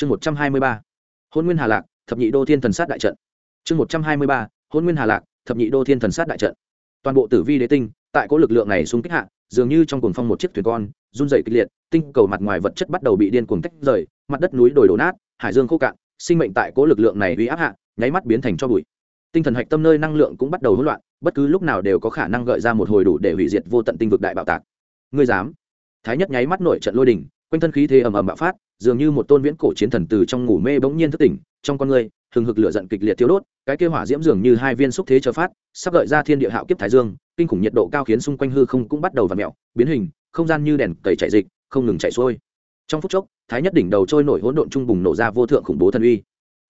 chương một trăm hai mươi ba, hôn nguyên hà lạc, thập nhị đô thiên thần sát đại trận. Chương một trăm hai mươi ba, hôn nguyên hà lạc, thập nhị đô thiên thần sát đại trận. Toàn bộ tử vi đế tinh, tại có lực lượng này xung kích hạ, dường như trong cuồng phong một chiếc thuyền con, run dày kịch liệt, tinh cầu mặt ngoài vật chất bắt đầu bị điên cuồng tách rời, mặt đất núi đồi đổ nát, hải dương khô cạn, sinh mệnh tại cố lực lượng này uy áp hạ, nháy mắt biến thành cho bụi. Tinh thần hạch tâm nơi năng lượng cũng bắt đầu hỗn loạn, bất cứ lúc nào đều có khả năng gợi ra một hồi đủ để hủy diệt vô tận tinh vực đại bạo tạc. Ngươi dám? Thái nhất nháy mắt nổi trận lôi đỉnh quanh thân khí thế ầm ầm bạo phát dường như một tôn viễn cổ chiến thần từ trong ngủ mê bỗng nhiên thức tỉnh trong con người hừng hực lửa giận kịch liệt thiếu đốt cái kia hỏa diễm dường như hai viên xúc thế chờ phát sắp gợi ra thiên địa hạo kiếp thái dương kinh khủng nhiệt độ cao khiến xung quanh hư không cũng bắt đầu vặn mèo, mẹo biến hình không gian như đèn cầy chạy dịch không ngừng chạy xuôi. Trong phút chốc thái nhất đỉnh đầu trôi nổi hỗn độn trung bùng nổ ra vô thượng khủng bố thần uy.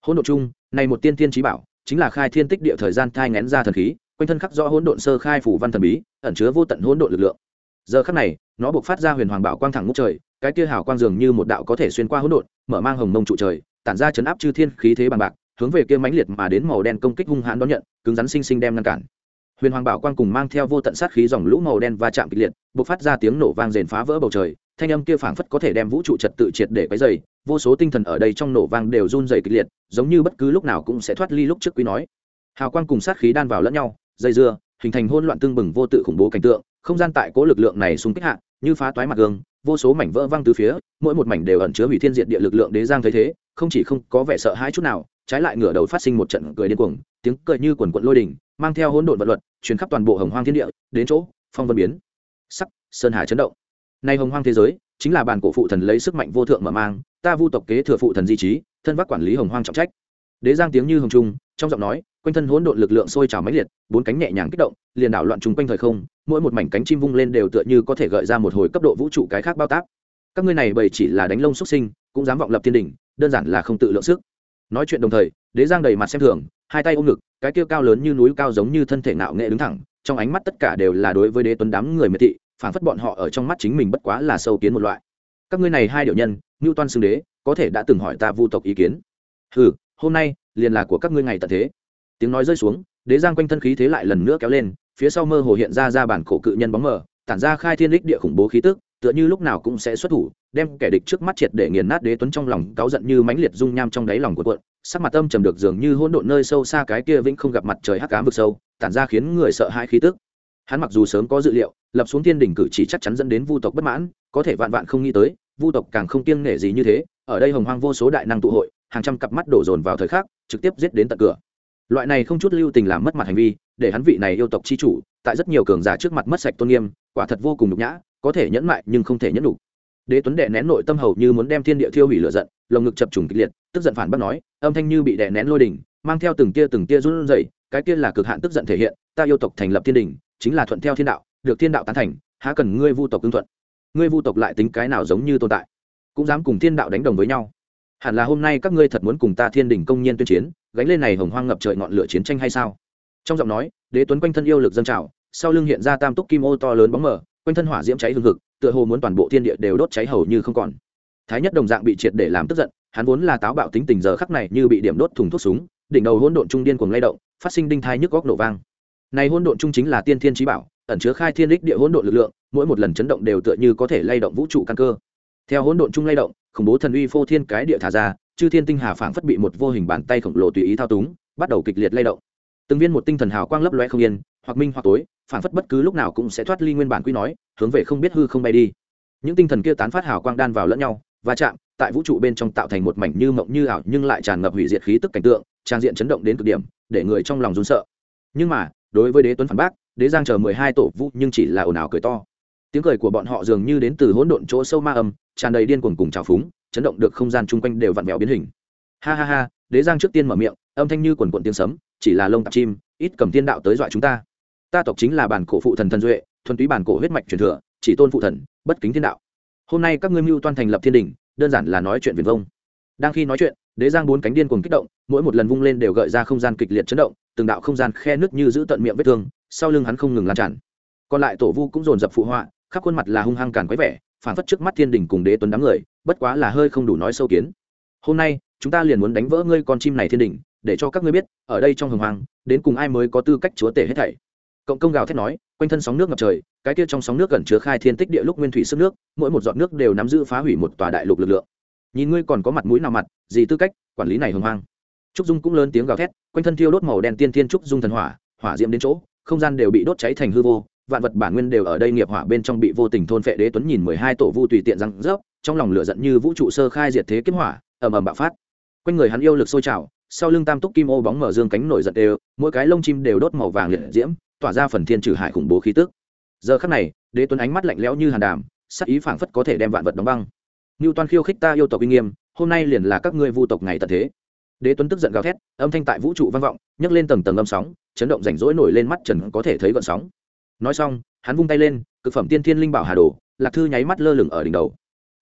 Hỗn độn trung này một tiên tiên trí bảo chính là khai thiên tích địa thời gian thai ngén ra thần khí quanh thân khắc rõ hỗn độn sơ khai phủ văn thần bí ẩn chứa vô tận hỗn độn lực lượng. Giờ khắc này nó buộc phát ra huyền hoàng bảo quang thẳng ngút trời cái kia hào quang dường như một đạo có thể xuyên qua hỗn độn, mở mang hồng mông trụ trời, tản ra chấn áp chư thiên khí thế bằng bạc, hướng về kia mãnh liệt mà đến màu đen công kích hung hãn đón nhận, cứng rắn sinh sinh đem ngăn cản. Huyền hoàng bảo quang cùng mang theo vô tận sát khí dòng lũ màu đen va chạm kịch liệt, bộc phát ra tiếng nổ vang rền phá vỡ bầu trời, thanh âm kia phảng phất có thể đem vũ trụ trật tự triệt để quấy dày vô số tinh thần ở đây trong nổ vang đều run dày kịch liệt, giống như bất cứ lúc nào cũng sẽ thoát ly lúc trước quý nói. Hào quang cùng sát khí đan vào lẫn nhau, dây dưa, hình thành hỗn loạn tương bừng vô tự khủng bố cảnh tượng, không gian tại cố lực lượng này xung kích hạ, như phá toái mặt gương vô số mảnh vỡ văng từ phía, mỗi một mảnh đều ẩn chứa hủy thiên diệt địa lực lượng đế giang thấy thế, không chỉ không có vẻ sợ hãi chút nào, trái lại ngửa đầu phát sinh một trận cười điên cuồng, tiếng cười như quần quận lôi đình, mang theo hỗn độn vật luật, truyền khắp toàn bộ hồng hoang thiên địa, đến chỗ, phong vân biến. Sắc, sơn hà chấn động. Nay hồng hoang thế giới, chính là bản cổ phụ thần lấy sức mạnh vô thượng mở mang, ta vu tộc kế thừa phụ thần di trí, thân vác quản lý hồng hoang trọng trách. Đế giang tiếng như hồng trung, trong giọng nói quanh thân hỗn độn lực lượng sôi trào mãnh liệt bốn cánh nhẹ nhàng kích động liền đảo loạn trùng quanh thời không mỗi một mảnh cánh chim vung lên đều tựa như có thể gợi ra một hồi cấp độ vũ trụ cái khác bao tác các ngươi này bầy chỉ là đánh lông xuất sinh cũng dám vọng lập thiên đỉnh đơn giản là không tự lượng sức. Nói chuyện đồng thời đế giang đầy mặt xem thường hai tay ôm ngực cái kia cao lớn như núi cao giống như thân thể ngạo nghệ đứng thẳng trong ánh mắt tất cả đều là đối với đế tuấn đám người miệt thị phản phất bọn họ ở trong mắt chính mình bất quá là sâu kiến một loại. Các ngươi này hai điều nhân ngưu toan xưng đế có thể đã từng hỏi ta vu tộc ý kiến. Hừ, hôm nay liền là của các ngươi ngày tận thế tiếng nói rơi xuống, đế giang quanh thân khí thế lại lần nữa kéo lên, phía sau mơ hồ hiện ra ra bản cổ cự nhân bóng mờ, tản ra khai thiên đích địa khủng bố khí tức, tựa như lúc nào cũng sẽ xuất thủ, đem kẻ địch trước mắt triệt để nghiền nát đế tuấn trong lòng, cáu giận như mãnh liệt dung nham trong đáy lòng của cuộn, sắc mặt tâm trầm được dường như hỗn độn nơi sâu xa cái kia vĩnh không gặp mặt trời hắc ám vực sâu, tản ra khiến người sợ hãi khí tức. Hắn mặc dù sớm có dự liệu, lập xuống thiên đỉnh cử chỉ chắc chắn dẫn đến vu tộc bất mãn, có thể vạn vạn không nghĩ tới, vu tộc càng không kiêng nể gì như thế, ở đây hồng hoang vô số đại năng tụ hội, hàng trăm cặp mắt đổ dồn vào thời khắc, trực tiếp giết đến tận cửa loại này không chút lưu tình làm mất mặt hành vi, để hắn vị này yêu tộc chi chủ, tại rất nhiều cường giả trước mặt mất sạch tôn nghiêm, quả thật vô cùng nhục nhã, có thể nhẫn mại nhưng không thể nhẫn đủ đế tuấn đệ nén nội tâm hầu như muốn đem thiên địa thiêu hủy lửa giận, lồng ngực chập trùng kịch liệt, tức giận phản bác nói, âm thanh như bị đè nén lôi đỉnh, mang theo từng tia từng tia run rẩy, cái kia là cực hạn tức giận thể hiện, ta yêu tộc thành lập thiên đình chính là thuận theo thiên đạo, được thiên đạo tán thành, há cần ngươi vu tộc tương thuận? Ngươi vu tộc lại tính cái nào giống như tồn tại? Cũng dám cùng thiên đạo đánh đồng với nhau. Hẳn là hôm nay các ngươi thật muốn cùng ta thiên đình công nhiên tuyên chiến gánh lên này hồng hoang ngập trời ngọn lửa chiến tranh hay sao? Trong giọng nói, đế tuấn quanh thân yêu lực dâng trào, sau lưng hiện ra tam túc kim ô to lớn bóng mờ, quanh thân hỏa diễm cháy hừng hực, tựa hồ muốn toàn bộ thiên địa đều đốt cháy hầu như không còn. Thái nhất đồng dạng bị triệt để làm tức giận, hắn vốn là táo bạo tính tình giờ khắc này như bị điểm đốt thùng thuốc súng, đỉnh đầu hỗn độn trung điên cuồng lay động, phát sinh đinh thai nhức góc nổ vang. Này hỗn độn trung chính là tiên thiên trí bảo, ẩn chứa khai thiên đích địa hỗn độn lực lượng, mỗi một lần chấn động đều tựa như có thể lay động vũ trụ căn cơ. Theo hỗn độn trung lay động, khủng bố thần uy phô thiên cái địa thả ra chư thiên tinh hà phảng phất bị một vô hình bàn tay khổng lồ tùy ý thao túng, bắt đầu kịch liệt lay động. Từng viên một tinh thần hào quang lấp loe không yên, hoặc minh hoặc tối, phảng phất bất cứ lúc nào cũng sẽ thoát ly nguyên bản quy nói, hướng về không biết hư không bay đi. Những tinh thần kia tán phát hào quang đan vào lẫn nhau và chạm, tại vũ trụ bên trong tạo thành một mảnh như mộng như ảo nhưng lại tràn ngập hủy diệt khí tức cảnh tượng, trang diện chấn động đến cực điểm, để người trong lòng run sợ. Nhưng mà, đối với đế tuấn phản bác, đế giang chờ mười hai tổ vũ nhưng chỉ là ồn ào cười to. Tiếng cười của bọn họ dường như đến từ hỗn độn chỗ sâu ma âm, tràn đầy điên cuồng cùng trào phúng chấn động được không gian chung quanh đều vặn vẹo biến hình. Ha ha ha, đế giang trước tiên mở miệng, âm thanh như quần quần tiếng sấm, chỉ là lông tạp chim, ít cầm thiên đạo tới dọa chúng ta. Ta tộc chính là bản cổ phụ thần thần duệ, thuần túy bản cổ huyết mạch truyền thừa, chỉ tôn phụ thần, bất kính thiên đạo. Hôm nay các ngươi mưu toan thành lập thiên đình, đơn giản là nói chuyện viền vông. Đang khi nói chuyện, đế giang bốn cánh điên cuồng kích động, mỗi một lần vung lên đều gợi ra không gian kịch liệt chấn động, từng đạo không gian khe nước như giữ tận miệng vết thương, sau lưng hắn không ngừng lan tràn. Còn lại tổ vu cũng dồn dập phụ họa, khắp khuôn mặt là hung hăng càn quấy vẻ phản phất trước mắt thiên đình cùng đế tuấn đám người bất quá là hơi không đủ nói sâu kiến. Hôm nay, chúng ta liền muốn đánh vỡ ngươi con chim này thiên đình để cho các ngươi biết, ở đây trong hồng hoàng đến cùng ai mới có tư cách chúa tể hết thảy. Cộng công gào thét nói, quanh thân sóng nước ngập trời, cái kia trong sóng nước gần chứa khai thiên tích địa lúc nguyên thủy sức nước, mỗi một giọt nước đều nắm giữ phá hủy một tòa đại lục lực lượng. Nhìn ngươi còn có mặt mũi nào mặt, gì tư cách, quản lý này hồng hoang. Trúc dung cũng lớn tiếng gào thét, quanh thân thiêu đốt màu đen tiên thiên trúc dung thần hỏa hỏa diễm đến chỗ, không gian đều bị đốt cháy thành hư vô, vạn vật bản nguyên đều ở đây nghiệp hỏa bên trong bị vô tình thôn phệ đế tuấn nhìn mười hai tổ vu tùy tiện răng rớp trong lòng lửa giận như vũ trụ sơ khai diệt thế kiếm hỏa, ầm ầm bạo phát. Quanh người hắn yêu lực sôi trào, sau lưng tam túc kim ô bóng mở dương cánh nổi giận đều, mỗi cái lông chim đều đốt màu vàng liệt diễm, tỏa ra phần thiên trừ hải khủng bố khí tức. Giờ khắc này, đế tuấn ánh mắt lạnh lẽo như hàn đàm, sắc ý phảng phất có thể đem vạn vật đóng băng. Như toàn khiêu khích ta yêu tộc uy nghiêm, hôm nay liền là các ngươi vu tộc ngày tận thế. Đế tuấn tức giận gào thét, âm thanh tại vũ trụ vang vọng, nhấc lên tầng tầng âm sóng, chấn động rảnh rỗi nổi lên mắt trần có thể thấy gợn sóng. Nói xong, hắn vung tay lên, cực phẩm tiên thiên linh bảo hà đồ, lạc thư nháy mắt lơ lửng ở đỉnh đầu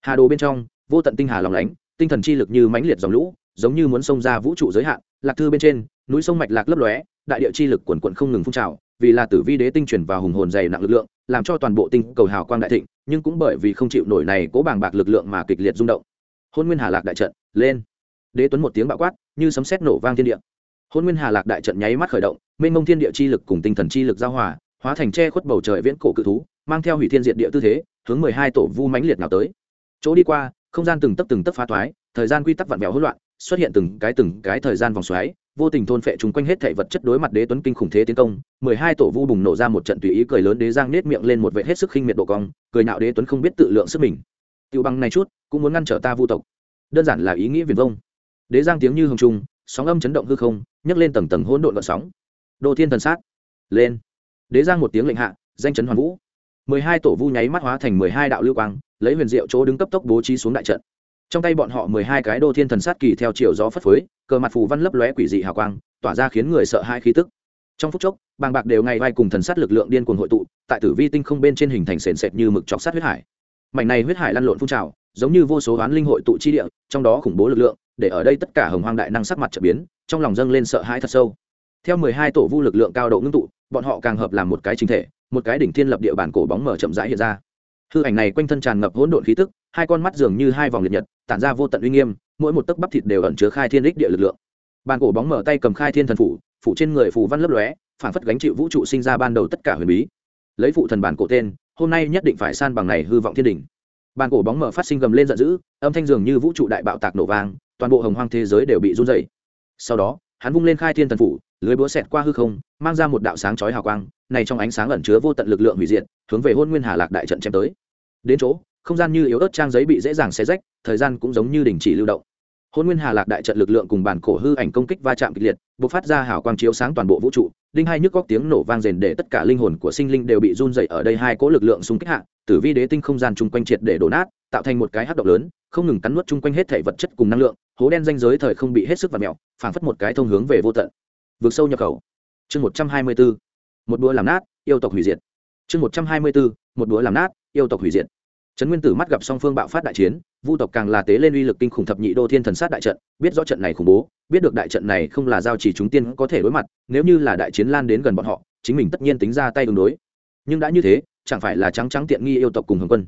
hà đồ bên trong, vô tận tinh hà lòng lánh, tinh thần chi lực như mãnh liệt dòng lũ, giống như muốn xông ra vũ trụ giới hạn. Lạc thư bên trên, núi sông mạch lạc lấp lóe, đại địa chi lực quần quận không ngừng phun trào, vì là tử vi đế tinh chuyển vào hùng hồn dày nặng lực lượng, làm cho toàn bộ tinh cầu hào quang đại thịnh, nhưng cũng bởi vì không chịu nổi này cố bàng bạc lực lượng mà kịch liệt rung động. Hôn nguyên hà lạc đại trận, lên. Đế tuấn một tiếng bạo quát, như sấm sét nổ vang thiên địa. Hôn nguyên hà lạc đại trận nháy mắt khởi động, mênh mông thiên địa chi lực cùng tinh thần chi lực giao hòa, hóa thành che khuất bầu trời viễn cổ cự thú, mang theo hủy thiên diện địa tư thế, hướng mười hai tổ vu mãnh liệt nào tới chỗ đi qua, không gian từng tấc từng tấc phá toái thời gian quy tắc vặn vẹo hỗn loạn, xuất hiện từng cái từng cái thời gian vòng xoáy, vô tình thôn phệ chúng quanh hết thể vật chất đối mặt đế tuấn kinh khủng thế tiến công, mười hai tổ vu bùng nổ ra một trận tùy ý cười lớn đế giang nết miệng lên một vệ hết sức khinh miệt độ cong, cười nạo đế tuấn không biết tự lượng sức mình. Tiêu băng này chút, cũng muốn ngăn trở ta vu tộc. Đơn giản là ý nghĩa viền vông. Đế giang tiếng như hồng trung, sóng âm chấn động hư không, nhấc lên tầng tầng hỗn độn vận sóng. Đô thiên thần sát. Lên. Đế giang một tiếng lệnh hạ, danh chấn hoàn vũ. mười hai tổ vu nháy mắt hóa thành mười hai đạo lưu quang lấy huyền diệu chỗ đứng cấp tốc bố trí xuống đại trận. Trong tay bọn họ mười hai cái đô thiên thần sát kỳ theo chiều gió phất phới, cờ mặt phù văn lấp lóe quỷ dị hào quang, tỏa ra khiến người sợ hai khí tức. Trong phút chốc, bàng bạc đều ngay vai cùng thần sát lực lượng điên cuồng hội tụ, tại tử vi tinh không bên trên hình thành sền sệt như mực chọc sát huyết hải. Mảnh này huyết hải lăn lộn phun trào, giống như vô số oán linh hội tụ chi địa, trong đó khủng bố lực lượng, để ở đây tất cả hồng hoang đại năng sắc mặt trở biến, trong lòng dâng lên sợ hãi thật sâu. Theo mười hai tổ vu lực lượng cao độ ngưng tụ, bọn họ càng hợp làm một cái chính thể, một cái đỉnh thiên lập địa bản cổ bóng mở chậm rãi hiện ra hư ảnh này quanh thân tràn ngập hỗn độn khí tức, hai con mắt dường như hai vòng liệt nhật, tản ra vô tận uy nghiêm, mỗi một tấc bắp thịt đều ẩn chứa khai thiên đích địa lực lượng. Bàn cổ bóng mở tay cầm khai thiên thần phủ phủ trên người phù văn lấp lóe, phản phất gánh chịu vũ trụ sinh ra ban đầu tất cả huyền bí. Lấy phụ thần bản cổ tên, hôm nay nhất định phải san bằng này hư vọng thiên đỉnh. Bàn cổ bóng mở phát sinh gầm lên giận dữ, âm thanh dường như vũ trụ đại bạo tạc nổ vang, toàn bộ hồng hoang thế giới đều bị run dày sau đó, hắn vung lên khai thiên thần phủ, lưới búa xẹt qua hư không, mang ra một đạo sáng chói hào quang, này trong ánh sáng ẩn chứa vô tận lực lượng hủy diệt, hướng về hôn nguyên hà lạc đại trận chém tới đến chỗ, không gian như yếu ớt trang giấy bị dễ dàng xé rách, thời gian cũng giống như đình chỉ lưu động. Hôn nguyên hà lạc đại trận lực lượng cùng bản cổ hư ảnh công kích va chạm kịch liệt b ộ c phát ra hào quang chiếu sáng toàn bộ vũ trụ, đinh hai nhức góc tiếng nổ vang rền để tất cả linh hồn của sinh linh đều bị run dậy ở đây hai cỗ lực lượng xung kích hạ, tử vi đế tinh không gian chung quanh triệt để đổ nát, tạo thành một cái hát động lớn, không ngừng cắn nuốt chung quanh hết thể vật chất cùng năng lượng, hố đen danh giới thời không bị hết sức và mẹo phảng phất một cái thông hướng về vô tận. Vượt sâu nhập khẩu. Chương một trăm hai mươi bốn một đũa làm nát, yêu tộc hủy diệt. Chương một trăm hai mươi bốn một đũa làm nát, yêu tộc hủy diệt trấn nguyên tử mắt gặp song phương bạo phát đại chiến, vu tộc càng là tế lên uy lực kinh khủng thập nhị đô thiên thần sát đại trận, biết rõ trận này khủng bố, biết được đại trận này không là giao chỉ chúng tiên có thể đối mặt, nếu như là đại chiến lan đến gần bọn họ, chính mình tất nhiên tính ra tay ứng đối. Nhưng đã như thế, chẳng phải là trắng trắng tiện nghi yêu tộc cùng hồng quân.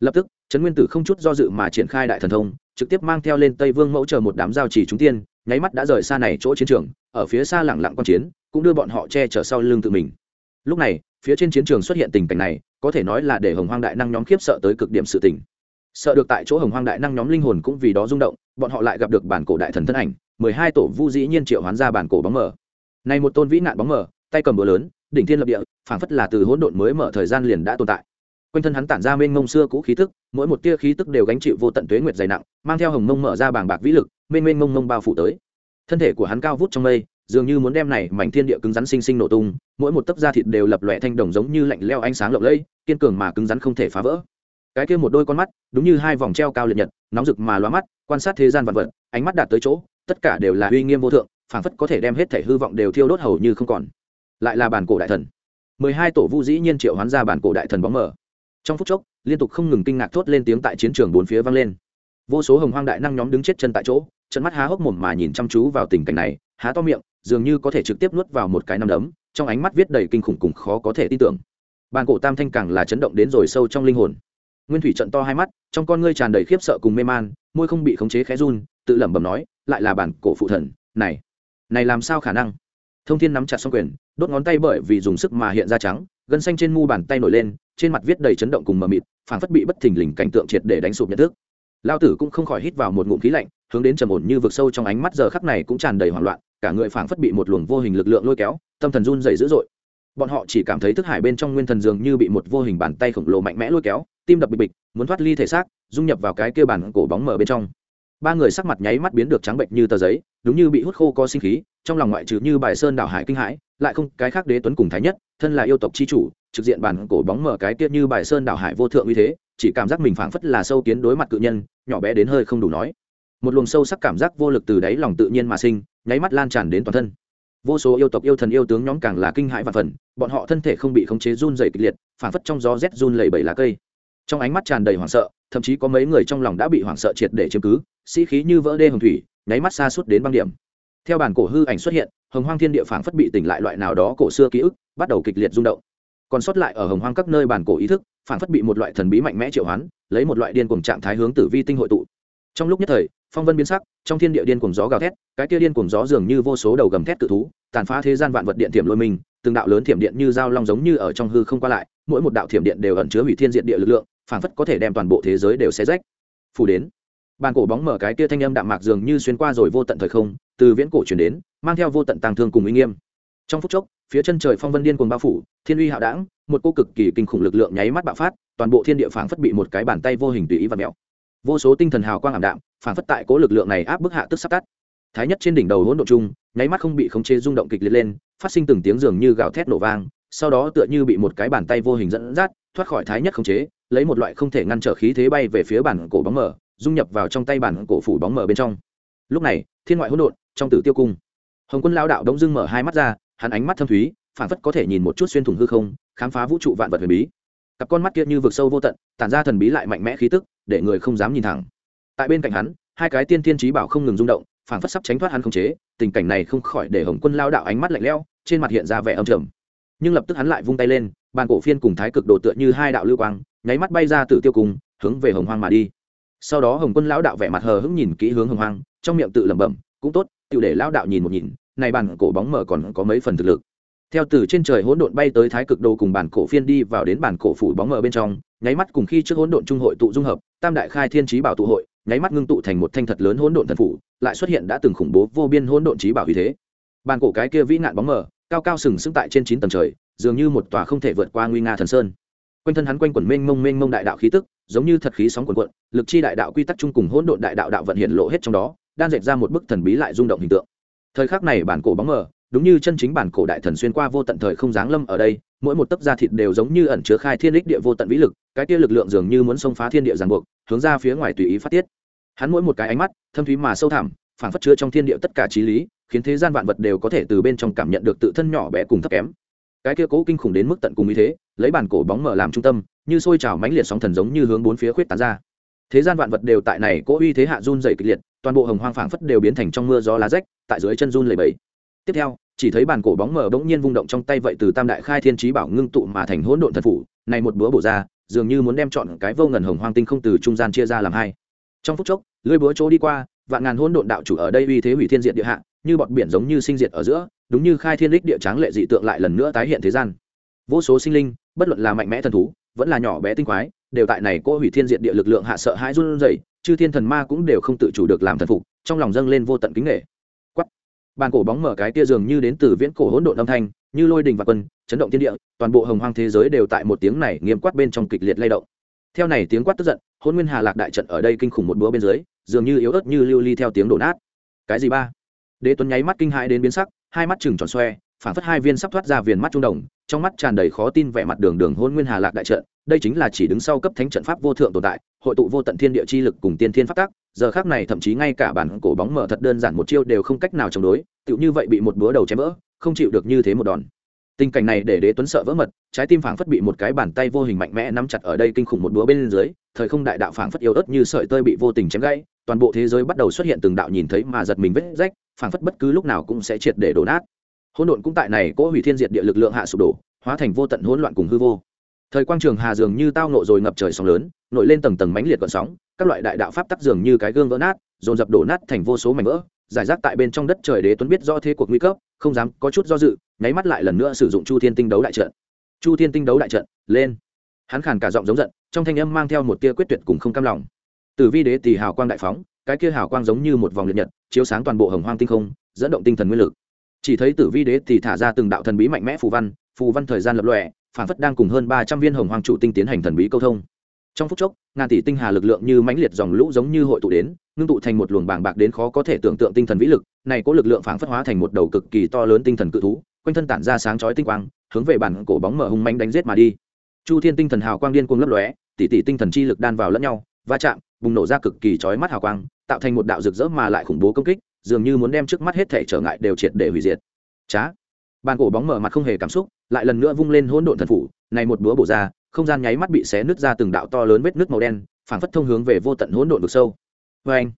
Lập tức, trấn nguyên tử không chút do dự mà triển khai đại thần thông, trực tiếp mang theo lên tây vương mẫu chờ một đám giao chỉ chúng tiên, nháy mắt đã rời xa này chỗ chiến trường, ở phía xa lẳng lặng quan chiến, cũng đưa bọn họ che chở sau lưng tự mình lúc này, phía trên chiến trường xuất hiện tình cảnh này, có thể nói là để hồng hoang đại năng nhóm khiếp sợ tới cực điểm sự tình. Sợ được tại chỗ hồng hoang đại năng nhóm linh hồn cũng vì đó rung động, bọn họ lại gặp được bản cổ đại thần thân ảnh, mười hai tổ vu dĩ nhiên triệu hoán ra bản cổ bóng mở này một tôn vĩ nạn bóng mở tay cầm bữa lớn, đỉnh thiên lập địa, phảng phất là từ hỗn độn mới mở thời gian liền đã tồn tại. Quanh thân hắn tản ra mênh mông xưa cũ khí tức, mỗi một tia khí tức đều gánh chịu vô tận tuế nguyệt dày nặng, mang theo hồng mông mở ra bảng bạc vĩ lực, mênh mênh mông mông bao phủ tới. Thân thể của hắn cao vút trong mây dường như muốn đem này mảnh thiên địa cứng rắn sinh sinh nổ tung, mỗi một tấc da thịt đều lập lòe thanh đồng giống như lạnh leo ánh sáng lộng lẫy, kiên cường mà cứng rắn không thể phá vỡ. Cái kia một đôi con mắt, đúng như hai vòng treo cao liệt nhật, nóng rực mà loa mắt, quan sát thế gian vật vật, ánh mắt đạt tới chỗ, tất cả đều là uy nghiêm vô thượng, phảng phất có thể đem hết thể hư vọng đều thiêu đốt hầu như không còn. Lại là bản cổ đại thần. Mười hai tổ vu dĩ nhiên triệu hoán ra bản cổ đại thần bóng mở trong phút chốc, liên tục không ngừng kinh ngạc thốt lên tiếng tại chiến trường bốn phía vang lên. Vô số hồng hoang đại năng nhóm đứng chết chân tại chỗ, trợn mắt há hốc mồm mà nhìn chăm chú vào tình cảnh này, há to miệng dường như có thể trực tiếp nuốt vào một cái nằm đấm, trong ánh mắt viết đầy kinh khủng cùng khó có thể tin tưởng. Bàn cổ tam thanh càng là chấn động đến rồi sâu trong linh hồn. Nguyên thủy trận to hai mắt, trong con ngươi tràn đầy khiếp sợ cùng mê man, môi không bị khống chế khẽ run, tự lẩm bẩm nói, lại là bản cổ phụ thần, này này làm sao khả năng? Thông thiên nắm chặt xong quyền, đốt ngón tay bởi vì dùng sức mà hiện ra trắng, gân xanh trên mu bàn tay nổi lên, trên mặt viết đầy chấn động cùng mờ mịt, phảng phất bị bất thình lình cảnh tượng triệt để đánh sụp nhận thức. Lao tử cũng không khỏi hít vào một ngụm khí lạnh, hướng đến trầm ổn như vực sâu trong ánh mắt giờ khắc này cũng tràn đầy hoảng loạn cả người phảng phất bị một luồng vô hình lực lượng lôi kéo, tâm thần run dày dữ dội. Bọn họ chỉ cảm thấy thức hải bên trong nguyên thần dường như bị một vô hình bàn tay khổng lồ mạnh mẽ lôi kéo, tim đập bịch bịch, muốn thoát ly thể xác, dung nhập vào cái kia bản cổ bóng mở bên trong. Ba người sắc mặt nháy mắt biến được trắng bệnh như tờ giấy, đúng như bị hút khô có sinh khí, trong lòng ngoại trừ như bài sơn đảo hải kinh hãi, lại không, cái khác đế tuấn cùng thái nhất, thân là yêu tộc c h i chủ, trực diện bản cổ bóng mở cái tiết như bài sơn đảo hải vô thượng uy thế, chỉ cảm giác mình phảng phất là sâu kiến đối mặt cự nhân, nhỏ bé đến hơi không đủ nói. Một luồng sâu sắc cảm giác vô lực từ đáy lòng tự nhiên mà sinh nháy mắt lan tràn đến toàn thân. Vô số yêu tộc yêu thần yêu tướng nhóm càng là kinh hãi và phần, bọn họ thân thể không bị khống chế run dày kịch liệt phảng phất trong gió rét run lầy bầy lá cây. Trong ánh mắt tràn đầy hoảng sợ, thậm chí có mấy người trong lòng đã bị hoảng sợ triệt để chiếm cứ, sĩ khí như vỡ đê hồng thủy, nháy mắt xa suốt đến băng điểm. Theo bản cổ hư ảnh xuất hiện, hồng hoang thiên địa phảng phất bị tỉnh lại loại nào đó cổ xưa ký ức, bắt đầu kịch liệt rung động. Còn sót lại ở hồng hoang các nơi bản cổ ý thức, phảng phất bị một loại thần bí mạnh mẽ triệu hoán, lấy một loại điên cuồng trạng thái hướng tử vi tinh hội tụ. Trong lúc nhất thời phong vân biến sắc, trong thiên địa điên cuồng gió gào thét, cái kia điên cuồng gió dường như vô số đầu gầm thét tự thú, tàn phá thế gian vạn vật điện thiểm lôi mình, từng đạo lớn thiểm điện như dao long giống như ở trong hư không qua lại, mỗi một đạo thiểm điện đều ẩn chứa hủy thiên diện địa lực lượng, phảng phất có thể đem toàn bộ thế giới đều xé rách. Phủ đến, bàn cổ bóng mở cái kia thanh âm đạm mạc dường như xuyên qua rồi vô tận thời không, từ viễn cổ chuyển đến, mang theo vô tận tàng thương cùng uy nghiêm. Trong phút chốc, phía chân trời phong vân điên cuồng bao phủ, thiên uy hạo đảng một cô cực kỳ kinh khủng lực lượng nháy mắt bạo phát, toàn bộ thiên địa phảng phất bị một cái bàn tay vô hình tùy ý và mèo. Vô số tinh thần hào quang ảm đạm phản phất tại cố lực lượng này áp bức hạ tức sắp tắt. Thái nhất trên đỉnh đầu hỗn độ chung nháy mắt không bị khống chế rung động kịch liệt lên, phát sinh từng tiếng dường như gào thét nổ vang, sau đó tựa như bị một cái bàn tay vô hình dẫn dắt, thoát khỏi thái nhất khống chế, lấy một loại không thể ngăn trở khí thế bay về phía bản cổ bóng mở, dung nhập vào trong tay bản cổ phủ bóng mở bên trong. Lúc này, thiên ngoại hỗn độn, trong tử tiêu cung. Hồng quân lao đạo đông dưng mở hai mắt ra, hắn ánh mắt thâm thúy phản phất có thể nhìn một chút xuyên thủng hư không, khám phá vũ trụ vạn vật huyền bí. Cặp con mắt kia như vực sâu vô tận, tản ra thần bí lại mạnh mẽ khí tức, để người không dám nhìn thẳng tại bên cạnh hắn, hai cái tiên thiên trí bảo không ngừng rung động phản phất sắp tránh thoát hắn không chế, tình cảnh này không khỏi để hồng quân lao đạo ánh mắt lạnh lẽo, trên mặt hiện ra vẻ âm trầm. Nhưng lập tức hắn lại vung tay lên, bàn cổ phiên cùng thái cực đồ tựa như hai đạo lưu quang, nháy mắt bay ra từ tiêu cung hướng về hồng hoang mà đi. Sau đó hồng quân lão đạo vẻ mặt hờ hững nhìn kỹ hướng hồng hoang, trong miệng tự lẩm bẩm, cũng tốt tự để lão đạo nhìn một nhìn, này bàn cổ bóng mở còn có mấy phần thực lực. Theo từ trên trời hỗn độn bay tới thái cực đồ cùng bản cổ phiên đi vào đến bản cổ phủ bóng mở bên trong, nháy mắt cùng khi trước hỗn độn trung hội tụ dung hợp, tam đại khai thiên trí bảo tụ hội nháy mắt ngưng tụ thành một thanh thật lớn hỗn độn thần phủ, lại xuất hiện đã từng khủng bố vô biên hỗn độn trí bảo uy thế. Bàn cổ cái kia vĩ nạn bóng mờ, cao cao sừng sững tại trên chín tầng trời, dường như một tòa không thể vượt qua nguy nga thần sơn. Quanh thân hắn quanh quẩn mênh mông mênh mông đại đạo khí tức, giống như thật khí sóng quần quận lực chi đại đạo quy tắc chung cùng hỗn độn đại đạo đạo vận hiện lộ hết trong đó đang dệt ra một bức thần bí lại rung động hình tượng. Thời khắc này bản cổ bóng mờ, đúng như chân chính bản cổ đại thần xuyên qua vô tận thời không giáng lâm ở đây, mỗi một tấc da thịt đều giống như ẩn chứa khai thiên đích địa vô tận vĩ lực, cái kia lực lượng dường như muốn xông phá thiên địa giằng buộc, hướng ra phía ngoài tùy ý phát tiết hắn mỗi một cái ánh mắt, thâm thúy mà sâu thẳm, phảng phất chứa trong thiên địa tất cả trí lý, khiến thế gian vạn vật đều có thể từ bên trong cảm nhận được tự thân nhỏ bé cùng thấp kém. Cái kia cố kinh khủng đến mức tận cùng như thế, lấy bản cổ bóng mở làm trung tâm, như sôi trào mãnh liệt sóng thần giống như hướng bốn phía khuyết tán ra. Thế gian vạn vật đều tại này cố uy thế hạ run dày kịch liệt, toàn bộ hồng hoang phảng phất đều biến thành trong mưa gió lá rách, tại dưới chân run lầy bẫy tiếp theo, chỉ thấy bản cổ bóng mở bỗng nhiên vung động trong tay vậy từ tam đại khai thiên trí bảo ngưng tụ mà thành hỗn độn thần phủ, này một búa bổ ra, dường như muốn đem chọn cái vô ngần hồng hoang tinh không từ trung gian chia ra làm hai trong phút chốc lưỡi búa chỗ đi qua, vạn ngàn hỗn độn đạo chủ ở đây uy thế hủy thiên diệt địa hạ, như bọt biển giống như sinh diệt ở giữa, đúng như khai thiên đích địa tráng lệ dị tượng lại lần nữa tái hiện thế gian. Vô số sinh linh, bất luận là mạnh mẽ thần thú, vẫn là nhỏ bé tinh quái, đều tại này cô hủy thiên diệt địa lực lượng hạ sợ hãi run rẩy, chư thiên thần ma cũng đều không tự chủ được làm thần phục, trong lòng dâng lên vô tận kính nghệ quắt bàn cổ bóng mở cái tia dường như đến từ viễn cổ hỗn độn âm thanh, như lôi đình và quân, chấn động thiên địa, toàn bộ hồng hoang thế giới đều tại một tiếng này nghiêm quát bên trong kịch liệt lay động theo này tiếng quát tức giận hôn nguyên hà lạc đại trận ở đây kinh khủng một búa bên dưới, dường như yếu ớt như lưu ly theo tiếng đổ nát. Cái gì ba? Đế tuấn nháy mắt kinh hãi đến biến sắc, hai mắt chừng tròn xoe phản phất hai viên sắp thoát ra viền mắt trung đồng, trong mắt tràn đầy khó tin vẻ mặt đường đường hôn nguyên hà lạc đại trận, đây chính là chỉ đứng sau cấp thánh trận pháp vô thượng tồn tại, hội tụ vô tận thiên địa chi lực cùng tiên thiên pháp tắc, giờ khác này thậm chí ngay cả bản cổ bóng mở thật đơn giản một chiêu đều không cách nào chống đối, tựu như vậy bị một búa đầu chém vỡ, không chịu được như thế một đòn tình cảnh này để đế tuấn sợ vỡ mật, trái tim phảng phất bị một cái bàn tay vô hình mạnh mẽ nắm chặt ở đây kinh khủng một búa bên dưới, thời không đại đạo phảng phất yếu ớt như sợi tơi bị vô tình chém gãy, toàn bộ thế giới bắt đầu xuất hiện từng đạo nhìn thấy mà giật mình vết rách, phảng phất bất cứ lúc nào cũng sẽ triệt để đổ nát. Hỗn độn cũng tại này cỗ hủy thiên diệt địa lực lượng hạ sụp đổ, hóa thành vô tận hỗn loạn cùng hư vô. Thời quang trường hà dường như tao nộ rồi ngập trời sóng lớn, nổi lên tầng tầng mãnh liệt gợn sóng, các loại đại đạo pháp tắc dường như cái gương vỡ nát, dồn dập đổ nát thành vô số mảnh vỡ, giải rác tại bên trong đất trời đế tuấn biết rõ thế cuộc nguy cấp, không dám có chút do dự nháy mắt lại lần nữa sử dụng chu thiên tinh đấu đại trận. Chu thiên tinh đấu đại trận, lên. Hắn khàn cả giọng giống giận, trong thanh âm mang theo một tia quyết tuyệt cùng không cam lòng. Tử vi đế tỷ hào quang đại phóng, cái kia hào quang giống như một vòng liệt nhật, chiếu sáng toàn bộ hồng hoang tinh không, dẫn động tinh thần nguyên lực. Chỉ thấy tử vi đế thì thả ra từng đạo thần bí mạnh mẽ phù văn phù văn thời gian lập lòe phản phất đang cùng hơn ba trăm viên hồng hoàng trụ tinh tiến hành thần bí câu thông. Trong phút chốc, ngàn tỷ tinh hà lực lượng như mãnh liệt dòng lũ giống như hội tụ đến, ngưng tụ thành một luồng bàng bạc đến khó có thể tưởng tượng tinh thần vĩ lực, này có lực lượng phản phất hóa thành một đầu cực kỳ to lớn tinh thần cự thú quanh thân tản ra sáng chói tinh quang, hướng về bản cổ bóng mở hung mãnh đánh giết mà đi. Chu thiên tinh thần hào quang điên cuồng lấp lóe tỷ tỷ tinh thần chi lực đan vào lẫn nhau, va chạm, bùng nổ ra cực kỳ chói mắt hào quang, tạo thành một đạo rực rỡ mà lại khủng bố công kích, dường như muốn đem trước mắt hết thể trở ngại đều triệt để hủy diệt. Chá! Bàn cổ bóng mở mặt không hề cảm xúc, lại lần nữa vung lên hỗn độn thần phủ, này một búa bổ ra, không gian nháy mắt bị xé nứt ra từng đạo to lớn vết nước màu đen, phảng phất thông hướng về vô tận hỗn độn vực sâu. Vê anh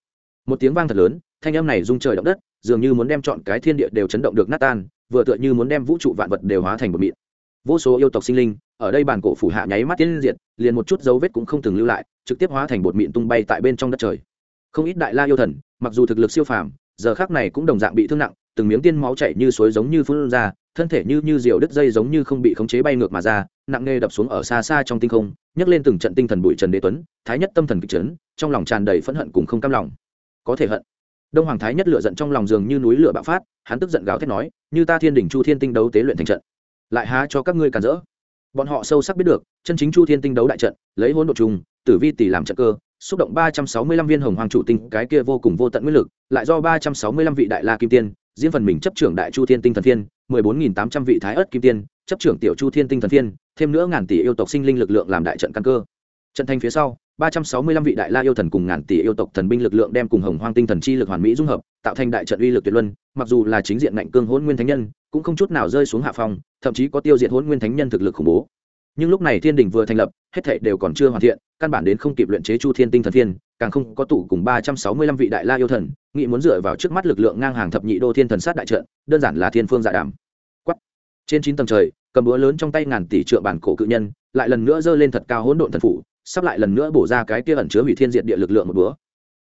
một tiếng vang thật lớn, thanh âm này rung trời động đất, dường như muốn đem chọn cái thiên địa đều chấn động được nát tan vừa tựa như muốn đem vũ trụ vạn vật đều hóa thành một mịn. Vô số yêu tộc sinh linh, ở đây bản cổ phủ hạ nháy mắt tiến diệt, liền một chút dấu vết cũng không từng lưu lại, trực tiếp hóa thành bột mịn tung bay tại bên trong đất trời. Không ít đại la yêu thần, mặc dù thực lực siêu phàm, giờ khác này cũng đồng dạng bị thương nặng, từng miếng tiên máu chảy như suối giống như phun ra, thân thể như như diều đứt dây giống như không bị khống chế bay ngược mà ra, nặng nề đập xuống ở xa xa trong tinh không, nhấc lên từng trận tinh thần bụi trần đế tuấn, thái nhất tâm thần kịch trấn trong lòng tràn đầy phẫn hận cùng không cam lòng. Có thể hận đông hoàng thái nhất lựa giận trong lòng giường như núi lửa bạo phát, hắn tức giận gào thét nói, như ta thiên đỉnh chu thiên tinh đấu tế luyện thành trận, lại há cho các ngươi cản rỡ? Bọn họ sâu sắc biết được, chân chính chu thiên tinh đấu đại trận, lấy hỗn độ trùng, tử vi tỷ làm trận cơ, xúc động ba trăm sáu mươi lăm viên hồng hoàng chủ tinh, cái kia vô cùng vô tận nguyên lực, lại do ba trăm sáu mươi lăm vị đại la kim tiên diễn phần mình chấp trưởng đại chu thiên tinh thần thiên, mười bốn nghìn tám trăm vị thái ất kim tiên, chấp trưởng tiểu chu thiên tinh thần thiên, thêm nữa ngàn tỷ yêu tộc sinh linh lực lượng làm đại trận căn cơ. Trận Thanh phía sau ba trăm sáu mươi lăm vị đại la yêu thần cùng ngàn tỷ yêu tộc thần binh lực lượng đem cùng hồng hoang tinh thần chi lực hoàn mỹ dung hợp, tạo thành đại trận uy lực tuyệt luân, mặc dù là chính diện ngạnh cương hỗn nguyên thánh nhân, cũng không chút nào rơi xuống hạ phong, thậm chí có tiêu diệt hỗn nguyên thánh nhân thực lực khủng bố. Nhưng lúc này thiên đình vừa thành lập, hết thảy đều còn chưa hoàn thiện, căn bản đến không kịp luyện chế chu thiên tinh thần thiên càng không có tụ cùng ba trăm sáu mươi lăm vị đại la yêu thần nghĩ muốn dựa vào trước mắt lực lượng ngang hàng thập nhị đô thiên thần sát đại trận, đơn giản là thiên phương dạ đàm. Quắt trên chín tầng trời, cầm búa lớn trong tay ngàn tỷ trượng bản cổ cự nhân, lại lần nữa giơ lên thật cao hỗn độn thần phủ sắp lại lần nữa bổ ra cái kia ẩn chứa hủy thiên diệt địa lực lượng một búa.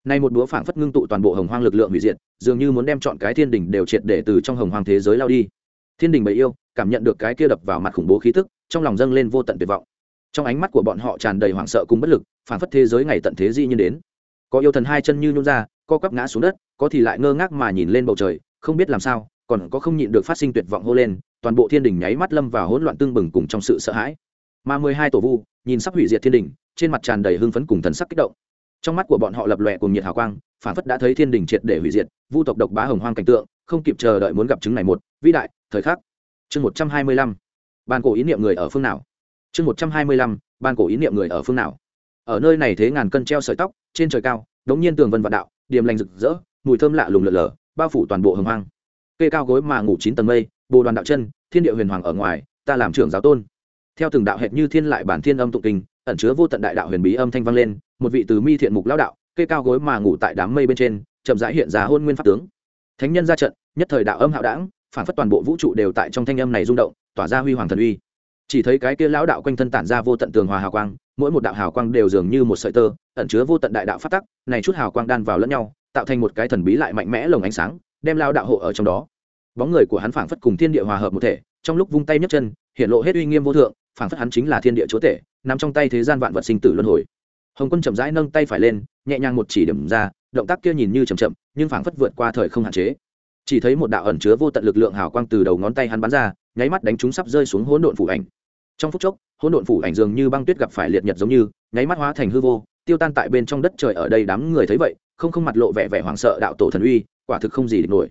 Nay một búa phảng phất ngưng tụ toàn bộ hồng hoang lực lượng hủy diệt, dường như muốn đem chọn cái thiên đỉnh đều triệt để từ trong hồng hoang thế giới lao đi. Thiên đình bầy yêu, cảm nhận được cái kia đập vào mặt khủng bố khí tức, trong lòng dâng lên vô tận tuyệt vọng. Trong ánh mắt của bọn họ tràn đầy hoảng sợ cùng bất lực, phảng phất thế giới ngày tận thế di nhiên đến. Có yêu thần hai chân như nhún ra, co quắp ngã xuống đất, có thì lại ngơ ngác mà nhìn lên bầu trời, không biết làm sao, còn có không nhịn được phát sinh tuyệt vọng hô lên, toàn bộ thiên đình nháy mắt lâm vào hỗn loạn tương bừng cùng trong sự sợ hãi. Mà mười hai tổ vu nhìn sắp hủy diệt thiên đình, trên mặt tràn đầy hưng phấn cùng thần sắc kích động. Trong mắt của bọn họ lập lòe cùng nhiệt hào quang, phản phất đã thấy thiên đình triệt để hủy diệt, vu tộc độc bá hồng hoang cảnh tượng, không kịp chờ đợi muốn gặp chứng này một, vĩ đại, thời khắc. Chương một trăm hai mươi lăm, ban cổ ý niệm người ở phương nào? Chương một trăm hai mươi lăm, ban cổ ý niệm người ở phương nào? Ở nơi này thế ngàn cân treo sợi tóc, trên trời cao, đống nhiên tường vân vạn đạo, điềm lành rực rỡ, mùi thơm lạ lùng lợn lờ, bao phủ toàn bộ hồng hoang. Cây cao gối mà ngủ chín tầng mây, bồ đoàn đạo chân, thiên địa huyền hoàng ở ngoài, ta làm trưởng giáo tôn theo từng đạo hệt như thiên lại bản thiên âm tụng kinh, ẩn chứa vô tận đại đạo huyền bí âm thanh vang lên, một vị từ mi thiện mục lão đạo cây cao gối mà ngủ tại đám mây bên trên, chậm rãi hiện ra hôn nguyên pháp tướng. Thánh nhân ra trận, nhất thời đạo âm hạo đảng, phản phất toàn bộ vũ trụ đều tại trong thanh âm này rung động, tỏa ra huy hoàng thần uy. Chỉ thấy cái kia lão đạo quanh thân tản ra vô tận tường hòa hào quang, mỗi một đạo hào quang đều dường như một sợi tơ, ẩn chứa vô tận đại đạo phát tắc, này chút hào quang đan vào lẫn nhau, tạo thành một cái thần bí lại mạnh mẽ lồng ánh sáng, đem lao đạo hộ ở trong đó. Bóng người của hắn phảng phất cùng thiên địa hòa hợp một thể, trong lúc vung tay nhấc chân, hiện lộ hết uy nghiêm vô thượng phảng phất hắn chính là thiên địa chúa tể nằm trong tay thế gian vạn vật sinh tử luân hồi. Hồng quân chậm rãi nâng tay phải lên, nhẹ nhàng một chỉ điểm ra, động tác kia nhìn như chậm chậm, nhưng phảng phất vượt qua thời không hạn chế. Chỉ thấy một đạo ẩn chứa vô tận lực lượng hào quang từ đầu ngón tay hắn bắn ra, nháy mắt đánh chúng sắp rơi xuống hỗn độn phủ ảnh. Trong phút chốc, hỗn độn phủ ảnh dường như băng tuyết gặp phải liệt nhật giống như, nháy mắt hóa thành hư vô, tiêu tan tại bên trong đất trời ở đây đám người thấy vậy, không không mặt lộ vẻ vẻ hoảng sợ đạo tổ thần uy, quả thực không gì địch nổi.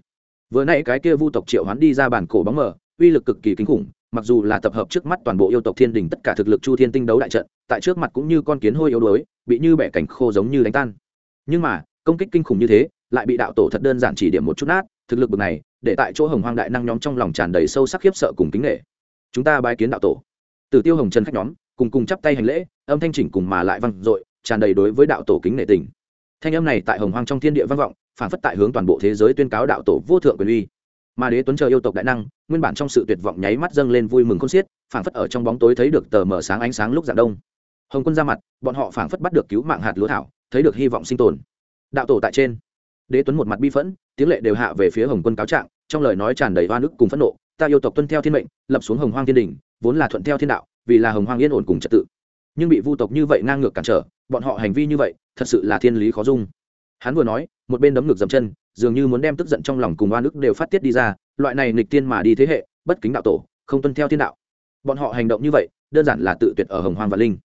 Vừa nãy cái kia vu tộc triệu hoán đi ra bản cổ bóng mờ, uy lực cực kỳ kinh khủng mặc dù là tập hợp trước mắt toàn bộ yêu tộc thiên đình tất cả thực lực chu thiên tinh đấu đại trận, tại trước mặt cũng như con kiến hôi yếu đuối, bị như bẻ cảnh khô giống như đánh tan. Nhưng mà, công kích kinh khủng như thế, lại bị đạo tổ thật đơn giản chỉ điểm một chút nát, thực lực bực này, để tại chỗ hồng hoang đại năng nhóm trong lòng tràn đầy sâu sắc khiếp sợ cùng kính nghệ chúng ta bái kiến đạo tổ. Từ tiêu hồng trần khách nhóm, cùng cùng chắp tay hành lễ, âm thanh chỉnh cùng mà lại vang dội, tràn đầy đối với đạo tổ kính nể tình. Thanh âm này tại hồng hoang trong thiên địa vang vọng, phản phất tại hướng toàn bộ thế giới tuyên cáo đạo tổ vô thượng quyền uy. Mà đế tuấn chờ yêu tộc đại năng nguyên bản trong sự tuyệt vọng nháy mắt dâng lên vui mừng khôn xiết, phảng phất ở trong bóng tối thấy được tờ mở sáng ánh sáng lúc dạng đông. Hồng quân ra mặt, bọn họ phảng phất bắt được cứu mạng hạt lúa thảo, thấy được hy vọng sinh tồn. Đạo tổ tại trên. Đế tuấn một mặt bi phẫn, tiếng lệ đều hạ về phía hồng quân cáo trạng, trong lời nói tràn đầy hoa nước cùng phẫn nộ, ta yêu tộc tuân theo thiên mệnh, lập xuống hồng hoang thiên đình, vốn là thuận theo thiên đạo, vì là hồng hoang yên ổn cùng trật tự. Nhưng bị vu tộc như vậy ngang ngược cản trở, bọn họ hành vi như vậy, thật sự là thiên lý khó dung. Hắn vừa nói, một bên đấm ngược dầm chân dường như muốn đem tức giận trong lòng cùng oan ức đều phát tiết đi ra, loại này nghịch tiên mà đi thế hệ, bất kính đạo tổ, không tuân theo thiên đạo. Bọn họ hành động như vậy, đơn giản là tự tuyệt ở hồng hoàng và linh.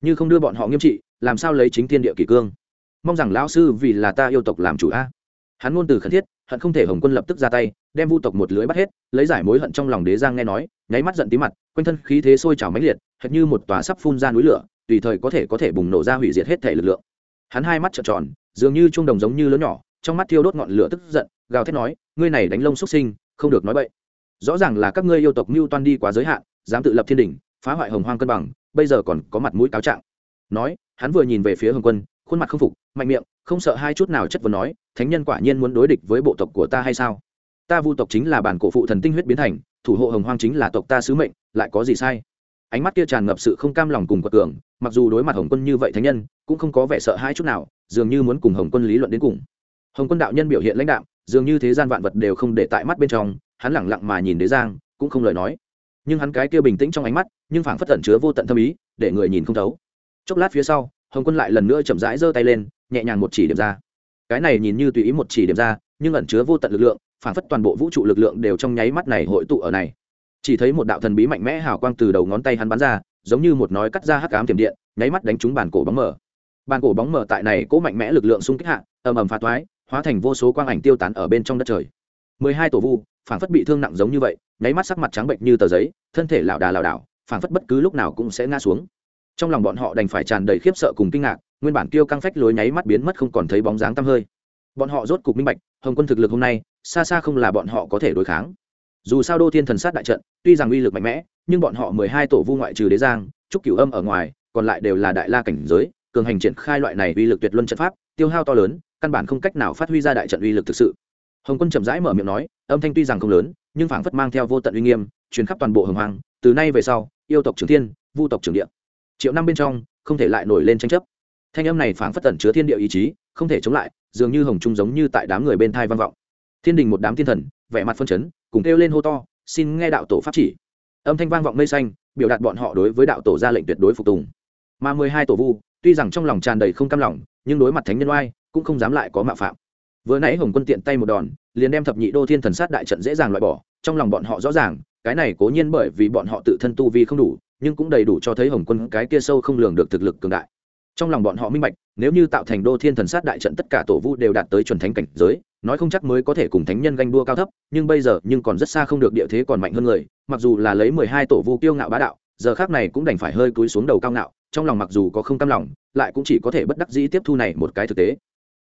Như không đưa bọn họ nghiêm trị, làm sao lấy chính thiên địa kỷ cương? Mong rằng lão sư vì là ta yêu tộc làm chủ a. Hắn ngôn từ khẩn thiết, hận không thể hồng quân lập tức ra tay, đem vu tộc một lưới bắt hết, lấy giải mối hận trong lòng đế giang nghe nói, nháy mắt giận tí mặt, quanh thân khí thế sôi trào mãnh liệt, hệt như một tòa sắp phun ra núi lửa, tùy thời có thể có thể bùng nổ ra hủy diệt hết thể lực lượng. Hắn hai mắt trợn tròn, dường như trung đồng giống như lớn nhỏ trong mắt thiêu đốt ngọn lửa tức giận, gào thét nói, ngươi này đánh lông xuất sinh, không được nói bậy. Rõ ràng là các ngươi yêu tộc mưu toan đi quá giới hạn, dám tự lập thiên đỉnh, phá hoại hồng hoang cân bằng, bây giờ còn có mặt mũi cáo trạng. Nói, hắn vừa nhìn về phía hồng quân, khuôn mặt không phục, mạnh miệng, không sợ hai chút nào chất vấn nói, thánh nhân quả nhiên muốn đối địch với bộ tộc của ta hay sao? Ta vu tộc chính là bản cổ phụ thần tinh huyết biến thành, thủ hộ hồng hoang chính là tộc ta sứ mệnh, lại có gì sai? Ánh mắt kia tràn ngập sự không cam lòng cùng quật cường, mặc dù đối mặt hồng quân như vậy thánh nhân, cũng không có vẻ sợ hai chút nào, dường như muốn cùng hồng quân lý luận đến cùng hồng quân đạo nhân biểu hiện lãnh đạo dường như thế gian vạn vật đều không để tại mắt bên trong, hắn lẳng lặng mà nhìn đế giang, cũng không lời nói. Nhưng hắn cái kia bình tĩnh trong ánh mắt, nhưng phảng phất tẩn chứa vô tận thâm ý, để người nhìn không thấu. Chốc lát phía sau, hồng quân lại lần nữa chậm rãi giơ tay lên, nhẹ nhàng một chỉ điểm ra. Cái này nhìn như tùy ý một chỉ điểm ra, nhưng ẩn chứa vô tận lực lượng, phảng phất toàn bộ vũ trụ lực lượng đều trong nháy mắt này hội tụ ở này. Chỉ thấy một đạo thần bí mạnh mẽ hào quang từ đầu ngón tay hắn bắn ra, giống như một nói cắt ra hắc ám tiềm điện, nháy mắt đánh trúng bàn cổ bóng mở bàn cổ bóng mở tại này cố mạnh mẽ lực lượng xung kích hạ, ầm ầm phá toái hóa thành vô số quang ảnh tiêu tán ở bên trong đất trời. Mười hai tổ vu, phảng phất bị thương nặng giống như vậy, nháy mắt sắc mặt trắng bệnh như tờ giấy, thân thể lảo đà lảo đảo, phảng phất bất cứ lúc nào cũng sẽ ngã xuống. Trong lòng bọn họ đành phải tràn đầy khiếp sợ cùng kinh ngạc, nguyên bản tiêu căng phách lối nháy mắt biến mất không còn thấy bóng dáng tăm hơi. Bọn họ rốt cục minh bạch, hồng quân thực lực hôm nay, xa xa không là bọn họ có thể đối kháng. Dù sao đô thiên thần sát đại trận, tuy rằng uy lực mạnh mẽ, nhưng bọn họ mười hai tổ vu ngoại trừ đế giang, trúc cửu âm ở ngoài, còn lại đều là đại la cảnh giới cường hành triển khai loại này uy lực tuyệt luân trận pháp, tiêu hao to lớn, căn bản không cách nào phát huy ra đại trận uy lực thực sự. Hồng quân chậm rãi mở miệng nói, âm thanh tuy rằng không lớn, nhưng phảng phất mang theo vô tận uy nghiêm, truyền khắp toàn bộ hồng hoàng từ nay về sau, yêu tộc trưởng thiên, vu tộc trưởng địa. Triệu năm bên trong, không thể lại nổi lên tranh chấp. Thanh âm này phảng phất tẩn chứa thiên địa ý chí, không thể chống lại, dường như hồng trung giống như tại đám người bên thai vang vọng. Thiên đình một đám thiên thần, vẻ mặt phân chấn, cùng kêu lên hô to, xin nghe đạo tổ pháp chỉ. Âm thanh vang vọng mây xanh, biểu đạt bọn họ đối với đạo tổ ra lệnh tuyệt đối phục tùng. Mà mười hai tổ vu tuy rằng trong lòng tràn đầy không cam lòng, nhưng đối mặt thánh nhân oai, cũng không dám lại có mạo phạm. Vừa nãy hồng quân tiện tay một đòn, liền đem thập nhị đô thiên thần sát đại trận dễ dàng loại bỏ, trong lòng bọn họ rõ ràng, cái này cố nhiên bởi vì bọn họ tự thân tu vi không đủ, nhưng cũng đầy đủ cho thấy hồng quân cái kia sâu không lường được thực lực cường đại. Trong lòng bọn họ minh bạch, nếu như tạo thành đô thiên thần sát đại trận tất cả tổ vu đều đạt tới chuẩn thánh cảnh giới, nói không chắc mới có thể cùng thánh nhân ganh đua cao thấp, nhưng bây giờ nhưng còn rất xa không được địa thế còn mạnh hơn người, mặc dù là lấy mười hai tổ vu kiêu ngạo bá đạo giờ khác này cũng đành phải hơi cúi xuống đầu cao ngạo, trong lòng mặc dù có không cam lòng, lại cũng chỉ có thể bất đắc dĩ tiếp thu này một cái thực tế.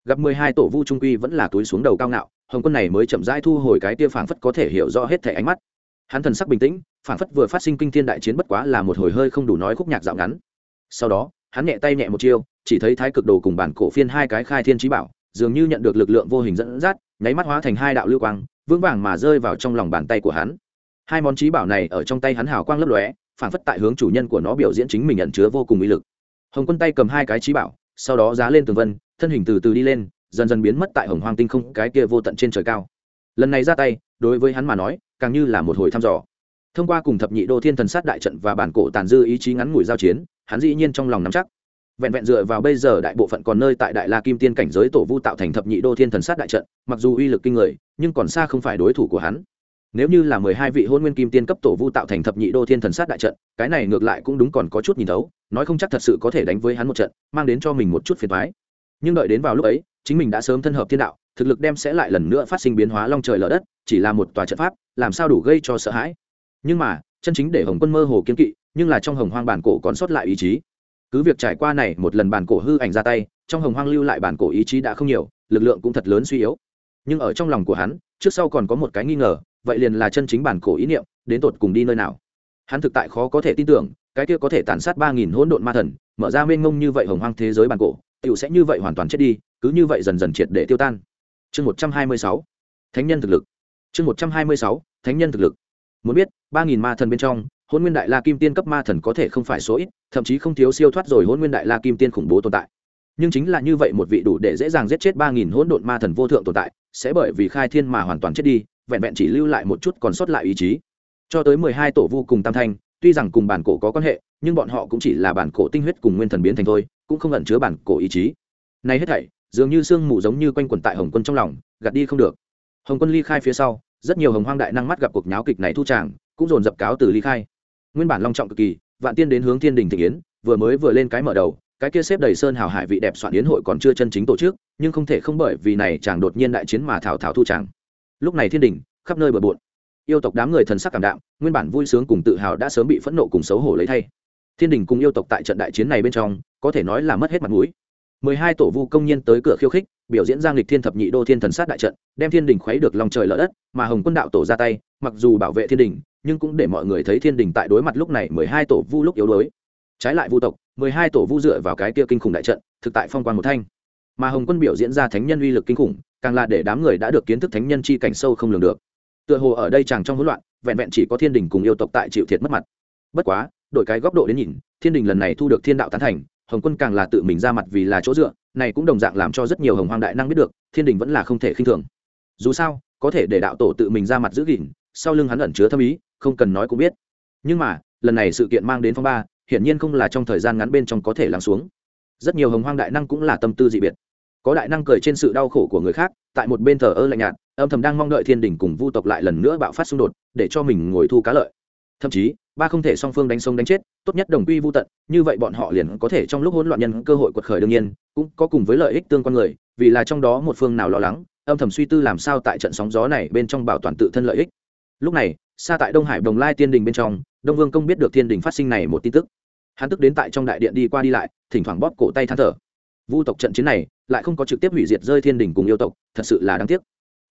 Gặp mười hai tổ vu trung quy vẫn là túi xuống đầu cao ngạo, hồng quân này mới chậm rãi thu hồi cái tia phảng phất có thể hiểu rõ hết thể ánh mắt. Hắn thần sắc bình tĩnh, phảng phất vừa phát sinh kinh thiên đại chiến bất quá là một hồi hơi không đủ nói khúc nhạc dạo ngắn. Sau đó, hắn nhẹ tay nhẹ một chiêu, chỉ thấy thái cực đồ cùng bản cổ phiên hai cái khai thiên trí bảo, dường như nhận được lực lượng vô hình dẫn dắt, nháy mắt hóa thành hai đạo lưu quang, vững vàng mà rơi vào trong lòng bàn tay của hắn. Hai món trí bảo này ở trong tay hắn hào quang lấp lóe Phản phất tại hướng chủ nhân của nó biểu diễn chính mình nhận chứa vô cùng uy lực. Hồng quân tay cầm hai cái trí bảo, sau đó giá lên tường vân, thân hình từ từ đi lên, dần dần biến mất tại hồng hoang tinh không, cái kia vô tận trên trời cao. Lần này ra tay, đối với hắn mà nói, càng như là một hồi thăm dò. Thông qua cùng thập nhị đô thiên thần sát đại trận và bản cổ tàn dư ý chí ngắn ngủi giao chiến, hắn dĩ nhiên trong lòng nắm chắc. Vẹn vẹn dựa vào bây giờ đại bộ phận còn nơi tại đại la kim tiên cảnh giới tổ vu tạo thành thập nhị đô thiên thần sát đại trận, mặc dù uy lực kinh người, nhưng còn xa không phải đối thủ của hắn nếu như là mười hai vị hôn nguyên kim tiên cấp tổ vu tạo thành thập nhị đô thiên thần sát đại trận, cái này ngược lại cũng đúng còn có chút nhìn thấu, nói không chắc thật sự có thể đánh với hắn một trận, mang đến cho mình một chút phiền thoái nhưng đợi đến vào lúc ấy, chính mình đã sớm thân hợp thiên đạo, thực lực đem sẽ lại lần nữa phát sinh biến hóa long trời lở đất, chỉ là một tòa trận pháp, làm sao đủ gây cho sợ hãi. Nhưng mà, chân chính để hồng quân mơ hồ kiên kỵ, nhưng là trong hồng hoang bản cổ còn sót lại ý chí. Cứ việc trải qua này một lần bản cổ hư ảnh ra tay, trong hồng hoang lưu lại bản cổ ý chí đã không nhiều, lực lượng cũng thật lớn suy yếu. Nhưng ở trong lòng của hắn, trước sau còn có một cái nghi ngờ vậy liền là chân chính bản cổ ý niệm, đến tột cùng đi nơi nào? Hắn thực tại khó có thể tin tưởng, cái kia có thể tàn sát ba nghìn hỗn độn ma thần, mở ra mênh mông như vậy hồng hoang thế giới bản cổ tựu sẽ như vậy hoàn toàn chết đi, cứ như vậy dần dần triệt để tiêu tan. Chương một trăm hai mươi sáu. Thánh nhân thực lực. Chương một trăm hai mươi sáu. Thánh nhân thực lực. Muốn biết, ba nghìn ma thần bên trong hôn nguyên đại la kim tiên cấp ma thần có thể không phải số ít, thậm chí không thiếu siêu thoát rồi hôn nguyên đại la kim tiên khủng bố tồn tại. Nhưng chính là như vậy một vị đủ để dễ dàng giết chết ba nghìn hỗn độn ma thần vô thượng tồn tại, sẽ bởi vì khai thiên mà hoàn toàn chết đi vẹn vẹn chỉ lưu lại một chút còn sót lại ý chí. Cho tới mười hai tổ vu cùng tam thanh, tuy rằng cùng bản cổ có quan hệ, nhưng bọn họ cũng chỉ là bản cổ tinh huyết cùng nguyên thần biến thành thôi, cũng không ẩn chứa bản cổ ý chí. Này hết thảy, dường như sương mù giống như quanh quẩn tại hồng quân trong lòng, gạt đi không được. Hồng quân ly khai phía sau, rất nhiều hồng hoang đại năng mắt gặp cuộc nháo kịch này thu tràng, cũng dồn dập cáo từ ly khai. Nguyên bản long trọng cực kỳ, vạn tiên đến hướng thiên đình thị yến, vừa mới vừa lên cái mở đầu, cái kia xếp đầy sơn hào hải vị đẹp soạn yến hội còn chưa chân chính tổ chức, nhưng không thể không bởi vì này chàng đột nhiên đại chiến mà thảo thảo thu tràng lúc này thiên đình, khắp nơi bờ bộn. Yêu tộc đám người thần sắc cảm đạm, nguyên bản vui sướng cùng tự hào đã sớm bị phẫn nộ cùng xấu hổ lấy thay. Thiên đình cùng yêu tộc tại trận đại chiến này bên trong, có thể nói là mất hết mặt mũi. Mười hai tổ vu công nhiên tới cửa khiêu khích, biểu diễn giang lịch thiên thập nhị đô thiên thần sát đại trận, đem thiên đình khuấy được lòng trời lỡ đất, mà hồng quân đạo tổ ra tay, mặc dù bảo vệ thiên đình, nhưng cũng để mọi người thấy thiên đình tại đối mặt lúc này mười hai tổ vu lúc yếu đuối. Trái lại vu tộc, mười hai tổ vu dựa vào cái kia kinh khủng đại trận, thực tại phong quan một thanh. Mà hồng quân biểu diễn ra thánh nhân uy lực kinh khủng càng là để đám người đã được kiến thức thánh nhân chi cảnh sâu không lường được. Tựa hồ ở đây chàng trong hỗn loạn, vẹn vẹn chỉ có thiên đình cùng yêu tộc tại chịu thiệt mất mặt. Bất quá, đổi cái góc độ đến nhìn, thiên đình lần này thu được thiên đạo tán thành, hồng quân càng là tự mình ra mặt vì là chỗ dựa, này cũng đồng dạng làm cho rất nhiều hồng hoang đại năng biết được, thiên đình vẫn là không thể khinh thường. Dù sao, có thể để đạo tổ tự mình ra mặt giữ gìn, sau lưng hắn ẩn chứa thâm ý, không cần nói cũng biết. Nhưng mà, lần này sự kiện mang đến phong ba, hiển nhiên không là trong thời gian ngắn bên trong có thể lắng xuống. Rất nhiều hồng hoang đại năng cũng là tâm tư dị biệt có đại năng cười trên sự đau khổ của người khác, tại một bên thờ ơ lạnh nhạt, âm thầm đang mong đợi thiên đình cùng vu tộc lại lần nữa bạo phát xung đột, để cho mình ngồi thu cá lợi. Thậm chí, ba không thể song phương đánh sông đánh chết, tốt nhất đồng quy vô tận, như vậy bọn họ liền có thể trong lúc hỗn loạn nhân cơ hội quật khởi đương nhiên, cũng có cùng với lợi ích tương quan người, vì là trong đó một phương nào lo lắng, âm thầm suy tư làm sao tại trận sóng gió này bên trong bảo toàn tự thân lợi ích. Lúc này, xa tại đông hải đồng lai tiên đình bên trong, đông vương công biết được thiên đình phát sinh này một tin tức. Hắn tức đến tại trong đại điện đi qua đi lại, thỉnh thoảng bóp cổ tay than thở. Vu tộc trận chiến này lại không có trực tiếp hủy diệt rơi thiên đình cùng yêu tộc, thật sự là đáng tiếc.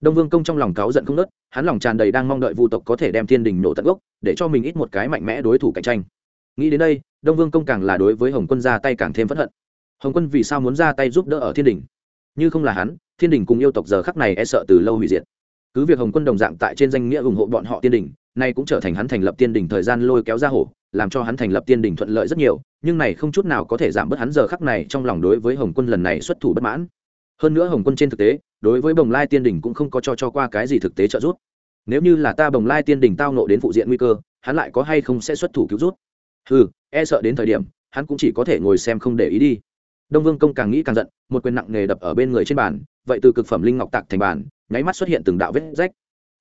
Đông vương công trong lòng cáu giận không nớt hắn lòng tràn đầy đang mong đợi vu tộc có thể đem thiên đình nổ tận gốc, để cho mình ít một cái mạnh mẽ đối thủ cạnh tranh. Nghĩ đến đây, đông vương công càng là đối với hồng quân ra tay càng thêm p hận. Hồng quân vì sao muốn ra tay giúp đỡ ở thiên đình? Như không là hắn, thiên đình cùng yêu tộc giờ khắc này e sợ từ lâu hủy diệt. Cứ việc hồng quân đồng dạng tại trên danh nghĩa ủng hộ bọn họ tiên đình, nay cũng trở thành hắn thành lập tiên đình thời gian lôi kéo ra hổ làm cho hắn thành lập tiên đình thuận lợi rất nhiều, nhưng này không chút nào có thể giảm bớt hắn giờ khắc này trong lòng đối với hồng quân lần này xuất thủ bất mãn. Hơn nữa hồng quân trên thực tế, đối với bồng lai tiên đình cũng không có cho cho qua cái gì thực tế trợ giúp. Nếu như là ta bồng lai tiên đình tao nộ đến phụ diện nguy cơ, hắn lại có hay không sẽ xuất thủ cứu rút ừ e sợ đến thời điểm, hắn cũng chỉ có thể ngồi xem không để ý đi. Đông vương công càng nghĩ càng giận, một quyền nặng nề đập ở bên người trên bàn, vậy từ cực phẩm linh ngọc tạc thành bàn, nháy mắt xuất hiện từng đạo vết rách.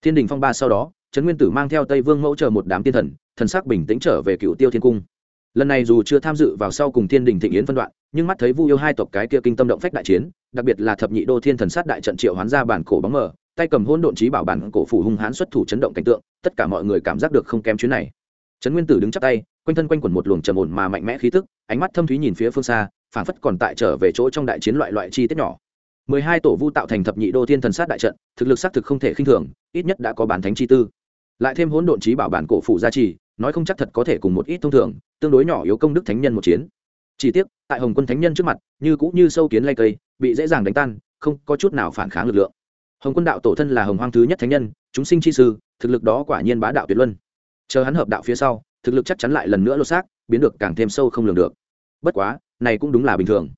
Thiên đình phong ba sau đó, trấn nguyên tử mang theo tây vương mẫu chờ một đám tiên thần thần sắc bình tĩnh trở về cựu tiêu thiên cung. Lần này dù chưa tham dự vào sau cùng thiên đình thịnh yến phân đoạn, nhưng mắt thấy vu yêu hai tộc cái kia kinh tâm động phách đại chiến, đặc biệt là thập nhị đô thiên thần sát đại trận triệu hoán ra bản cổ bóng mờ, tay cầm hôn độn trí bảo bản cổ phủ hung hãn xuất thủ chấn động cảnh tượng, tất cả mọi người cảm giác được không kém chuyến này. Trấn nguyên tử đứng chắp tay, quanh thân quanh quẩn một luồng trầm ổn mà mạnh mẽ khí tức, ánh mắt thâm thúy nhìn phía phương xa, phảng phất còn tại trở về chỗ trong đại chiến loại loại chi tiết nhỏ. Mười hai tổ vu tạo thành thập nhị đô thiên thần sát đại trận, thực lực xác thực không thể khinh thường, ít nhất đã có bản thánh chi tư. Lại thêm hỗn độn trí bảo bản cổ phủ gia trì nói không chắc thật có thể cùng một ít thông thường, tương đối nhỏ yếu công đức thánh nhân một chiến. Chỉ tiếc, tại hồng quân thánh nhân trước mặt, như cũng như sâu kiến lay cây, bị dễ dàng đánh tan, không có chút nào phản kháng lực lượng. Hồng quân đạo tổ thân là hồng hoang thứ nhất thánh nhân, chúng sinh chi sư, thực lực đó quả nhiên bá đạo tuyệt luân. Chờ hắn hợp đạo phía sau, thực lực chắc chắn lại lần nữa lột xác, biến được càng thêm sâu không lường được. Bất quá, này cũng đúng là bình thường.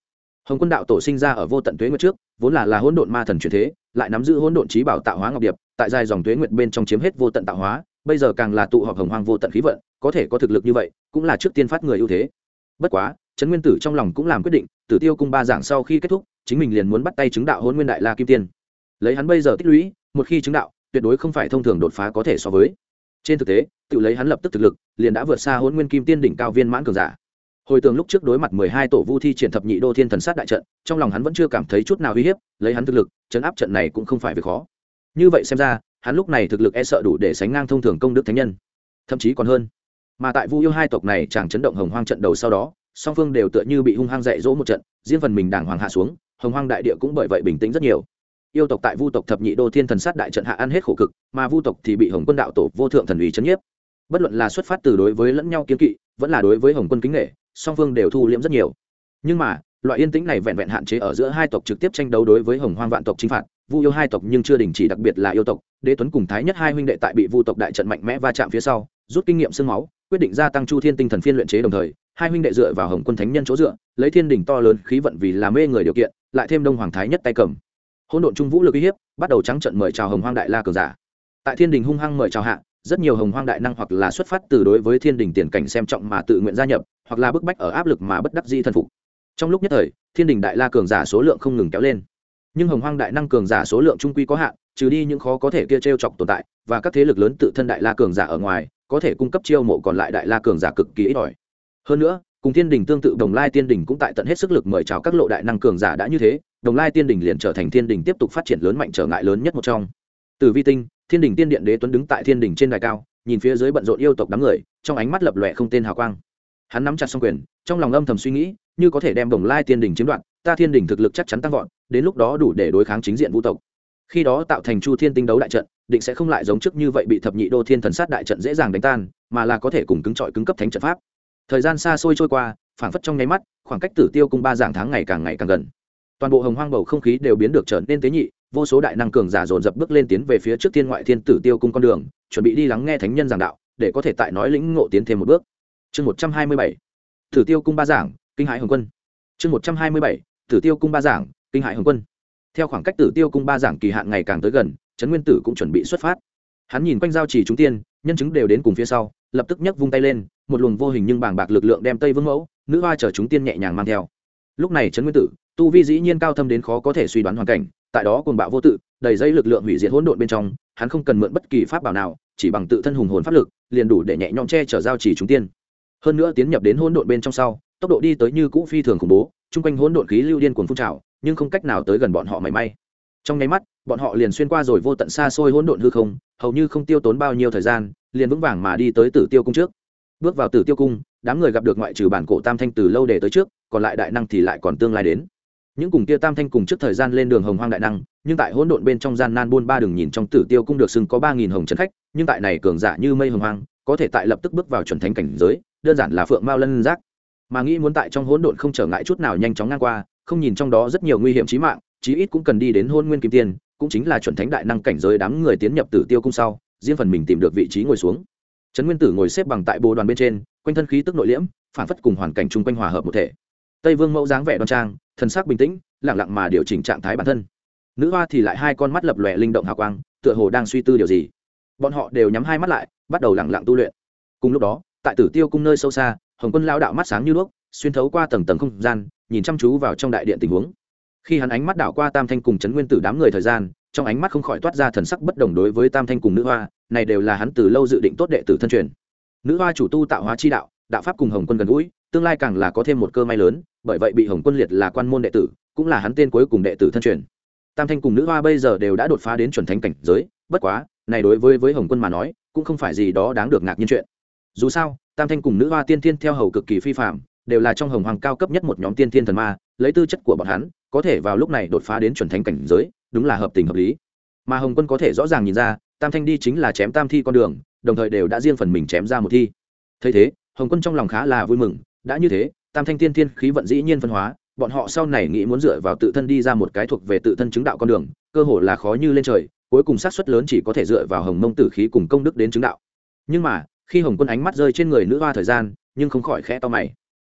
Hồng quân đạo tổ sinh ra ở vô tận tuế nguyệt trước, vốn là là hỗn độn ma thần truyền thế, lại nắm giữ hỗn độn trí bảo tạo hóa ngọc điệp, tại dài dòng tuế nguyệt bên trong chiếm hết vô tận tạo hóa bây giờ càng là tụ họp hồng hoang vô tận khí vận, có thể có thực lực như vậy, cũng là trước tiên phát người ưu thế. Bất quá, trấn nguyên tử trong lòng cũng làm quyết định, tử tiêu cung ba giảng sau khi kết thúc, chính mình liền muốn bắt tay chứng đạo hôn nguyên đại la kim tiên. Lấy hắn bây giờ tích lũy, một khi chứng đạo, tuyệt đối không phải thông thường đột phá có thể so với. Trên thực tế, tự lấy hắn lập tức thực lực, liền đã vượt xa hôn nguyên kim tiên đỉnh cao viên mãn cường giả. Hồi tường lúc trước đối mặt mười hai tổ vu thi triển thập nhị đô thiên thần sát đại trận, trong lòng hắn vẫn chưa cảm thấy chút nào uy hiếp, lấy hắn thực lực chấn áp trận này cũng không phải việc khó. Như vậy xem ra hắn lúc này thực lực e sợ đủ để sánh ngang thông thường công đức thánh nhân. Thậm chí còn hơn. Mà tại vu yêu hai tộc này chẳng chấn động hồng hoang trận đầu sau đó, song phương đều tựa như bị hung hăng dạy dỗ một trận, riêng phần mình đàng hoàng hạ xuống, hồng hoang đại địa cũng bởi vậy bình tĩnh rất nhiều. Yêu tộc tại vu tộc thập nhị đô thiên thần sát đại trận hạ ăn hết khổ cực, mà vu tộc thì bị hồng quân đạo tổ vô thượng thần ủy chấn nhiếp. Bất luận là xuất phát từ đối với lẫn nhau kiến kỵ, vẫn là đối với hồng quân kính nghệ song phương đều thu liễm rất nhiều. Nhưng mà loại yên tĩnh này vẹn vẹn hạn chế ở giữa hai tộc trực tiếp tranh đấu đối với hồng hoang vạn tộc chinh phạt, vu yêu hai tộc nhưng chưa đình chỉ đặc biệt là yêu tộc. Đế tuấn cùng thái nhất hai huynh đệ tại bị vu tộc đại trận mạnh mẽ va chạm phía sau, rút kinh nghiệm sương máu, quyết định gia tăng chu thiên tinh thần phiên luyện chế đồng thời, hai huynh đệ dựa vào hồng quân thánh nhân chỗ dựa, lấy thiên đỉnh to lớn khí vận vì làm mê người điều kiện, lại thêm đông hoàng thái nhất tay cầm. Hỗn độn trung vũ lực uy hiếp, bắt đầu trắng trận mời chào hồng hoang đại la cường giả. Tại thiên đình hung hăng mời chào hạ, rất nhiều hồng hoang đại năng hoặc là xuất phát từ đối với thiên đình tiền cảnh xem trọng mà tự nguyện gia nhập, hoặc là bức bách ở áp lực mà bất đắc di thần phục trong lúc nhất thời, thiên đình đại la cường giả số lượng không ngừng kéo lên. Nhưng hồng hoang đại năng cường giả số lượng trung quy có hạn, trừ đi những khó có thể kia t r e o chọc tồn tại và các thế lực lớn tự thân đại la cường giả ở ngoài, có thể cung cấp chiêu mộ còn lại đại la cường giả cực kỳ ít ỏi. Hơn nữa, cùng thiên đình tương tự đồng lai tiên đình cũng tại tận hết sức lực mời chào các lộ đại năng cường giả đã như thế, đồng lai tiên đình liền trở thành thiên đình tiếp tục phát triển lớn mạnh trở ngại lớn nhất một trong. Từ vi tinh, thiên đình tiên điện đế tuấn đứng tại thiên đình trên đài cao, nhìn phía dưới bận rộn yêu tộc đám người, trong ánh mắt lập lòe không tên hào quang. Hắn nắm chặt xong quyền, trong lòng âm thầm suy nghĩ như có thể đem đồng lai tiên đình chiếm đoạt, ta thiên đình thực lực chắc chắn tăng vọt, đến lúc đó đủ để đối kháng chính diện vũ tộc. Khi đó tạo thành chu thiên tinh đấu đại trận, định sẽ không lại giống trước như vậy bị thập nhị đô thiên thần sát đại trận dễ dàng đánh tan, mà là có thể cùng cứng trọi cứng cấp thánh trận pháp. Thời gian xa xôi trôi qua, phảng phất trong nháy mắt, khoảng cách tử tiêu cung ba giảng tháng ngày càng ngày càng gần. Toàn bộ hồng hoang bầu không khí đều biến được trở nên tế nhị, vô số đại năng cường giả dồn dập bước lên tiến về phía trước thiên ngoại thiên tử tiêu cung con đường, chuẩn bị đi lắng nghe thánh nhân giảng đạo, để có thể tại nói lĩnh ngộ tiến thêm một bước. Chương một trăm hai mươi bảy. Tử tiêu cung ba giảng kinh hải hồng quân. Chương một trăm hai mươi bảy, tử tiêu cung ba giảng, kinh hải hồng quân. Theo khoảng cách tử tiêu cung ba giảng kỳ hạn ngày càng tới gần, trấn nguyên tử cũng chuẩn bị xuất phát. Hắn nhìn quanh giao chỉ chúng tiên, nhân chứng đều đến cùng phía sau, lập tức nhấc vung tay lên, một luồng vô hình nhưng bàng bạc lực lượng đem tây vương mẫu, nữ hoa chở chúng tiên nhẹ nhàng mang theo. Lúc này trấn nguyên tử, tu vi dĩ nhiên cao thâm đến khó có thể suy đoán hoàn cảnh, tại đó cồn bạo vô tự, đầy dây lực lượng hủy diệt hỗn độn bên trong, hắn không cần mượn bất kỳ pháp bảo nào, chỉ bằng tự thân hùng hồn pháp lực, liền đủ để nhẹ nhõm che chở giao chỉ chúng tiên. Hơn nữa tiến nhập đến hỗn độn bên trong sau tốc độ đi tới như cũ phi thường khủng bố, chung quanh hỗn độn khí lưu điên cuồng phun trào, nhưng không cách nào tới gần bọn họ mảy may. Trong nháy mắt, bọn họ liền xuyên qua rồi vô tận xa xôi hỗn độn hư không, hầu như không tiêu tốn bao nhiêu thời gian, liền vững vàng mà đi tới tử tiêu cung trước. Bước vào tử tiêu cung, đám người gặp được ngoại trừ bản cổ tam thanh từ lâu để tới trước, còn lại đại năng thì lại còn tương lai đến. Những cùng kia tam thanh cùng trước thời gian lên đường hồng hoang đại năng, nhưng tại hỗn độn bên trong gian nan buôn ba đường nhìn trong tử tiêu cung được xưng có ba nghìn hồng trần khách, nhưng tại này cường giả như mây hồng hoang, có thể tại lập tức bước vào chuẩn thánh cảnh giới, đơn giản là phượng mao lân giác mà nghĩ muốn tại trong hỗn độn không trở ngại chút nào nhanh chóng ngang qua, không nhìn trong đó rất nhiều nguy hiểm chí mạng, chí ít cũng cần đi đến hôn nguyên kim tiên, cũng chính là chuẩn thánh đại năng cảnh giới đám người tiến nhập tử tiêu cung sau, riêng phần mình tìm được vị trí ngồi xuống. Trấn nguyên tử ngồi xếp bằng tại bồ đoàn bên trên, quanh thân khí tức nội liễm, phản phất cùng hoàn cảnh chung quanh hòa hợp một thể. Tây vương mẫu dáng vẻ đoan trang, thần sắc bình tĩnh lẳng lặng mà điều chỉnh trạng thái bản thân. Nữ hoa thì lại hai con mắt lập lòe linh động hào quang, tựa hồ đang suy tư điều gì. Bọn họ đều nhắm hai mắt lại, bắt đầu lẳng lặng tu luyện. Cùng lúc đó, tại tử tiêu cung nơi sâu xa hồng quân lao đạo mắt sáng như đuốc, xuyên thấu qua tầng tầng không gian, nhìn chăm chú vào trong đại điện tình huống. Khi hắn ánh mắt đảo qua tam thanh cùng Trấn nguyên tử đám người thời gian, trong ánh mắt không khỏi toát ra thần sắc bất đồng đối với tam thanh cùng nữ hoa, này đều là hắn từ lâu dự định tốt đệ tử thân truyền. Nữ hoa chủ tu tạo hóa chi đạo đạo pháp cùng hồng quân gần gũi, tương lai càng là có thêm một cơ may lớn, bởi vậy bị hồng quân liệt là quan môn đệ tử, cũng là hắn tên cuối cùng đệ tử thân truyền. Tam thanh cùng nữ hoa bây giờ đều đã đột phá đến chuẩn thánh cảnh giới, bất quá, này đối với với hồng quân mà nói, cũng không phải gì đó đáng được ngạc nhiên chuyện. Dù sao tam thanh cùng nữ hoa tiên thiên theo hầu cực kỳ phi phạm, đều là trong hồng hoàng cao cấp nhất một nhóm tiên thiên thần ma, lấy tư chất của bọn hắn, có thể vào lúc này đột phá đến chuẩn thánh cảnh giới, đúng là hợp tình hợp lý. Mà hồng quân có thể rõ ràng nhìn ra, tam thanh đi chính là chém tam thi con đường, đồng thời đều đã riêng phần mình chém ra một thi. Thấy thế, hồng quân trong lòng khá là vui mừng, đã như thế, tam thanh tiên thiên khí vận dĩ nhiên phân hóa, bọn họ sau này nghĩ muốn dựa vào tự thân đi ra một cái thuộc về tự thân chứng đạo con đường, cơ hội là khó như lên trời, cuối cùng xác suất lớn chỉ có thể dựa vào hồng mông tử khí cùng công đức đến chứng đạo. Nhưng mà khi hồng quân ánh mắt rơi trên người nữ hoa thời gian, nhưng không khỏi khẽ to mày.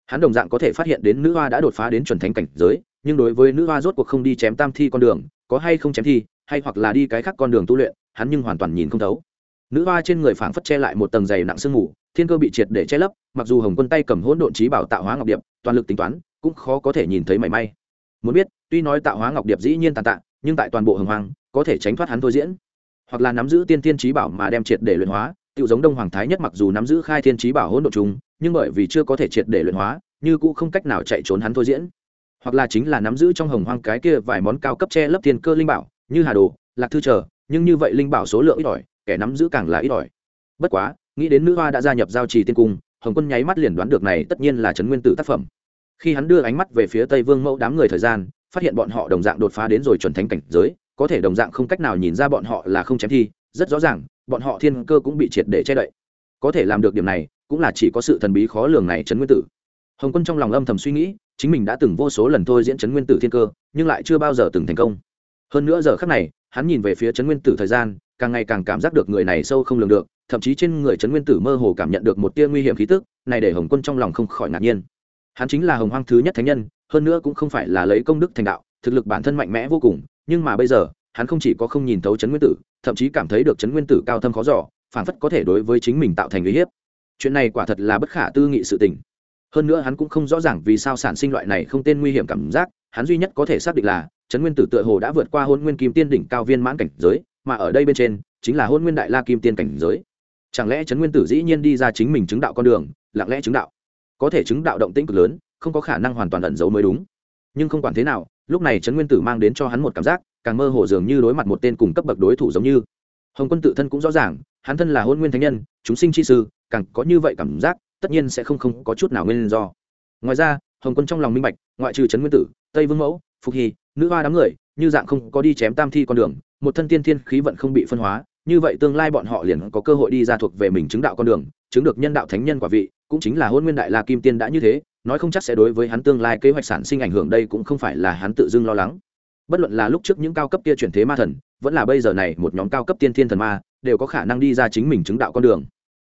Hắn đồng dạng có thể phát hiện đến nữ hoa đã đột phá đến chuẩn thánh cảnh giới, nhưng đối với nữ hoa rốt cuộc không đi chém tam thi con đường, có hay không chém thi, hay hoặc là đi cái khác con đường tu luyện, hắn nhưng hoàn toàn nhìn không thấu. Nữ hoa trên người phảng phất che lại một tầng dày nặng sương mù, thiên cơ bị triệt để che lấp, mặc dù hồng quân tay cầm hỗn độn trí bảo tạo hóa ngọc điệp, toàn lực tính toán, cũng khó có thể nhìn thấy mảy may. Muốn biết, tuy nói tạo hóa ngọc điệp dĩ nhiên tàn tạ, nhưng tại toàn bộ hồng hoàng có thể tránh thoát hắn thôi diễn. Hoặc là nắm giữ tiên tiên trí bảo mà đem triệt để luyện hóa tự giống đông hoàng thái nhất mặc dù nắm giữ khai thiên trí bảo hỗn độn chúng nhưng bởi vì chưa có thể triệt để luyện hóa, như cũng không cách nào chạy trốn hắn thôi diễn. Hoặc là chính là nắm giữ trong hồng hoang cái kia vài món cao cấp che lấp Thiên cơ linh bảo, như hà đồ, lạc thư chờ nhưng như vậy linh bảo số lượng ít ỏi, kẻ nắm giữ càng là ít ỏi. Bất quá, nghĩ đến nữ hoa đã gia nhập giao trì tiên cung, hồng quân nháy mắt liền đoán được này tất nhiên là trấn nguyên tử tác phẩm. Khi hắn đưa ánh mắt về phía tây vương mẫu đám người thời gian, phát hiện bọn họ đồng dạng đột phá đến rồi chuẩn thánh cảnh giới, có thể đồng dạng không cách nào nhìn ra bọn họ là không chém thi, rất rõ ràng bọn họ thiên cơ cũng bị triệt để che đậy. Có thể làm được điểm này, cũng là chỉ có sự thần bí khó lường này trấn nguyên tử. Hồng quân trong lòng âm thầm suy nghĩ, chính mình đã từng vô số lần thôi diễn trấn nguyên tử thiên cơ, nhưng lại chưa bao giờ từng thành công. Hơn nữa giờ khác này, hắn nhìn về phía trấn nguyên tử thời gian, càng ngày càng cảm giác được người này sâu không lường được, thậm chí trên người trấn nguyên tử mơ hồ cảm nhận được một tia nguy hiểm khí tức, này để hồng quân trong lòng không khỏi ngạc nhiên. Hắn chính là hồng hoang thứ nhất thánh nhân, hơn nữa cũng không phải là lấy công đức thành đạo, thực lực bản thân mạnh mẽ vô cùng, nhưng mà bây giờ hắn không chỉ có không nhìn thấu chấn nguyên tử, thậm chí cảm thấy được chấn nguyên tử cao thâm khó giỏ phản phất có thể đối với chính mình tạo thành uy hiếp. Chuyện này quả thật là bất khả tư nghị sự tình. Hơn nữa hắn cũng không rõ ràng vì sao sản sinh loại này không tên nguy hiểm cảm giác, hắn duy nhất có thể xác định là chấn nguyên tử tựa hồ đã vượt qua hôn nguyên kim tiên đỉnh cao viên mãn cảnh giới, mà ở đây bên trên, chính là hôn nguyên đại la kim tiên cảnh giới. Chẳng lẽ chấn nguyên tử dĩ nhiên đi ra chính mình chứng đạo con đường, lặng lẽ chứng đạo? Có thể chứng đạo động tĩnh cực lớn, không có khả năng hoàn toàn ẩn giấu mới đúng. Nhưng không quản thế nào, lúc này trấn nguyên tử mang đến cho hắn một cảm giác càng mơ hồ dường như đối mặt một tên cùng cấp bậc đối thủ giống như. Hồng quân tự thân cũng rõ ràng, hắn thân là hôn nguyên thánh nhân, chúng sinh chi sư, càng có như vậy cảm giác, tất nhiên sẽ không không có chút nào nguyên do. Ngoài ra, hồng quân trong lòng minh bạch, ngoại trừ trấn nguyên tử, tây vương mẫu, phục hy nữ hoa đám người, như dạng không có đi chém tam thi con đường, một thân tiên thiên khí vận không bị phân hóa, như vậy tương lai bọn họ liền có cơ hội đi ra thuộc về mình chứng đạo con đường, chứng được nhân đạo thánh nhân quả vị, cũng chính là hôn nguyên đại la kim tiên đã như thế, nói không chắc sẽ đối với hắn tương lai kế hoạch sản sinh ảnh hưởng đây cũng không phải là hắn tự dưng lo lắng bất luận là lúc trước những cao cấp kia chuyển thế ma thần, vẫn là bây giờ này một nhóm cao cấp tiên thiên thần ma, đều có khả năng đi ra chính mình chứng đạo con đường.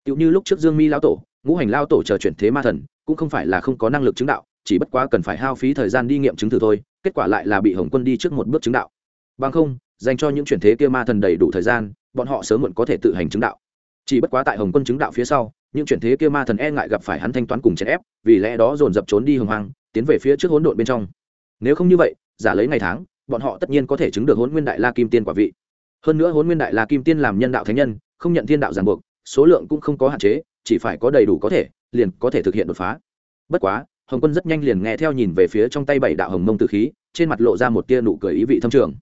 Tựu như lúc trước dương mi lão tổ, ngũ hành lao tổ chờ chuyển thế ma thần, cũng không phải là không có năng lực chứng đạo, chỉ bất quá cần phải hao phí thời gian đi nghiệm chứng thử thôi, kết quả lại là bị hồng quân đi trước một bước chứng đạo. Bằng không, dành cho những chuyển thế kia ma thần đầy đủ thời gian, bọn họ sớm muộn có thể tự hành chứng đạo. Chỉ bất quá tại hồng quân chứng đạo phía sau, những chuyển thế kia ma thần e ngại gặp phải hắn thanh toán cùng chèn ép, vì lẽ đó dồn dập trốn đi hồng hoang, tiến về phía trước hỗn độn bên trong. Nếu không như vậy, giả lấy ngày tháng bọn họ tất nhiên có thể chứng được hỗn nguyên đại la kim tiên quả vị. Hơn nữa hỗn nguyên đại la kim tiên làm nhân đạo thánh nhân, không nhận thiên đạo giảng buộc, số lượng cũng không có hạn chế, chỉ phải có đầy đủ có thể, liền có thể thực hiện đột phá. Bất quá, hồng quân rất nhanh liền nghe theo nhìn về phía trong tay bảy đạo hồng mông tử khí, trên mặt lộ ra một tia nụ cười ý vị thâm trường.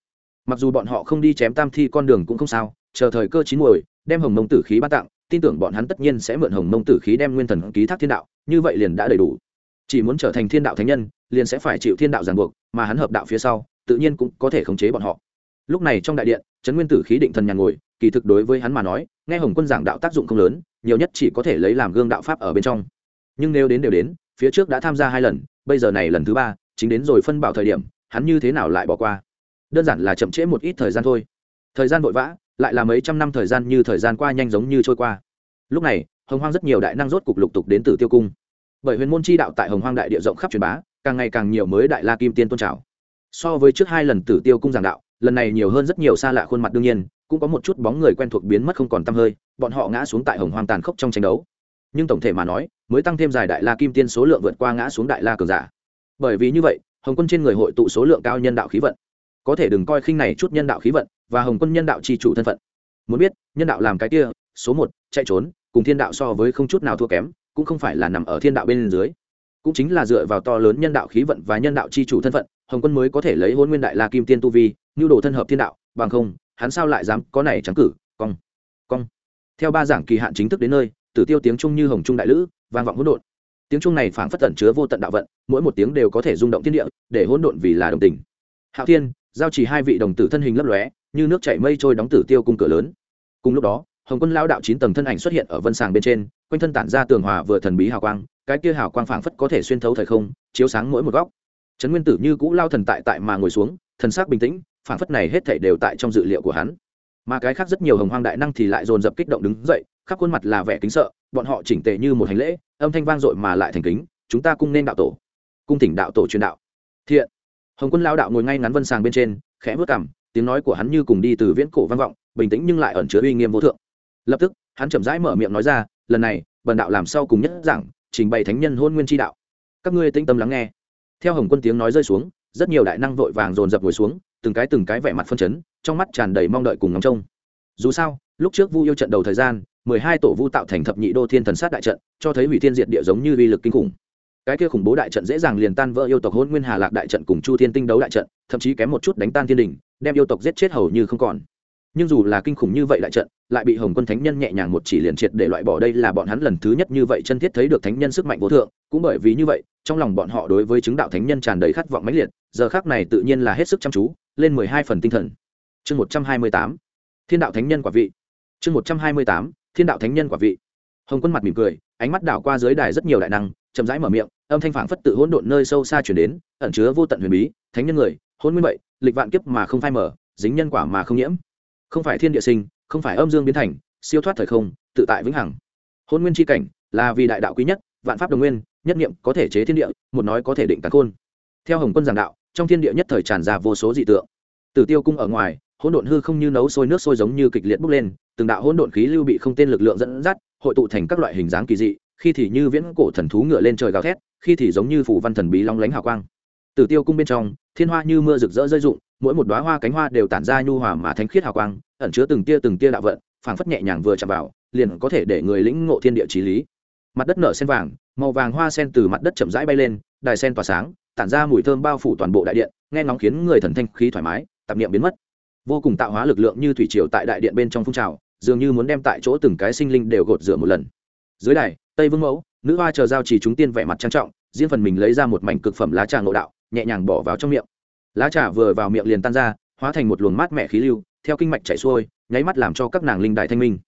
Mặc dù bọn họ không đi chém tam thi con đường cũng không sao, chờ thời cơ chín muồi, đem hồng mông tử khí ban tặng, tin tưởng bọn hắn tất nhiên sẽ mượn hồng mông tử khí đem nguyên thần ký thác thiên đạo, như vậy liền đã đầy đủ. Chỉ muốn trở thành thiên đạo thánh nhân, liền sẽ phải chịu thiên đạo ràng buộc, mà hắn hợp đạo phía sau tự nhiên cũng có thể khống chế bọn họ. Lúc này trong đại điện, trấn nguyên tử khí định thần nhàn ngồi, kỳ thực đối với hắn mà nói, nghe hồng quân giảng đạo tác dụng không lớn, nhiều nhất chỉ có thể lấy làm gương đạo pháp ở bên trong. Nhưng nếu đến đều đến, phía trước đã tham gia hai lần, bây giờ này lần thứ ba, chính đến rồi phân bảo thời điểm, hắn như thế nào lại bỏ qua? Đơn giản là chậm trễ một ít thời gian thôi. Thời gian vội vã, lại là mấy trăm năm thời gian như thời gian qua nhanh giống như trôi qua. Lúc này, hồng hoang rất nhiều đại năng rốt cục lục tục đến từ tiêu cung. Bởi huyền môn chi đạo tại hồng hoang đại địa rộng khắp truyền bá, càng ngày càng nhiều mới đại la kim tiên tôn trào so với trước hai lần tử tiêu cung giảng đạo, lần này nhiều hơn rất nhiều xa lạ khuôn mặt đương nhiên, cũng có một chút bóng người quen thuộc biến mất không còn t hơi, bọn họ ngã xuống tại hồng hoang tàn khốc trong tranh đấu. Nhưng tổng thể mà nói, mới tăng thêm dài đại la kim tiên số lượng vượt qua ngã xuống đại la cường giả. Bởi vì như vậy, hồng quân trên người hội tụ số lượng cao nhân đạo khí vận. Có thể đừng coi khinh này chút nhân đạo khí vận và hồng quân nhân đạo c h i chủ thân phận. Muốn biết, nhân đạo làm cái kia, số một, chạy trốn, cùng thiên đạo so với không chút nào thua kém, cũng không phải là nằm ở thiên đạo bên dưới. Cũng chính là dựa vào to lớn nhân đạo khí vận và nhân đạo c h i chủ thân phận hồng quân mới có thể lấy hôn nguyên đại la kim tiên tu vi nhu đồ thân hợp thiên đạo, bằng không, hắn sao lại dám có này trắng cử? Cong cong. Theo ba giảng kỳ hạn chính thức đến nơi, tử tiêu tiếng trung như hồng trung đại lữ, vang vọng hỗn độn. Tiếng trung này phảng phất tẩn chứa vô tận đạo vận, mỗi một tiếng đều có thể rung động thiên địa, để hỗn độn vì là đồng tình. Hạo thiên, giao chỉ hai vị đồng tử thân hình lấp lóe, như nước chảy mây trôi đóng tử tiêu cung cửa lớn. Cùng lúc đó, hồng quân lao đạo chín tầng thân ảnh xuất hiện ở vân sàng bên trên, quanh thân tản ra tường hòa vừa thần bí hào quang, cái kia hào quang phảng phất có thể xuyên thấu thời không, chiếu sáng mỗi một góc trấn nguyên tử như cũ lao thần tại tại mà ngồi xuống, thần sắc bình tĩnh phản phất này hết thảy đều tại trong dự liệu của hắn. Mà cái khác rất nhiều hồng hoang đại năng thì lại dồn dập kích động đứng dậy, khắp khuôn mặt là vẻ kính sợ, bọn họ chỉnh tề như một hành lễ, âm thanh vang dội mà lại thành kính, chúng ta cung nên đạo tổ. Cung thỉnh đạo tổ truyền đạo. Thiện. Hồng quân lao đạo ngồi ngay ngắn vân sàng bên trên, khẽ vớt cảm tiếng nói của hắn như cùng đi từ viễn cổ vang vọng, bình tĩnh nhưng lại ẩn chứa uy nghiêm vô thượng. Lập tức, hắn chậm rãi mở miệng nói ra, lần này, bần đạo làm sau cùng nhất giảng, trình bày thánh nhân hôn nguyên tri đạo. Các ngươi tĩnh tâm lắng nghe theo hồng quân tiếng nói rơi xuống, rất nhiều đại năng vội vàng dồn dập ngồi xuống, từng cái từng cái vẻ mặt phân chấn, trong mắt tràn đầy mong đợi cùng ngóng trông. Dù sao, lúc trước vu yêu trận đầu thời gian, mười hai tổ vu tạo thành thập nhị đô thiên thần sát đại trận, cho thấy hủy thiên diệt địa giống như uy lực kinh khủng. Cái kia khủng bố đại trận dễ dàng liền tan vỡ yêu tộc hôn nguyên hà lạc đại trận cùng chu thiên tinh đấu đại trận, thậm chí kém một chút đánh tan thiên đình, đem yêu tộc giết chết hầu như không còn nhưng dù là kinh khủng như vậy đại trận, lại bị hồng quân thánh nhân nhẹ nhàng một chỉ liền triệt để loại bỏ. Đây là bọn hắn lần thứ nhất như vậy chân thiết thấy được thánh nhân sức mạnh vô thượng, cũng bởi vì như vậy, trong lòng bọn họ đối với chứng đạo thánh nhân tràn đầy khát vọng mãnh liệt, giờ khác này tự nhiên là hết sức chăm chú, lên mười hai phần tinh thần. Chương một trăm hai mươi tám. Thiên đạo thánh nhân quả vị. Chương một trăm hai mươi tám. Thiên đạo thánh nhân quả vị. Hồng quân mặt mỉm cười, ánh mắt đảo qua dưới đài rất nhiều đại năng, chậm rãi mở miệng, âm thanh phảng phất tự hỗn độn nơi sâu xa chuyển đến, ẩn chứa vô tận huyền bí, thánh nhân người, hôn nguyên vậy, lịch vạn kiếp mà không phai mở dính nhân quả mà không nhiễm không phải thiên địa sinh, không phải âm dương biến thành, siêu thoát thời không, tự tại vĩnh hằng. Hôn nguyên tri cảnh là vì đại đạo quý nhất, vạn pháp đồng nguyên, nhất niệm có thể chế thiên địa, một nói có thể định cắn khôn. Theo hồng quân giảng đạo, trong thiên địa nhất thời tràn ra vô số dị tượng. Từ tiêu cung ở ngoài, hỗn độn hư không như nấu sôi nước sôi giống như kịch liệt bốc lên, từng đạo hỗn độn khí lưu bị không tên lực lượng dẫn dắt, hội tụ thành các loại hình dáng kỳ dị, khi thì như viễn cổ thần thú ngựa lên trời gào thét, khi thì giống như phủ văn thần bí long lánh hào quang. Tử tiêu cung bên trong, thiên hoa như mưa rực rỡ rơi rụng, mỗi một đoá hoa cánh hoa đều tản ra nhu hòa mà thánh khiết hào quang ẩn chứa từng tia từng tia đạo vận, phảng phất nhẹ nhàng vừa chạm vào, liền có thể để người lĩnh ngộ thiên địa trí lý. Mặt đất nở sen vàng, màu vàng hoa sen từ mặt đất chậm rãi bay lên, đài sen tỏa sáng, tản ra mùi thơm bao phủ toàn bộ đại điện, nghe ngóng khiến người thần thanh khí thoải mái, tạp niệm biến mất. Vô cùng tạo hóa lực lượng như thủy triều tại đại điện bên trong phun trào, dường như muốn đem tại chỗ từng cái sinh linh đều gột rửa một lần. Dưới đài, tây vương mẫu, nữ hoa chờ giao chỉ chúng tiên vẻ mặt trang trọng, riêng phần mình lấy ra một mảnh cực phẩm lá trà ngộ đạo, nhẹ nhàng bỏ vào trong miệng. Lá trà vừa vào miệng liền tan ra, hóa thành một luồng mát mẻ khí lưu theo kinh mạch chảy xuôi, nháy mắt làm cho các nàng linh đại thanh minh.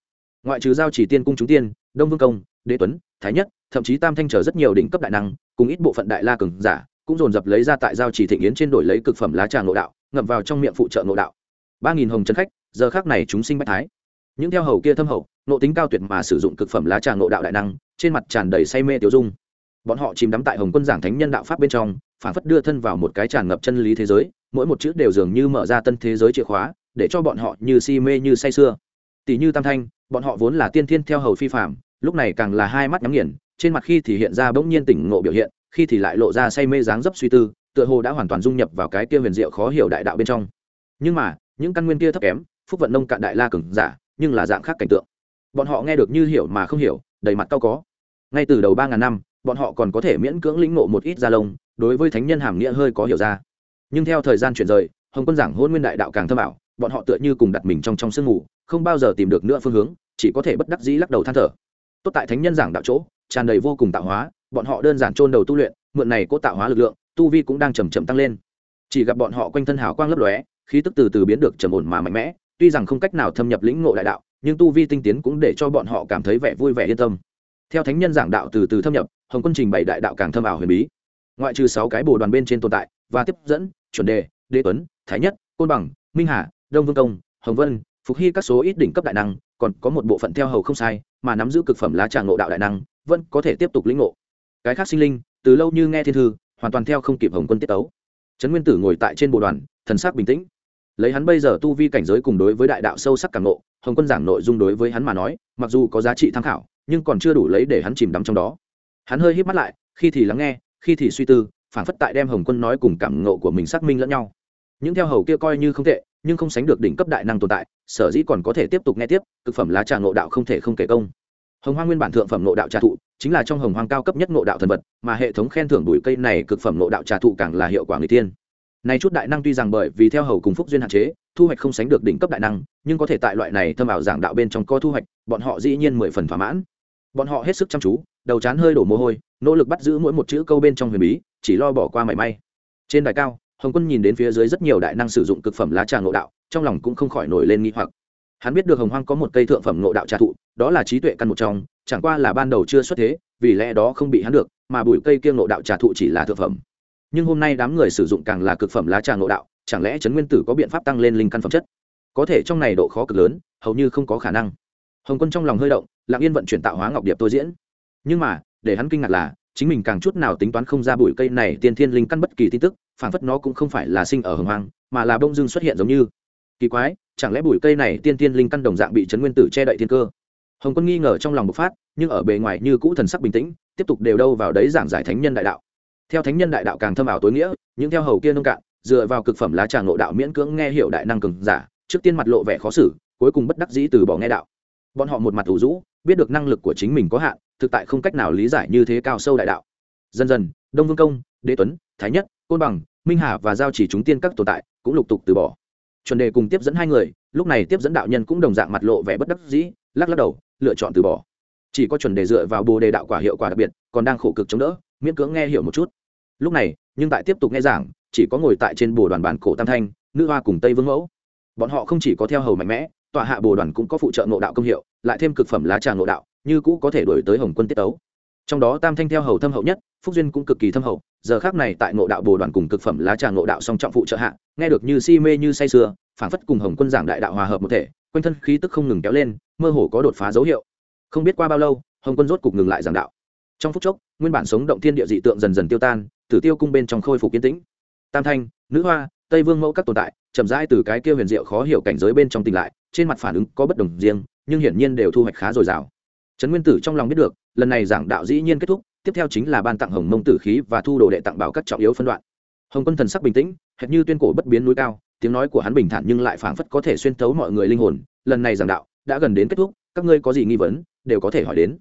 Ngoại trừ giao chỉ tiên cung chúng tiên, đông vương công, đế tuấn, thái nhất, thậm chí tam thanh trở rất nhiều đỉnh cấp đại năng, cùng ít bộ phận đại la cường giả, cũng dồn dập lấy ra tại giao chỉ thịnh yến trên đổi lấy cực phẩm lá trà ngộ đạo, ngậm vào trong miệng phụ trợ ngộ đạo. Ba nghìn hồng chân khách, giờ khác này chúng sinh bách thái. Những theo hầu kia thâm hậu nộ tính cao tuyệt mà sử dụng cực phẩm lá trà ngộ đạo đại năng, trên mặt tràn đầy say mê tiêu dung. Bọn họ chìm đắm tại hồng quân giảng thánh nhân đạo pháp bên trong, phản phất đưa thân vào một cái tràn ngập chân lý thế giới, mỗi một chữ đều dường như mở ra tân thế giới chìa khóa để cho bọn họ như si mê như say sưa. Tỷ như tam thanh, bọn họ vốn là tiên thiên theo hầu phi phạm lúc này càng là hai mắt nhắm nghiền, trên mặt khi thì hiện ra bỗng nhiên tỉnh ngộ biểu hiện, khi thì lại lộ ra say mê dáng dấp suy tư, tựa hồ đã hoàn toàn dung nhập vào cái kia huyền diệu khó hiểu đại đạo bên trong. Nhưng mà, những căn nguyên kia thấp kém, phúc vận nông cạn đại la cường giả, nhưng là dạng khác cảnh tượng. Bọn họ nghe được như hiểu mà không hiểu, đầy mặt cao có. Ngay từ đầu ba ngàn năm, bọn họ còn có thể miễn cưỡng lĩnh ngộ một ít gia lông, đối với thánh nhân hàm nghĩa hơi có hiểu ra. Nhưng theo thời gian chuyển rời, hồng quân giảng hôn nguyên đại đạo càng thâm ảo bọn họ tựa như cùng đặt mình trong trong sương ngủ, không bao giờ tìm được nữa phương hướng chỉ có thể bất đắc dĩ lắc đầu than thở. Tốt tại thánh nhân giảng đạo chỗ tràn đầy vô cùng tạo hóa bọn họ đơn giản chôn đầu tu luyện mượn này có tạo hóa lực lượng tu vi cũng đang chầm chậm tăng lên. Chỉ gặp bọn họ quanh thân hào quang lấp lóe khí tức từ từ biến được trầm ổn mà mạnh mẽ tuy rằng không cách nào thâm nhập lĩnh ngộ đại đạo nhưng tu vi tinh tiến cũng để cho bọn họ cảm thấy vẻ vui vẻ yên tâm. Theo thánh nhân giảng đạo từ từ thâm nhập hồng quân trình bày đại đạo càng thâm ảo huyền bí. Ngoại trừ sáu cái bồ đoàn bên trên tồn tại và tiếp dẫn chuẩn đề đế tuấn thái nhất côn bằng minh hà đông vương công, hồng vân, phục hy các số ít đỉnh cấp đại năng, còn có một bộ phận theo hầu không sai, mà nắm giữ cực phẩm lá trà ngộ đạo đại năng, vẫn có thể tiếp tục lĩnh ngộ. Cái khác sinh linh, từ lâu như nghe thiên thư, hoàn toàn theo không kịp hồng quân tiết tấu. Trấn nguyên tử ngồi tại trên bộ đoàn, thần sắc bình tĩnh. Lấy hắn bây giờ tu vi cảnh giới cùng đối với đại đạo sâu sắc càng ngộ, hồng quân giảng nội dung đối với hắn mà nói, mặc dù có giá trị tham khảo, nhưng còn chưa đủ lấy để hắn chìm đắm trong đó. Hắn hơi hít mắt lại, khi thì lắng nghe, khi thì suy tư phản phất tại đem hồng quân nói cùng cảm ngộ của mình xác minh lẫn nhau. Những theo hầu kia coi như không tệ nhưng không sánh được đỉnh cấp đại năng tồn tại, sở dĩ còn có thể tiếp tục nghe tiếp, thực phẩm lá trà ngộ đạo không thể không kể công. Hồng hoang nguyên bản thượng phẩm ngộ đạo trà thụ, chính là trong hồng hoang cao cấp nhất ngộ đạo thần vật, mà hệ thống khen thưởng bụi cây này cực phẩm ngộ đạo trà thụ càng là hiệu quả người tiên. Này chút đại năng tuy rằng bởi vì theo hầu cùng phúc duyên hạn chế, thu hoạch không sánh được đỉnh cấp đại năng, nhưng có thể tại loại này thâm ảo giảng đạo bên trong có thu hoạch, bọn họ dĩ nhiên mười phần thỏa mãn. Bọn họ hết sức chăm chú, đầu chán hơi đổ mồ hôi, nỗ lực bắt giữ mỗi một chữ câu bên trong huyền bí, chỉ lo bỏ qua mảy may. Trên đài cao hồng quân nhìn đến phía dưới rất nhiều đại năng sử dụng cực phẩm lá trà ngộ đạo, trong lòng cũng không khỏi nổi lên nghi hoặc. Hắn biết được hồng hoang có một cây thượng phẩm ngộ đạo trà thụ, đó là trí tuệ căn một trong, chẳng qua là ban đầu chưa xuất thế, vì lẽ đó không bị hắn được, mà bụi cây kia ngộ đạo trà thụ chỉ là thượng phẩm. Nhưng hôm nay đám người sử dụng càng là cực phẩm lá trà ngộ đạo, chẳng lẽ trấn nguyên tử có biện pháp tăng lên linh căn phẩm chất? Có thể trong này độ khó cực lớn, hầu như không có khả năng. Hồng quân trong lòng hơi động, lặng yên vận chuyển tạo hóa ngọc điệp tôi diễn. Nhưng mà, để hắn kinh ngạc là chính mình càng chút nào tính toán không ra bụi cây này tiên thiên linh căn bất kỳ tin tức phản phất nó cũng không phải là sinh ở hồng hoang, mà là bông dưng xuất hiện giống như. Kỳ quái, chẳng lẽ bụi cây này tiên thiên linh căn đồng dạng bị chấn nguyên tử che đậy thiên cơ? Hồng quân nghi ngờ trong lòng bộc phát, nhưng ở bề ngoài như cũ thần sắc bình tĩnh, tiếp tục đều đâu vào đấy giảng giải thánh nhân đại đạo. Theo thánh nhân đại đạo càng thâm ảo tối nghĩa, những theo hầu kia nông cạn, dựa vào cực phẩm lá trà ngộ đạo miễn cưỡng nghe hiểu đại năng cường giả, trước tiên mặt lộ vẻ khó xử, cuối cùng bất đắc dĩ từ bỏ nghe đạo. Bọn họ một mặt ủ rũ biết được năng lực của chính mình có hạn, thực tại không cách nào lý giải như thế cao sâu đại đạo. Dần dần, đông vương công, đế tuấn, thái nhất, côn bằng, minh hà và giao chỉ chúng tiên các tồn tại cũng lục tục từ bỏ. Chuẩn đề cùng tiếp dẫn hai người, lúc này tiếp dẫn đạo nhân cũng đồng dạng mặt lộ vẻ bất đắc dĩ, lắc lắc đầu, lựa chọn từ bỏ. Chỉ có chuẩn đề dựa vào bồ đề đạo quả hiệu quả đặc biệt, còn đang khổ cực chống đỡ, miễn cưỡng nghe hiểu một chút. Lúc này, nhưng tại tiếp tục nghe giảng, chỉ có ngồi tại trên bồ đoàn bản cổ tam thanh, nữ hoa cùng tây vương mẫu. Bọn họ không chỉ có theo hầu mạnh mẽ, tọa hạ bồ đoàn cũng có phụ trợ ngộ đạo công hiệu lại thêm cực phẩm lá trà ngộ đạo, như cũ có thể đổi tới hồng quân tiết tấu. Trong đó tam thanh theo hầu thâm hậu nhất, phúc duyên cũng cực kỳ thâm hậu, giờ khác này tại ngộ đạo bồ đoàn cùng cực phẩm lá trà ngộ đạo song trọng phụ trợ hạ, nghe được như si mê như say sưa phản phất cùng hồng quân giảng đại đạo hòa hợp một thể, quanh thân khí tức không ngừng kéo lên, mơ hồ có đột phá dấu hiệu. Không biết qua bao lâu, hồng quân rốt cục ngừng lại giảng đạo. Trong phút chốc, nguyên bản sống động thiên địa dị tượng dần dần tiêu tan, tử tiêu cung bên trong khôi phục yên tĩnh. Tam thanh, nữ hoa, tây vương mẫu các tồn tại, chậm rãi từ cái kia huyền diệu khó hiểu cảnh giới bên trong tỉnh lại, trên mặt phản ứng có bất đồng riêng nhưng hiển nhiên đều thu hoạch khá dồi dào. Trấn nguyên tử trong lòng biết được, lần này giảng đạo dĩ nhiên kết thúc, tiếp theo chính là ban tặng hồng mông tử khí và thu đồ đệ tặng bảo các trọng yếu phân đoạn. Hồng quân thần sắc bình tĩnh, hệt như tuyên cổ bất biến núi cao, tiếng nói của hắn bình thản nhưng lại phảng phất có thể xuyên thấu mọi người linh hồn, lần này giảng đạo đã gần đến kết thúc, các ngươi có gì nghi vấn, đều có thể hỏi đến.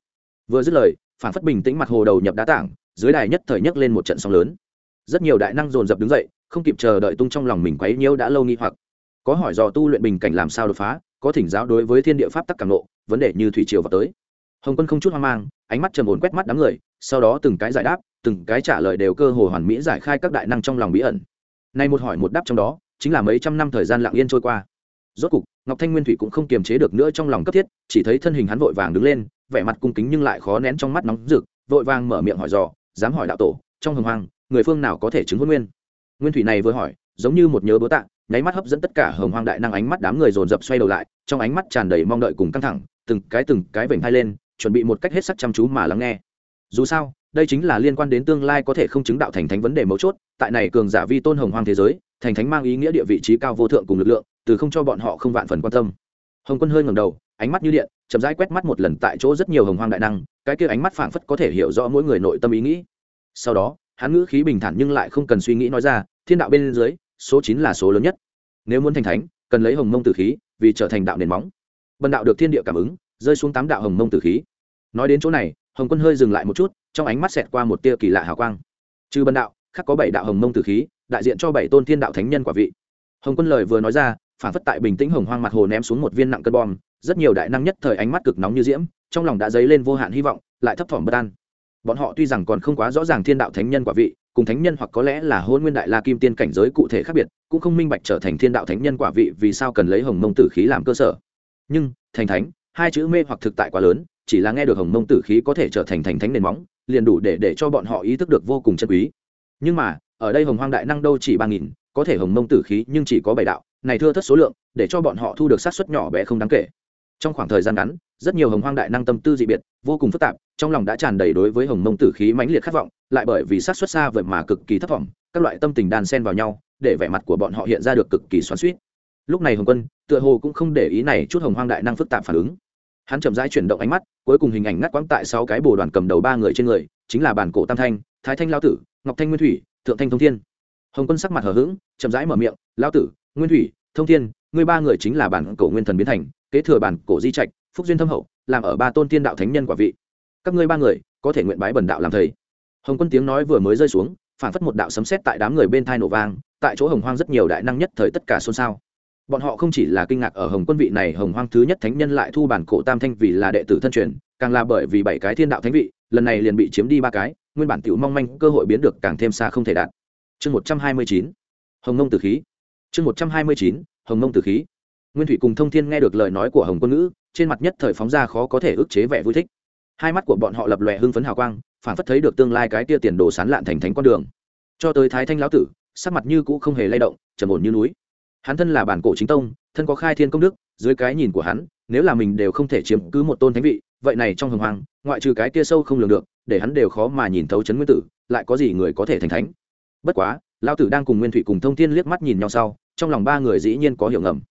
Vừa dứt lời, phảng phất bình tĩnh mặt hồ đầu nhập đá tảng, dưới đài nhất thời nhấc lên một trận sóng lớn. Rất nhiều đại năng dồn dập đứng dậy, không kịp chờ đợi tung trong lòng mình quấy nhiễu đã lâu nghi hoặc. Có hỏi dò tu luyện bình cảnh làm sao đột phá có thỉnh giáo đối với thiên địa pháp tắc càng lộ, vấn đề như thủy triều vào tới. Hồng quân không chút hoang mang, ánh mắt trầm ổn quét mắt đám người, sau đó từng cái giải đáp, từng cái trả lời đều cơ hồ hoàn mỹ giải khai các đại năng trong lòng bí ẩn. Nay một hỏi một đáp trong đó, chính là mấy trăm năm thời gian lặng yên trôi qua. Rốt cục, ngọc thanh nguyên thủy cũng không kiềm chế được nữa trong lòng cấp thiết, chỉ thấy thân hình hắn vội vàng đứng lên, vẻ mặt cung kính nhưng lại khó nén trong mắt nóng rực, vội vàng mở miệng hỏi dò, dám hỏi đạo tổ, trong hồng hoang, người phương nào có thể chứng hôn nguyên? Nguyên thủy này vừa hỏi, giống như một nhớ bố tạ nháy mắt hấp dẫn tất cả hồng hoang đại năng ánh mắt đám người dồn dập xoay đầu lại, trong ánh mắt tràn đầy mong đợi cùng căng thẳng, từng cái từng cái vểnh hai lên, chuẩn bị một cách hết sắc chăm chú mà lắng nghe. Dù sao, đây chính là liên quan đến tương lai có thể không chứng đạo thành thánh vấn đề mấu chốt, tại này cường giả vi tôn hồng hoang thế giới, thành thánh mang ý nghĩa địa vị trí cao vô thượng cùng lực lượng, từ không cho bọn họ không vạn phần quan tâm. Hồng quân hơi ngẩng đầu, ánh mắt như điện, chậm rãi quét mắt một lần tại chỗ rất nhiều hồng hoang đại năng, cái kia ánh mắt phảng phất có thể hiểu rõ mỗi người nội tâm ý nghĩ. Sau đó, hắn ngữ khí bình thản nhưng lại không cần suy nghĩ nói ra, thiên đạo bên dưới số chín là số lớn nhất. Nếu muốn thành thánh, cần lấy hồng mông tử khí, vì trở thành đạo nền móng. Bần đạo được thiên địa cảm ứng, rơi xuống tám đạo hồng mông tử khí. Nói đến chỗ này, hồng quân hơi dừng lại một chút, trong ánh mắt xẹt qua một tia kỳ lạ hào quang. Trừ bần đạo, khác có bảy đạo hồng mông tử khí, đại diện cho bảy tôn thiên đạo thánh nhân quả vị. Hồng quân lời vừa nói ra, phản phất tại bình tĩnh hồng hoang mặt hồ ném xuống một viên nặng cân bom, rất nhiều đại năng nhất thời ánh mắt cực nóng như diễm, trong lòng đã dấy lên vô hạn hy vọng, lại thấp thỏm bất an. Bọn họ tuy rằng còn không quá rõ ràng thiên đạo thánh nhân quả vị cùng thánh nhân hoặc có lẽ là hôn nguyên đại la kim tiên cảnh giới cụ thể khác biệt, cũng không minh bạch trở thành thiên đạo thánh nhân quả vị vì sao cần lấy hồng mông tử khí làm cơ sở. Nhưng, thành thánh, hai chữ mê hoặc thực tại quá lớn, chỉ là nghe được hồng mông tử khí có thể trở thành thành thánh nền móng, liền đủ để để cho bọn họ ý thức được vô cùng chân quý. Nhưng mà, ở đây hồng hoang đại năng đâu chỉ ba nghìn, có thể hồng mông tử khí nhưng chỉ có bảy đạo, này thưa thất số lượng, để cho bọn họ thu được sát xuất nhỏ bé không đáng kể. Trong khoảng thời gian ngắn, rất nhiều hồng hoang đại năng tâm tư dị biệt, vô cùng phức tạp, trong lòng đã tràn đầy đối với hồng mông tử khí mãnh liệt khát vọng lại bởi vì sát xuất xa vậy mà cực kỳ thất vọng, các loại tâm tình đan xen vào nhau, để vẻ mặt của bọn họ hiện ra được cực kỳ xoắn suýt lúc này hồng quân, tựa hồ cũng không để ý này chút hồng hoang đại năng phức tạp phản ứng. Hắn chậm rãi chuyển động ánh mắt, cuối cùng hình ảnh ngắt quãng tại sáu cái bồ đoàn cầm đầu ba người trên người, chính là bản cổ tam thanh, thái thanh lao tử, ngọc thanh nguyên thủy, thượng thanh thông thiên. Hồng quân sắc mặt hờ hững, chậm rãi mở miệng, lao tử, nguyên thủy, thông thiên, ngươi ba người chính là bản cổ nguyên thần biến thành, kế thừa bản cổ di trạch, phúc duyên thâm hậu, làm ở ba tôn tiên đạo thánh nhân quả vị. Các ngươi ba người, có thể nguyện bái bần đạo làm thầy hồng quân tiếng nói vừa mới rơi xuống phản phất một đạo sấm sét tại đám người bên thai nổ vang, tại chỗ hồng hoang rất nhiều đại năng nhất thời tất cả xôn xao. Bọn họ không chỉ là kinh ngạc ở hồng quân vị này hồng hoang thứ nhất thánh nhân lại thu bản cổ tam thanh vì là đệ tử thân truyền, càng là bởi vì bảy cái thiên đạo thánh vị, lần này liền bị chiếm đi ba cái, nguyên bản tiểu mong manh cơ hội biến được càng thêm xa không thể đạt. Chương một trăm hai mươi chín, hồng nông tử khí. Chương một trăm hai mươi chín, hồng nông tử khí. Nguyên thủy cùng thông thiên nghe được lời nói của hồng quân ngữ, trên mặt nhất thời phóng ra khó có thể ức chế vẻ vui thích. Hai mắt của bọn họ lập lòe hưng phấn hào quang phản phất thấy được tương lai cái tia tiền đồ sán lạn thành thánh con đường. Cho tới thái thanh lão tử, sắc mặt như cũ không hề lay động, trầm ổn như núi. Hắn thân là bản cổ chính tông, thân có khai thiên công đức, dưới cái nhìn của hắn, nếu là mình đều không thể chiếm cứ một tôn thánh vị, vậy này trong hồng hoàng ngoại trừ cái kia sâu không lường được, để hắn đều khó mà nhìn thấu chấn nguyên tử, lại có gì người có thể thành thánh? Bất quá lao tử đang cùng nguyên thủy cùng thông thiên liếc mắt nhìn nhau sau, trong lòng ba người dĩ nhiên có hiểu ngầm.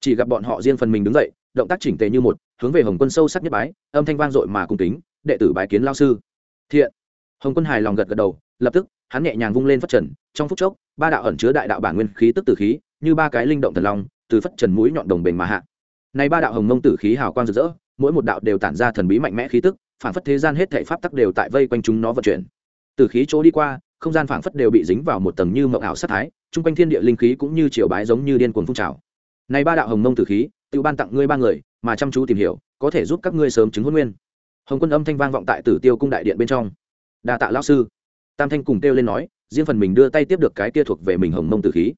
Chỉ gặp bọn họ riêng phần mình đứng dậy, động tác chỉnh tề như một, hướng về hồng quân sâu sắc nhất bái, âm thanh vang dội mà cung kính, đệ tử bái kiến lao sư thiện. Hồng quân hài lòng gật gật đầu, lập tức, hắn nhẹ nhàng vung lên phất trần, trong phút chốc, ba đạo ẩn chứa đại đạo bản nguyên khí tức tử khí, như ba cái linh động thần long, từ phất trần mũi nhọn đồng bền mà hạ. Này ba đạo hồng mông tử khí hào quang rực rỡ, mỗi một đạo đều tản ra thần bí mạnh mẽ khí tức, phản phất thế gian hết thảy pháp tắc đều tại vây quanh chúng nó vận chuyển. Tử khí chỗ đi qua, không gian phản phất đều bị dính vào một tầng như mộng ảo sát thái, chung quanh thiên địa linh khí cũng như triều bái giống như điên cuồng phun trào. Này ba đạo hồng mông tử khí, tự ban tặng ngươi ba người, mà chăm chú tìm hiểu, có thể giúp các ngươi sớm chứng hôn nguyên hồng quân âm thanh vang vọng tại tử tiêu cung đại điện bên trong. Đa tạ lão sư. Tam thanh cùng kêu lên nói, riêng phần mình đưa tay tiếp được cái kia thuộc về mình hồng mông tử khí.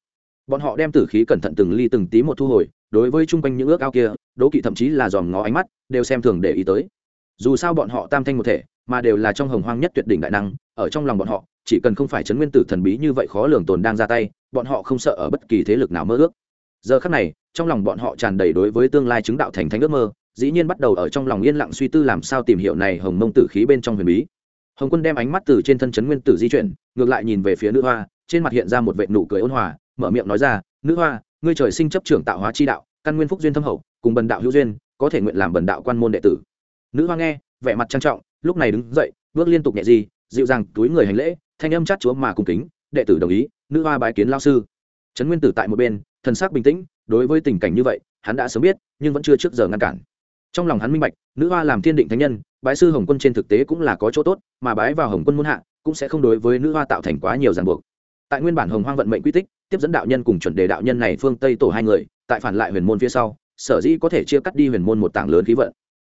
Bọn họ đem tử khí cẩn thận từng ly từng tí một thu hồi, đối với chung quanh những ước ao kia đố kỵ thậm chí là dòm ngó ánh mắt, đều xem thường để ý tới. Dù sao bọn họ tam thanh một thể, mà đều là trong hồng hoang nhất tuyệt đỉnh đại năng, ở trong lòng bọn họ, chỉ cần không phải chấn nguyên tử thần bí như vậy khó lường tồn đang ra tay, bọn họ không sợ ở bất kỳ thế lực nào mơ ước. Giờ khắc này, trong lòng bọn họ tràn đầy đối với tương lai chứng đạo thành thánh ước mơ dĩ nhiên bắt đầu ở trong lòng yên lặng suy tư làm sao tìm hiểu này hồng mông tử khí bên trong huyền bí. Hồng quân đem ánh mắt từ trên thân chấn nguyên tử di chuyển, ngược lại nhìn về phía nữ hoa, trên mặt hiện ra một vệ nụ cười ôn hòa, mở miệng nói ra, nữ hoa, ngươi trời sinh chấp trưởng tạo hóa chi đạo, căn nguyên phúc duyên thâm hậu, cùng bần đạo hữu duyên, có thể nguyện làm bần đạo quan môn đệ tử. Nữ hoa nghe, vẻ mặt trang trọng, lúc này đứng dậy, bước liên tục nhẹ gì dịu dàng túi người hành lễ, thanh âm chát chúa mà cùng kính, đệ tử đồng ý, nữ hoa bái kiến lao sư. Trấn nguyên tử tại một bên, thần sắc bình tĩnh, đối với tình cảnh như vậy, hắn đã sớm biết, nhưng vẫn chưa trước giờ ngăn cản trong lòng hắn minh bạch, nữ hoa làm thiên định thánh nhân, bái sư hồng quân trên thực tế cũng là có chỗ tốt, mà bái vào hồng quân muôn hạ, cũng sẽ không đối với nữ hoa tạo thành quá nhiều ràng buộc. Tại nguyên bản hồng hoang vận mệnh quy tích, tiếp dẫn đạo nhân cùng chuẩn đề đạo nhân này phương tây tổ hai người, tại phản lại huyền môn phía sau, sở dĩ có thể chia cắt đi huyền môn một tảng lớn khí vận.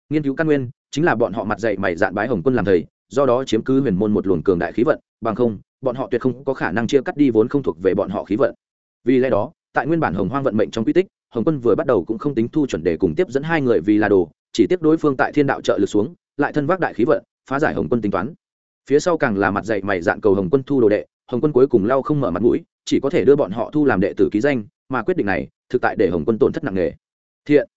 Nghiên cứu căn nguyên, chính là bọn họ mặt dạy mày dạn bái hồng quân làm thầy, do đó chiếm cứ huyền môn một luồng cường đại khí vận, bằng không, bọn họ tuyệt không có khả năng chia cắt đi vốn không thuộc về bọn họ khí vận. Vì lẽ đó, tại nguyên bản hồng hoang vận mệnh trong quy tích hồng quân vừa bắt đầu cũng không tính thu chuẩn đề cùng tiếp dẫn hai người vì là đồ, chỉ tiếp đối phương tại thiên đạo trợ lực xuống, lại thân vác đại khí vận, phá giải hồng quân tính toán. Phía sau càng là mặt dạy mày dạn cầu hồng quân thu đồ đệ, hồng quân cuối cùng lau không mở mặt mũi, chỉ có thể đưa bọn họ thu làm đệ tử ký danh, mà quyết định này, thực tại để hồng quân tổn thất nặng nề. Thiện.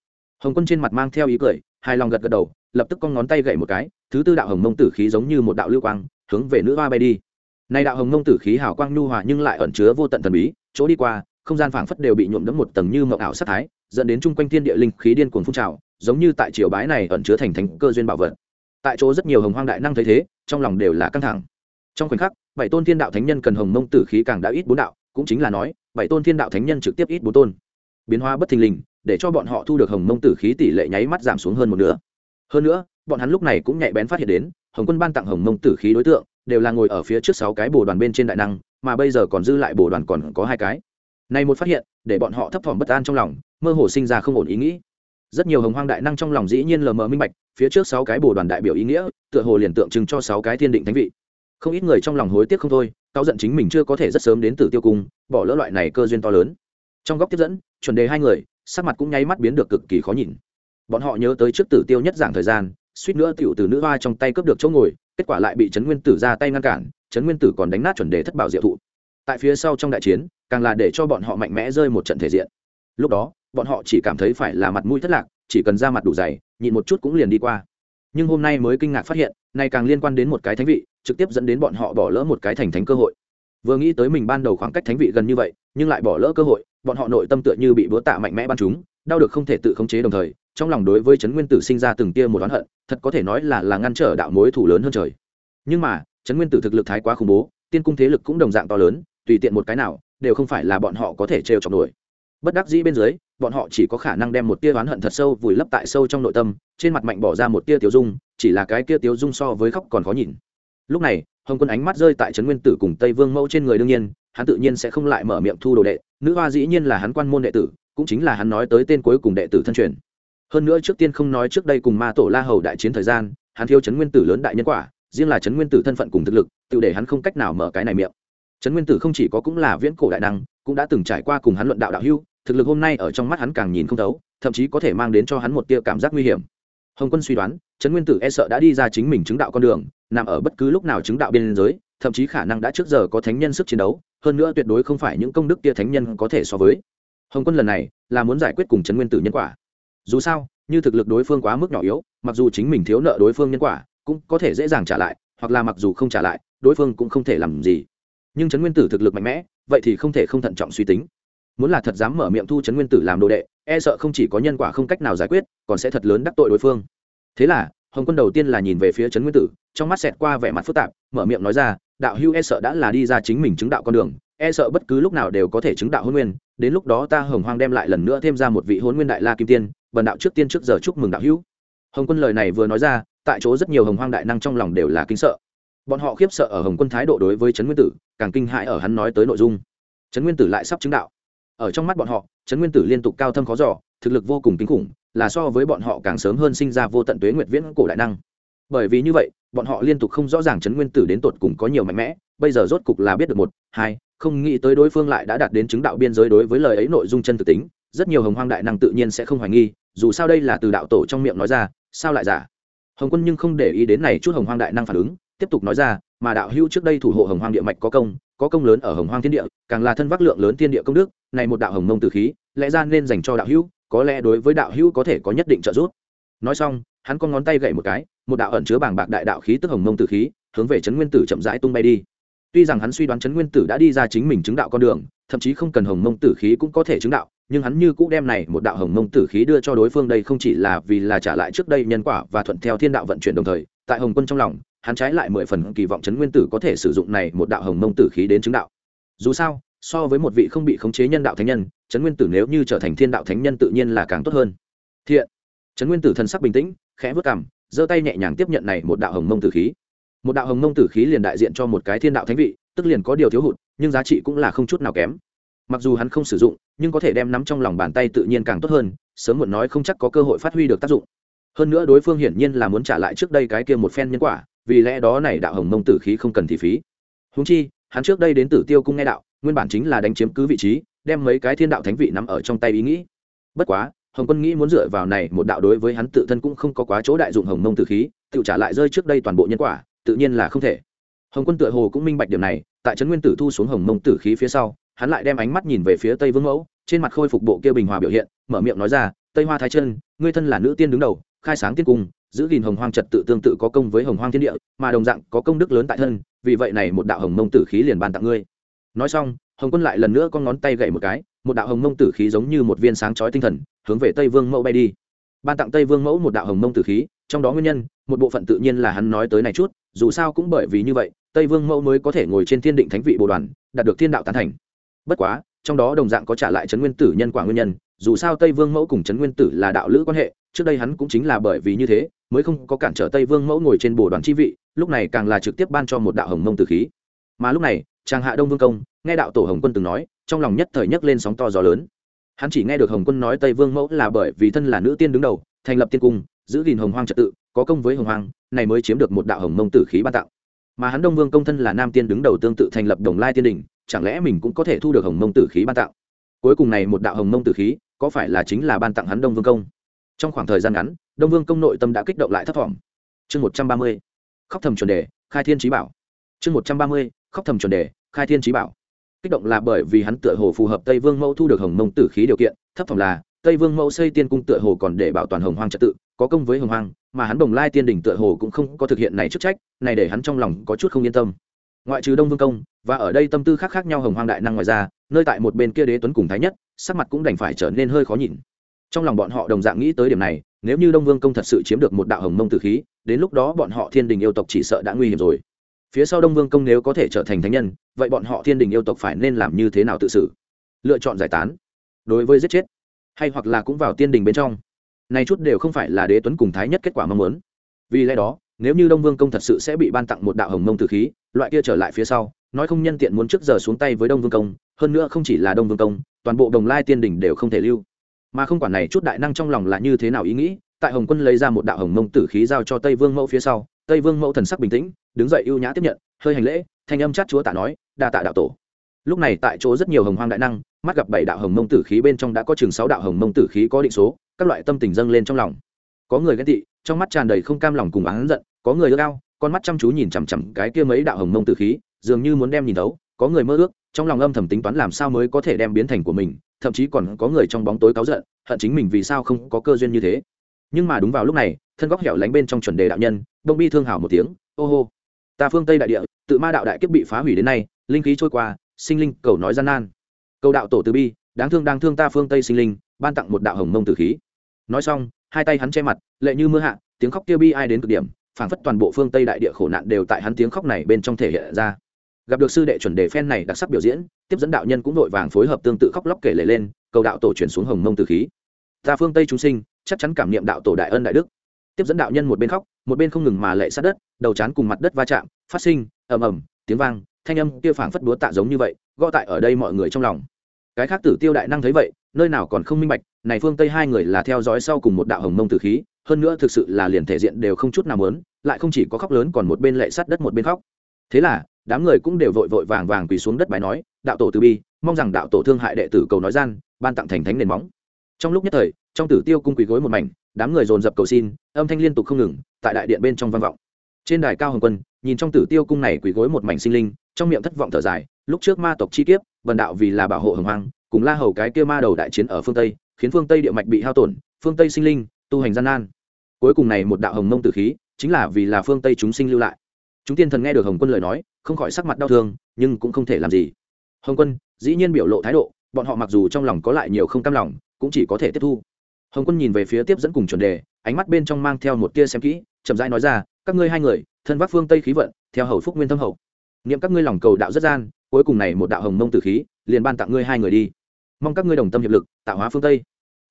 Hồng quân trên mặt mang theo ý cười, hài lòng gật gật đầu, lập tức con ngón tay gậy một cái, thứ tư đạo hồng mông tử khí giống như một đạo lưu quang, hướng về nữ hoa bay đi. Nay đạo hồng mông tử khí hào quang nhu hòa nhưng lại ẩn chứa vô tận thần bí, chỗ đi qua không gian phảng phất đều bị nhuộm đẫm một tầng như mộng ảo sát thái, dẫn đến chung quanh thiên địa linh khí điên cuồng phun trào, giống như tại triều bái này ẩn chứa thành thánh cơ duyên bảo vật. Tại chỗ rất nhiều hồng hoang đại năng thấy thế, trong lòng đều là căng thẳng. Trong khoảnh khắc, bảy tôn thiên đạo thánh nhân cần hồng mông tử khí càng đã ít bốn đạo, cũng chính là nói, bảy tôn thiên đạo thánh nhân trực tiếp ít bốn tôn. Biến hóa bất thình lình, để cho bọn họ thu được hồng mông tử khí tỷ lệ nháy mắt giảm xuống hơn một nửa. Hơn nữa, bọn hắn lúc này cũng nhạy bén phát hiện đến, hồng quân ban tặng hồng mông tử khí đối tượng, đều là ngồi ở phía trước sáu cái bồ đoàn bên trên đại năng, mà bây giờ còn dư lại bồ đoàn còn có hai cái này một phát hiện, để bọn họ thấp thỏm bất an trong lòng, mơ hồ sinh ra không ổn ý nghĩ. Rất nhiều hồng hoang đại năng trong lòng dĩ nhiên lờ mờ minh bạch, phía trước sáu cái bồ đoàn đại biểu ý nghĩa, tựa hồ liền tượng trưng cho sáu cái thiên định thánh vị. Không ít người trong lòng hối tiếc không thôi cao giận chính mình chưa có thể rất sớm đến từ tiêu cung, bỏ lỡ loại này cơ duyên to lớn. Trong góc tiếp dẫn, chuẩn đề hai người, sắc mặt cũng nháy mắt biến được cực kỳ khó nhìn. Bọn họ nhớ tới trước tử tiêu nhất giảng thời gian, suýt nữa tiểu từ nữ hoa trong tay cướp được chỗ ngồi, kết quả lại bị trấn nguyên tử ra tay ngăn cản, trấn nguyên tử còn đánh nát chuẩn đề thất bảo diệu thụ tại phía sau trong đại chiến, càng là để cho bọn họ mạnh mẽ rơi một trận thể diện. Lúc đó, bọn họ chỉ cảm thấy phải là mặt mũi thất lạc, chỉ cần ra mặt đủ dày, nhịn một chút cũng liền đi qua. Nhưng hôm nay mới kinh ngạc phát hiện, này càng liên quan đến một cái thánh vị, trực tiếp dẫn đến bọn họ bỏ lỡ một cái thành thánh cơ hội. Vừa nghĩ tới mình ban đầu khoảng cách thánh vị gần như vậy, nhưng lại bỏ lỡ cơ hội, bọn họ nội tâm tựa như bị búa tạ mạnh mẽ ban chúng đau được không thể tự khống chế đồng thời, trong lòng đối với trấn nguyên tử sinh ra từng tia một oán hận, thật có thể nói là là ngăn trở đạo mối thủ lớn hơn trời. Nhưng mà trấn nguyên tử thực lực thái quá khủng bố, tiên cung thế lực cũng đồng dạng to lớn tùy tiện một cái nào, đều không phải là bọn họ có thể trêu chọc nổi. Bất đắc dĩ bên dưới, bọn họ chỉ có khả năng đem một tia oán hận thật sâu vùi lấp tại sâu trong nội tâm, trên mặt mạnh bỏ ra một tia tiêu dung, chỉ là cái tia tiêu dung so với khóc còn khó nhìn. Lúc này, hồng quân ánh mắt rơi tại trấn nguyên tử cùng tây vương mẫu trên người đương nhiên, hắn tự nhiên sẽ không lại mở miệng thu đồ đệ, nữ hoa dĩ nhiên là hắn quan môn đệ tử, cũng chính là hắn nói tới tên cuối cùng đệ tử thân truyền. Hơn nữa trước tiên không nói trước đây cùng ma tổ la hầu đại chiến thời gian, hắn thiếu trấn nguyên tử lớn đại nhân quả, riêng là trấn nguyên tử thân phận cùng thực lực, tự để hắn không cách nào mở cái này miệng trấn nguyên tử không chỉ có cũng là viễn cổ đại năng, cũng đã từng trải qua cùng hắn luận đạo đạo hưu thực lực hôm nay ở trong mắt hắn càng nhìn không thấu, thậm chí có thể mang đến cho hắn một tia cảm giác nguy hiểm. Hồng quân suy đoán, trấn nguyên tử e sợ đã đi ra chính mình chứng đạo con đường, nằm ở bất cứ lúc nào chứng đạo biên giới, thậm chí khả năng đã trước giờ có thánh nhân sức chiến đấu, hơn nữa tuyệt đối không phải những công đức tia thánh nhân có thể so với. Hồng quân lần này là muốn giải quyết cùng trấn nguyên tử nhân quả. Dù sao, như thực lực đối phương quá mức nhỏ yếu, mặc dù chính mình thiếu nợ đối phương nhân quả, cũng có thể dễ dàng trả lại, hoặc là mặc dù không trả lại, đối phương cũng không thể làm gì nhưng trấn nguyên tử thực lực mạnh mẽ, vậy thì không thể không thận trọng suy tính. Muốn là thật dám mở miệng thu trấn nguyên tử làm đồ đệ e sợ không chỉ có nhân quả không cách nào giải quyết, còn sẽ thật lớn đắc tội đối phương. Thế là, hồng quân đầu tiên là nhìn về phía trấn nguyên tử, trong mắt xẹt qua vẻ mặt phức tạp, mở miệng nói ra, đạo hưu e sợ đã là đi ra chính mình chứng đạo con đường e sợ bất cứ lúc nào đều có thể chứng đạo hôn nguyên, đến lúc đó ta hồng hoang đem lại lần nữa thêm ra một vị hôn nguyên đại la kim tiên, bần đạo trước tiên trước giờ chúc mừng đạo hữu. Hồng quân lời này vừa nói ra, tại chỗ rất nhiều hồng hoang đại năng trong lòng đều là kinh sợ bọn họ khiếp sợ ở hồng quân thái độ đối với trấn nguyên tử, càng kinh hãi ở hắn nói tới nội dung. Trấn nguyên tử lại sắp chứng đạo. Ở trong mắt bọn họ, trấn nguyên tử liên tục cao thâm khó giỏ thực lực vô cùng kinh khủng, là so với bọn họ càng sớm hơn sinh ra vô tận tuế nguyệt viễn cổ đại năng. Bởi vì như vậy, bọn họ liên tục không rõ ràng trấn nguyên tử đến tột cùng có nhiều mạnh mẽ, bây giờ rốt cục là biết được một, hai, không nghĩ tới đối phương lại đã đạt đến chứng đạo biên giới đối với lời ấy nội dung chân thực tính, rất nhiều hồng hoang đại năng tự nhiên sẽ không hoài nghi, dù sao đây là từ đạo tổ trong miệng nói ra, sao lại giả? Hồng quân nhưng không để ý đến này chút hồng hoang đại năng phản ứng tiếp tục nói ra, mà đạo hữu trước đây thủ hộ hồng hoang địa mạch có công có công lớn ở hồng hoang thiên địa, càng là thân vác lượng lớn thiên địa công đức, này một đạo hồng mông từ khí, lẽ ra nên dành cho đạo hữu, có lẽ đối với đạo hữu có thể có nhất định trợ giúp. Nói xong, hắn con ngón tay gậy một cái, một đạo ẩn chứa bảng bạc đại đạo khí tức hồng mông từ khí, hướng về trấn nguyên tử chậm rãi tung bay đi. Tuy rằng hắn suy đoán trấn nguyên tử đã đi ra chính mình chứng đạo con đường, thậm chí không cần hồng mông tử khí cũng có thể chứng đạo, nhưng hắn như cũ đem này một đạo hồng mông tử khí đưa cho đối phương đây không chỉ là vì là trả lại trước đây nhân quả và thuận theo thiên đạo vận chuyển đồng thời, tại hồng quân trong lòng hắn trái lại mười phần kỳ vọng chấn nguyên tử có thể sử dụng này một đạo hồng mông tử khí đến chứng đạo. Dù sao, so với một vị không bị khống chế nhân đạo thánh nhân, chấn nguyên tử nếu như trở thành thiên đạo thánh nhân tự nhiên là càng tốt hơn. Thiện. Chấn nguyên tử thần sắc bình tĩnh, khẽ vất cảm giơ tay nhẹ nhàng tiếp nhận này một đạo hồng mông tử khí. Một đạo hồng mông tử khí liền đại diện cho một cái thiên đạo thánh vị, tức liền có điều thiếu hụt, nhưng giá trị cũng là không chút nào kém. Mặc dù hắn không sử dụng, nhưng có thể đem nắm trong lòng bàn tay tự nhiên càng tốt hơn, sớm muộn nói không chắc có cơ hội phát huy được tác dụng. Hơn nữa đối phương hiển nhiên là muốn trả lại trước đây cái kia một phen nhân quả vì lẽ đó này đạo hồng mông tử khí không cần thị phí. Húng chi, hắn trước đây đến tử tiêu cung nghe đạo, nguyên bản chính là đánh chiếm cứ vị trí, đem mấy cái thiên đạo thánh vị nắm ở trong tay ý nghĩ. Bất quá, hồng quân nghĩ muốn dựa vào này một đạo đối với hắn tự thân cũng không có quá chỗ đại dụng hồng mông tử khí, tự trả lại rơi trước đây toàn bộ nhân quả, tự nhiên là không thể. Hồng quân tựa hồ cũng minh bạch điểm này, tại trấn nguyên tử thu xuống hồng mông tử khí phía sau, hắn lại đem ánh mắt nhìn về phía tây vương mẫu, trên mặt khôi phục bộ kia bình hòa biểu hiện, mở miệng nói ra, tây hoa thái chân ngươi thân là nữ tiên đứng đầu, khai sáng tiên cung giữ gìn hồng hoang trật tự tương tự có công với hồng hoang thiên địa, mà đồng dạng có công đức lớn tại thân, vì vậy này một đạo hồng mông tử khí liền ban tặng ngươi. Nói xong, hồng quân lại lần nữa con ngón tay gậy một cái, một đạo hồng mông tử khí giống như một viên sáng chói tinh thần, hướng về tây vương mẫu bay đi. Ban tặng tây vương mẫu một đạo hồng mông tử khí, trong đó nguyên nhân, một bộ phận tự nhiên là hắn nói tới này chút, dù sao cũng bởi vì như vậy, tây vương mẫu mới có thể ngồi trên thiên định thánh vị bồ đoàn, đạt được thiên đạo tán thành. Bất quá, trong đó đồng dạng có trả lại trấn nguyên tử nhân quả nguyên nhân dù sao tây vương mẫu cùng trấn nguyên tử là đạo lữ quan hệ, trước đây hắn cũng chính là bởi vì như thế, mới không có cản trở tây vương mẫu ngồi trên bồ đoàn chi vị, lúc này càng là trực tiếp ban cho một đạo hồng mông tử khí. Mà lúc này, chàng hạ đông vương công, nghe đạo tổ hồng quân từng nói, trong lòng nhất thời nhấc lên sóng to gió lớn. Hắn chỉ nghe được hồng quân nói tây vương mẫu là bởi vì thân là nữ tiên đứng đầu, thành lập tiên cung, giữ gìn hồng hoang trật tự, có công với hồng hoang, này mới chiếm được một đạo hồng mông tử khí ban tặng. Mà hắn đông vương công thân là nam tiên đứng đầu tương tự thành lập đồng lai tiên đình, chẳng lẽ mình cũng có thể thu được hồng mông tử khí ban tặng? Cuối cùng này một đạo hồng mông tử khí có phải là chính là ban tặng hắn đông vương công? Trong khoảng thời gian ngắn, đông vương công nội tâm đã kích động lại thấp thỏm. Chương một trăm ba mươi, khóc thầm chuẩn đề, khai thiên trí bảo. Chương một trăm ba mươi, khóc thầm chuẩn đề, khai thiên trí bảo. Kích động là bởi vì hắn tựa hồ phù hợp tây vương mẫu thu được hồng mông tử khí điều kiện, thấp thỏm là, tây vương mẫu xây tiên cung tựa hồ còn để bảo toàn hồng hoang trật tự, có công với hồng hoang, mà hắn đồng lai tiên đỉnh tựa hồ cũng không có thực hiện này chức trách, này để hắn trong lòng có chút không yên tâm ngoại trừ đông vương công, và ở đây tâm tư khác khác nhau hồng hoang đại năng ngoài ra, nơi tại một bên kia đế tuấn cùng thái nhất, sắc mặt cũng đành phải trở nên hơi khó nhìn. Trong lòng bọn họ đồng dạng nghĩ tới điểm này, nếu như đông vương công thật sự chiếm được một đạo hồng mông tử khí, đến lúc đó bọn họ thiên đình yêu tộc chỉ sợ đã nguy hiểm rồi. Phía sau đông vương công nếu có thể trở thành thánh nhân, vậy bọn họ thiên đình yêu tộc phải nên làm như thế nào tự xử? Lựa chọn giải tán. Đối với giết chết, hay hoặc là cũng vào tiên đình bên trong. Này chút đều không phải là đế tuấn cùng thái nhất kết quả mong muốn. Vì lẽ đó nếu như đông vương công thật sự sẽ bị ban tặng một đạo hồng mông tử khí, loại kia trở lại phía sau, nói không nhân tiện muốn trước giờ xuống tay với đông vương công, hơn nữa không chỉ là đông vương công, toàn bộ đồng lai tiên đình đều không thể lưu. Mà không quản này chút đại năng trong lòng là như thế nào ý nghĩ, tại hồng quân lấy ra một đạo hồng mông tử khí giao cho tây vương mẫu phía sau, tây vương mẫu thần sắc bình tĩnh, đứng dậy ưu nhã tiếp nhận, hơi hành lễ, thanh âm chát chúa tạ nói, đa tạ đạo tổ. Lúc này tại chỗ rất nhiều hồng hoang đại năng, mắt gặp bảy đạo hồng mông tử khí bên trong đã có chừng sáu đạo hồng mông tử khí có định số, các loại tâm tình dâng lên trong lòng. Có người ghen tị, trong mắt tràn đầy không cam lòng cùng oán giận có người ước ao, con mắt chăm chú nhìn chằm chằm cái kia mấy đạo hồng mông tử khí, dường như muốn đem nhìn thấu, có người mơ ước, trong lòng âm thầm tính toán làm sao mới có thể đem biến thành của mình, thậm chí còn có người trong bóng tối cáu giận, hận chính mình vì sao không có cơ duyên như thế. Nhưng mà đúng vào lúc này, thân góc hẻo lánh bên trong chuẩn đề đạo nhân đông bi thương hảo một tiếng, ô hô, ta phương tây đại địa, tự ma đạo đại kiếp bị phá hủy đến nay, linh khí trôi qua, sinh linh, cầu nói gian nan. Cầu đạo tổ từ bi, đáng thương đáng thương ta phương tây sinh linh, ban tặng một đạo hồng mông tử khí. Nói xong, hai tay hắn che mặt, lệ như mưa hạ, tiếng khóc kia bi ai đến cực điểm phảng phất toàn bộ phương tây đại địa khổ nạn đều tại hắn tiếng khóc này bên trong thể hiện ra. Gặp được sư đệ chuẩn đề phen này đặc sắc biểu diễn, tiếp dẫn đạo nhân cũng vội vàng phối hợp tương tự khóc lóc kể lể lên, cầu đạo tổ chuyển xuống hồng mông từ khí. Ta phương tây chúng sinh, chắc chắn cảm niệm đạo tổ đại ân đại đức. Tiếp dẫn đạo nhân một bên khóc, một bên không ngừng mà lệ sát đất, đầu chán cùng mặt đất va chạm, phát sinh, ầm ầm, tiếng vang, thanh âm kia phảng phất búa tạ giống như vậy, gõ tại ở đây mọi người trong lòng. Cái khác tử tiêu đại năng thấy vậy, nơi nào còn không minh bạch, này phương tây hai người là theo dõi sau cùng một đạo hồng mông tử khí hơn nữa thực sự là liền thể diện đều không chút nào lớn lại không chỉ có khóc lớn còn một bên lệ sát đất một bên khóc. Thế là, đám người cũng đều vội vội vàng vàng quỳ xuống đất bài nói, đạo tổ từ bi, mong rằng đạo tổ thương hại đệ tử cầu nói gian, ban tặng thành thánh nền móng. Trong lúc nhất thời, trong tử tiêu cung quỳ gối một mảnh, đám người dồn dập cầu xin, âm thanh liên tục không ngừng, tại đại điện bên trong vang vọng. Trên đài cao hồng quân, nhìn trong tử tiêu cung này quỳ gối một mảnh sinh linh, trong miệng thất vọng thở dài, lúc trước ma tộc chi kiếp, vần đạo vì là bảo hộ hồng hoang, cùng la hầu cái kia ma đầu đại chiến ở phương tây, khiến phương tây địa mạch bị hao tổn, phương tây sinh linh, tu hành gian nan cuối cùng này một đạo hồng mông tử khí, chính là vì là phương tây chúng sinh lưu lại. Chúng tiên thần nghe được hồng quân lời nói, không khỏi sắc mặt đau thương, nhưng cũng không thể làm gì. Hồng quân, dĩ nhiên biểu lộ thái độ, bọn họ mặc dù trong lòng có lại nhiều không cam lòng, cũng chỉ có thể tiếp thu. Hồng quân nhìn về phía tiếp dẫn cùng chuẩn đề, ánh mắt bên trong mang theo một tia xem kỹ, chậm rãi nói ra, các ngươi hai người, thân vác phương tây khí vận, theo hầu phúc nguyên thâm hậu. Niệm các ngươi lòng cầu đạo rất gian, cuối cùng này một đạo hồng mông tử khí, liền ban tặng ngươi hai người đi. Mong các ngươi đồng tâm hiệp lực, tạo hóa phương tây.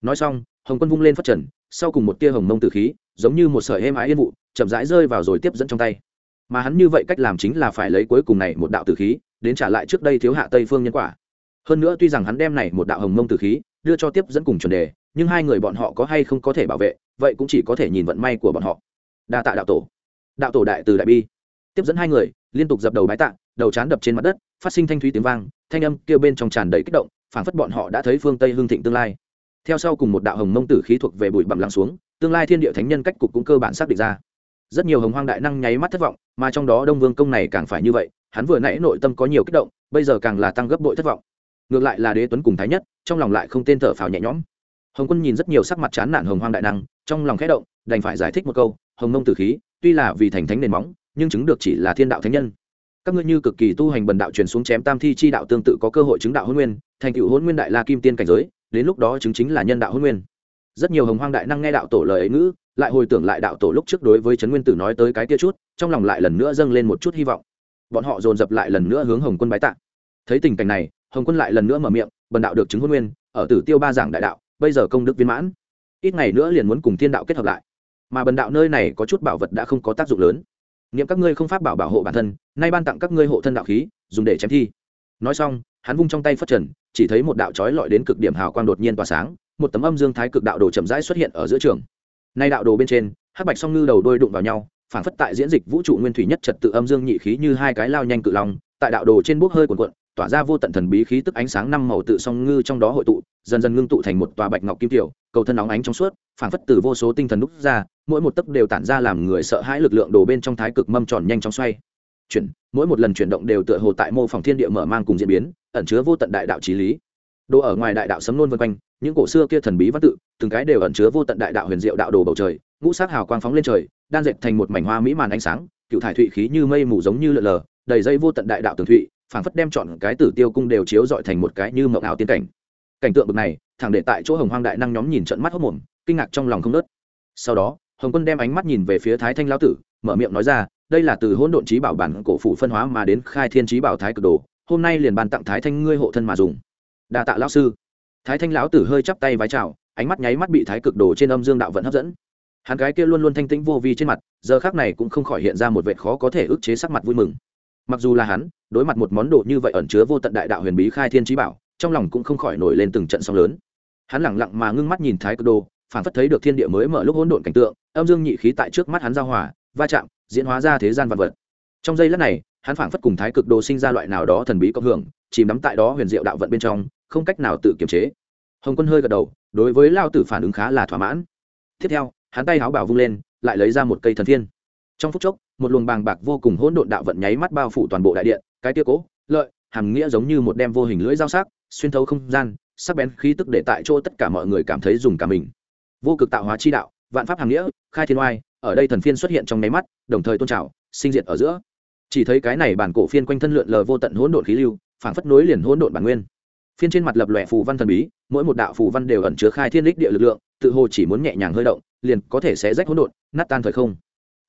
Nói xong, hồng quân vung lên phát trần sau cùng một tia hồng mông tử khí, giống như một sợi êm ái yên vụ, chậm rãi rơi vào rồi tiếp dẫn trong tay. Mà hắn như vậy cách làm chính là phải lấy cuối cùng này một đạo tử khí, đến trả lại trước đây thiếu hạ tây phương nhân quả. Hơn nữa tuy rằng hắn đem này một đạo hồng mông tử khí đưa cho tiếp dẫn cùng chuẩn đề, nhưng hai người bọn họ có hay không có thể bảo vệ, vậy cũng chỉ có thể nhìn vận may của bọn họ. Đa tạ đạo tổ. Đạo tổ đại từ đại bi. Tiếp dẫn hai người, liên tục dập đầu bái tạ, đầu chán đập trên mặt đất, phát sinh thanh thúy tiếng vang, thanh âm kêu bên trong tràn đầy kích động, phảng phất bọn họ đã thấy phương tây hương thịnh tương lai theo sau cùng một đạo hồng mông tử khí thuộc về bụi bặm lắng xuống, tương lai thiên địa thánh nhân cách cục cũng cơ bản xác định ra. Rất nhiều hồng hoang đại năng nháy mắt thất vọng, mà trong đó đông vương công này càng phải như vậy, hắn vừa nãy nội tâm có nhiều kích động, bây giờ càng là tăng gấp bội thất vọng. Ngược lại là đế tuấn cùng thái nhất, trong lòng lại không tên thở phào nhẹ nhõm. Hồng quân nhìn rất nhiều sắc mặt chán nản hồng hoang đại năng, trong lòng khẽ động, đành phải giải thích một câu, hồng mông tử khí, tuy là vì thành thánh nền móng, nhưng chứng được chỉ là thiên đạo thánh nhân. Các ngươi như cực kỳ tu hành bần đạo truyền xuống chém tam thi chi đạo tương tự có cơ hội chứng đạo hôn nguyên, thành cựu hôn nguyên đại la kim tiên cảnh giới đến lúc đó chứng chính là nhân đạo hôn nguyên. Rất nhiều hồng hoang đại năng nghe đạo tổ lời ấy ngữ, lại hồi tưởng lại đạo tổ lúc trước đối với trấn nguyên tử nói tới cái kia chút, trong lòng lại lần nữa dâng lên một chút hy vọng. Bọn họ dồn dập lại lần nữa hướng hồng quân bái tạ. Thấy tình cảnh này, hồng quân lại lần nữa mở miệng, bần đạo được chứng hôn nguyên, ở tử tiêu ba giảng đại đạo, bây giờ công đức viên mãn. Ít ngày nữa liền muốn cùng thiên đạo kết hợp lại. Mà bần đạo nơi này có chút bảo vật đã không có tác dụng lớn. Nghiệm các ngươi không pháp bảo bảo hộ bản thân, nay ban tặng các ngươi hộ thân đạo khí, dùng để chém thi. Nói xong, hắn vung trong tay phất trần chỉ thấy một đạo trói lọi đến cực điểm hào quang đột nhiên tỏa sáng, một tấm âm dương thái cực đạo đồ chậm rãi xuất hiện ở giữa trường. Nay đạo đồ bên trên, hắc bạch song ngư đầu đôi đụng vào nhau phản phất tại diễn dịch vũ trụ nguyên thủy nhất trật tự âm dương nhị khí như hai cái lao nhanh cự long, tại đạo đồ trên bốc hơi cuồn cuộn, tỏa ra vô tận thần bí khí tức ánh sáng năm màu tự song ngư trong đó hội tụ, dần dần ngưng tụ thành một tòa bạch ngọc kim tiểu, cầu thân óng ánh trong suốt phản phất từ vô số tinh thần đúc ra, mỗi một tấc đều tản ra làm người sợ hãi lực lượng đồ bên trong thái cực mâm tròn nhanh chóng xoay. Chuyển, mỗi một lần chuyển động đều tựa hồ tại mô phỏng thiên địa mở mang cùng diễn biến ẩn chứa vô tận đại đạo trí lý. Đồ ở ngoài đại đạo sấm nôn vân quanh, những cổ xưa kia thần bí văn tự, từng cái đều ẩn chứa vô tận đại đạo huyền diệu đạo đồ bầu trời, ngũ sắc hào quang phóng lên trời, đan dệt thành một mảnh hoa mỹ màn ánh sáng, cựu thải thụy khí như mây mù giống như lợn lờ, đầy dây vô tận đại đạo tường thụy, phảng phất đem chọn cái tử tiêu cung đều chiếu dọi thành một cái như mộng ảo tiên cảnh. Cảnh tượng bực này, thẳng để tại chỗ hồng hoang đại năng nhóm nhìn trận mắt hốc mồm, kinh ngạc trong lòng không nớt sau đó, hồng quân đem ánh mắt nhìn về phía thái thanh lão tử, mở miệng nói ra, đây là từ hỗn độn trí bảo bản cổ phủ phân hóa mà đến khai thiên trí bảo thái cực đồ hôm nay liền ban tặng thái thanh ngươi hộ thân mà dùng. Đa tạ lão sư. Thái thanh lão tử hơi chắp tay vái chào, ánh mắt nháy mắt bị thái cực đồ trên âm dương đạo vận hấp dẫn. Hắn gái kia luôn luôn thanh tĩnh vô vi trên mặt, giờ khác này cũng không khỏi hiện ra một vệ khó có thể ức chế sắc mặt vui mừng. Mặc dù là hắn, đối mặt một món đồ như vậy ẩn chứa vô tận đại đạo huyền bí khai thiên trí bảo, trong lòng cũng không khỏi nổi lên từng trận sóng lớn. Hắn lẳng lặng mà ngưng mắt nhìn thái cực đồ phản phất thấy được thiên địa mới mở lúc hỗn độn cảnh tượng, âm dương nhị khí tại trước mắt hắn giao hòa, va chạm, diễn hóa ra thế gian vật vật. Trong giây lát này hắn phảng phất cùng thái cực đồ sinh ra loại nào đó thần bí cộng hưởng, chìm đắm tại đó huyền diệu đạo vận bên trong, không cách nào tự kiềm chế. Hồng quân hơi gật đầu, đối với lao tử phản ứng khá là thỏa mãn. Tiếp theo, hắn tay háo bảo vung lên, lại lấy ra một cây thần thiên. Trong phút chốc, một luồng bàng bạc vô cùng hỗn độn đạo vận nháy mắt bao phủ toàn bộ đại điện, cái tia cố, lợi, hàm nghĩa giống như một đem vô hình lưỡi dao sắc, xuyên thấu không gian, sắc bén khí tức để tại chỗ tất cả mọi người cảm thấy dùng cả mình. Vô cực tạo hóa chi đạo, vạn pháp hàm nghĩa, khai thiên oai, ở đây thần phiên xuất hiện trong nháy mắt, đồng thời tôn trào, sinh diệt ở giữa chỉ thấy cái này bản cổ phiên quanh thân lượn lờ vô tận hỗn độn khí lưu, phảng phất nối liền hỗn độn bản nguyên. Phiên trên mặt lập lòe phù văn thần bí, mỗi một đạo phù văn đều ẩn chứa khai thiên đích địa lực lượng, tự hồ chỉ muốn nhẹ nhàng hơi động, liền có thể sẽ rách hỗn độn, nát tan thời không.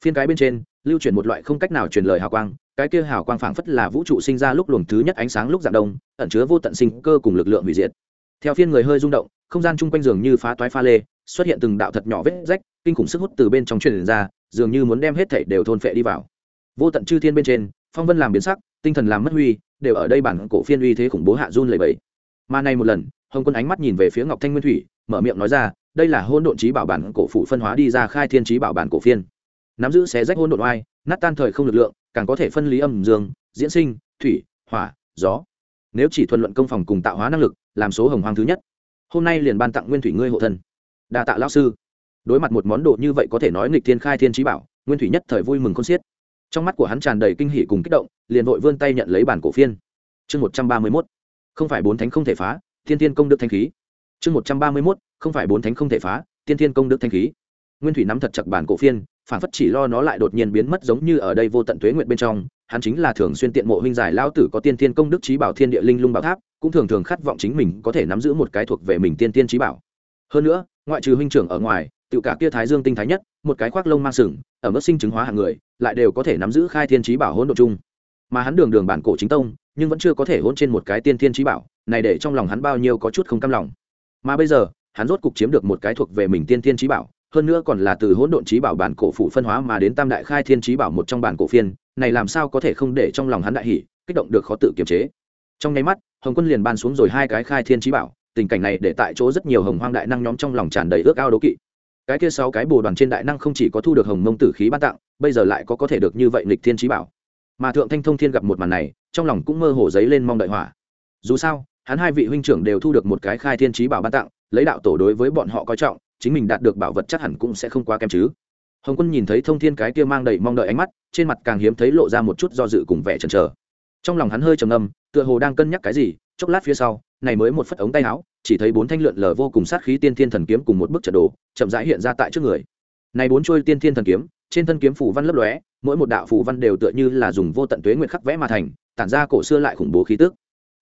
Phiên cái bên trên, lưu chuyển một loại không cách nào truyền lời hào quang, cái kia hào quang phảng phất là vũ trụ sinh ra lúc luồng thứ nhất ánh sáng lúc dạng đông, ẩn chứa vô tận sinh cơ cùng lực lượng hủy diệt. Theo phiên người hơi rung động, không gian chung quanh giường như phá toái pha lê, xuất hiện từng đạo thật nhỏ vết rách, kinh khủng sức hút từ bên trong truyền ra, dường như muốn đem hết thảy đều thôn phệ đi vào vô tận chư thiên bên trên, phong vân làm biến sắc, tinh thần làm mất huy, đều ở đây bản cổ phiên uy thế khủng bố hạ run lầy bẫy mà nay một lần, hồng quân ánh mắt nhìn về phía ngọc thanh nguyên thủy, mở miệng nói ra, đây là hôn độn trí bảo bản cổ phụ phân hóa đi ra khai thiên trí bảo bản cổ phiên. Nắm giữ xé rách hôn độn oai, nát tan thời không lực lượng, càng có thể phân lý âm dương, diễn sinh, thủy, hỏa, gió. Nếu chỉ thuần luận công phòng cùng tạo hóa năng lực, làm số hồng hoàng thứ nhất. Hôm nay liền ban tặng nguyên thủy ngươi hộ thân. Đa tạ lão sư. Đối mặt một món đồ như vậy có thể nói nghịch thiên khai thiên trí bảo, nguyên thủy nhất thời vui mừng con xiết trong mắt của hắn tràn đầy kinh hỉ cùng kích động, liền vội vươn tay nhận lấy bản cổ phiên. Chương một trăm ba mươi mốt, không phải bốn thánh không thể phá, thiên thiên công đức thanh khí. Chương một trăm ba mươi mốt, không phải bốn thánh không thể phá, thiên thiên công đức thanh khí. Nguyên thủy nắm thật chặt bản cổ phiên, phản phất chỉ lo nó lại đột nhiên biến mất giống như ở đây vô tận tuế nguyện bên trong, hắn chính là thường xuyên tiện mộ huynh giải lao tử có tiên thiên công đức trí bảo thiên địa linh lung bảo tháp, cũng thường thường khát vọng chính mình có thể nắm giữ một cái thuộc về mình tiên tiên trí bảo. Hơn nữa, ngoại trừ huynh trưởng ở ngoài tự cả kia thái dương tinh thái nhất, một cái khoác lông mang sừng ở mức sinh chứng hóa hàng người, lại đều có thể nắm giữ khai thiên trí bảo hỗn độ chung. Mà hắn đường đường bản cổ chính tông, nhưng vẫn chưa có thể hỗn trên một cái tiên thiên trí bảo, này để trong lòng hắn bao nhiêu có chút không cam lòng. Mà bây giờ, hắn rốt cục chiếm được một cái thuộc về mình tiên thiên trí bảo, hơn nữa còn là từ hỗn độn trí bảo bản cổ phụ phân hóa mà đến tam đại khai thiên trí bảo một trong bản cổ phiên, này làm sao có thể không để trong lòng hắn đại hỉ, kích động được khó tự kiềm chế. Trong nháy mắt, hồng quân liền ban xuống rồi hai cái khai thiên trí bảo, tình cảnh này để tại chỗ rất nhiều hồng hoang đại năng nhóm trong lòng tràn đầy ước ao đố kỵ cái kia sáu cái bồ đoàn trên đại năng không chỉ có thu được hồng mông tử khí ban tặng, bây giờ lại có có thể được như vậy nghịch thiên trí bảo. Mà thượng thanh thông thiên gặp một màn này, trong lòng cũng mơ hồ giấy lên mong đợi hỏa. Dù sao, hắn hai vị huynh trưởng đều thu được một cái khai thiên trí bảo ban tặng, lấy đạo tổ đối với bọn họ coi trọng, chính mình đạt được bảo vật chắc hẳn cũng sẽ không quá kém chứ. Hồng quân nhìn thấy thông thiên cái kia mang đầy mong đợi ánh mắt, trên mặt càng hiếm thấy lộ ra một chút do dự cùng vẻ chần chờ. Trong lòng hắn hơi trầm ngâm, tựa hồ đang cân nhắc cái gì, chốc lát phía sau, này mới một phất ống tay áo chỉ thấy bốn thanh lượn lờ vô cùng sát khí tiên thiên thần kiếm cùng một bức trận đồ, chậm rãi hiện ra tại trước người. Này bốn trôi tiên thiên thần kiếm, trên thân kiếm phủ văn lấp lóe, mỗi một đạo phủ văn đều tựa như là dùng vô tận tuế nguyệt khắc vẽ mà thành, tản ra cổ xưa lại khủng bố khí tức.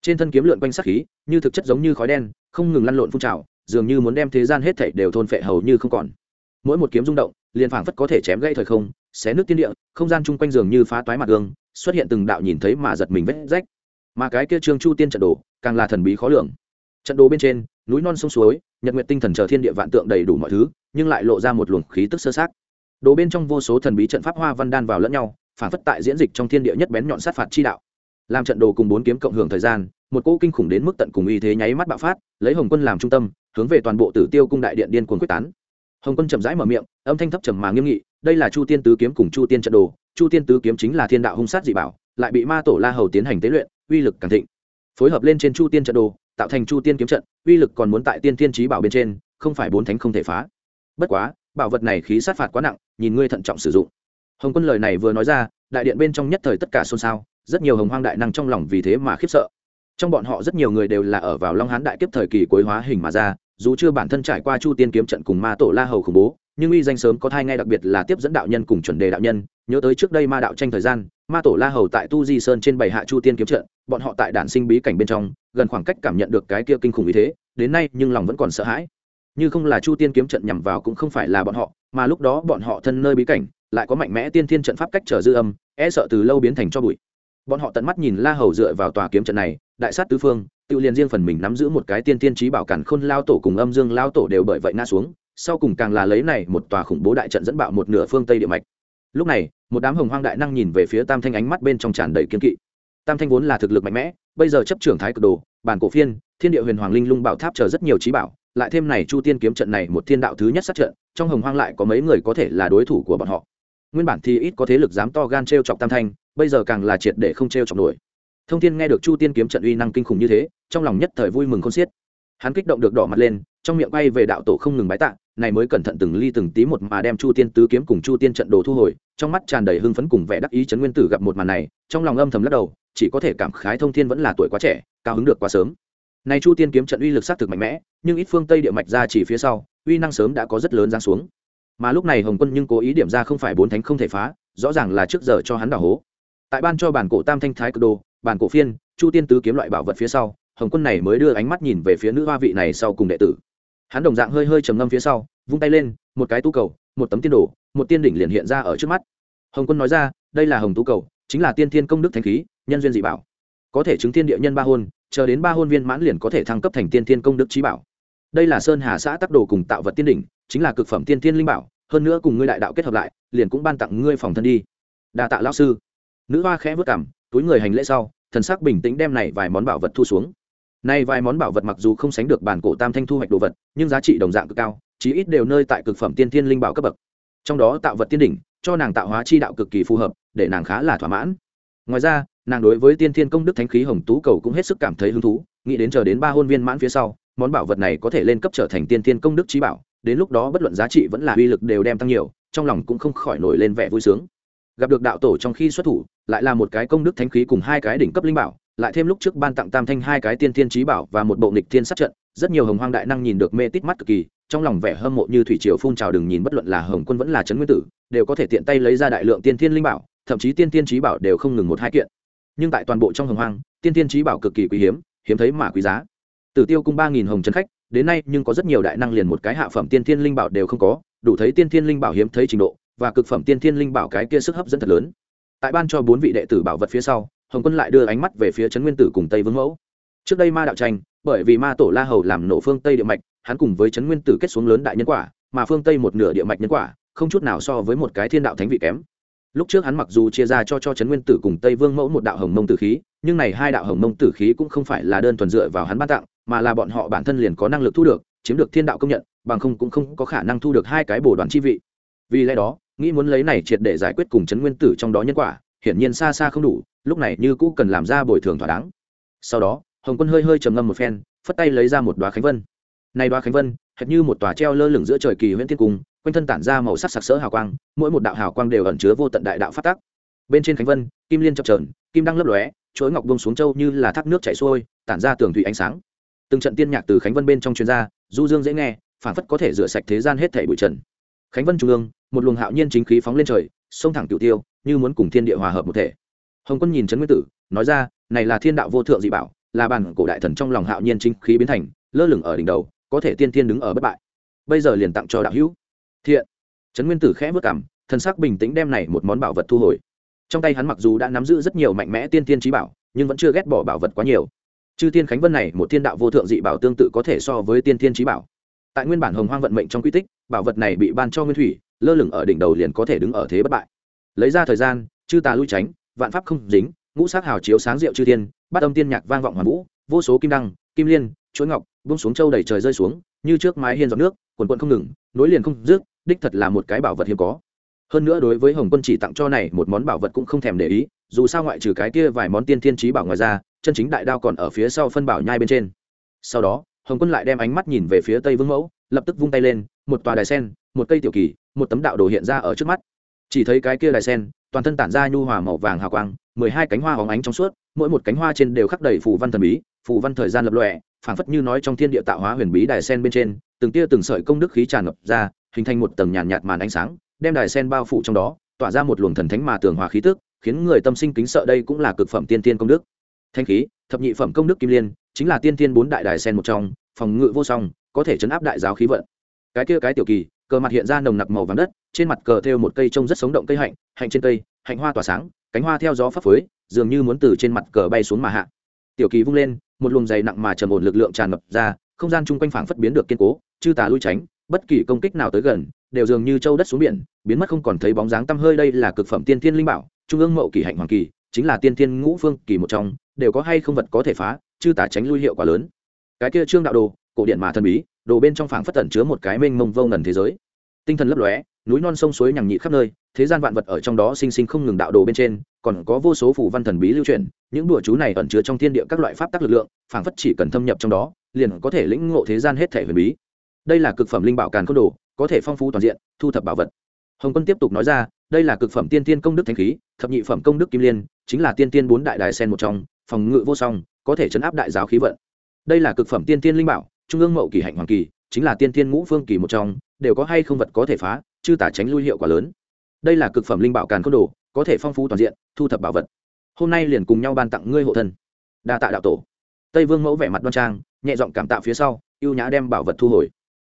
Trên thân kiếm lượn quanh sát khí, như thực chất giống như khói đen, không ngừng lăn lộn phun trào, dường như muốn đem thế gian hết thảy đều thôn phệ hầu như không còn. Mỗi một kiếm rung động, liền phảng phất có thể chém gãy thời không, xé nước tiên địa, không gian chung quanh dường như phá toái mặt gương, xuất hiện từng đạo nhìn thấy mà giật mình vết rách. Mà cái kia trương chu tiên trận đồ, càng là thần bí khó lường trận đồ bên trên, núi non sông suối, nhật nguyện tinh thần chờ thiên địa vạn tượng đầy đủ mọi thứ, nhưng lại lộ ra một luồng khí tức sơ sát đồ bên trong vô số thần bí trận pháp hoa văn đan vào lẫn nhau, phản phất tại diễn dịch trong thiên địa nhất bén nhọn sát phạt chi đạo. Làm trận đồ cùng bốn kiếm cộng hưởng thời gian, một cỗ kinh khủng đến mức tận cùng uy thế nháy mắt bạo phát, lấy hồng quân làm trung tâm, hướng về toàn bộ tử tiêu cung đại điện điên cuồng quyết tán. Hồng quân chậm rãi mở miệng, âm thanh thấp trầm mà nghiêm nghị, đây là chu tiên tứ kiếm cùng chu tiên trận đồ, chu tiên tứ kiếm chính là thiên đạo hung sát dị bảo, lại bị ma tổ la hầu tiến hành tế luyện, uy lực càng thịnh. Phối hợp lên trên chu tiên trận đồ tạo thành chu tiên kiếm trận, uy lực còn muốn tại tiên tiên trí bảo bên trên, không phải bốn thánh không thể phá. Bất quá, bảo vật này khí sát phạt quá nặng, nhìn ngươi thận trọng sử dụng. Hồng quân lời này vừa nói ra, đại điện bên trong nhất thời tất cả xôn xao, rất nhiều hồng hoang đại năng trong lòng vì thế mà khiếp sợ. Trong bọn họ rất nhiều người đều là ở vào long hán đại kiếp thời kỳ cuối hóa hình mà ra, dù chưa bản thân trải qua chu tiên kiếm trận cùng ma tổ la hầu khủng bố, nhưng uy danh sớm có thai ngay đặc biệt là tiếp dẫn đạo nhân cùng chuẩn đề đạo nhân nhớ tới trước đây ma đạo tranh thời gian, ma tổ la hầu tại tu di sơn trên bảy hạ chu tiên kiếm trận, bọn họ tại đản sinh bí cảnh bên trong, gần khoảng cách cảm nhận được cái kia kinh khủng ý thế, đến nay nhưng lòng vẫn còn sợ hãi. Như không là chu tiên kiếm trận nhằm vào cũng không phải là bọn họ, mà lúc đó bọn họ thân nơi bí cảnh, lại có mạnh mẽ tiên thiên trận pháp cách trở dư âm e sợ từ lâu biến thành cho bụi. Bọn họ tận mắt nhìn la hầu dựa vào tòa kiếm trận này, đại sát tứ phương, tự liền riêng phần mình nắm giữ một cái tiên tiên trí bảo cản khôn lao tổ cùng âm dương lao tổ đều bởi vậy ngã xuống, sau cùng càng là lấy này một tòa khủng bố đại trận dẫn bạo một nửa phương tây địa mạch lúc này, một đám hồng hoang đại năng nhìn về phía tam thanh ánh mắt bên trong tràn đầy kiên kỵ. Tam thanh vốn là thực lực mạnh mẽ, bây giờ chấp trưởng thái cực đồ, bản cổ phiên, thiên địa huyền hoàng linh lung bảo tháp chờ rất nhiều trí bảo, lại thêm này chu tiên kiếm trận này một thiên đạo thứ nhất sát trận, trong hồng hoang lại có mấy người có thể là đối thủ của bọn họ. Nguyên bản thì ít có thế lực dám to gan t r e o chọc tam thanh, bây giờ càng là triệt để không t r e o chọc nổi. Thông thiên nghe được chu tiên kiếm trận uy năng kinh khủng như thế, trong lòng nhất thời vui mừng không xiết hắn kích động được đỏ mặt lên, trong miệng bay về đạo tổ không ngừng bái tạ, này mới cẩn thận từng ly từng tí một mà đem chu tiên tứ kiếm cùng chu tiên trận đồ thu hồi, trong mắt tràn đầy hưng phấn cùng vẻ đắc ý trấn nguyên tử gặp một màn này, trong lòng âm thầm lắc đầu, chỉ có thể cảm khái thông thiên vẫn là tuổi quá trẻ, cao hứng được quá sớm. Này chu tiên kiếm trận uy lực sát thực mạnh mẽ, nhưng ít phương tây địa mạch ra chỉ phía sau, uy năng sớm đã có rất lớn giáng xuống. Mà lúc này hồng quân nhưng cố ý điểm ra không phải bốn thánh không thể phá, rõ ràng là trước giờ cho hắn đảo hố. Tại ban cho bản cổ tam thanh thái cơ đồ, bản cổ phiên, chu tiên tứ kiếm loại bảo vật phía sau hồng quân này mới đưa ánh mắt nhìn về phía nữ hoa vị này sau cùng đệ tử. Hắn đồng dạng hơi hơi trầm ngâm phía sau, vung tay lên, một cái tu cầu, một tấm tiên đồ, một tiên đỉnh liền hiện ra ở trước mắt. Hồng quân nói ra, đây là hồng tu cầu, chính là tiên thiên công đức thanh khí, nhân duyên dị bảo. Có thể chứng thiên địa nhân ba hôn, chờ đến ba hôn viên mãn liền có thể thăng cấp thành tiên thiên công đức trí bảo. Đây là sơn hà xã tắc đồ cùng tạo vật tiên đỉnh, chính là cực phẩm tiên thiên linh bảo, hơn nữa cùng ngươi đại đạo kết hợp lại, liền cũng ban tặng ngươi phòng thân đi. Đa tạ lão sư. Nữ hoa khẽ vất cảm túi người hành lễ sau, thần sắc bình tĩnh đem này vài món bảo vật thu xuống nay vài món bảo vật mặc dù không sánh được bản cổ tam thanh thu hoạch đồ vật, nhưng giá trị đồng dạng cực cao, chí ít đều nơi tại cực phẩm tiên thiên linh bảo cấp bậc. Trong đó tạo vật tiên đỉnh, cho nàng tạo hóa chi đạo cực kỳ phù hợp, để nàng khá là thỏa mãn. Ngoài ra, nàng đối với tiên thiên công đức thánh khí hồng tú cầu cũng hết sức cảm thấy hứng thú, nghĩ đến chờ đến ba hôn viên mãn phía sau, món bảo vật này có thể lên cấp trở thành tiên thiên công đức chí bảo, đến lúc đó bất luận giá trị vẫn là uy lực đều đem tăng nhiều, trong lòng cũng không khỏi nổi lên vẻ vui sướng. Gặp được đạo tổ trong khi xuất thủ, lại là một cái công đức thánh khí cùng hai cái đỉnh cấp linh bảo lại thêm lúc trước ban tặng tam thanh hai cái tiên thiên trí bảo và một bộ nghịch thiên sát trận, rất nhiều hồng hoang đại năng nhìn được mê tít mắt cực kỳ, trong lòng vẻ hâm mộ như thủy triều phun trào đừng nhìn bất luận là hồng quân vẫn là trấn nguyên tử, đều có thể tiện tay lấy ra đại lượng tiên thiên linh bảo, thậm chí tiên thiên trí bảo đều không ngừng một hai kiện. Nhưng tại toàn bộ trong hồng hoang, tiên thiên trí bảo cực kỳ quý hiếm hiếm thấy mà quý giá. Tử tiêu cung ba nghìn hồng trấn khách, đến nay nhưng có rất nhiều đại năng liền một cái hạ phẩm tiên thiên linh bảo đều không có, đủ thấy tiên thiên linh bảo hiếm thấy trình độ, và cực phẩm tiên thiên linh bảo cái kia sức hấp dẫn thật lớn. Tại ban cho bốn vị đệ tử bảo vật phía sau hồng quân lại đưa ánh mắt về phía trấn nguyên tử cùng tây vương mẫu. Trước đây ma đạo tranh, bởi vì ma tổ la hầu làm nổ phương tây địa mạch, hắn cùng với trấn nguyên tử kết xuống lớn đại nhân quả, mà phương tây một nửa địa mạch nhân quả, không chút nào so với một cái thiên đạo thánh vị kém. Lúc trước hắn mặc dù chia ra cho cho trấn nguyên tử cùng tây vương mẫu một đạo hồng mông tử khí, nhưng này hai đạo hồng mông tử khí cũng không phải là đơn thuần dựa vào hắn ban tặng, mà là bọn họ bản thân liền có năng lực thu được, chiếm được thiên đạo công nhận, bằng không cũng không có khả năng thu được hai cái bổ đoàn chi vị. Vì lẽ đó, nghĩ muốn lấy này triệt để giải quyết cùng trấn nguyên tử trong đó nhân quả, hiển nhiên xa xa không đủ lúc này như cũ cần làm ra bồi thường thỏa đáng. Sau đó, hồng quân hơi hơi trầm ngâm một phen, phất tay lấy ra một đoá khánh vân. Này đoá khánh vân, hệt như một tòa treo lơ lửng giữa trời kỳ huyễn thiên cung, quanh thân tản ra màu sắc sặc sỡ hào quang, mỗi một đạo hào quang đều ẩn chứa vô tận đại đạo phát tác bên trên khánh vân, kim liên chập trờn kim đang lấp lóe, chuỗi ngọc bông xuống châu như là thác nước chảy xuôi, tản ra tường thủy ánh sáng. Từng trận tiên nhạc từ khánh vân bên trong chuyên gia du dương dễ nghe phản phất có thể rửa sạch thế gian hết thảy bụi trần. Khánh vân trung ương, một luồng hạo nhiên chính khí phóng lên trời, sông thẳng tiểu tiêu, như muốn cùng thiên địa hòa hợp một thể hồng quân nhìn trấn nguyên tử, nói ra, này là thiên đạo vô thượng dị bảo, là bản cổ đại thần trong lòng hạo nhiên chính khí biến thành, lơ lửng ở đỉnh đầu, có thể tiên tiên đứng ở bất bại. Bây giờ liền tặng cho đạo hữu. Thiện. Trấn nguyên tử khẽ vất cảm thần sắc bình tĩnh đem này một món bảo vật thu hồi. Trong tay hắn mặc dù đã nắm giữ rất nhiều mạnh mẽ tiên tiên trí bảo, nhưng vẫn chưa ghét bỏ bảo vật quá nhiều. Chư tiên khánh vân này một thiên đạo vô thượng dị bảo tương tự có thể so với tiên tiên trí bảo. Tại nguyên bản hồng hoang vận mệnh trong quy tích, bảo vật này bị ban cho nguyên thủy, lơ lửng ở đỉnh đầu liền có thể đứng ở thế bất bại. Lấy ra thời gian, chư tà lui tránh vạn pháp không dính, ngũ sát hào chiếu sáng rượu chư thiên bắt âm tiên nhạc vang vọng hoàn vũ, vô số kim đăng, kim liên, chuỗi ngọc, buông xuống châu đầy trời rơi xuống, như trước mái hiên giọt nước, quần quận không ngừng, nối liền không dứt, đích thật là một cái bảo vật hiếm có. Hơn nữa đối với hồng quân chỉ tặng cho này một món bảo vật cũng không thèm để ý, dù sao ngoại trừ cái kia vài món tiên thiên trí bảo ngoài ra, chân chính đại đao còn ở phía sau phân bảo nhai bên trên. Sau đó, hồng quân lại đem ánh mắt nhìn về phía tây vương mẫu, lập tức vung tay lên, một tòa đài sen, một cây tiểu kỳ, một tấm đạo đồ hiện ra ở trước mắt. Chỉ thấy cái kia đài sen toàn thân tản ra nhu hòa màu vàng hào quang mười hai cánh hoa hóng ánh trong suốt mỗi một cánh hoa trên đều khắc đầy phù văn thần bí phù văn thời gian lập lòe phảng phất như nói trong thiên địa tạo hóa huyền bí đài sen bên trên từng tia từng sợi công đức khí tràn ngập ra hình thành một tầng nhàn nhạt, nhạt màn ánh sáng đem đài sen bao phủ trong đó tỏa ra một luồng thần thánh mà tường hòa khí tức khiến người tâm sinh kính sợ đây cũng là cực phẩm tiên tiên công đức. Thanh khí thập nhị phẩm công đức kim liên chính là tiên tiên bốn đại đài sen một trong phòng ngự vô song có thể chấn áp đại giáo khí vận. Cái kia cái tiểu kỳ cờ mặt hiện ra nồng nặc màu vàng đất, trên mặt cờ thêu một cây trông rất sống động cây hạnh hạnh trên cây, hạnh hoa tỏa sáng, cánh hoa theo gió phấp phới, dường như muốn từ trên mặt cờ bay xuống mà hạ. Tiểu kỳ vung lên, một luồng dày nặng mà trầm ổn lực lượng tràn ngập ra, không gian chung quanh phảng phất biến được kiên cố, chư tà lui tránh, bất kỳ công kích nào tới gần, đều dường như châu đất xuống biển, biến mất không còn thấy bóng dáng tăm hơi đây là cực phẩm tiên thiên linh bảo, trung ương mậu kỳ hạnh hoàng kỳ, chính là tiên thiên ngũ phương kỳ một trong, đều có hay không vật có thể phá, chư tà tránh lui hiệu quả lớn. Cái kia trương đạo đồ, cổ điện mà thần bí đồ bên trong phảng phất tẩn chứa một cái mênh mông vô ngần thế giới. Tinh thần lấp lóe, núi non sông suối nhằng nhị khắp nơi, thế gian vạn vật ở trong đó sinh sinh không ngừng đạo đồ bên trên, còn có vô số phủ văn thần bí lưu truyền, những đùa chú này ẩn chứa trong thiên địa các loại pháp tắc lực lượng, phảng phất chỉ cần thâm nhập trong đó, liền có thể lĩnh ngộ thế gian hết thể huyền bí. Đây là cực phẩm linh bảo càn khôn đồ, có thể phong phú toàn diện, thu thập bảo vật. Hồng quân tiếp tục nói ra, đây là cực phẩm tiên tiên công đức thanh khí, thập nhị phẩm công đức kim liên, chính là tiên tiên bốn đại đài sen một trong, phòng ngự vô song, có thể chấn áp đại giáo khí vận. Đây là cực phẩm tiên tiên linh bảo trung ương mậu kỳ hạnh hoàng kỳ, chính là tiên Thiên ngũ phương kỳ một trong, đều có hay không vật có thể phá, chư tả tránh lui hiệu quả lớn. Đây là cực phẩm linh bảo càn côn đồ, có thể phong phú toàn diện, thu thập bảo vật. Hôm nay liền cùng nhau ban tặng ngươi hộ thân. Đa tạ đạo tổ. Tây vương mẫu vẻ mặt đoan trang, nhẹ giọng cảm tạ phía sau, ưu nhã đem bảo vật thu hồi.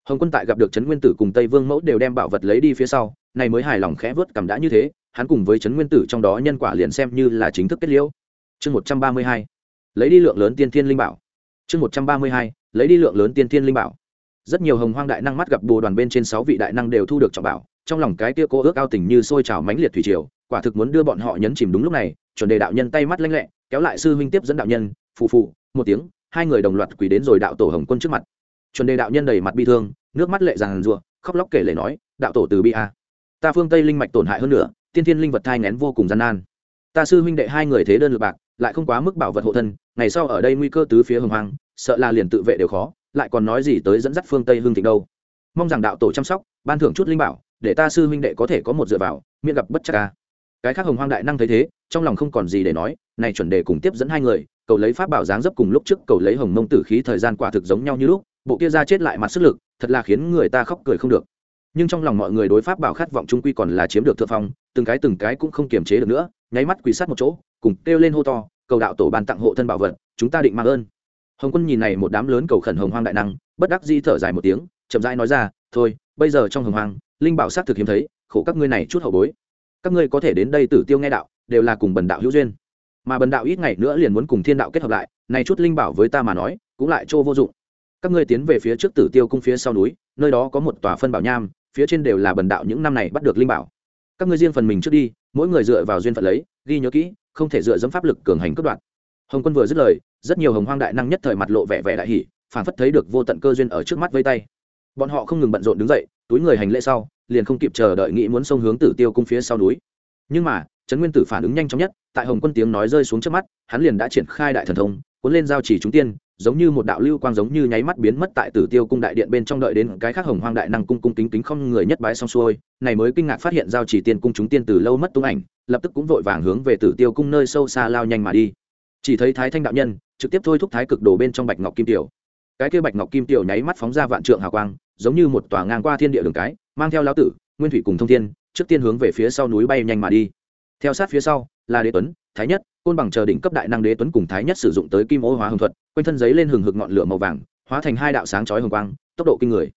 Hồng quân tại gặp được trấn nguyên tử cùng tây vương mẫu đều đem bảo vật lấy đi phía sau, này mới hài lòng khẽ vớt cảm đã như thế, hắn cùng với trấn nguyên tử trong đó nhân quả liền xem như là chính thức kết liễu. Chương một trăm ba mươi hai, lấy đi lượng lớn tiên thiên linh bảo. Chương một trăm ba mươi hai lấy đi lượng lớn tiên thiên linh bảo. Rất nhiều hồng hoang đại năng mắt gặp bồ đoàn bên trên sáu vị đại năng đều thu được trọng bảo, trong lòng cái kia cô ước ao tình như sôi trào mãnh liệt thủy triều, quả thực muốn đưa bọn họ nhấn chìm đúng lúc này, chuẩn đề đạo nhân tay mắt lanh lẹ, kéo lại sư huynh tiếp dẫn đạo nhân, phù phù, một tiếng, hai người đồng loạt quỳ đến rồi đạo tổ hồng quân trước mặt. Chuẩn đề đạo nhân đầy mặt bi thương, nước mắt lệ ràng rụa, khóc lóc kể lể nói, đạo tổ từ bi a. Ta phương tây linh mạch tổn hại hơn nữa, tiên thiên linh vật thai ngén vô cùng gian nan. Ta sư huynh đệ hai người thế đơn lực bạc, lại không quá mức bảo vật hộ thân, ngày sau ở đây nguy cơ tứ phía hồng hoang sợ là liền tự vệ đều khó, lại còn nói gì tới dẫn dắt phương tây hương thịnh đâu. Mong rằng đạo tổ chăm sóc, ban thưởng chút linh bảo, để ta sư huynh đệ có thể có một dựa vào, miễn gặp bất chắc ca cái khác hồng hoang đại năng thấy thế, trong lòng không còn gì để nói, này chuẩn đề cùng tiếp dẫn hai người, cầu lấy pháp bảo dáng dấp cùng lúc trước cầu lấy hồng mông tử khí thời gian quả thực giống nhau như lúc, bộ kia ra chết lại mặt sức lực, thật là khiến người ta khóc cười không được. Nhưng trong lòng mọi người đối pháp bảo khát vọng trung quy còn là chiếm được thượng phong, từng cái từng cái cũng không kiềm chế được nữa, nháy mắt quỳ sát một chỗ, cùng kêu lên hô to, cầu đạo tổ ban tặng hộ thân bảo vật, chúng ta định mang ơn hồng quân nhìn này một đám lớn cầu khẩn hồng hoang đại năng, bất đắc dĩ thở dài một tiếng, chậm rãi nói ra, thôi, bây giờ trong hồng hoang, linh bảo xác thực hiếm thấy, khổ các ngươi này chút hậu bối. Các ngươi có thể đến đây tử tiêu nghe đạo, đều là cùng bần đạo hữu duyên. Mà bần đạo ít ngày nữa liền muốn cùng thiên đạo kết hợp lại, này chút linh bảo với ta mà nói, cũng lại chỗ vô dụng. Các ngươi tiến về phía trước tử tiêu cung phía sau núi, nơi đó có một tòa phân bảo nham, phía trên đều là bần đạo những năm này bắt được linh bảo. Các ngươi riêng phần mình trước đi, mỗi người dựa vào duyên phận lấy, ghi nhớ kỹ, không thể dựa dẫm pháp lực cường hành cất đoạn hồng quân vừa dứt lời, rất nhiều hồng hoang đại năng nhất thời mặt lộ vẻ vẻ đại hỷ phản phất thấy được vô tận cơ duyên ở trước mắt vây tay. Bọn họ không ngừng bận rộn đứng dậy, túi người hành lễ sau, liền không kịp chờ đợi nghĩ muốn xông hướng tử tiêu cung phía sau núi. Nhưng mà, trấn nguyên tử phản ứng nhanh chóng nhất, tại hồng quân tiếng nói rơi xuống trước mắt, hắn liền đã triển khai đại thần thông, cuốn lên giao chỉ chúng tiên, giống như một đạo lưu quang giống như nháy mắt biến mất tại tử tiêu cung đại điện bên trong đợi đến cái khác hồng hoang đại năng cung cung kính kính không người nhất bái xong xuôi, này mới kinh ngạc phát hiện giao chỉ tiên cung chúng tiên từ lâu mất tung ảnh, lập tức cũng vội vàng hướng về tử tiêu cung nơi sâu xa lao nhanh mà đi chỉ thấy thái thanh đạo nhân trực tiếp thôi thúc thái cực đồ bên trong bạch ngọc kim tiểu. Cái kia bạch ngọc kim tiểu nháy mắt phóng ra vạn trượng hào quang, giống như một tòa ngang qua thiên địa đường cái, mang theo lão tử, nguyên thủy cùng thông thiên, trước tiên hướng về phía sau núi bay nhanh mà đi. Theo sát phía sau là đế tuấn, thái nhất, côn bằng chờ đỉnh cấp đại năng đế tuấn cùng thái nhất sử dụng tới kim ô hóa hồng thuật, quanh thân giấy lên hừng hực ngọn lửa màu vàng, hóa thành hai đạo sáng chói hồng quang, tốc độ kinh người.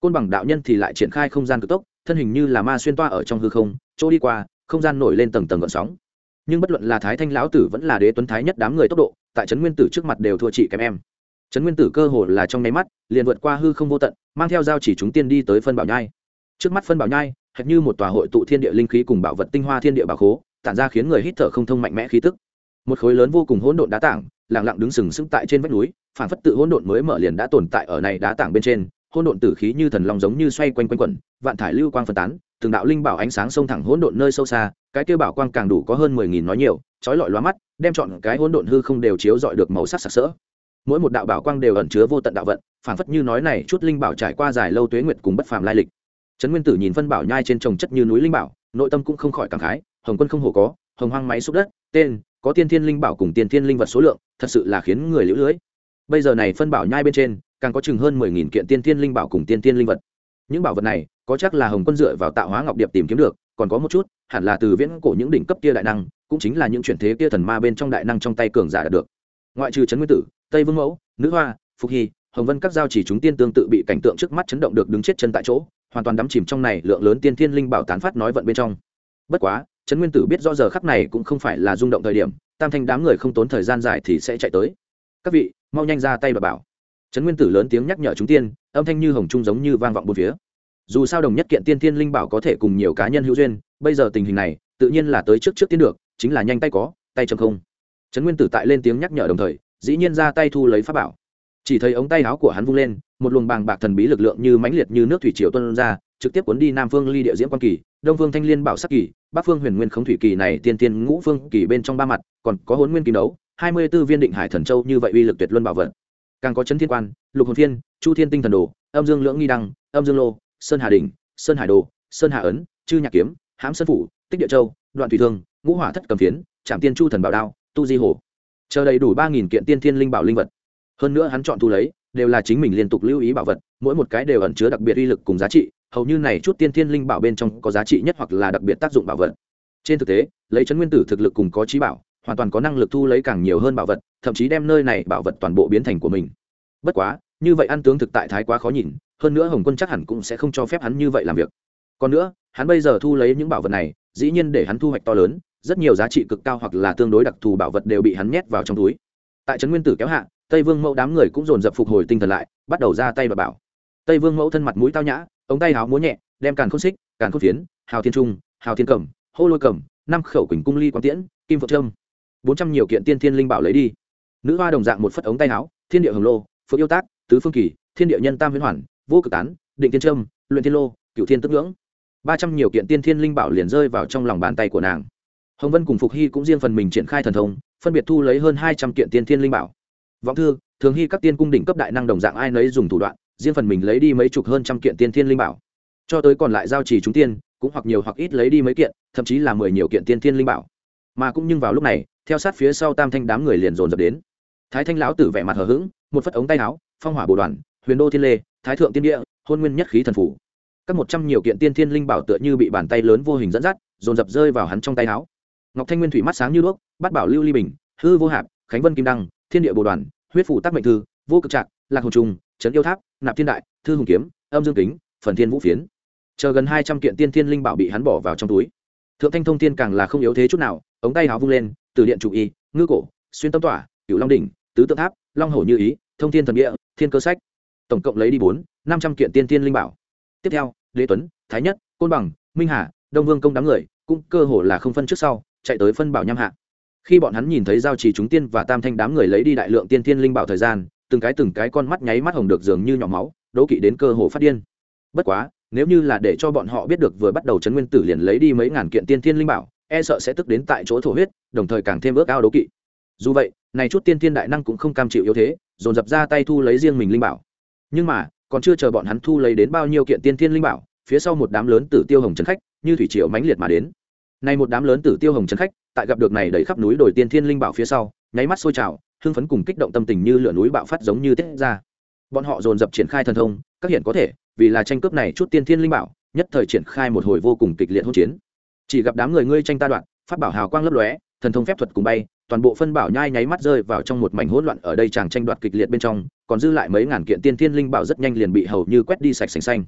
Côn bằng đạo nhân thì lại triển khai không gian cực tốc, thân hình như là ma xuyên toa ở trong hư không, chỗ đi qua, không gian nổi lên tầng tầng gợn sóng nhưng bất luận là thái thanh lão tử vẫn là đế tuấn thái nhất đám người tốc độ, tại trấn nguyên tử trước mặt đều thua chị kém em. Trấn nguyên tử cơ hồ là trong nháy mắt, liền vượt qua hư không vô tận, mang theo dao chỉ chúng tiên đi tới phân bảo nhai. Trước mắt phân bảo nhai, hệt như một tòa hội tụ thiên địa linh khí cùng bảo vật tinh hoa thiên địa bảo khố, tản ra khiến người hít thở không thông mạnh mẽ khí tức. Một khối lớn vô cùng hỗn độn đá tảng, lặng lặng đứng sừng sững tại trên vách núi, phản phất tự hỗn độn mới mở liền đã tồn tại ở này đá tảng bên trên. Hỗn độn tử khí như thần long giống như xoay quanh quanh quẩn, vạn thải lưu quang phân tán, từng đạo linh bảo ánh sáng sông thẳng hỗn độn nơi sâu xa cái kia bảo quang càng đủ có hơn mười nghìn nói nhiều chói lọi lóa mắt, đem chọn cái hỗn độn hư không đều chiếu dọi được màu sắc sặc sỡ. Mỗi một đạo bảo quang đều ẩn chứa vô tận đạo vận phản phất như nói này, chút linh bảo trải qua dài lâu tuế nguyệt cùng bất phàm lai lịch. Trấn nguyên tử nhìn phân bảo nhai trên trồng chất như núi linh bảo, nội tâm cũng không khỏi cảm khái, hồng quân không hổ có, hồng hoang máy xúc đất, tên, có tiên thiên linh bảo cùng tiên thiên linh vật số lượng, thật sự là khiến người lũ lưới. Bây giờ này phân bảo nhai bên trên, càng có chừng hơn mười nghìn kiện tiên thiên linh bảo cùng tiên thiên linh vật. Những bảo vật này, có chắc là hồng quân dựa vào tạo hóa ngọc điệp tìm kiếm được còn có một chút, hẳn là từ viễn cổ những đỉnh cấp kia đại năng, cũng chính là những chuyển thế kia thần ma bên trong đại năng trong tay cường giả đạt được. Ngoại trừ trấn nguyên tử, tây vương mẫu, nữ hoa, phục hy, hồng vân các giao chỉ chúng tiên tương tự bị cảnh tượng trước mắt chấn động được đứng chết chân tại chỗ, hoàn toàn đắm chìm trong này lượng lớn tiên thiên linh bảo tán phát nói vận bên trong. Bất quá, trấn nguyên tử biết rõ giờ khắc này cũng không phải là rung động thời điểm, tam thanh đám người không tốn thời gian dài thì sẽ chạy tới. Các vị, mau nhanh ra tay và bảo. Trấn nguyên tử lớn tiếng nhắc nhở chúng tiên, âm thanh như hồng trung giống như vang vọng bốn phía dù sao đồng nhất kiện tiên thiên linh bảo có thể cùng nhiều cá nhân hữu duyên bây giờ tình hình này tự nhiên là tới trước trước tiến được chính là nhanh tay có tay chầm không. Trấn nguyên tử tại lên tiếng nhắc nhở đồng thời dĩ nhiên ra tay thu lấy pháp bảo. Chỉ thấy ống tay áo của hắn vung lên một luồng bàng bạc thần bí lực lượng như mãnh liệt như nước thủy triều tuân ra trực tiếp cuốn đi nam phương ly địa diễm quan kỳ đông phương thanh liên bảo sắc kỳ bắc phương huyền nguyên khống thủy kỳ này tiên tiên ngũ phương kỳ bên trong ba mặt còn có hôn nguyên kỳ đấu hai mươi b ố viên định hải thần châu như vậy uy lực tuyệt luân bảo vật. Càng có chấn thiên quan lục hồn thiên, chu thiên tinh thần đồ âm dương lưỡng nghi đăng âm dương lô sơn hà đình sơn hải đồ, sơn hà ấn, chư nhạc kiếm, hãm sơn phủ, tích địa châu, đoạn thủy thương, ngũ hỏa thất cầm phiến trạm tiên chu thần bảo đao, tu di hồ. Chờ đầy đủ ba nghìn kiện tiên thiên linh bảo linh vật. Hơn nữa hắn chọn thu lấy, đều là chính mình liên tục lưu ý bảo vật, mỗi một cái đều ẩn chứa đặc biệt uy lực cùng giá trị, hầu như này chút tiên thiên linh bảo bên trong có giá trị nhất hoặc là đặc biệt tác dụng bảo vật. Trên thực tế, lấy chấn nguyên tử thực lực cùng có trí bảo, hoàn toàn có năng lực thu lấy càng nhiều hơn bảo vật, thậm chí đem nơi này bảo vật toàn bộ biến thành của mình. Bất quá, như vậy ăn tướng thực tại thái quá khó nhìn hơn nữa hồng quân chắc hẳn cũng sẽ không cho phép hắn như vậy làm việc. Còn nữa, hắn bây giờ thu lấy những bảo vật này, dĩ nhiên để hắn thu hoạch to lớn, rất nhiều giá trị cực cao hoặc là tương đối đặc thù bảo vật đều bị hắn nhét vào trong túi. Tại trấn nguyên tử kéo hạ, tây vương mẫu đám người cũng dồn dập phục hồi tinh thần lại, bắt đầu ra tay và bảo. Tây vương mẫu thân mặt mũi tao nhã, ống tay háo múa nhẹ, đem càn khôn xích, càn khôn phiến, hào thiên trung, hào thiên cẩm, hô lôi cẩm, năm khẩu quỳnh cung ly quang tiễn, kim phượng trâm, bốn trăm nhiều kiện tiên thiên linh bảo lấy đi. Nữ hoa đồng dạng một phất ống tay áo, thiên địa hồng lô, phượng yêu tác, tứ phương kỳ, thiên địa nhân tam huyễn hoàn vô cực tán, định tiên trâm, luyện thiên lô cựu thiên tức ngưỡng. Ba trăm nhiều kiện tiên thiên linh bảo liền rơi vào trong lòng bàn tay của nàng. Hồng vân cùng phục hy cũng riêng phần mình triển khai thần thông, phân biệt thu lấy hơn hai trăm kiện tiên thiên linh bảo. Vọng thư, thường hy các tiên cung đỉnh cấp đại năng đồng dạng ai nấy dùng thủ đoạn, riêng phần mình lấy đi mấy chục hơn trăm kiện tiên thiên linh bảo. Cho tới còn lại giao trì chúng tiên, cũng hoặc nhiều hoặc ít lấy đi mấy kiện, thậm chí là mười nhiều kiện tiên thiên linh bảo. Mà cũng nhưng vào lúc này, theo sát phía sau tam thanh đám người liền dồn dập đến. Thái thanh lão tử vẻ mặt hờ hững, một phất ống tay áo, phong hỏa bồ đoàn, huyền đô thiên lê thái thượng tiên địa, hôn nguyên nhất khí thần phủ. Các một trăm nhiều kiện tiên thiên linh bảo tựa như bị bàn tay lớn vô hình dẫn dắt, dồn dập rơi vào hắn trong tay áo. Ngọc thanh nguyên thủy mắt sáng như đuốc bắt bảo lưu ly bình, hư vô hạp, khánh vân kim đăng, thiên địa bồ đoàn, huyết phủ tác mệnh thư, vô cực trạc, lạc hồn trùng, trấn yêu tháp, nạp thiên đại, thư hùng kiếm, âm dương kính, phần thiên vũ phiến. Chờ gần hai trăm kiện tiên thiên linh bảo bị hắn bỏ vào trong túi. Thượng thanh thông tiên càng là không yếu thế chút nào, ống tay háo vung lên, từ điện chủ y, ngư cổ, xuyên tâm tỏa cựu long đỉnh, tứ tượng tháp, long hổ như ý, thông thiên thần địa, thiên cơ sách tổng cộng lấy đi bốn, năm trăm kiện tiên thiên linh bảo. Tiếp theo, đế tuấn, thái nhất, côn bằng, minh hà, đông vương công đám người, cũng cơ hồ là không phân trước sau, chạy tới phân bảo nham hạ. Khi bọn hắn nhìn thấy giao trì chúng tiên và tam thanh đám người lấy đi đại lượng tiên thiên linh bảo thời gian, từng cái từng cái con mắt nháy mắt hồng được dường như nhỏ máu, đố kỵ đến cơ hồ phát điên. Bất quá, nếu như là để cho bọn họ biết được vừa bắt đầu trấn nguyên tử liền lấy đi mấy ngàn kiện tiên thiên linh bảo e sợ sẽ tức đến tại chỗ thổ huyết, đồng thời càng thêm ước ao đố kỵ. Dù vậy, này chút tiên thiên đại năng cũng không cam chịu yếu thế, dồn dập ra tay thu lấy riêng mình linh bảo nhưng mà, còn chưa chờ bọn hắn thu lấy đến bao nhiêu kiện tiên thiên linh bảo, phía sau một đám lớn tử tiêu hồng trấn khách, như thủy triều mãnh liệt mà đến. Nay một đám lớn tử tiêu hồng trấn khách, tại gặp được này đầy khắp núi đồi tiên thiên linh bảo phía sau, nháy mắt sôi trào, hưng phấn cùng kích động tâm tình như lửa núi bạo phát giống như tiết ra. Bọn họ dồn dập triển khai thần thông, các hiện có thể, vì là tranh cướp này chút tiên thiên linh bảo, nhất thời triển khai một hồi vô cùng kịch liệt hỗn chiến. Chỉ gặp đám người ngươi tranh ta đoạn phát bảo hào quang lấp lóe, thần thông phép thuật cùng bay toàn bộ phân bảo nhai nháy mắt rơi vào trong một mảnh hỗn loạn ở đây chàng tranh đoạt kịch liệt bên trong, còn dư lại mấy ngàn kiện tiên thiên linh bảo rất nhanh liền bị hầu như quét đi sạch sành xanh.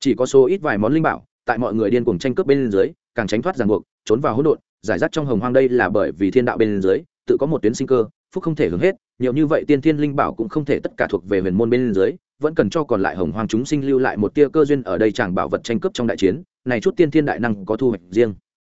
Chỉ có số ít vài món linh bảo, tại mọi người điên cuồng tranh cướp bên dưới, càng tránh thoát ràng buộc, trốn vào hỗn độn, giải rác trong hồng hoang đây là bởi vì thiên đạo bên dưới, tự có một tuyến sinh cơ, phúc không thể hưởng hết, nhiều như vậy tiên thiên linh bảo cũng không thể tất cả thuộc về huyền môn bên dưới, vẫn cần cho còn lại hồng hoang chúng sinh lưu lại một tia cơ duyên ở đây chàng bảo vật tranh cướp trong đại chiến, này chút tiên thiên đại năng có thu hoạch riêng.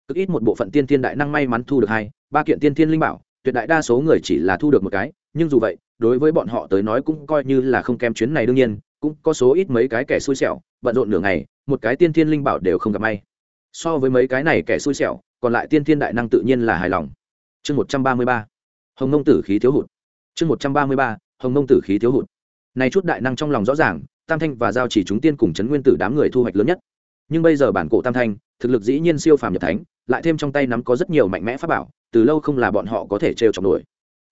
Cực ít một bộ phận tiên thiên đại năng may mắn thu được hai ba kiện tiên thiên linh bảo, tuyệt đại đa số người chỉ là thu được một cái, nhưng dù vậy, đối với bọn họ tới nói cũng coi như là không kém chuyến này đương nhiên, cũng có số ít mấy cái kẻ xui xẻo, bận rộn nửa ngày, một cái tiên thiên linh bảo đều không gặp may. So với mấy cái này kẻ xui xẻo, còn lại tiên thiên đại năng tự nhiên là hài lòng. Chương một trăm ba mươi ba, hồng nông tử khí thiếu hụt. Chương một trăm ba mươi ba, hồng nông tử khí thiếu hụt. Này chút đại năng trong lòng rõ ràng, tam thanh và giao chỉ chúng tiên cùng chấn nguyên tử đám người thu hoạch lớn nhất. Nhưng bây giờ bản cổ tam thanh, thực lực dĩ nhiên siêu phàm nhập thánh lại thêm trong tay nắm có rất nhiều mạnh mẽ pháp bảo, từ lâu không là bọn họ có thể trêu chọc nổi.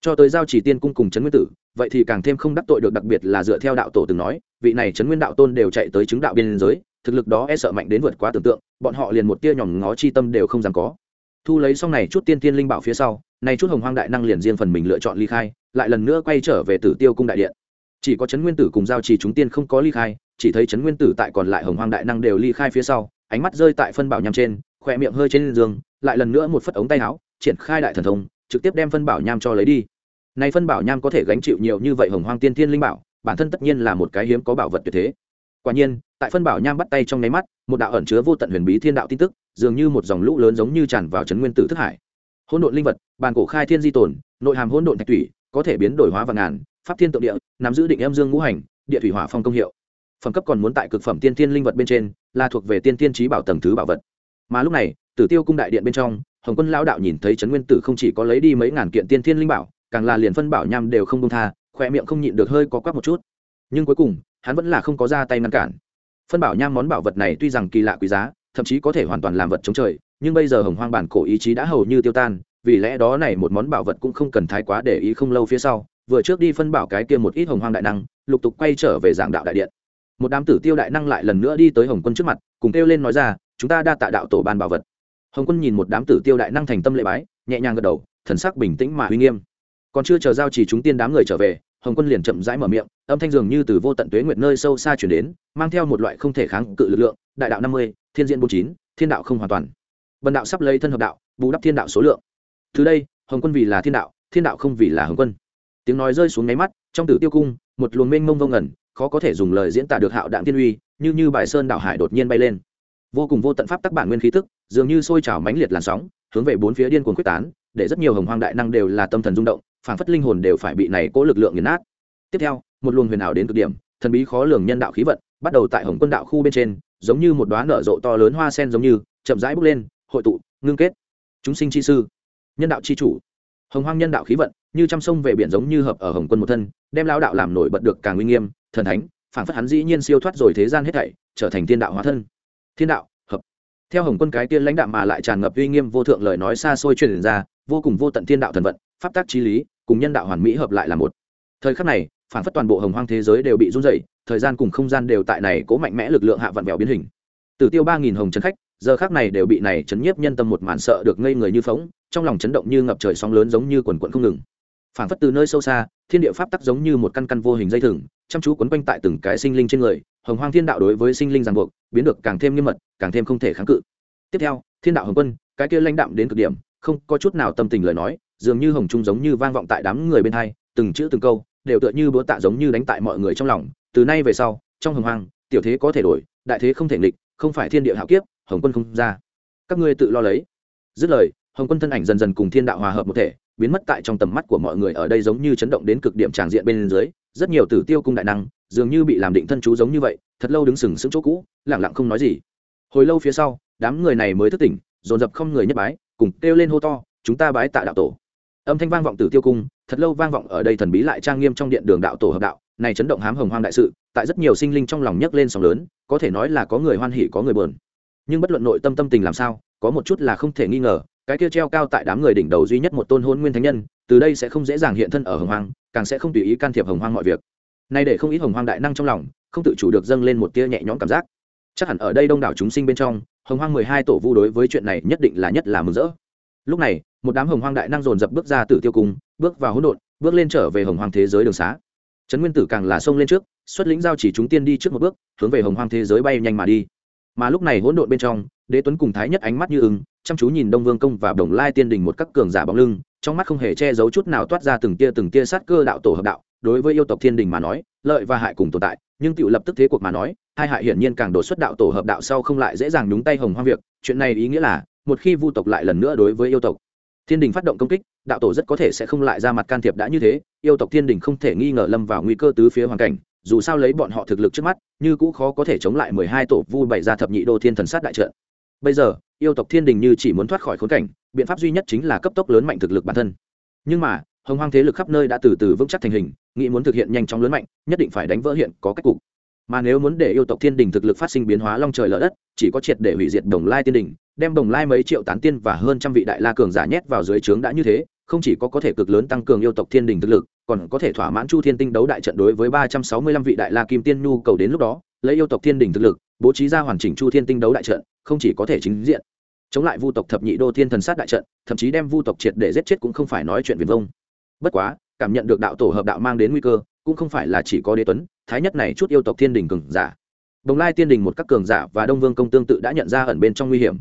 Cho tới giao chỉ tiên cung cùng chấn nguyên tử, vậy thì càng thêm không đắc tội được đặc biệt là dựa theo đạo tổ từng nói, vị này chấn nguyên đạo tôn đều chạy tới chứng đạo biên giới, thực lực đó e sợ mạnh đến vượt quá tưởng tượng, bọn họ liền một tia nhòm ngó chi tâm đều không dám có. Thu lấy xong này chút tiên tiên linh bảo phía sau, này chút hồng hoang đại năng liền riêng phần mình lựa chọn ly khai, lại lần nữa quay trở về tử tiêu cung đại điện. Chỉ có trấn nguyên tử cùng giao trì chúng tiên không có ly khai, chỉ thấy trấn nguyên tử tại còn lại hồng hoang đại năng đều ly khai phía sau, ánh mắt rơi tại phân bảo nham trên khỏe miệng hơi trên giường, lại lần nữa một phất ống tay áo, triển khai đại thần thông, trực tiếp đem phân bảo nham cho lấy đi. Này phân bảo nham có thể gánh chịu nhiều như vậy hồng hoang tiên thiên linh bảo, bản thân tất nhiên là một cái hiếm có bảo vật tuyệt thế. Quả nhiên, tại phân bảo nham bắt tay trong nháy mắt, một đạo ẩn chứa vô tận huyền bí thiên đạo tin tức, dường như một dòng lũ lớn giống như tràn vào trấn nguyên tử thức hải. Hỗn độn linh vật, bàn cổ khai thiên di tồn, nội hàm hỗn độn thạch thủy, có thể biến đổi hóa vạn ngàn, pháp thiên tượng địa, nắm giữ định em dương ngũ hành, địa thủy hỏa phong công hiệu. Phẩm cấp còn muốn tại cực phẩm tiên tiên linh vật bên trên, là thuộc về tiên tiên trí bảo tầng thứ bảo vật mà lúc này, tử tiêu cung đại điện bên trong, hồng quân lão đạo nhìn thấy trấn nguyên tử không chỉ có lấy đi mấy ngàn kiện tiên thiên linh bảo, càng là liền phân bảo nham đều không công tha khoe miệng không nhịn được hơi có quắc một chút. Nhưng cuối cùng, hắn vẫn là không có ra tay ngăn cản. Phân bảo nham món bảo vật này tuy rằng kỳ lạ quý giá, thậm chí có thể hoàn toàn làm vật chống trời, nhưng bây giờ hồng hoang bản cổ ý chí đã hầu như tiêu tan, vì lẽ đó này một món bảo vật cũng không cần thái quá để ý không lâu phía sau, vừa trước đi phân bảo cái kia một ít hồng hoang đại năng, lục tục quay trở về giảng đạo đại điện. Một đám tử tiêu đại năng lại lần nữa đi tới hồng quân trước mặt, cùng kêu lên nói ra chúng ta đa tạ đạo tổ ban bảo vật. Hồng quân nhìn một đám tử tiêu đại năng thành tâm lệ bái, nhẹ nhàng gật đầu, thần sắc bình tĩnh mà uy nghiêm. Còn chưa chờ giao chỉ chúng tiên đám người trở về, hồng quân liền chậm rãi mở miệng, âm thanh dường như từ vô tận tuế nguyệt nơi sâu xa chuyển đến, mang theo một loại không thể kháng cự lực lượng, đại đạo năm mươi, thiên diện bốn chín, thiên đạo không hoàn toàn. Bần đạo sắp lấy thân hợp đạo, bù đắp thiên đạo số lượng. Từ đây, hồng quân vì là thiên đạo thiên đạo không vì là hồng quân. Tiếng nói rơi xuống nháy mắt, trong tử tiêu cung, một luồng mênh mông vông ngẩn khó có thể dùng lời diễn tả được hạo đạm tiên uy, như như bài sơn đảo hải đột nhiên bay lên vô cùng vô tận pháp tắc bản nguyên khí tức, dường như sôi trào mãnh liệt làn sóng, hướng về bốn phía điên cuồng quyết tán, để rất nhiều hồng hoang đại năng đều là tâm thần rung động phảng phất linh hồn đều phải bị này cố lực lượng nghiền nát. Tiếp theo, một luồng huyền ảo đến cực điểm, thần bí khó lường nhân đạo khí vận, bắt đầu tại hồng quân đạo khu bên trên, giống như một đoá nở rộ to lớn hoa sen giống như, chậm rãi bước lên, hội tụ, ngưng kết. Chúng sinh chi sư, nhân đạo chi chủ. Hồng hoang nhân đạo khí vận, như trăm sông về biển giống như hợp ở hồng quân một thân, đem lao đạo làm nổi bật được càng nguy nghiêm, thần thánh phảng phất hắn dĩ nhiên siêu thoát rồi thế gian hết thảy, trở thành thiên đạo hóa thân thiên đạo, hợp. Theo hồng quân cái tiên lãnh đạo mà lại tràn ngập uy nghiêm vô thượng lời nói xa xôi truyền ra, vô cùng vô tận thiên đạo thần vận, pháp tác trí lý, cùng nhân đạo hoàn mỹ hợp lại là một. Thời khắc này, phản phất toàn bộ hồng hoang thế giới đều bị run dày thời gian cùng không gian đều tại này cố mạnh mẽ lực lượng hạ vặn vẹo biến hình. Từ tiêu ba nghìn hồng trấn khách, giờ khác này đều bị này chấn nhiếp nhân tâm một màn sợ được ngây người như phóng, trong lòng chấn động như ngập trời sóng lớn giống như quần quận không ngừng. Phản phất từ nơi sâu xa, thiên địa pháp tắc giống như một căn căn vô hình dây thừng, chăm chú quấn quanh tại từng cái sinh linh trên người hồng hoang thiên đạo đối với sinh linh ràng buộc, biến được càng thêm nghiêm mật, càng thêm không thể kháng cự. Tiếp theo, thiên đạo hồng quân, cái kia lãnh đạm đến cực điểm, không có chút nào tâm tình lời nói, dường như hồng trung giống như vang vọng tại đám người bên hai, từng chữ từng câu, đều tựa như búa tạ giống như đánh tại mọi người trong lòng. Từ nay về sau, trong hồng hoang, tiểu thế có thể đổi, đại thế không thể nghịch, không phải thiên địa hạo kiếp, hồng quân không ra. Các ngươi tự lo lấy. Dứt lời, hồng quân thân ảnh dần dần cùng thiên đạo hòa hợp một thể, biến mất tại trong tầm mắt của mọi người ở đây giống như chấn động đến cực điểm tràng diện bên dưới rất nhiều tử tiêu cung đại năng, dường như bị làm định thân chú giống như vậy, thật lâu đứng sừng sững chỗ cũ lẳng lặng không nói gì. Hồi lâu phía sau, đám người này mới thức tỉnh, dồn dập không người nhất bái, cùng kêu lên hô to, chúng ta bái tạ đạo tổ. Âm thanh vang vọng tử tiêu cung, thật lâu vang vọng ở đây thần bí lại trang nghiêm trong điện đường đạo tổ hợp đạo, này chấn động hám hồng hoang đại sự, tại rất nhiều sinh linh trong lòng nhấc lên sóng lớn, có thể nói là có người hoan hỉ, có người buồn. Nhưng bất luận nội tâm tâm tình làm sao, có một chút là không thể nghi ngờ, cái kia treo cao tại đám người đỉnh đầu duy nhất một tôn hôn nguyên thánh nhân, từ đây sẽ không dễ dàng hiện thân ở hồng hoang càng sẽ không tùy ý can thiệp hồng hoang mọi việc. Nay để không ít hồng hoang đại năng trong lòng, không tự chủ được dâng lên một tia nhẹ nhõm cảm giác. Chắc hẳn ở đây đông đảo chúng sinh bên trong, hồng hoang mười hai tổ vu đối với chuyện này nhất định là nhất là mừng rỡ. Lúc này, một đám hồng hoang đại năng dồn dập bước ra từ tiêu cung, bước vào hỗn độn, bước lên trở về hồng hoang thế giới đường xá. Trấn nguyên tử càng là xông lên trước, xuất lĩnh giao chỉ chúng tiên đi trước một bước, hướng về hồng hoang thế giới bay nhanh mà đi mà lúc này hỗn độn bên trong, đế tuấn cùng thái nhất ánh mắt như ưng, chăm chú nhìn đông vương công và đồng lai tiên đình một các cường giả bóng lưng, trong mắt không hề che giấu chút nào toát ra từng tia từng tia sát cơ đạo tổ hợp đạo. Đối với yêu tộc thiên đình mà nói, lợi và hại cùng tồn tại, nhưng tự lập tức thế cuộc mà nói, hai hại hiển nhiên càng đột xuất đạo tổ hợp đạo sau không lại dễ dàng nhúng tay hồng hoang việc. Chuyện này ý nghĩa là, một khi vu tộc lại lần nữa đối với yêu tộc, thiên đình phát động công kích, đạo tổ rất có thể sẽ không lại ra mặt can thiệp đã như thế. Yêu tộc thiên đình không thể nghi ngờ lâm vào nguy cơ tứ phía hoàn cảnh dù sao lấy bọn họ thực lực trước mắt, như cũ khó có thể chống lại mười hai tổ vu bày ra thập nhị đô thiên thần sát đại trận. Bây giờ, yêu tộc thiên đình như chỉ muốn thoát khỏi khốn cảnh, biện pháp duy nhất chính là cấp tốc lớn mạnh thực lực bản thân. Nhưng mà, hồng hoang thế lực khắp nơi đã từ từ vững chắc thành hình, nghĩ muốn thực hiện nhanh chóng lớn mạnh, nhất định phải đánh vỡ hiện có cách cục. Mà nếu muốn để yêu tộc thiên đình thực lực phát sinh biến hóa long trời lở đất, chỉ có triệt để hủy diệt đồng lai tiên đình, đem đồng lai mấy triệu tán tiên và hơn trăm vị đại la cường giả nhét vào dưới trướng đã như thế, không chỉ có có thể cực lớn tăng cường yêu tộc thiên đình thực lực còn có thể thỏa mãn chu thiên tinh đấu đại trận đối với ba trăm sáu mươi lăm vị đại la kim tiên nhu cầu đến lúc đó, lấy yêu tộc thiên đình thực lực, bố trí ra hoàn chỉnh chu thiên tinh đấu đại trận, không chỉ có thể chính diện chống lại vu tộc thập nhị đô thiên thần sát đại trận, thậm chí đem vu tộc triệt để giết chết cũng không phải nói chuyện viền vông. Bất quá, cảm nhận được đạo tổ hợp đạo mang đến nguy cơ, cũng không phải là chỉ có đế tuấn, thái nhất này chút yêu tộc thiên đình cường giả. Đồng lai tiên đình một các cường giả và đông vương công tương tự đã nhận ra ẩn bên trong nguy hiểm.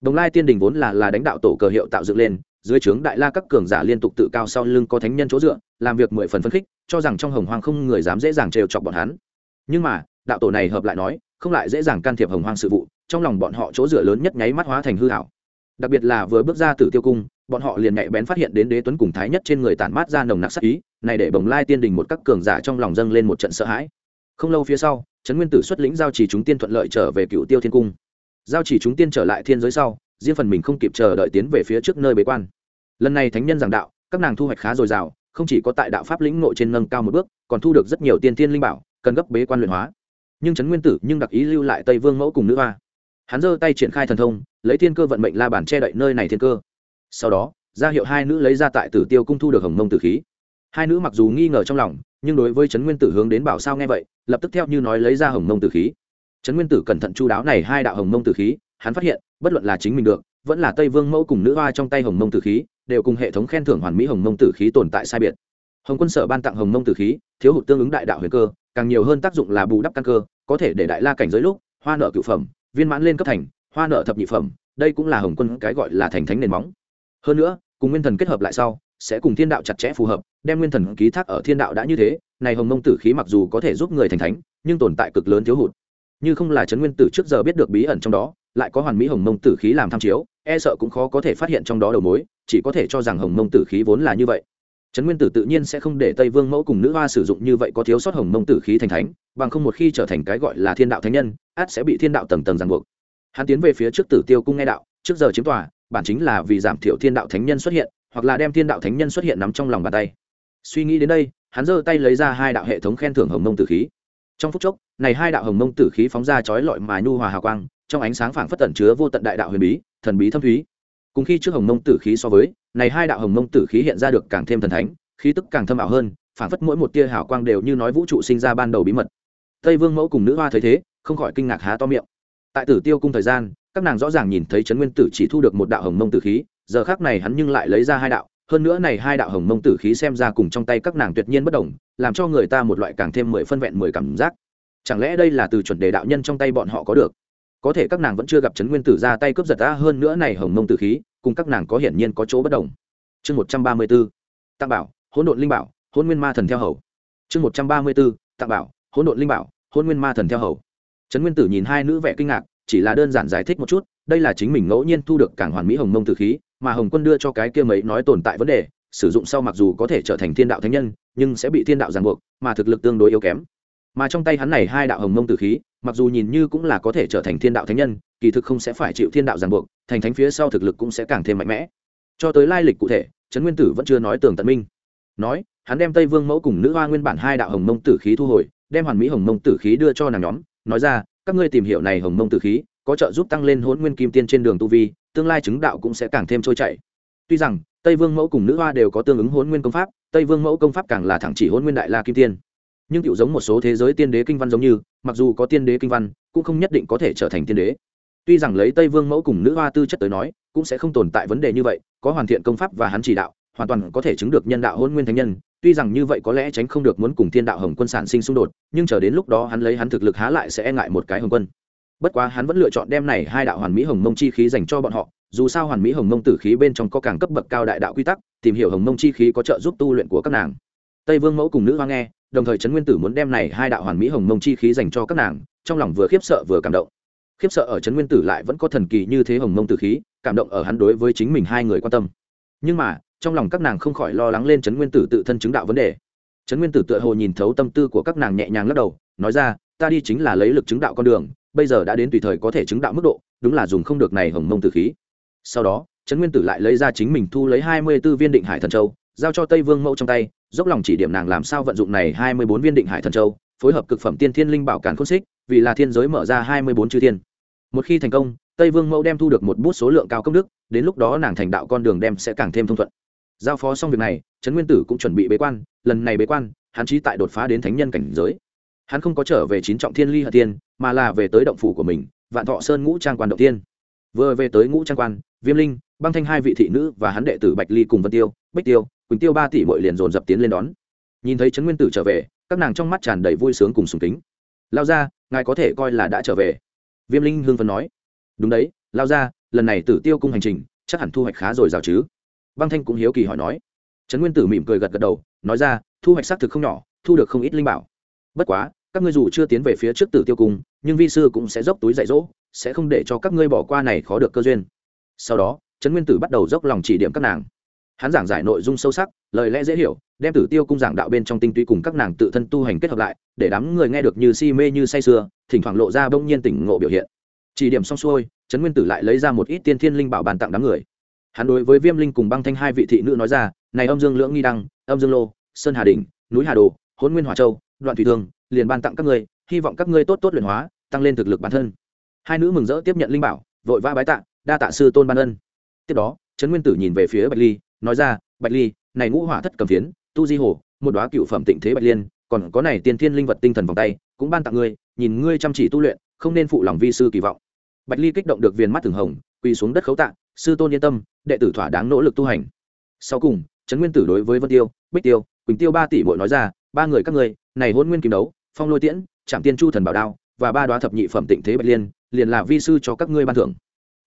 Đồng lai tiên đình vốn là là đánh đạo tổ cờ hiệu tạo dựng lên, dưới trướng đại la các cường giả liên tục tự cao sau lưng có thánh nhân chỗ dựa làm việc mười phần phấn khích, cho rằng trong hồng hoang không người dám dễ dàng trêu chọc bọn hắn. Nhưng mà, đạo tổ này hợp lại nói, không lại dễ dàng can thiệp hồng hoang sự vụ, trong lòng bọn họ chỗ dựa lớn nhất nháy mắt hóa thành hư hảo đặc biệt là vừa bước ra từ tiêu cung, bọn họ liền nhạy bén phát hiện đến đế tuấn cùng thái nhất trên người tản mát ra nồng nặc sắc ý, này để bồng lai tiên đình một các cường giả trong lòng dâng lên một trận sợ hãi. Không lâu phía sau, trấn nguyên tử xuất lĩnh giao chỉ chúng tiên thuận lợi trở về cựu tiêu thiên cung. Giao chỉ chúng tiên trở lại thiên giới sau, riêng phần mình không kịp chờ đợi tiến về phía trước nơi bế quan. Lần này thánh nhân giảng đạo, các nàng thu hoạch khá dồi dào không chỉ có tại đạo pháp lĩnh nội trên nâng cao một bước, còn thu được rất nhiều tiên tiên linh bảo, cần gấp bế quan luyện hóa. Nhưng trấn nguyên tử nhưng đặc ý lưu lại tây vương mẫu cùng nữ hoa. Hắn giơ tay triển khai thần thông, lấy thiên cơ vận mệnh la bản che đậy nơi này thiên cơ. Sau đó, ra hiệu hai nữ lấy ra tại tử tiêu cung thu được hồng mông tử khí. Hai nữ mặc dù nghi ngờ trong lòng, nhưng đối với trấn nguyên tử hướng đến bảo sao nghe vậy, lập tức theo như nói lấy ra hồng mông tử khí. Trấn nguyên tử cẩn thận chu đáo này hai đạo hồng mông tử khí, hắn phát hiện, bất luận là chính mình được vẫn là tây vương mẫu cùng nữ hoa trong tay hồng mông tử khí, đều cùng hệ thống khen thưởng hoàn mỹ hồng mông tử khí tồn tại sai biệt. Hồng quân sở ban tặng hồng mông tử khí, thiếu hụt tương ứng đại đạo huyền cơ, càng nhiều hơn tác dụng là bù đắp căn cơ, có thể để đại la cảnh giới lúc, hoa nợ cựu phẩm, viên mãn lên cấp thành, hoa nợ thập nhị phẩm, đây cũng là hồng quân cái gọi là thành thánh nền móng. Hơn nữa, cùng nguyên thần kết hợp lại sau, sẽ cùng thiên đạo chặt chẽ phù hợp, đem nguyên thần ký thác ở thiên đạo đã như thế, này hồng mông tử khí mặc dù có thể giúp người thành thánh, nhưng tồn tại cực lớn thiếu hụt. Như không là trấn nguyên tử trước giờ biết được bí ẩn trong đó lại có hoàn mỹ hồng mông tử khí làm tham chiếu e sợ cũng khó có thể phát hiện trong đó đầu mối, chỉ có thể cho rằng hồng mông tử khí vốn là như vậy. Trấn nguyên tử tự nhiên sẽ không để tây vương mẫu cùng nữ hoa sử dụng như vậy có thiếu sót hồng mông tử khí thành thánh, bằng không một khi trở thành cái gọi là thiên đạo thánh nhân át sẽ bị thiên đạo tầng tầng ràng buộc. Hắn tiến về phía trước tử tiêu cung nghe đạo, trước giờ chiếm tòa, bản chính là vì giảm thiểu thiên đạo thánh nhân xuất hiện, hoặc là đem thiên đạo thánh nhân xuất hiện nắm trong lòng bàn tay. Suy nghĩ đến đây, hắn giơ tay lấy ra hai đạo hệ thống khen thưởng hồng mông tử khí. Trong phút chốc, này hai đạo hồng mông tử khí phóng ra chói lọi mà nhu hòa hào quang trong ánh sáng phảng phất tẩn chứa vô tận đại đạo huyền bí, thần bí thâm thúy. Cùng khi trước hồng mông tử khí so với, này hai đạo hồng mông tử khí hiện ra được càng thêm thần thánh, khí tức càng thâm ảo hơn, phảng phất mỗi một tia hào quang đều như nói vũ trụ sinh ra ban đầu bí mật. Tây vương mẫu cùng nữ hoa thấy thế, không khỏi kinh ngạc há to miệng. Tại tử tiêu cung thời gian, các nàng rõ ràng nhìn thấy trấn nguyên tử chỉ thu được một đạo hồng mông tử khí, giờ khác này hắn nhưng lại lấy ra hai đạo, hơn nữa này hai đạo hồng mông tử khí xem ra cùng trong tay các nàng tuyệt nhiên bất đồng, làm cho người ta một loại càng thêm mười phân vẹn mười cảm giác. Chẳng lẽ đây là từ chuẩn đề đạo nhân trong tay bọn họ có được? Có thể các nàng vẫn chưa gặp trấn nguyên tử ra tay cướp giật ta hơn nữa này hồng mông tử khí, cùng các nàng có hiển nhiên có chỗ bất đồng. Chương một trăm ba mươi b ố tặng bảo, hỗn độn linh bảo hôn nguyên ma thần theo hầu. Chương một trăm ba mươi b ố tặng bảo, hỗn độn linh bảo hôn nguyên ma thần theo hầu. Trấn nguyên tử nhìn hai nữ vẻ kinh ngạc, chỉ là đơn giản giải thích một chút, đây là chính mình ngẫu nhiên thu được cảng hoàn mỹ hồng mông tử khí, mà hồng quân đưa cho cái kia mấy nói tồn tại vấn đề, sử dụng sau mặc dù có thể trở thành thiên đạo thánh nhân, nhưng sẽ bị thiên đạo ràng buộc, mà thực lực tương đối yếu kém mà trong tay hắn này hai đạo hồng mông tử khí, mặc dù nhìn như cũng là có thể trở thành thiên đạo thánh nhân, kỳ thực không sẽ phải chịu thiên đạo ràng buộc, thành thánh phía sau thực lực cũng sẽ càng thêm mạnh mẽ. Cho tới lai lịch cụ thể, trấn nguyên tử vẫn chưa nói tường tận minh. Nói, hắn đem tây vương mẫu cùng nữ hoa nguyên bản hai đạo hồng mông tử khí thu hồi, đem hoàn mỹ hồng mông tử khí đưa cho nàng nhóm, nói ra, các ngươi tìm hiểu này hồng mông tử khí, có trợ giúp tăng lên hôn nguyên kim tiên trên đường tu vi, tương lai chứng đạo cũng sẽ càng thêm trôi chảy. Tuy rằng, tây vương mẫu cùng nữ hoa đều có tương ứng hôn nguyên công pháp, tây vương mẫu công pháp càng là thẳng chỉ hôn nguyên đại la kim tiên nhưng tựu giống một số thế giới tiên đế kinh văn giống như, mặc dù có tiên đế kinh văn, cũng không nhất định có thể trở thành tiên đế. Tuy rằng lấy tây vương mẫu cùng nữ hoa tư chất tới nói, cũng sẽ không tồn tại vấn đề như vậy, có hoàn thiện công pháp và hắn chỉ đạo, hoàn toàn có thể chứng được nhân đạo hôn nguyên thánh nhân. Tuy rằng như vậy có lẽ tránh không được muốn cùng thiên đạo hồng quân sản sinh xung đột, nhưng chờ đến lúc đó hắn lấy hắn thực lực há lại sẽ e ngại một cái hồng quân. Bất quá hắn vẫn lựa chọn đem này hai đạo hoàn mỹ hồng mông chi khí dành cho bọn họ, dù sao hoàn mỹ hồng mông tử khí bên trong có càng cấp bậc cao đại đạo quy tắc, tìm hiểu hồng mông chi khí có trợ giúp tu luyện của các nàng. Tây vương mẫu cùng nữ hoa nghe đồng thời trấn nguyên tử muốn đem này hai đạo hoàn mỹ hồng mông chi khí dành cho các nàng, trong lòng vừa khiếp sợ vừa cảm động. Khiếp sợ ở trấn nguyên tử lại vẫn có thần kỳ như thế hồng mông tử khí, cảm động ở hắn đối với chính mình hai người quan tâm. Nhưng mà, trong lòng các nàng không khỏi lo lắng lên trấn nguyên tử tự thân chứng đạo vấn đề. Trấn nguyên tử tựa hồ nhìn thấu tâm tư của các nàng nhẹ nhàng lắc đầu, nói ra, ta đi chính là lấy lực chứng đạo con đường, bây giờ đã đến tùy thời có thể chứng đạo mức độ, đúng là dùng không được này hồng mông tử khí. Sau đó, trấn nguyên tử lại lấy ra chính mình thu lấy hai mươi b ố viên định hải thần châu giao cho tây vương mẫu trong tay, dốc lòng chỉ điểm nàng làm sao vận dụng này hai mươi bốn viên định hải thần châu, phối hợp cực phẩm tiên thiên linh bảo cản khôn xích, vì là thiên giới mở ra hai mươi bốn chư thiên. Một khi thành công, tây vương mẫu đem thu được một bút số lượng cao công đức, đến lúc đó nàng thành đạo con đường đem sẽ càng thêm thông thuận. Giao phó xong việc này, trấn nguyên tử cũng chuẩn bị bế quan, lần này bế quan, hắn trí tại đột phá đến thánh nhân cảnh giới. Hắn không có trở về chín trọng thiên ly hận tiên, mà là về tới động phủ của mình, vạn thọ sơn ngũ trang quan động tiên. Vừa về tới ngũ trang quan, viêm linh, băng thanh hai vị thị nữ và hắn đệ tử bạch ly cùng vân tiêu, bích tiêu quỳnh tiêu ba tỷ bội liền dồn dập tiến lên đón. Nhìn thấy trấn nguyên tử trở về, các nàng trong mắt tràn đầy vui sướng cùng sùng kính. Lao ra ngài có thể coi là đã trở về. Viêm linh hương Vân nói. Đúng đấy, lao ra lần này tử tiêu cung hành trình, chắc hẳn thu hoạch khá rồi rào chứ. Băng thanh cũng hiếu kỳ hỏi nói. Trấn nguyên tử mỉm cười gật gật đầu, nói ra, thu hoạch xác thực không nhỏ, thu được không ít linh bảo. Bất quá, các ngươi dù chưa tiến về phía trước tử tiêu cung, nhưng vi sư cũng sẽ dốc túi dạy dỗ, sẽ không để cho các ngươi bỏ qua này khó được cơ duyên. Sau đó, trấn nguyên tử bắt đầu dốc lòng chỉ điểm các nàng hắn giảng giải nội dung sâu sắc, lời lẽ dễ hiểu, đem tử tiêu cung giảng đạo bên trong tinh túy cùng các nàng tự thân tu hành kết hợp lại, để đám người nghe được như si mê như say sưa, thỉnh thoảng lộ ra bỗng nhiên tỉnh ngộ biểu hiện. Chỉ điểm xong xuôi, trấn nguyên tử lại lấy ra một ít tiên thiên linh bảo bàn tặng đám người. Hắn đối với viêm linh cùng băng thanh hai vị thị nữ nói ra, này âm dương lưỡng nghi đăng, âm dương lô, sơn hà đình núi hà đồ hôn nguyên hòa châu, đoạn thủy thương, liền ban tặng các ngươi, hy vọng các ngươi tốt tốt luyện hóa, tăng lên thực lực bản thân. Hai nữ mừng rỡ tiếp nhận linh bảo, vội vã bái tạ, đa tạ sư tôn ban ân. Tiếp đó, trấn nguyên tử nhìn về phía bạch ly nói ra, bạch ly, này ngũ hỏa thất cầm phiến, tu di hồ, một đoá cựu phẩm tịnh thế bạch liên, còn có này tiên thiên linh vật tinh thần vòng tay, cũng ban tặng ngươi, nhìn ngươi chăm chỉ tu luyện, không nên phụ lòng vi sư kỳ vọng. Bạch ly kích động được viền mắt thường hồng, quỳ xuống đất khấu tạ, sư tôn yên tâm, đệ tử thỏa đáng nỗ lực tu hành. Sau cùng, trấn nguyên tử đối với vân tiêu, bích tiêu, quỳnh tiêu ba tỷ bội nói ra, ba người các ngươi, này hôn nguyên kiếm đấu, phong lôi tiễn, trạm tiên chu thần bảo đao, và ba đoá thập nhị phẩm tịnh thế bạch liên, liền là vi sư cho các ngươi ban thưởng.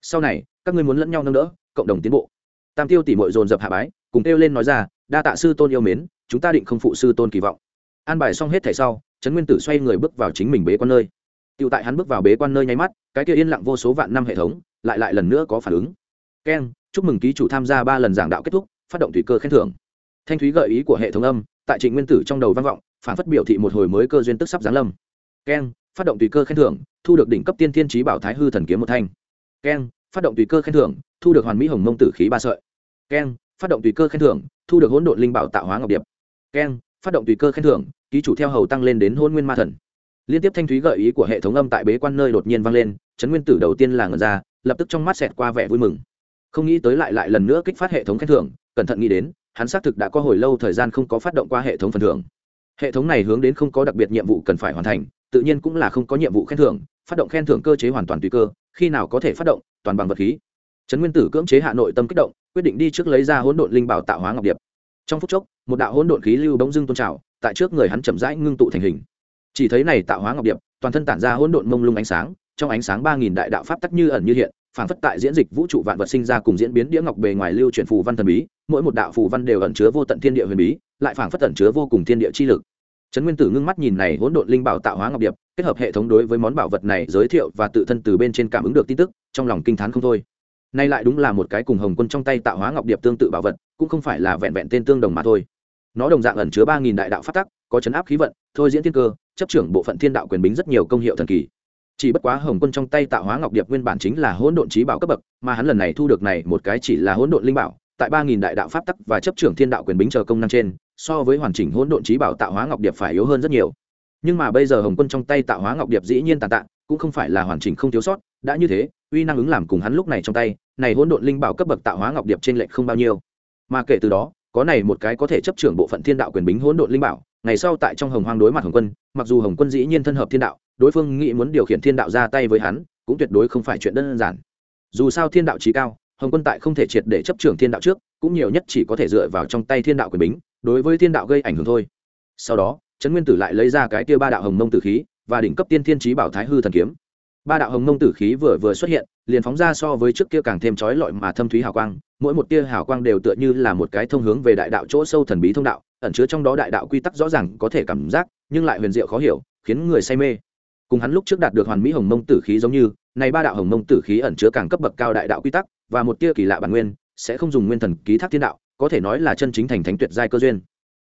Sau này, các ngươi muốn lẫn nhau nâng đỡ, cộng đồng tiến bộ tam tiêu tỷ mội dồn dập hạ bái, cùng kêu lên nói ra, đa tạ sư tôn yêu mến, chúng ta định không phụ sư tôn kỳ vọng. An bài xong hết thảy sau, trấn nguyên tử xoay người bước vào chính mình bế quan nơi. Tựu tại hắn bước vào bế quan nơi nháy mắt, cái kia yên lặng vô số vạn năm hệ thống, lại lại lần nữa có phản ứng. Keng chúc mừng ký chủ tham gia ba lần giảng đạo kết thúc, phát động thủy cơ khen thưởng. Thanh thúy gợi ý của hệ thống âm, tại trịnh nguyên tử trong đầu vang vọng, phản phất biểu thị một hồi mới cơ duyên tức sắp giáng lâm. Keng phát động tùy cơ khen thưởng, thu được đỉnh cấp tiên thiên trí bảo thái hư thần kiếm một thanh. Keng phát động tùy cơ khen thưởng thu được hoàn mỹ hồng mông tử khí ba sợi. Keng, phát động tùy cơ khen thưởng, thu được hỗn độn linh bảo tạo hóa ngọc điệp. Keng, phát động tùy cơ khen thưởng, ký chủ theo hầu tăng lên đến hôn nguyên ma thần. Liên tiếp thanh thúy gợi ý của hệ thống âm tại bế quan nơi đột nhiên vang lên chấn nguyên tử đầu tiên là ngần ra, lập tức trong mắt xẹt qua vẻ vui mừng. Không nghĩ tới lại lại lần nữa kích phát hệ thống khen thưởng, cẩn thận nghĩ đến, hắn xác thực đã có hồi lâu thời gian không có phát động qua hệ thống phần thưởng. Hệ thống này hướng đến không có đặc biệt nhiệm vụ cần phải hoàn thành, tự nhiên cũng là không có nhiệm vụ khen thưởng, phát động khen thưởng cơ chế hoàn toàn tùy cơ, khi nào có thể phát động, toàn bằng vật khí trấn nguyên tử cưỡng chế hạ nội tâm kích động, quyết định đi trước lấy ra hỗn độn linh bảo tạo hóa ngọc điệp. Trong phút chốc, một đạo hỗn độn khí lưu bỗng dưng tôn trào, tại trước người hắn chậm rãi ngưng tụ thành hình. Chỉ thấy này tạo hóa ngọc điệp, toàn thân tản ra hỗn độn mông lung ánh sáng, trong ánh sáng ba nghìn đại đạo pháp tắc như ẩn như hiện, phản phất tại diễn dịch vũ trụ vạn vật sinh ra cùng diễn biến đĩa ngọc bề ngoài lưu chuyển phù văn thần bí, mỗi một đạo phù văn đều ẩn chứa vô tận thiên địa huyền bí, lại phản phất ẩn chứa vô cùng thiên địa chi lực. Trấn nguyên tử ngưng mắt nhìn này hỗn độn linh bảo tạo hóa ngọc điệp, kết hợp hệ thống đối với món bảo vật này giới thiệu và tự thân từ bên trên cảm ứng được tin tức, trong lòng kinh t h á n không thôi nay lại đúng là một cái cùng hồng quân trong tay tạo hóa ngọc điệp tương tự bảo vật, cũng không phải là vẹn vẹn tên tương đồng mà thôi. Nó đồng dạng ẩn chứa ba nghìn đại đạo phát tắc, có chấn áp khí vận, thôi diễn thiên cơ, chấp trưởng bộ phận thiên đạo quyền bính rất nhiều công hiệu thần kỳ. Chỉ bất quá hồng quân trong tay tạo hóa ngọc điệp nguyên bản chính là hỗn độn trí bảo cấp bậc, mà hắn lần này thu được này một cái chỉ là hỗn độn linh bảo, tại ba nghìn đại đạo pháp tắc và chấp trưởng thiên đạo quyền bính chờ công năng trên, so với hoàn chỉnh hỗn độn trí bảo tạo hóa ngọc điệp phải yếu hơn rất nhiều. Nhưng mà bây giờ hồng quân trong tay tạo hóa ngọc điệp dĩ nhiên tàn tạ cũng không phải là hoàn chỉnh không thiếu sót, đã như thế, uy năng ứng làm cùng hắn lúc này trong tay, này hỗn độn linh bảo cấp bậc tạo hóa ngọc điệp trên lệnh không bao nhiêu. Mà kể từ đó, có này một cái có thể chấp trưởng bộ phận thiên đạo quyền bính hỗn độn linh bảo, ngày sau tại trong hồng hoang đối mặt hồng quân, mặc dù hồng quân dĩ nhiên thân hợp thiên đạo, đối phương nghĩ muốn điều khiển thiên đạo ra tay với hắn, cũng tuyệt đối không phải chuyện đơn giản. Dù sao thiên đạo trí cao, hồng quân tại không thể triệt để chấp trưởng thiên đạo trước, cũng nhiều nhất chỉ có thể dựa vào trong tay thiên đạo quyền bính, đối với thiên đạo gây ảnh hưởng thôi. Sau đó, trấn nguyên tử lại lấy ra cái kia ba đạo hồng mông tử khí và đỉnh cấp tiên thiên trí bảo thái hư thần kiếm. Ba đạo hồng mông tử khí vừa vừa xuất hiện, liền phóng ra so với trước kia càng thêm trói lọi mà thâm thúy hào quang, mỗi một tia hào quang đều tựa như là một cái thông hướng về đại đạo chỗ sâu thần bí thông đạo, ẩn chứa trong đó đại đạo quy tắc rõ ràng có thể cảm giác, nhưng lại huyền diệu khó hiểu, khiến người say mê. Cùng hắn lúc trước đạt được hoàn mỹ hồng mông tử khí giống như, này ba đạo hồng mông tử khí ẩn chứa càng cấp bậc cao đại đạo quy tắc, và một tia kỳ lạ bản nguyên, sẽ không dùng nguyên thần ký thác thiên đạo, có thể nói là chân chính thành thánh tuyệt giai cơ duyên.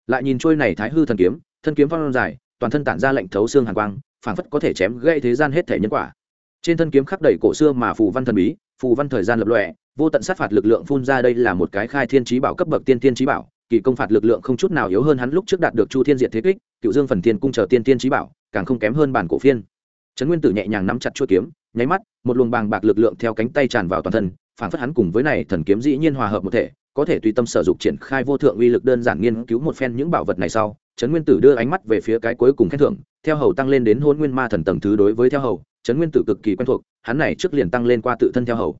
Lại nhìn trôi này thái hư thần kiếm, thân kiếm phong dài, toàn thân tản ra lệnh thấu xương hàn quang phảng phất có thể chém gây thế gian hết thể nhân quả. Trên thân kiếm khắc đầy cổ xưa mà phù văn thần bí, phù văn thời gian lập lòe, vô tận sát phạt lực lượng phun ra đây là một cái khai thiên trí bảo cấp bậc tiên tiên trí bảo, kỳ công phạt lực lượng không chút nào yếu hơn hắn lúc trước đạt được chu thiên diện thế kích, cựu dương phần tiên cung chờ tiên tiên trí bảo, càng không kém hơn bản cổ phiên. Trấn nguyên tử nhẹ nhàng nắm chặt chuôi kiếm, nháy mắt, một luồng bàng bạc lực lượng theo cánh tay tràn vào toàn thân phản phất hắn cùng với này thần kiếm dĩ nhiên hòa hợp một thể, có thể tùy tâm sở dụng triển khai vô thượng uy lực đơn giản nghiên cứu một phen những bảo vật này sau, trấn nguyên tử đưa ánh mắt về phía cái cuối cùng khen thưởng theo hầu tăng lên đến hôn nguyên ma thần tầng thứ đối với theo hầu trấn nguyên tử cực kỳ quen thuộc, hắn này trước liền tăng lên qua tự thân theo hầu.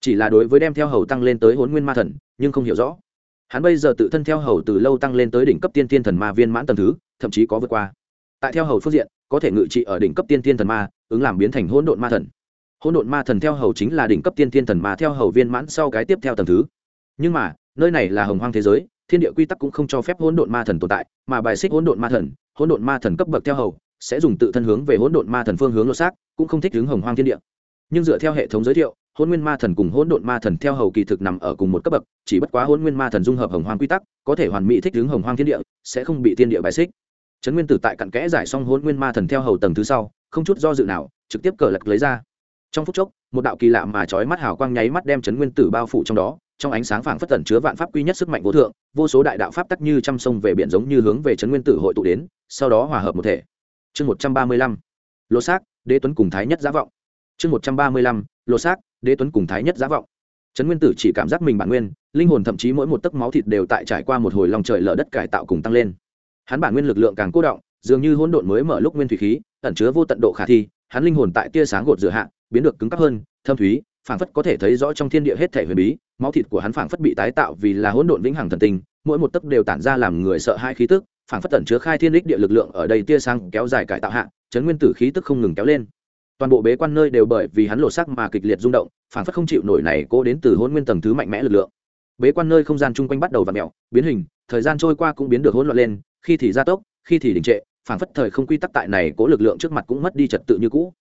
Chỉ là đối với đem theo hầu tăng lên tới hôn nguyên ma thần, nhưng không hiểu rõ. Hắn bây giờ tự thân theo hầu từ lâu tăng lên tới đỉnh cấp tiên tiên thần ma viên mãn tầng thứ, thậm chí có vượt qua. Tại theo hầu phương diện, có thể ngự trị ở đỉnh cấp tiên tiên thần ma, ứng làm biến thành hỗn độn ma thần. Hỗn độn ma thần theo hầu chính là đỉnh cấp tiên tiên thần ma theo hầu viên mãn sau cái tiếp theo tầng thứ. Nhưng mà, nơi này là hồng hoang thế giới thiên địa quy tắc cũng không cho phép hỗn độn ma thần tồn tại, mà bài xích hỗn độn ma thần, hỗn độn ma thần cấp bậc theo hầu, sẽ dùng tự thân hướng về hỗn độn ma thần phương hướng lột xác, cũng không thích hướng hồng hoang thiên địa. Nhưng dựa theo hệ thống giới thiệu hôn nguyên ma thần cùng hỗn độn ma thần theo hầu kỳ thực nằm ở cùng một cấp bậc, chỉ bất quá hôn nguyên ma thần dung hợp hồng hoang quy tắc, có thể hoàn mỹ thích hướng hồng hoang thiên địa, sẽ không bị thiên địa bài xích. Trấn nguyên tử tại cặn kẽ giải xong hôn nguyên ma thần theo hầu tầng thứ sau, không chút do dự nào, trực tiếp cờ lật lấy ra. Trong phút chốc, một đạo kỳ lạ mà chói mắt hào quang nháy mắt đem trấn nguyên tử bao phủ trong đó trong ánh sáng phảng phất tẩn chứa vạn pháp quy nhất sức mạnh vô thượng, vô số đại đạo pháp tắc như trăm sông về biển giống như hướng về trấn nguyên tử hội tụ đến, sau đó hòa hợp một thể. Chương một trăm ba mươi lăm, lô xác, đế tuấn cùng thái nhất giá vọng. Chương một trăm ba mươi lăm, lô xác, đế tuấn cùng thái nhất giá vọng. Trấn nguyên tử chỉ cảm giác mình bản nguyên, linh hồn thậm chí mỗi một tấc máu thịt đều tại trải qua một hồi lòng trời lở đất cải tạo cùng tăng lên. Hắn bản nguyên lực lượng càng cố động, dường như hỗn độn mới mở lúc nguyên thủy khí, ẩn chứa vô tận độ khả thi, hắn linh hồn tại tia sáng gột rửa hạ, biến được cứng cắp hơn, thâm thúy, phảng phất có thể thấy rõ trong thiên địa hết thể huyền bí máu thịt của hắn phảng phất bị tái tạo vì là hỗn độn vĩnh hằng thần tinh, mỗi một tấc đều tản ra làm người sợ hai khí tức, phảng phất tẩn chứa khai thiên đích địa lực lượng ở đây tia sáng kéo dài cải tạo hạ, chấn nguyên tử khí tức không ngừng kéo lên. Toàn bộ bế quan nơi đều bởi vì hắn lột sắc mà kịch liệt rung động, phảng phất không chịu nổi này cố đến từ hỗn nguyên tầng thứ mạnh mẽ lực lượng. Bế quan nơi không gian chung quanh bắt đầu v ặ mẹo biến hình, thời gian trôi qua cũng biến được hỗn loạn lên, khi thì gia tốc, khi thì đình trệ, phảng phất thời không quy tắc tại này cố lực lượng trước mặt cũng mất đi trật tự như cũ.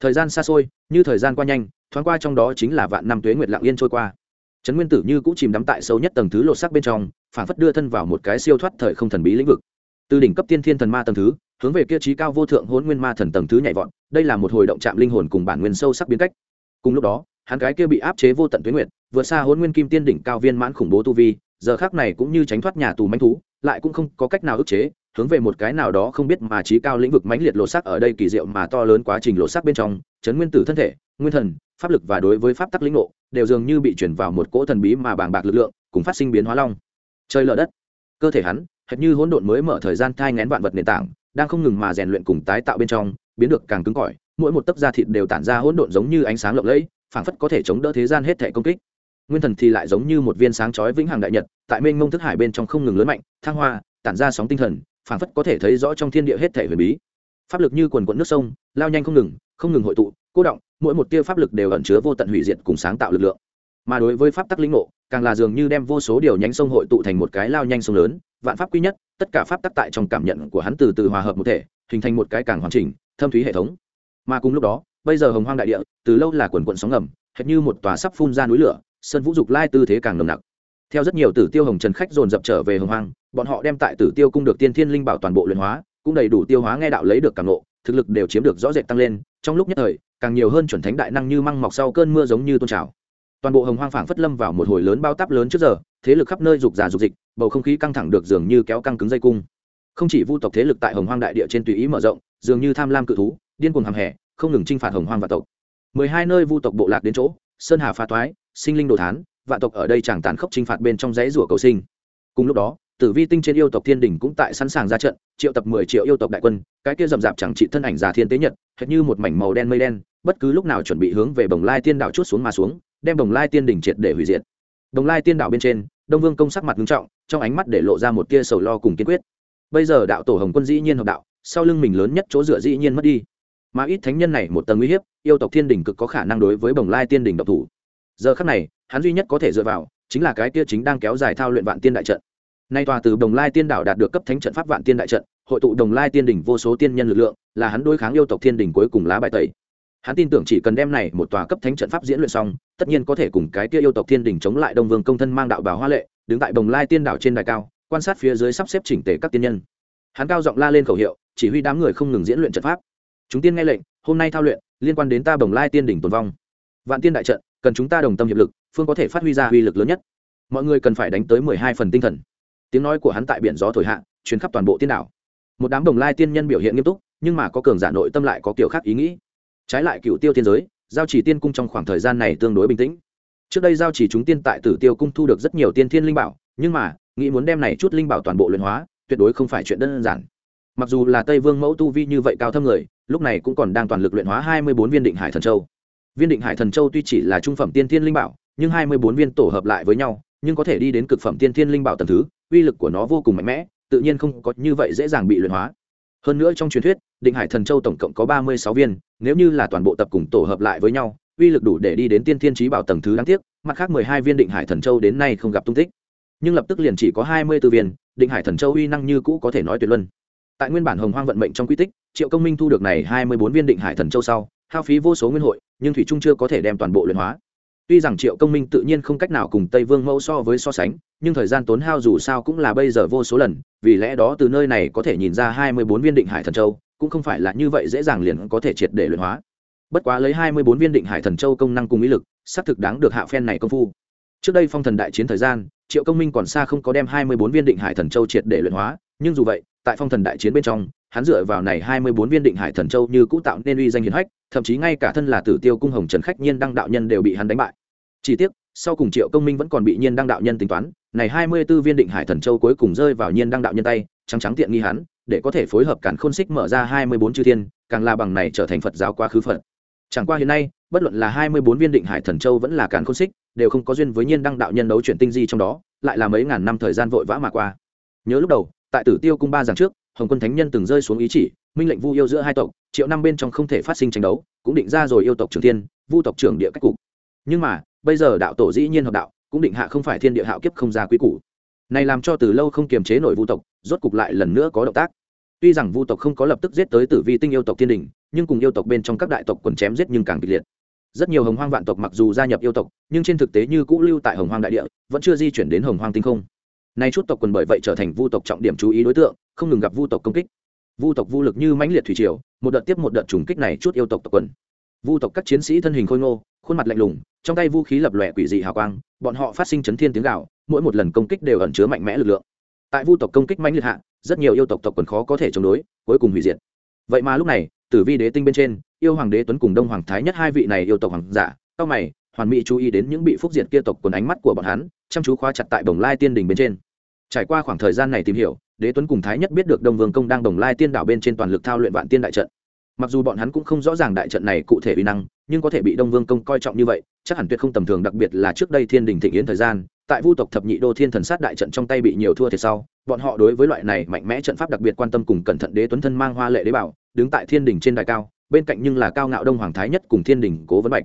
Thời gian xa xôi, như thời gian qua nhanh, thoáng qua trong đó chính là vạn năm tuế nguyệt lặng yên trôi qua trấn nguyên tử như cũ chìm đắm tại sâu nhất tầng thứ lột sắc bên trong phản phất đưa thân vào một cái siêu thoát thời không thần bí lĩnh vực. Từ đỉnh cấp tiên thiên thần ma tầng thứ, hướng về kia trí cao vô thượng hôn nguyên ma thần tầng thứ nhảy vọt, đây là một hồi động chạm linh hồn cùng bản nguyên sâu sắc biến cách. Cùng lúc đó, hắn cái kia bị áp chế vô tận tuyến nguyệt, vượt xa hôn nguyên kim tiên đỉnh cao viên mãn khủng bố tu vi, giờ khác này cũng như tránh thoát nhà tù manh thú, lại cũng không có cách nào ức chế, hướng về một cái nào đó không biết mà trí cao lĩnh vực mãnh liệt lột sắc ở đây kỳ diệu mà to lớn quá trình lột sắc bên trong chấn nguyên tử thân thể, nguyên thần pháp lực và đối với pháp tắc lĩnh ngộ, đều dường như bị chuyển vào một cỗ thần bí mà bàng bạc lực lượng, cùng phát sinh biến hóa long. Chơi lở đất. Cơ thể hắn, hệt như hỗn độn mới mở thời gian thai ngén vạn vật nền tảng, đang không ngừng mà rèn luyện cùng tái tạo bên trong, biến được càng cứng cỏi, mỗi một tấc da thịt đều tản ra hỗn độn giống như ánh sáng lộng lẫy, phảng phất có thể chống đỡ thế gian hết thể công kích. Nguyên thần thì lại giống như một viên sáng chói vĩnh hằng đại nhật, tại mênh mông thức hải bên trong không ngừng lớn mạnh, thăng hoa, tản ra sóng tinh thần, phảng phất có thể thấy rõ trong thiên địa hết thể huyền bí. Pháp lực như quần quận nước sông, lao nhanh không ngừng không ngừng hội tụ, cô động mỗi một tia pháp lực đều ẩn chứa vô tận hủy diệt cùng sáng tạo lực lượng. Mà đối với pháp tắc linh ngộ, càng là dường như đem vô số điều nhánh sông hội tụ thành một cái lao nhanh sông lớn, vạn pháp quy nhất, tất cả pháp tắc tại trong cảm nhận của hắn từ từ hòa hợp một thể, hình thành một cái càng hoàn chỉnh, thâm thúy hệ thống. Mà cùng lúc đó, bây giờ hồng hoang đại địa, từ lâu là quần quận sóng ngầm, hệt như một tòa sắp phun ra núi lửa, sơn vũ dục lai tư thế càng nồng nặc. Theo rất nhiều tử tiêu hồng trần khách dồn dập trở về hồng hoang, bọn họ đem tại tử tiêu cung được tiên thiên linh bảo toàn bộ luyện hóa, cũng đầy đủ tiêu hóa nghe đạo lấy được càng nộ thực lực đều chiếm được rõ rệt tăng lên, trong lúc nhất thời, càng nhiều hơn chuẩn thánh đại năng như măng mọc sau cơn mưa giống như tôn trào. Toàn bộ hồng hoang phảng phất lâm vào một hồi lớn bao táp lớn trước giờ, thế lực khắp nơi rục giả rục dịch, bầu không khí căng thẳng được dường như kéo căng cứng dây cung. Không chỉ vu tộc thế lực tại hồng hoang đại địa trên tùy ý mở rộng, dường như tham lam cự thú, điên cuồng hàm hẻ không ngừng chinh phạt hồng hoang và tộc. Mười hai nơi vu tộc bộ lạc đến chỗ, sơn hà pha toái sinh linh đồ thán, vạn tộc ở đây chẳng tàn khốc chinh phạt bên trong dãy rủa cầu sinh. Cùng lúc đó tử vi tinh trên yêu tộc thiên đình cũng tại sẵn sàng ra trận, triệu tập mười triệu yêu tộc đại quân, cái kia rậm rạp chẳng trị thân ảnh già thiên tế nhật, hệt như một mảnh màu đen mây đen, bất cứ lúc nào chuẩn bị hướng về bồng lai tiên đạo chút xuống mà xuống, đem bồng lai tiên đỉnh triệt để hủy diệt. Bồng lai tiên đạo bên trên, đông vương công sắc mặt nghiêm trọng, trong ánh mắt để lộ ra một tia sầu lo cùng kiên quyết. Bây giờ đạo tổ hồng quân dĩ nhiên hợp đạo, sau lưng mình lớn nhất chỗ dựa dĩ nhiên mất đi. Mà ít thánh nhân này một tầng uy hiếp, yêu tộc thiên đình cực có khả năng đối với bồng lai tiên đình độc thủ. Giờ khắc này, hắn duy nhất có thể dựa vào, chính là cái kia chính đang kéo dài thao luyện vạn tiên đại trận nay tòa từ đồng lai tiên đảo đạt được cấp thánh trận pháp vạn tiên đại trận, hội tụ đồng lai tiên đỉnh vô số tiên nhân lực lượng, là hắn đối kháng yêu tộc thiên đỉnh cuối cùng lá bài tẩy. Hắn tin tưởng chỉ cần đem này một tòa cấp thánh trận pháp diễn luyện xong, tất nhiên có thể cùng cái kia yêu tộc thiên đỉnh chống lại đông vương công thân mang đạo bào hoa lệ, đứng tại đồng lai tiên đảo trên đài cao, quan sát phía dưới sắp xếp chỉnh tề các tiên nhân. Hắn cao giọng la lên khẩu hiệu, chỉ huy đám người không ngừng diễn luyện trận pháp. Chúng tiên nghe lệnh, hôm nay thao luyện, liên quan đến ta đồng lai tiên đỉnh tồn vong. Vạn tiên đại trận, cần chúng ta đồng tâm hiệp lực, phương có thể phát huy ra uy lực lớn nhất. Mọi người cần phải đánh tới mười hai phần tinh thần tiếng nói của hắn tại biển gió thổi hạ chuyến khắp toàn bộ tiên đảo. Một đám đồng lai tiên nhân biểu hiện nghiêm túc, nhưng mà có cường giả nội tâm lại có kiểu khác ý nghĩ. Trái lại cựu tiêu tiên giới, giao chỉ tiên cung trong khoảng thời gian này tương đối bình tĩnh. Trước đây giao chỉ chúng tiên tại tử tiêu cung thu được rất nhiều tiên thiên linh bảo, nhưng mà, nghĩ muốn đem này chút linh bảo toàn bộ luyện hóa, tuyệt đối không phải chuyện đơn giản. Mặc dù là tây vương mẫu tu vi như vậy cao thâm người, lúc này cũng còn đang toàn lực luyện hóa hai mươi bốn viên định hải thần châu. Viên định hải thần châu tuy chỉ là trung phẩm tiên thiên linh bảo, nhưng hai mươi bốn viên tổ hợp lại với nhau, nhưng có thể đi đến cực phẩm tiên thiên linh bảo tầng thứ uy lực của nó vô cùng mạnh mẽ, tự nhiên không có như vậy dễ dàng bị luyện hóa. Hơn nữa trong truyền thuyết, định hải thần châu tổng cộng có ba mươi sáu viên, nếu như là toàn bộ tập cùng tổ hợp lại với nhau, uy lực đủ để đi đến tiên thiên trí bảo tầng thứ đáng tiếc, mặt khác mười hai viên định hải thần châu đến nay không gặp tung tích. Nhưng lập tức liền chỉ có hai mươi tư viên, định hải thần châu uy năng như cũ có thể nói tuyệt luân. Tại nguyên bản hồng hoang vận mệnh trong quy tích, triệu công minh thu được này hai mươi bốn viên định hải thần châu sau, hao phí vô số nguyên hội, nhưng thủy trung chưa có thể đem toàn bộ luyện hóa tuy rằng triệu công minh tự nhiên không cách nào cùng tây vương mẫu so với so sánh, nhưng thời gian tốn hao dù sao cũng là bây giờ vô số lần, vì lẽ đó từ nơi này có thể nhìn ra hai mươi bốn viên định hải thần châu, cũng không phải là như vậy dễ dàng liền có thể triệt để luyện hóa. Bất quá lấy hai mươi bốn viên định hải thần châu công năng cùng ý lực, xác thực đáng được hạ phen này công phu. Trước đây phong thần đại chiến thời gian, triệu công minh còn xa không có đem hai mươi bốn viên định hải thần châu triệt để luyện hóa, nhưng dù vậy, tại phong thần đại chiến bên trong, hắn dựa vào này hai mươi bốn viên định hải thần châu như cũ tạo nên uy danh hiển hách, thậm chí ngay cả thân là tử tiêu cung hồng trần khách nhiên đăng đạo nhân đều bị hắn đánh bại chỉ tiếc, sau cùng triệu công minh vẫn còn bị nhiên đăng đạo nhân tính toán, này hai mươi b ố viên định hải thần châu cuối cùng rơi vào nhiên đăng đạo nhân tay, trắng trắng tiện nghi hắn, để có thể phối hợp cản khôn xích mở ra hai mươi bốn chư thiên, càng là bằng này trở thành phật giáo quá khứ phật. Chẳng qua hiện nay, bất luận là hai mươi bốn viên định hải thần châu vẫn là cản khôn xích, đều không có duyên với nhiên đăng đạo nhân đấu chuyển tinh di trong đó, lại là mấy ngàn năm thời gian vội vã mà qua. Nhớ lúc đầu, tại tử tiêu cung ba giảng trước, hồng quân thánh nhân từng rơi xuống ý chỉ, minh lệnh vu yêu giữa hai tộc, triệu năm bên trong không thể phát sinh tranh đấu, cũng định ra rồi yêu tộc trường thiên, vu tộc trưởng địa cách cục. Nhưng mà bây giờ đạo tổ dĩ nhiên hợp đạo, cũng định hạ không phải thiên địa hạo kiếp không ra quý củ. Này làm cho từ lâu không kiềm chế nổi vu tộc, rốt cục lại lần nữa có động tác. Tuy rằng vu tộc không có lập tức giết tới tử vi tinh yêu tộc thiên đình, nhưng cùng yêu tộc bên trong các đại tộc quần chém giết nhưng càng kịch liệt. Rất nhiều hồng hoang vạn tộc mặc dù gia nhập yêu tộc, nhưng trên thực tế như cũ lưu tại hồng hoang đại địa, vẫn chưa di chuyển đến hồng hoang tinh không. Nay chút tộc quần bởi vậy trở thành vu tộc trọng điểm chú ý đối tượng, không ngừng gặp vu tộc công kích. Vu tộc vu lực như mãnh liệt thủy triều, một đợt tiếp một đợt trùng kích này chút yêu tộc tộc quần. Vu tộc các chiến sĩ thân hình khôi ngô khuôn mặt lạnh lùng, trong tay vũ khí lập lòe quỷ dị hào quang, bọn họ phát sinh chấn thiên tiếng gạo mỗi một lần công kích đều ẩn chứa mạnh mẽ lực lượng. Tại vu tộc công kích mãnh liệt hạ, rất nhiều yêu tộc tộc quần khó có thể chống đối, cuối cùng hủy diệt. Vậy mà lúc này, tử vi đế tinh bên trên, yêu hoàng đế tuấn cùng đông hoàng thái nhất hai vị này yêu tộc hoàng giả, cao mày, hoàn mỹ chú ý đến những bị phúc diệt kia tộc quần ánh mắt của bọn hắn, chăm chú khóa chặt tại đồng lai tiên đình bên trên. Trải qua khoảng thời gian này tìm hiểu, đế tuấn cùng thái nhất biết được đông vương công đang đồng lai tiên đảo bên trên toàn lực thao luyện vạn tiên đại trận. Mặc dù bọn hắn cũng không rõ ràng đại trận này cụ thể uy năng nhưng có thể bị đông vương công coi trọng như vậy, chắc hẳn tuyệt không tầm thường, đặc biệt là trước đây thiên đình thịnh yến thời gian, tại vu tộc thập nhị đô thiên thần sát đại trận trong tay bị nhiều thua thiệt sau, bọn họ đối với loại này mạnh mẽ trận pháp đặc biệt quan tâm cùng cẩn thận đế tuấn thân mang hoa lệ đế bảo, đứng tại thiên đình trên đài cao, bên cạnh nhưng là cao ngạo đông hoàng thái nhất cùng thiên đình cố vấn bạch.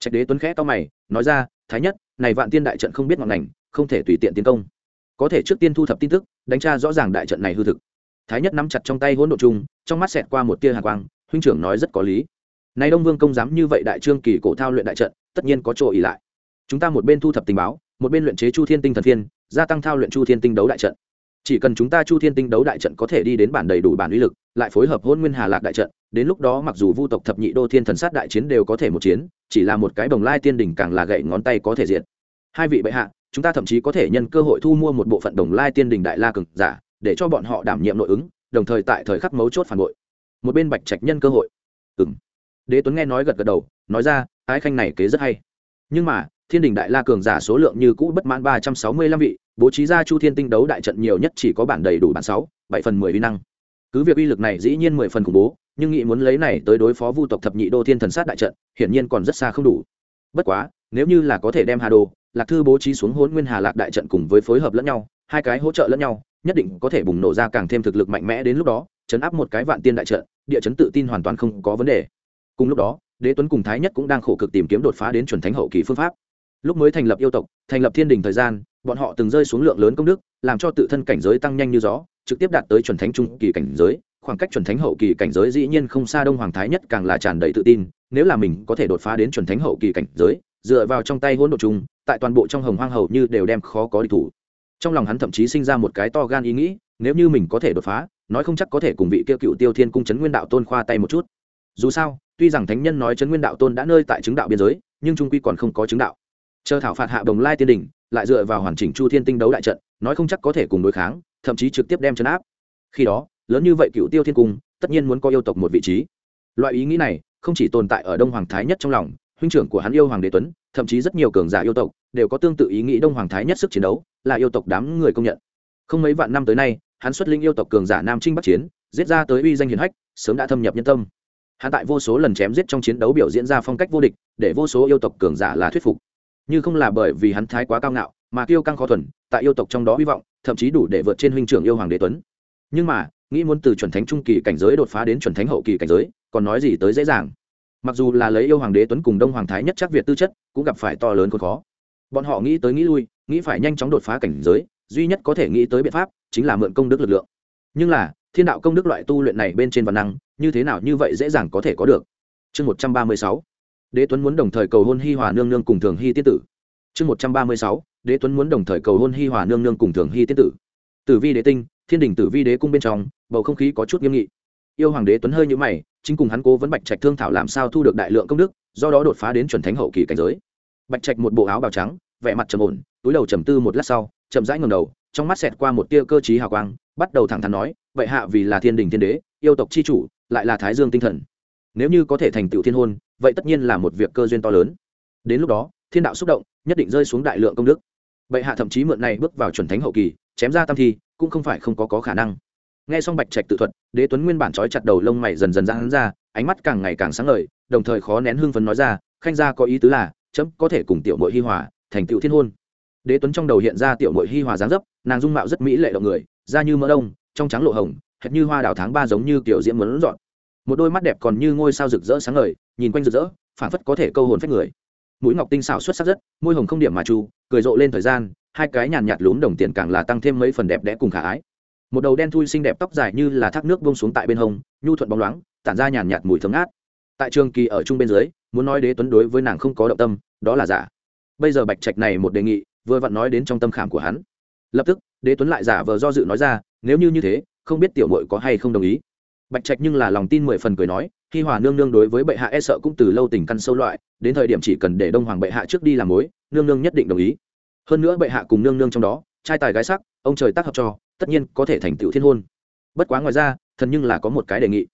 Trạch đế tuấn khẽ to mày, nói ra, thái nhất, này vạn tiên đại trận không biết ngọn ngành, không thể tùy tiện tiến công. Có thể trước tiên thu thập tin tức, đánh tra rõ ràng đại trận này hư thực. Thái nhất nắm chặt trong tay hỗn độ chung trong mắt xẹt qua một tia hạ quang, huynh trưởng nói rất có lý nay đông vương công dám như vậy đại trương kỳ cổ thao luyện đại trận, tất nhiên có chỗ ỉ lại. Chúng ta một bên thu thập tình báo, một bên luyện chế chu thiên tinh thần thiên gia tăng thao luyện chu thiên tinh đấu đại trận. Chỉ cần chúng ta chu thiên tinh đấu đại trận có thể đi đến bản đầy đủ bản uy lực, lại phối hợp hôn nguyên hà lạc đại trận, đến lúc đó mặc dù vu tộc thập nhị đô thiên thần sát đại chiến đều có thể một chiến, chỉ là một cái bồng lai tiên đỉnh càng là gậy ngón tay có thể diện hai vị bệ hạ, chúng ta thậm chí có thể nhân cơ hội thu mua một bộ phận đồng lai tiên đình đại la cực giả, để cho bọn họ đảm nhiệm nội ứng, đồng thời tại thời khắc mấu chốt phản bội. Một bên bạch trạch nhân cơ hội. Ừ m đế tuấn nghe nói gật gật đầu, nói ra, ái khanh này kế rất hay. Nhưng mà, thiên đình đại la cường giả số lượng như cũ bất mãn ba trăm sáu mươi lăm vị, bố trí ra chu thiên tinh đấu đại trận nhiều nhất chỉ có bản đầy đủ bản sáu, bảy phần mười vi năng. Cứ việc uy lực này dĩ nhiên mười phần khủng bố, nhưng nghị muốn lấy này tới đối phó vu tộc thập nhị đô thiên thần sát đại trận, hiển nhiên còn rất xa không đủ. Bất quá, nếu như là có thể đem hà đồ, lạc thư bố trí xuống hôn nguyên hà lạc đại trận cùng với phối hợp lẫn nhau, hai cái hỗ trợ lẫn nhau, nhất định có thể bùng nổ ra càng thêm thực lực mạnh mẽ đến lúc đó, chấn áp một cái vạn tiên đại trận, địa chấn tự tin hoàn toàn không có vấn đề cùng lúc đó, đế tuấn cùng thái nhất cũng đang khổ cực tìm kiếm đột phá đến chuẩn thánh hậu kỳ phương pháp. Lúc mới thành lập yêu tộc, thành lập thiên đình thời gian, bọn họ từng rơi xuống lượng lớn công đức, làm cho tự thân cảnh giới tăng nhanh như gió, trực tiếp đạt tới chuẩn thánh trung kỳ cảnh giới. Khoảng cách chuẩn thánh hậu kỳ cảnh giới dĩ nhiên không xa đông hoàng thái nhất càng là tràn đầy tự tin, nếu là mình có thể đột phá đến chuẩn thánh hậu kỳ cảnh giới, dựa vào trong tay hỗn độ chung, tại toàn bộ trong hồng hoang hầu như đều đem khó có địch thủ. Trong lòng hắn thậm chí sinh ra một cái to gan ý nghĩ, nếu như mình có thể đột phá, nói không chắc có thể cùng vị kia cựu tiêu thiên cung trấn nguyên đạo tôn khoa tay một chút. Dù sao tuy rằng thánh nhân nói trấn nguyên đạo tôn đã nơi tại chứng đạo biên giới, nhưng trung quy còn không có chứng đạo. Chờ thảo phạt hạ đồng lai tiên đình, lại dựa vào hoàn chỉnh chu thiên tinh đấu đại trận, nói không chắc có thể cùng đối kháng, thậm chí trực tiếp đem chấn áp. Khi đó, lớn như vậy cựu tiêu thiên cung, tất nhiên muốn có yêu tộc một vị trí. Loại ý nghĩ này, không chỉ tồn tại ở đông hoàng thái nhất trong lòng, huynh trưởng của hắn yêu hoàng đế tuấn, thậm chí rất nhiều cường giả yêu tộc, đều có tương tự ý nghĩ đông hoàng thái nhất sức chiến đấu, là yêu tộc đám người công nhận. Không mấy vạn năm tới nay, hắn xuất linh yêu tộc cường giả nam trinh bắc chiến, giết ra tới uy danh hiển hách, sớm đã thâm nhập nhân tâm hắn tại vô số lần chém giết trong chiến đấu biểu diễn ra phong cách vô địch, để vô số yêu tộc cường giả là thuyết phục. Như không là bởi vì hắn thái quá cao ngạo, mà kiêu căng khó thuần, tại yêu tộc trong đó hy vọng, thậm chí đủ để vượt trên huynh trưởng yêu hoàng đế tuấn. Nhưng mà, nghĩ muốn từ chuẩn thánh trung kỳ cảnh giới đột phá đến chuẩn thánh hậu kỳ cảnh giới, còn nói gì tới dễ dàng. Mặc dù là lấy yêu hoàng đế tuấn cùng đông hoàng thái nhất chắc việt tư chất, cũng gặp phải to lớn khốn khó. Bọn họ nghĩ tới nghĩ lui, nghĩ phải nhanh chóng đột phá cảnh giới, duy nhất có thể nghĩ tới biện pháp, chính là mượn công đức lực lượng. Nhưng là thiên đạo công đức loại tu luyện này bên trên văn năng, như thế nào như vậy dễ dàng có thể có được? Chương một trăm ba mươi sáu. Đế tuấn muốn đồng thời cầu hôn hi hòa nương nương cùng thường hy tiết tử. Chương một trăm ba mươi sáu. Đế tuấn muốn đồng thời cầu hôn hi hòa nương nương cùng thường hy tiết tử. Tử vi đế tinh, thiên đình tử vi đế cung bên trong, bầu không khí có chút nghiêm nghị. Yêu hoàng đế tuấn hơi nhữ mày, chính cùng hắn cố vấn bạch trạch thương thảo làm sao thu được đại lượng công đức, do đó đột phá đến chuẩn thánh hậu kỳ cảnh giới. Bạch trạch một bộ áo bào trắng, vẻ mặt trầm ổn, túi đầu trầm tư một lát sau, chậm rãi ngầm đầu, trong mắt xẹt qua một tia cơ t hào quang, bắt đầu thẳng thắn nói Bệ hạ vì là thiên đình thiên đế yêu tộc c h i chủ lại là thái dương tinh thần. Nếu như có thể thành tựu thiên hôn vậy tất nhiên là một việc cơ duyên to lớn. Đến lúc đó thiên đạo xúc động nhất định rơi xuống đại lượng công đức. Bệ hạ thậm chí mượn này bước vào chuẩn thánh hậu kỳ chém ra tam thi cũng không phải không có, có khả năng. Nghe xong bạch trạch tự thuật đế tuấn nguyên bản trói chặt đầu lông mày dần dần ra hắn ra ánh mắt càng ngày càng sáng ngời đồng thời khó nén hưng phấn nói ra khanh gia có ý tứ là chấm có thể cùng tiểu mội hi hòa thành tựu thiên hôn. Đế tuấn trong đầu hiện ra tiểu mội hi hòa dáng dấp nàng dung mạo rất mỹ lệ động người da như mỡ đông trong trắng lộ hồng, hệt như hoa đào tháng ba giống như kiểu diễm muốn dọn. Một đôi mắt đẹp còn như ngôi sao rực rỡ sáng ngời, nhìn quanh rực rỡ phản phất có thể câu hồn phách người. Mũi ngọc tinh xảo xuất sắc rất, môi hồng không điểm mà chu, cười rộ lên thời gian, hai cái nhàn nhạt lún đồng tiền càng là tăng thêm mấy phần đẹp đẽ cùng khả ái. Một đầu đen thui xinh đẹp tóc dài như là thác nước bông xuống tại bên hông, nhu thuận bóng loáng, tản ra nhàn nhạt mùi thơm ngát. Tại trường kỳ ở chung bên dưới, muốn nói đế tuấn đối với nàng không có động tâm, đó là giả. Bây giờ bạch trạch này một đề nghị, vừa vặn nói đến trong tâm khảm của hắn. Lập tức, đế tuấn lại giả vờ do dự nói ra nếu như như thế, không biết tiểu mội có hay không đồng ý. Bạch trạch nhưng là lòng tin mười phần cười nói, khi hòa nương nương đối với bệ hạ e sợ cũng từ lâu tình căn sâu loại, đến thời điểm chỉ cần để đông hoàng bệ hạ trước đi làm mối, nương nương nhất định đồng ý. Hơn nữa bệ hạ cùng nương nương trong đó, trai tài gái sắc, ông trời tác hợp cho, tất nhiên có thể thành tựu thiên hôn. Bất quá ngoài ra, thần nhưng là có một cái đề nghị.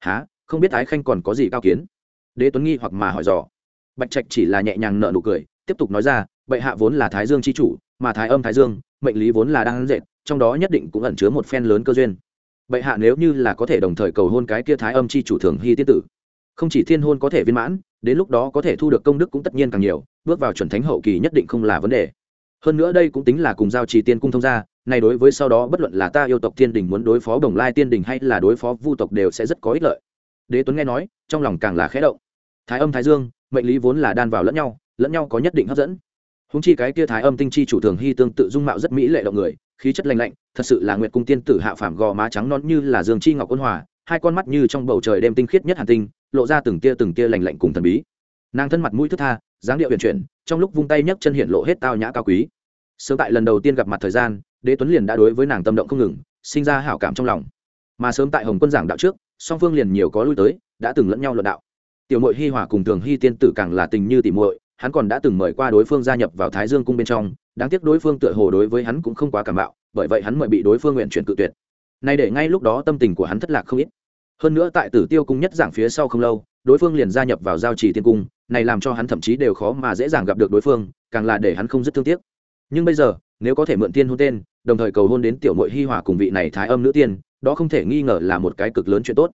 Há không biết ái khanh còn có gì cao kiến? Đế tuấn nghi hoặc mà hỏi dò. Bạch trạch chỉ là nhẹ nhàng nợ nụ cười, tiếp tục nói ra, bệ hạ vốn là thái dương c h i chủ, mà thái âm thái dương, mệnh lý vốn là đang dệt trong đó nhất định cũng ẩn chứa một phen lớn cơ duyên. Bệ hạ nếu như là có thể đồng thời cầu hôn cái kia thái âm chi chủ thường hy tiết tử, không chỉ thiên hôn có thể viên mãn, đến lúc đó có thể thu được công đức cũng tất nhiên càng nhiều, bước vào chuẩn thánh hậu kỳ nhất định không là vấn đề. Hơn nữa đây cũng tính là cùng giao trì tiên cung thông gia này đối với sau đó bất luận là ta yêu tộc thiên đình muốn đối phó đồng lai tiên đình hay là đối phó vu tộc đều sẽ rất có ích lợi. Đế tuấn nghe nói, trong lòng càng là khẽ động. Thái âm thái dương, mệnh lý vốn là đan vào lẫn nhau lẫn nhau có nhất định hấp dẫn. Húng chi cái kia thái âm tinh chi chủ thường hy tương tự dung mạo rất mỹ lệ động người khí chất lành lạnh, thật sự là nguyệt cung tiên tử hạ phàm gò má trắng non như là dương chi ngọc ôn hòa, hai con mắt như trong bầu trời đêm tinh khiết nhất hàn tinh, lộ ra từng tia từng tia lành lạnh cùng thần bí. Nàng thân mặt mũi thức tha, dáng điệu huyền chuyển, trong lúc vung tay nhấc chân hiện lộ hết tao nhã cao quý. Sớm tại lần đầu tiên gặp mặt thời gian, đế tuấn liền đã đối với nàng tâm động không ngừng, sinh ra hảo cảm trong lòng. Mà sớm tại hồng quân giảng đạo trước, song phương liền nhiều có lui tới, đã từng lẫn nhau luận đạo. Tiểu mội hi hòa cùng thường hy tiên tử càng là tình như tỉ muội hắn còn đã từng mời qua đối phương gia nhập vào thái dương cung bên trong, đáng tiếc đối phương tựa hồ đối với hắn cũng không quá cảm bạo, bởi vậy hắn mời bị đối phương nguyện chuyển cự tuyệt. Nay để ngay lúc đó tâm tình của hắn thất lạc không ít. Hơn nữa tại tử tiêu cung nhất giảng phía sau không lâu, đối phương liền gia nhập vào giao trì tiên cung, này làm cho hắn thậm chí đều khó mà dễ dàng gặp được đối phương, càng là để hắn không rất thương tiếc. Nhưng bây giờ, nếu có thể mượn tiên hôn tên, đồng thời cầu hôn đến tiểu nội hi hòa cùng vị này thái âm nữ tiên, đó không thể nghi ngờ là một cái cực lớn chuyện tốt.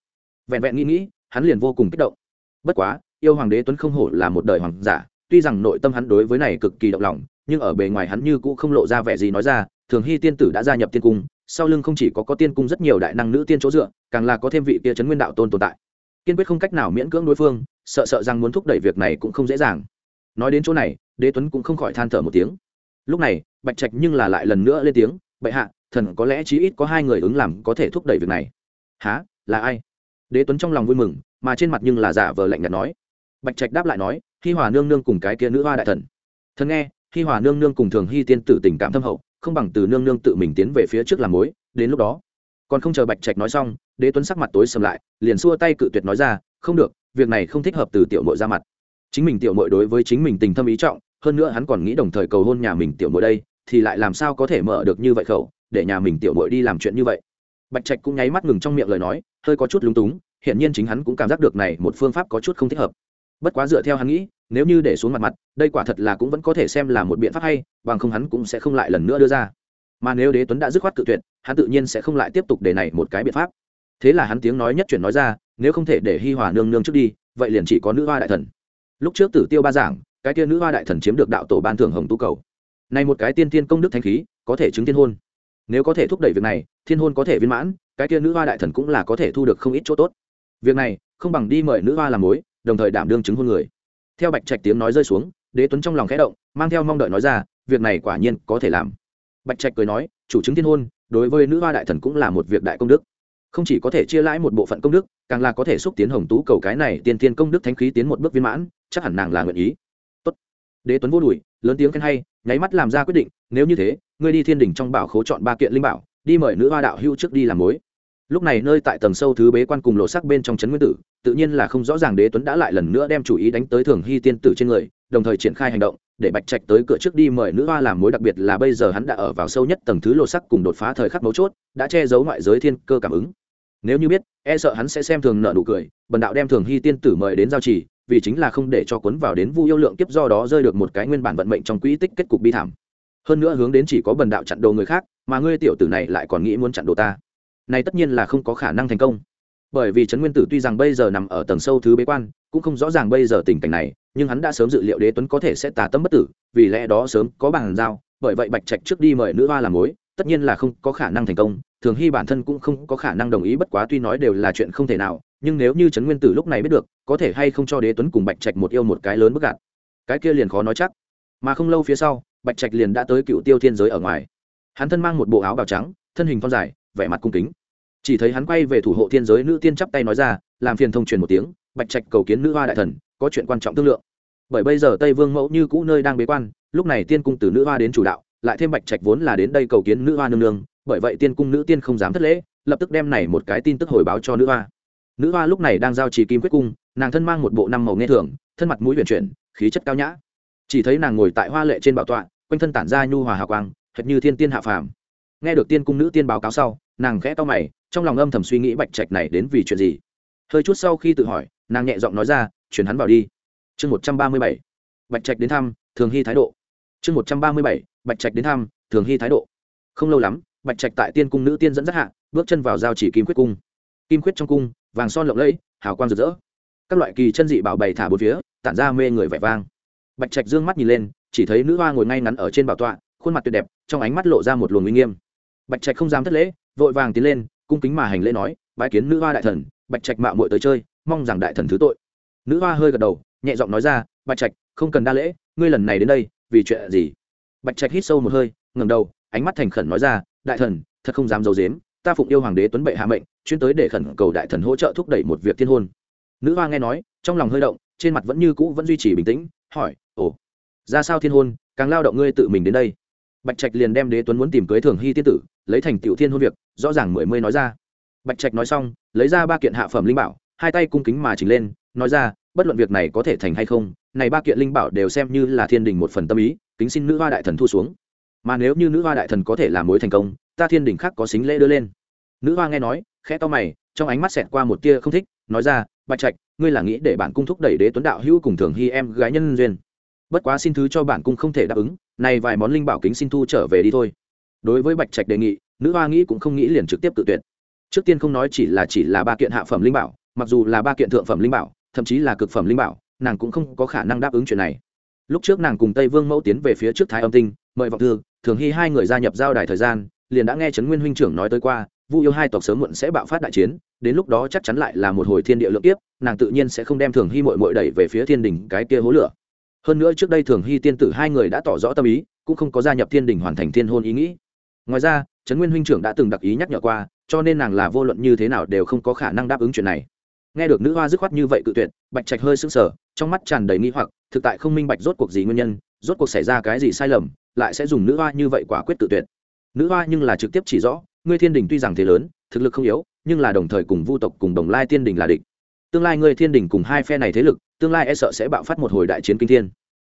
Vẹn vẹn nghĩ nghĩ, hắn liền vô cùng kích động. Bất quá, yêu hoàng đế tuấn không hổ là một đời hoàng giả tuy rằng nội tâm hắn đối với này cực kỳ động lòng, nhưng ở bề ngoài hắn như cũ không lộ ra vẻ gì nói ra, thường hy tiên tử đã gia nhập tiên cung, sau lưng không chỉ có có tiên cung rất nhiều đại năng nữ tiên chỗ dựa, càng là có thêm vị kia trấn nguyên đạo tôn tồn tại. Kiên quyết không cách nào miễn cưỡng đối phương, sợ sợ rằng muốn thúc đẩy việc này cũng không dễ dàng. Nói đến chỗ này, đế tuấn cũng không khỏi than thở một tiếng. Lúc này, bạch trạch nhưng là lại lần nữa lên tiếng, bệ hạ, thần có lẽ chí ít có hai người ứng làm có thể thúc đẩy việc này. Há là ai? Đế tuấn trong lòng vui mừng, mà trên mặt nhưng là giả vờ lạnh nhạt nói bạch trạch đáp lại nói, hi hòa nương nương cùng cái kia nữ hoa đại thần. Thần nghe, hi hòa nương nương cùng thường hy tiên tử tình cảm thâm hậu, không bằng từ nương nương tự mình tiến về phía trước làm mối, đến lúc đó. Còn không chờ bạch trạch nói xong, đế tuấn sắc mặt tối sầm lại, liền xua tay cự tuyệt nói ra, không được, việc này không thích hợp từ tiểu mội ra mặt. Chính mình tiểu mội đối với chính mình tình thâm ý trọng, hơn nữa hắn còn nghĩ đồng thời cầu hôn nhà mình tiểu mội đây, thì lại làm sao có thể mở được như vậy khẩu, để nhà mình tiểu mội đi làm chuyện như vậy? Bạch trạch cũng nháy mắt ngừng trong miệng lời nói, hơi có chút lúng túng hiện nhiên chính hắn cũng cảm giác được này một phương pháp có chút không thích hợp bất quá dựa theo hắn nghĩ, nếu như để xuống mặt mặt, đây quả thật là cũng vẫn có thể xem là một biện pháp hay, bằng không hắn cũng sẽ không lại lần nữa đưa ra. Mà nếu đế tuấn đã dứt khoát cự tuyệt, hắn tự nhiên sẽ không lại tiếp tục để này một cái biện pháp. Thế là hắn tiếng nói nhất chuyển nói ra, nếu không thể để hi hòa nương nương trước đi, vậy liền chỉ có nữ hoa đại thần. Lúc trước tử tiêu ba giảng, cái tiên nữ hoa đại thần chiếm được đạo tổ ban thưởng hồng tu cầu. Này một cái tiên tiên công đức thanh khí, có thể chứng thiên hôn. Nếu có thể thúc đẩy việc này, thiên hôn có thể viên mãn, cái kia nữ hoa đại thần cũng là có thể thu được không ít chỗ tốt. Việc này, không bằng đi mời nữ hoa làm mối đồng thời đảm đương chứng hôn người. Theo bạch trạch tiếng nói rơi xuống, đế tuấn trong lòng khẽ động, mang theo mong đợi nói ra, việc này quả nhiên có thể làm. Bạch trạch cười nói, chủ chứng thiên hôn, đối với nữ hoa đại thần cũng là một việc đại công đức. Không chỉ có thể chia lãi một bộ phận công đức, càng là có thể xúc tiến hồng tú cầu cái này tiên tiên công đức thánh khí tiến một bước viên mãn, chắc hẳn nàng là nguyện ý. Tốt. đế tuấn vô đùi, lớn tiếng khen hay, nháy mắt làm ra quyết định, nếu như thế, ngươi đi thiên đình trong bảo khố chọn ba kiện linh bảo, đi mời nữ hoa đạo hưu trước đi làm mối lúc này nơi tại tầng sâu thứ bế quan cùng lộ sắc bên trong trấn nguyên tử, tự nhiên là không rõ ràng đế tuấn đã lại lần nữa đem chủ ý đánh tới thường hy tiên tử trên người, đồng thời triển khai hành động, để bạch trạch tới cửa trước đi mời nữ hoa làm mối đặc biệt là bây giờ hắn đã ở vào sâu nhất tầng thứ lộ sắc cùng đột phá thời khắc mấu chốt, đã che giấu ngoại giới thiên cơ cảm ứng. Nếu như biết e sợ hắn sẽ xem thường nợ nụ cười, bần đạo đem thường hy tiên tử mời đến giao trì, vì chính là không để cho cuốn vào đến vu yêu lượng kiếp do đó rơi được một cái nguyên bản vận mệnh trong quỹ tích kết cục bi thảm. Hơn nữa hướng đến chỉ có bần đạo chặn đồ người khác, mà ngươi tiểu tử này lại còn nghĩ muốn chặn đồ ta này tất nhiên là không có khả năng thành công. Bởi vì trấn nguyên tử tuy rằng bây giờ nằm ở tầng sâu thứ bế quan, cũng không rõ ràng bây giờ tình cảnh này, nhưng hắn đã sớm dự liệu đế tuấn có thể sẽ tà tâm bất tử, vì lẽ đó sớm có bàn giao, bởi vậy bạch trạch trước đi mời nữ hoa làm mối, tất nhiên là không có khả năng thành công, thường hy bản thân cũng không có khả năng đồng ý, bất quá tuy nói đều là chuyện không thể nào, nhưng nếu như trấn nguyên tử lúc này biết được, có thể hay không cho đế tuấn cùng bạch trạch một yêu một cái lớn bức gạt. Cái kia liền khó nói chắc. Mà không lâu phía sau, bạch trạch liền đã tới cựu tiêu thiên giới ở ngoài. Hắn thân mang một bộ áo bào trắng, thân hình phong dài vẻ mặt cung kính. Chỉ thấy hắn quay về thủ hộ thiên giới nữ tiên chắp tay nói ra, làm phiền thông truyền một tiếng, bạch trạch cầu kiến nữ hoa đại thần, có chuyện quan trọng thương lượng. Bởi bây giờ tây vương mẫu như cũ nơi đang bế quan, lúc này tiên cung từ nữ hoa đến chủ đạo, lại thêm bạch trạch vốn là đến đây cầu kiến nữ hoa nương nương, bởi vậy tiên cung nữ tiên không dám thất lễ, lập tức đem này một cái tin tức hồi báo cho nữ hoa. Nữ hoa lúc này đang giao trì kim quyết cung, nàng thân mang một bộ năm màu nghe thường, thân mặt mũi huyền chuyển, khí chất cao nhã. Chỉ thấy nàng ngồi tại hoa lệ trên bảo tọa, quanh thân tản ra nhu hòa hào quang, hệt như thiên tiên hạ phàm. Nghe được tiên cung nữ tiên báo cáo sau nàng khẽ to mày, trong lòng âm thầm suy nghĩ bạch trạch này đến vì chuyện gì. Hơi chút sau khi tự hỏi, nàng nhẹ giọng nói ra, chuyển hắn vào đi. Chương một trăm ba mươi bảy, bạch trạch đến thăm, thường hy thái độ. Chương một trăm ba mươi bảy, bạch trạch đến thăm, thường hy thái độ. Không lâu lắm, bạch trạch tại tiên cung nữ tiên dẫn dắt hạ, bước chân vào giao chỉ kim quyết cung. Kim quyết trong cung, vàng son lộng lẫy, hào quang rực rỡ. Các loại kỳ chân dị bảo bày thả bốn phía, tản ra mê người vẻ vang. Bạch trạch dương mắt nhìn lên, chỉ thấy nữ hoa ngồi ngay ngắn ở trên bảo tọa, khuôn mặt tuyệt đẹp, trong ánh mắt lộ ra một luồng uy nghiêm. Bạch trạch không dám thất lễ vội vàng tiến lên, cung kính mà hành lễ nói, bái kiến nữ hoa đại thần, bạch trạch mạo muội tới chơi, mong rằng đại thần thứ tội. Nữ hoa hơi gật đầu, nhẹ giọng nói ra, bạch trạch, không cần đa lễ, ngươi lần này đến đây, vì chuyện gì? Bạch trạch hít sâu một hơi, ngẩng đầu, ánh mắt thành khẩn nói ra, đại thần, thật không dám d i ấ u dếm ta phụng yêu hoàng đế tuấn bệ hạ mệnh, chuyên tới để khẩn cầu đại thần hỗ trợ thúc đẩy một việc thiên hôn. Nữ hoa nghe nói, trong lòng hơi động, trên mặt vẫn như cũ vẫn duy trì bình tĩnh, hỏi, ồ, ra sao thiên hôn, càng lao động ngươi tự mình đến đây? Bạch trạch liền đem đế tuấn muốn tìm cưới thường hy tiên tử, lấy thành tiểu thiên hôn việc, rõ ràng mười mươi nói ra. Bạch trạch nói xong, lấy ra ba kiện hạ phẩm linh bảo, hai tay cung kính mà trình lên, nói ra, bất luận việc này có thể thành hay không, này ba kiện linh bảo đều xem như là thiên đình một phần tâm ý, kính xin nữ hoa đại thần thu xuống. Mà nếu như nữ hoa đại thần có thể làm mối thành công, ta thiên đình khác có xính lễ đưa lên. Nữ hoa nghe nói, khẽ to mày, trong ánh mắt xẹt qua một tia không thích, nói ra, bạch trạch, ngươi là nghĩ để bản cung thúc đẩy đế tuấn đạo hữu cùng thường hy em gái nhân duyên? Bất quá xin thứ cho bản cung không thể đáp ứng này vài món linh bảo kính xin thu trở về đi thôi. Đối với bạch trạch đề nghị, nữ hoa nghĩ cũng không nghĩ liền trực tiếp tự tuyệt. Trước tiên không nói chỉ là chỉ là ba kiện hạ phẩm linh bảo, mặc dù là ba kiện thượng phẩm linh bảo, thậm chí là cực phẩm linh bảo, nàng cũng không có khả năng đáp ứng chuyện này. Lúc trước nàng cùng tây vương mẫu tiến về phía trước thái âm tinh, mời vọng thư, thường hy hai người gia nhập giao đài thời gian, liền đã nghe trấn nguyên huynh trưởng nói tới qua, vu yêu hai tộc sớm muộn sẽ bạo phát đại chiến, đến lúc đó chắc chắn lại là một hồi thiên địa lượng tiếp nàng tự nhiên sẽ không đem thường hy mội mội đẩy về phía thiên đình cái kia hố lửa hơn nữa trước đây thường hy tiên tử hai người đã tỏ rõ tâm ý, cũng không có gia nhập thiên đình hoàn thành thiên hôn ý nghĩ. Ngoài ra, trấn nguyên huynh trưởng đã từng đặc ý nhắc nhở qua, cho nên nàng là vô luận như thế nào đều không có khả năng đáp ứng chuyện này. Nghe được nữ hoa dứt khoát như vậy cự tuyệt, bạch trạch hơi sững sờ, trong mắt tràn đầy nghi hoặc, thực tại không minh bạch rốt cuộc gì nguyên nhân, rốt cuộc xảy ra cái gì sai lầm, lại sẽ dùng nữ hoa như vậy quả quyết tự tuyệt. Nữ hoa nhưng là trực tiếp chỉ rõ, ngươi thiên đình tuy rằng thế lớn, thực lực không yếu, nhưng là đồng thời cùng vu tộc cùng đồng lai tiên đình là địch tương lai ngươi thiên đình cùng hai phe này thế lực, tương lai e sợ sẽ bạo phát một hồi đại chiến kinh thiên.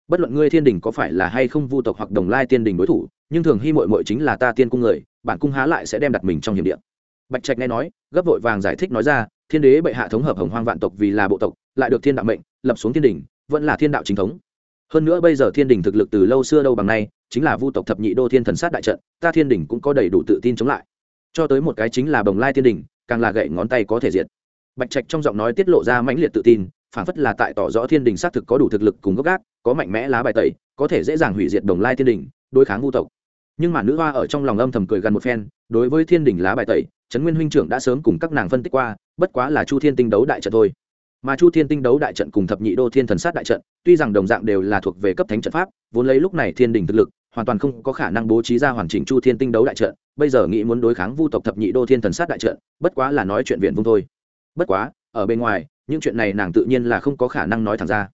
Bất luận ngươi thiên đình có phải là hay không vu tộc hoặc đồng lai tiên đình đối thủ, nhưng thường hy mội mội chính là ta tiên cung người, bản cung há lại sẽ đem đặt mình trong hiểm điện bạch trạch nghe nói, gấp vội vàng giải thích nói ra, thiên đế bệ hạ thống hợp hồng hoang vạn tộc vì là bộ tộc, lại được thiên đạo mệnh, lập xuống thiên đình, vẫn là thiên đạo chính thống. Hơn nữa bây giờ thiên đình thực lực từ lâu xưa đâu bằng nay, chính là vu tộc thập nhị đô thiên thần sát đại trận, ta thiên đình cũng có đầy đủ tự tin chống lại. Cho tới một cái chính là bồng lai thiên đình, càng là gậy ngón tay có thể diệt bạch trạch trong giọng nói tiết lộ ra mãnh liệt tự tin phản phất là tại tỏ rõ thiên đình xác thực có đủ thực lực cùng gốc gác, có mạnh mẽ lá bài tẩy, có thể dễ dàng hủy diệt đồng lai thiên đình, đối kháng vu tộc. Nhưng mà nữ hoa ở trong lòng âm thầm cười gần một phen, đối với thiên đình lá bài tẩy, trấn nguyên huynh trưởng đã sớm cùng các nàng phân tích qua, bất quá là chu thiên tinh đấu đại trận thôi. Mà chu thiên tinh đấu đại trận cùng thập nhị đô thiên thần sát đại trận, tuy rằng đồng dạng đều là thuộc về cấp thánh trận pháp, vốn lấy lúc này thiên đình thực lực, hoàn toàn không có khả năng bố trí ra hoàn chỉnh chu thiên tinh đấu đại trận, bây giờ nghĩ muốn đối kháng vu tộc thập nhị đô thiên thần sát đại trận, bất quá là nói chuyện viện vung thôi bất quá, ở bên ngoài, những chuyện này nàng tự nhiên là không có khả năng nói thẳng ra.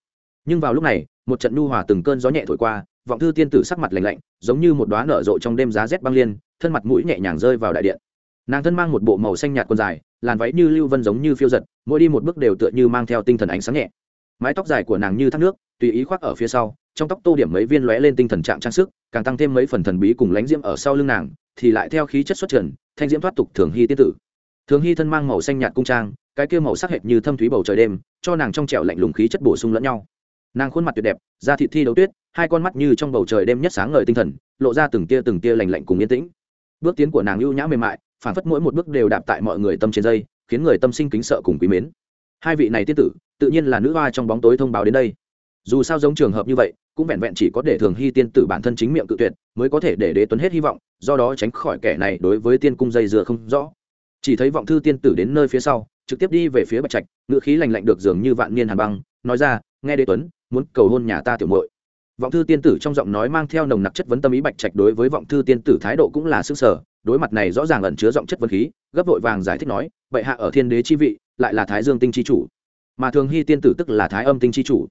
Nhưng vào lúc này, một trận nhu hòa từng cơn gió nhẹ thổi qua, vọng thư tiên tử sắc mặt lạnh lạnh, giống như một đoá nở rộ trong đêm giá rét băng liên, thân mặt mũi nhẹ nhàng rơi vào đại điện. Nàng thân mang một bộ màu xanh nhạt quần dài, làn váy như lưu vân giống như phiêu giật, mỗi đi một bước đều tựa như mang theo tinh thần ánh sáng nhẹ. Mái tóc dài của nàng như thác nước, tùy ý khoác ở phía sau, trong tóc tô điểm mấy viên lóe lên tinh thần trạng trang sức, càng tăng thêm mấy phần thần bí cùng lánh diễm ở sau lưng nàng, thì lại theo khí chất xuất trần, thanh diễm thoát tục thường hy tiên tử. Thường hy thân mang màu xanh nhạt cung trang cái kia màu sắc hệt như thâm thúy bầu trời đêm, cho nàng trong trẻo lạnh lùng khí chất bổ sung lẫn nhau. Nàng khuôn mặt tuyệt đẹp, da thịt thi đấu tuyết, hai con mắt như trong bầu trời đêm nhất sáng ngời tinh thần, lộ ra từng tia từng tia lành lạnh cùng yên tĩnh. Bước tiến của nàng ưu nhã mềm mại phản phất mỗi một bước đều đạp tại mọi người tâm trên dây, khiến người tâm sinh kính sợ cùng quý mến. Hai vị này tiết tử, tự nhiên là nữ hoa trong bóng tối thông báo đến đây. Dù sao giống trường hợp như vậy, cũng vẹn vẹn chỉ có để thường hy tiên tử bản thân chính miệng cự tuyệt, mới có thể để đế tuấn hết hy vọng, do đó tránh khỏi kẻ này đối với tiên cung dây dừa không rõ. Chỉ thấy vọng thư tiên tử đến nơi phía sau trực tiếp đi về phía bạch trạch, ngựa khí lành lạnh được dường như vạn niên hàn băng, nói ra, nghe đế tuấn, muốn cầu hôn nhà ta tiểu muội. Vọng thư tiên tử trong giọng nói mang theo nồng nặc chất vấn tâm ý bạch trạch đối với vọng thư tiên tử thái độ cũng là xương sở đối mặt này rõ ràng ẩn chứa giọng chất vấn khí, gấp vội vàng giải thích nói, bệ hạ ở thiên đế chi vị, lại là thái dương tinh chi chủ. Mà thường hy tiên tử tức là thái âm tinh chi chủ.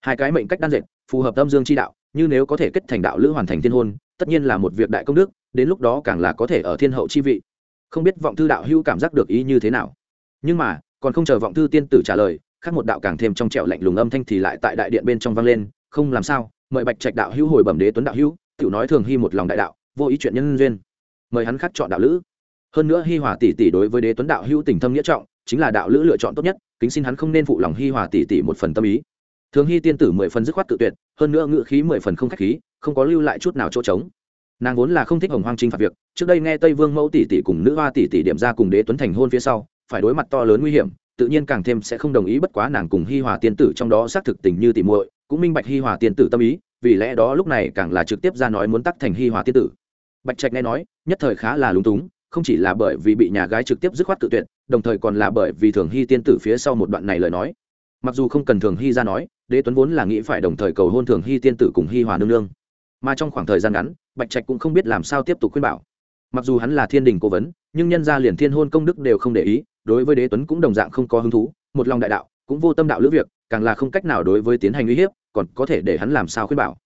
Hai cái mệnh cách đan dệt, phù hợp âm dương chi đạo, như nếu có thể kết thành đạo lữ hoàn thành thiên hôn, tất nhiên là một việc đại công đức, đến lúc đó càng là có thể ở thiên hậu chi vị. Không biết vọng thư đạo hữu cảm giác được ý như thế nào nhưng mà, còn không chờ vọng thư tiên tử trả lời, khác một đạo càng thêm trong trẹo lạnh lùng âm thanh thì lại tại đại điện bên trong vang lên, không làm sao, mời bạch trạch đạo hữu hồi bẩm đế tuấn đạo hữu, tiểu nói thường hy một lòng đại đạo, vô ý chuyện nhân duyên. Mời hắn khắc chọn đạo lữ. Hơn nữa hi hòa tỷ tỷ đối với đế tuấn đạo hữu tình thâm nghĩa trọng, chính là đạo lữ lựa chọn tốt nhất, kính xin hắn không nên phụ lòng hi hòa tỷ tỷ một phần tâm ý. Thường hy tiên tử mười phần dứt khoát tự tuyệt, hơn nữa ngự khí mười phần không khách khí, không có lưu lại chút nào chỗ trống. Nàng vốn là không thích hồng hoang trinh phạt việc, trước đây nghe tây vương mẫu tỷ tỷ cùng nữ hoa tỷ tỷ điểm ra cùng đế tuấn thành hôn phía sau phải đối mặt to lớn nguy hiểm, tự nhiên càng thêm sẽ không đồng ý bất quá nàng cùng hi hòa tiên tử trong đó xác thực tình như tỉ muội, cũng minh bạch hi hòa tiên tử tâm ý, vì lẽ đó lúc này càng là trực tiếp ra nói muốn tắc thành hi hòa tiên tử. Bạch trạch nghe nói, nhất thời khá là lúng túng, không chỉ là bởi vì bị nhà gái trực tiếp dứt khoát tự tuyệt, đồng thời còn là bởi vì thường hy tiên tử phía sau một đoạn này lời nói. Mặc dù không cần thường hy ra nói, đế tuấn vốn là nghĩ phải đồng thời cầu hôn thường hy tiên tử cùng hy hòa nương nương. Mà trong khoảng thời gian ngắn, bạch trạch cũng không biết làm sao tiếp tục khuyên bảo. Mặc dù hắn là thiên đình cố vấn, nhưng nhân gia liền thiên hôn công đức đều không để ý đối với đế tuấn cũng đồng dạng không có hứng thú, một lòng đại đạo, cũng vô tâm đạo lữ việc, càng là không cách nào đối với tiến hành uy hiếp, còn có thể để hắn làm sao khuyên bảo.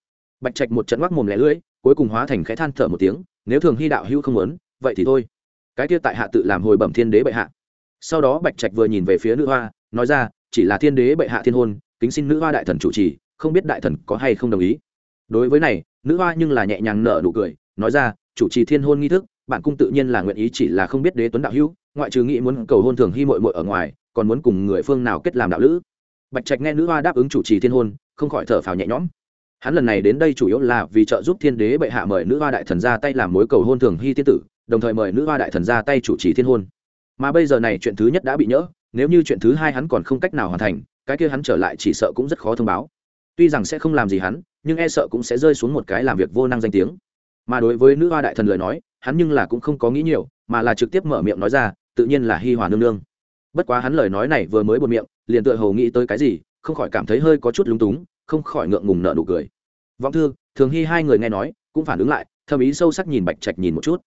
Bạch trạch một trận ngoác mồm lẻ lưỡi, cuối cùng hóa thành khẽ than thở một tiếng, nếu thường hy đạo hữu không muốn, vậy thì thôi. Cái kia tại hạ tự làm hồi bẩm thiên đế bệ hạ. Sau đó bạch trạch vừa nhìn về phía nữ hoa, nói ra, chỉ là thiên đế bệ hạ thiên hôn, kính xin nữ hoa đại thần chủ trì, không biết đại thần có hay không đồng ý. Đối với này, nữ hoa nhưng là nhẹ nhàng nở nụ cười, nói ra, chủ trì thiên hôn nghi thức bản cung tự nhiên là nguyện ý chỉ là không biết đế tuấn đạo hữu, ngoại trừ nghĩ muốn cầu hôn thường hy mội mội ở ngoài, còn muốn cùng người phương nào kết làm đạo lữ. Bạch trạch nghe nữ hoa đáp ứng chủ trì thiên hôn, không khỏi thở phào nhẹ nhõm. Hắn lần này đến đây chủ yếu là vì trợ giúp thiên đế bệ hạ mời nữ hoa đại thần ra tay làm mối cầu hôn thường hy tiên tử, đồng thời mời nữ hoa đại thần ra tay chủ trì thiên hôn. Mà bây giờ này chuyện thứ nhất đã bị nhỡ, nếu như chuyện thứ hai hắn còn không cách nào hoàn thành, cái kia hắn trở lại chỉ sợ cũng rất khó thông báo. Tuy rằng sẽ không làm gì hắn, nhưng e sợ cũng sẽ rơi xuống một cái làm việc vô năng danh tiếng. Mà đối với nữ hoa đại thần lời nói hắn nhưng là cũng không có nghĩ nhiều mà là trực tiếp mở miệng nói ra tự nhiên là hi hòa nương nương. Bất quá hắn lời nói này vừa mới buồn miệng liền tựa hồ nghĩ tới cái gì không khỏi cảm thấy hơi có chút lúng túng không khỏi ngượng ngùng nợ nụ cười. Vọng thư thường hy hai người nghe nói cũng phản ứng lại thầm ý sâu sắc nhìn bạch trạch nhìn một chút.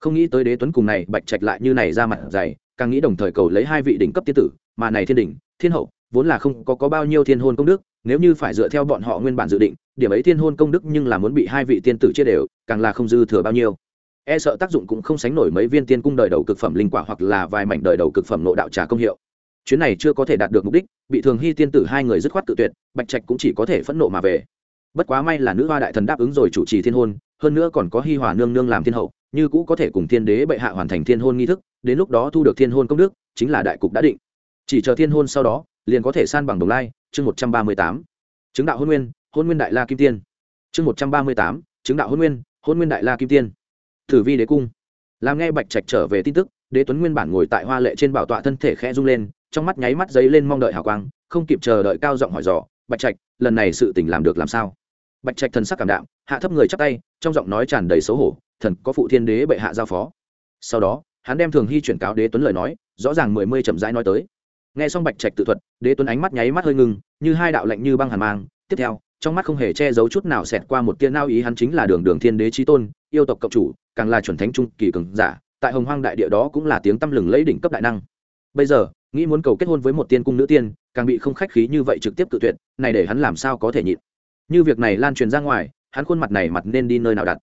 Không nghĩ tới đế tuấn cùng này bạch trạch lại như này ra mặt dày càng nghĩ đồng thời cầu lấy hai vị đỉnh cấp tiên tử mà này thiên đỉnh thiên hậu vốn là không có, có bao nhiêu thiên hôn công đức nếu như phải dựa theo bọn họ nguyên bản dự định điểm ấy thiên hôn công đức nhưng là muốn bị hai vị tiên tử chia đều càng là không dư thừa bao nhiêu e sợ tác dụng cũng không sánh nổi mấy viên tiên cung đời đầu cực phẩm linh quả hoặc là vài mảnh đời đầu cực phẩm nội đạo trà công hiệu. Chuyến này chưa có thể đạt được mục đích, bị thường hy tiên tử hai người dứt khoát tự tuyệt, bạch trạch cũng chỉ có thể phẫn nộ mà về. Bất quá may là nữ hoa đại thần đáp ứng rồi chủ trì thiên hôn, hơn nữa còn có hi hòa nương nương làm thiên hậu, như cũ có thể cùng thiên đế bệ hạ hoàn thành thiên hôn nghi thức, đến lúc đó thu được thiên hôn công đức, chính là đại cục đã định. Chỉ chờ thiên hôn sau đó, liền có thể san bằng đồng lai, chương một trăm ba mươi tám. Chứng đạo hôn nguyên hôn nguyên đại la kim tiên. Chương một trăm ba mươi tám, chứng đạo hôn nguyên hôn nguyên đại la kim tiên thử vi đế cung. Làm nghe bạch trạch trở về tin tức, đế tuấn nguyên bản ngồi tại hoa lệ trên bảo tọa thân thể khẽ rung lên, trong mắt nháy mắt dấy lên mong đợi hào quang, không kịp chờ đợi cao giọng hỏi dò, bạch trạch, lần này sự tình làm được làm sao? Bạch trạch thần sắc cảm đạm, hạ thấp người chắp tay, trong giọng nói tràn đầy xấu hổ, thần có phụ thiên đế bệ hạ giao phó. Sau đó, hắn đem thường hy chuyển cáo đế tuấn lời nói, rõ ràng mười mươi chậm rãi nói tới. Nghe xong bạch trạch tự thuật, đế tuấn ánh mắt nháy mắt hơi ngưng, như hai đạo lạnh như băng hàn mang. Tiếp theo trong mắt không hề che giấu chút nào xẹt qua một tia nao ý hắn chính là đường đường thiên đế trí tôn, yêu tộc cộng chủ, càng là chuẩn thánh trung kỳ cường giả, tại hồng hoang đại địa đó cũng là tiếng tăm lừng lấy đỉnh cấp đại năng. Bây giờ, nghĩ muốn cầu kết hôn với một tiên cung nữ tiên, càng bị không khách khí như vậy trực tiếp tự tuyệt, này để hắn làm sao có thể nhịn? Như việc này lan truyền ra ngoài, hắn khuôn mặt này mặt nên đi nơi nào đặt?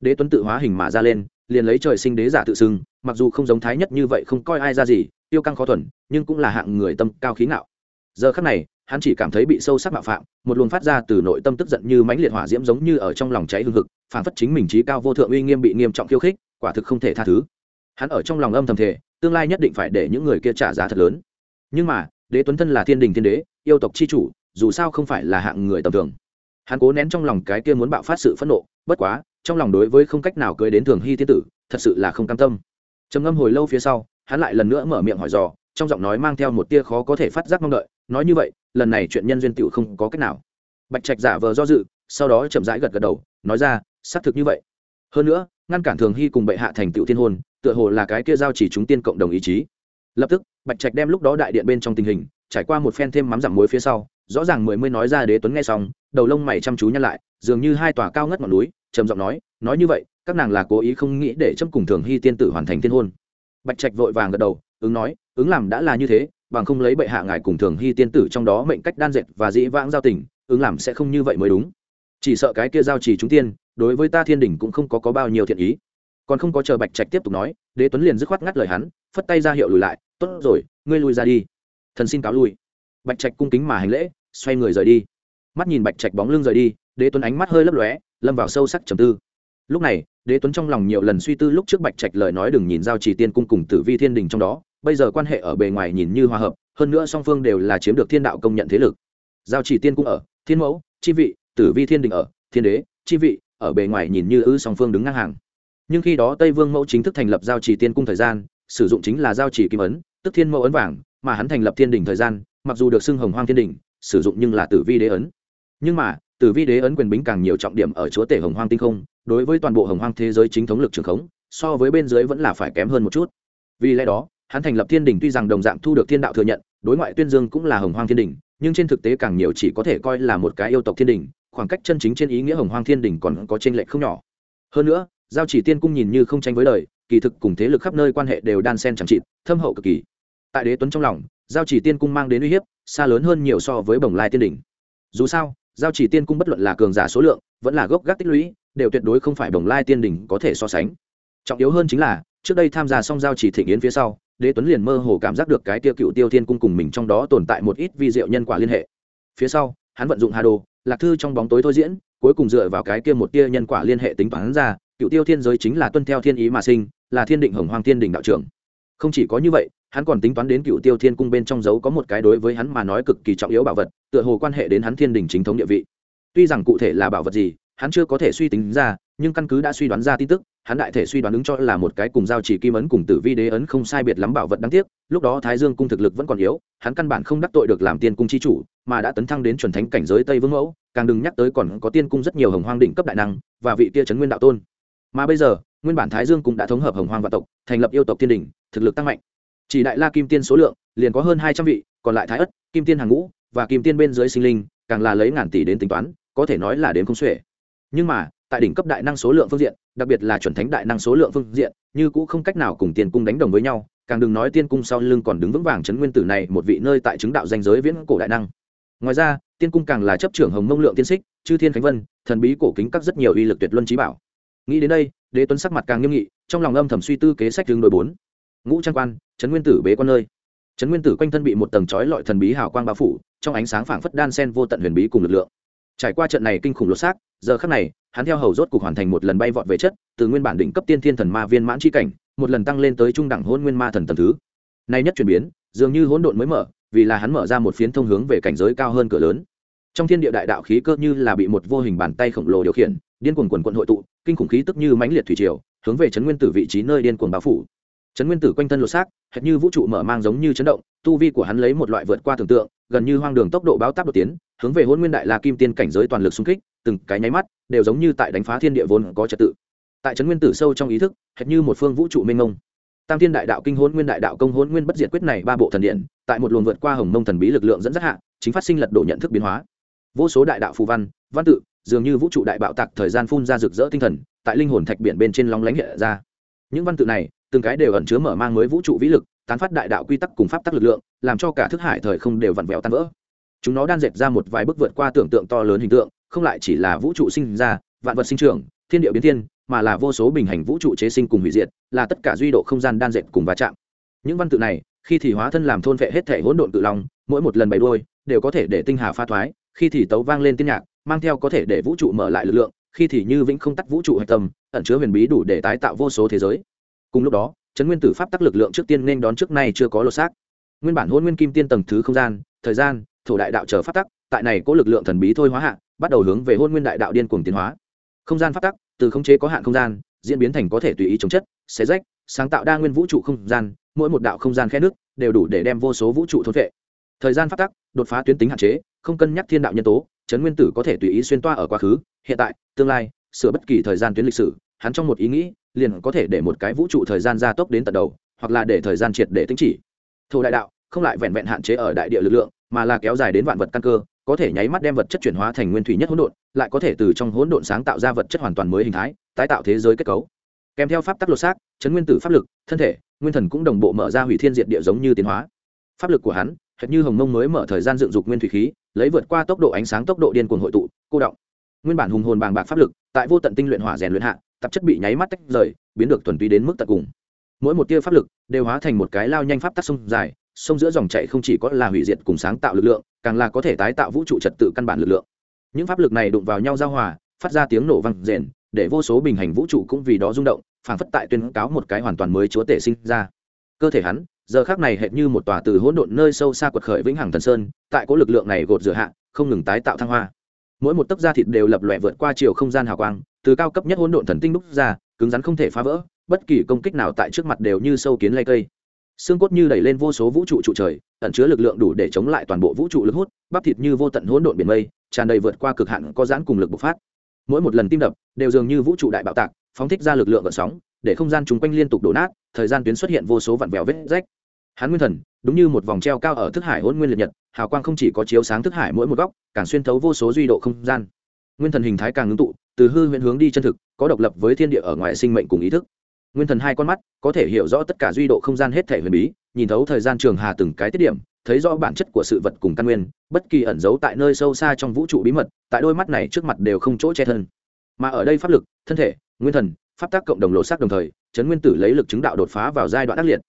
Đế tuấn tự hóa hình mà ra lên, liền lấy trời sinh đế giả tự xưng, mặc dù không giống thái nhất như vậy không coi ai ra gì tiêu căng khó thuần, nhưng cũng là hạng người tâm cao khí ngạo. Giờ khắc này hắn chỉ cảm thấy bị sâu sắc mạo phạm, một luồng phát ra từ nội tâm tức giận như mãnh liệt hỏa diễm giống như ở trong lòng cháy hương hực phản phất chính mình trí cao vô thượng uy nghiêm bị nghiêm trọng khiêu khích, quả thực không thể tha thứ. Hắn ở trong lòng âm thầm thể tương lai nhất định phải để những người kia trả giá thật lớn. Nhưng mà, đế tuấn thân là thiên đình thiên đế, yêu tộc c h i chủ, dù sao không phải là hạng người tầm thường. Hắn cố nén trong lòng cái kia muốn bạo phát sự phẫn nộ, bất quá, trong lòng đối với không cách nào cưới đến thường hy thiên tử, thật sự là không cam tâm. Trầm ngâm hồi lâu phía sau, hắn lại lần nữa mở miệng hỏi dò, trong giọng nói mang theo một tia khó có thể phát giác mong đợi, nói như vậy lần này chuyện nhân duyên tựu không có cách nào. Bạch trạch giả vờ do dự, sau đó chậm rãi gật gật đầu, nói ra, xác thực như vậy. Hơn nữa, ngăn cản thường hy cùng bệ hạ thành tựu thiên hôn, tựa hồ là cái kia giao chỉ chúng tiên cộng đồng ý chí. Lập tức, bạch trạch đem lúc đó đại điện bên trong tình hình, trải qua một phen thêm mắm giảm muối phía sau, rõ ràng mười mươi nói ra đế tuấn nghe xong, đầu lông mày chăm chú nhăn lại, dường như hai tòa cao ngất ngọn núi, trầm giọng nói nói như vậy, các nàng là cố ý không nghĩ để chấm cùng thường hy tiên tử hoàn thành thiên hôn. Bạch trạch vội vàng gật đầu, ứng nói, ứng làm đã là như thế bằng không lấy bệ hạ ngài cùng thường hy tiên tử trong đó mệnh cách đan dệt và dĩ vãng giao tình ứng làm sẽ không như vậy mới đúng. Chỉ sợ cái kia giao trì chúng tiên đối với ta thiên đình cũng không có, có bao nhiêu thiện ý. Còn không có chờ bạch trạch tiếp tục nói đế tuấn liền dứt khoát ngắt lời hắn phất tay ra hiệu lùi lại tốt rồi ngươi lui ra đi. Thần xin cáo lui. Bạch trạch cung kính mà hành lễ xoay người rời đi. Mắt nhìn bạch trạch bóng lưng rời đi đế tuấn ánh mắt hơi lấp lóe lâm vào sâu sắc trầm tư lúc này, đế tuấn trong lòng nhiều lần suy tư lúc trước bạch trạch lời nói đừng nhìn giao trì tiên cung cùng tử vi thiên đình trong đó, bây giờ quan hệ ở bề ngoài nhìn như hòa hợp, hơn nữa song phương đều là chiếm được thiên đạo công nhận thế lực. Giao trì tiên cung ở, thiên mẫu, chi vị, tử vi thiên đình ở, thiên đế, chi vị, ở bề ngoài nhìn như ư song phương đứng ngang hàng. Nhưng khi đó tây vương mẫu chính thức thành lập giao trì tiên cung thời gian, sử dụng chính là giao trì kim ấn, tức thiên mẫu ấn vàng, mà hắn thành lập thiên đình thời gian, mặc dù được xưng hồng hoang thiên đình, sử dụng nhưng là tử vi đế ấn. Nhưng mà, tử vi đế ấn quyền bính càng nhiều trọng điểm ở chúa tể hồng hoang tinh không đối với toàn bộ hồng hoang thế giới chính thống lực trường khống, so với bên dưới vẫn là phải kém hơn một chút. Vì lẽ đó, hắn thành lập thiên đình tuy rằng đồng dạng thu được thiên đạo thừa nhận, đối ngoại tuyên dương cũng là hồng hoang thiên đình nhưng trên thực tế càng nhiều chỉ có thể coi là một cái yêu tộc thiên đình khoảng cách chân chính trên ý nghĩa hồng hoang thiên đình còn có t r ê n lệch không nhỏ. Hơn nữa, giao chỉ tiên cung nhìn như không tranh với lời kỳ thực cùng thế lực khắp nơi quan hệ đều đan sen chẳng chịt, thâm hậu cực kỳ. Tại đế tuấn trong lòng, giao chỉ tiên cung mang đến uy hiếp, xa lớn hơn nhiều so với bồng lai tiên đình dù sao, giao chỉ tiên cung bất luận là cường giả số lượng, vẫn là gốc gác tích lũy đều tuyệt đối không phải bồng lai tiên đình có thể so sánh. Trọng yếu hơn chính là, trước đây tham gia song giao chỉ thịnh yến phía sau, đế tuấn liền mơ hồ cảm giác được cái tiêu cựu tiêu thiên cung cùng mình trong đó tồn tại một ít vi diệu nhân quả liên hệ. Phía sau, hắn vận dụng hà đồ, lạc thư trong bóng tối thôi diễn, cuối cùng dựa vào cái kia một tia nhân quả liên hệ tính toán ra, cựu tiêu thiên giới chính là tuân theo thiên ý mà sinh, là thiên định hồng hoàng thiên đình đạo trưởng. Không chỉ có như vậy, hắn còn tính toán đến cựu tiêu thiên cung bên trong dấu có một cái đối với hắn mà nói cực kỳ trọng yếu bảo vật, tựa hồ quan hệ đến hắn thiên đình chính thống địa vị. Tuy rằng cụ thể là bảo vật gì hắn chưa có thể suy tính ra, nhưng căn cứ đã suy đoán ra tin tức, hắn đại thể suy đoán ứng cho là một cái cùng giao chỉ kim ấn cùng tử vi đế ấn không sai biệt lắm bảo vật đáng tiếc, lúc đó thái dương cung thực lực vẫn còn yếu, hắn căn bản không đắc tội được làm tiên cung chi chủ, mà đã tấn thăng đến chuẩn thánh cảnh giới tây vương mẫu, càng đừng nhắc tới còn có tiên cung rất nhiều hồng hoang đỉnh cấp đại năng và vị kia trấn nguyên đạo tôn. Mà bây giờ, nguyên bản thái dương cũng đã thống hợp hồng hoang vạn tộc, thành lập yêu tộc tiên đỉnh thực lực tăng mạnh. Chỉ đại la kim tiên số lượng, liền có hơn hai trăm vị, còn lại thái ất, kim tiên hàng ngũ và kim tiên bên dưới sinh linh, càng là lấy ngàn tỷ đến tính toán, có thể nói là đến không xuể nhưng mà, tại đỉnh cấp đại năng số lượng phương diện, đặc biệt là chuẩn thánh đại năng số lượng phương diện, như cũ không cách nào cùng tiên cung đánh đồng với nhau, càng đừng nói tiên cung sau lưng còn đứng vững vàng chấn nguyên tử này một vị nơi tại chứng đạo danh giới viễn cổ đại năng. Ngoài ra, tiên cung càng là chấp trưởng hồng mông lượng tiên xích, chư thiên khánh vân, thần bí cổ kính các rất nhiều uy lực tuyệt luân trí bảo. Nghĩ đến đây, đế tuấn sắc mặt càng nghiêm nghị, trong lòng âm thầm suy tư kế sách hướng đôi bốn. Ngũ trang quan trấn nguyên tử bế quan nơi. Trấn nguyên tử quanh thân bị một tầng trói lọi thần bí hào quang bao phủ, trong ánh sáng phảng phất đan sen vô tận huyền bí cùng lực lượng trải qua trận này kinh khủng lột xác, giờ khắc này, hắn theo hầu rốt cục hoàn thành một lần bay vọt về chất, từ nguyên bản đỉnh cấp tiên thiên thần ma viên mãn chi cảnh, một lần tăng lên tới trung đẳng hôn nguyên ma thần tầm thứ. Nay nhất chuyển biến, dường như hỗn độn mới mở, vì là hắn mở ra một phiến thông hướng về cảnh giới cao hơn cửa lớn. Trong thiên địa đại đạo khí cơ như là bị một vô hình bàn tay khổng lồ điều khiển, điên cuồng quần quận hội tụ, kinh khủng khí tức như mãnh liệt thủy triều, hướng về trấn nguyên tử vị trí nơi điên cuồng bao phủ. Trấn nguyên tử quanh thân lột xác, hệt như vũ trụ mở mang giống như chấn động, tu vi của hắn lấy một loại vượt qua tưởng tượng, gần như hoang đường tốc độ báo táp đột tiến hướng về hôn nguyên đại la kim tiên cảnh giới toàn lực xung kích, từng cái nháy mắt, đều giống như tại đánh phá thiên địa vốn có trật tự. Tại trấn nguyên tử sâu trong ý thức, hệt như một phương vũ trụ mênh mông. Tam thiên đại đạo kinh hôn nguyên đại đạo công hôn nguyên bất diệt quyết này ba bộ thần điện, tại một luồng vượt qua hồng mông thần bí lực lượng dẫn dắt hạ, chính phát sinh lật độ nhận thức biến hóa. Vô số đại đạo phù văn văn tự, dường như vũ trụ đại bạo tạc thời gian phun ra rực rỡ tinh thần, tại linh hồn thạch biển bên trên lóng lánh hiện ra. Những văn tự này, từng cái đều ẩn chứa mở mang mới vũ trụ vĩ lực, tán phát đại đạo quy tắc cùng pháp tắc lực lượng, làm cho cả thức hải thời không đều vặn vẹo tan vỡ chúng nó đan dệt ra một vài bước vượt qua tưởng tượng to lớn hình tượng, không lại chỉ là vũ trụ sinh ra, vạn vật sinh trưởng, thiên địa biến thiên, mà là vô số bình hành vũ trụ chế sinh cùng hủy diệt, là tất cả duy độ không gian đan dệt cùng va chạm. Những văn tự này, khi thì hóa thân làm thôn vệ hết thể hỗn độn tự lòng mỗi một lần bày đôi đều có thể để tinh hà pha thoái, khi thì tấu vang lên tiên nhạc, mang theo có thể để vũ trụ mở lại lực lượng, khi thì như vĩnh không tắt vũ trụ hạch tâm, ẩn chứa huyền bí đủ để tái tạo vô số thế giới. Cùng lúc đó, chấn nguyên tử pháp tắc lực lượng trước tiên nên đón trước nay chưa có lột xác. Nguyên bản hôn nguyên kim tiên tầng thứ không gian, thời gian thổ đại đạo chờ phát tắc, tại này có lực lượng thần bí thôi hóa hạ, bắt đầu hướng về hôn nguyên đại đạo điên cuồng tiến hóa. Không gian phát tắc, từ khống chế có hạn không gian, diễn biến thành có thể tùy ý chống chất, xé rách, sáng tạo đa nguyên vũ trụ không gian, mỗi một đạo không gian khe nước đều đủ để đem vô số vũ trụ thôn vệ thời gian phát tắc, đột phá tuyến tính hạn chế, không cân nhắc thiên đạo nhân tố, chấn nguyên tử có thể tùy ý xuyên toa ở quá khứ, hiện tại, tương lai, sửa bất kỳ thời gian tuyến lịch sử, hắn trong một ý nghĩ, liền có thể để một cái vũ trụ thời gian gia tốc đến tận đầu, hoặc là để thời gian triệt để tính chỉ. Thổ đại đạo không lại vẹn vẹn hạn chế ở đại địa lực lượng, mà là kéo dài đến vạn vật căn cơ, có thể nháy mắt đem vật chất chuyển hóa thành nguyên thủy nhất hỗn độn, lại có thể từ trong hỗn độn sáng tạo ra vật chất hoàn toàn mới hình thái, tái tạo thế giới kết cấu. Kèm theo pháp tắc lột xác, chấn nguyên tử pháp lực, thân thể, nguyên thần cũng đồng bộ mở ra hủy thiên diệt địa giống như tiến hóa. Pháp lực của hắn, hệt như hồng mông mới mở thời gian dựng dục nguyên thủy khí, lấy vượt qua tốc độ ánh sáng tốc độ điên cuồng hội tụ, cô động. Nguyên bản hùng hồn bàng bạc pháp lực, tại vô tận tinh luyện hỏa rèn luyện hạ, tạp chất bị nháy mắt tách rời, biến được thuần túy đến mức tận cùng. Mỗi một tia pháp lực đều hóa thành một cái lao nhanh pháp tắc sông dài sông giữa dòng chảy không chỉ có là hủy diệt cùng sáng tạo lực lượng, càng là có thể tái tạo vũ trụ trật tự căn bản lực lượng. Những pháp lực này đụng vào nhau giao hòa, phát ra tiếng nổ vang rền, để vô số bình hành vũ trụ cũng vì đó rung động, phảng phất tại tuyên cáo một cái hoàn toàn mới chúa tể sinh ra. Cơ thể hắn, giờ khác này hệt như một tòa từ hỗn độn nơi sâu xa quật khởi vĩnh hằng thần sơn, tại cố lực lượng này gột rửa hạ, không ngừng tái tạo thăng hoa. Mỗi một tấc da thịt đều lập lòe vượt qua chiều không gian hào quang, từ cao cấp nhất hỗn độn thần tinh đúc ra, cứng rắn không thể phá vỡ, bất kỳ công kích nào tại trước mặt đều như sâu kiến lay cây xương cốt như đẩy lên vô số vũ trụ trụ trời, ẩn chứa lực lượng đủ để chống lại toàn bộ vũ trụ lực hút, bắp thịt như vô tận hỗn độn biển mây, tràn đầy vượt qua cực hạn có giãn cùng lực bộc phát. Mỗi một lần tim đập, đều dường như vũ trụ đại bạo tạc, phóng thích ra lực lượng gợn sóng, để không gian chung quanh liên tục đổ nát, thời gian tuyến xuất hiện vô số vặn vẹo vết rách. Hắn nguyên thần, đúng như một vòng treo cao ở thức hải hôn nguyên liệt nhật, hào quang không chỉ có chiếu sáng thức hải mỗi một góc, càng xuyên thấu vô số duy độ không gian. Nguyên thần hình thái càng ngưng tụ, từ hư huyện hướng đi chân thực, có độc lập với thiên địa ở ngoài sinh mệnh cùng ý thức nguyên thần hai con mắt, có thể hiểu rõ tất cả duy độ không gian hết thể huyền bí, nhìn thấu thời gian trường hà từng cái tiết điểm, thấy rõ bản chất của sự vật cùng căn nguyên, bất kỳ ẩn giấu tại nơi sâu xa trong vũ trụ bí mật, tại đôi mắt này trước mặt đều không chỗ che thân. Mà ở đây pháp lực, thân thể, nguyên thần, pháp tác cộng đồng lộ sắc đồng thời trấn nguyên tử lấy lực chứng đạo đột phá vào giai đoạn ác liệt.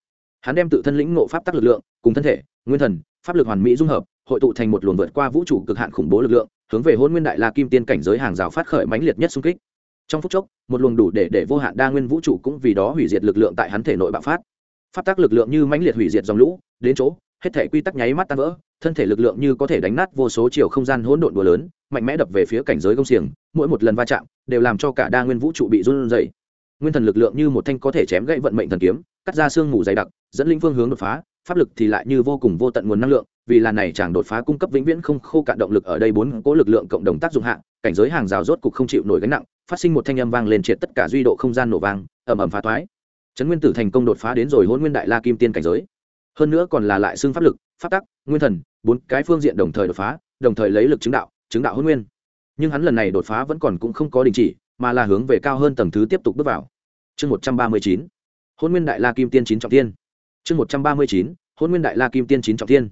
Hắn đem tự thân lĩnh ngộ pháp tác lực lượng, cùng thân thể, nguyên thần, pháp lực hoàn mỹ dung hợp, hội tụ thành một luồng vượt qua vũ trụ cực hạn khủng bố lực lượng, hướng về hôn nguyên đại la kim tiên cảnh giới hàng rào phát khởi mãnh liệt nhất xung kích trong phút chốc, một luồng đủ để để vô hạn đa nguyên vũ trụ cũng vì đó hủy diệt lực lượng tại hắn thể nội bạo phát. Pháp tác lực lượng như mãnh liệt hủy diệt dòng lũ, đến chỗ, hết thể quy tắc nháy mắt tan vỡ, thân thể lực lượng như có thể đánh nát vô số chiều không gian hỗn độn đùa lớn, mạnh mẽ đập về phía cảnh giới công xiềng, mỗi một lần va chạm đều làm cho cả đa nguyên vũ trụ bị run rẩy. Nguyên thần lực lượng như một thanh có thể chém gãy vận mệnh thần kiếm, cắt ra xương mù dày đặc, dẫn linh phương hướng đột phá, pháp lực thì lại như vô cùng vô tận nguồn năng lượng, vì là này chàng đột phá cung cấp vĩnh viễn không khô cạn động lực ở đây bốn cố lực lượng cộng đồng tác dụng hạng cảnh giới hàng rào rốt cục không chịu nổi gánh nặng, phát sinh một thanh âm vang lên triệt tất cả duy độ không gian nổ vang, ầm ầm phá toái. Trấn nguyên tử thành công đột phá đến rồi hôn nguyên đại la kim tiên cảnh giới. Hơn nữa còn là lại xương pháp lực, pháp tắc, nguyên thần, bốn cái phương diện đồng thời đột phá, đồng thời lấy lực chứng đạo chứng đạo hôn nguyên. Nhưng hắn lần này đột phá vẫn còn cũng không có đình chỉ, mà là hướng về cao hơn tầng thứ tiếp tục bước vào. Chương một trăm ba mươi chín hôn nguyên đại la kim tiên chín trọng tiên chương một trăm ba mươi chín hôn nguyên đại la kim tiên chín trọng tiên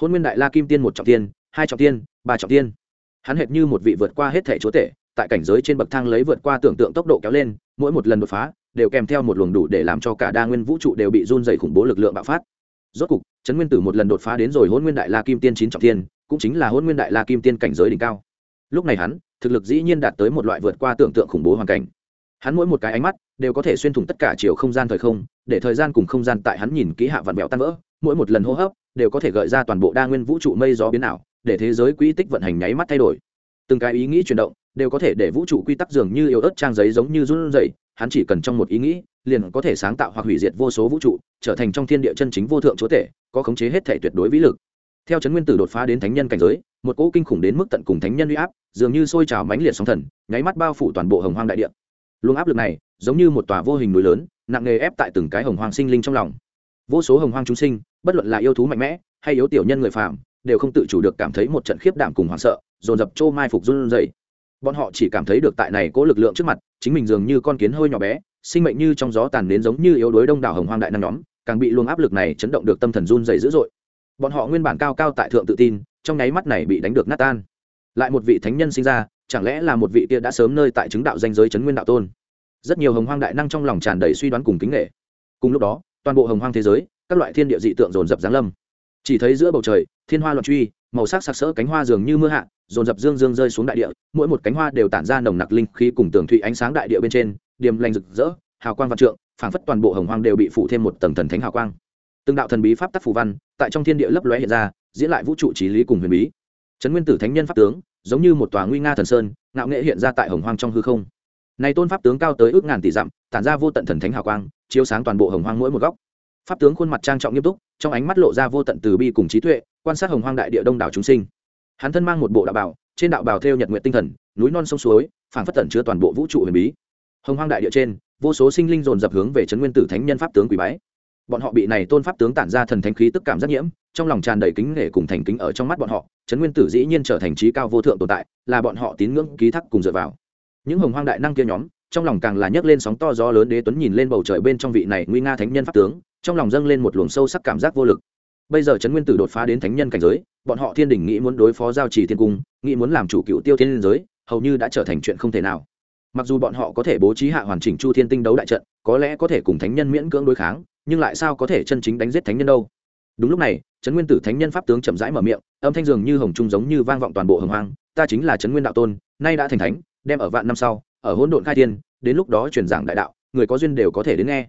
hôn nguyên đại la kim tiên một trọng tiên hai trọng tiên ba trọng tiên hắn hệt như một vị vượt qua hết thể chúa tể, tại cảnh giới trên bậc thang lấy vượt qua tưởng tượng tốc độ kéo lên, mỗi một lần đột phá, đều kèm theo một luồng đủ để làm cho cả đa nguyên vũ trụ đều bị run dày khủng bố lực lượng bạo phát. Rốt cục, trấn nguyên tử một lần đột phá đến rồi hôn nguyên đại la kim tiên chín trọng tiên cũng chính là hôn nguyên đại la kim tiên cảnh giới đỉnh cao. Lúc này hắn, thực lực dĩ nhiên đạt tới một loại vượt qua tưởng tượng khủng bố hoàn cảnh. Hắn mỗi một cái ánh mắt, đều có thể xuyên thủng tất cả chiều không gian thời không, để thời gian cùng không gian tại hắn nhìn kỹ hạ vạn vẹo tan vỡ, mỗi một lần hô hấp, đều có thể gợi ra toàn bộ đa nguyên vũ trụ mây gió biến ảo để thế giới quỹ tích vận hành nháy mắt thay đổi. Từng cái ý nghĩ chuyển động đều có thể để vũ trụ quy tắc dường như yếu ớt trang giấy giống như run rẩy, hắn chỉ cần trong một ý nghĩ, liền có thể sáng tạo hoặc hủy diệt vô số vũ trụ, trở thành trong thiên địa chân chính vô thượng chúa tể, có khống chế hết thể tuyệt đối vĩ lực. Theo chấn nguyên tử đột phá đến thánh nhân cảnh giới, một cỗ kinh khủng đến mức tận cùng thánh nhân uy áp, dường như sôi trào mãnh liệt sóng thần, nháy mắt bao phủ toàn bộ hồng hoang đại địa. Luồng áp lực này, giống như một tòa vô hình núi lớn, nặng nề ép tại từng cái hồng hoang sinh linh trong lòng. Vô số hồng hoang chúng sinh, bất luận là yêu thú mạnh mẽ hay yếu tiểu nhân người phàm đều không tự chủ được cảm thấy một trận khiếp đảm cùng hoảng sợ, dồn dập trô mai phục run rẩy. Bọn họ chỉ cảm thấy được tại này cố lực lượng trước mặt, chính mình dường như con kiến hơi nhỏ bé, sinh mệnh như trong gió tàn đến giống như yếu đuối đông đảo hồng hoang đại năng nhóm, càng bị luồng áp lực này chấn động được tâm thần run dày dữ dội. Bọn họ nguyên bản cao cao tại thượng tự tin, trong nháy mắt này bị đánh được nát tan. Lại một vị thánh nhân sinh ra, chẳng lẽ là một vị kia đã sớm nơi tại chứng đạo danh giới chấn nguyên đạo tôn? Rất nhiều hồng hoang đại năng trong lòng tràn đầy suy đoán cùng kính nghệ cùng lúc đó, toàn bộ hồng hoang thế giới, các loại thiên địa dị tượng dồn dập giáng lâm chỉ thấy giữa bầu trời, thiên hoa loạn truy, màu sắc sặc sỡ cánh hoa dường như mưa hạ, dồn dập dương dương rơi xuống đại địa, mỗi một cánh hoa đều tản ra nồng nặc linh khí cùng tường thụy ánh sáng đại địa bên trên, điềm lành rực rỡ, hào quang văn trượng, phảng phất toàn bộ hồng hoang đều bị phủ thêm một tầng thần thánh hào quang. Từng đạo thần bí pháp tắc phù văn, tại trong thiên địa lấp lóe hiện ra, diễn lại vũ trụ trí lý cùng huyền bí. Trấn nguyên tử thánh nhân pháp tướng, giống như một tòa nguy nga thần sơn, ngạo nghệ hiện ra tại hồng hoang trong hư không. Này tôn pháp tướng cao tới ước ngàn tỷ dặm, tản ra vô tận thần thánh hào quang, chiếu sáng toàn bộ hồng hoang mỗi một góc pháp tướng khuôn mặt trang trọng nghiêm túc, trong ánh mắt lộ ra vô tận từ bi cùng trí tuệ, quan sát hồng hoang đại địa đông đảo chúng sinh. Hắn thân mang một bộ đạo bào, trên đạo bào theo nhật nguyện tinh thần, núi non sông suối, phảng phất tẩn chứa toàn bộ vũ trụ huyền bí. Hồng hoang đại địa trên, vô số sinh linh dồn dập hướng về trấn nguyên tử thánh nhân pháp tướng quỷ bái. Bọn họ bị này tôn pháp tướng tản ra thần thánh khí tức cảm giác nhiễm, trong lòng tràn đầy kính nể cùng thành kính ở trong mắt bọn họ, trấn nguyên tử dĩ nhiên trở thành trí cao vô thượng tồn tại, là bọn họ tín ngưỡng ký thác cùng dựa vào. Những hồng hoang đại năng kia nhóm, trong lòng càng là nhấc lên sóng to gió lớn đế tuấn nhìn lên bầu trời bên trong vị này nguy nga thánh nhân pháp tướng trong lòng dâng lên một luồng sâu sắc cảm giác vô lực. Bây giờ trấn nguyên tử đột phá đến thánh nhân cảnh giới, bọn họ thiên đình nghĩ muốn đối phó giao trì thiên cung, nghĩ muốn làm chủ cựu tiêu thiên liên giới, hầu như đã trở thành chuyện không thể nào. Mặc dù bọn họ có thể bố trí hạ hoàn chỉnh chu thiên tinh đấu đại trận, có lẽ có thể cùng thánh nhân miễn cưỡng đối kháng, nhưng lại sao có thể chân chính đánh giết thánh nhân đâu? Đúng lúc này, trấn nguyên tử thánh nhân pháp tướng chậm rãi mở miệng, âm thanh dường như hồng trung giống như vang vọng toàn bộ hồng hoang, ta chính là trấn nguyên đạo tôn, nay đã thành thánh, đem ở vạn năm sau, ở hỗn độn khai thiên, đến lúc đó truyền giảng đại đạo, người có duyên đều có thể đến nghe.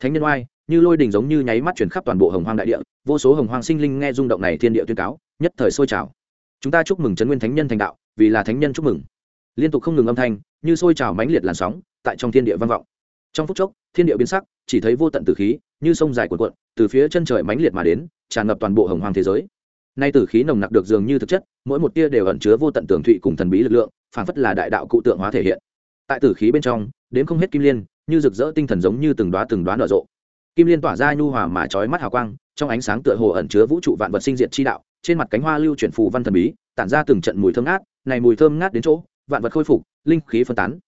Thánh nhân oai như lôi đình giống như nháy mắt chuyển khắp toàn bộ hồng hoang đại địa, vô số hồng hoang sinh linh nghe rung động này thiên địa tuyên cáo, nhất thời sôi trào. Chúng ta chúc mừng trấn nguyên thánh nhân thành đạo, vì là thánh nhân chúc mừng. Liên tục không ngừng âm thanh, như sôi trào mãnh liệt làn sóng, tại trong thiên địa vang vọng. Trong phút chốc, thiên địa biến sắc, chỉ thấy vô tận tử khí, như sông dài cuộn cuộn, từ phía chân trời mãnh liệt mà đến, tràn ngập toàn bộ hồng hoang thế giới. Nay tử khí nồng nặc được dường như thực chất, mỗi một tia đều ẩn chứa vô tận tường thụy cùng thần bí lực lượng phảng phất là đại đạo cụ tượng hóa thể hiện. Tại tử khí bên trong đến không hết kim liên, như rực rỡ tinh thần giống như từng đoá từng đoá nở rộ kim liên tỏa ra nhu hòa mà trói mắt hào quang, trong ánh sáng tựa hồ ẩn chứa vũ trụ vạn vật sinh diệt chi đạo, trên mặt cánh hoa lưu chuyển phù văn thần bí, tản ra từng trận mùi thơm ngát, này mùi thơm ngát đến chỗ, vạn vật khôi phục, linh khí phân tán.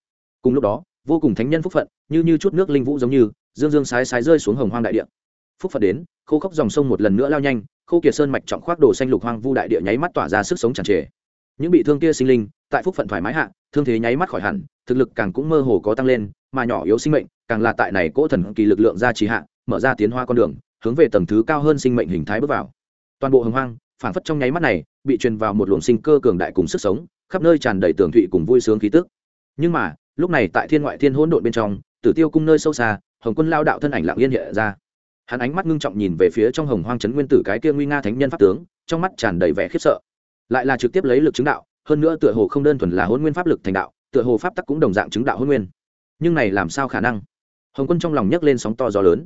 Cùng lúc đó, vô cùng thánh nhân phúc phận, như như chút nước linh vũ giống như, dương dương sái sái rơi xuống hồng hoang đại địa. Phúc phận đến, khô khốc dòng sông một lần nữa lao nhanh, khô kiệt sơn mạch trọng khoác đồ xanh lục hoang vu đại địa nháy mắt tỏa ra sức sống tràn trề. Những bị thương kia sinh linh, tại phúc phận thoải mái hạ, thương thế nháy mắt khỏi hẳn, thực lực càng cũng mơ hồ có tăng lên, mà nhỏ yếu sinh mệnh, càng là tại này cỗ thần kỳ lực lượng ra trì hạ mở ra tiến hoa con đường, hướng về tầng thứ cao hơn sinh mệnh hình thái bước vào. Toàn bộ hồng hoang phản phất trong nháy mắt này, bị truyền vào một luồng sinh cơ cường đại cùng sức sống, khắp nơi tràn đầy tường thụy cùng vui sướng khí tức. Nhưng mà, lúc này tại thiên ngoại thiên hỗn độn bên trong, tử tiêu cung nơi sâu xa, hồng quân lao đạo thân ảnh lặng yên hiện ra. Hắn ánh mắt ngưng trọng nhìn về phía trong hồng hoang trấn nguyên tử cái kia nguy nga thánh nhân pháp tướng, trong mắt tràn đầy vẻ khiếp sợ. Lại là trực tiếp lấy lực chứng đạo, hơn nữa tựa hồ không đơn thuần là hôn nguyên pháp lực thành đạo, tựa hồ pháp tắc cũng đồng dạng chứng đạo hôn nguyên. Nhưng này làm sao khả năng? Hồng quân trong lòng nhấc lên sóng to gió lớn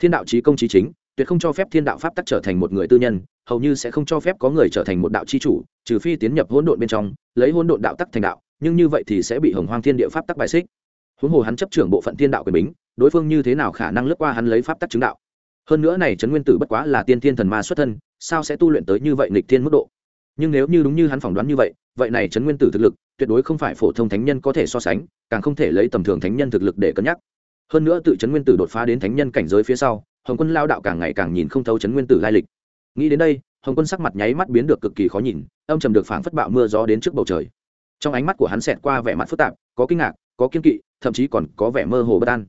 thiên đạo trí công trí chính, tuyệt không cho phép thiên đạo pháp tắc trở thành một người tư nhân, hầu như sẽ không cho phép có người trở thành một đạo chi chủ, trừ phi tiến nhập hỗn độn bên trong, lấy hỗn độn đạo tắc thành đạo, nhưng như vậy thì sẽ bị hồng hoang thiên địa pháp tắc bài xích. Huống hồ hắn chấp trưởng bộ phận thiên đạo quyền bính, đối phương như thế nào khả năng lướt qua hắn lấy pháp tắc chứng đạo? Hơn nữa này trấn nguyên tử bất quá là tiên thiên thần ma xuất thân, sao sẽ tu luyện tới như vậy nghịch thiên mức độ? Nhưng nếu như đúng như hắn phỏng đoán như vậy vậy này trấn nguyên tử thực lực, tuyệt đối không phải phổ thông thánh nhân có thể so sánh, càng không thể lấy tầm thường thánh nhân thực lực để cân nhắc hơn nữa tự chấn nguyên tử đột phá đến thánh nhân cảnh giới phía sau, hồng quân lao đạo càng ngày càng nhìn không thấu chấn nguyên tử lai lịch. Nghĩ đến đây, hồng quân sắc mặt nháy mắt biến được cực kỳ khó nhìn, âm trầm được phảng phất bạo mưa gió đến trước bầu trời. Trong ánh mắt của hắn xẹt qua vẻ mặt phức tạp, có kinh ngạc, có kiên kỵ, thậm chí còn có vẻ mơ hồ bất an.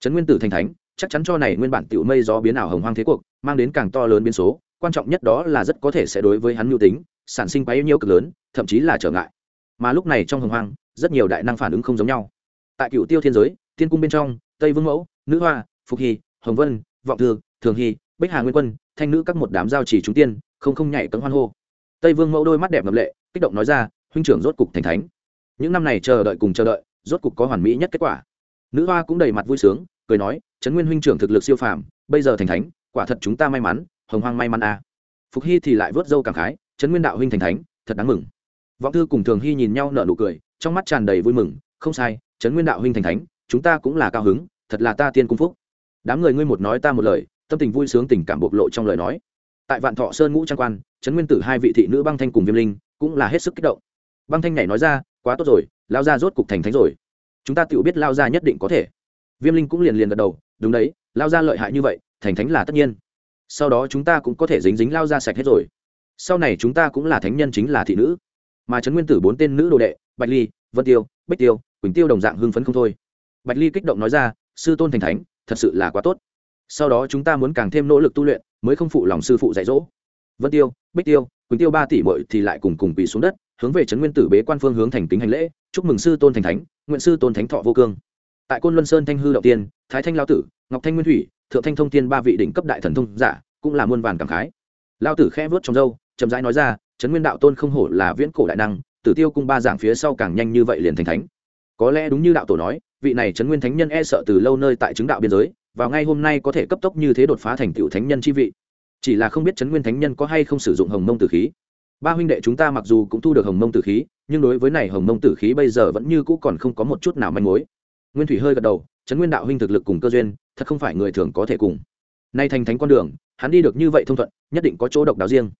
Chấn nguyên tử thành thánh, chắc chắn cho này nguyên bản tiểu mây gió biến ảo hồng hoang thế cuộc, mang đến càng to lớn biến số, quan trọng nhất đó là rất có thể sẽ đối với hắn mưu tính, sản sinh quá yêu nhiêu cực lớn, thậm chí là trở ngại. Mà lúc này trong hồng hoang, rất nhiều đại năng phản ứng không giống nhau. Tại cựu tiêu thiên giới thiên cung bên trong, tây vương mẫu, nữ hoa, phục hy hồng vân, vọng thư thường hy bích hà nguyên quân, thanh nữ các một đám giao chỉ chúng tiên, không không nhảy cấm hoan hô. Tây vương mẫu đôi mắt đẹp ngập lệ, kích động nói ra, huynh trưởng rốt cục thành thánh. Những năm này chờ đợi cùng chờ đợi, rốt cục có hoàn mỹ nhất kết quả. Nữ hoa cũng đầy mặt vui sướng, cười nói, trấn nguyên huynh trưởng thực lực siêu phàm, bây giờ thành thánh, quả thật chúng ta may mắn, hồng hoang may mắn à. phục hy thì lại vớt dâu cảm khái, trấn nguyên đạo huynh thành thánh, thật đáng mừng. Vọng thư cùng thường hy nhìn nhau nở nụ cười, trong mắt tràn đầy vui mừng, không sai, trấn nguyên đạo huynh thành thánh chúng ta cũng là cao hứng, thật là ta tiên cung phúc. Đám người ngươi một nói ta một lời, tâm tình vui sướng tình cảm bộc lộ trong lời nói. Tại vạn thọ sơn ngũ trang quan, trấn nguyên tử hai vị thị nữ băng thanh cùng viêm linh cũng là hết sức kích động. Băng thanh này nói ra, quá tốt rồi lao ra rốt cục thành thánh rồi. Chúng ta tự biết lao ra nhất định có thể. Viêm linh cũng liền liền gật đầu, đúng đấy lao ra lợi hại như vậy, thành thánh là tất nhiên. Sau đó chúng ta cũng có thể dính dính lao ra sạch hết rồi. Sau này chúng ta cũng là thánh nhân chính là thị nữ. Mà trấn nguyên tử bốn tên nữ đồ đệ, bạch ly, vân tiêu, bích tiêu, quỳnh tiêu đồng dạng hưng phấn không thôi bạch ly kích động nói ra, sư tôn thành thánh, thật sự là quá tốt. Sau đó chúng ta muốn càng thêm nỗ lực tu luyện, mới không phụ lòng sư phụ dạy dỗ. Vân tiêu, bích tiêu, quỳnh tiêu ba tỷ bội thì lại cùng cùng bị xuống đất, hướng về trấn nguyên tử bế quan phương hướng thành kính hành lễ, chúc mừng sư tôn thành thánh, nguyện sư tôn thánh thọ vô cương. Tại côn luân sơn thanh hư động tiên, thái thanh lao tử, ngọc thanh nguyên thủy, thượng thanh thông tiên ba vị đỉnh cấp đại thần thông giả, cũng là muôn vàn cảm khái. Lao tử khe vớt trong dâu chậm rãi nói ra, trấn nguyên đạo tôn không hổ là viễn cổ đại năng, tử tiêu cung ba giảng phía sau càng nhanh như vậy liền thành thánh. Có lẽ đúng như đạo tổ nói vị này trấn nguyên thánh nhân e sợ từ lâu nơi tại chứng đạo biên giới, vào ngay hôm nay có thể cấp tốc như thế đột phá thành tựu thánh nhân chi vị. Chỉ là không biết trấn nguyên thánh nhân có hay không sử dụng hồng mông tử khí. Ba huynh đệ chúng ta mặc dù cũng thu được hồng mông tử khí, nhưng đối với này hồng mông tử khí bây giờ vẫn như cũ còn không có một chút nào manh mối. Nguyên thủy hơi gật đầu, trấn nguyên đạo huynh thực lực cùng cơ duyên, thật không phải người thường có thể cùng. Nay thành thánh con đường, hắn đi được như vậy thông thuận, nhất định có chỗ độc đáo riêng.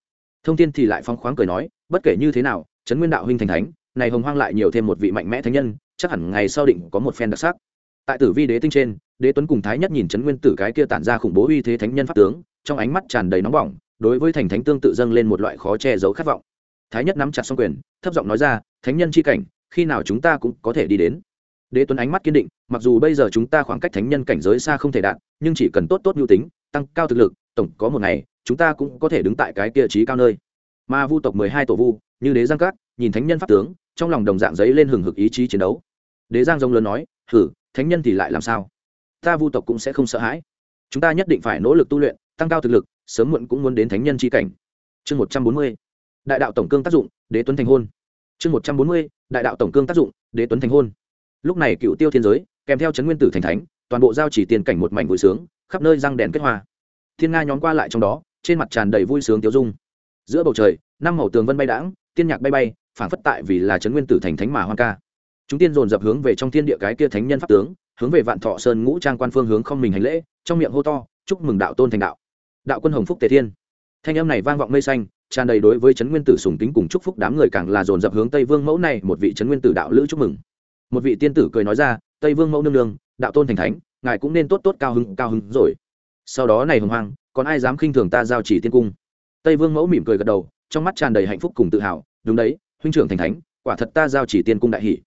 Thông tin thì lại phong khoáng cười nói, bất kể như thế nào, trấn nguyên đạo huynh thành thánh, này hồng hoang lại nhiều thêm một vị mạnh mẽ thánh nhân chắc hẳn ngày sau định có một phen đặc sắc. Tại tử vi đế tinh trên, đế tuấn cùng thái nhất nhìn trấn nguyên tử cái kia tản ra khủng bố uy thế thánh nhân pháp tướng, trong ánh mắt tràn đầy nóng bỏng, đối với thành thánh tương tự dâng lên một loại khó che giấu khát vọng. Thái nhất nắm chặt xong quyền, thấp giọng nói ra, thánh nhân c h i cảnh, khi nào chúng ta cũng có thể đi đến? Đế tuấn ánh mắt kiên định, mặc dù bây giờ chúng ta khoảng cách thánh nhân cảnh giới xa không thể đạt, nhưng chỉ cần tốt tốt nhu tính, tăng cao thực lực, tổng có một ngày, chúng ta cũng có thể đứng tại cái kia trí cao nơi. Mà vu tộc mười hai tổ vu, như đế giang cát nhìn thánh nhân pháp tướng trong lòng đồng dạng giấy lên hừng hực ý chí chiến đấu. Đế giang rông lớn nói, hử, thánh nhân thì lại làm sao? Ta vu tộc cũng sẽ không sợ hãi. Chúng ta nhất định phải nỗ lực tu luyện, tăng cao thực lực, sớm muộn cũng muốn đến thánh nhân c h i cảnh. Chương một trăm bốn mươi, đại đạo tổng cương tác dụng, đế tuấn thành hôn. Chương một trăm bốn mươi, đại đạo tổng cương tác dụng, đế tuấn thành hôn. Lúc này cựu tiêu thiên giới, kèm theo trấn nguyên tử thành thánh, toàn bộ giao chỉ tiền cảnh một mảnh vui sướng, khắp nơi răng đèn kết hoa. Thiên nga nhóm qua lại trong đó, trên mặt tràn đầy vui sướng tiêu dung. Giữa bầu trời, năm màu tường vân bay đãng, tiên nhạc bay bay phảng phất tại vì là trấn nguyên tử thành thánh mà hoan ca. Chúng tiên dồn dập hướng về trong thiên địa cái kia thánh nhân pháp tướng, hướng về vạn thọ sơn ngũ trang quan phương hướng không mình hành lễ, trong miệng hô to, chúc mừng đạo tôn thành đạo. Đạo quân hồng phúc tề thiên. Thanh âm này vang vọng mây xanh, tràn đầy đối với trấn nguyên tử sùng tính cùng chúc phúc đám người càng là dồn dập hướng tây vương mẫu này, một vị trấn nguyên tử đạo lữ chúc mừng. Một vị tiên tử cười nói ra, tây vương mẫu nương nương, đạo tôn thành thánh, ngài cũng nên tốt tốt cao hứng cao hứng rồi. Sau đó này hồng hoang, còn ai dám khinh thường ta giao chỉ tiên cung? Tây vương mẫu mỉm cười gật đầu, trong mắt tràn đầy hạnh phúc cùng tự hào, đúng đấy huynh trưởng thành thánh, quả thật ta giao chỉ tiên cung đại hỷ.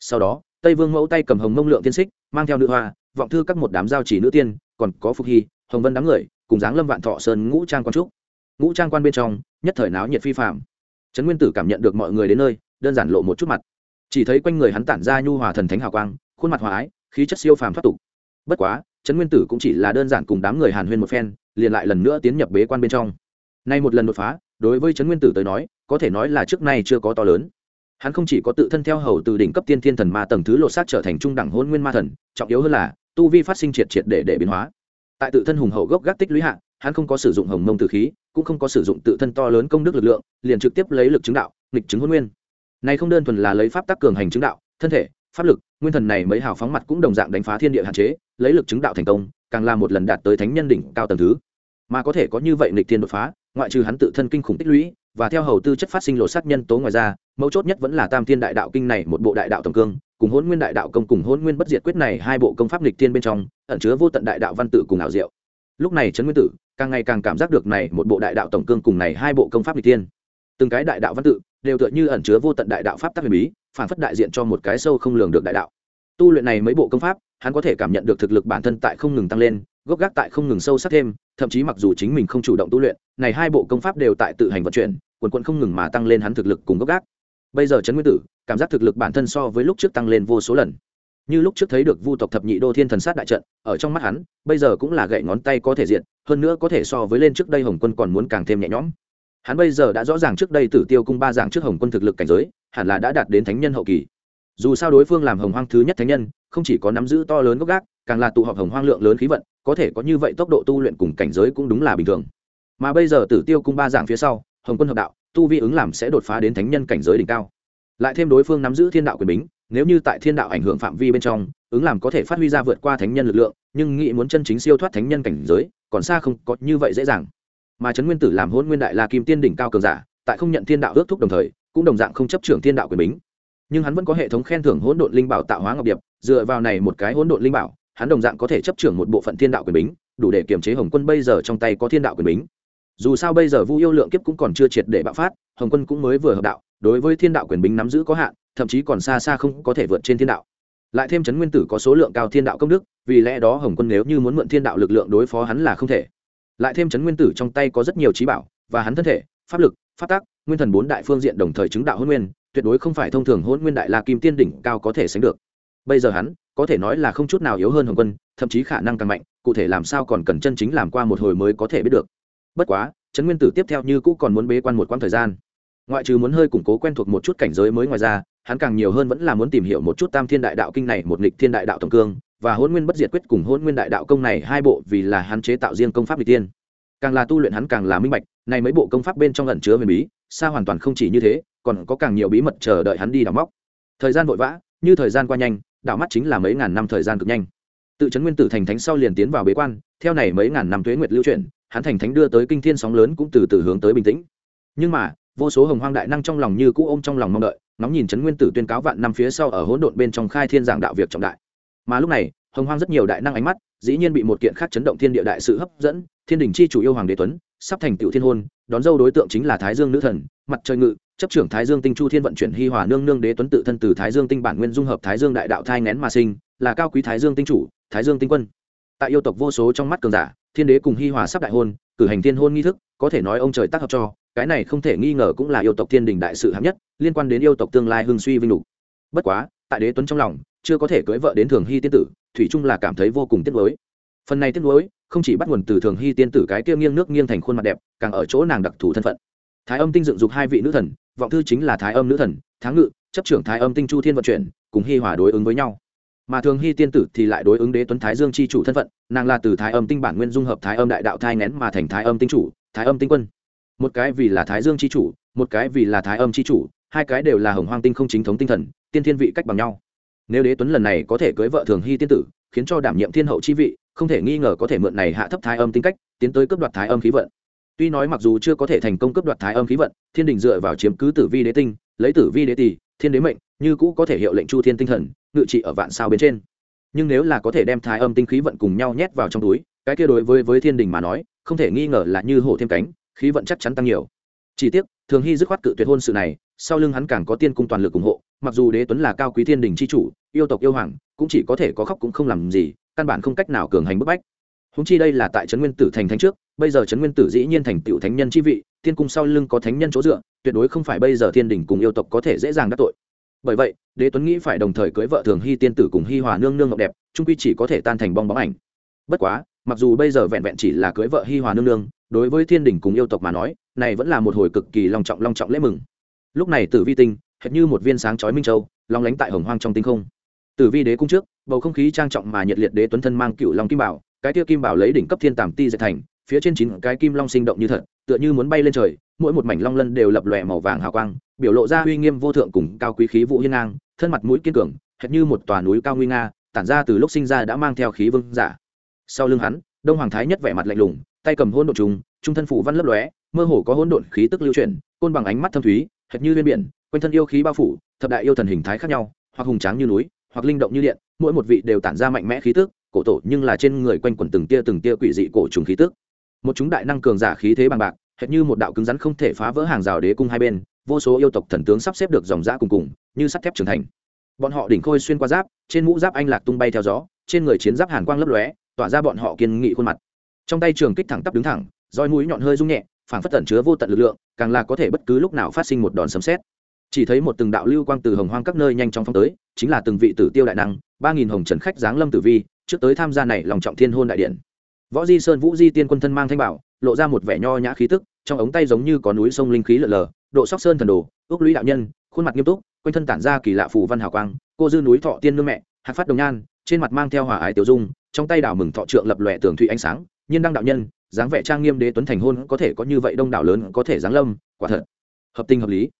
Sau đó, tây vương mẫu tay cầm hồng mông lượng tiên xích, mang theo nữ hoa, vọng thư các một đám giao chỉ nữ tiên, còn có phục hy, hồng vân đám người, cùng dáng lâm vạn thọ sơn ngũ trang quan trúc. Ngũ trang quan bên trong, nhất thời náo nhiệt phi phạm trấn nguyên tử cảm nhận được mọi người đến nơi, đơn giản lộ một chút mặt. Chỉ thấy quanh người hắn tản ra nhu hòa thần thánh hào quang, khuôn mặt hòa ái, khí chất siêu phàm thoát tục. Bất quá, trấn nguyên tử cũng chỉ là đơn giản cùng đám người hàn huyên một phen, liền lại lần nữa tiến nhập bế quan bên trong. Nay một lần đột phá, đối với trấn nguyên tử tới nói có thể nói là trước nay chưa có to lớn. Hắn không chỉ có tự thân theo hầu từ đỉnh cấp tiên thiên thần ma tầng thứ lột xác trở thành trung đẳng hôn nguyên ma thần, trọng yếu hơn là, tu vi phát sinh triệt triệt để để biến hóa. Tại tự thân hùng hậu gốc gác tích lũy hạ, hắn không có sử dụng hồng mông từ khí, cũng không có sử dụng tự thân to lớn công đức lực lượng, liền trực tiếp lấy lực chứng đạo, nghịch chứng hôn nguyên. Này không đơn thuần là lấy pháp tác cường hành chứng đạo, thân thể, pháp lực, nguyên thần này mấy hào phóng mặt cũng đồng dạng đánh phá thiên địa hạn chế, lấy lực chứng đạo thành công, càng là một lần đạt tới thánh nhân đỉnh cao tầng thứ. Mà có thể có như vậy nghịch thiên đột phá, ngoại trừ hắn tự thân kinh khủng tích lũy và theo hầu tư chất phát sinh lộ sát nhân tố ngoài ra, mấu chốt nhất vẫn là tam thiên đại đạo kinh này một bộ đại đạo tổng cương, cùng hôn nguyên đại đạo công cùng hôn nguyên bất diệt quyết này hai bộ công pháp lịch thiên bên trong, ẩn chứa vô tận đại đạo văn tự cùng ảo diệu. Lúc này trấn nguyên tử càng ngày càng cảm giác được này một bộ đại đạo tổng cương cùng này hai bộ công pháp lịch thiên. Từng cái đại đạo văn tự đều tựa như ẩn chứa vô tận đại đạo pháp tác huyền bí, phản phất đại diện cho một cái sâu không lường được đại đạo. Tu luyện này mấy bộ công pháp, hắn có thể cảm nhận được thực lực bản thân tại không ngừng tăng lên gốc gác tại không ngừng sâu sắc thêm, thậm chí mặc dù chính mình không chủ động tu luyện, này hai bộ công pháp đều tại tự hành vận chuyển, quần quận không ngừng mà tăng lên hắn thực lực cùng gốc gác. Bây giờ trấn nguyên tử, cảm giác thực lực bản thân so với lúc trước tăng lên vô số lần. Như lúc trước thấy được vu tộc thập nhị đô thiên thần sát đại trận, ở trong mắt hắn, bây giờ cũng là gậy ngón tay có thể diện, hơn nữa có thể so với lên trước đây hồng quân còn muốn càng thêm nhẹ nhõm. Hắn bây giờ đã rõ ràng trước đây tử tiêu cung ba dạng trước hồng quân thực lực cảnh giới, hẳn là đã đạt đến thánh nhân hậu kỳ. Dù sao đối phương làm hồng hoang thứ nhất thánh nhân, không chỉ có nắm giữ to lớn gốc gác, càng là tụ họp hồng hoang lượng lớn khí vận có thể có như vậy tốc độ tu luyện cùng cảnh giới cũng đúng là bình thường. Mà bây giờ tử tiêu cung ba dạng phía sau, hồng quân hợp đạo, tu vi ứng làm sẽ đột phá đến thánh nhân cảnh giới đỉnh cao. Lại thêm đối phương nắm giữ thiên đạo quyền bính, nếu như tại thiên đạo ảnh hưởng phạm vi bên trong, ứng làm có thể phát huy ra vượt qua thánh nhân lực lượng, nhưng nghĩ muốn chân chính siêu thoát thánh nhân cảnh giới, còn xa không có như vậy dễ dàng. Mà trấn nguyên tử làm hôn nguyên đại la kim tiên đỉnh cao cường giả, tại không nhận thiên đạo ước thúc đồng thời, cũng đồng dạng không chấp trưởng thiên đạo quyền bính. Nhưng hắn vẫn có hệ thống khen thưởng hỗn độn linh bảo tạo hóa ngọc điệp, dựa vào này một cái hỗn độn linh bảo hắn đồng dạng có thể chấp trưởng một bộ phận thiên đạo quyền bính, đủ để kiềm chế hồng quân bây giờ trong tay có thiên đạo quyền bính. Dù sao bây giờ vu yêu lượng kiếp cũng còn chưa triệt để bạo phát, hồng quân cũng mới vừa hợp đạo, đối với thiên đạo quyền bính nắm giữ có hạn, thậm chí còn xa xa không có thể vượt trên thiên đạo. Lại thêm chấn nguyên tử có số lượng cao thiên đạo công đức, vì lẽ đó hồng quân nếu như muốn mượn thiên đạo lực lượng đối phó hắn là không thể. Lại thêm chấn nguyên tử trong tay có rất nhiều trí bảo, và hắn thân thể, pháp lực, pháp tác nguyên thần bốn đại phương diện đồng thời chứng đạo hôn nguyên, tuyệt đối không phải thông thường hôn nguyên đại la kim tiên đỉnh cao có thể sánh được bây giờ hắn, có thể nói là không chút nào yếu hơn hồng quân, thậm chí khả năng càng mạnh, cụ thể làm sao còn cần chân chính làm qua một hồi mới có thể biết được. Bất quá, trấn nguyên tử tiếp theo như cũ còn muốn bế quan một quãng thời gian. Ngoại trừ muốn hơi củng cố quen thuộc một chút cảnh giới mới ngoài ra, hắn càng nhiều hơn vẫn là muốn tìm hiểu một chút tam thiên đại đạo kinh này một nghịch thiên đại đạo tổng cương, và hôn nguyên bất diệt quyết cùng hôn nguyên đại đạo công này hai bộ vì là hắn chế tạo riêng công pháp n tiên càng là tu luyện hắn càng là minh bạch, này mấy bộ công pháp bên trong ẩn chứa huyền bí, xa hoàn toàn không chỉ như thế, còn có càng nhiều bí mật chờ đợi hắn đi đào móc. Thời gian vội vã, như thời gian qua nhanh đảo mắt chính là mấy ngàn năm thời gian cực nhanh. Tự chấn nguyên tử thành thánh sau liền tiến vào bế quan, theo này mấy ngàn năm tuế nguyệt lưu chuyển, hắn thành thánh đưa tới kinh thiên sóng lớn cũng từ từ hướng tới bình tĩnh. Nhưng mà, vô số hồng hoang đại năng trong lòng như cũ ôm trong lòng mong đợi nóng nhìn chấn nguyên tử tuyên cáo vạn năm phía sau ở hỗn độn bên trong khai thiên giảng đạo việc trọng đại. Mà lúc này, hồng hoang rất nhiều đại năng ánh mắt, dĩ nhiên bị một kiện khác chấn động thiên địa đại sự hấp dẫn, thiên đình chi chủ yêu hoàng đế tuấn sắp thành tựu thiên hôn, đón dâu đối tượng chính là thái dương nữ thần, mặt trời ngự, chấp trưởng thái dương tinh chu thiên vận chuyển hi hòa nương nương đế tuấn tự thân từ thái dương tinh bản nguyên dung hợp thái dương đại đạo thai ngén mà sinh, là cao quý thái dương tinh chủ, thái dương tinh quân. Tại yêu tộc vô số trong mắt cường giả, thiên đế cùng hi hòa sắp đại hôn, cử hành thiên hôn nghi thức, có thể nói ông trời tác hợp cho, cái này không thể nghi ngờ cũng là yêu tộc thiên đình đại sự hạng nhất, liên quan đến yêu tộc tương lai hưng suy vinh lục bất quá, tại đế tuấn trong lòng, chưa có thể cưới vợ đến thường hy tiên tử, thủy trung là cảm thấy vô cùng tiếc nuối. Phần này tiếc nuối không chỉ bắt nguồn từ thường hy tiên tử cái kia nghiêng nước nghiêng thành khuôn mặt đẹp, càng ở chỗ nàng đặc thù thân phận. Thái âm tinh dựng dục hai vị nữ thần, vọng thư chính là thái âm nữ thần tháng ngự, chấp trưởng thái âm tinh chu thiên vận chuyển, cùng hi hòa đối ứng với nhau. Mà thường hy tiên tử thì lại đối ứng đế tuấn thái dương c h i chủ thân phận, nàng là từ thái âm tinh bản nguyên dung hợp thái âm đại đạo thai ngén mà thành thái âm tinh chủ, thái âm tinh quân. Một cái vì là thái dương c h i chủ, một cái vì là thái âm c h i chủ, hai cái đều là hồng hoang tinh không chính thống tinh thần, tiên thiên vị cách bằng nhau. Nếu đế tuấn lần này có thể cưới vợ thường hy tiên tử, khiến cho đảm nhiệm thiên hậu chi vị không thể nghi ngờ có thể mượn này hạ thấp thái âm tính cách, tiến tới cướp đoạt thái âm khí vận. Tuy nói mặc dù chưa có thể thành công cướp đoạt thái âm khí vận, thiên đình dựa vào chiếm cứ tử vi đế tinh, lấy tử vi đế tỷ thiên đế mệnh, như cũ có thể hiệu lệnh chu thiên tinh thần, ngự trị ở vạn sao bên trên. Nhưng nếu là có thể đem thái âm tinh khí vận cùng nhau nhét vào trong túi, cái kia đối với với thiên đình mà nói, không thể nghi ngờ là như hổ thêm cánh, khí vận chắc chắn tăng nhiều. Chỉ tiếc, thường hy dứt khoát cự tuyệt hôn sự này, sau lưng hắn càng có tiên cung toàn lực ủng hộ, mặc dù đế tuấn là cao quý thiên đình c h i chủ, yêu tộc yêu hoàng, cũng chỉ có thể có khóc cũng không làm gì căn bản không cách nào cường hành bức bách. Húng chi đây là tại trấn nguyên tử thành thánh trước, bây giờ trấn nguyên tử dĩ nhiên thành tựu thánh nhân chi vị, tiên cung sau lưng có thánh nhân chỗ dựa, tuyệt đối không phải bây giờ thiên đình cùng yêu tộc có thể dễ dàng đắc tội. Bởi vậy, đế tuấn nghĩ phải đồng thời cưới vợ thường hy tiên tử cùng hy hòa nương nương ngọc đẹp trung quy chỉ có thể tan thành bong bóng ảnh. Bất quá, mặc dù bây giờ vẹn vẹn chỉ là cưới vợ hy hòa nương nương, đối với thiên đình cùng yêu tộc mà nói, này vẫn là một hồi cực kỳ long trọng long trọng lễ mừng. Lúc này tử vi tinh, hệt như một viên sáng chói minh châu, long lánh tại hồng hoang trong tinh không từ vi đế cung trước, bầu không khí trang trọng mà nhiệt liệt đế tuấn thân mang cựu long kim bảo, cái tiêu kim bảo lấy đỉnh cấp thiên tàm ti dệt thành, phía trên chín cái kim long sinh động như thật, tựa như muốn bay lên trời, mỗi một mảnh long lân đều lập lòe màu vàng hào quang, biểu lộ ra uy nghiêm vô thượng cùng cao quý khí vũ hiên ngang, thân mặt mũi kiên cường, hệt như một tòa núi cao nguy nga, tản ra từ lúc sinh ra đã mang theo khí vương giả. Sau lưng hắn, đông hoàng thái nhất vẻ mặt lạnh lùng, tay cầm hôn độn trùng, trung thân phủ văn lấp lóe, mơ hồ có hôn độn khí tức lưu chuyển, côn bằng ánh mắt thâm thúy, hệt như liên biển, quanh thân yêu khí bao phủ, thập đại yêu thần hình thái khác nhau, hoặc hùng tráng như núi hoặc linh động như điện, mỗi một vị đều tản ra mạnh mẽ khí tức, cổ tổ nhưng là trên người quanh quẩn từng tia từng tia quỷ dị cổ trùng khí tức. Một chúng đại năng cường giả khí thế bằng bạc, hệt như một đạo cứng rắn không thể phá vỡ hàng rào đế cung hai bên, vô số yêu tộc thần tướng sắp xếp được dòng giã cùng cùng, như sắt thép trưởng thành. Bọn họ đỉnh khôi xuyên qua giáp, trên mũ giáp anh lạc tung bay theo gió, trên người chiến giáp hàn quang lấp lóe, tỏa ra bọn họ kiên nghị khuôn mặt. Trong tay trường kích thẳng tắp đứng thẳng, roi mũi nhọn hơi rung nhẹ, phảng phất tẩn chứa vô tận lực lượng, càng là có thể bất cứ lúc nào phát sinh một đòn sấm sét chỉ thấy một từng đạo lưu quang từ hồng hoang các nơi nhanh chóng phong tới, chính là từng vị tử tiêu đại năng, ba nghìn hồng trần khách giáng lâm tử vi, trước tới tham gia này lòng trọng thiên hôn đại điện. Võ di sơn, vũ di tiên quân thân mang thanh bảo, lộ ra một vẻ nho nhã khí tức, trong ống tay giống như có núi sông linh khí lở lờ, độ sóc sơn thần đồ, ước lũy đạo nhân, khuôn mặt nghiêm túc, quanh thân tản ra kỳ lạ phù văn hào quang, cô dư núi thọ tiên nương mẹ, hạt phát đồng nhan, trên mặt mang theo hòa ái tiểu dung, trong tay đảo mừng thọ trượng lập lòe tường thủy ánh sáng, nhiên đăng đạo nhân, dáng vẻ trang nghiêm đế tuấn thành hôn có thể có như vậy đông đảo lớn có thể giáng lâm, quả thật, hợp tình hợp lý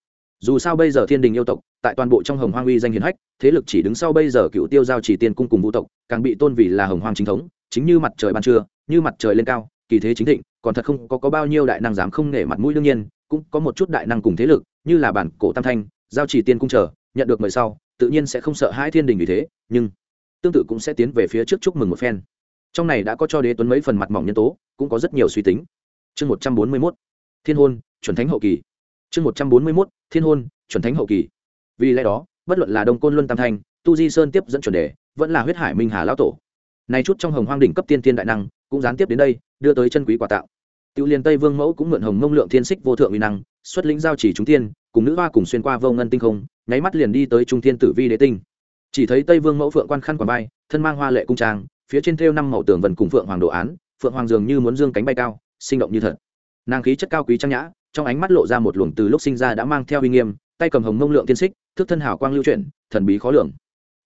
dù sao bây giờ thiên đình yêu tộc tại toàn bộ trong hồng hoang uy danh hiền hách thế lực chỉ đứng sau bây giờ cựu tiêu giao chỉ tiên cung cùng vũ tộc càng bị tôn vì là hồng hoang chính thống chính như mặt trời ban trưa như mặt trời lên cao kỳ thế chính thịnh còn thật không có, có bao nhiêu đại năng dám không nể mặt mũi đương nhiên cũng có một chút đại năng cùng thế lực như là bản cổ tam thanh giao chỉ tiên cung chờ nhận được mời sau tự nhiên sẽ không sợ hai thiên đình vì thế nhưng tương tự cũng sẽ tiến về phía trước chúc mừng một phen. Trong này đã có cho đế tuấn mấy phần mặt mỏng nhân tố cũng có rất nhiều suy tính. Chương một trăm bốn mươi mốt. Thiên hôn chuẩn thánh hậu kỳ chương một trăm bốn mươi mốt thiên hôn chuẩn thánh hậu kỳ vì lẽ đó bất luận là đông côn luân tam thanh tu di sơn tiếp dẫn chuẩn đề vẫn là huyết hải minh hà lão tổ này chút trong hồng hoang đỉnh cấp tiên tiên đại năng cũng gián tiếp đến đây đưa tới chân quý quà tạo tiêu liên Tây Vương mẫu cũng mượn hồng mông lượng thiên xích vô thượng uy năng, xuất lĩnh giao chỉ chúng tiên, cùng nữ hoa cùng xuyên qua vô ngân tinh không, nháy mắt liền đi tới trung thiên tử vi đế tinh. Chỉ thấy Tây Vương mẫu phượng quan khăn quàng vai, thân mang hoa lệ cung trang, phía trên thêu năm màu tường vần cùng phượng hoàng đồ án, phượng hoàng dường như muốn dương cánh bay cao, sinh động như thật. Nàng khí chất cao quý trang nhã, trong ánh mắt lộ ra một luồng từ lúc sinh ra đã mang theo uy nghiêm, tay cầm hồng mông lượng tiên xích, thức thân hào quang lưu chuyển, thần bí khó lường.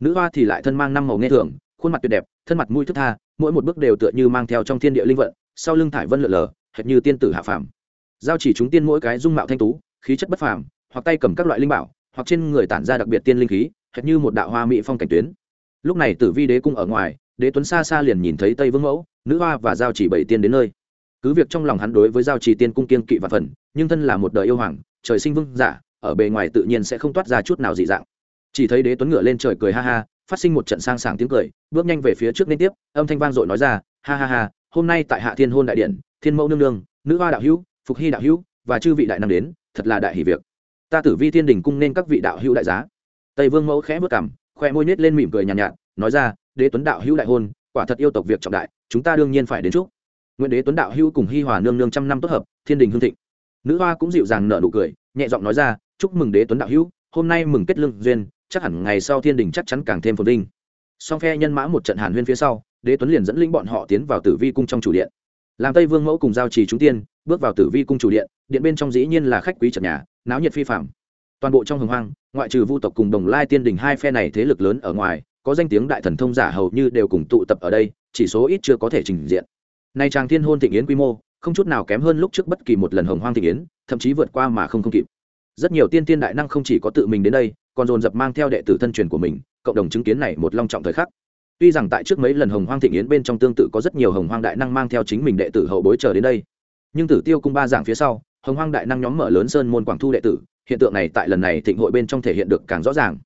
Nữ hoa thì lại thân mang năm màu nghe thường, khuôn mặt tuyệt đẹp, thân mặt mũi thức tha, mỗi một bước đều tựa như mang theo trong thiên địa linh vận, sau lưng thải vân lượn lờ, hệt như tiên tử hạ phàm. Giao chỉ chúng tiên mỗi cái dung mạo thanh tú khí chất bất phàm hoặc tay cầm các loại linh bảo hoặc trên người tản ra đặc biệt tiên linh khí hệt như một đạo hoa mỹ phong cảnh tuyến. Lúc này tử vi đế cung ở ngoài đế tuấn xa xa liền nhìn thấy tây vương mẫu nữ hoa và giao chỉ bảy tiên đến nơi cứ việc trong lòng hắn đối với giao trì tiên cung kiên kỵ và phần nhưng thân là một đời yêu hoàng trời sinh vương giả ở bề ngoài tự nhiên sẽ không toát ra chút nào dị dạng. Chỉ thấy đế tuấn ngựa lên trời cười ha ha phát sinh một trận sang sảng tiếng cười bước nhanh về phía trước liên tiếp âm thanh vang dội nói ra ha ha ha hôm nay tại hạ thiên hôn đại điện thiên mẫu nương nương nữ hoa đạo hữu phục hy đạo hữu và chư vị đại năng đến thật là đại hỷ việc. Ta tử vi thiên đình cung nên các vị đạo hữu đại giá. Tây vương mẫu khẽ bước cảm khoe môi nết lên mỉm cười nhàn nhạt, nhạt nói ra đế tuấn đạo hữu đại hôn quả thật yêu tộc việc trọng đại chúng ta đương nhiên phải đến chúc nguyễn đế tuấn đạo hữu cùng hi hòa nương nương trăm năm tốt hợp, thiên đình hương thịnh. Nữ hoa cũng dịu dàng nở nụ cười, nhẹ giọng nói ra, chúc mừng đế tuấn đạo hữu, hôm nay mừng kết lương duyên, chắc hẳn ngày sau thiên đình chắc chắn càng thêm phồn vinh. Song phe nhân mã một trận hàn huyên phía sau, đế tuấn liền dẫn linh bọn họ tiến vào tử vi cung trong chủ điện. Làm tây vương mẫu cùng giao trì chúng tiên, bước vào tử vi cung chủ điện điện bên trong dĩ nhiên là khách quý trần nhà, náo nhiệt phi phạm toàn bộ trong hồng hoang, ngoại trừ vu tộc cùng đồng lai tiên đình hai phe này thế lực lớn ở ngoài, có danh tiếng đại thần thông giả hầu như đều cùng tụ tập ở đây, chỉ số ít chưa có thể trình diện nay trang thiên hôn thịnh yến quy mô, không chút nào kém hơn lúc trước bất kỳ một lần hồng hoang thịnh yến, thậm chí vượt qua mà không không kịp. Rất nhiều tiên tiên đại năng không chỉ có tự mình đến đây, còn dồn dập mang theo đệ tử thân truyền của mình, cộng đồng chứng kiến này một long trọng thời khắc. Tuy rằng tại trước mấy lần hồng hoang thịnh yến bên trong tương tự có rất nhiều hồng hoang đại năng mang theo chính mình đệ tử hậu bối chờ đến đây, nhưng tử tiêu cung ba giảng phía sau, hồng hoang đại năng nhóm mở lớn sơn môn quảng thu đệ tử, hiện tượng này tại lần này thịnh hội bên trong thể hiện được càng rõ ràng.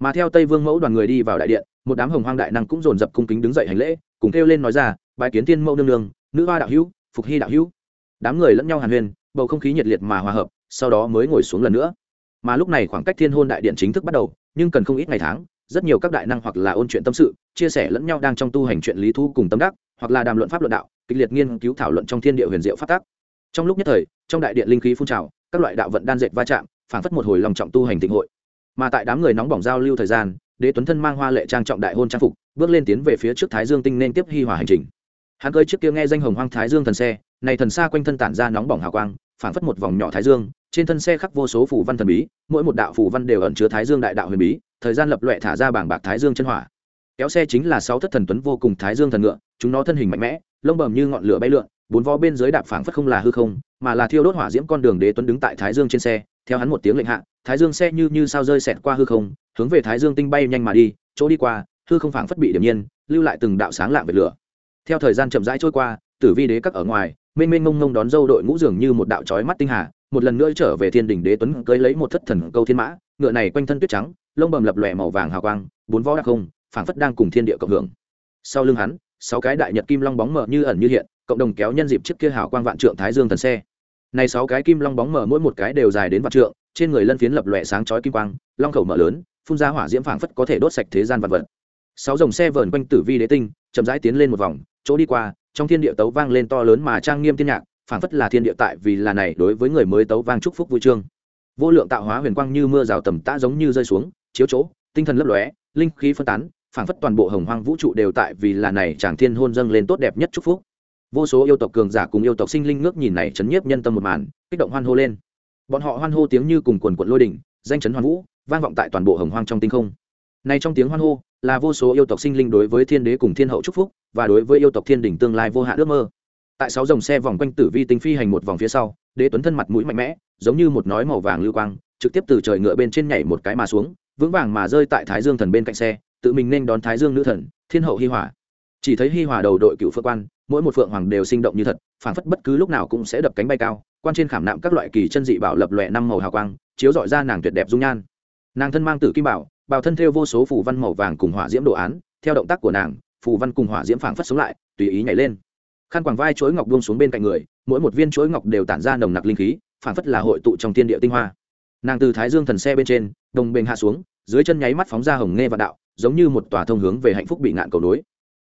Mà theo tây vương mẫu đoàn người đi vào đại điện, một đám hồng hoang đại năng cũng dồn dập cung kính đứng dậy hành lễ, cùng kêu lên nói ra bài kiến tiên mẫu nương nương, nữ hoa đạo hữu, phục hy đạo hữu. Đám người lẫn nhau hàn huyên, bầu không khí nhiệt liệt mà hòa hợp, sau đó mới ngồi xuống lần nữa. Mà lúc này khoảng cách thiên hôn đại điện chính thức bắt đầu, nhưng cần không ít ngày tháng, rất nhiều các đại năng hoặc là ôn chuyện tâm sự, chia sẻ lẫn nhau đang trong tu hành chuyện lý thu cùng tâm đắc, hoặc là đàm luận pháp luận đạo, kịch liệt nghiên cứu thảo luận trong thiên địa huyền diệu phát tác trong lúc nhất thời, trong đại điện linh khí phun trào, các loại đạo vận đan dệt va chạm phản phất một hồi lòng trọng tu hành tịnh hội. Mà tại đám người nóng bỏng giao lưu thời gian, đế tuấn thân mang hoa lệ trang trọng đại hôn trang phục, bước lên tiến về phía trước thái dương tinh nên tiếp hi hòa hành trình hắn cơi trước kia nghe danh hồng hoang thái dương thần xe, này thần xa quanh thân tản ra nóng bỏng hào quang, phảng phất một vòng nhỏ thái dương, trên thân xe khắc vô số phủ văn thần bí, mỗi một đạo phủ văn đều ẩn chứa thái dương đại đạo huyền bí, thời gian lập loẹ thả ra bảng bạc thái dương chân hỏa. Kéo xe chính là sáu thất thần tuấn vô cùng thái dương thần ngựa, chúng nó thân hình mạnh mẽ, lông bầm như ngọn lửa bay lượn, bốn vó bên dưới đạp phảng phất không là hư không, mà là thiêu đốt hỏa diễm con đường đế tuấn đứng tại thái dương trên xe, theo hắn một tiếng lệnh hạ, thái dương xe như như sao rơi xẹt qua hư không, hướng về thái dương tinh bay nhanh mà đi, chỗ đi qua, hư không phảng phất bị điểm nhiên, lưu lại từng đạo sáng lạng về lửa theo thời gian chậm rãi trôi qua, tử vi đế các ở ngoài, mênh mênh mông mông đón dâu đội ngũ dường như một đạo trói mắt tinh hà, một lần nữa trở về thiên đình đế tuấn cưới lấy một thất thần câu thiên mã, ngựa này quanh thân tuyết trắng, lông bầm lập lòe màu vàng hào quang, bốn vó đặc không, phảng phất đang cùng thiên địa cộng hưởng. Sau lưng hắn, sáu cái đại nhật kim long bóng mờ như ẩn như hiện, cộng đồng kéo nhân dịp trước kia hào quang vạn trượng thái dương thần xe. Này sáu cái kim long bóng mờ mỗi một cái đều dài đến vạn trượng, trên người lân phiến lập lòe sáng chói kim quang, long khẩu mở lớn, phun ra hỏa diễm phảng phất có thể đốt sạch thế gian vật vật. Sáu dòng xe vờn quanh tử vi đế tinh, chậm rãi tiến lên một vòng chỗ đi qua, trong thiên địa tấu vang lên to lớn mà trang nghiêm tiên nhạc, phảng phất là thiên địa tại vì là này đối với người mới tấu vang chúc phúc vui trương vô lượng tạo hóa huyền quang như mưa rào tầm tã giống như rơi xuống, chiếu chỗ, tinh thần lấp lóe, linh khí phân tán, phảng phất toàn bộ hồng hoang vũ trụ đều tại vì là này chàng thiên hôn dâng lên tốt đẹp nhất chúc phúc. Vô số yêu tộc cường giả cùng yêu tộc sinh linh ngước nhìn này chấn nhiếp nhân tâm một màn, kích động hoan hô lên. Bọn họ hoan hô tiếng như cùng quần quận lôi đỉnh, danh chấn hoan vũ, vang vọng tại toàn bộ hồng hoang trong tinh không. Này trong tiếng hoan hô, là vô số yêu tộc sinh linh đối với thiên đế cùng thiên hậu chúc phúc và đối với yêu tộc thiên đình tương lai vô hạn ước mơ. Tại sáu dòng xe vòng quanh tử vi tinh phi hành một vòng phía sau, đế tuấn thân mặt mũi mạnh mẽ, giống như một nói màu vàng lưu quang, trực tiếp từ trời ngựa bên trên nhảy một cái mà xuống, vững vàng mà rơi tại thái dương thần bên cạnh xe, tự mình nên đón thái dương nữ thần, thiên hậu hi hòa chỉ thấy hi hòa đầu đội cựu phượng quan, mỗi một phượng hoàng đều sinh động như thật, phảng phất bất cứ lúc nào cũng sẽ đập cánh bay cao, quan trên khảm nạm các loại kỳ chân dị bảo lập lòe năm màu hào quang, chiếu dọi ra nàng tuyệt đẹp dung nhan. Nàng thân mang tử kim bảo, bào thân thêu vô số phù văn màu vàng cùng hỏa diễm đồ án, theo động tác của nàng phù văn cùng hỏa diễm phảng phất sống lại, tùy ý nhảy lên. Khăn quàng vai chuỗi ngọc buông xuống bên cạnh người, mỗi một viên chuỗi ngọc đều tản ra nồng nặc linh khí, phảng phất là hội tụ trong thiên địa tinh hoa. Nàng từ thái dương thần xe bên trên, đồng bền hạ xuống, dưới chân nháy mắt phóng ra hồng nghe và đạo, giống như một tòa thông hướng về hạnh phúc bị ngạn cầu nối.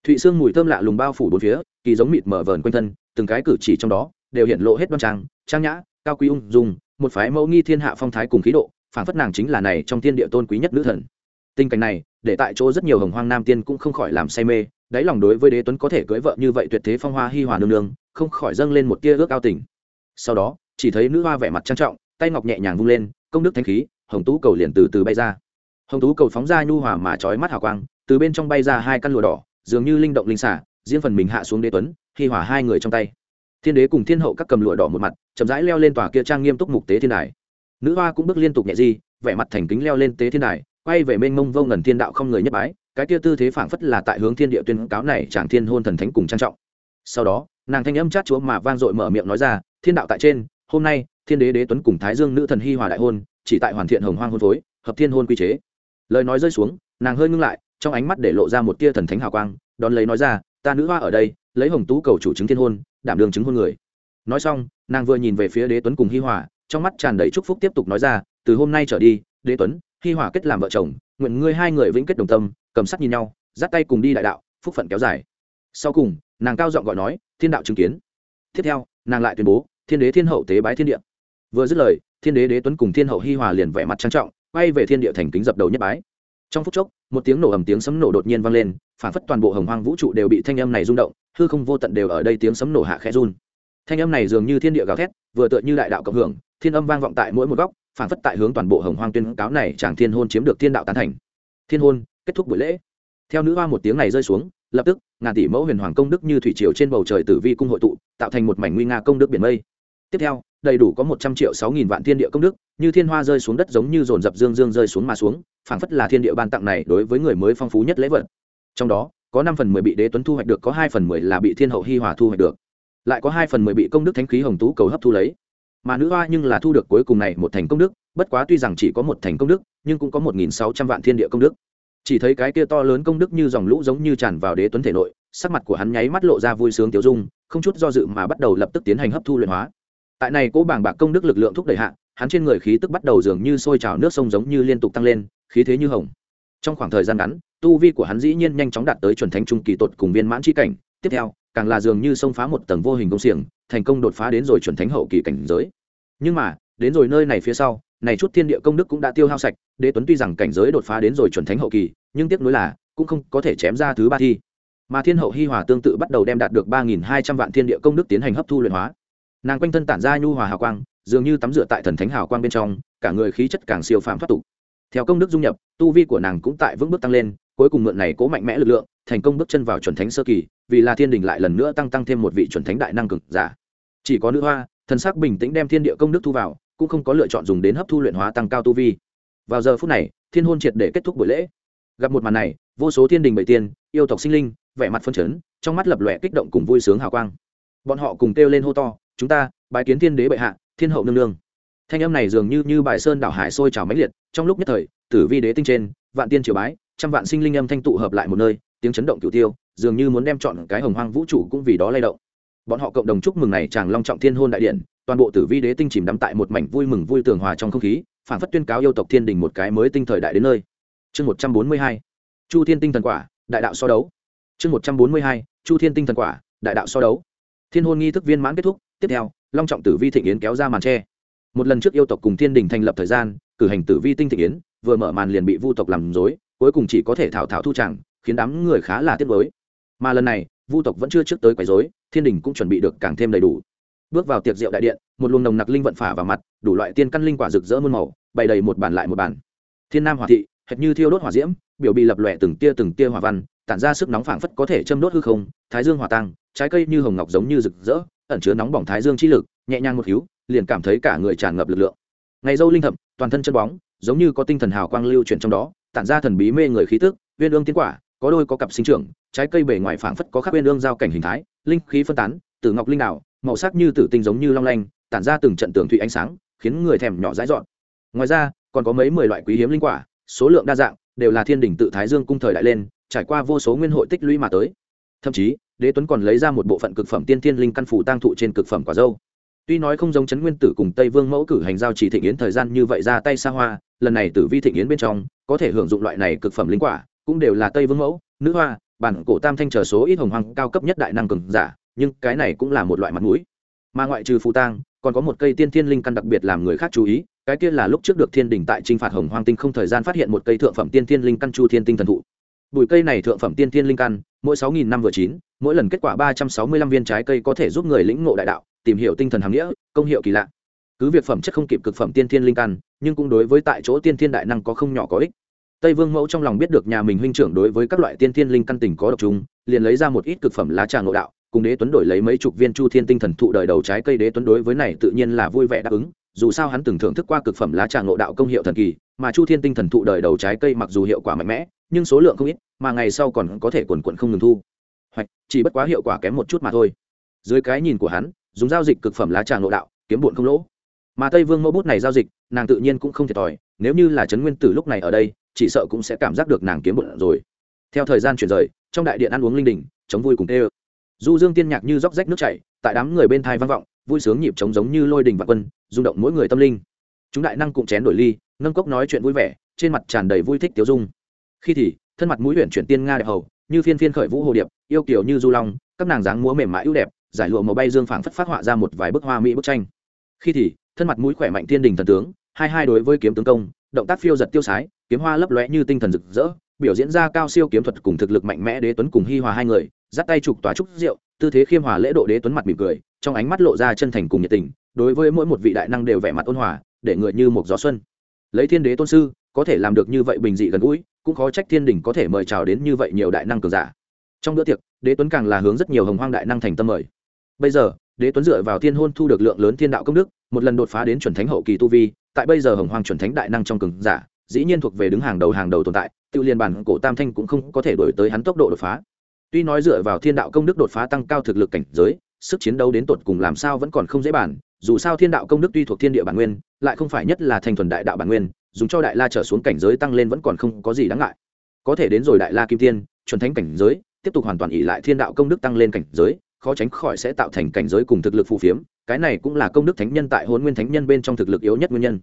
Thụy sương mùi thơm lạ lùng bao phủ bốn phía, kỳ giống mịt mở vờn quanh thân, từng cái cử chỉ trong đó, đều hiện lộ hết đoan trang trang nhã, cao quý ung dung, một phái mẫu nghi thiên hạ phong thái cùng khí độ, phảng phất nàng chính là này trong thiên địa tôn quý nhất nữ thần. Tình cảnh này để tại chỗ rất nhiều hồng hoang nam tiên cũng không khỏi làm say mê, đáy lòng đối với đế tuấn có thể cưới vợ như vậy tuyệt thế phong hoa hi hòa nương nương, không khỏi dâng lên một tia ước ao tình. Sau đó, chỉ thấy nữ hoa vẻ mặt trang trọng, tay ngọc nhẹ nhàng vung lên, công đức thanh khí, hồng tú cầu liền từ từ bay ra. Hồng tú cầu phóng ra nhu hòa mà trói mắt hào quang, từ bên trong bay ra hai căn lụa đỏ, dường như linh động linh xả, riêng phần mình hạ xuống đế tuấn, hi hòa hai người trong tay. Thiên đế cùng thiên hậu các cầm lụa đỏ một mặt, chậm rãi leo lên tòa kia trang nghiêm túc mục tế thiên đài. Nữ hoa cũng bước liên tục nhẹ di, vẻ mặt thành kính leo lên tế thiên đài quay về mênh mông vô ngần thiên đạo không người nhất bái, cái kia tư thế phảng phất là tại hướng thiên địa tuyên cáo này chàng thiên hôn thần thánh cùng trang trọng. Sau đó, nàng thanh âm chát chúa mà vang dội mở miệng nói ra, thiên đạo tại trên, hôm nay, thiên đế đế tuấn cùng thái dương nữ thần hi hòa đại hôn, chỉ tại hoàn thiện hồng hoang hôn phối, hợp thiên hôn quy chế. Lời nói rơi xuống, nàng hơi ngưng lại, trong ánh mắt để lộ ra một tia thần thánh hào quang, đón lấy nói ra, ta nữ hoa ở đây, lấy hồng tú cầu chủ chứng thiên hôn, đảm đường chứng hôn người. Nói xong, nàng vừa nhìn về phía đế tuấn cùng hi hòa, trong mắt tràn đầy chúc phúc tiếp tục nói ra, từ hôm nay trở đi, đế tuấn hi hòa kết làm vợ chồng, nguyện ngươi hai người vĩnh kết đồng tâm, cầm sắt nhìn nhau, dắt tay cùng đi đại đạo, phúc phận kéo dài. Sau cùng, nàng cao giọng gọi nói, thiên đạo chứng kiến. Tiếp theo, nàng lại tuyên bố, thiên đế thiên hậu tế bái thiên địa. Vừa dứt lời, thiên đế đế tuấn cùng thiên hậu hi hòa liền vẻ mặt trang trọng, quay về thiên địa thành kính dập đầu nhất bái. Trong phút chốc, một tiếng nổ ầm tiếng sấm nổ đột nhiên vang lên, phản phất toàn bộ hồng hoang vũ trụ đều bị thanh âm này rung động, hư không vô tận đều ở đây tiếng sấm nổ hạ khẽ run. Thanh âm này dường như thiên địa gào thét, vừa tựa như đại đạo cộng hưởng, thiên âm vang vọng tại mỗi một góc phản phất tại hướng toàn bộ hồng hoang tuyên cáo này chàng thiên hôn chiếm được thiên đạo tán thành. Thiên hôn, kết thúc buổi lễ. Theo nữ hoa một tiếng này rơi xuống, lập tức, ngàn tỷ mẫu huyền hoàng công đức như thủy triều trên bầu trời tử vi cung hội tụ, tạo thành một mảnh nguy nga công đức biển mây. Tiếp theo, đầy đủ có một trăm triệu sáu nghìn vạn thiên địa công đức, như thiên hoa rơi xuống đất giống như dồn dập dương dương rơi xuống mà xuống, phảng phất là thiên địa ban tặng này đối với người mới phong phú nhất lễ vật. Trong đó, có năm phần mười bị đế tuấn thu hoạch được, có hai phần mười là bị thiên hậu hi hòa thu hoạch được. Lại có hai phần mười bị công đức thánh khí hồng tú cầu hấp thu lấy mà nữ hoa nhưng là thu được cuối cùng này một thành công đức, bất quá tuy rằng chỉ có một thành công đức, nhưng cũng có một nghìn sáu trăm vạn thiên địa công đức. Chỉ thấy cái kia to lớn công đức như dòng lũ giống như tràn vào đế tuấn thể nội, sắc mặt của hắn nháy mắt lộ ra vui sướng tiêu dung, không chút do dự mà bắt đầu lập tức tiến hành hấp thu luyện hóa. Tại này cố bảng bạc công đức lực lượng thúc đẩy hạ, hắn trên người khí tức bắt đầu dường như sôi trào, nước sông giống như liên tục tăng lên, khí thế như hồng. Trong khoảng thời gian ngắn, tu vi của hắn dĩ nhiên nhanh chóng đạt tới chuẩn thánh trung kỳ tột cùng viên mãn chi cảnh tiếp theo, càng là dường như xông phá một tầng vô hình công xiềng, thành công đột phá đến rồi chuẩn thánh hậu kỳ cảnh giới. Nhưng mà, đến rồi nơi này phía sau, này chút thiên địa công đức cũng đã tiêu hao sạch, đế tuấn tuy rằng cảnh giới đột phá đến rồi chuẩn thánh hậu kỳ, nhưng tiếc nuối là, cũng không có thể chém ra thứ ba thi. Mà thiên hậu hi hòa tương tự bắt đầu đem đạt được ba nghìn hai trăm vạn thiên địa công đức tiến hành hấp thu luyện hóa. Nàng quanh thân tản ra nhu hòa hào quang, dường như tắm rửa tại thần thánh hào quang bên trong, cả người khí chất càng siêu phàm thoát tục. Theo công đức dung nhập, tu vi của nàng cũng tại vững bước tăng lên cuối cùng mượn này cố mạnh mẽ lực lượng, thành công bước chân vào chuẩn thánh sơ kỳ, vì là thiên đình lại lần nữa tăng tăng thêm một vị chuẩn thánh đại năng cực giả. Chỉ có nữ hoa, thần sắc bình tĩnh đem thiên địa công đức thu vào, cũng không có lựa chọn dùng đến hấp thu luyện hóa tăng cao tu vi. Vào giờ phút này, thiên hôn triệt để kết thúc buổi lễ. Gặp một màn này, vô số thiên đình bảy tiên, yêu tộc sinh linh, vẻ mặt phân chấn, trong mắt lập lòe kích động cùng vui sướng hào quang. Bọn họ cùng kêu lên hô to, chúng ta, bái kiến thiên đế bệ hạ, thiên hậu nương nương. Thanh âm này dường như như bài sơn đảo hải sôi trào mãnh liệt, trong lúc nhất thời, tử vi đế tinh trên, vạn tiên triều bái trăm vạn sinh linh âm thanh tụ hợp lại một nơi, tiếng chấn động cửu tiêu, dường như muốn đem chọn cái hồng hoang vũ trụ cũng vì đó lay động. Bọn họ cộng đồng chúc mừng này chàng long trọng thiên hôn đại điện, toàn bộ tử vi đế tinh chìm đắm tại một mảnh vui mừng vui tường hòa trong không khí, phản phất tuyên cáo yêu tộc thiên đình một cái mới tinh thời đại đến nơi. Chương một trăm bốn mươi hai, chu thiên tinh thần quả, đại đạo so đấu. Chương một trăm bốn mươi hai, chu thiên tinh thần quả, đại đạo so đấu. Thiên hôn nghi thức viên mãn kết thúc, tiếp theo, long trọng tử vi thịnh yến kéo ra màn tre. Một lần trước yêu tộc cùng thiên đình thành lập thời gian, cử hành tử vi tinh thịnh yến, vừa mở màn liền bị vu tộc làm dối cuối cùng chỉ có thể thảo thảo thu chẳng khiến đám người khá là tiếc mới mà lần này vu tộc vẫn chưa trước tới quấy dối thiên đình cũng chuẩn bị được càng thêm đầy đủ. Bước vào tiệc rượu đại điện một luồng nồng nặc linh vận phả vào mặt đủ loại tiên căn linh quả rực rỡ muôn màu bày đầy một bàn lại một bàn. Thiên nam hòa thị hệt như thiêu đốt hỏa diễm biểu bị lập lòe từng tia từng tia hỏa văn tản ra sức nóng phảng phất có thể châm đốt hư không thái dương hỏa tăng trái cây như hồng ngọc giống như rực rỡ ẩn chứa nóng bỏng thái dương chi lực nhẹ nhàng một hiu, liền cảm thấy cả người tràn ngập lực lượng. Ngày dâu linh thậm toàn thân chân bóng giống như có tinh thần hào quang lưu chuyển trong đó tản ra thần bí mê người khí tức uyên ương tiến quả có đôi có cặp sinh trưởng trái cây bề ngoài phảng phất có khắc uyên ương giao cảnh hình thái linh khí phân tán từ ngọc linh đảo, màu sắc như tử tinh giống như long lanh tản ra từng trận tường thủy ánh sáng khiến người thèm nhỏ dãi dọn. Ngoài ra còn có mấy mười loại quý hiếm linh quả số lượng đa dạng đều là thiên đỉnh tự thái dương cung thời đại lên trải qua vô số nguyên hội tích lũy mà tới. Thậm chí đế tuấn còn lấy ra một bộ phận cực phẩm tiên thiên linh căn phủ tăng thụ trên cực phẩm quả dâu tuy nói không giống chấn nguyên tử cùng tây vương mẫu cử hành giao chỉ thịnh yến thời gian như vậy ra tay xa hoa, lần này tử vi thịnh yến bên trong, có thể hưởng dụng loại này cực phẩm linh quả, cũng đều là tây vương mẫu, nữ hoa, bản cổ tam thanh chờ số ít hồng hoàng cao cấp nhất đại năng cường giả, nhưng cái này cũng là một loại mặt mũi. Mà ngoại trừ phù tang, còn có một cây tiên thiên linh căn đặc biệt làm người khác chú ý, cái kia là lúc trước được thiên đình tại t r i n h phạt hồng hoang tinh không thời gian phát hiện một cây thượng phẩm tiên thiên linh căn chu thiên tinh thần thụ. Bụi cây này thượng phẩm tiên thiên linh căn, mỗi sáu nghìn năm vừa chín, mỗi lần kết quả ba trăm sáu mươi lăm viên trái cây có thể giúp người lĩnh ngộ đại đạo tìm hiểu tinh thần hàm nghĩa, công hiệu kỳ lạ. Cứ việc phẩm chất không kịp cực phẩm tiên thiên linh căn, nhưng cũng đối với tại chỗ tiên thiên đại năng có không nhỏ có ích. Tây vương mẫu trong lòng biết được nhà mình huynh trưởng đối với các loại tiên thiên linh căn tình có độc trùng liền lấy ra một ít cực phẩm lá trà ngộ đạo, cùng đế tuấn đổi lấy mấy chục viên chu thiên tinh thần thụ đời đầu trái cây đế tuấn đối với này tự nhiên là vui vẻ đáp ứng. Dù sao hắn từng thưởng thức qua cực phẩm lá trà ngộ đạo công hiệu thần kỳ, mà chu thiên tinh thần thụ đời đầu trái cây mặc dù hiệu quả mạnh mẽ, nhưng số lượng không ít, mà ngày sau còn có thể quần quận không ngừng thu. Hoặc chỉ bất quá hiệu quả kém một chút mà thôi. Dưới cái nhìn của hắn dùng giao dịch cực phẩm lá trà ngộ đạo, kiếm bụn không lỗ. Mà tây vương mẫu bút này giao dịch, nàng tự nhiên cũng không thiệt thòi, nếu như là trấn nguyên tử lúc này ở đây, chỉ sợ cũng sẽ cảm giác được nàng kiếm bụn rồi. Theo thời gian chuyển rời, trong đại điện ăn uống linh đình, chống vui cùng tê ơ. Du dương tiên nhạc như róc rách nước chảy, tại đám người bên thai vang vọng, vui sướng nhịp trống giống như lôi đình vạn quân, rung động mỗi người tâm linh. Chúng đại năng cũng chén đổi ly, nâng cốc nói chuyện vui vẻ, trên mặt tràn đầy vui thích tiêu dung. Khi thì, thân mặt mũi huyện chuyển tiên nga đẹp hầu, như phiên phiên khởi vũ hồ điệp, yêu kiểu như du long, các nàng dáng múa mềm mại ưu đẹp giải lụa màu bay dương phảng phất phát họa ra một vài bức hoa mỹ bức tranh. Khi thì, thân mặt mũi khỏe mạnh thiên đình thần tướng, hai hai đối với kiếm tướng công, động tác phiêu giật tiêu sái, kiếm hoa lấp lóe như tinh thần rực rỡ, biểu diễn ra cao siêu kiếm thuật cùng thực lực mạnh mẽ đế tuấn cùng hi hòa hai người dắt tay trục tỏa trúc rượu, tư thế khiêm hòa lễ độ đế tuấn mặt mỉm cười, trong ánh mắt lộ ra chân thành cùng nhiệt tình, đối với mỗi một vị đại năng đều vẻ mặt ôn hòa, để người như một gió xuân. Lấy thiên đế tôn sư, có thể làm được như vậy bình dị gần gũi, cũng khó trách thiên đình có thể mời chào đến như vậy nhiều đại năng cường giả. Trong bữa tiệc, đế tuấn càng là hướng rất nhiều hồng hoang đại năng thành tâm mời bây giờ, đế tuấn dựa vào thiên hôn thu được lượng lớn thiên đạo công đức, một lần đột phá đến chuẩn thánh hậu kỳ tu vi, tại bây giờ hồng hoàng chuẩn thánh đại năng trong cường giả, dĩ nhiên thuộc về đứng hàng đầu hàng đầu tồn tại, tự liên bản cổ tam thanh cũng không có thể đổi tới hắn tốc độ đột phá. Tuy nói dựa vào thiên đạo công đức đột phá tăng cao thực lực cảnh giới, sức chiến đấu đến tột cùng làm sao vẫn còn không dễ bản dù sao thiên đạo công đức tuy thuộc thiên địa bản nguyên, lại không phải nhất là thành thuần đại đạo bản nguyên, dùng cho đại la trở xuống cảnh giới tăng lên vẫn còn không có gì đáng ngại. Có thể đến rồi đại la kim tiên, chuẩn thánh cảnh giới, tiếp tục hoàn toàn ỉ lại thiên đạo công đức tăng lên cảnh giới khó tránh khỏi sẽ tạo thành cảnh giới cùng thực lực phù phiếm, cái này cũng là công đức thánh nhân tại hôn nguyên thánh nhân bên trong thực lực yếu nhất nguyên nhân.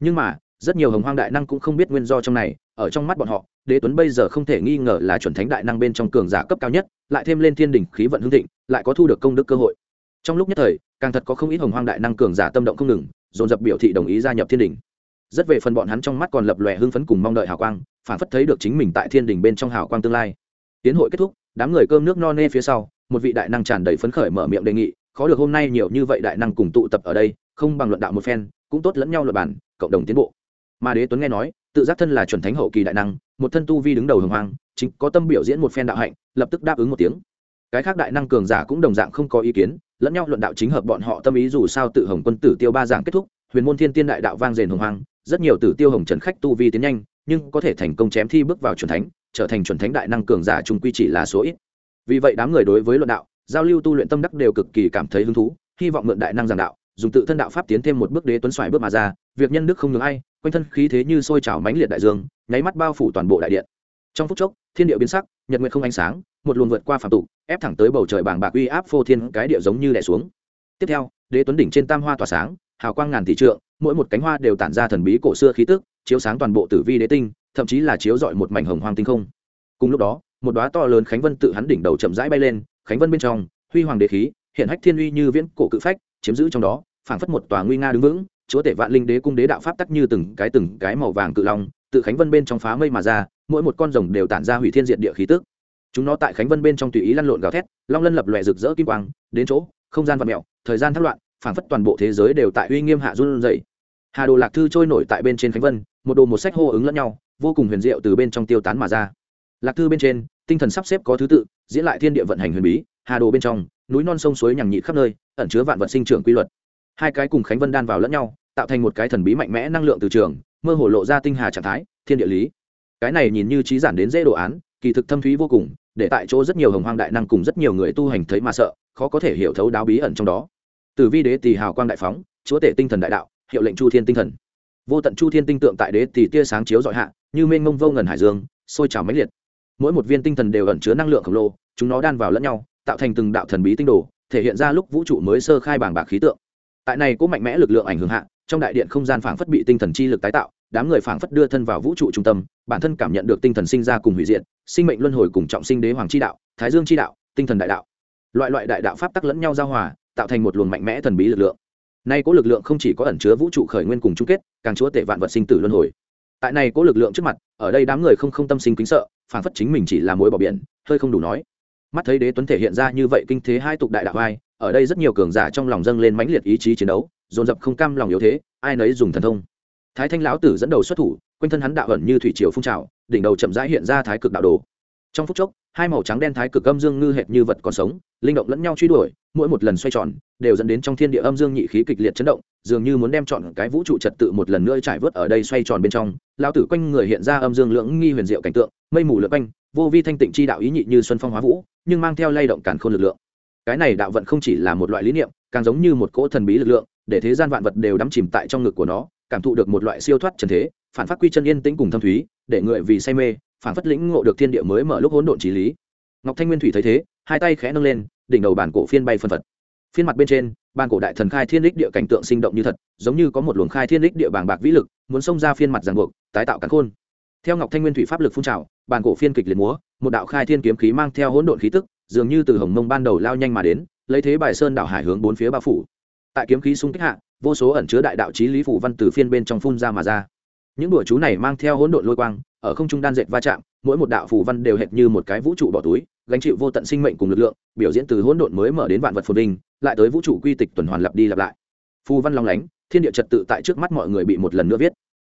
Nhưng mà, rất nhiều hồng hoang đại năng cũng không biết nguyên do trong này, ở trong mắt bọn họ, đế tuấn bây giờ không thể nghi ngờ là chuẩn thánh đại năng bên trong cường giả cấp cao nhất, lại thêm lên thiên đỉnh khí vận hương thịnh, lại có thu được công đức cơ hội. Trong lúc nhất thời, càng thật có không ít hồng hoang đại năng cường giả tâm động không ngừng, dồn dập biểu thị đồng ý gia nhập thiên đỉnh. Rất về phần bọn hắn trong mắt còn lập lòe hưng phấn cùng mong đợi hào quang, phản phất thấy được chính mình tại thiên đỉnh bên trong hào quang tương lai. Tiến hội kết thúc, đám người cơm nước no nê phía sau một vị đại năng tràn đầy phấn khởi mở miệng đề nghị, khó được hôm nay nhiều như vậy đại năng cùng tụ tập ở đây, không bằng luận đạo một phen, cũng tốt lẫn nhau luật bản cộng đồng tiến bộ. Mà đế tuấn nghe nói, tự giác thân là chuẩn thánh hậu kỳ đại năng, một thân tu vi đứng đầu hồng hoang, chính có tâm biểu diễn một phen đạo hạnh, lập tức đáp ứng một tiếng. Cái khác đại năng cường giả cũng đồng dạng không có ý kiến, lẫn nhau luận đạo chính hợp bọn họ tâm ý dù sao tự hồng quân tử tiêu ba giảng kết thúc, huyền môn thiên tiên đại đạo vang rền hồng hoang, rất nhiều tử tiêu hồng trần khách tu vi tiến nhanh, nhưng có thể thành công chém thi bước vào chuẩn thánh, trở thành chuẩn thánh đại năng cường giả trung quy chỉ là số ít vì vậy đám người đối với luận đạo, giao lưu tu luyện tâm đắc đều cực kỳ cảm thấy hứng thú, hy vọng mượn đại năng giảng đạo, dùng tự thân đạo pháp tiến thêm một bước đế tuấn xoài bước mà ra, việc nhân đức không ngừng ai, quanh thân khí thế như sôi trào mãnh liệt đại dương, nháy mắt bao phủ toàn bộ đại điện. Trong phút chốc, thiên địa biến sắc, nhật nguyện không ánh sáng, một luồng vượt qua phạm tục, ép thẳng tới bầu trời bảng bạc uy áp phô thiên cái địa giống như đè xuống. Tiếp theo, đế tuấn đỉnh trên tam hoa tỏa sáng, hào quang ngàn thị trượng, mỗi một cánh hoa đều tản ra thần bí cổ xưa khí tức, chiếu sáng toàn bộ tử vi đế tinh, thậm chí là chiếu rọi một mảnh hồng hoang tinh không. Cùng lúc đó một đóa to lớn khánh vân tự hắn đỉnh đầu chậm rãi bay lên, khánh vân bên trong, huy hoàng đế khí, hiện hách thiên uy như viễn cổ cự phách, chiếm giữ trong đó, phảng phất một tòa nguy nga đứng vững, chúa tể vạn linh đế cung đế đạo pháp tắc như từng cái từng cái màu vàng cự long, tự khánh vân bên trong phá mây mà ra, mỗi một con rồng đều tản ra hủy thiên diện địa khí tức. Chúng nó tại khánh vân bên trong tùy ý lăn lộn gào thét, long lân lập lòe rực rỡ kim quang, đến chỗ, không gian vật mẹo thời gian thất loạn, phảng phất toàn bộ thế giới đều tại uy nghiêm hạ run dậy hà đồ lạc thư trôi nổi tại bên trên khánh vân, một đồ một sách hô ứng lẫn nhau, vô cùng huyền diệu từ bên trong tiêu tán mà ra lạc thư bên trên, tinh thần sắp xếp có thứ tự, diễn lại thiên địa vận hành huyền bí, hà đồ bên trong, núi non sông suối nhằng nhị khắp nơi, ẩn chứa vạn vật sinh trưởng quy luật. Hai cái cùng khánh vân đan vào lẫn nhau, tạo thành một cái thần bí mạnh mẽ năng lượng từ trường, mơ hồ lộ ra tinh hà trạng thái, thiên địa lý. Cái này nhìn như trí giản đến dễ đồ án, kỳ thực thâm thúy vô cùng, để tại chỗ rất nhiều hồng hoang đại năng cùng rất nhiều người tu hành thấy mà sợ, khó có thể hiểu thấu đáo bí ẩn trong đó. Từ vi đế tỳ hào quang đại phóng, chúa tể tinh thần đại đạo, hiệu lệnh chu thiên tinh thần. Vô tận chu thiên tinh tượng tại đế tỳ tia sáng chiếu dọi hạ, như mênh mông vô ngần hải dương, sôi trào mãnh liệt mỗi một viên tinh thần đều ẩn chứa năng lượng khổng lồ, chúng nó đan vào lẫn nhau, tạo thành từng đạo thần bí tinh đồ, thể hiện ra lúc vũ trụ mới sơ khai bảng bạc khí tượng. Tại này cũng mạnh mẽ lực lượng ảnh hưởng hạ, trong đại điện không gian phảng phất bị tinh thần chi lực tái tạo, đám người phảng phất đưa thân vào vũ trụ trung tâm, bản thân cảm nhận được tinh thần sinh ra cùng hủy diệt, sinh mệnh luân hồi cùng trọng sinh đế hoàng chi đạo, thái dương chi đạo, tinh thần đại đạo. Loại loại đại đạo pháp tắc lẫn nhau giao hòa, tạo thành một luồng mạnh mẽ thần bí lực lượng. Nay có lực lượng không chỉ có ẩn chứa vũ trụ khởi nguyên cùng chung kết, càng chúa tể vạn vật sinh tử luân hồi. Tại này có lực lượng trước mặt, ở đây đám người không không tâm sinh kính sợ phản phất chính mình chỉ là mối bỏ biển, hơi không đủ nói. Mắt thấy đế tuấn thể hiện ra như vậy kinh thế hai tục đại đạo vai, ở đây rất nhiều cường giả trong lòng dâng lên mãnh liệt ý chí chiến đấu, dồn dập không cam lòng yếu thế, ai nấy dùng thần thông. Thái thanh lão tử dẫn đầu xuất thủ, quanh thân hắn đạo ẩn như thủy triều phun trào, đỉnh đầu chậm rãi hiện ra thái cực đạo đồ. Trong phút chốc, hai màu trắng đen thái cực âm dương ngư hệt như vật còn sống, linh động lẫn nhau truy đuổi, mỗi một lần xoay tròn, đều dẫn đến trong thiên địa âm dương nhị khí kịch liệt chấn động, dường như muốn đem chọn cái vũ trụ trật tự một lần nữa trải vớt ở đây xoay tròn bên trong. Lao tử quanh người hiện ra âm dương lưỡng nghi huyền diệu cảnh tượng mây mù lượt quanh, vô vi thanh tịnh chi đạo ý nhị như xuân phong hóa vũ, nhưng mang theo lay động cản khôn lực lượng. Cái này đạo vận không chỉ là một loại lý niệm, càng giống như một cỗ thần bí lực lượng, để thế gian vạn vật đều đắm chìm tại trong ngực của nó, cảm thụ được một loại siêu thoát trần thế, phản phát quy chân yên tĩnh cùng thâm thúy, để người vì say mê, phản phất lĩnh ngộ được thiên địa mới mở lúc hỗn độn trí lý. Ngọc thanh nguyên thủy thấy thế, hai tay khẽ nâng lên, đỉnh đầu bản cổ phiên bay phân phật. Phiên mặt bên trên, bản cổ đại thần khai thiên đích địa cảnh tượng sinh động như thật, giống như có một luồng khai thiên đích địa bàng bạc vĩ lực, muốn xông ra phiên mặt ràng buộc, tái tạo cắn khôn theo ngọc thanh nguyên thủy pháp lực phun trào bàn cổ phiên kịch liệt múa, một đạo khai thiên kiếm khí mang theo hỗn độn khí tức, dường như từ hồng mông ban đầu lao nhanh mà đến, lấy thế bài sơn đảo hải hướng bốn phía bao phủ. Tại kiếm khí xung kích hạ, vô số ẩn chứa đại đạo chí lý phủ văn từ phiên bên trong phun ra mà ra. Những đùa chú này mang theo hỗn độn lôi quang, ở không trung đan dệt va chạm, mỗi một đạo phủ văn đều hệt như một cái vũ trụ bỏ túi, gánh chịu vô tận sinh mệnh cùng lực lượng, biểu diễn từ hỗn độn mới mở đến vạn vật phồn vinh, lại tới vũ trụ quy tịch tuần hoàn lặp đi lặp lại. Phù văn long lánh, thiên địa trật tự tại trước mắt mọi người bị một lần nữa viết.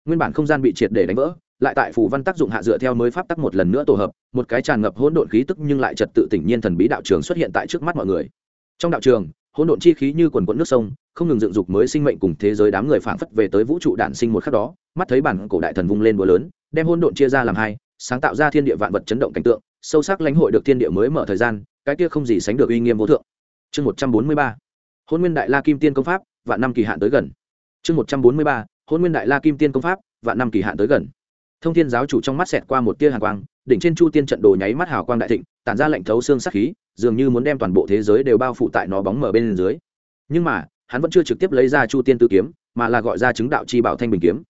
Nguyên bản không gian bị triệt để đánh vỡ lại tại phù văn tác dụng hạ dựa theo mới pháp tắc một lần nữa tổ hợp, một cái tràn ngập hỗn độn khí tức nhưng lại trật tự tỉnh nhiên thần bí đạo trường xuất hiện tại trước mắt mọi người. Trong đạo trường, hỗn độn chi khí như quần quẫn nước sông, không ngừng dựng dục mới sinh mệnh cùng thế giới đám người phảng phất về tới vũ trụ đản sinh một khắc đó, mắt thấy bản cổ đại thần vung lên búa lớn, đem hỗn độn chia ra làm hai, sáng tạo ra thiên địa vạn vật chấn động cảnh tượng, sâu sắc lãnh hội được thiên địa mới mở thời gian, cái kia không gì sánh được uy nghiêm vô thượng. Chương một trăm bốn mươi ba hôn nguyên đại la kim tiên công pháp, vạn năm kỳ hạn tới gần. Chương một trăm bốn mươi ba hôn nguyên đại la kim tiên công pháp, vạn năm kỳ hạn tới gần thông thiên giáo chủ trong mắt xẹt qua một tia hàn quang, đỉnh trên chu tiên trận đồ nháy mắt hào quang đại thịnh, tản ra lệnh thấu xương sắc khí, dường như muốn đem toàn bộ thế giới đều bao phủ tại nó bóng mở bên dưới. Nhưng mà, hắn vẫn chưa trực tiếp lấy ra chu tiên tư kiếm, mà là gọi ra chứng đạo chi bảo thanh bình kiếm.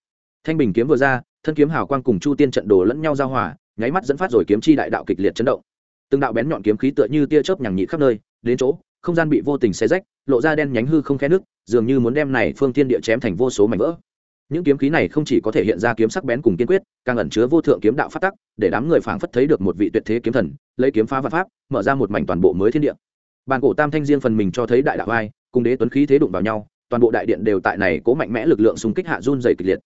Thanh bình kiếm vừa ra, thân kiếm hào quang cùng chu tiên trận đồ lẫn nhau giao hòa, nháy mắt dẫn phát rồi kiếm chi đại đạo kịch liệt chấn động. Từng đạo bén nhọn kiếm khí tựa như tia chớp nhằng nhị khắp nơi, đến chỗ, không gian bị vô tình xé rách, lộ ra đen nhánh hư không khe nước, dường như muốn đem này phương thiên địa chém thành vô số mảnh vỡ những kiếm khí này không chỉ có thể hiện ra kiếm sắc bén cùng kiên quyết, càng ẩn chứa vô thượng kiếm đạo phát tắc, để đám người phảng phất thấy được một vị tuyệt thế kiếm thần, lấy kiếm phá vật pháp, mở ra một mảnh toàn bộ mới thiên địa. Bàn cổ tam thanh riêng phần mình cho thấy đại đạo ai cùng đế tuấn khí thế đụng vào nhau, toàn bộ đại điện đều tại này cố mạnh mẽ lực lượng xung kích hạ run dày kịch liệt.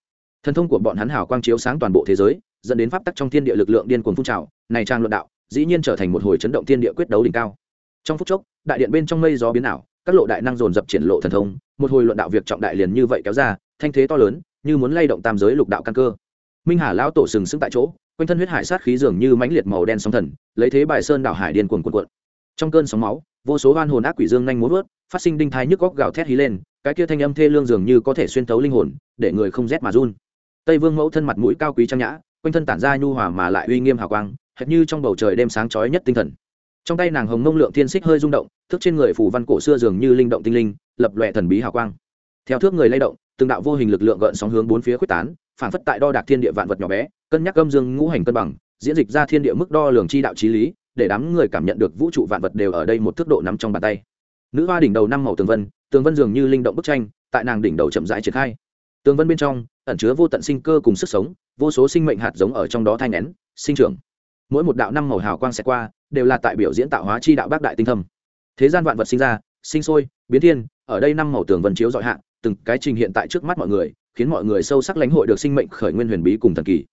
Thần thông của bọn hắn hào quang chiếu sáng toàn bộ thế giới, dẫn đến pháp tắc trong thiên địa lực lượng điên cuồng phun trào, này trang luận đạo, dĩ nhiên trở thành một hồi chấn động thiên địa quyết đấu đỉnh cao. Trong phút chốc, đại điện bên trong mây gió biến ảo, các lộ đại năng dồn dập triển lộ thần thông, một hồi luận đạo việc trọng đại liền như vậy kéo ra, thanh thế to lớn như muốn lay động tam giới lục đạo căn cơ. Minh hà lão tổ sừng sững tại chỗ, quanh thân huyết hải sát khí dường như mãnh liệt màu đen sóng thần, lấy thế bài sơn đảo hải điên cuồn cuộn cuộn. Trong cơn sóng máu, vô số oan hồn ác quỷ dương nhanh muốn vớt, phát sinh đinh thái nhức góc gào thét hí lên, cái kia thanh âm thê lương dường như có thể xuyên thấu linh hồn, để người không rét mà run. Tây vương mẫu thân mặt mũi cao quý trang nhã, quanh thân tản ra nhu hòa mà lại uy nghiêm hào quang, hệt như trong bầu trời đêm sáng chói nhất tinh thần. Trong tay nàng hồng mông lượng thiên xích hơi rung động thước trên người phủ văn cổ xưa dường như linh động tinh linh, lập lòe thần bí hào quang. Theo thước người lay động từng đạo vô hình lực lượng gợn sóng hướng bốn phía quyết tán phản phất tại đo đạc thiên địa vạn vật nhỏ bé, cân nhắc âm dương ngũ hành cân bằng, diễn dịch ra thiên địa mức đo lường chi đạo trí lý, để đám người cảm nhận được vũ trụ vạn vật đều ở đây một thước độ nắm trong bàn tay. Nữ hoa đỉnh đầu năm màu tường vân tường vân dường như linh động bức tranh, tại nàng đỉnh đầu chậm rãi triển khai. Tường vân bên trong, ẩn chứa vô tận sinh cơ cùng sức sống, vô số sinh mệnh hạt giống ở trong đó thai nén, sinh trưởng. Mỗi một đạo năm màu hào quang sẽ qua, đều là tại biểu diễn tạo hóa chi đạo bác đại tinh thâm. Thế gian vạn vật sinh ra, sinh sôi, biến thiên, ở đây năm màu tường vân chiếu dọi hạ từng cái trình hiện tại trước mắt mọi người, khiến mọi người sâu sắc lãnh hội được sinh mệnh khởi nguyên huyền bí cùng thần kỳ.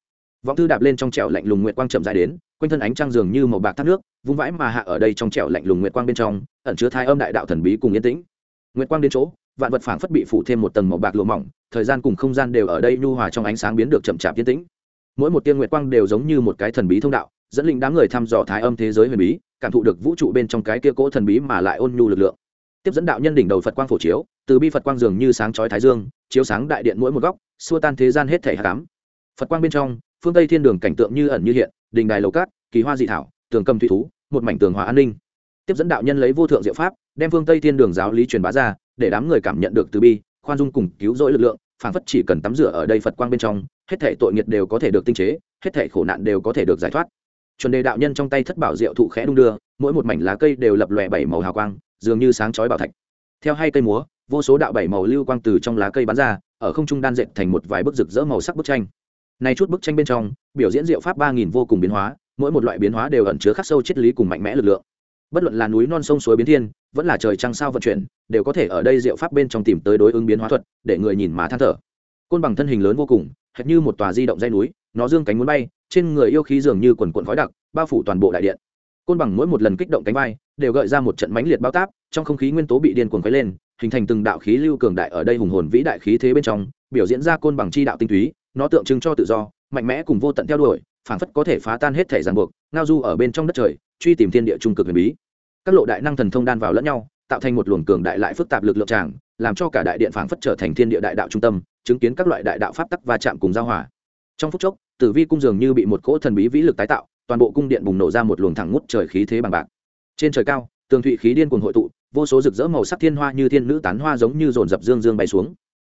Vọng thư đạp lên trong trẻo lạnh lùng nguyệt quang chậm dài đến, quanh thân ánh trăng dường như màu bạc thác nước, vung vãi mà hạ ở đây trong trẻo lạnh lùng nguyệt quang bên trong, ẩn chứa thai âm đại đạo thần bí cùng yên tĩnh. Nguyệt quang đến chỗ, vạn vật phảng phất bị phủ thêm một tầng màu bạc lụa mỏng, thời gian cùng không gian đều ở đây nhu hòa trong ánh sáng biến được chậm chạp yên tĩnh. Mỗi một tiên nguyệt quang đều giống như một cái thần bí thông đạo, dẫn linh đám người thăm dò thái âm thế giới huyền bí, cảm thụ được vũ trụ bên trong cái kia cỗ thần bí mà lại ôn nhu lực lượng. Tiếp dẫn đạo nhân đỉnh đầu phật quang phổ chiếu từ bi phật quang dường như sáng chói thái dương, chiếu sáng đại điện mỗi một góc, xua tan thế gian hết thể hạ cám phật quang bên trong, phương tây thiên đường cảnh tượng như ẩn như hiện, đình đài lầu cát, kỳ hoa dị thảo, tường cầm thủy thú, một mảnh tường hòa an ninh. Tiếp dẫn đạo nhân lấy vô thượng diệu pháp, đem phương tây thiên đường giáo lý truyền bá ra, để đám người cảm nhận được từ bi, khoan dung cùng cứu rỗi lực lượng phản phất chỉ cần tắm rửa ở đây phật quang bên trong, hết thể tội nghiệt đều có thể được tinh chế, hết thể khổ nạn đều có thể được giải thoát. Chuẩn đề đạo nhân trong tay thất bảo diệu thụ khẽ đung đưa, mỗi một mảnh lá cây đều lập lòe bảy màu hào quang, dường như sáng chói bảo thạch theo hai cây múa, vô số đạo bảy màu lưu quang từ trong lá cây bắn ra, ở không trung đan dệt thành một vài bức rực rỡ màu sắc bức tranh. Nay chút bức tranh bên trong, biểu diễn diệu pháp ba nghìn vô cùng biến hóa, mỗi một loại biến hóa đều ẩn chứa khắc sâu triết lý cùng mạnh mẽ lực lượng. Bất luận là núi non sông suối biến thiên, vẫn là trời trăng sao vận chuyển, đều có thể ở đây diệu pháp bên trong tìm tới đối ứng biến hóa thuật, để người nhìn mà than thở. Côn bằng thân hình lớn vô cùng, hệt như một tòa di động dây núi, nó dương cánh muốn bay, trên người yêu khí dường như quần quần khói đặc, bao phủ toàn bộ đại điện côn bằng mỗi một lần kích động cánh vai, đều gợi ra một trận mãnh liệt bao táp, trong không khí nguyên tố bị điên cuồng quấy lên, hình thành từng đạo khí lưu cường đại ở đây hùng hồn vĩ đại khí thế bên trong, biểu diễn ra côn bằng chi đạo tinh túy, nó tượng trưng cho tự do, mạnh mẽ cùng vô tận theo đuổi, phảng phất có thể phá tan hết thể ràng buộc, ngao du ở bên trong đất trời, truy tìm thiên địa trung cực huyền bí. Các lộ đại năng thần thông đan vào lẫn nhau, tạo thành một luồng cường đại lại phức tạp lực lượng tràng, làm cho cả đại điện phảng phất trở thành thiên địa đại đạo trung tâm, chứng kiến các loại đại đạo pháp tắc va chạm cùng giao hòa. Trong phút chốc, tử vi cung dường như bị một cỗ thần bí vĩ lực tái tạo toàn bộ cung điện bùng nổ ra một luồng thẳng ngút trời khí thế bằng bạc. Trên trời cao, tường thụy khí điên cuồng hội tụ, vô số rực rỡ màu sắc thiên hoa như thiên nữ tán hoa giống như dồn dập dương dương bay xuống.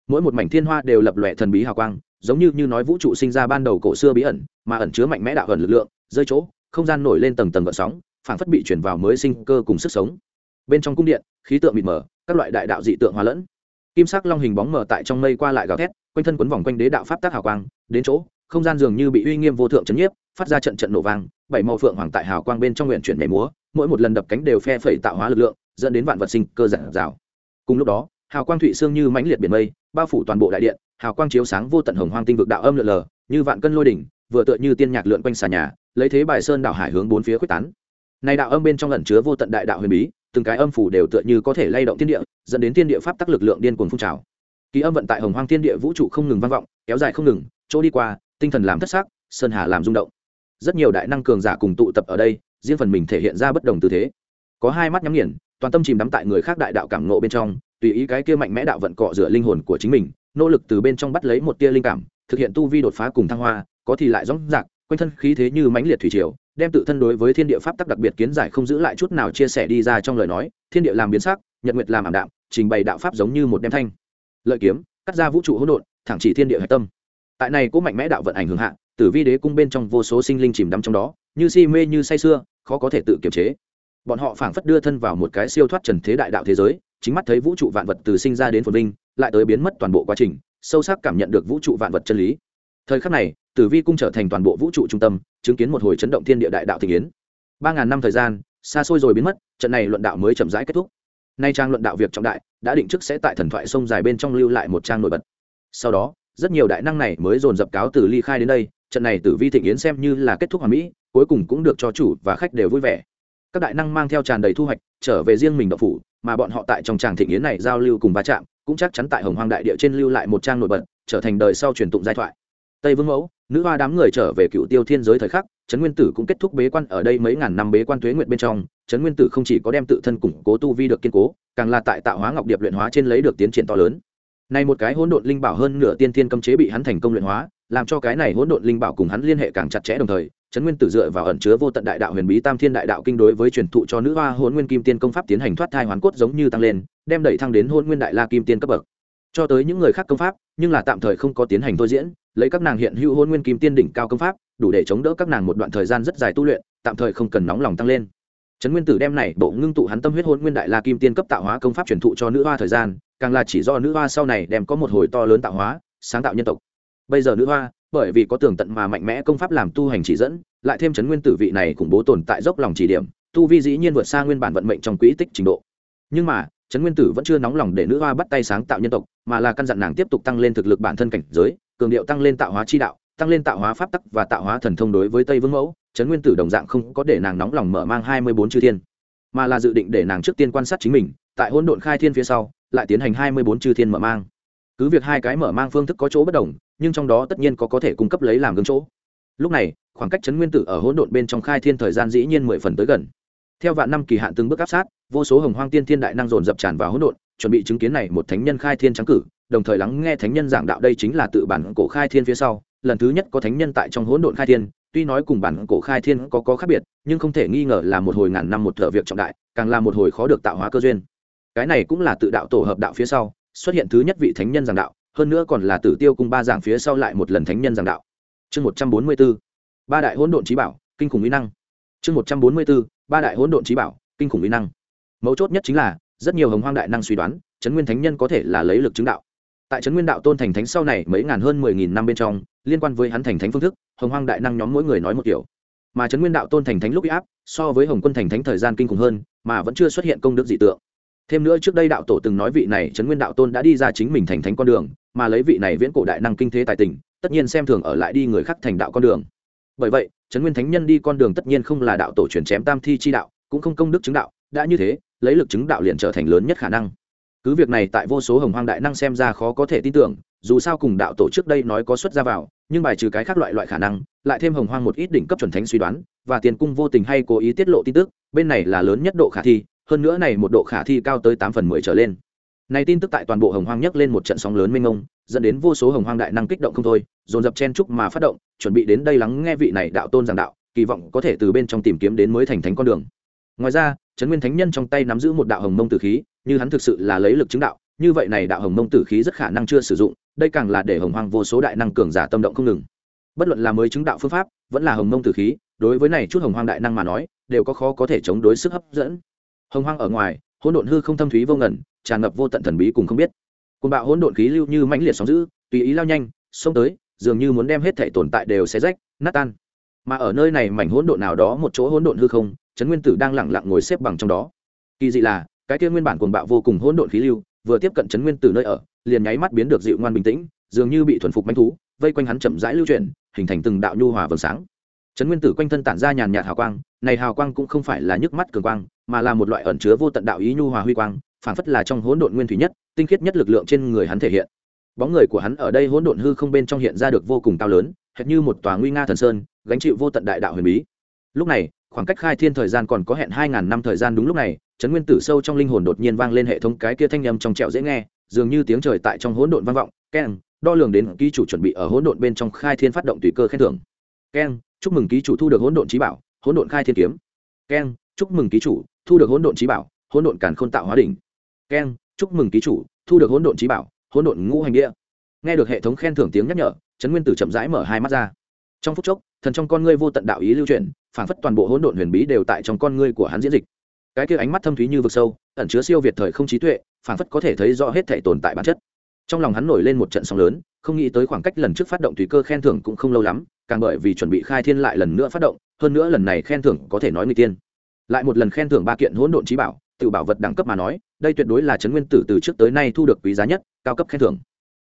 Mỗi một mảnh thiên hoa đều lập lòe thần bí hào quang, giống như như nói vũ trụ sinh ra ban đầu cổ xưa bí ẩn, mà ẩn chứa mạnh mẽ đạo ẩn lực lượng, rơi chỗ, không gian nổi lên tầng tầng gợn sóng, phảng phất bị chuyển vào mới sinh cơ cùng sức sống. Bên trong cung điện, khí tượng mịt mờ, các loại đại đạo dị tượng hòa lẫn. Kim sắc long hình bóng mờ tại trong mây qua lại gào thét, quanh thân quấn vòng quanh đế đạo pháp tác hào quang, đến chỗ không gian dường như bị uy nghiêm vô thượng chấn nhiếp, phát ra trận trận nổ vang, bảy màu phượng hoàng tại hào quang bên trong nguyện chuyển nhảy múa, mỗi một lần đập cánh đều phe phẩy tạo hóa lực lượng, dẫn đến vạn vật sinh cơ giản rào. Cùng lúc đó, hào quang thụy xương như mãnh liệt biển mây, bao phủ toàn bộ đại điện, hào quang chiếu sáng vô tận hồng hoang tinh vực đạo âm lượn lờ, như vạn cân lôi đỉnh, vừa tựa như tiên nhạc lượn quanh xà nhà, lấy thế bài sơn đạo hải hướng bốn phía quyết tán. Này đạo âm bên trong ẩn chứa vô tận đại đạo huyền bí, từng cái âm phủ đều tựa như có thể lay động thiên địa, dẫn đến thiên địa pháp tắc lực lượng điên cuồng phun trào. Kỳ âm vận tại hồng hoang thiên địa vũ trụ không ngừng vang vọng, kéo dài không ngừng, chỗ đi qua tinh thần làm thất sắc, sơn hà làm rung động. Rất nhiều đại năng cường giả cùng tụ tập ở đây riêng phần mình thể hiện ra bất đồng tư thế. Có hai mắt nhắm nghiền toàn tâm chìm đắm tại người khác đại đạo cảm ngộ bên trong tùy ý cái kia mạnh mẽ đạo vận cọ rửa linh hồn của chính mình nỗ lực từ bên trong bắt lấy một tia linh cảm thực hiện tu vi đột phá cùng thăng hoa có thì lại rõ rạc quanh thân khí thế như mãnh liệt thủy triều đem tự thân đối với thiên địa pháp tắc đặc biệt kiến giải không giữ lại chút nào chia sẻ đi ra trong lời nói thiên địa làm biến sắc nhật nguyệt làm ảm đạm trình bày đạo pháp giống như một đem thanh. Lợi kiếm cắt ra vũ trụ hỗn độn thẳng chỉ thiên địa hạch tâm tại này cũng mạnh mẽ đạo vận ảnh hưởng hạ, tử vi đế cung bên trong vô số sinh linh chìm đắm trong đó, như si mê như say sưa, khó có thể tự kiềm chế. Bọn họ phảng phất đưa thân vào một cái siêu thoát trần thế đại đạo thế giới, chính mắt thấy vũ trụ vạn vật từ sinh ra đến phồn vinh, lại tới biến mất toàn bộ quá trình, sâu sắc cảm nhận được vũ trụ vạn vật chân lý. Thời khắc này, tử vi cung trở thành toàn bộ vũ trụ trung tâm, chứng kiến một hồi chấn động thiên địa đại đạo thị kiến ba ngàn năm thời gian, xa xôi rồi biến mất, trận này luận đạo mới chậm rãi kết thúc. Nay trang luận đạo việc trọng đại, đã định trước sẽ tại thần thoại sông dài bên trong lưu lại một trang nổi bật. Sau đó rất nhiều đại năng này mới dồn dập cáo từ ly khai đến đây, trận này tử vi thịnh yến xem như là kết thúc hoàn mỹ, cuối cùng cũng được cho chủ và khách đều vui vẻ. Các đại năng mang theo tràn đầy thu hoạch, trở về riêng mình độc phủ, mà bọn họ tại trong tràng thịnh yến này giao lưu cùng va chạm, cũng chắc chắn tại hồng hoang đại địa trên lưu lại một trang nổi bật, trở thành đời sau truyền tụng giai thoại. Tây vương mẫu, nữ hoa đám người trở về cựu tiêu thiên giới thời khắc, trấn nguyên tử cũng kết thúc bế quan ở đây mấy ngàn năm bế quan tuế nguyện bên trong. Trấn nguyên tử không chỉ có đem tự thân củng cố tu vi được kiên cố, càng là tại tạo hóa ngọc điệp luyện hóa trên lấy được tiến triển to lớn này một cái hỗn độn linh bảo hơn nửa tiên thiên cấm chế bị hắn thành công luyện hóa, làm cho cái này hỗn độn linh bảo cùng hắn liên hệ càng chặt chẽ đồng thời, trấn nguyên tử dựa vào ẩn chứa vô tận đại đạo huyền bí tam thiên đại đạo kinh đối với truyền thụ cho nữ hoa hỗn nguyên kim tiên công pháp tiến hành thoát thai hoán cốt giống như tăng lên, đem đẩy thăng đến hỗn nguyên đại la kim tiên cấp bậc. Cho tới những người khác công pháp, nhưng là tạm thời không có tiến hành thôi diễn, lấy các nàng hiện hữu hỗn nguyên kim tiên đỉnh cao công pháp, đủ để chống đỡ các nàng một đoạn thời gian rất dài tu luyện, tạm thời không cần nóng lòng tăng lên. Trấn nguyên tử đem này bộ ngưng tụ hắn tâm huyết hồn nguyên đại la kim tiên cấp tạo hóa công pháp truyền thụ cho nữ hoa thời gian càng là chỉ do nữ hoa sau này đem có một hồi to lớn tạo hóa, sáng tạo nhân tộc. Bây giờ nữ hoa, bởi vì có tường tận mà mạnh mẽ công pháp làm tu hành chỉ dẫn, lại thêm chấn nguyên tử vị này khủng bố tồn tại dốc lòng chỉ điểm, tu vi dĩ nhiên vượt xa nguyên bản vận mệnh trong quỹ tích trình độ. Nhưng mà trấn nguyên tử vẫn chưa nóng lòng để nữ hoa bắt tay sáng tạo nhân tộc, mà là căn dặn nàng tiếp tục tăng lên thực lực bản thân cảnh giới, cường điệu tăng lên tạo hóa chi đạo, tăng lên tạo hóa pháp tắc và tạo hóa thần thông đối với tây vương mẫu. Trấn nguyên tử đồng dạng không có để nàng nóng lòng mở mang hai mươi bốn chư thiên, mà là dự định để nàng trước tiên quan sát chính mình tại hỗn độn khai thiên phía sau, lại tiến hành hai mươi bốn chư thiên mở mang. Cứ việc hai cái mở mang phương thức có chỗ bất đồng, nhưng trong đó tất nhiên có có thể cung cấp lấy làm gương chỗ. Lúc này, khoảng cách chấn nguyên tử ở hỗn độn bên trong khai thiên thời gian dĩ nhiên mười phần tới gần. Theo vạn năm kỳ hạn từng bước áp sát, vô số hồng hoang tiên thiên đại năng dồn dập tràn vào hỗn độn, chuẩn bị chứng kiến này một thánh nhân khai thiên trắng cử, đồng thời lắng nghe thánh nhân giảng đạo đây chính là tự bản cổ khai thiên phía sau. Lần thứ nhất có thánh nhân tại trong hỗn độn khai thiên, tuy nói cùng bản cổ khai thiên có có khác biệt, nhưng không thể nghi ngờ là một hồi ngàn năm một thợ việc trọng đại, càng là một hồi khó được tạo hóa cơ duyên cái này cũng là tự đạo tổ hợp đạo phía sau, xuất hiện thứ nhất vị thánh nhân giảng đạo, hơn nữa còn là tử tiêu cung ba giảng phía sau lại một lần thánh nhân giảng đạo. Chương một trăm bốn mươi b ố ba đại hỗn độn trí bảo, kinh khủng mỹ năng. Chương một trăm bốn mươi b ố ba đại hỗn độn trí bảo, kinh khủng mỹ năng. Mấu chốt nhất chính là, rất nhiều hồng hoang đại năng suy đoán trấn nguyên thánh nhân có thể là lấy lực chứng đạo. Tại trấn nguyên đạo tôn thành thánh sau này mấy ngàn hơn mười nghìn năm bên trong, liên quan với hắn thành thánh phương thức, hồng hoang đại năng nhóm mỗi người nói một kiểu. Mà trấn nguyên đạo tôn thành thánh lúc áp, so với hồng quân thành thánh thời gian kinh khủng hơn, mà vẫn chưa xuất hiện công đức dị tượng thêm nữa trước đây đạo tổ từng nói vị này trấn nguyên đạo tôn đã đi ra chính mình thành thánh con đường, mà lấy vị này viễn cổ đại năng kinh thế tài tình, tất nhiên xem thường ở lại đi người khác thành đạo con đường. Bởi vậy, trấn nguyên thánh nhân đi con đường tất nhiên không là đạo tổ chuyển chém tam thi chi đạo, cũng không công đức chứng đạo, đã như thế, lấy lực chứng đạo liền trở thành lớn nhất khả năng. Cứ việc này tại vô số hồng hoang đại năng xem ra khó có thể tin tưởng, dù sao cùng đạo tổ trước đây nói có xuất ra vào, nhưng bài trừ cái khác loại loại khả năng, lại thêm hồng hoang một ít đỉnh cấp chuẩn thánh suy đoán, và tiền cung vô tình hay cố ý tiết lộ tin tức, bên này là lớn nhất độ khả thi hơn nữa này một độ khả thi cao tới tám phần mười trở lên. Này tin tức tại toàn bộ hồng hoang nhấc lên một trận sóng lớn mênh mông, dẫn đến vô số hồng hoang đại năng kích động không thôi, dồn dập chen chúc mà phát động, chuẩn bị đến đây lắng nghe vị này đạo tôn giảng đạo, kỳ vọng có thể từ bên trong tìm kiếm đến mới thành thánh con đường. Ngoài ra, trấn nguyên thánh nhân trong tay nắm giữ một đạo hồng mông tử khí, như hắn thực sự là lấy lực chứng đạo, như vậy này đạo hồng mông tử khí rất khả năng chưa sử dụng, đây càng là để hồng hoang vô số đại năng cường giả tâm động không ngừng. Bất luận là mới chứng đạo phương pháp, vẫn là hồng mông tử khí, đối với này chút hồng hoang đại năng mà nói, đều có khó có thể chống đối sức hấp dẫn hồng hoang ở ngoài, hỗn độn hư không thâm thúy vô ngẩn tràn ngập vô tận thần bí cùng không biết. Côn bạo hỗn độn khí lưu như mãnh liệt sóng dữ, tùy ý lao nhanh, xông tới, dường như muốn đem hết thể tồn tại đều xé rách, nát tan. Mà ở nơi này mảnh hỗn độn nào đó một chỗ hỗn độn hư không, trấn nguyên tử đang lẳng lặng ngồi xếp bằng trong đó. Kỳ dị là, cái kia nguyên bản cuồng bạo vô cùng hỗn độn khí lưu, vừa tiếp cận trấn nguyên tử nơi ở, liền nháy mắt biến được dịu ngoan bình tĩnh, dường như bị thuần phục manh thú, vây quanh hắn chậm rãi lưu chuyển, hình thành từng đạo nhu hòa vầng sáng trấn nguyên tử quanh thân tản ra nhàn nhạt hào quang, này hào quang cũng không phải là nhức mắt cường quang, mà là một loại ẩn chứa vô tận đạo ý nhu hòa huy quang phản phất là trong hỗn độn nguyên thủy nhất, tinh khiết nhất lực lượng trên người hắn thể hiện. Bóng người của hắn ở đây hỗn độn hư không bên trong hiện ra được vô cùng cao lớn, hệt như một tòa nguy nga thần sơn, gánh chịu vô tận đại đạo huyền bí. Lúc này, khoảng cách khai thiên thời gian còn có hẹn hai ngàn năm thời gian đúng lúc này, trấn nguyên tử sâu trong linh hồn đột nhiên vang lên hệ thống cái kia thanh nhầm trong trẹo dễ nghe, dường như tiếng trời tại trong hỗn độn vang vọng, keng, đo lường đến ký chủ chuẩn bị ở hỗn độn bên trong khai thiên phát động tùy cơ khen thưởng. Keng chúc mừng ký chủ thu được hỗn độn trí bảo, hỗn độn khai thiên kiếm. Keng chúc mừng ký chủ thu được hỗn độn trí bảo, hỗn độn càn khôn tạo hóa đỉnh. Keng chúc mừng ký chủ thu được hỗn độn trí bảo, hỗn độn ngũ hành địa. Nghe được hệ thống khen thưởng tiếng nhắc nhở, trấn nguyên tử chậm rãi mở hai mắt ra. Trong phút chốc, thần trong con ngươi vô tận đạo ý lưu truyền phảng phất toàn bộ hỗn độn huyền bí đều tại trong con ngươi của hắn diễn dịch. Cái kia ánh mắt thâm thúy như vực sâu, ẩn chứa siêu việt thời không trí tuệ phảng phất có thể thấy rõ hết thể tồn tại bản chất. Trong lòng hắn nổi lên một trận sóng lớn, không nghĩ tới khoảng cách lần trước phát động tùy cơ khen thưởng cũng không lâu lắm càng bởi vì chuẩn bị khai thiên lại lần nữa phát động, hơn nữa lần này khen thưởng có thể nói người tiên. Lại một lần khen thưởng ba kiện hỗn độn trí bảo, tự bảo vật đẳng cấp mà nói, đây tuyệt đối là chấn nguyên tử từ trước tới nay thu được quý giá nhất, cao cấp khen thưởng.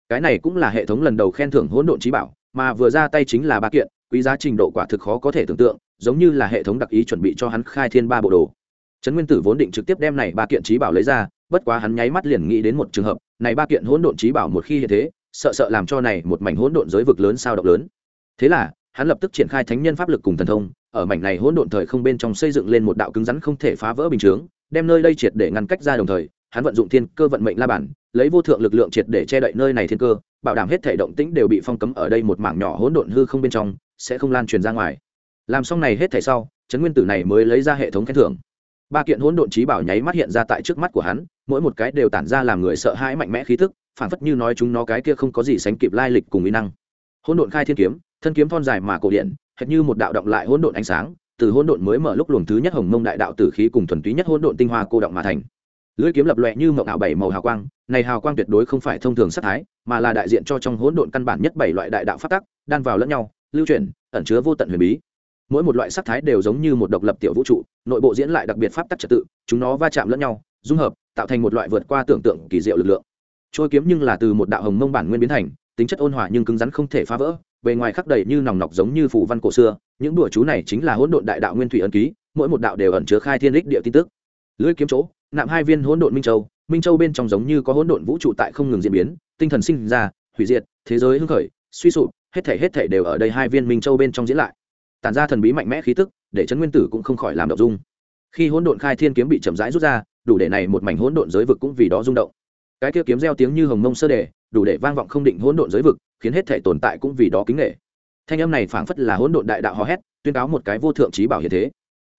Cái này cũng là hệ thống lần đầu khen thưởng hỗn độn trí bảo, mà vừa ra tay chính là ba kiện, quý giá trình độ quả thực khó có thể tưởng tượng, giống như là hệ thống đặc ý chuẩn bị cho hắn khai thiên ba bộ đồ. Trấn nguyên tử vốn định trực tiếp đem này ba kiện trí bảo lấy ra, bất quá hắn nháy mắt liền nghĩ đến một trường hợp, này ba kiện hỗn độn trí bảo một khi hiện thế, sợ sợ làm cho này một mảnh hỗn độn giới vực lớn sao động lớn thế là, hắn lập tức triển khai thánh nhân pháp lực cùng thần thông, ở mảnh này hỗn độn thời không bên trong xây dựng lên một đạo cứng rắn không thể phá vỡ bình chướng, đem nơi đây triệt để ngăn cách ra đồng thời, hắn vận dụng thiên cơ vận mệnh la bản, lấy vô thượng lực lượng triệt để che đậy nơi này thiên cơ, bảo đảm hết thể động tĩnh đều bị phong cấm ở đây một mảng nhỏ hỗn độn hư không bên trong, sẽ không lan truyền ra ngoài. Làm xong này hết thể sau, trấn nguyên tử này mới lấy ra hệ thống khen thưởng. Ba kiện hỗn độn trí bảo nháy mắt hiện ra tại trước mắt của hắn, mỗi một cái đều tản ra làm người sợ hãi mạnh mẽ khí tức, phản phất như nói chúng nó cái kia không có gì sánh kịp lai lịch cùng ý năng. Hỗn độn khai thiên kiếm thân kiếm thon dài mà cổ điện hệt như một đạo động lại hỗn độn ánh sáng, từ hỗn độn mới mở lúc luồng thứ nhất hồng mông đại đạo tử khí cùng thuần túy nhất hỗn độn tinh hoa cô động mà thành. Lưỡi kiếm lập loè như mộng ảo bảy màu hào quang, này hào quang tuyệt đối không phải thông thường sắc thái, mà là đại diện cho trong hỗn độn căn bản nhất bảy loại đại đạo phát tắc, đan vào lẫn nhau, lưu chuyển, ẩn chứa vô tận huyền bí. Mỗi một loại sắc thái đều giống như một độc lập tiểu vũ trụ, nội bộ diễn lại đặc biệt pháp tắc trật tự, chúng nó va chạm lẫn nhau, dung hợp, tạo thành một loại vượt qua tưởng tượng kỳ diệu lực lượng. Trôi kiếm nhưng là từ một đạo hồng mông bản nguyên biến thành, tính chất ôn hòa nhưng cứng rắn không thể phá vỡ bề ngoài khắc đầy như nòng nọc giống như phù văn cổ xưa, những đùa chú này chính là hỗn độn đại đạo nguyên thủy ấn ký, mỗi một đạo đều ẩn chứa khai thiên đích địa tin tức. Lưỡi kiếm chỗ, nạm hai viên hỗn độn minh châu minh châu bên trong giống như có hỗn độn vũ trụ tại không ngừng diễn biến, tinh thần sinh ra, hủy diệt, thế giới hưng khởi, suy sụp, hết thể hết thể đều ở đây hai viên minh châu bên trong diễn lại. Tản ra thần bí mạnh mẽ khí tức, để chấn nguyên tử cũng không khỏi làm động dung. Khi hỗn độn khai thiên kiếm bị chậm rãi rút ra, đủ để này một mảnh hỗn độn giới vực cũng vì đó rung động. Cái kia kiếm reo tiếng như hồng mông sơ đề đủ để vang vọng không định hỗn độn giới vực, khiến hết thể tồn tại cũng vì đó kính nghệ thanh âm này phảng phất là hỗn độn đại đạo hò hét, tuyên cáo một cái vô thượng trí bảo hiện thế.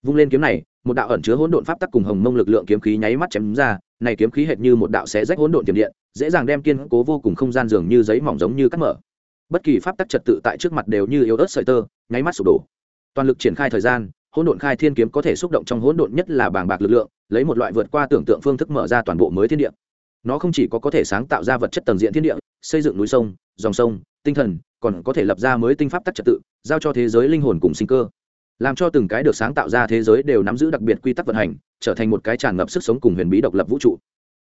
Vung lên kiếm này, một đạo ẩn chứa hỗn độn pháp tắc cùng hồng mông lực lượng kiếm khí nháy mắt chém ra, này kiếm khí hệt như một đạo xé rách hỗn độn tiềm điện, dễ dàng đem kiên cố vô cùng không gian dường như giấy mỏng giống như cắt mở. Bất kỳ pháp tắc trật tự tại trước mặt đều như yếu ớt sợi tơ, nháy mắt sụp đổ. Toàn lực triển khai thời gian, hỗn độn khai thiên kiếm có thể xúc động trong hỗn độn nhất là bàng bạc lực lượng, lấy một loại vượt qua tưởng tượng phương thức mở ra toàn bộ mới thiên địa nó không chỉ có có thể sáng tạo ra vật chất tầng diện thiên địa, xây dựng núi sông, dòng sông, tinh thần, còn có thể lập ra mới tinh pháp tắc trật tự, giao cho thế giới linh hồn cùng sinh cơ. Làm cho từng cái được sáng tạo ra thế giới đều nắm giữ đặc biệt quy tắc vận hành, trở thành một cái tràn ngập sức sống cùng huyền bí độc lập vũ trụ.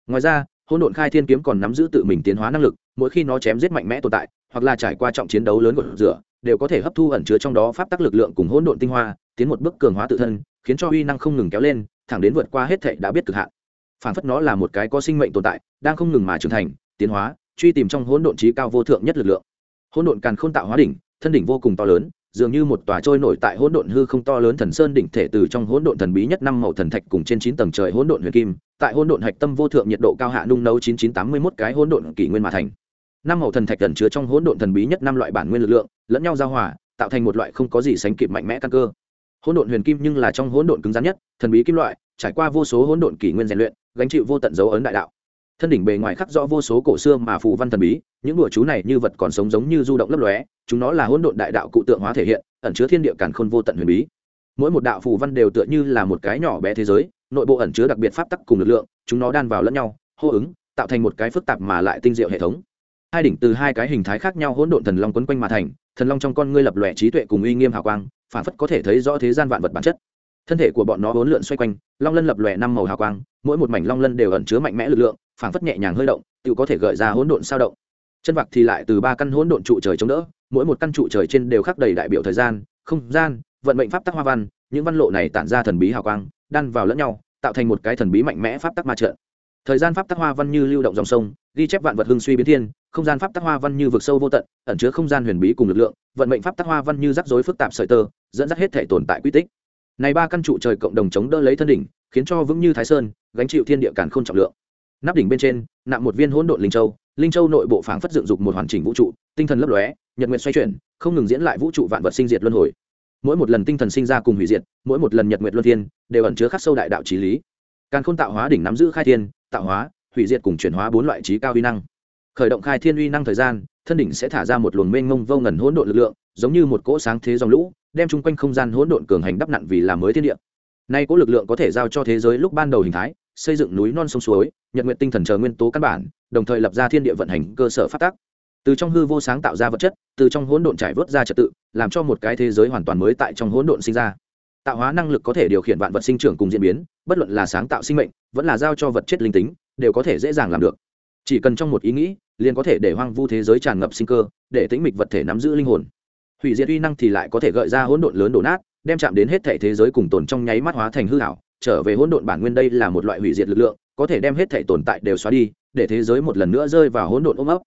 Ngoài ra, hỗn độn khai thiên kiếm còn nắm giữ tự mình tiến hóa năng lực, mỗi khi nó chém giết mạnh mẽ tồn tại, hoặc là trải qua trọng chiến đấu lớn của rửa, đều có thể hấp thu ẩn chứa trong đó pháp tắc lực lượng cùng hỗn độn tinh hoa, tiến một bước cường hóa tự thân, khiến cho uy năng không ngừng kéo lên, thẳng đến vượt qua hết thệ đã biết cực hạn phản phất nó là một cái có sinh mệnh tồn tại đang không ngừng mà trưởng thành tiến hóa truy tìm trong hỗn độn trí cao vô thượng nhất lực lượng hỗn độn càn n tạo hóa đỉnh thân đỉnh vô cùng to lớn dường như một tòa trôi nổi tại hỗn độn hư không to lớn thần sơn đỉnh thể từ trong hỗn độn thần bí nhất năm màu thần thạch cùng trên chín tầng trời hỗn độn huyền kim, tại hỗn độn hạch tâm vô thượng nhiệt độ cao hạ nung nấu chín chín tám mươi 9981 cái hỗn độn kỷ nguyên mà thành. Năm màu thần thạch ẩn chứa trong hỗn độn thần bí nhất năm loại bản nguyên lực lượng, lẫn nhau giao hòa, tạo thành một loại không có gì sánh kịp mạnh mẽ căn cơ. Hỗn độn huyền kim nhưng là trong hỗn độn cứng rắn nhất, thần bí kim loại, trải qua vô số hỗn độn kỷ nguyên rèn luyện, gánh chịu vô tận dấu ấn đại đạo. Thân đỉnh bề ngoài khắc rõ vô số cổ xưa mà phù văn thần bí, những đùa chú này như vật còn sống giống như du động lấp lóe, chúng nó là hỗn độn đại đạo cụ tượng hóa thể hiện, ẩn chứa thiên địa càn khôn vô tận huyền bí. Mỗi một đạo phù văn đều tựa như là một cái nhỏ bé thế giới nội bộ ẩn chứa đặc biệt pháp tắc cùng lực lượng chúng nó đan vào lẫn nhau hô ứng tạo thành một cái phức tạp mà lại tinh diệu hệ thống. Hai đỉnh từ hai cái hình thái khác nhau hỗn độn thần long quấn quanh mà thành thần long trong con ngươi lập lòe trí tuệ cùng uy nghiêm hào quang phản phất có thể thấy rõ thế gian vạn vật bản chất thân thể của bọn nó vốn lượn xoay quanh, long lân lập lòe năm màu hào quang, mỗi một mảnh long lân đều ẩn chứa mạnh mẽ lực lượng, phảng phất nhẹ nhàng hơi động, tự có thể gợi ra hỗn độn sao động. Chân vạc thì lại từ ba căn hỗn độn trụ trời chống đỡ, mỗi một căn trụ trời trên đều khắc đầy đại biểu thời gian, không gian, vận mệnh pháp tắc hoa văn, những văn lộ này tản ra thần bí hào quang, đan vào lẫn nhau, tạo thành một cái thần bí mạnh mẽ pháp tắc ma trận. Thời gian pháp tắc hoa văn như lưu động dòng sông, ghi chép vạn vật hưng suy biến thiên, không gian pháp tắc hoa văn như vực sâu vô tận, ẩn chứa không gian huyền bí cùng lực lượng, vận mệnh pháp tắc hoa văn như rắc rối phức tạp sợi tơ, dẫn dắt hết thể tồn tại quy tích này ba căn trụ trời cộng đồng chống đỡ lấy thân đỉnh, khiến cho vững như thái sơn, gánh chịu thiên địa càn khôn trọng lượng. Nắp đỉnh bên trên nạm một viên hỗn độn linh châu linh châu nội bộ phảng phất dựng dục một hoàn chỉnh vũ trụ, tinh thần lấp lóe, nhật nguyện xoay chuyển, không ngừng diễn lại vũ trụ vạn vật sinh diệt luân hồi. Mỗi một lần tinh thần sinh ra cùng hủy diệt, mỗi một lần nhật nguyện luân thiên, đều ẩn chứa khắc sâu đại đạo trí lý. Càn khôn tạo hóa đỉnh nắm giữ khai thiên, tạo hóa, hủy diệt cùng chuyển hóa bốn loại trí cao uy năng. Khởi động khai thiên uy năng thời gian thân đỉnh sẽ thả ra một luồng mênh mông vô ngần hỗn độn lực lượng, giống như một cỗ sáng thế dòng lũ, đem chung quanh không gian hỗn độn cường hành đắp nặn vì làm mới thiên địa. Nay cỗ lực lượng có thể giao cho thế giới lúc ban đầu hình thái, xây dựng núi non sông suối, nhật nguyện tinh thần chờ nguyên tố căn bản, đồng thời lập ra thiên địa vận hành cơ sở phát tác từ trong hư vô sáng tạo ra vật chất, từ trong hỗn độn trải vớt ra trật tự, làm cho một cái thế giới hoàn toàn mới tại trong hỗn độn sinh ra. Tạo hóa năng lực có thể điều khiển vạn vật sinh trưởng cùng diễn biến, bất luận là sáng tạo sinh mệnh, vẫn là giao cho vật chất linh tính, đều có thể dễ dàng làm được chỉ cần trong một ý nghĩ, liền có thể để hoang vu thế giới tràn ngập sinh cơ, để tĩnh mịch vật thể nắm giữ linh hồn. Hủy diệt uy năng thì lại có thể gợi ra hỗn độn lớn đổ nát, đem chạm đến hết thể thế giới cùng tồn trong nháy mắt hóa thành hư hảo trở về hỗn độn bản nguyên đây là một loại hủy diệt lực lượng, có thể đem hết thể tồn tại đều xóa đi, để thế giới một lần nữa rơi vào hỗn độn ôm ấp.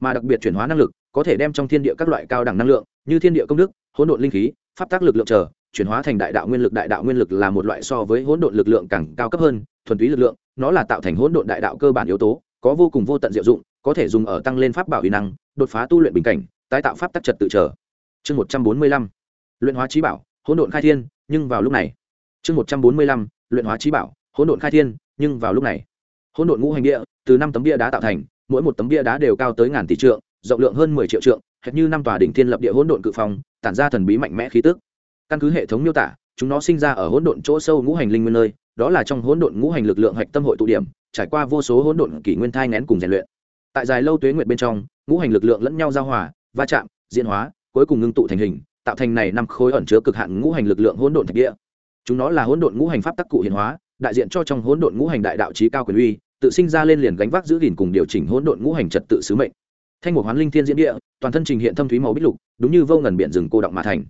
Mà đặc biệt chuyển hóa năng lực, có thể đem trong thiên địa các loại cao đẳng năng lượng, như thiên địa công đức, hỗn độn linh khí, pháp tác lực lượng chờ chuyển hóa thành đại đạo nguyên lực. Đại đạo nguyên lực là một loại so với hỗn độn lực lượng càng cao cấp hơn, thuần túy lực lượng, nó là tạo thành hỗn độn đại đạo cơ bản yếu tố có vô cùng vô tận diệu dụng, có thể dùng ở tăng lên pháp bảo uy năng, đột phá tu luyện bình cảnh, tái tạo pháp tắc trật tự trở. Chương một trăm bốn mươi lăm, luyện hóa trí bảo, hỗn độn khai thiên, nhưng vào lúc này. Chương một trăm bốn mươi lăm, luyện hóa trí bảo, hỗn độn khai thiên, nhưng vào lúc này. Hỗn độn ngũ hành địa, từ năm tấm bia đá tạo thành, mỗi một tấm bia đá đều cao tới ngàn tỷ trượng, rộng lượng hơn mười triệu trượng, hệt như năm tòa đỉnh thiên lập địa hỗn độn cự phong, tản ra thần bí mạnh mẽ khí tức. Căn cứ hệ thống miêu tả, chúng nó sinh ra ở hỗn độn chỗ sâu ngũ hành linh nguyên nơi đó là trong hỗn độn ngũ hành lực lượng hạch tâm hội tụ điểm, trải qua vô số hỗn độn kỷ nguyên thai nén cùng rèn luyện. Tại dài lâu tuế nguyệt bên trong, ngũ hành lực lượng lẫn nhau giao hòa, va chạm, diễn hóa, cuối cùng ngưng tụ thành hình, tạo thành này năm khối ẩn chứa cực hạn ngũ hành lực lượng hỗn độn thạch địa. Chúng nó là hỗn độn ngũ hành pháp tắc cụ hiện hóa, đại diện cho trong hỗn độn ngũ hành đại đạo trí cao quyền uy, tự sinh ra lên liền gánh vác giữ gìn cùng điều chỉnh hỗn độn ngũ hành trật tự sứ mệnh. Thanh mục hoán linh thiên diễn địa, toàn thân trình hiện thâm thúy màu bích lục, đúng như vô ngần biển rừng cô động mà thành.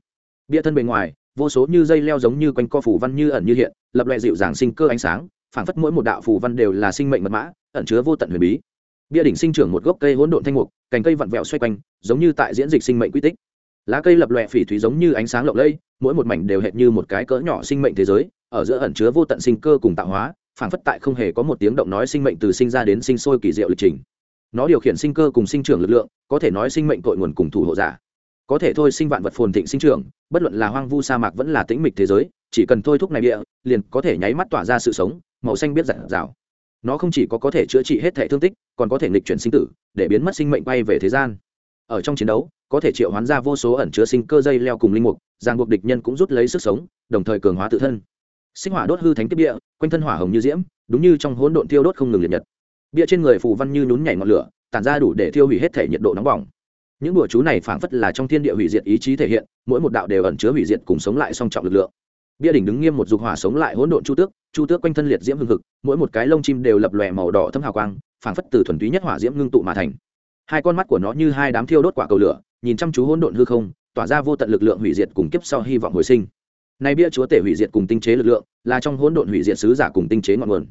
Bia thân bề ngoài vô số như dây leo giống như quanh co phủ văn như ẩn như hiện, lập loại dịu dàng sinh cơ ánh sáng, phảng phất mỗi một đạo phủ văn đều là sinh mệnh mật mã, ẩn chứa vô tận huyền bí. Bia đỉnh sinh trưởng một gốc cây hỗn độn thanh mục, cành cây vặn vẹo xoay quanh, giống như tại diễn dịch sinh mệnh quy tích. Lá cây lập lòe phỉ thúy giống như ánh sáng lộng lẫy, mỗi một mảnh đều hệt như một cái cỡ nhỏ sinh mệnh thế giới, ở giữa ẩn chứa vô tận sinh cơ cùng tạo hóa, phảng phất tại không hề có một tiếng động nói sinh mệnh từ sinh ra đến sinh sôi kỳ diệu lịch trình. Nó điều khiển sinh cơ cùng sinh trưởng lực lượng, có thể nói sinh mệnh cội nguồn cùng thủ hộ giả có thể thôi sinh vạn vật phồn thịnh sinh trưởng, bất luận là hoang vu sa mạc vẫn là tĩnh mịch thế giới, chỉ cần thôi thúc này địa, liền có thể nháy mắt tỏa ra sự sống, màu xanh biết giản rào nó không chỉ có có thể chữa trị hết thể thương tích, còn có thể nghịch chuyển sinh tử, để biến mất sinh mệnh bay về thế gian. Ở trong chiến đấu, có thể triệu hoán ra vô số ẩn chứa sinh cơ dây leo cùng linh mục ràng buộc địch nhân cũng rút lấy sức sống, đồng thời cường hóa tự thân. Sinh hỏa đốt hư thánh tiếp địa, quanh thân hỏa hồng như diễm, đúng như trong hỗn độn thiêu đốt không ngừng liệt nhật. Bia trên người phù văn như nhún nhảy ngọn lửa, tản ra đủ để thiêu hủy hết thể nhiệt độ nóng bỏng những bùa chú này phảng phất là trong thiên địa hủy diệt ý chí thể hiện, mỗi một đạo đều ẩn chứa hủy diệt cùng sống lại song trọng lực lượng. Bia đỉnh đứng nghiêm một dục hỏa sống lại hỗn độn chu tước chu tước quanh thân liệt diễm hưng hực, mỗi một cái lông chim đều lập lòe màu đỏ thâm hào quang, phảng phất từ thuần túy nhất hỏa diễm ngưng tụ mà thành. Hai con mắt của nó như hai đám thiêu đốt quả cầu lửa, nhìn chăm chú hỗn độn hư không, tỏa ra vô tận lực lượng hủy diệt cùng kiếp sau hy vọng hồi sinh. Nay bia chúa tể hủy diệt cùng tinh chế lực lượng, là trong hỗn độn hủy diệt sứ giả cùng tinh chế ngọn nguồn.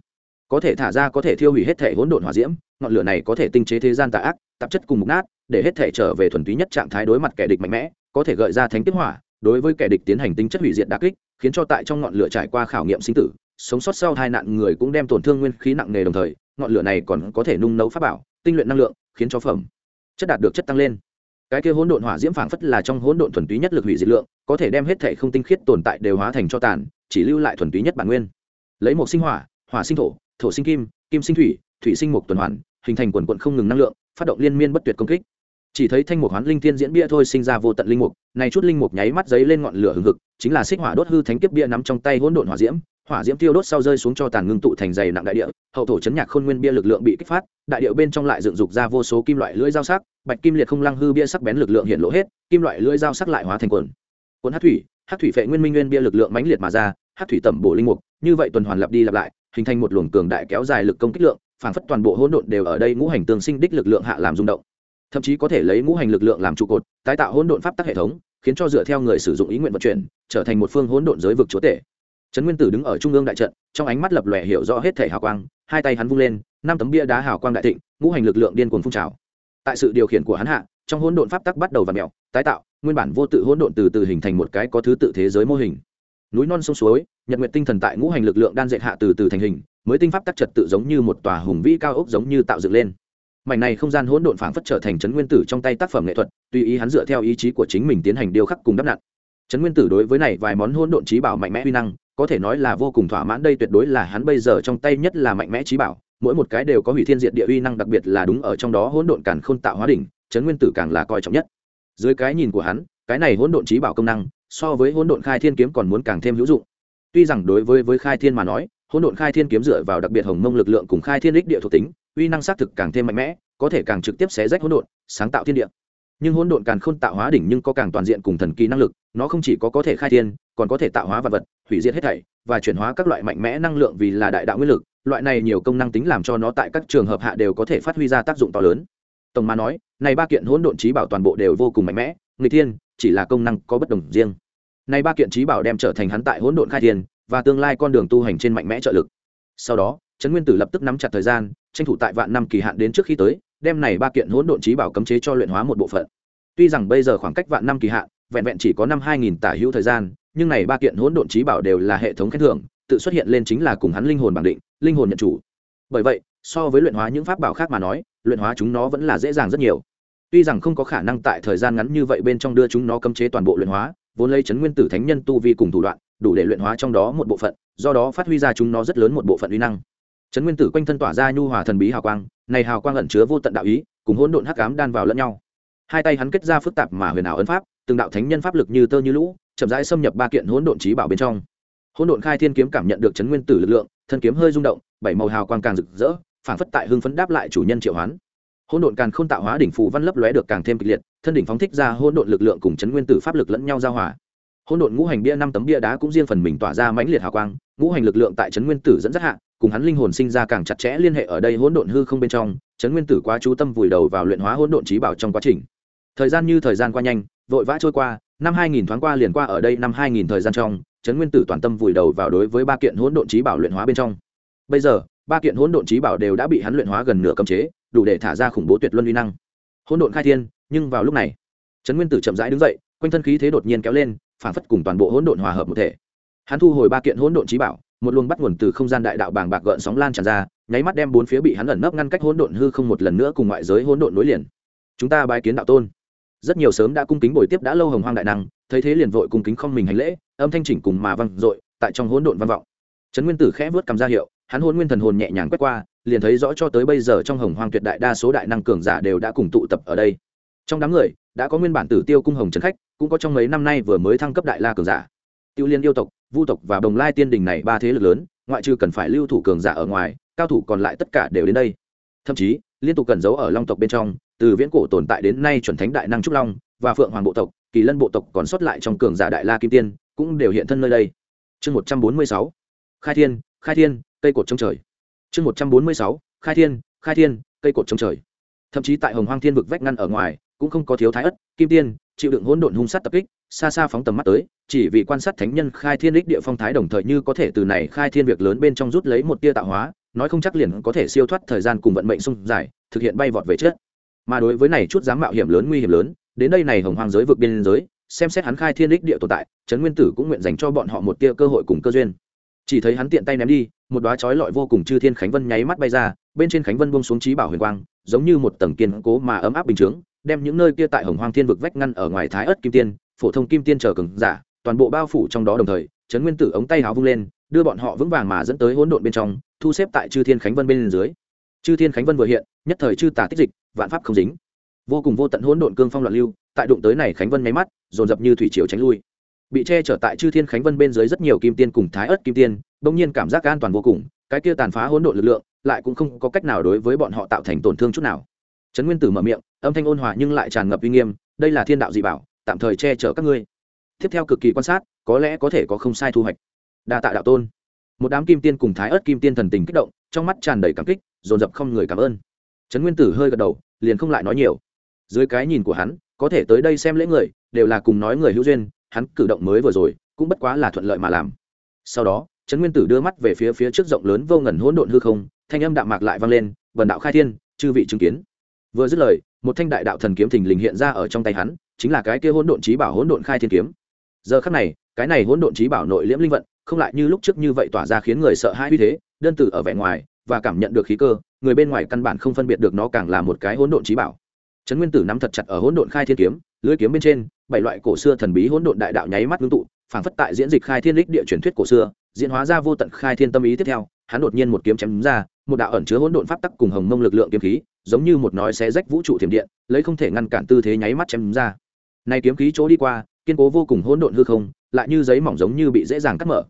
Có thể thả ra có thể thiêu hủy hết thể hỗn độn hỏa diễm, ngọn lửa này có thể tinh chế thế gian tà ác, tạp chất cùng mục nát để hết thể trở về thuần túy nhất trạng thái đối mặt kẻ địch mạnh mẽ, có thể gợi ra thánh tiếp hỏa, đối với kẻ địch tiến hành tính chất hủy diệt đà kích, khiến cho tại trong ngọn lửa trải qua khảo nghiệm sinh tử, sống sót sau hai nạn người cũng đem tổn thương nguyên khí nặng nề đồng thời, ngọn lửa này còn có thể nung nấu pháp bảo, tinh luyện năng lượng, khiến cho phẩm chất đạt được chất tăng lên. Cái kia hỗn độn hỏa diễm phảng phất là trong hỗn độn thuần túy nhất lực hủy diệt lượng, có thể đem hết thể không tinh khiết tồn tại đều hóa thành cho tàn, chỉ lưu lại thuần túy nhất bản nguyên. Lấy một sinh hỏa hỏa sinh thổ thổ sinh kim kim sinh thủy thủy sinh mục tuần hoàn, hình thành quần quận không ngừng năng lượng, phát động liên miên bất tuyệt công kích chỉ thấy thanh mục hoán linh tiên diễn bia thôi sinh ra vô tận linh mục, này chút linh mục nháy mắt giấy lên ngọn lửa hừng hực, chính là xích hỏa đốt hư thánh kiếp bia nắm trong tay hỗn độn hỏa diễm hỏa diễm tiêu đốt sau rơi xuống cho tàn ngưng tụ thành dày nặng đại địa, hậu thổ chấn nhạc khôn nguyên bia lực lượng bị kích phát, đại địa bên trong lại dựng dục ra vô số kim loại lưỡi dao sắc, bạch kim liệt không lăng hư bia sắc bén lực lượng hiện lộ hết, kim loại lưỡi dao sắc lại hóa thành quần. Quần hát thủy hát thủy phệ nguyên minh nguyên bia lực lượng mãnh liệt mà ra hát thủy tẩm bổ linh mục, như vậy tuần hoàn lặp đi lặp lại, hình thành một luồng cường đại kéo dài lực công kích lượng, phảng phất toàn bộ hỗn độn đều ở đây ngũ hành tương sinh đích lực lượng hạ làm rung động thậm chí có thể lấy ngũ hành lực lượng làm trụ cột, tái tạo hỗn độn pháp tắc hệ thống, khiến cho dựa theo người sử dụng ý nguyện vận chuyển, trở thành một phương hỗn độn giới vực chúa tể. Trấn nguyên tử đứng ở trung ương đại trận, trong ánh mắt lập lòe hiểu rõ hết thể hào quang, hai tay hắn vung lên, năm tấm bia đá hào quang đại thịnh, ngũ hành lực lượng điên cuồng phun trào. Tại sự điều khiển của hắn hạ, trong hỗn độn pháp tắc bắt đầu và mèo, tái tạo, nguyên bản vô tự hỗn độn từ từ hình thành một cái có thứ tự thế giới mô hình. Núi non sông suối, nhật nguyện tinh thần tại ngũ hành lực lượng đan dệt hạ từ từ thành hình, mới tinh pháp tắc trật tự giống như một tòa hùng vĩ cao ốc giống như tạo dựng lên mảnh này không gian hỗn độn phảng phất trở thành trấn nguyên tử trong tay tác phẩm nghệ thuật, tùy ý hắn dựa theo ý chí của chính mình tiến hành điêu khắc cùng đắp nặn. Trấn nguyên tử đối với này vài món hỗn độn trí bảo mạnh mẽ uy năng, có thể nói là vô cùng thỏa mãn, đây tuyệt đối là hắn bây giờ trong tay nhất là mạnh mẽ trí bảo, mỗi một cái đều có hủy thiên diệt địa uy năng đặc biệt là đúng ở trong đó hỗn độn càn khôn tạo hóa đỉnh, trấn nguyên tử càng là coi trọng nhất. Dưới cái nhìn của hắn, cái này hỗn độn trí bảo công năng, so với hỗn độn khai thiên kiếm còn muốn càng thêm hữu dụng. Tuy rằng đối với với khai thiên mà nói, hỗn độn khai thiên kiếm dựa vào đặc biệt hồng mông lực lượng cùng khai thiên đích địa thuộc tính uy năng xác thực càng thêm mạnh mẽ, có thể càng trực tiếp xé rách hỗn độn, sáng tạo thiên địa. Nhưng hỗn độn càng khôn tạo hóa đỉnh nhưng có càng toàn diện cùng thần kỳ năng lực, nó không chỉ có có thể khai thiên, còn có thể tạo hóa vật vật, hủy diệt hết thảy, và chuyển hóa các loại mạnh mẽ năng lượng vì là đại đạo nguyên lực. Loại này nhiều công năng tính làm cho nó tại các trường hợp hạ đều có thể phát huy ra tác dụng to lớn. Tổng mà nói, này ba kiện hỗn độn trí bảo toàn bộ đều vô cùng mạnh mẽ người thiên, chỉ là công năng có bất đồng riêng. Này ba kiện trí bảo đem trở thành hắn tại hỗn độn khai thiên, và tương lai con đường tu hành trên mạnh mẽ trợ lực. Sau đó trấn nguyên tử lập tức nắm chặt thời gian, tranh thủ tại vạn năm kỳ hạn đến trước khi tới, đem này ba kiện hỗn độn trí bảo cấm chế cho luyện hóa một bộ phận. Tuy rằng bây giờ khoảng cách vạn năm kỳ hạn, vẹn vẹn chỉ có năm hai nghìn tả hữu thời gian, nhưng này ba kiện hỗn độn trí bảo đều là hệ thống khen thưởng, tự xuất hiện lên chính là cùng hắn linh hồn bản định, linh hồn nhận chủ. Bởi vậy, so với luyện hóa những pháp bảo khác mà nói, luyện hóa chúng nó vẫn là dễ dàng rất nhiều. Tuy rằng không có khả năng tại thời gian ngắn như vậy bên trong đưa chúng nó cấm chế toàn bộ luyện hóa, vốn lấy chấn nguyên tử thánh nhân tu vi cùng thủ đoạn, đủ để luyện hóa trong đó một bộ phận, do đó phát huy ra chúng nó rất lớn một bộ phận uy năng chấn nguyên tử quanh thân tỏa ra nhu hòa thần bí hào quang, này hào quang ẩn chứa vô tận đạo ý, cùng hỗn độn hắc ám đan vào lẫn nhau. Hai tay hắn kết ra phức tạp mà huyền ảo ấn pháp, từng đạo thánh nhân pháp lực như tơ như lũ, chậm rãi xâm nhập ba kiện hỗn độn trí bảo bên trong. Hỗn độn khai thiên kiếm cảm nhận được chấn nguyên tử lực lượng, thân kiếm hơi rung động, bảy màu hào quang càng rực rỡ, phảng phất tại hưng phấn đáp lại chủ nhân triệu hoán. Hỗn độn càng không tạo hóa đỉnh phù văn lấp lóe được càng thêm kịch liệt, thân đỉnh phóng thích ra hỗn độn lực lượng cùng chấn nguyên tử pháp lực lẫn nhau giao hòa hỗn độn ngũ hành bia năm tấm bia đá cũng riêng phần mình tỏa ra mãnh liệt hào quang, ngũ hành lực lượng tại chấn nguyên tử dẫn dắt hạ, cùng hắn linh hồn sinh ra càng chặt chẽ liên hệ ở đây hỗn độn hư không bên trong, chấn nguyên tử quá chú tâm vùi đầu vào luyện hóa hỗn độn trí bảo trong quá trình. Thời gian như thời gian qua nhanh, vội vã trôi qua, năm hai nghìn thoáng qua liền qua ở đây năm hai nghìn thời gian trong, chấn nguyên tử toàn tâm vùi đầu vào đối với ba kiện hỗn độn trí bảo luyện hóa bên trong. Bây giờ, ba kiện hỗn độn trí bảo đều đã bị hắn luyện hóa gần nửa cấm chế, đủ để thả ra khủng bố tuyệt luân uy năng. Hỗn độn khai thiên, nhưng vào lúc này trấn nguyên tử chậm rãi đứng dậy, quanh thân khí thế đột nhiên kéo lên phản phất cùng toàn bộ hỗn độn hòa hợp một thể. Hắn thu hồi ba kiện hỗn độn trí bảo, một luồng bắt nguồn từ không gian đại đạo bàng bạc gợn sóng lan tràn ra, nháy mắt đem bốn phía bị hắn ẩn nấp ngăn cách hỗn độn hư không một lần nữa cùng ngoại giới hỗn độn nối liền. Chúng ta bái kiến đạo tôn. Rất nhiều sớm đã cung kính bồi tiếp đã lâu hồng hoang đại năng, thấy thế liền vội cung kính không mình hành lễ, âm thanh chỉnh cùng mà văng dội, tại trong hỗn độn văn vọng. Trấn nguyên tử khẽ vớt cầm ra hiệu, hắn hôn nguyên thần hồn nhẹ nhàng quét qua, liền thấy rõ cho tới bây giờ trong hồng hoang tuyệt đại đa số đại năng cường giả đều đã cùng tụ tập ở đây. Trong đám người, đã có nguyên bản tử tiêu cung hồng trấn khách cũng có trong mấy năm nay vừa mới thăng cấp đại la cường giả. Tiêu liên yêu tộc, vu tộc và đồng lai tiên đình này ba thế lực lớn, ngoại trừ cần phải lưu thủ cường giả ở ngoài, cao thủ còn lại tất cả đều đến đây. Thậm chí, liên tục cần giấu ở long tộc bên trong, từ viễn cổ tồn tại đến nay chuẩn thánh đại năng trúc long và phượng hoàng bộ tộc, kỳ lân bộ tộc còn sót lại trong cường giả đại la kim tiên, cũng đều hiện thân nơi đây. Chương một trăm bốn mươi sáu, khai thiên khai thiên, cây cột trong trời. Chương một trăm bốn mươi sáu, khai thiên khai thiên, cây cột trong trời. Thậm chí tại hồng hoang thiên vực vách ngăn ở ngoài, cũng không có thiếu thái ất, kim tiên chịu đựng hỗn độn hung sát tập kích, xa xa phóng tầm mắt tới, chỉ vì quan sát thánh nhân khai thiên đích địa phong thái đồng thời như có thể từ này khai thiên việc lớn bên trong rút lấy một tia tạo hóa, nói không chắc liền có thể siêu thoát thời gian cùng vận mệnh sung dài, thực hiện bay vọt về trước. mà đối với này chút dám mạo hiểm lớn nguy hiểm lớn, đến đây này hồng hoang giới vực biên giới, xem xét hắn khai thiên đích địa tồn tại, trấn nguyên tử cũng nguyện dành cho bọn họ một tia cơ hội cùng cơ duyên chỉ thấy hắn tiện tay ném đi, một đoá chói lọi vô cùng chư thiên khánh vân nháy mắt bay ra, bên trên khánh vân buông xuống trí bảo huyền quang, giống như một tầng kiên cố mà ấm áp bình chướng đem những nơi kia tại hồng hoang thiên vực vách ngăn ở ngoài thái ớt kim tiên, phổ thông kim tiên trở cường giả, toàn bộ bao phủ trong đó đồng thời, trấn nguyên tử ống tay háo vung lên, đưa bọn họ vững vàng mà dẫn tới hỗn độn bên trong, thu xếp tại chư thiên khánh vân bên dưới. Chư thiên khánh vân vừa hiện, nhất thời chư tả tích dịch, vạn pháp không dính. Vô cùng vô tận hỗn độn cương phong loạn lưu, tại đụng tới này khánh vân máy mắt, dồn dập như thủy triều tránh lui. Bị che chở tại chư thiên khánh vân bên dưới rất nhiều kim tiên cùng thái ớt kim tiên, bỗng nhiên cảm giác an toàn vô cùng, cái kia tàn phá hỗn độn lực lượng, lại cũng không có cách nào đối với bọn họ tạo thành tổn thương chút nào trấn nguyên tử mở miệng, âm thanh ôn hòa nhưng lại tràn ngập uy nghiêm, đây là thiên đạo dị bảo, tạm thời che chở các ngươi. Tiếp theo cực kỳ quan sát, có lẽ có thể có không sai thu hoạch. Đa tạ đạo tôn. Một đám kim tiên cùng thái ớt kim tiên thần tình kích động, trong mắt tràn đầy cảm kích, dồn dập không người cảm ơn. Trấn nguyên tử hơi gật đầu, liền không lại nói nhiều. Dưới cái nhìn của hắn, có thể tới đây xem lễ người, đều là cùng nói người hữu duyên, hắn cử động mới vừa rồi, cũng bất quá là thuận lợi mà làm. Sau đó, trấn nguyên tử đưa mắt về phía phía trước rộng lớn vô ngần hỗn độn hư không, thanh âm đạm mạc lại vang lên, vần đạo khai thiên, chư vị chứng kiến vừa dứt lời, một thanh đại đạo thần kiếm thình lình hiện ra ở trong tay hắn, chính là cái kia hỗn độn trí bảo hỗn độn khai thiên kiếm. Giờ khắc này, cái này hỗn độn trí bảo nội liễm linh vận, không lại như lúc trước như vậy tỏa ra khiến người sợ hãi uy thế, đơn tử ở vẻ ngoài và cảm nhận được khí cơ, người bên ngoài căn bản không phân biệt được nó càng là một cái hỗn độn trí bảo. Trấn nguyên tử nắm thật chặt ở hỗn độn khai thiên kiếm lưỡi kiếm bên trên, bảy loại cổ xưa thần bí hỗn độn đại đạo nháy mắt ngưng tụ, phảng phất tại diễn dịch khai thiên lịch địa truyền thuyết cổ xưa, diễn hóa ra vô tận khai thiên tâm ý tiếp theo, hắn đột nhiên một kiếm chém ra, một đạo ẩn chứa hỗn độn pháp tắc cùng hồng mông lực lượng kiếm khí giống như một nói xé rách vũ trụ thiểm điện, lấy không thể ngăn cản tư thế nháy mắt chém ra. Này kiếm khí chỗ đi qua, kiên cố vô cùng hỗn độn hư không, lại như giấy mỏng giống như bị dễ dàng cắt mở.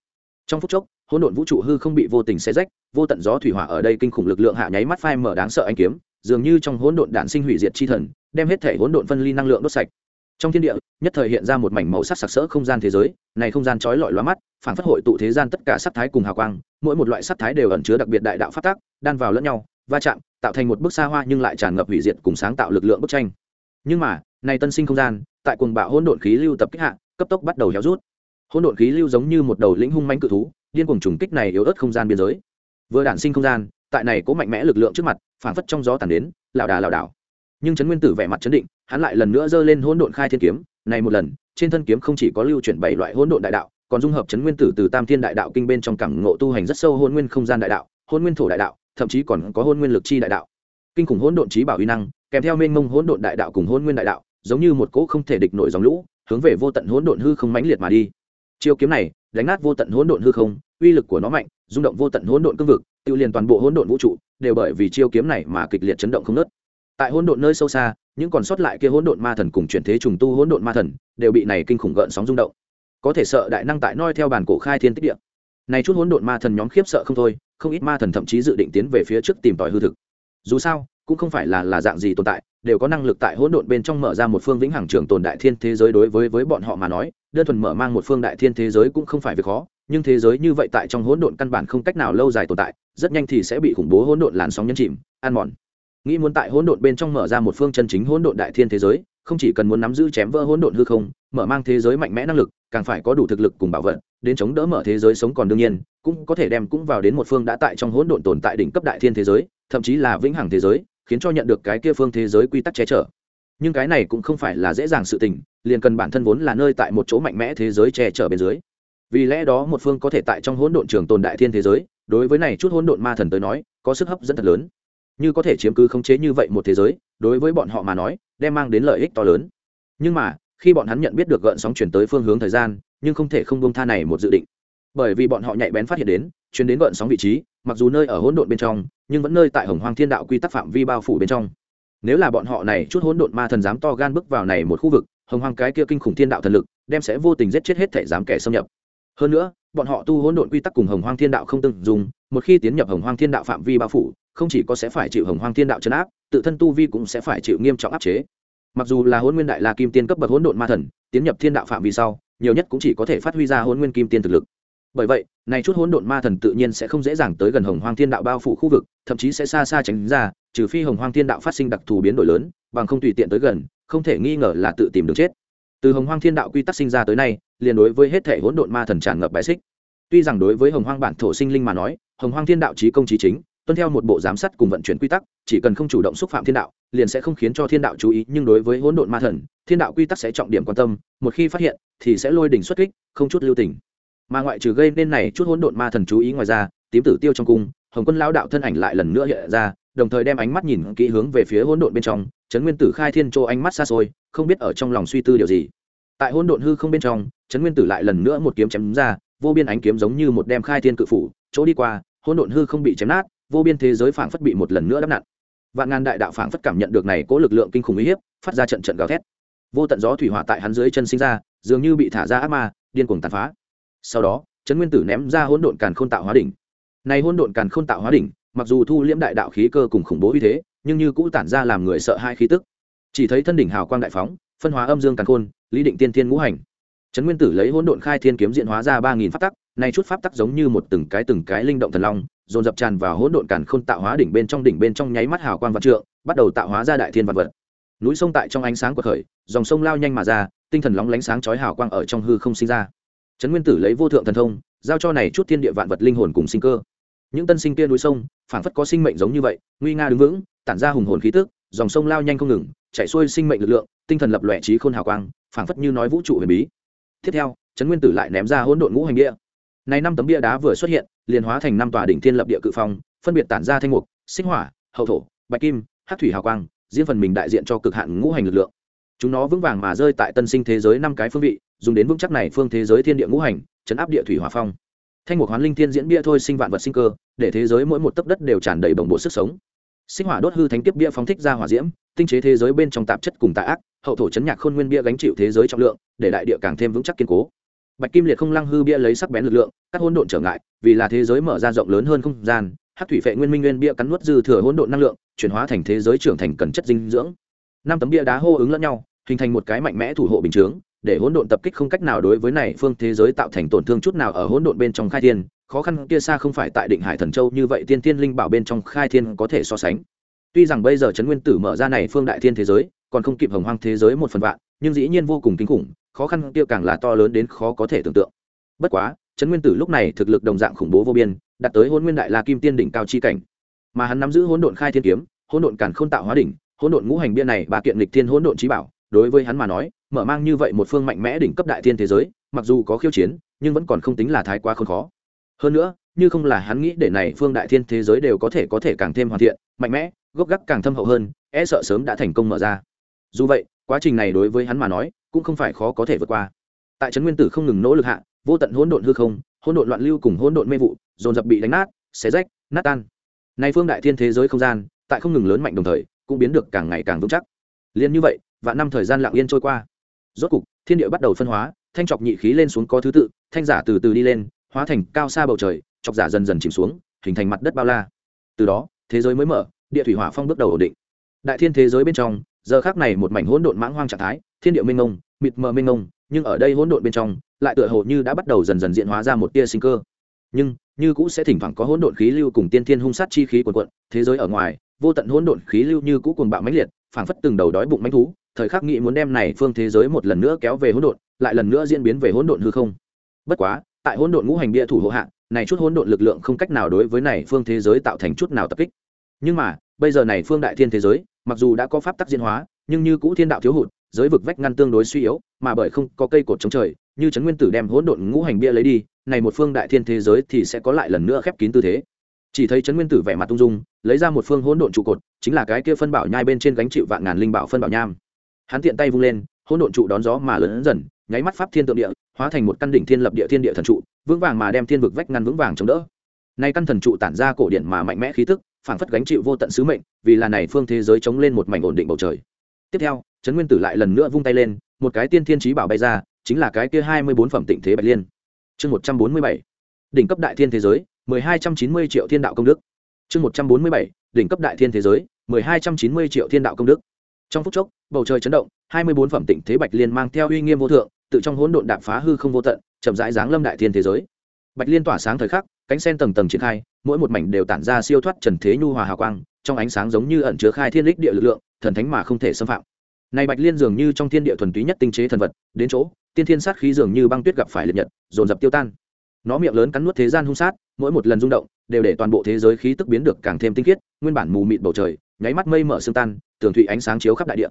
Trong phút chốc, hỗn độn vũ trụ hư không bị vô tình xé rách, vô tận gió thủy hỏa ở đây kinh khủng lực lượng hạ nháy mắt phai mở đáng sợ anh kiếm, dường như trong hỗn độn đạn sinh hủy diệt chi thần, đem hết thể hỗn độn phân ly năng lượng đốt sạch. Trong thiên địa, nhất thời hiện ra một mảnh màu sắc sặc sỡ không gian thế giới, này không gian chói lọi loa mắt phản phất hội tụ thế gian tất cả sắc thái cùng hào quang, mỗi một loại sắc thái đều ẩn chứa đặc biệt đại đạo phát tác đan vào lẫn nhau va chạm, tạo thành một bức xa hoa nhưng lại tràn ngập hủy diệt cùng sáng tạo lực lượng bức tranh. Nhưng mà, này tân sinh không gian, tại cuồng bạo hỗn độn khí lưu tập kích hạ, cấp tốc bắt đầu héo rút. Hỗn độn khí lưu giống như một đầu lĩnh hung manh cự thú, điên cuồng trùng kích này yếu ớt không gian biên giới. Vừa đản sinh không gian, tại này có mạnh mẽ lực lượng trước mặt phản phất trong gió tàn đến, lảo đà lảo đảo. Nhưng trấn nguyên tử vẻ mặt chấn định, hắn lại lần nữa giơ lên hỗn độn khai thiên kiếm, này một lần, trên thân kiếm không chỉ có lưu chuyển bảy loại hỗn độn đại đạo, còn dung hợp chấn nguyên tử từ tam thiên đại đạo kinh bên trong cẳng ngộ tu hành rất sâu hôn nguyên không gian đại đạo, hôn nguyên thổ đại đạo thậm chí còn có hôn nguyên lực chi đại đạo kinh khủng hỗn độn trí bảo uy năng kèm theo mênh mông hỗn độn đại đạo cùng hôn nguyên đại đạo giống như một cỗ không thể địch nổi dòng lũ hướng về vô tận hỗn độn hư không mãnh liệt mà đi chiêu kiếm này đánh nát vô tận hỗn độn hư không uy lực của nó mạnh rung động vô tận hỗn độn cương vực tự liền toàn bộ hỗn độn vũ trụ đều bởi vì chiêu kiếm này mà kịch liệt chấn động không nớt tại hỗn độn nơi sâu xa những còn sót lại kia hỗn độn ma thần cùng chuyển thế trùng tu hỗn độn ma thần đều bị này kinh khủng gợn sóng rung động có thể sợ đại năng tại noi theo bản cổ khai thiên tích địa này chút hỗn độn ma thần nhóm khiếp sợ không thôi không ít ma thần thậm chí dự định tiến về phía trước tìm tòi hư thực. Dù sao, cũng không phải là là dạng gì tồn tại, đều có năng lực tại hỗn độn bên trong mở ra một phương vĩnh hằng trường tồn đại thiên thế giới đối với với bọn họ mà nói, đơn thuần mở mang một phương đại thiên thế giới cũng không phải việc khó, nhưng thế giới như vậy tại trong hỗn độn căn bản không cách nào lâu dài tồn tại, rất nhanh thì sẽ bị khủng bố hỗn độn làn sóng nhấn chìm, ăn mòn. Nghĩ muốn tại hỗn độn bên trong mở ra một phương chân chính hỗn độn đại thiên thế giới, không chỉ cần muốn nắm giữ chém vỡ hỗn độn hư không, mở mang thế giới mạnh mẽ năng lực, càng phải có đủ thực lực cùng bảo vật, đến chống đỡ mở thế giới sống còn đương nhiên cũng có thể đem cũng vào đến một phương đã tại trong hỗn độn tồn tại đỉnh cấp đại thiên thế giới, thậm chí là vĩnh hằng thế giới, khiến cho nhận được cái kia phương thế giới quy tắc che chở. Nhưng cái này cũng không phải là dễ dàng sự tình, liền cần bản thân vốn là nơi tại một chỗ mạnh mẽ thế giới che chở bên dưới. Vì lẽ đó một phương có thể tại trong hỗn độn trường tồn đại thiên thế giới, đối với này chút hỗn độn ma thần tới nói, có sức hấp dẫn thật lớn. Như có thể chiếm cứ khống chế như vậy một thế giới, đối với bọn họ mà nói, đem mang đến lợi ích to lớn. Nhưng mà, khi bọn hắn nhận biết được gợn sóng chuyển tới phương hướng thời gian, nhưng không thể không buông tha này một dự định bởi vì bọn họ nhạy bén phát hiện đến chuyến đến gợn sóng vị trí, mặc dù nơi ở hỗn độn bên trong, nhưng vẫn nơi tại hồng hoang thiên đạo quy tắc phạm vi bao phủ bên trong. Nếu là bọn họ này chút hỗn độn ma thần dám to gan bước vào này một khu vực, hồng hoang cái kia kinh khủng thiên đạo thần lực, đem sẽ vô tình giết chết hết thể dám kẻ xâm nhập. Hơn nữa, bọn họ tu hỗn độn quy tắc cùng hồng hoang thiên đạo không từng dùng một khi tiến nhập hồng hoang thiên đạo phạm vi bao phủ, không chỉ có sẽ phải chịu hồng hoang thiên đạo chấn áp, tự thân tu vi cũng sẽ phải chịu nghiêm trọng áp chế. Mặc dù là hôn nguyên đại la kim tiên cấp bậc hỗn độn ma thần, tiến nhập thiên đạo phạm vi sau, nhiều nhất cũng chỉ có thể phát huy ra hôn nguyên kim tiên thực lực bởi vậy, này chút hỗn độn ma thần tự nhiên sẽ không dễ dàng tới gần hồng hoang thiên đạo bao phủ khu vực, thậm chí sẽ xa xa tránh ra, trừ phi hồng hoang thiên đạo phát sinh đặc thù biến đổi lớn, bằng không tùy tiện tới gần, không thể nghi ngờ là tự tìm đường chết. Từ hồng hoang thiên đạo quy tắc sinh ra tới nay, liền đối với hết thể hỗn độn ma thần tràn ngập bài xích. Tuy rằng đối với hồng hoang bản thổ sinh linh mà nói, hồng hoang thiên đạo trí công trí chính, tuân theo một bộ giám sát cùng vận chuyển quy tắc, chỉ cần không chủ động xúc phạm thiên đạo, liền sẽ không khiến cho thiên đạo chú ý, nhưng đối với hỗn độn ma thần, thiên đạo quy tắc sẽ trọng điểm quan tâm, một khi phát hiện, thì sẽ lôi đỉnh xuất kích, không chút lưu tình mà ngoại trừ gây nên này chút hỗn độn ma thần chú ý ngoài ra, tím tử tiêu trong cung, hồng quân lao đạo thân ảnh lại lần nữa hiện ra, đồng thời đem ánh mắt nhìn kỹ hướng về phía hỗn độn bên trong trấn nguyên tử khai thiên châu ánh mắt xa xôi, không biết ở trong lòng suy tư điều gì. Tại hỗn độn hư không bên trong trấn nguyên tử lại lần nữa một kiếm chém ra, vô biên ánh kiếm giống như một đem khai thiên cự phủ, chỗ đi qua, hỗn độn hư không bị chém nát, vô biên thế giới phảng phất bị một lần nữa đắp nặn. Vạn ngàn đại đạo phảng phất cảm nhận được này cố lực lượng kinh khủng uy hiếp, phát ra trận trận gào thét. Vô tận gió thủy hỏa tại hắn dưới chân sinh ra, dường như bị thả ra ác ma, điên cuồng tàn phá sau đó, trấn nguyên tử ném ra hỗn độn càn khôn tạo hóa đỉnh. Này hỗn độn càn khôn tạo hóa đỉnh, mặc dù thu liễm đại đạo khí cơ cùng khủng bố uy thế, nhưng như cũ tản ra làm người sợ hai khí tức. Chỉ thấy thân đỉnh hào quang đại phóng, phân hóa âm dương càn khôn, lý định tiên thiên ngũ hành. Trấn nguyên tử lấy hỗn độn khai thiên kiếm diện hóa ra ba nghìn pháp tắc này chút pháp tắc giống như một từng cái từng cái linh động thần long, dồn dập tràn vào hỗn độn càn khôn tạo hóa đỉnh bên trong đỉnh bên trong nháy mắt hào quang vạn trượng, bắt đầu tạo hóa ra đại thiên vật vật. Núi sông tại trong ánh sáng của khởi, dòng sông lao nhanh mà ra, tinh thần lóng lánh sáng chói hào quang ở trong hư không sinh ra trấn nguyên tử lấy vô thượng thần thông, giao cho này chút thiên địa vạn vật linh hồn cùng sinh cơ. Những tân sinh kia núi sông, phảng phất có sinh mệnh giống như vậy, nguy nga đứng vững, tản ra hùng hồn khí tức, dòng sông lao nhanh không ngừng chạy xuôi sinh mệnh lực lượng, tinh thần lập lòe trí khôn hào quang, phảng phất như nói vũ trụ huyền bí. Tiếp theo, trấn nguyên tử lại ném ra hỗn độn ngũ hành địa này năm tấm bia đá vừa xuất hiện, liền hóa thành năm tòa đỉnh thiên lập địa cự phong, phân biệt tản ra thanh mục sinh hỏa, hậu thổ, bạch kim hát thủy hào quang, diễn phần mình đại diện cho cực hạn ngũ hành lực lượng. Chúng nó vững vàng mà rơi tại tân sinh thế giới năm cái phương vị dùng đến vững chắc này phương thế giới thiên địa ngũ hành, chấn áp địa thủy hòa phong. Thanh mục hoán linh thiên diễn bia thôi, sinh vạn vật sinh cơ, để thế giới mỗi một tấc đất đều tràn đầy bồng bộ sức sống. Sinh hỏa đốt hư thánh kiếp bia phóng thích ra hỏa diễm, tinh chế thế giới bên trong tạp chất cùng tạ ác, hậu thổ chấn nhạc khôn nguyên bia gánh chịu thế giới trọng lượng, để đại địa càng thêm vững chắc kiên cố. Bạch kim liệt không lăng hư bia lấy sắc bén lực lượng các hỗn độn trở ngại, vì là thế giới mở ra rộng lớn hơn không gian hát thủy phệ nguyên minh nguyên bia cắn nuốt dư thừa hỗn độn năng lượng, chuyển hóa thành thế giới trưởng thành cần chất dinh dưỡng. Năm tấm bia đá hô ứng lẫn nhau, hình thành một cái mạnh mẽ thủ hộ bình chướng để hỗn độn tập kích không cách nào đối với này phương thế giới tạo thành tổn thương chút nào ở hỗn độn bên trong khai thiên. Khó khăn kia xa không phải tại định hải thần châu như vậy tiên tiên linh bảo bên trong khai thiên có thể so sánh. Tuy rằng bây giờ trấn nguyên tử mở ra này phương đại thiên thế giới, còn không kịp hồng hoang thế giới một phần vạn, nhưng dĩ nhiên vô cùng kinh khủng, khó khăn kia càng là to lớn đến khó có thể tưởng tượng. Bất quá, trấn nguyên tử lúc này thực lực đồng dạng khủng bố vô biên, đạt tới hôn nguyên đại la kim tiên đỉnh cao chi cảnh. Mà hắn nắm giữ hỗn độn khai thiên kiếm, hỗn độn càn khôn tạo hóa đỉnh, hỗn độn ngũ hành biên này ba kiện lịch thiên hỗn độn trí bảo, đối với hắn mà nói mở mang như vậy một phương mạnh mẽ đỉnh cấp đại thiên thế giới, mặc dù có khiêu chiến, nhưng vẫn còn không tính là thái quá không khó. Hơn nữa, như không là hắn nghĩ để này phương đại thiên thế giới đều có thể có thể càng thêm hoàn thiện, mạnh mẽ, gốc gác càng thâm hậu hơn e sợ sớm đã thành công mở ra. Dù vậy, quá trình này đối với hắn mà nói, cũng không phải khó có thể vượt qua. Tại trấn nguyên tử không ngừng nỗ lực hạ, vô tận hỗn độn hư không, hỗn độn loạn lưu cùng hỗn độn mê vụ, dồn dập bị đánh nát, xé rách, nát tan. Nay phương đại thiên thế giới không gian, tại không ngừng lớn mạnh đồng thời, cũng biến được càng ngày càng vững chắc. Liên như vậy, vạn năm thời gian lặng yên trôi qua rốt cục, thiên địa bắt đầu phân hóa, thanh trọc nhị khí lên xuống có thứ tự, thanh giả từ từ đi lên, hóa thành cao xa bầu trời, chọc giả dần dần chìm xuống, hình thành mặt đất bao la. Từ đó, thế giới mới mở, địa thủy hỏa phong bước đầu ổn định. Đại thiên thế giới bên trong, giờ khác này một mảnh hỗn độn mãng hoang trạng thái, thiên địa minh ngông mịt mờ minh ngông nhưng ở đây hỗn độn bên trong, lại tựa hồ như đã bắt đầu dần dần diễn hóa ra một tia sinh cơ. Nhưng, như cũ sẽ thỉnh thoảng có hỗn độn khí lưu cùng tiên thiên hung sát chi khí quần quận thế giới ở ngoài, vô tận hỗn độn khí lưu như cũ cuồng bạo mãnh liệt, phảng phất từng đầu đói bụng mãnh thú thời khắc nghĩ muốn đem này phương thế giới một lần nữa kéo về hỗn độn, lại lần nữa diễn biến về hỗn độn hư không. Bất quá, tại hỗn độn ngũ hành bia thủ hộ hạ, này chút hỗn độn lực lượng không cách nào đối với này phương thế giới tạo thành chút nào tập kích. Nhưng mà, bây giờ này phương đại thiên thế giới, mặc dù đã có pháp tắc diễn hóa, nhưng như cũ thiên đạo thiếu hụt, giới vực vách ngăn tương đối suy yếu, mà bởi không có cây cột chống trời, như trấn nguyên tử đem hỗn độn ngũ hành bia lấy đi, này một phương đại thiên thế giới thì sẽ có lại lần nữa khép kín tư thế. Chỉ thấy trấn nguyên tử vẻ mặt tung dung, lấy ra một phương hỗn độn trụ cột, chính là cái kia phân bảo nhai bên trên gánh chịu vạn ngàn linh bảo phân bảo nham hắn tiện tay vung lên, hỗn độn trụ đón gió mà lớn dần, nháy mắt pháp thiên tượng địa, hóa thành một căn đỉnh thiên lập địa thiên địa thần trụ, vững vàng mà đem thiên vực vách ngăn vững vàng chống đỡ. Nay căn thần trụ tản ra cổ điện mà mạnh mẽ khí tức, phảng phất gánh chịu vô tận sứ mệnh, vì là này phương thế giới chống lên một mảnh ổn định bầu trời. Tiếp theo, trấn nguyên tử lại lần nữa vung tay lên, một cái tiên thiên trí bảo bay ra, chính là cái kia hai mươi bốn phẩm tịnh thế bạch liên. Chương một trăm bốn mươi bảy, đỉnh cấp đại thiên thế giới, mười hai trăm chín mươi triệu thiên đạo công đức. Chương một trăm bốn mươi bảy, đỉnh cấp đại thiên thế giới, mười hai trăm chín mươi triệu thiên đạo công đức trong phút chốc, bầu trời chấn động, hai mươi bốn phẩm tịnh thế bạch liên mang theo uy nghiêm vô thượng, tự trong hỗn độn đạp phá hư không vô tận, chậm rãi giáng lâm đại thiên thế giới. Bạch liên tỏa sáng thời khắc, cánh sen tầng tầng triển khai, mỗi một mảnh đều tản ra siêu thoát trần thế nhu hòa hào quang, trong ánh sáng giống như ẩn chứa khai thiên lích địa lực lượng, thần thánh mà không thể xâm phạm. Này bạch liên dường như trong thiên địa thuần túy nhất tinh chế thần vật, đến chỗ, tiên thiên sát khí dường như băng tuyết gặp phải liệt nhật, dồn dập tiêu tan. Nó miệng lớn cắn nuốt thế gian hung sát, mỗi một lần rung động, đều để toàn bộ thế giới khí tức biến được càng thêm tinh khiết, nguyên bản mù mịt bầu trời nháy mắt mây mở sương tan, tường thủy ánh sáng chiếu khắp đại địa.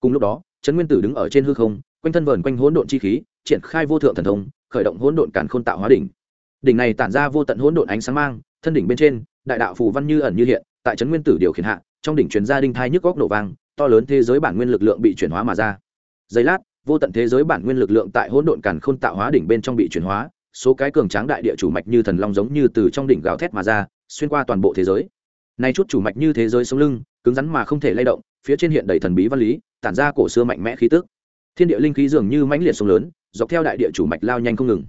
Cùng lúc đó, trấn nguyên tử đứng ở trên hư không, quanh thân vờn quanh hỗn độn chi khí, triển khai vô thượng thần thông, khởi động hỗn độn cản khôn tạo hóa đỉnh. Đỉnh này tản ra vô tận hỗn độn ánh sáng mang, thân đỉnh bên trên, đại đạo phù văn như ẩn như hiện, tại trấn nguyên tử điều khiển hạ, trong đỉnh truyền ra đinh thai nhức góc nổ vang, to lớn thế giới bản nguyên lực lượng bị chuyển hóa mà ra. Giây lát, vô tận thế giới bản nguyên lực lượng tại hỗn độn càn khôn tạo hóa đỉnh bên trong bị chuyển hóa, số cái cường tráng đại địa chủ mạch như thần long giống như từ trong đỉnh gào thét mà ra, xuyên qua toàn bộ thế giới. Nay chút chủ mạch như thế giới sống lưng cứng rắn mà không thể lay động, phía trên hiện đầy thần bí văn lý, tản ra cổ xưa mạnh mẽ khí tức. Thiên địa linh khí dường như mãnh liệt sông lớn, dọc theo đại địa chủ mạch lao nhanh không ngừng.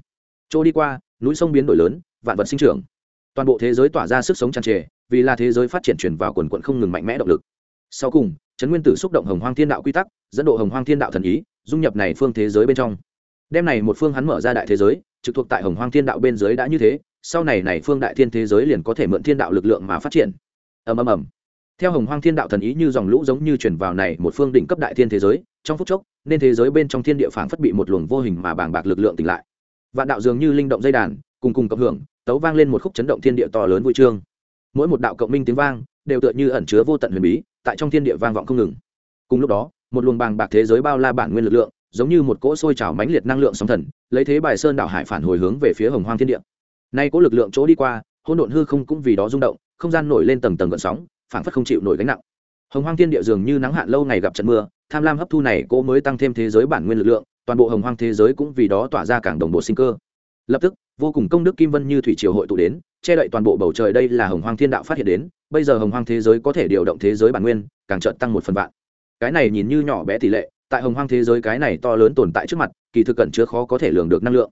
Chỗ đi qua, núi sông biến đổi lớn, vạn vật sinh trưởng. Toàn bộ thế giới tỏa ra sức sống tràn trề, vì là thế giới phát triển chuyển vào quần quận không ngừng mạnh mẽ động lực. Sau cùng, trấn nguyên tử xúc động hồng hoang thiên đạo quy tắc, dẫn độ hồng hoang thiên đạo thần ý, dung nhập này phương thế giới bên trong. Đem này một phương hắn mở ra đại thế giới, trực thuộc tại hồng hoang thiên đạo bên dưới đã như thế, sau này này phương đại thiên thế giới liền có thể mượn thiên đạo lực lượng mà phát triển. Ầm ầm ầm theo hồng hoang thiên đạo thần ý như dòng lũ giống như chuyển vào này một phương đỉnh cấp đại thiên thế giới, trong phút chốc, nên thế giới bên trong thiên địa phảng phất bị một luồng vô hình mà bàng bạc lực lượng tỉnh lại. Vạn đạo dường như linh động dây đàn, cùng cùng cộng hưởng, tấu vang lên một khúc chấn động thiên địa to lớn vui trương mỗi một đạo cộng minh tiếng vang, đều tựa như ẩn chứa vô tận huyền bí, tại trong thiên địa vang vọng không ngừng. Cùng lúc đó, một luồng bàng bạc thế giới bao la bản nguyên lực lượng, giống như một cỗ sôi trào mãnh liệt năng lượng sóng thần, lấy thế bài sơn đảo hải phản hồi hướng về phía hồng hoang thiên địa. Nay cỗ lực lượng chỗ đi qua, hỗn độn hư không cũng vì đó rung động, không gian nổi lên tầng tầng gợn sóng phản phất không chịu nổi gánh nặng. Hồng hoang thiên địa dường như nắng hạn lâu ngày gặp trận mưa, tham lam hấp thu này cô mới tăng thêm thế giới bản nguyên lực lượng, toàn bộ hồng hoang thế giới cũng vì đó tỏa ra càng đồng bộ sinh cơ. Lập tức, vô cùng công đức kim vân như thủy triều hội tụ đến, che đậy toàn bộ bầu trời đây là hồng hoang thiên đạo phát hiện đến, bây giờ hồng hoang thế giới có thể điều động thế giới bản nguyên, càng trợn tăng một phần vạn. Cái này nhìn như nhỏ bé tỷ lệ, tại hồng hoang thế giới cái này to lớn tồn tại trước mặt, kỳ thực cẩn chứa khó có thể lường được năng lượng.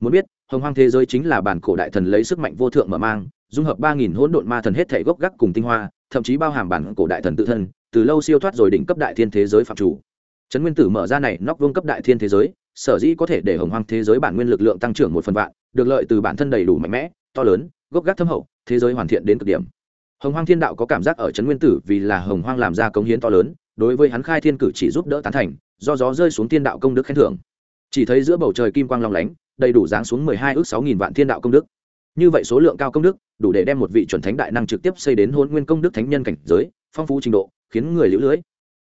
Muốn biết, hồng hoang thế giới chính là bản cổ đại thần lấy sức mạnh vô thượng mở mang dung hợp ba nghìn hỗn độn ma thần hết thể gốc gác cùng tinh hoa, thậm chí bao hàm bản cổ đại thần tự thân, từ lâu siêu thoát rồi đỉnh cấp đại thiên thế giới phạm chủ. Trấn nguyên tử mở ra này nóc vương cấp đại thiên thế giới, sở dĩ có thể để hồng hoang thế giới bản nguyên lực lượng tăng trưởng một phần vạn, được lợi từ bản thân đầy đủ mạnh mẽ, to lớn, gốc gác thâm hậu, thế giới hoàn thiện đến cực điểm. Hồng hoang thiên đạo có cảm giác ở trấn nguyên tử vì là hồng hoang làm ra công hiến to lớn, đối với hắn khai thiên cử chỉ giúp đỡ tán thành, do gió rơi xuống thiên đạo công đức khen thưởng. Chỉ thấy giữa bầu trời kim quang long lánh, đầy đủ giáng xuống mười hai ước sáu nghìn vạn thiên đạo công đức như vậy số lượng cao công đức, đủ để đem một vị chuẩn thánh đại năng trực tiếp xây đến hôn nguyên công đức thánh nhân cảnh giới, phong phú trình độ, khiến người lũ lưỡi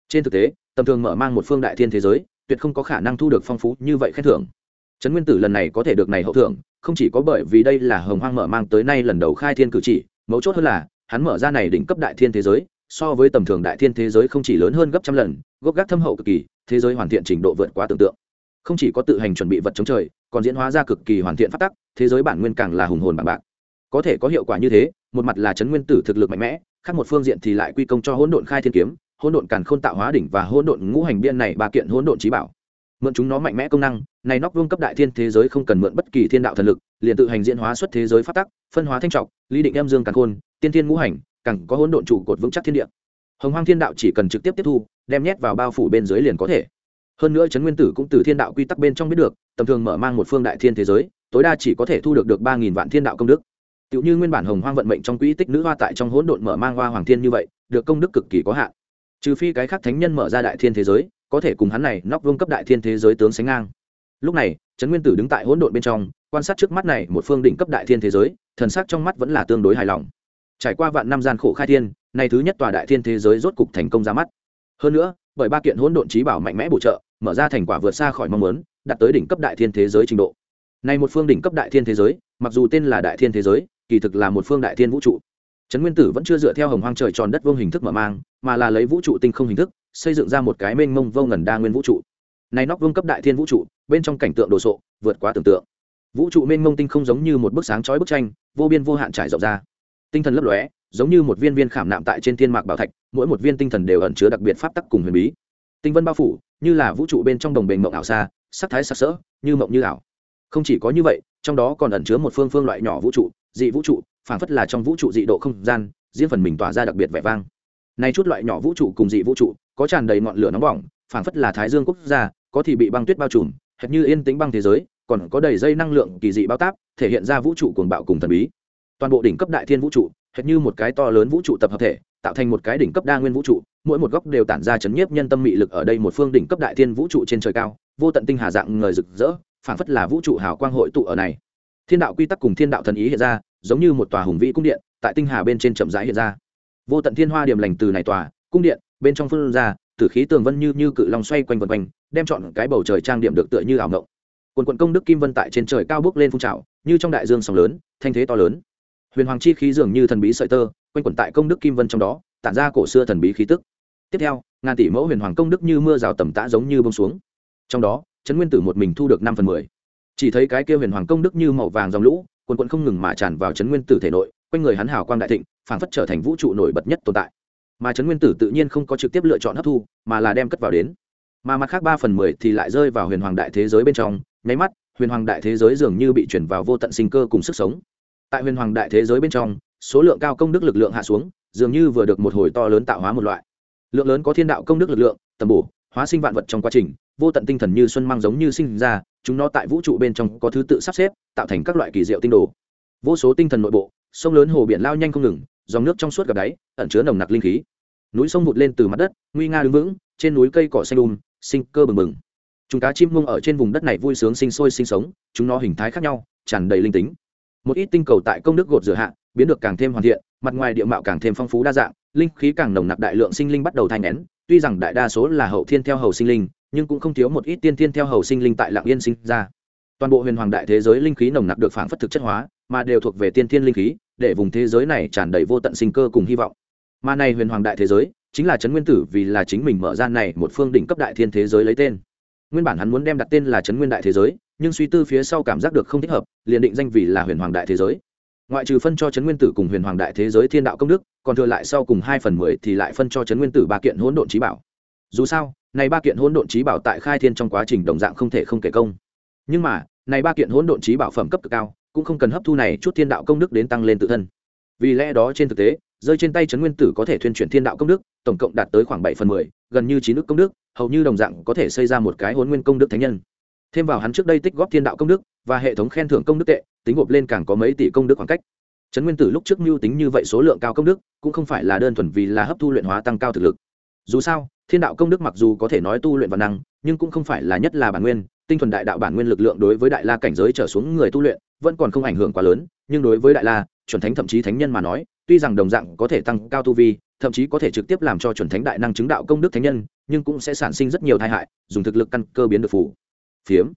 trên thực tế, tầm thường mở mang một phương đại thiên thế giới, tuyệt không có khả năng thu được phong phú như vậy khen thưởng. Trấn nguyên tử lần này có thể được này hậu thưởng, không chỉ có bởi vì đây là hồng hoang mở mang tới nay lần đầu khai thiên cử chỉ, mấu chốt hơn là, hắn mở ra này đỉnh cấp đại thiên thế giới, so với tầm thường đại thiên thế giới không chỉ lớn hơn gấp trăm lần, gốc gác thâm hậu cực kỳ, thế giới hoàn thiện trình độ vượt quá tưởng tượng. Không chỉ có tự hành chuẩn bị vật chống trời còn diễn hóa ra cực kỳ hoàn thiện phát tắc, thế giới bản nguyên càng là hùng hồn bản bạc. Có thể có hiệu quả như thế, một mặt là chấn nguyên tử thực lực mạnh mẽ, khác một phương diện thì lại quy công cho hỗn độn khai thiên kiếm, hỗn độn càn khôn tạo hóa đỉnh và hỗn độn ngũ hành biên này ba kiện hỗn độn trí bảo. Mượn chúng nó mạnh mẽ công năng, này nóc vương cấp đại thiên thế giới không cần mượn bất kỳ thiên đạo thần lực, liền tự hành diễn hóa xuất thế giới phát tắc, phân hóa thanh trọc, lý định em dương càn khôn, tiên thiên ngũ hành, càng có hỗn độn trụ cột vững chắc thiên địa. Hồng hoang thiên đạo chỉ cần trực tiếp tiếp thu, đem nhét vào bao phủ bên dưới liền có thể hơn nữa trấn nguyên tử cũng từ thiên đạo quy tắc bên trong biết được, tầm thường mở mang một phương đại thiên thế giới, tối đa chỉ có thể thu được được ba nghìn vạn thiên đạo công đức. Tựu như nguyên bản hồng hoang vận mệnh trong quỹ tích nữ hoa tại trong hỗn độn mở mang hoa hoàng thiên như vậy, được công đức cực kỳ có hạn. Trừ phi cái khác thánh nhân mở ra đại thiên thế giới, có thể cùng hắn này nóc vương cấp đại thiên thế giới tướng sánh ngang. Lúc này, trấn nguyên tử đứng tại hỗn độn bên trong, quan sát trước mắt này một phương đỉnh cấp đại thiên thế giới, thần sắc trong mắt vẫn là tương đối hài lòng. Trải qua vạn năm gian khổ khai thiên, này thứ nhất tòa đại thiên thế giới rốt cục thành công ra mắt. Hơn nữa, bởi ba kiện hỗn độn trí bảo mạnh mẽ bổ trợ mở ra thành quả vượt xa khỏi mong muốn, đạt tới đỉnh cấp đại thiên thế giới trình độ. Này một phương đỉnh cấp đại thiên thế giới, mặc dù tên là đại thiên thế giới, kỳ thực là một phương đại thiên vũ trụ. Trấn nguyên tử vẫn chưa dựa theo hồng hoang trời tròn đất vông hình thức mở mang, mà là lấy vũ trụ tinh không hình thức, xây dựng ra một cái mênh mông vô ngần đa nguyên vũ trụ. Này nóc vương cấp đại thiên vũ trụ, bên trong cảnh tượng đồ sộ, vượt quá tưởng tượng. Vũ trụ mênh mông tinh không giống như một bức sáng chói bức tranh, vô biên vô hạn trải rộng ra. Tinh thần lấp lóe, giống như một viên viên khảm nạm tại trên thiên mạc bảo thạch, mỗi một viên tinh thần đều ẩn chứa đặc biệt pháp tắc cùng huyền bí tinh vân bao phủ, như là vũ trụ bên trong đồng bền mộng ảo xa, sắc thái sặc sỡ, như mộng như ảo. Không chỉ có như vậy, trong đó còn ẩn chứa một phương phương loại nhỏ vũ trụ, dị vũ trụ, phảng phất là trong vũ trụ dị độ không gian, riêng phần mình tỏa ra đặc biệt vẻ vang. Nay chút loại nhỏ vũ trụ cùng dị vũ trụ, có tràn đầy ngọn lửa nóng bỏng, phảng phất là thái dương quốc gia, có thì bị băng tuyết bao trùm, hệt như yên tĩnh băng thế giới, còn có đầy dây năng lượng kỳ dị bao táp, thể hiện ra vũ trụ cuồng bạo cùng thần bí. Toàn bộ đỉnh cấp đại thiên vũ trụ, hệt như một cái to lớn vũ trụ tập hợp thể tạo thành một cái đỉnh cấp đa nguyên vũ trụ, mỗi một góc đều tản ra chấn nhiếp nhân tâm mị lực ở đây một phương đỉnh cấp đại thiên vũ trụ trên trời cao, vô tận tinh hà dạng người rực rỡ, phảng phất là vũ trụ hào quang hội tụ ở này. Thiên đạo quy tắc cùng thiên đạo thần ý hiện ra, giống như một tòa hùng vĩ cung điện, tại tinh hà bên trên chậm rãi hiện ra. Vô tận thiên hoa điểm lành từ này tòa, cung điện, bên trong phương ra, tử khí tường vân như như cự long xoay quanh vần quanh, đem chọn cái bầu trời trang điểm được tựa như ảo ngộng quần quận công đức kim vân tại trên trời cao bước lên phun trào, như trong đại dương sóng lớn, thanh thế to lớn. Huyền hoàng chi khí dường như thần bí sợi tơ quanh quẩn tại công đức kim vân trong đó, tản ra cổ xưa thần bí khí tức. Tiếp theo, ngàn tỷ mẫu huyền hoàng công đức như mưa rào tầm tã giống như bông xuống. Trong đó, trấn nguyên tử một mình thu được năm phần mười. Chỉ thấy cái kia huyền hoàng công đức như màu vàng dòng lũ, quần quận không ngừng mà tràn vào trấn nguyên tử thể nội, quanh người hắn hào quang đại thịnh, phảng phất trở thành vũ trụ nổi bật nhất tồn tại. Mà trấn nguyên tử tự nhiên không có trực tiếp lựa chọn hấp thu, mà là đem cất vào đến. Mà mặt khác ba phần mười thì lại rơi vào huyền hoàng đại thế giới bên trong, nháy mắt, huyền hoàng đại thế giới dường như bị chuyển vào vô tận sinh cơ cùng sức sống. Tại huyền hoàng đại thế giới bên trong số lượng cao công đức lực lượng hạ xuống dường như vừa được một hồi to lớn tạo hóa một loại. Lượng lớn có thiên đạo công đức lực lượng tầm bổ hóa sinh vạn vật trong quá trình vô tận tinh thần như xuân mang giống như sinh ra chúng nó tại vũ trụ bên trong có thứ tự sắp xếp tạo thành các loại kỳ diệu tinh đồ. Vô số tinh thần nội bộ sông lớn hồ biển lao nhanh không ngừng dòng nước trong suốt gặp đáy ẩn chứa nồng nặc linh khí. Núi sông vụt lên từ mặt đất nguy nga đứng vững trên núi cây cỏ xanh đùm um, sinh cơ bừng bừng. Chúng cá chim mông ở trên vùng đất này vui sướng sinh sôi sinh sống chúng nó hình thái khác nhau tràn đầy linh tính một ít tinh cầu tại công đức gột rửa hạ, biến được càng thêm hoàn thiện, mặt ngoài địa mạo càng thêm phong phú đa dạng, linh khí càng nồng nặc đại lượng sinh linh bắt đầu thay nén tuy rằng đại đa số là hậu thiên theo hầu sinh linh, nhưng cũng không thiếu một ít tiên thiên theo hầu sinh linh tại lạng yên sinh ra. Toàn bộ huyền hoàng đại thế giới linh khí nồng nặc được phản phất thực chất hóa, mà đều thuộc về tiên thiên linh khí, để vùng thế giới này tràn đầy vô tận sinh cơ cùng hy vọng. Mà này huyền hoàng đại thế giới, chính là trấn nguyên tử vì là chính mình mở ra này một phương đỉnh cấp đại thiên thế giới lấy tên. Nguyên bản hắn muốn đem đặt tên là trấn nguyên đại thế giới nhưng suy tư phía sau cảm giác được không thích hợp, liền định danh vì là huyền hoàng đại thế giới. Ngoại trừ phân cho trấn nguyên tử cùng huyền hoàng đại thế giới thiên đạo công đức, còn thừa lại sau cùng hai phần mười thì lại phân cho trấn nguyên tử ba kiện hỗn độn trí bảo. Dù sao, này ba kiện hỗn độn trí bảo tại khai thiên trong quá trình đồng dạng không thể không kể công. Nhưng mà, này ba kiện hỗn độn trí bảo phẩm cấp cực cao, cũng không cần hấp thu này chút thiên đạo công đức đến tăng lên tự thân. Vì lẽ đó trên thực tế, rơi trên tay trấn nguyên tử có thể thuyên chuyển thiên đạo công đức, tổng cộng đạt tới khoảng bảy phần mười, gần như chín nước công đức, hầu như đồng dạng có thể xây ra một cái hôn nguyên công đức thánh nhân thêm vào hắn trước đây tích góp thiên đạo công đức và hệ thống khen thưởng công đức tệ, tính gộp lên càng có mấy tỷ công đức khoảng cách. Trấn nguyên tử lúc trước mưu tính như vậy số lượng cao công đức, cũng không phải là đơn thuần vì là hấp thu luyện hóa tăng cao thực lực. Dù sao, thiên đạo công đức mặc dù có thể nói tu luyện văn năng, nhưng cũng không phải là nhất là bản nguyên, tinh thuần đại đạo bản nguyên lực lượng đối với đại la cảnh giới trở xuống người tu luyện, vẫn còn không ảnh hưởng quá lớn, nhưng đối với đại la, chuẩn thánh thậm chí thánh nhân mà nói, tuy rằng đồng dạng có thể tăng cao tu vi, thậm chí có thể trực tiếp làm cho chuẩn thánh đại năng chứng đạo công đức thánh nhân, nhưng cũng sẽ sản sinh rất nhiều tai hại, dùng thực lực căn cơ biến được phủ phiếm.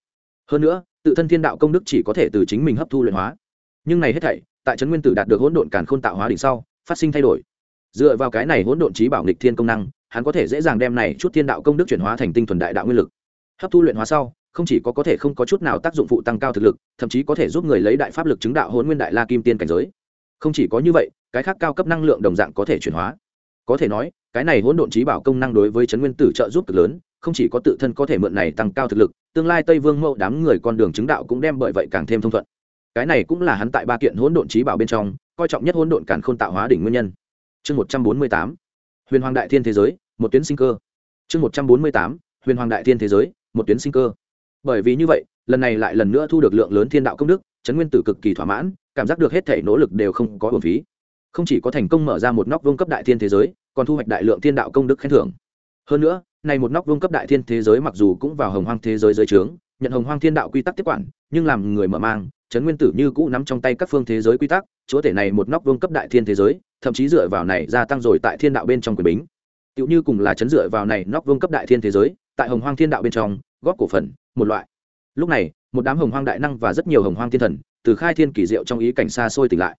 Hơn nữa, tự thân thiên đạo công đức chỉ có thể từ chính mình hấp thu luyện hóa. Nhưng này hết thảy, tại trấn nguyên tử đạt được hỗn độn càn khôn tạo hóa đỉnh sau, phát sinh thay đổi. Dựa vào cái này hỗn độn trí bảo nghịch thiên công năng, hắn có thể dễ dàng đem này chút thiên đạo công đức chuyển hóa thành tinh thuần đại đạo nguyên lực. Hấp thu luyện hóa sau, không chỉ có có thể không có chút nào tác dụng phụ tăng cao thực lực, thậm chí có thể giúp người lấy đại pháp lực chứng đạo hỗn nguyên đại la kim tiên cảnh giới. Không chỉ có như vậy, cái khác cao cấp năng lượng đồng dạng có thể chuyển hóa. Có thể nói, cái này hỗn độn trí bảo công năng đối với trấn nguyên tử trợ giúp cực lớn, không chỉ có tự thân có thể mượn này tăng cao thực lực tương lai tây vương mẫu đám người con đường chứng đạo cũng đem bởi vậy càng thêm thông thuận. Cái này cũng là hắn tại ba kiện hỗn độn trí bảo bên trong, coi trọng nhất hỗn độn càn khôn tạo hóa đỉnh nguyên nhân. Chương một trăm bốn mươi tám, huyền hoàng đại thiên thế giới, một tuyến sinh cơ. Chương một trăm bốn mươi tám, huyền hoàng đại thiên thế giới, một tuyến sinh cơ. Bởi vì như vậy, lần này lại lần nữa thu được lượng lớn thiên đạo công đức trấn nguyên tử cực kỳ thỏa mãn, cảm giác được hết thể nỗ lực đều không có hồn phí. Không chỉ có thành công mở ra một nóc vương cấp đại thiên thế giới, còn thu hoạch đại lượng thiên đạo công đức khen thưởng. Hơn nữa này một nóc vương cấp đại thiên thế giới mặc dù cũng vào hồng hoang thế giới dưới trướng, nhận hồng hoang thiên đạo quy tắc tiếp quản, nhưng làm người mở mang, trấn nguyên tử như cũ nắm trong tay các phương thế giới quy tắc, chúa tể này một nóc vương cấp đại thiên thế giới, thậm chí dựa vào này gia tăng rồi tại thiên đạo bên trong quyền bính. Tựu như cùng là chấn dựa vào này nóc vương cấp đại thiên thế giới, tại hồng hoang thiên đạo bên trong, góp cổ phần, một loại. Lúc này, một đám hồng hoang đại năng và rất nhiều hồng hoang thiên thần, từ khai thiên kỳ diệu trong ý cảnh xa xôi tỉnh lại.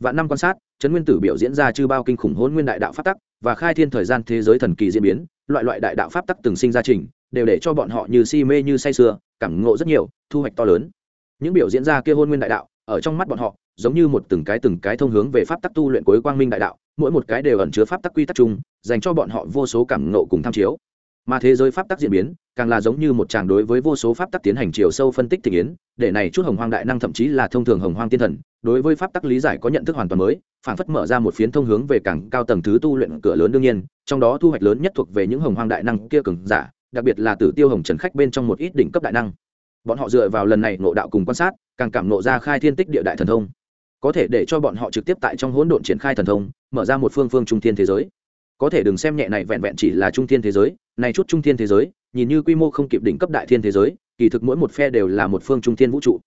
Vạn năm quan sát, trấn nguyên tử biểu diễn ra chư bao kinh khủng hôn nguyên đại đạo phát tắc, và khai thiên thời gian thế giới thần kỳ diễn biến loại loại đại đạo pháp tắc từng sinh ra trình, đều để cho bọn họ như si mê như say sưa, cảm ngộ rất nhiều, thu hoạch to lớn. Những biểu diễn ra kia hôn nguyên đại đạo, ở trong mắt bọn họ, giống như một từng cái từng cái thông hướng về pháp tắc tu luyện cuối quang minh đại đạo, mỗi một cái đều ẩn chứa pháp tắc quy tắc chung, dành cho bọn họ vô số cảm ngộ cùng tham chiếu mà thế giới pháp tắc diễn biến, càng là giống như một tràng đối với vô số pháp tắc tiến hành chiều sâu phân tích tình yến, để này chút hồng hoang đại năng thậm chí là thông thường hồng hoang tiên thần, đối với pháp tắc lý giải có nhận thức hoàn toàn mới phản phất mở ra một phiến thông hướng về càng cao tầng thứ tu luyện cửa lớn đương nhiên, trong đó thu hoạch lớn nhất thuộc về những hồng hoang đại năng kia cường giả, đặc biệt là tử tiêu hồng trần khách bên trong một ít đỉnh cấp đại năng. Bọn họ dựa vào lần này ngộ đạo cùng quan sát, càng cảm nộ ra khai thiên tích địa đại thần thông. Có thể để cho bọn họ trực tiếp tại trong hỗn độn triển khai thần thông, mở ra một phương phương trung thiên thế giới có thể đừng xem nhẹ này vẹn vẹn chỉ là trung thiên thế giới, này chút trung thiên thế giới, nhìn như quy mô không kịp đỉnh cấp đại thiên thế giới, kỳ thực mỗi một phe đều là một phương trung thiên vũ trụ.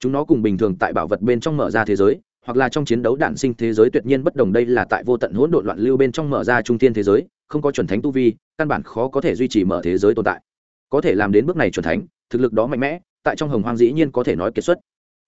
Chúng nó cùng bình thường tại bảo vật bên trong mở ra thế giới, hoặc là trong chiến đấu đạn sinh thế giới tuyệt nhiên bất đồng đây là tại vô tận hỗn độn loạn lưu bên trong mở ra trung thiên thế giới, không có chuẩn thánh tu vi, căn bản khó có thể duy trì mở thế giới tồn tại. Có thể làm đến bước này chuẩn thánh, thực lực đó mạnh mẽ, tại trong hồng hoang dĩ nhiên có thể nói kiệt xuất.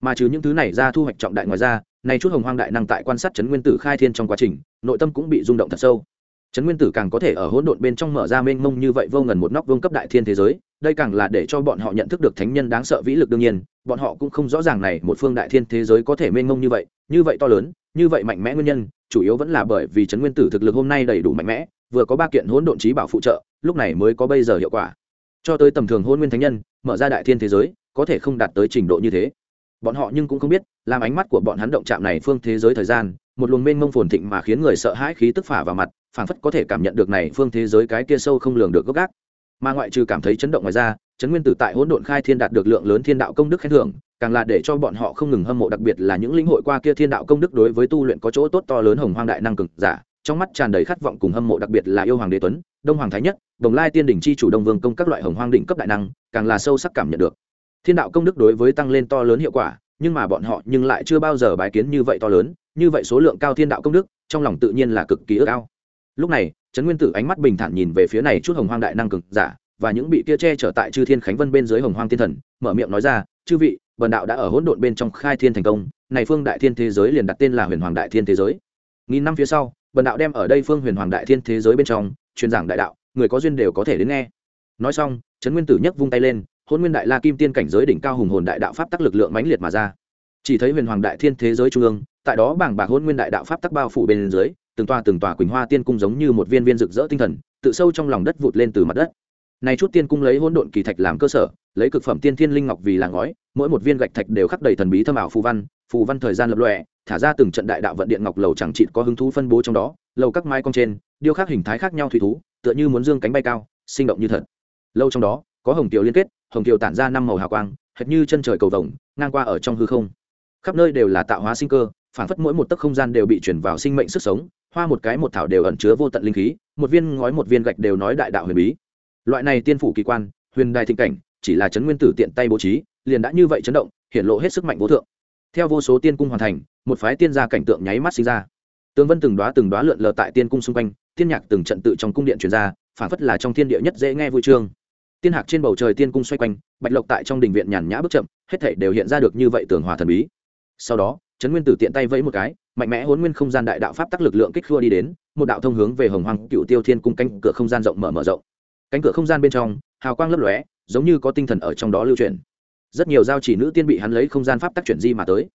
Mà trừ những thứ này ra thu hoạch trọng đại ngoài ra, này chút hồng hoang đại năng tại quan sát chấn nguyên tử khai thiên trong quá trình, nội tâm cũng bị rung động thật sâu chấn nguyên tử càng có thể ở hỗn độn bên trong mở ra mênh mông như vậy vô ngần một nóc vương cấp đại thiên thế giới, đây càng là để cho bọn họ nhận thức được thánh nhân đáng sợ vĩ lực đương nhiên, bọn họ cũng không rõ ràng này một phương đại thiên thế giới có thể mênh mông như vậy như vậy to lớn, như vậy mạnh mẽ nguyên nhân, chủ yếu vẫn là bởi vì chấn nguyên tử thực lực hôm nay đầy đủ mạnh mẽ, vừa có ba kiện hỗn độn trí bảo phụ trợ, lúc này mới có bây giờ hiệu quả. Cho tới tầm thường hôn nguyên thánh nhân, mở ra đại thiên thế giới, có thể không đạt tới trình độ như thế. Bọn họ nhưng cũng không biết, làm ánh mắt của bọn hắn động chạm này phương thế giới thời gian một luồng mênh mông phồn thịnh mà khiến người sợ hãi khí tức phả vào mặt, phảng phất có thể cảm nhận được này phương thế giới cái kia sâu không lường được gốc gác. Mà ngoại trừ cảm thấy chấn động ngoài ra chấn nguyên tử tại hỗn độn khai thiên đạt được lượng lớn thiên đạo công đức khen thưởng, càng là để cho bọn họ không ngừng hâm mộ, đặc biệt là những lĩnh hội qua kia thiên đạo công đức đối với tu luyện có chỗ tốt to lớn hồng hoang đại năng cực giả, trong mắt tràn đầy khát vọng cùng hâm mộ, đặc biệt là yêu hoàng đế tuấn, đông hoàng thái nhất, đồng lai tiên đỉnh chi chủ đông vương công các loại hồng hoang đỉnh cấp đại năng, càng là sâu sắc cảm nhận được. Thiên đạo công đức đối với tăng lên to lớn hiệu quả, nhưng mà bọn họ nhưng lại chưa bao giờ bái kiến như vậy to lớn như vậy số lượng cao thiên đạo công đức, trong lòng tự nhiên là cực kỳ ước ao. Lúc này, trấn nguyên tử ánh mắt bình thản nhìn về phía này chút hồng hoang đại năng cực giả, và những bị kia che trở tại chư thiên khánh vân bên dưới hồng hoang thiên thần, mở miệng nói ra, chư vị, bần đạo đã ở hỗn độn bên trong khai thiên thành công, này phương đại thiên thế giới liền đặt tên là huyền hoàng đại thiên thế giới. Nghìn năm phía sau, bần đạo đem ở đây phương huyền hoàng đại thiên thế giới bên trong, truyền giảng đại đạo, người có duyên đều có thể đến nghe. Nói xong, trấn nguyên tử nhấc vung tay lên, hôn nguyên đại la kim tiên cảnh giới đỉnh cao hùng hồn đại đạo pháp tắc lực lượng mãnh liệt mà ra. Chỉ thấy huyền hoàng đại thiên thế giới trung ương tại đó bảng bạc hôn nguyên đại đạo pháp tắc bao phủ bên dưới, từng tòa từng tòa quỳnh hoa tiên cung giống như một viên viên rực rỡ tinh thần, tự sâu trong lòng đất vụt lên từ mặt đất. Này chút tiên cung lấy hỗn độn kỳ thạch làm cơ sở, lấy cực phẩm tiên thiên linh ngọc vì là ngói, mỗi một viên gạch thạch đều khắc đầy thần bí thâm ảo phù văn phù văn thời gian lập lòe, thả ra từng trận đại đạo vận điện ngọc lầu chẳng chịt có hứng thú phân bố trong đó, lầu các mai cong trên, điêu khắc hình thái khác nhau thủy thú, tựa như muốn dương cánh bay cao, sinh động như thật. Lâu trong đó, có hồng tiểu liên kết, hồng tiểu tản ra năm màu hào quang, hệt như chân trời cầu vồng, ngang qua ở trong hư không. Khắp nơi đều là tạo hóa sinh cơ phản phất mỗi một tấc không gian đều bị chuyển vào sinh mệnh sức sống, hoa một cái một thảo đều ẩn chứa vô tận linh khí, một viên ngói một viên gạch đều nói đại đạo huyền bí. Loại này tiên phủ kỳ quan, huyền đài thịnh cảnh, chỉ là chấn nguyên tử tiện tay bố trí, liền đã như vậy chấn động hiện lộ hết sức mạnh vô thượng. Theo vô số tiên cung hoàn thành, một phái tiên gia cảnh tượng nháy mắt sinh ra. Tướng vân từng đoá từng đoá lượn lờ tại tiên cung xung quanh, tiên nhạc từng trận tự trong cung điện truyền ra phản phất là trong thiên địa nhất dễ nghe vui trương tiên hạc trên bầu trời tiên cung xoay quanh, bạch lộc tại trong đình viện nhàn nhã bước chậm, hết thảy đều hiện ra được như vậy tường hòa thần bí. Sau đó trấn nguyên tử tiện tay vẫy một cái, mạnh mẽ hôn nguyên không gian đại đạo pháp tắc lực lượng kích khua đi đến, một đạo thông hướng về hồng hoàng cựu tiêu thiên cung cánh cửa không gian rộng mở mở rộng. Cánh cửa không gian bên trong, hào quang lấp lóe, giống như có tinh thần ở trong đó lưu truyền rất nhiều giao chỉ nữ tiên bị hắn lấy không gian pháp tắc chuyển di mà tới.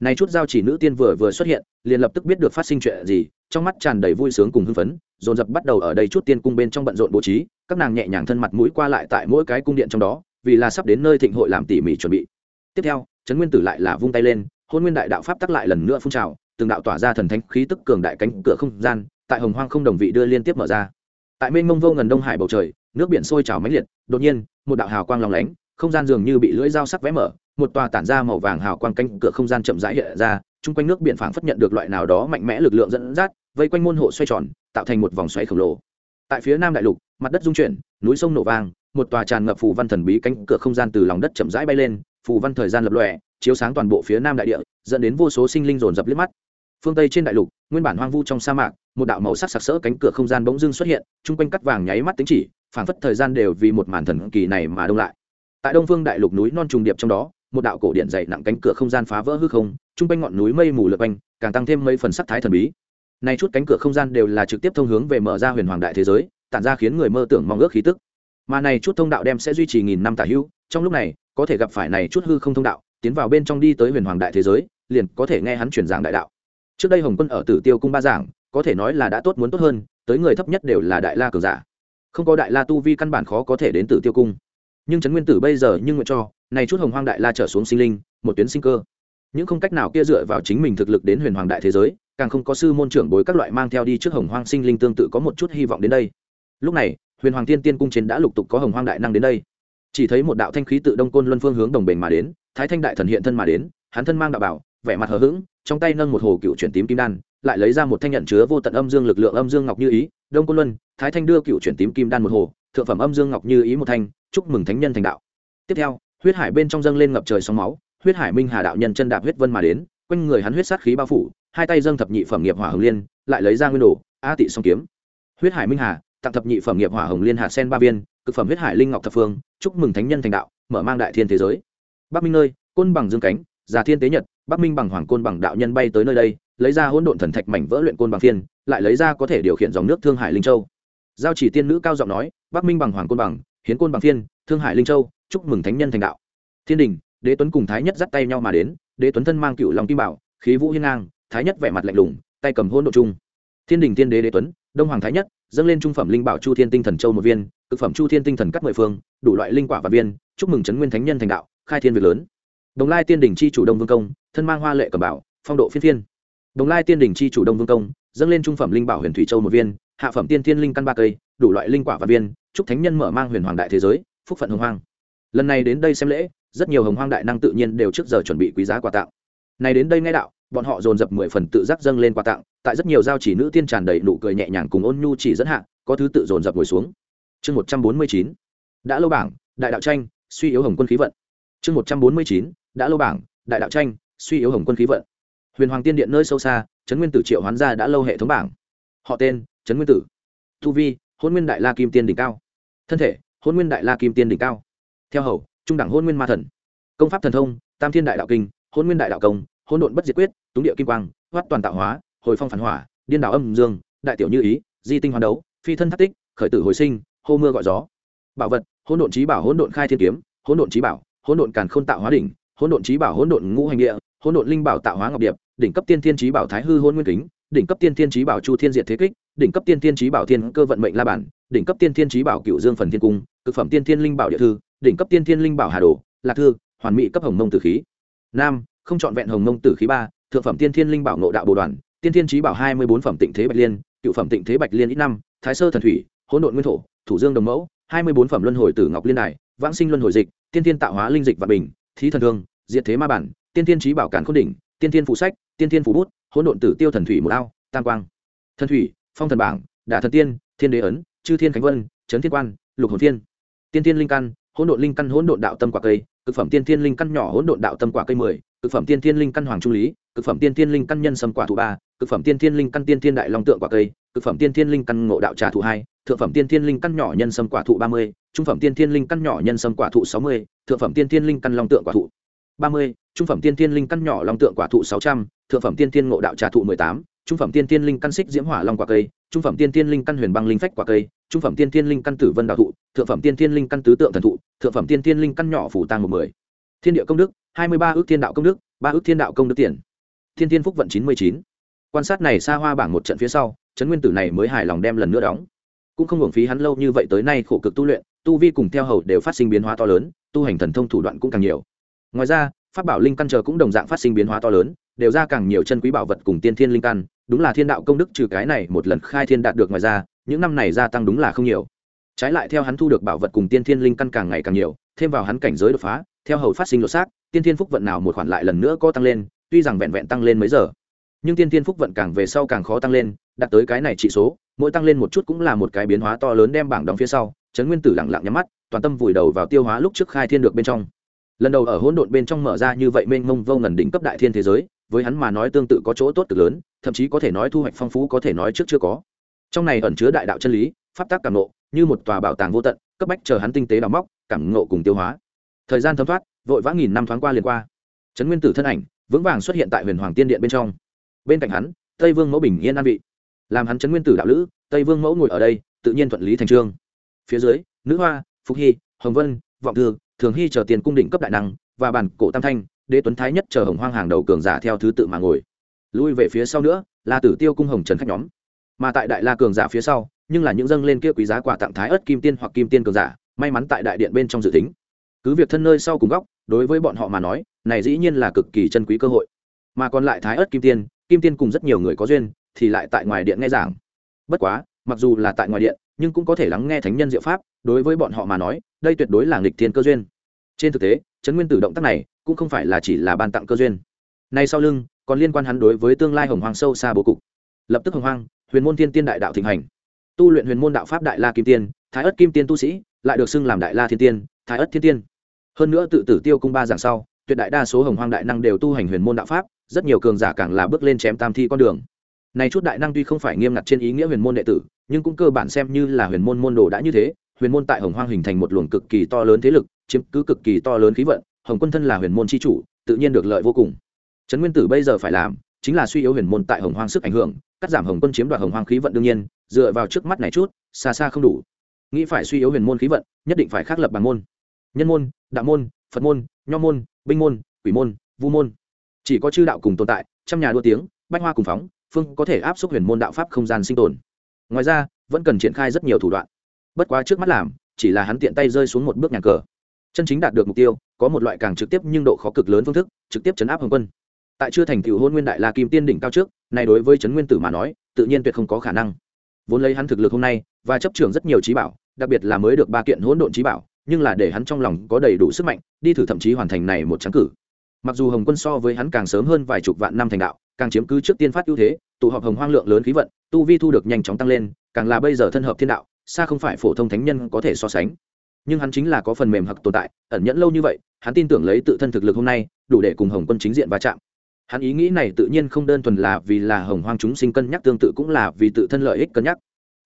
Này chút giao chỉ nữ tiên vừa vừa xuất hiện, liền lập tức biết được phát sinh chuyện gì, trong mắt tràn đầy vui sướng cùng hưng phấn, dồn dập bắt đầu ở đây chút tiên cung bên trong bận rộn bố trí, các nàng nhẹ nhàng thân mặt mũi qua lại tại mỗi cái cung điện trong đó, vì là sắp đến nơi thịnh hội làm tỉ mỉ chuẩn bị. Tiếp theo, trấn nguyên tử lại là vung tay lên hôn nguyên đại đạo pháp tắc lại lần nữa phun trào, từng đạo tỏa ra thần thánh khí tức cường đại cánh cửa không gian, tại hồng hoang không đồng vị đưa liên tiếp mở ra. Tại mênh mông vô ngần đông hải bầu trời, nước biển sôi trào mãnh liệt, đột nhiên, một đạo hào quang lòng lánh, không gian dường như bị lưỡi dao sắc vẽ mở, một tòa tản ra màu vàng hào quang cánh cửa không gian chậm rãi hiện ra, chung quanh nước biển phảng phất nhận được loại nào đó mạnh mẽ lực lượng dẫn dắt, vây quanh môn hộ xoay tròn, tạo thành một vòng xoáy khổng lồ. Tại phía nam đại lục, mặt đất rung chuyển, núi sông nổ vang, một tòa tràn ngập phù văn thần bí cánh cửa không gian từ lòng đất chậm rãi bay lên, phù văn thời gian lập lòe chiếu sáng toàn bộ phía nam đại địa, dẫn đến vô số sinh linh dồn dập liếc mắt. Phương tây trên đại lục, nguyên bản hoang vu trong sa mạc, một đạo màu sắc sặc sỡ cánh cửa không gian bỗng dưng xuất hiện, chung quanh cắt vàng nháy mắt tính chỉ, phảng phất thời gian đều vì một màn thần kỳ này mà đông lại. Tại đông phương đại lục núi non trùng điệp trong đó, một đạo cổ điện dày nặng cánh cửa không gian phá vỡ hư không, chung quanh ngọn núi mây mù lượt quanh, càng tăng thêm mấy phần sắc thái thần bí. Nay chút cánh cửa không gian đều là trực tiếp thông hướng về mở ra huyền hoàng đại thế giới, tản ra khiến người mơ tưởng mong ước khí tức. Mà này chút thông đạo đem sẽ duy trì nghìn năm tả hữu trong lúc này, có thể gặp phải này chút hư không thông đạo tiến vào bên trong đi tới huyền hoàng đại thế giới, liền có thể nghe hắn truyền giảng đại đạo. Trước đây hồng quân ở tử tiêu cung ba giảng, có thể nói là đã tốt muốn tốt hơn, tới người thấp nhất đều là đại la cường giả. Không có đại la tu vi căn bản khó có thể đến tử tiêu cung. Nhưng trấn nguyên tử bây giờ nhưng nguyện cho, này chút hồng hoang đại la trở xuống sinh linh, một tuyến sinh cơ. Những không cách nào kia dựa vào chính mình thực lực đến huyền hoàng đại thế giới, càng không có sư môn trưởng bối các loại mang theo đi trước hồng hoang sinh linh tương tự có một chút hy vọng đến đây. Lúc này, huyền hoàng tiên tiên cung trên đã lục tục có hồng hoang đại năng đến đây. Chỉ thấy một đạo thanh khí tự đông côn luân phương hướng đồng bền mà đến thái thanh đại thần hiện thân mà đến, hắn thân mang đạo bảo, vẻ mặt hờ hững, trong tay nâng một hồ cựu chuyển tím kim đan, lại lấy ra một thanh nhận chứa vô tận âm dương lực lượng âm dương ngọc như ý, đông côn luân, thái thanh đưa cựu chuyển tím kim đan một hồ, thượng phẩm âm dương ngọc như ý một thanh, chúc mừng thánh nhân thành đạo. Tiếp theo, huyết hải bên trong dâng lên ngập trời sóng máu, huyết hải minh hà đạo nhân chân đạp huyết vân mà đến, quanh người hắn huyết sát khí bao phủ, hai tay dâng thập nhị phẩm nghiệp hỏa hồng liên, lại lấy ra nguyên đồ, a tị song kiếm. Huyết hải minh hà, tặng thập nhị phẩm nghiệp hỏa hồng liên hạt sen ba viên, cực phẩm huyết hải linh ngọc thập phương, chúc mừng thánh nhân thành đạo, mở mang đại thiên thế giới bắc minh nơi, côn bằng dương cánh, già thiên tế nhật, bắc minh bằng hoàng côn bằng đạo nhân bay tới nơi đây, lấy ra hỗn độn thần thạch mảnh vỡ luyện côn bằng phiên, lại lấy ra có thể điều khiển dòng nước thương hải linh châu. Giao chỉ tiên nữ cao giọng nói, bắc minh bằng hoàng côn bằng, hiến côn bằng phiên, thương hải linh châu, chúc mừng thánh nhân thành đạo. Thiên đình, đế tuấn cùng thái nhất dắt tay nhau mà đến, đế tuấn thân mang cựu lòng kim bảo, khí vũ hiên ngang, thái nhất vẻ mặt lạnh lùng, tay cầm hôn độ chung. Thiên đình thiên đế đế tuấn, đông hoàng thái nhất, dâng lên trung phẩm linh bảo chu thiên tinh thần châu một viên, cực phẩm chu thiên tinh thần cắt mười phương, đủ loại linh quả và viên, chúc mừng trấn nguyên thánh nhân thành đạo khai thiên việc lớn. Đồng lai tiên đình chi chủ đông vương công, thân mang hoa lệ cầm bảo, phong độ phiên phiên. Đồng lai tiên đình chi chủ đông vương công, dâng lên trung phẩm linh bảo huyền thủy châu một viên, hạ phẩm tiên thiên linh căn ba cây, đủ loại linh quả và viên, chúc thánh nhân mở mang huyền hoàng đại thế giới, phúc phận hồng hoang. Lần này đến đây xem lễ, rất nhiều hồng hoang đại năng tự nhiên đều trước giờ chuẩn bị quý giá quà tặng. Này đến đây ngay đạo, bọn họ dồn dập mười phần tự giác dâng lên quà tặng, tại rất nhiều giao chỉ nữ tiên tràn đầy nụ cười nhẹ nhàng cùng ôn nhu chỉ dẫn hạ, có thứ tự dồn dập ngồi xuống. Chương một trăm bốn mươi chín. Đã lâu bảng, đại đạo tranh, suy yếu hồng quân khí vận chương một trăm bốn mươi chín, đã lâu bảng, đại đạo tranh, suy yếu hồng quân khí vận. Huyền hoàng tiên điện nơi sâu xa, trấn nguyên tử triệu hoán ra đã lâu hệ thống bảng. Họ tên, trấn nguyên tử. Thu vi, hôn nguyên đại la kim tiên đỉnh cao. Thân thể, hôn nguyên đại la kim tiên đỉnh cao. Theo hầu, trung đẳng hôn nguyên ma thần. Công pháp thần thông, tam thiên đại đạo kinh, hôn nguyên đại đạo công hôn độn bất diệt quyết, túng địa kim quang, hoát toàn tạo hóa, hồi phong phản hỏa, điên đảo âm dương, đại tiểu như ý, di tinh hoàn đấu, phi thân thắt tích, khởi tử hồi sinh, hô mưa gọi gió. Bảo vật hôn độn trí bảo hôn độn khai thiên kiếm hôn độn trí bảo. Hỗn độn càn khôn tạo hóa đỉnh, Hỗn độn trí bảo, Hỗn độn ngũ hành địa, Hỗn độn linh bảo tạo hóa ngọc điệp, đỉnh cấp tiên thiên trí bảo thái hư hôn nguyên kính, đỉnh cấp tiên thiên trí bảo chu thiên diệt thế kích, đỉnh cấp tiên thiên trí bảo thiên cơ vận mệnh la bản đỉnh cấp tiên thiên trí bảo cựu dương phần thiên cung, cực phẩm tiên thiên linh bảo địa thư, đỉnh cấp tiên thiên linh bảo hà đồ, lạc thư, hoàn mỹ cấp hồng mông tử khí. Nam, không chọn vẹn hồng mông tử khí ba, thượng phẩm tiên thiên linh bảo Nội đạo bồ đoàn, tiên thiên trí bảo hai mươi bốn phẩm tịnh thế bạch liên, cựu phẩm tịnh thế bạch liên ít năm, thái sơ thần thủy, hỗn độn nguyên thổ, thủ dương đồng mẫu, hai mươi bốn phẩm luân hồi tử ngọc liên đài, vãng sinh luân hồi dịch tiên thiên tạo hóa linh dịch và bình thí thần thương diệt thế ma bản tiên thiên trí bảo cản khôn đỉnh tiên thiên phụ sách tiên thiên phụ bút hỗn độn tử tiêu thần thủy một ao tam quang thần thủy phong thần bảng đả thần tiên thiên đế ấn chư thiên khánh vân trấn thiên quan lục hồn thiên tiên thiên linh căn hỗn độn linh căn hỗn độn đạo tâm quả cây cực phẩm tiên thiên linh căn nhỏ hỗn độn đạo tâm quả cây mười cực phẩm tiên thiên linh căn hoàng trung lý cực phẩm tiên thiên linh căn nhân sâm quả thụ ba cực phẩm tiên thiên linh căn tiên thiên đại long tượng quả cây cực phẩm tiên thiên linh căn ngộ đạo trà thụ hai thượng phẩm tiên thiên linh căn nhỏ nhân sâm quả thụ ba mươi trung phẩm tiên thiên linh căn nhỏ nhân sâm quả thụ sáu mươi thượng phẩm tiên thiên linh căn long tượng quả thụ ba mươi trung phẩm tiên thiên linh căn nhỏ long tượng quả thụ sáu trăm thượng phẩm tiên thiên ngộ đạo trà thụ mười tám trung phẩm tiên thiên linh căn xích diễm hỏa long quả cây trung phẩm tiên thiên linh căn huyền băng linh phách quả cây trung phẩm tiên thiên linh căn tử vân đạo thụ thượng phẩm tiên thiên linh căn tứ tượng thần thụ thượng phẩm tiên thiên linh căn nhỏ phủ tang một mười thiên địa công đức hai mươi ba ước thiên đạo công đức ba ước thiên đạo công đức tiền thiên thiên phúc vận chín mươi chín quan sát này xa hoa bảng một trận phía sau trấn nguyên tử này mới hài lòng đem lần nữa đóng cũng không hưởng phí hắn lâu như vậy tới nay khổ cực tu luyện, tu vi cùng theo hầu đều phát sinh biến hóa to lớn, tu hành thần thông thủ đoạn cũng càng nhiều. Ngoài ra, pháp bảo linh căn chờ cũng đồng dạng phát sinh biến hóa to lớn, đều ra càng nhiều chân quý bảo vật cùng tiên thiên linh căn, đúng là thiên đạo công đức trừ cái này một lần khai thiên đạt được ngoài ra, những năm này gia tăng đúng là không nhiều. Trái lại theo hắn thu được bảo vật cùng tiên thiên linh căn càng ngày càng nhiều, thêm vào hắn cảnh giới đột phá, theo hầu phát sinh lột xác, tiên thiên phúc vận nào một khoản lại lần nữa có tăng lên, tuy rằng vẹn vẹn tăng lên mấy giờ, nhưng tiên thiên phúc vận càng về sau càng khó tăng lên đạt tới cái này trị số, mỗi tăng lên một chút cũng là một cái biến hóa to lớn đem bảng đóng phía sau, trấn nguyên tử lặng lặng nhắm mắt, toàn tâm vùi đầu vào tiêu hóa lúc trước khai thiên được bên trong. Lần đầu ở hỗn độn bên trong mở ra như vậy mênh mông vô ngần đỉnh cấp đại thiên thế giới, với hắn mà nói tương tự có chỗ tốt cực lớn, thậm chí có thể nói thu hoạch phong phú có thể nói trước chưa có. Trong này ẩn chứa đại đạo chân lý, pháp tác cảm nộ như một tòa bảo tàng vô tận, cấp bách chờ hắn tinh tế đào móc, cảm ngộ cùng tiêu hóa. Thời gian thấm thoát, vội vã nghìn năm thoáng qua liền qua. Trấn nguyên tử thân ảnh, vững vàng xuất hiện tại huyền hoàng tiên điện bên trong. Bên cạnh hắn, tây vương mẫu bình yên an vị làm hắn chấn nguyên tử đạo lữ, tây vương mẫu ngồi ở đây, tự nhiên thuận lý thành trương. Phía dưới, nữ hoa phúc hy, hồng vân, vọng thư, thường hy chờ tiền cung định cấp đại năng, và bản cổ tam thanh, đế tuấn thái nhất chờ hồng hoang hàng đầu cường giả theo thứ tự mà ngồi. Lui về phía sau nữa, là tử tiêu cung hồng trần khách nhóm. Mà tại đại la cường giả phía sau, nhưng là những dâng lên kia quý giá quà tặng thái ớt kim tiên hoặc kim tiên cường giả, may mắn tại đại điện bên trong dự tính. Cứ việc thân nơi sau cùng góc, đối với bọn họ mà nói, này dĩ nhiên là cực kỳ chân quý cơ hội. Mà còn lại thái ớt kim tiên kim tiên cùng rất nhiều người có duyên thì lại tại ngoài điện nghe giảng. Bất quá, mặc dù là tại ngoài điện, nhưng cũng có thể lắng nghe thánh nhân diệu pháp, đối với bọn họ mà nói, đây tuyệt đối là nghịch thiên cơ duyên. Trên thực tế, chấn nguyên tử động tác này cũng không phải là chỉ là ban tặng cơ duyên. Nay sau lưng, còn liên quan hắn đối với tương lai hồng hoàng sâu xa bố cục. Lập tức hồng hoàng huyền môn thiên tiên đại đạo thịnh hành. Tu luyện huyền môn đạo pháp đại la kim tiên, thái ất kim tiên tu sĩ, lại được xưng làm đại la thiên tiên, thái ất thiên tiên. Hơn nữa tự tử tiêu cung ba giảng sau, tuyệt đại đa số hồng hoang đại năng đều tu hành huyền môn đạo pháp, rất nhiều cường giả càng là bước lên chém tam thi con đường này chút đại năng tuy không phải nghiêm ngặt trên ý nghĩa huyền môn đệ tử, nhưng cũng cơ bản xem như là huyền môn môn đồ đã như thế. Huyền môn tại hồng hoang hình thành một luồng cực kỳ to lớn thế lực, chiếm cứ cực kỳ to lớn khí vận. Hồng quân thân là huyền môn c h i chủ, tự nhiên được lợi vô cùng. Trấn nguyên tử bây giờ phải làm chính là suy yếu huyền môn tại hồng hoang sức ảnh hưởng, cắt giảm hồng quân chiếm đoạt hồng hoang khí vận đương nhiên, dựa vào trước mắt này chút, xa xa không đủ. Nghĩ phải suy yếu huyền môn khí vận, nhất định phải khắc lập bằng môn. Nhân môn, đạo môn, phật môn, nho môn, binh môn, quỷ môn, vu môn. Chỉ có chư đạo cùng tồn tại, trăm nhà đua tiếng bách hoa cùng phóng, phương có thể áp suất huyền môn đạo pháp không gian sinh tồn. Ngoài ra, vẫn cần triển khai rất nhiều thủ đoạn. Bất quá trước mắt làm, chỉ là hắn tiện tay rơi xuống một bước nhà cờ. Chân chính đạt được mục tiêu, có một loại càng trực tiếp nhưng độ khó cực lớn phương thức, trực tiếp chấn áp hồng quân. Tại chưa thành tựu hôn nguyên đại la kim tiên đỉnh cao trước, này đối với trấn nguyên tử mà nói, tự nhiên tuyệt không có khả năng. Vốn lấy hắn thực lực hôm nay, và chấp trưởng rất nhiều trí bảo, đặc biệt là mới được ba kiện hỗn độn trí bảo, nhưng là để hắn trong lòng có đầy đủ sức mạnh, đi thử thậm chí hoàn thành này một trắng cử. Mặc dù hồng quân so với hắn càng sớm hơn vài chục vạn năm thành đạo càng chiếm cứ trước tiên phát ưu thế, tụ họp hồng hoang lượng lớn khí vận, tu vi thu được nhanh chóng tăng lên, càng là bây giờ thân hợp thiên đạo, xa không phải phổ thông thánh nhân có thể so sánh. Nhưng hắn chính là có phần mềm hặc tồn tại, ẩn nhẫn lâu như vậy, hắn tin tưởng lấy tự thân thực lực hôm nay, đủ để cùng hồng quân chính diện va chạm. Hắn ý nghĩ này tự nhiên không đơn thuần là vì là hồng hoang chúng sinh cân nhắc tương tự cũng là vì tự thân lợi ích cân nhắc.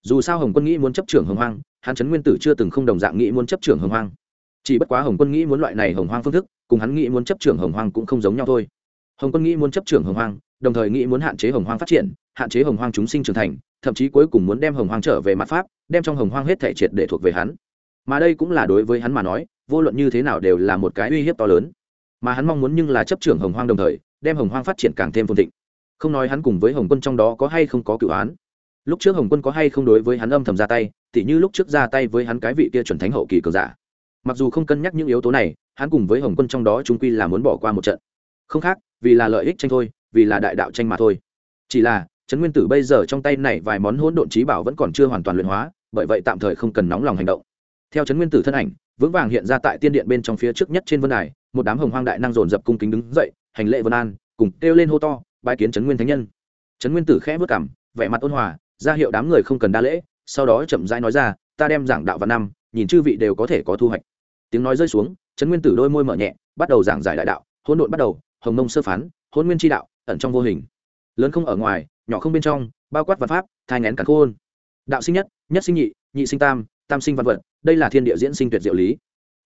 Dù sao hồng quân nghĩ muốn chấp trưởng hồng hoang, hắn trấn nguyên tử chưa từng không đồng dạng nghĩ muốn chấp trưởng hồng hoang. Chỉ bất quá hồng quân nghĩ muốn loại này hồng hoang phương thức, cùng hắn nghĩ muốn chấp trưởng hồng hoang cũng không giống nhau thôi. Hồng quân nghĩ muốn chấp trưởng hồng hoang đồng thời nghĩ muốn hạn chế hồng hoang phát triển, hạn chế hồng hoang chúng sinh trưởng thành, thậm chí cuối cùng muốn đem hồng hoang trở về mặt pháp, đem trong hồng hoang hết thể triệt để thuộc về hắn. Mà đây cũng là đối với hắn mà nói, vô luận như thế nào đều là một cái uy hiếp to lớn. Mà hắn mong muốn nhưng là chấp trưởng hồng hoang đồng thời, đem hồng hoang phát triển càng thêm phồn thịnh. Không nói hắn cùng với hồng quân trong đó có hay không có cựu án. Lúc trước hồng quân có hay không đối với hắn âm thầm ra tay, tỉ như lúc trước ra tay với hắn cái vị kia chuẩn thánh hậu kỳ cường giả. Mặc dù không cân nhắc những yếu tố này, hắn cùng với hồng quân trong đó trung quy là muốn bỏ qua một trận. Không khác, vì là lợi ích tranh thôi vì là đại đạo tranh mà thôi. Chỉ là, trấn nguyên tử bây giờ trong tay này vài món hỗn độn trí bảo vẫn còn chưa hoàn toàn luyện hóa, bởi vậy tạm thời không cần nóng lòng hành động. Theo trấn nguyên tử thân ảnh, vững vàng hiện ra tại tiên điện bên trong phía trước nhất trên vân đài, một đám hồng hoang đại năng dồn dập cung kính đứng dậy, hành lễ vân an, cùng kêu lên hô to, bái kiến trấn nguyên thánh nhân. Trấn nguyên tử khẽ vất cảm, vẻ mặt ôn hòa, ra hiệu đám người không cần đa lễ, sau đó chậm rãi nói ra, ta đem giảng đạo vào năm, nhìn chư vị đều có thể có thu hoạch. Tiếng nói rơi xuống, trấn nguyên tử đôi môi mở nhẹ, bắt đầu giảng giải đại đạo, hỗn độn bắt đầu, hồng mông sơ phán hôn nguyên tri đạo ẩn trong vô hình. Lớn không ở ngoài, nhỏ không bên trong, bao quát vật pháp, thai ngén cắn khôn. Đạo sinh nhất nhất sinh nhị nhị sinh tam tam sinh văn vật, đây là thiên địa diễn sinh tuyệt diệu lý.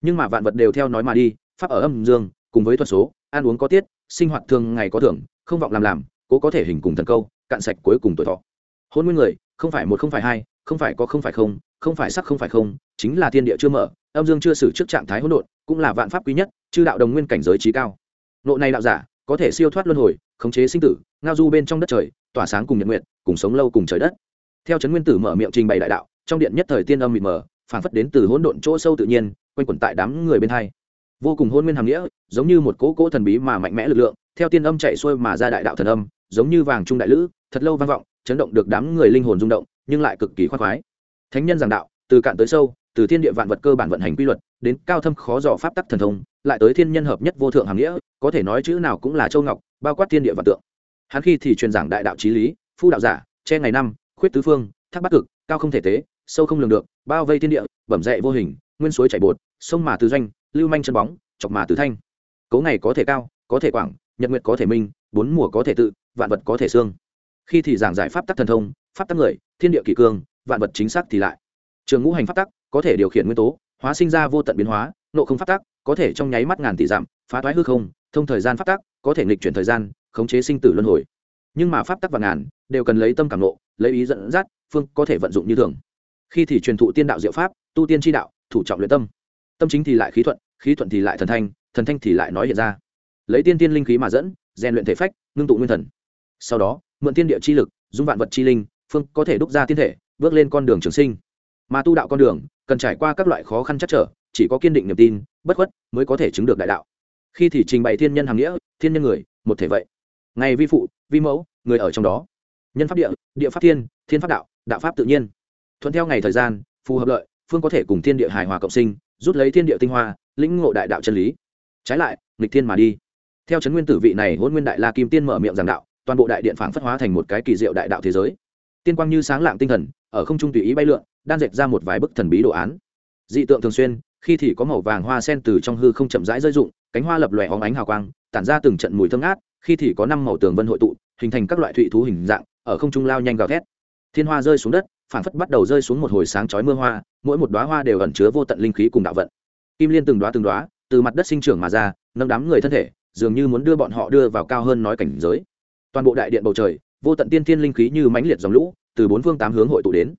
Nhưng mà vạn vật đều theo nói mà đi, pháp ở âm dương, cùng với thuật số, ăn uống có tiết, sinh hoạt thường ngày có thưởng, không vọng làm làm, cố có thể hình cùng thần câu, cạn sạch cuối cùng tuổi thọ. Hôn nguyên người, không phải một không phải hai, không phải có không phải không không phải sắc không phải không, chính là thiên địa chưa mở, âm dương chưa xử trước trạng thái hỗn độn, cũng là vạn pháp quý nhất, chư đạo đồng nguyên cảnh giới trí cao. Nộ này đạo giả, có thể siêu thoát luân hồi khống chế sinh tử, ngao du bên trong đất trời, tỏa sáng cùng nhật nguyện cùng sống lâu cùng trời đất. Theo trấn nguyên tử mở miệng trình bày đại đạo, trong điện nhất thời tiên âm mịt mờ phản phất đến từ hỗn độn chỗ sâu tự nhiên, quanh quẩn tại đám người bên hai. Vô cùng hôn nguyên hàm nghĩa, giống như một cỗ cỗ thần bí mà mạnh mẽ lực lượng, theo tiên âm chạy xuôi mà ra đại đạo thần âm, giống như vàng trung đại lữ, thật lâu vang vọng, chấn động được đám người linh hồn rung động, nhưng lại cực kỳ khoác khoái. Thánh nhân giảng đạo, từ cạn tới sâu, từ thiên địa vạn vật cơ bản vận hành quy luật, đến cao thâm khó dò pháp tắc thần thông, lại tới thiên nhân hợp nhất vô thượng hàm nghĩa, có thể nói chữ nào cũng là châu ngọc bao quát thiên địa và tượng. Hắn khi thì truyền giảng đại đạo trí lý, phu đạo giả, che ngày năm, khuyết tứ phương, thác bắc cực, cao không thể tế, sâu không lường được, bao vây thiên địa, bẩm dậy vô hình, nguyên suối chảy bột, sông mà từ doanh, lưu manh chân bóng, chọc mà từ thanh. Cấu ngày có thể cao, có thể quảng, nhật nguyệt có thể minh, bốn mùa có thể tự, vạn vật có thể xương. Khi thì giảng giải pháp tắc thần thông, pháp tắc người, thiên địa kỷ cương, vạn vật chính xác thì lại. Trường ngũ hành pháp tắc, có thể điều khiển nguyên tố, hóa sinh ra vô tận biến hóa, nộ không pháp tắc, có thể trong nháy mắt ngàn tỷ giảm, phá toái hư không thông thời gian pháp tắc, có thể nghịch chuyển thời gian, khống chế sinh tử luân hồi. Nhưng mà pháp tắc và ngàn, đều cần lấy tâm cảm nộ lấy ý dẫn dắt, phương có thể vận dụng như thường. Khi thì truyền thụ tiên đạo diệu pháp, tu tiên tri đạo, thủ trọng luyện tâm. Tâm chính thì lại khí thuận khí thuận thì lại thần thanh thần thanh thì lại nói hiện ra. Lấy tiên tiên linh khí mà dẫn, rèn luyện thể phách, ngưng tụ nguyên thần. Sau đó, mượn tiên địa chi lực, dung vạn vật chi linh, phương có thể đúc ra tiên thể, bước lên con đường trường sinh. Mà tu đạo con đường, cần trải qua các loại khó khăn chắc trở, chỉ có kiên định niềm tin, bất khuất mới có thể chứng được đại đạo khi thì trình bày thiên nhân hàng nghĩa, thiên nhân người, một thể vậy. Ngày vi phụ, vi mẫu, người ở trong đó. Nhân pháp địa địa pháp thiên thiên pháp đạo đạo pháp tự nhiên. Thuận theo ngày thời gian, phù hợp lợi, phương có thể cùng thiên địa hài hòa cộng sinh, rút lấy thiên địa tinh hoa, lĩnh ngộ đại đạo chân lý. Trái lại, nghịch thiên mà đi. Theo chấn nguyên tử vị này hôn nguyên đại la kim tiên mở miệng giảng đạo, toàn bộ đại điện phảng phất hóa thành một cái kỳ diệu đại đạo thế giới. Tiên quang như sáng lạng tinh thần, ở không trung tùy ý bay lượn, đan dệt ra một vài bức thần bí đồ án. Dị tượng thường xuyên khi thì có màu vàng hoa sen từ trong hư không chậm rãi rơi rụng, cánh hoa lập lòe hóng ánh hào quang, tản ra từng trận mùi thơm ngát, khi thì có năm màu tường vân hội tụ, hình thành các loại thụy thú hình dạng, ở không trung lao nhanh gào thét. Thiên hoa rơi xuống đất, phảng phất bắt đầu rơi xuống một hồi sáng chói mưa hoa, mỗi một đóa hoa đều ẩn chứa vô tận linh khí cùng đạo vận. Kim liên từng đóa từng đóa, từ mặt đất sinh trưởng mà ra, nâng đám người thân thể, dường như muốn đưa bọn họ đưa vào cao hơn nói cảnh giới. Toàn bộ đại điện bầu trời, vô tận tiên thiên linh khí như mãnh liệt dòng lũ, từ bốn phương tám hướng hội tụ đến.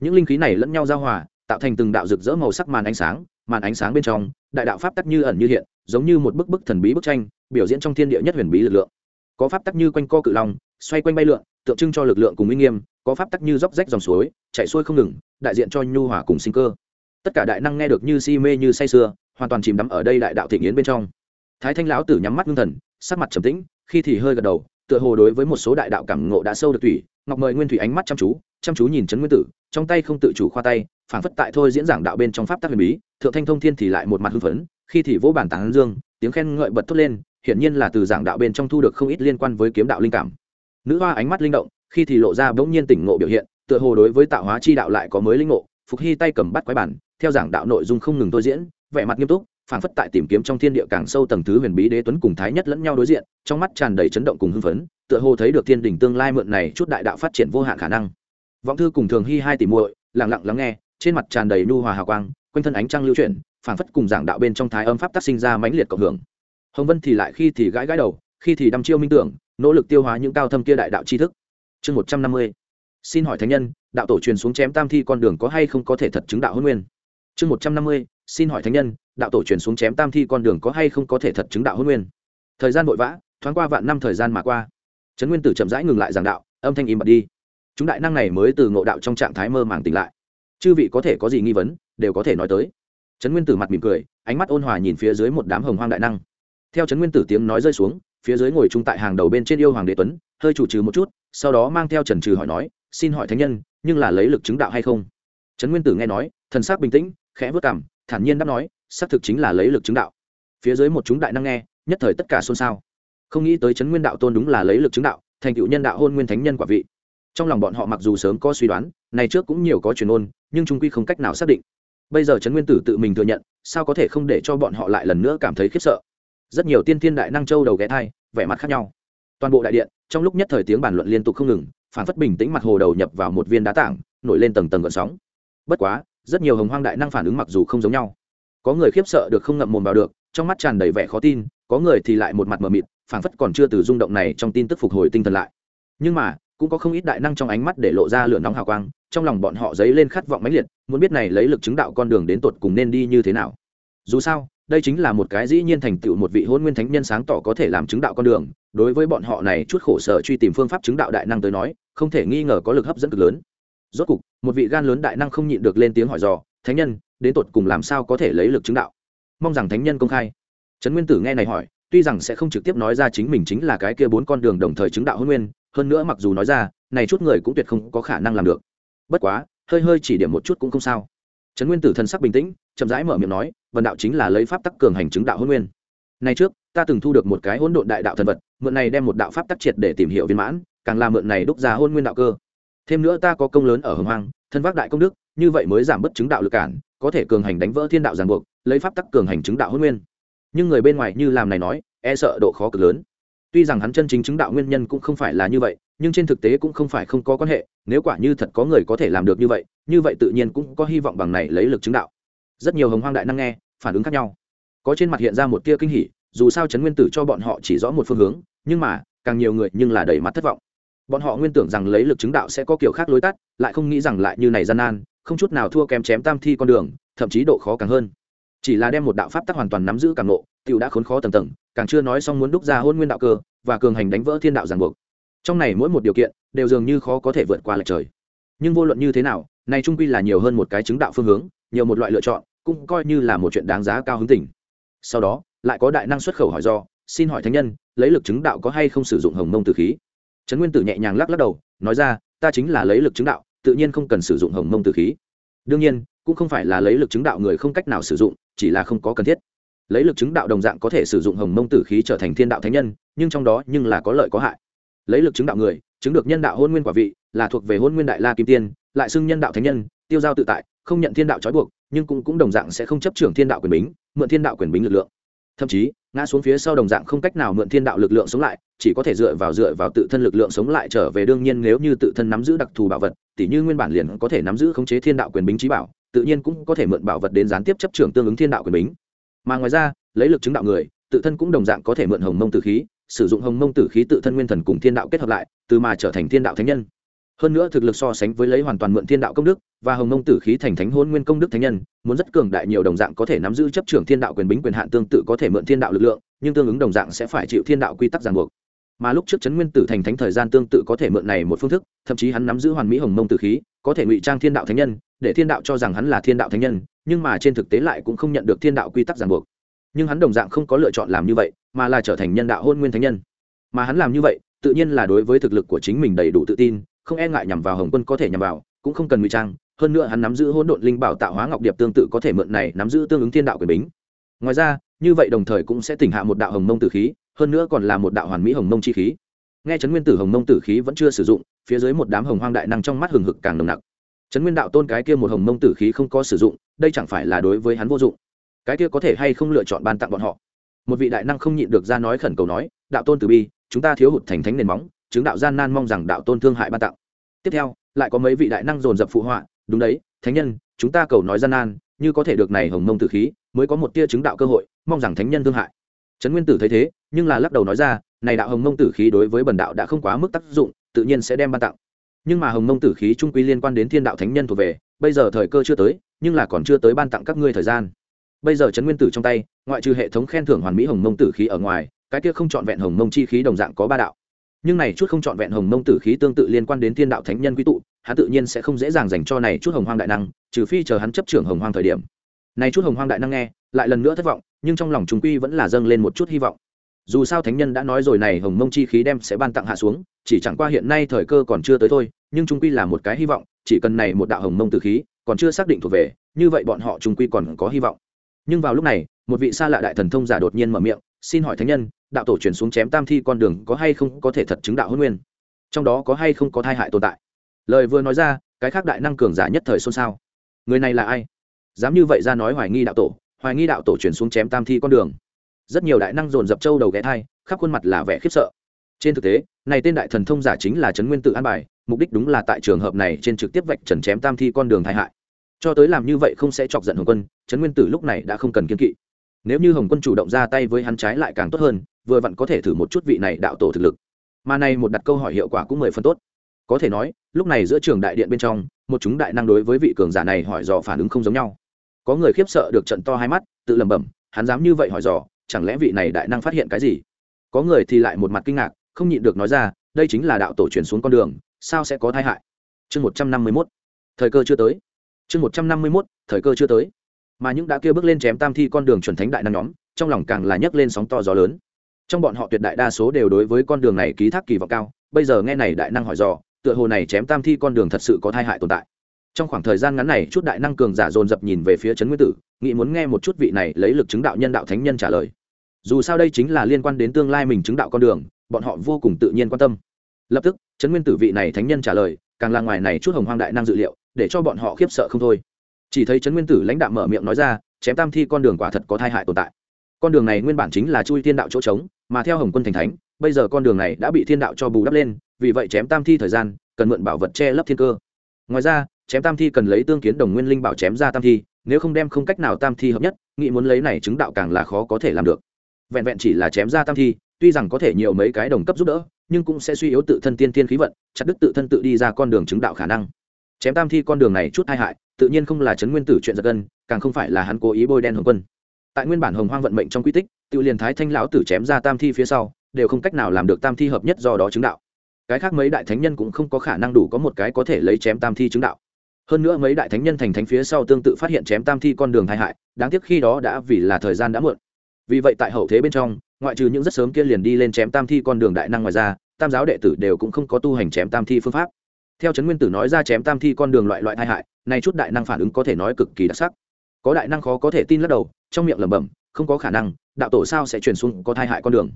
Những linh khí này lẫn nhau giao hòa, tạo thành từng đạo rực rỡ màu sắc màn ánh sáng màn ánh sáng bên trong, đại đạo pháp tắc như ẩn như hiện, giống như một bức bức thần bí bức tranh, biểu diễn trong thiên địa nhất huyền bí lực lượng. Có pháp tắc như quanh co cự long, xoay quanh bay lượn, tượng trưng cho lực lượng cùng uy nghiêm, có pháp tắc như dốc rách dòng suối, chạy xuôi không ngừng, đại diện cho nhu hòa cùng sinh cơ. Tất cả đại năng nghe được như si mê như say sưa, hoàn toàn chìm đắm ở đây đại đạo thị nghiến bên trong. Thái thanh lão tử nhắm mắt ngưng thần, sắc mặt trầm tĩnh, khi thì hơi gật đầu, tựa hồ đối với một số đại đạo cảm ngộ đã sâu được thủy, ngọc mời nguyên thủy ánh mắt chăm chú chăm chú nhìn trấn nguyên tử, trong tay không tự chủ khoa tay phản phất tại thôi diễn giảng đạo bên trong pháp tắc huyền bí, thượng thanh thông thiên thì lại một mặt hưng phấn, khi thì vỗ bản tán dương, tiếng khen ngợi bật thốt lên, hiển nhiên là từ giảng đạo bên trong thu được không ít liên quan với kiếm đạo linh cảm. Nữ hoa ánh mắt linh động, khi thì lộ ra bỗng nhiên tỉnh ngộ biểu hiện, tựa hồ đối với tạo hóa chi đạo lại có mới linh ngộ, phục hy tay cầm bắt quái bản, theo giảng đạo nội dung không ngừng tôi diễn, vẻ mặt nghiêm túc, phảng phất tại tìm kiếm trong thiên địa càng sâu tầng thứ huyền bí đế tuấn cùng thái nhất lẫn nhau đối diện, trong mắt tràn đầy chấn động cùng hưng phấn, tựa hồ thấy được thiên đỉnh tương lai mượn này chút đại đạo phát triển vô hạn khả năng vọng thư cùng thường hy hai tỷ muội, lặng lặng lắng nghe, trên mặt tràn đầy nu hòa hào quang, quanh thân ánh trăng lưu chuyển, phảng phất cùng giảng đạo bên trong thái âm pháp tác sinh ra mãnh liệt cộng hưởng. Hồng vân thì lại khi thì gãi gãi đầu, khi thì đăm chiêu minh tưởng, nỗ lực tiêu hóa những cao thâm kia đại đạo tri thức. Chương một trăm năm mươi. Xin hỏi thánh nhân, đạo tổ truyền xuống chém tam thi con đường có hay không có thể thật chứng đạo hôn nguyên? Chương một trăm năm mươi, xin hỏi thánh nhân, đạo tổ truyền xuống chém tam thi con đường có hay không có thể thật chứng đạo hôn nguyên? Thời gian vội vã, thoáng qua vạn năm thời gian mà qua. Trấn nguyên tử chậm rãi ngừng lại giảng đạo, âm thanh im bật đi chúng đại năng này mới từ ngộ đạo trong trạng thái mơ màng tỉnh lại. Chư vị có thể có gì nghi vấn, đều có thể nói tới. Trấn nguyên tử mặt mỉm cười, ánh mắt ôn hòa nhìn phía dưới một đám hồng hoang đại năng. Theo trấn nguyên tử tiếng nói rơi xuống, phía dưới ngồi chung tại hàng đầu bên trên yêu hoàng đế tuấn, hơi chủ trừ một chút, sau đó mang theo trần trừ hỏi nói, xin hỏi thánh nhân, nhưng là lấy lực chứng đạo hay không? Trấn nguyên tử nghe nói, thần sắc bình tĩnh, khẽ vất cảm thản nhiên đáp nói, xác thực chính là lấy lực chứng đạo. Phía dưới một chúng đại năng nghe, nhất thời tất cả xôn xao. Không nghĩ tới trấn nguyên đạo tôn đúng là lấy lực chứng đạo, thành cựu nhân đạo hôn nguyên thánh nhân quả vị trong lòng bọn họ mặc dù sớm có suy đoán, này trước cũng nhiều có truyền ôn, nhưng trung quy không cách nào xác định. Bây giờ trấn nguyên tử tự mình thừa nhận, sao có thể không để cho bọn họ lại lần nữa cảm thấy khiếp sợ? Rất nhiều tiên thiên đại năng châu đầu ghé thai, vẻ mặt khác nhau. Toàn bộ đại điện, trong lúc nhất thời tiếng bàn luận liên tục không ngừng, phản phất bình tĩnh mặt hồ đầu nhập vào một viên đá tảng, nổi lên tầng tầng gợn sóng. Bất quá, rất nhiều hồng hoang đại năng phản ứng mặc dù không giống nhau. Có người khiếp sợ được không ngậm mồm vào được, trong mắt tràn đầy vẻ khó tin, có người thì lại một mặt mờ mịt, phản phất còn chưa từ rung động này trong tin tức phục hồi tinh thần lại. Nhưng mà cũng có không ít đại năng trong ánh mắt để lộ ra lửa nóng hào quang, trong lòng bọn họ dấy lên khát vọng mãnh liệt, muốn biết này lấy lực chứng đạo con đường đến tột cùng nên đi như thế nào. Dù sao, đây chính là một cái dĩ nhiên thành tựu một vị hôn nguyên thánh nhân sáng tỏ có thể làm chứng đạo con đường, đối với bọn họ này chút khổ sở truy tìm phương pháp chứng đạo đại năng tới nói, không thể nghi ngờ có lực hấp dẫn cực lớn. Rốt cục, một vị gan lớn đại năng không nhịn được lên tiếng hỏi dò, thánh nhân, đến tột cùng làm sao có thể lấy lực chứng đạo? Mong rằng thánh nhân công khai. Trấn nguyên tử nghe này hỏi, tuy rằng sẽ không trực tiếp nói ra chính mình chính là cái kia bốn con đường đồng thời chứng đạo hôn nguyên hơn nữa mặc dù nói ra, này chút người cũng tuyệt không có khả năng làm được. Bất quá, hơi hơi chỉ điểm một chút cũng không sao. Trấn nguyên tử thân sắc bình tĩnh, chậm rãi mở miệng nói vần đạo chính là lấy pháp tắc cường hành chứng đạo hôn nguyên. Nay trước, ta từng thu được một cái hỗn độn đại đạo thần vật, mượn này đem một đạo pháp tắc triệt để tìm hiểu viên mãn, càng làm mượn này đúc ra hôn nguyên đạo cơ. Thêm nữa ta có công lớn ở hồng hoang, thân vác đại công đức, như vậy mới giảm bớt chứng đạo lực cản, có thể cường hành đánh vỡ thiên đạo giàn buộc, lấy pháp tắc cường hành chứng đạo hôn nguyên. Nhưng người bên ngoài như làm này nói e sợ độ khó cực lớn tuy rằng hắn chân chính chứng đạo nguyên nhân cũng không phải là như vậy, nhưng trên thực tế cũng không phải không có quan hệ, nếu quả như thật có người có thể làm được như vậy như vậy tự nhiên cũng có hy vọng bằng này lấy lực chứng đạo. Rất nhiều hồng hoang đại năng nghe, phản ứng khác nhau. Có trên mặt hiện ra một tia kinh hỉ, dù sao trấn nguyên tử cho bọn họ chỉ rõ một phương hướng, nhưng mà, càng nhiều người nhưng là đầy mắt thất vọng. Bọn họ nguyên tưởng rằng lấy lực chứng đạo sẽ có kiểu khác lối tắt, lại không nghĩ rằng lại như này gian nan, không chút nào thua kém chém tam thi con đường, thậm chí độ khó càng hơn. Chỉ là đem một đạo pháp tắc hoàn toàn nắm giữ càng nộ tiểu đã khốn khó tầng tầng, càng chưa nói xong muốn đúc ra hôn nguyên đạo cơ, và cường hành đánh vỡ thiên đạo giàn buộc. Trong này mỗi một điều kiện, đều dường như khó có thể vượt qua lệch trời. Nhưng vô luận như thế nào, này trung quy là nhiều hơn một cái chứng đạo phương hướng, nhiều một loại lựa chọn, cũng coi như là một chuyện đáng giá cao hứng tỉnh sau đó, lại có đại năng xuất khẩu hỏi do, xin hỏi thánh nhân, lấy lực chứng đạo có hay không sử dụng hồng mông tử khí? Trấn nguyên tử nhẹ nhàng lắc lắc đầu, nói ra, ta chính là lấy lực chứng đạo, tự nhiên không cần sử dụng hồng mông tử khí. Đương nhiên, cũng không phải là lấy lực chứng đạo người không cách nào sử dụng, chỉ là không có cần thiết lấy lực chứng đạo đồng dạng có thể sử dụng hồng mông tử khí trở thành thiên đạo thánh nhân, nhưng trong đó nhưng là có lợi có hại. Lấy lực chứng đạo người, chứng được nhân đạo hôn nguyên quả vị, là thuộc về hôn nguyên đại la kim tiên, lại xưng nhân đạo thánh nhân, tiêu giao tự tại, không nhận thiên đạo trói buộc, nhưng cũng cũng đồng dạng sẽ không chấp trưởng thiên đạo quyền bính, mượn thiên đạo quyền bính lực lượng. Thậm chí, ngã xuống phía sau đồng dạng không cách nào mượn thiên đạo lực lượng sống lại, chỉ có thể dựa vào dựa vào tự thân lực lượng sống lại trở về đương nhiên nếu như tự thân nắm giữ đặc thù bảo vật, tỉ như nguyên bản liền có thể nắm giữ khống chế thiên đạo quyền bính trí bảo, tự nhiên cũng có thể mượn bảo vật đến gián tiếp chấp trưởng tương ứng thiên đạo quyền bính mà ngoài ra, lấy lực chứng đạo người, tự thân cũng đồng dạng có thể mượn hồng mông tử khí, sử dụng hồng mông tử khí tự thân nguyên thần cùng thiên đạo kết hợp lại, từ mà trở thành thiên đạo thánh nhân. Hơn nữa thực lực so sánh với lấy hoàn toàn mượn thiên đạo công đức, và hồng mông tử khí thành thánh hôn nguyên công đức thánh nhân, muốn rất cường đại nhiều đồng dạng có thể nắm giữ chấp trưởng thiên đạo quyền bính quyền hạn tương tự có thể mượn thiên đạo lực lượng, nhưng tương ứng đồng dạng sẽ phải chịu thiên đạo quy tắc ràng buộc. Mà lúc trước chấn nguyên tử thành thánh thời gian tương tự có thể mượn này một phương thức, thậm chí hắn nắm giữ hoàn mỹ hồng mông tử khí, có thể ngụy trang thiên đạo thánh nhân, để thiên đạo cho rằng hắn là thiên đạo thánh nhân nhưng mà trên thực tế lại cũng không nhận được thiên đạo quy tắc ràng buộc. Nhưng hắn đồng dạng không có lựa chọn làm như vậy, mà là trở thành nhân đạo hôn nguyên thánh nhân. Mà hắn làm như vậy, tự nhiên là đối với thực lực của chính mình đầy đủ tự tin, không e ngại nhằm vào hồng quân có thể nhằm vào, cũng không cần ngụy trang. Hơn nữa hắn nắm giữ hỗn độn linh bảo tạo hóa ngọc điệp tương tự có thể mượn này nắm giữ tương ứng thiên đạo quyền bính. Ngoài ra, như vậy đồng thời cũng sẽ tỉnh hạ một đạo hồng mông tử khí, hơn nữa còn là một đạo hoàn mỹ hồng mông chi khí. Nghe trấn nguyên tử hồng mông tử khí vẫn chưa sử dụng, phía dưới một đám hồng hoang đại năng trong mắt hừng hực càng nồng nặc. Trấn nguyên đạo tôn cái kia một hồng mông tử khí không có sử dụng đây chẳng phải là đối với hắn vô dụng. Cái kia có thể hay không lựa chọn ban tặng bọn họ? Một vị đại năng không nhịn được ra nói khẩn cầu nói, đạo tôn từ bi, chúng ta thiếu hụt thành thánh nền móng, chứng đạo gian nan mong rằng đạo tôn thương hại ban tặng. Tiếp theo, lại có mấy vị đại năng dồn dập phụ họa, đúng đấy, thánh nhân, chúng ta cầu nói gian nan, như có thể được này hồng mông tử khí, mới có một tia chứng đạo cơ hội, mong rằng thánh nhân thương hại. Trấn nguyên tử thấy thế, nhưng là lắc đầu nói ra, này đạo hồng mông tử khí đối với bần đạo đã không quá mức tác dụng, tự nhiên sẽ đem ban tặng nhưng mà hồng mông tử khí trung quy liên quan đến thiên đạo thánh nhân thuộc về, bây giờ thời cơ chưa tới, nhưng là còn chưa tới ban tặng các ngươi thời gian. Bây giờ trấn nguyên tử trong tay, ngoại trừ hệ thống khen thưởng hoàn mỹ hồng mông tử khí ở ngoài, cái kia không trọn vẹn hồng mông chi khí đồng dạng có ba đạo. Nhưng này chút không trọn vẹn hồng mông tử khí tương tự liên quan đến thiên đạo thánh nhân quy tụ, hắn tự nhiên sẽ không dễ dàng dành cho này chút hồng hoang đại năng, trừ phi chờ hắn chấp trưởng hồng hoang thời điểm. Này chút hồng hoang đại năng nghe, lại lần nữa thất vọng, nhưng trong lòng chúng quy vẫn là dâng lên một chút hy vọng dù sao thánh nhân đã nói rồi này, hồng mông chi khí đem sẽ ban tặng hạ xuống, chỉ chẳng qua hiện nay thời cơ còn chưa tới thôi, nhưng trung quy là một cái hy vọng, chỉ cần này một đạo hồng mông tử khí còn chưa xác định thuộc về, như vậy bọn họ trung quy còn có hy vọng. Nhưng vào lúc này, một vị xa lạ đại thần thông giả đột nhiên mở miệng, xin hỏi thánh nhân, đạo tổ truyền xuống chém tam thi con đường có hay không có thể thật chứng đạo hôn nguyên? Trong đó có hay không có thai hại tồn tại? Lời vừa nói ra, cái khác đại năng cường giả nhất thời xôn xao. Người này là ai? Dám như vậy ra nói hoài nghi đạo tổ, hoài nghi đạo tổ truyền xuống chém tam thi con đường rất nhiều đại năng dồn dập châu đầu ghé thai, khắp khuôn mặt là vẻ khiếp sợ. Trên thực tế, này tên đại thần thông giả chính là trấn nguyên tự an bài, mục đích đúng là tại trường hợp này trên trực tiếp vạch trần chém tam thi con đường tai hại. Cho tới làm như vậy không sẽ chọc giận hồng quân trấn nguyên tử lúc này đã không cần kiên kỵ. Nếu như hồng quân chủ động ra tay với hắn trái lại càng tốt hơn, vừa vặn có thể thử một chút vị này đạo tổ thực lực. Mà này một đặt câu hỏi hiệu quả cũng mười phân tốt. Có thể nói, lúc này giữa trường đại điện bên trong, một chúng đại năng đối với vị cường giả này hỏi dò phản ứng không giống nhau. Có người khiếp sợ được trận to hai mắt, tự lẩm bẩm, hắn dám như vậy hỏi dò chẳng lẽ vị này đại năng phát hiện cái gì? Có người thì lại một mặt kinh ngạc, không nhịn được nói ra, đây chính là đạo tổ truyền xuống con đường, sao sẽ có tai hại? Chương một trăm năm mươi mốt. Thời cơ chưa tới. Chương một trăm năm mươi mốt, thời cơ chưa tới. Mà những đã kia bước lên chém tam thi con đường chuẩn thánh đại năng nhóm, trong lòng càng là nhấc lên sóng to gió lớn. Trong bọn họ tuyệt đại đa số đều đối với con đường này ký thác kỳ vọng cao, bây giờ nghe này đại năng hỏi dò, tựa hồ này chém tam thi con đường thật sự có tai hại tồn tại trong khoảng thời gian ngắn này, chút đại năng cường giả dồn dập nhìn về phía trấn nguyên tử, nghĩ muốn nghe một chút vị này lấy lực chứng đạo nhân đạo thánh nhân trả lời. Dù sao đây chính là liên quan đến tương lai mình chứng đạo con đường, bọn họ vô cùng tự nhiên quan tâm. Lập tức, trấn nguyên tử vị này thánh nhân trả lời, càng là ngoài này chút hồng hoang đại năng dự liệu, để cho bọn họ khiếp sợ không thôi. Chỉ thấy trấn nguyên tử lãnh đạo mở miệng nói ra, chém tam thi con đường quả thật có thai hại tồn tại. Con đường này nguyên bản chính là chui thiên đạo chỗ trống, mà theo hồng quân thành thánh, bây giờ con đường này đã bị thiên đạo cho bù đắp lên, vì vậy chém tam thi thời gian, cần mượn bảo vật che lấp thiên cơ. Ngoài ra chém tam thi cần lấy tương kiến đồng nguyên linh bảo chém ra tam thi, nếu không đem không cách nào tam thi hợp nhất, nghĩ muốn lấy này chứng đạo càng là khó có thể làm được. Vẹn vẹn chỉ là chém ra tam thi, tuy rằng có thể nhiều mấy cái đồng cấp giúp đỡ, nhưng cũng sẽ suy yếu tự thân tiên thiên khí vận, chặt đứt tự thân tự đi ra con đường chứng đạo khả năng. Chém tam thi con đường này chút tai hại, tự nhiên không là chấn nguyên tử chuyện giật gân, càng không phải là hắn cố ý bôi đen hồng quân. Tại nguyên bản hồng hoang vận mệnh trong quy tích, tự liền thái thanh lão tử chém ra tam thi phía sau, đều không cách nào làm được tam thi hợp nhất do đó chứng đạo. Cái khác mấy đại thánh nhân cũng không có khả năng đủ có một cái có thể lấy chém tam thi chứng đạo hơn nữa mấy đại thánh nhân thành thánh phía sau tương tự phát hiện chém tam thi con đường tai hại, đáng tiếc khi đó đã vì là thời gian đã muộn. Vì vậy tại hậu thế bên trong, ngoại trừ những rất sớm kia liền đi lên chém tam thi con đường đại năng ngoài ra, tam giáo đệ tử đều cũng không có tu hành chém tam thi phương pháp. Theo trấn nguyên tử nói ra chém tam thi con đường loại loại tai hại nay chút đại năng phản ứng có thể nói cực kỳ đặc sắc. Có đại năng khó có thể tin lắc đầu, trong miệng lẩm bẩm, không có khả năng, đạo tổ sao sẽ truyền xuống có thai hại con đường?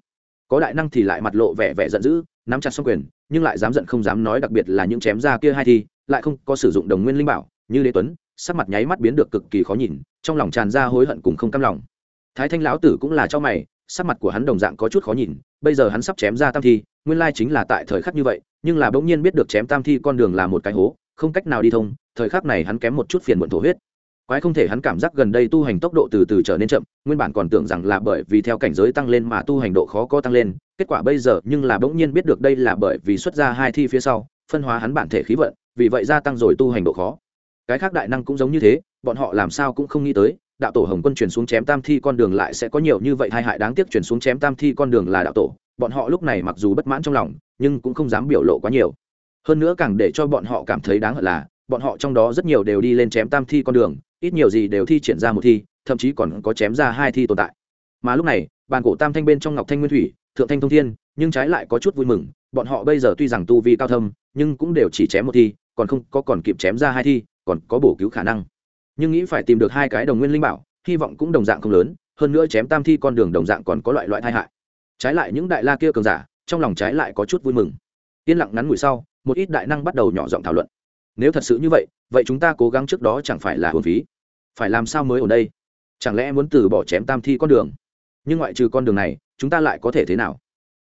Có đại năng thì lại mặt lộ vẻ vẻ giận dữ, nắm chặt xong quyền, nhưng lại dám giận không dám nói đặc biệt là những chém ra kia hai thi lại không có sử dụng đồng nguyên linh bảo, như lê tuấn, sắc mặt nháy mắt biến được cực kỳ khó nhìn, trong lòng tràn ra hối hận cùng không cam lòng. Thái thanh lão tử cũng là cho mày, sắc mặt của hắn đồng dạng có chút khó nhìn, bây giờ hắn sắp chém ra tam thi, nguyên lai chính là tại thời khắc như vậy, nhưng là bỗng nhiên biết được chém tam thi con đường là một cái hố, không cách nào đi thông, thời khắc này hắn kém một chút phiền muộn thổ huyết. Quái không thể hắn cảm giác gần đây tu hành tốc độ từ từ trở nên chậm, nguyên bản còn tưởng rằng là bởi vì theo cảnh giới tăng lên mà tu hành độ khó có tăng lên, kết quả bây giờ nhưng là bỗng nhiên biết được đây là bởi vì xuất ra hai thi phía sau phân hóa hắn bản thể khí vận, vì vậy gia tăng rồi tu hành độ khó. Cái khác đại năng cũng giống như thế, bọn họ làm sao cũng không nghĩ tới, đạo tổ hồng quân chuyển xuống chém tam thi con đường lại sẽ có nhiều như vậy hai hại đáng tiếc chuyển xuống chém tam thi con đường là đạo tổ. Bọn họ lúc này mặc dù bất mãn trong lòng, nhưng cũng không dám biểu lộ quá nhiều. Hơn nữa càng để cho bọn họ cảm thấy đáng hận là, bọn họ trong đó rất nhiều đều đi lên chém tam thi con đường, ít nhiều gì đều thi triển ra một thi, thậm chí còn có chém ra hai thi tồn tại. Mà lúc này, bàn cổ tam thanh bên trong ngọc thanh nguyên thủy, thượng thanh thông thiên, nhưng trái lại có chút vui mừng, bọn họ bây giờ tuy rằng tu vi cao thâm nhưng cũng đều chỉ chém một thi, còn không có còn kịp chém ra hai thi, còn có bổ cứu khả năng. Nhưng nghĩ phải tìm được hai cái đồng nguyên linh bảo, hy vọng cũng đồng dạng không lớn, hơn nữa chém tam thi con đường đồng dạng còn có loại loại tai hại. Trái lại những đại la kia cường giả, trong lòng trái lại có chút vui mừng. Yên lặng ngắn ngủi sau, một ít đại năng bắt đầu nhỏ giọng thảo luận. Nếu thật sự như vậy vậy chúng ta cố gắng trước đó chẳng phải là hồn phí? Phải làm sao mới ở đây? Chẳng lẽ muốn từ bỏ chém tam thi con đường? Nhưng ngoại trừ con đường này, chúng ta lại có thể thế nào?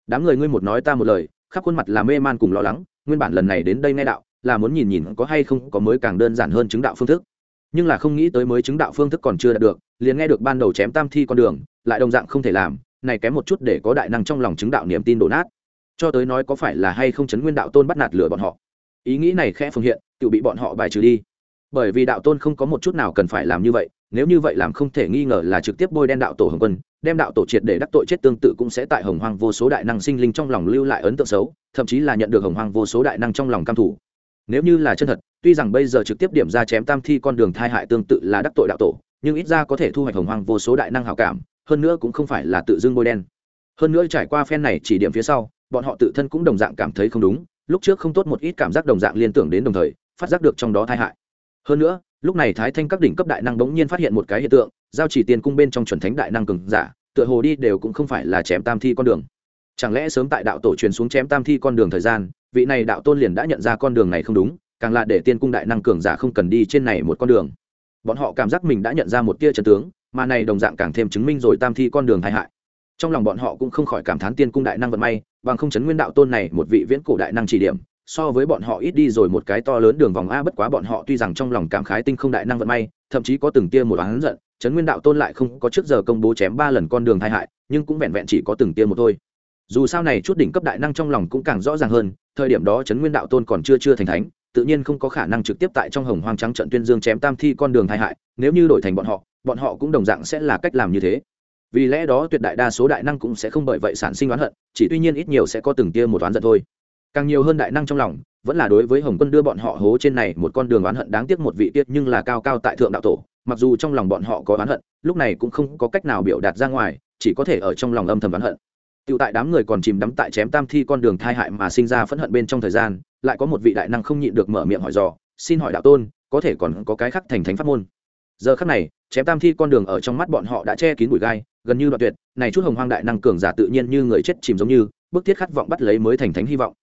Đám người ngươi một nói ta một lời, khắp khuôn mặt là mê man cùng lo lắng nguyên bản lần này đến đây nghe đạo, là muốn nhìn nhìn có hay không có mới càng đơn giản hơn chứng đạo phương thức. Nhưng là không nghĩ tới mới chứng đạo phương thức còn chưa đạt được, liền nghe được ban đầu chém tam thi con đường, lại đồng dạng không thể làm, này kém một chút để có đại năng trong lòng chứng đạo niềm tin đổ nát. Cho tới nói có phải là hay không chấn nguyên đạo tôn bắt nạt lừa bọn họ. Ý nghĩ này khẽ phương hiện, tự bị bọn họ bài trừ đi. Bởi vì đạo tôn không có một chút nào cần phải làm như vậy nếu như vậy làm không thể nghi ngờ là trực tiếp bôi đen đạo tổ hồng quân, đem đạo tổ triệt để đắc tội chết tương tự cũng sẽ tại hồng hoang vô số đại năng sinh linh trong lòng lưu lại ấn tượng xấu, thậm chí là nhận được hồng hoang vô số đại năng trong lòng cam thủ nếu như là chân thật, tuy rằng bây giờ trực tiếp điểm ra chém tam thi con đường thai hại tương tự là đắc tội đạo tổ, nhưng ít ra có thể thu hoạch hồng hoang vô số đại năng hào cảm, hơn nữa cũng không phải là tự dưng bôi đen. Hơn nữa trải qua phen này chỉ điểm phía sau, bọn họ tự thân cũng đồng dạng cảm thấy không đúng, lúc trước không tốt một ít cảm giác đồng dạng liên tưởng đến đồng thời, phát giác được trong đó thai hại. Hơn nữa lúc này thái thanh các đỉnh cấp đại năng bỗng nhiên phát hiện một cái hiện tượng, giao chỉ tiền cung bên trong chuẩn thánh đại năng cường giả, tựa hồ đi đều cũng không phải là chém tam thi con đường. Chẳng lẽ sớm tại đạo tổ truyền xuống chém tam thi con đường thời gian, vị này đạo tôn liền đã nhận ra con đường này không đúng, càng là để tiên cung đại năng cường giả không cần đi trên này một con đường. Bọn họ cảm giác mình đã nhận ra một tia trần tướng, mà này đồng dạng càng thêm chứng minh rồi tam thi con đường tai hại. Trong lòng bọn họ cũng không khỏi cảm thán tiên cung đại năng vận may, bằng không chấn nguyên đạo tôn này một vị viễn cổ đại năng chỉ điểm so với bọn họ ít đi rồi một cái to lớn đường vòng a, bất quá bọn họ tuy rằng trong lòng cảm khái tinh không đại năng vận may, thậm chí có từng tia một oán giận chấn nguyên đạo tôn lại không có trước giờ công bố chém ba lần con đường tai hại, nhưng cũng vẹn vẹn chỉ có từng tia một thôi. Dù sao này chút đỉnh cấp đại năng trong lòng cũng càng rõ ràng hơn, thời điểm đó chấn nguyên đạo tôn còn chưa chưa thành thánh, tự nhiên không có khả năng trực tiếp tại trong hồng hoang trắng trận tuyên dương chém tam thi con đường tai hại, nếu như đổi thành bọn họ bọn họ cũng đồng dạng sẽ là cách làm như thế. Vì lẽ đó tuyệt đại đa số đại năng cũng sẽ không bởi vậy sản sinh oán hận, chỉ tuy nhiên ít nhiều sẽ có từng tia một oán giận thôi càng nhiều hơn đại năng trong lòng vẫn là đối với hồng quân đưa bọn họ hố trên này một con đường oán hận đáng tiếc một vị tiết nhưng là cao cao tại thượng đạo tổ mặc dù trong lòng bọn họ có oán hận lúc này cũng không có cách nào biểu đạt ra ngoài chỉ có thể ở trong lòng âm thầm oán hận Tiểu tại đám người còn chìm đắm tại chém tam thi con đường thai hại mà sinh ra phẫn hận bên trong thời gian, lại có một vị đại năng không nhịn được mở miệng hỏi dò, xin hỏi đạo tôn, có thể còn có cái khác thành thánh pháp môn. Giờ khắc này, chém tam thi con đường ở trong mắt bọn họ đã che kín bụi gai, gần như đoạn tuyệt, này chút hồng hoang đại năng cường giả tự nhiên như người chết chìm giống như, bức thiết khát vọng bắt lấy mới thành thánh hy vọng.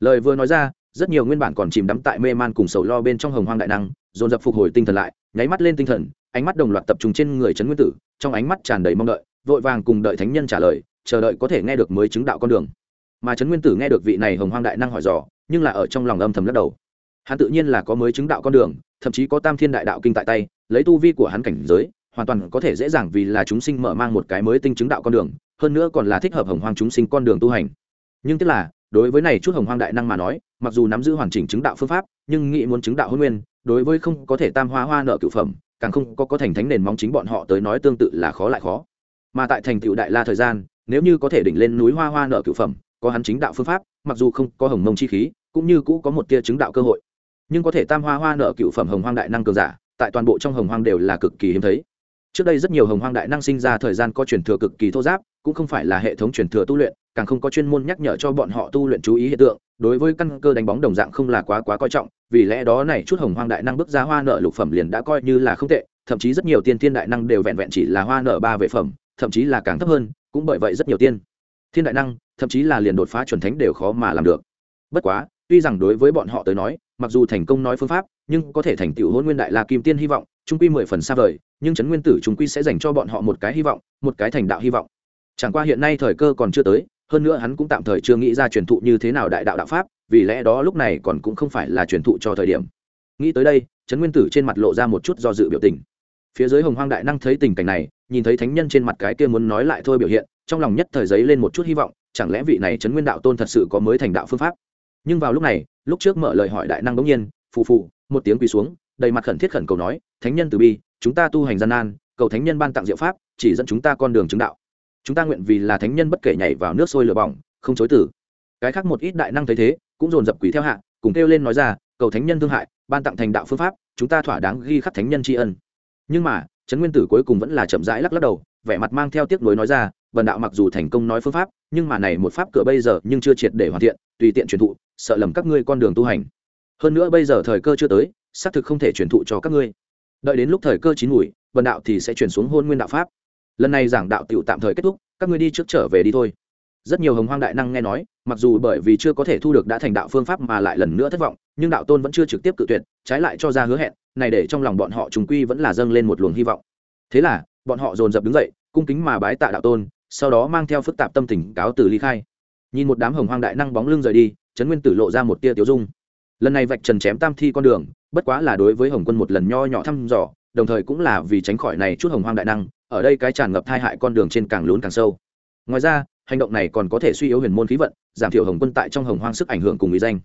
Lời vừa nói ra, rất nhiều nguyên bản còn chìm đắm tại mê man cùng sầu lo bên trong hồng hoang đại năng, dồn dập phục hồi tinh thần lại, nháy mắt lên tinh thần, ánh mắt đồng loạt tập trung trên người trấn nguyên tử, trong ánh mắt tràn đầy mong đợi, vội vàng cùng đợi thánh nhân trả lời, chờ đợi có thể nghe được mới chứng đạo con đường. Mà trấn nguyên tử nghe được vị này hồng hoang đại năng hỏi dò nhưng là ở trong lòng âm thầm lắc đầu. Hắn tự nhiên là có mới chứng đạo con đường thậm chí có tam thiên đại đạo kinh tại tay lấy tu vi của hắn cảnh giới hoàn toàn có thể dễ dàng vì là chúng sinh mở mang một cái mới tinh chứng đạo con đường hơn nữa còn là thích hợp hồng hoang chúng sinh con đường tu hành. Nhưng tức là đối với này chút hồng hoang đại năng mà nói, mặc dù nắm giữ hoàn chỉnh chứng đạo phương pháp, nhưng nghĩ muốn chứng đạo hôn nguyên, đối với không có thể tam hoa hoa nợ cựu phẩm, càng không có có thành thánh nền móng chính bọn họ tới nói tương tự là khó lại khó. Mà tại thành tựu đại la thời gian, nếu như có thể đỉnh lên núi hoa hoa nợ cựu phẩm, có hắn chính đạo phương pháp, mặc dù không có hồng mông chi khí, cũng như cũ có một tia chứng đạo cơ hội. Nhưng có thể tam hoa hoa nợ cựu phẩm hồng hoang đại năng cường giả, tại toàn bộ trong hồng hoang đều là cực kỳ hiếm thấy. Trước đây rất nhiều hồng hoang đại năng sinh ra thời gian có truyền thừa cực kỳ thô giáp cũng không phải là hệ thống truyền thừa tu luyện, càng không có chuyên môn nhắc nhở cho bọn họ tu luyện chú ý hiện tượng, đối với căn cơ đánh bóng đồng dạng không là quá quá coi trọng, vì lẽ đó này chút hồng hoang đại năng bước ra hoa nợ lục phẩm liền đã coi như là không tệ, thậm chí rất nhiều tiên thiên đại năng đều vẹn vẹn chỉ là hoa nợ ba vệ phẩm, thậm chí là càng thấp hơn, cũng bởi vậy rất nhiều tiên thiên đại năng, thậm chí là liền đột phá chuẩn thánh đều khó mà làm được. Bất quá, tuy rằng đối với bọn họ tới nói, mặc dù thành công nói phương pháp, nhưng có thể thành tựu hôn nguyên đại la kim tiên hy vọng, trung quy mười phần xa vời, nhưng trấn nguyên tử trung quy sẽ dành cho bọn họ một cái hy vọng, một cái thành đạo hy vọng chẳng qua hiện nay thời cơ còn chưa tới, hơn nữa hắn cũng tạm thời chưa nghĩ ra truyền thụ như thế nào đại đạo đạo pháp, vì lẽ đó lúc này còn cũng không phải là truyền thụ cho thời điểm. Nghĩ tới đây, trấn nguyên tử trên mặt lộ ra một chút do dự biểu tình. Phía dưới hồng hoang đại năng thấy tình cảnh này, nhìn thấy thánh nhân trên mặt cái kia muốn nói lại thôi biểu hiện, trong lòng nhất thời giấy lên một chút hy vọng, chẳng lẽ vị này trấn nguyên đạo tôn thật sự có mới thành đạo phương pháp? Nhưng vào lúc này, lúc trước mở lời hỏi đại năng bỗng nhiên, phù phù, một tiếng quỳ xuống, đầy mặt khẩn thiết khẩn cầu nói, thánh nhân từ bi, chúng ta tu hành gian nan, cầu thánh nhân ban tặng diệu pháp, chỉ dẫn chúng ta con đường chứng đạo chúng ta nguyện vì là thánh nhân bất kể nhảy vào nước sôi lửa bỏng, không chối tử cái khác một ít đại năng thấy thế, cũng dồn dập quỷ theo hạ, cùng kêu lên nói ra, cầu thánh nhân thương hại, ban tặng thành đạo phương pháp, chúng ta thỏa đáng ghi khắc thánh nhân tri ân. Nhưng mà, trấn nguyên tử cuối cùng vẫn là chậm rãi lắc lắc đầu, vẻ mặt mang theo tiếc nuối nói ra vần đạo mặc dù thành công nói phương pháp, nhưng mà này một pháp cửa bây giờ nhưng chưa triệt để hoàn thiện, tùy tiện truyền thụ, sợ lầm các ngươi con đường tu hành. Hơn nữa bây giờ thời cơ chưa tới, xác thực không thể truyền thụ cho các ngươi. Đợi đến lúc thời cơ chín mùi vần đạo thì sẽ chuyển xuống hôn nguyên đạo pháp lần này giảng đạo tựu tạm thời kết thúc, các ngươi đi trước trở về đi thôi. Rất nhiều hồng hoang đại năng nghe nói, mặc dù bởi vì chưa có thể thu được đã thành đạo phương pháp mà lại lần nữa thất vọng, nhưng đạo tôn vẫn chưa trực tiếp cự tuyệt, trái lại cho ra hứa hẹn, này để trong lòng bọn họ trùng quy vẫn là dâng lên một luồng hy vọng. Thế là, bọn họ dồn dập đứng dậy, cung kính mà bái tạ đạo tôn, sau đó mang theo phức tạp tâm tình cáo từ ly khai. Nhìn một đám hồng hoang đại năng bóng lưng rời đi, trấn nguyên tử lộ ra một tia tiêu dung. Lần này vạch trần chém tam thi con đường, bất quá là đối với hồng quân một lần nho nhỏ thăm dò, đồng thời cũng là vì tránh khỏi này chút hồng hoang đại năng ở đây cái tràn ngập thai hại con đường trên càng lún càng sâu. Ngoài ra, hành động này còn có thể suy yếu huyền môn khí vận, giảm thiểu hồng quân tại trong hồng hoang sức ảnh hưởng cùng ý danh.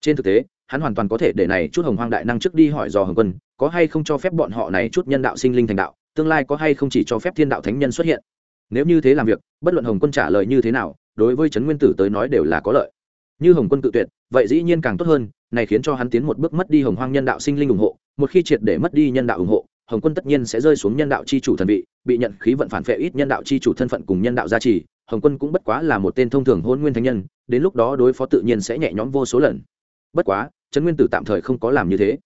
Trên thực tế, hắn hoàn toàn có thể để này chút hồng hoang đại năng trước đi hỏi dò hồng quân, có hay không cho phép bọn họ này chút nhân đạo sinh linh thành đạo, tương lai có hay không chỉ cho phép thiên đạo thánh nhân xuất hiện. Nếu như thế làm việc, bất luận hồng quân trả lời như thế nào, đối với trấn nguyên tử tới nói đều là có lợi. Như hồng quân tự tuyệt, vậy dĩ nhiên càng tốt hơn, này khiến cho hắn tiến một bước mất đi hồng hoang nhân đạo sinh linh ủng hộ, một khi triệt để mất đi nhân đạo ủng hộ hồng quân tất nhiên sẽ rơi xuống nhân đạo c h i chủ thần vị, bị nhận khí vận phản phệ ít nhân đạo c h i chủ thân phận cùng nhân đạo gia trì, hồng quân cũng bất quá là một tên thông thường hôn nguyên thánh nhân, đến lúc đó đối phó tự nhiên sẽ nhẹ nhõm vô số lần. Bất quá, trấn nguyên tử tạm thời không có làm như thế.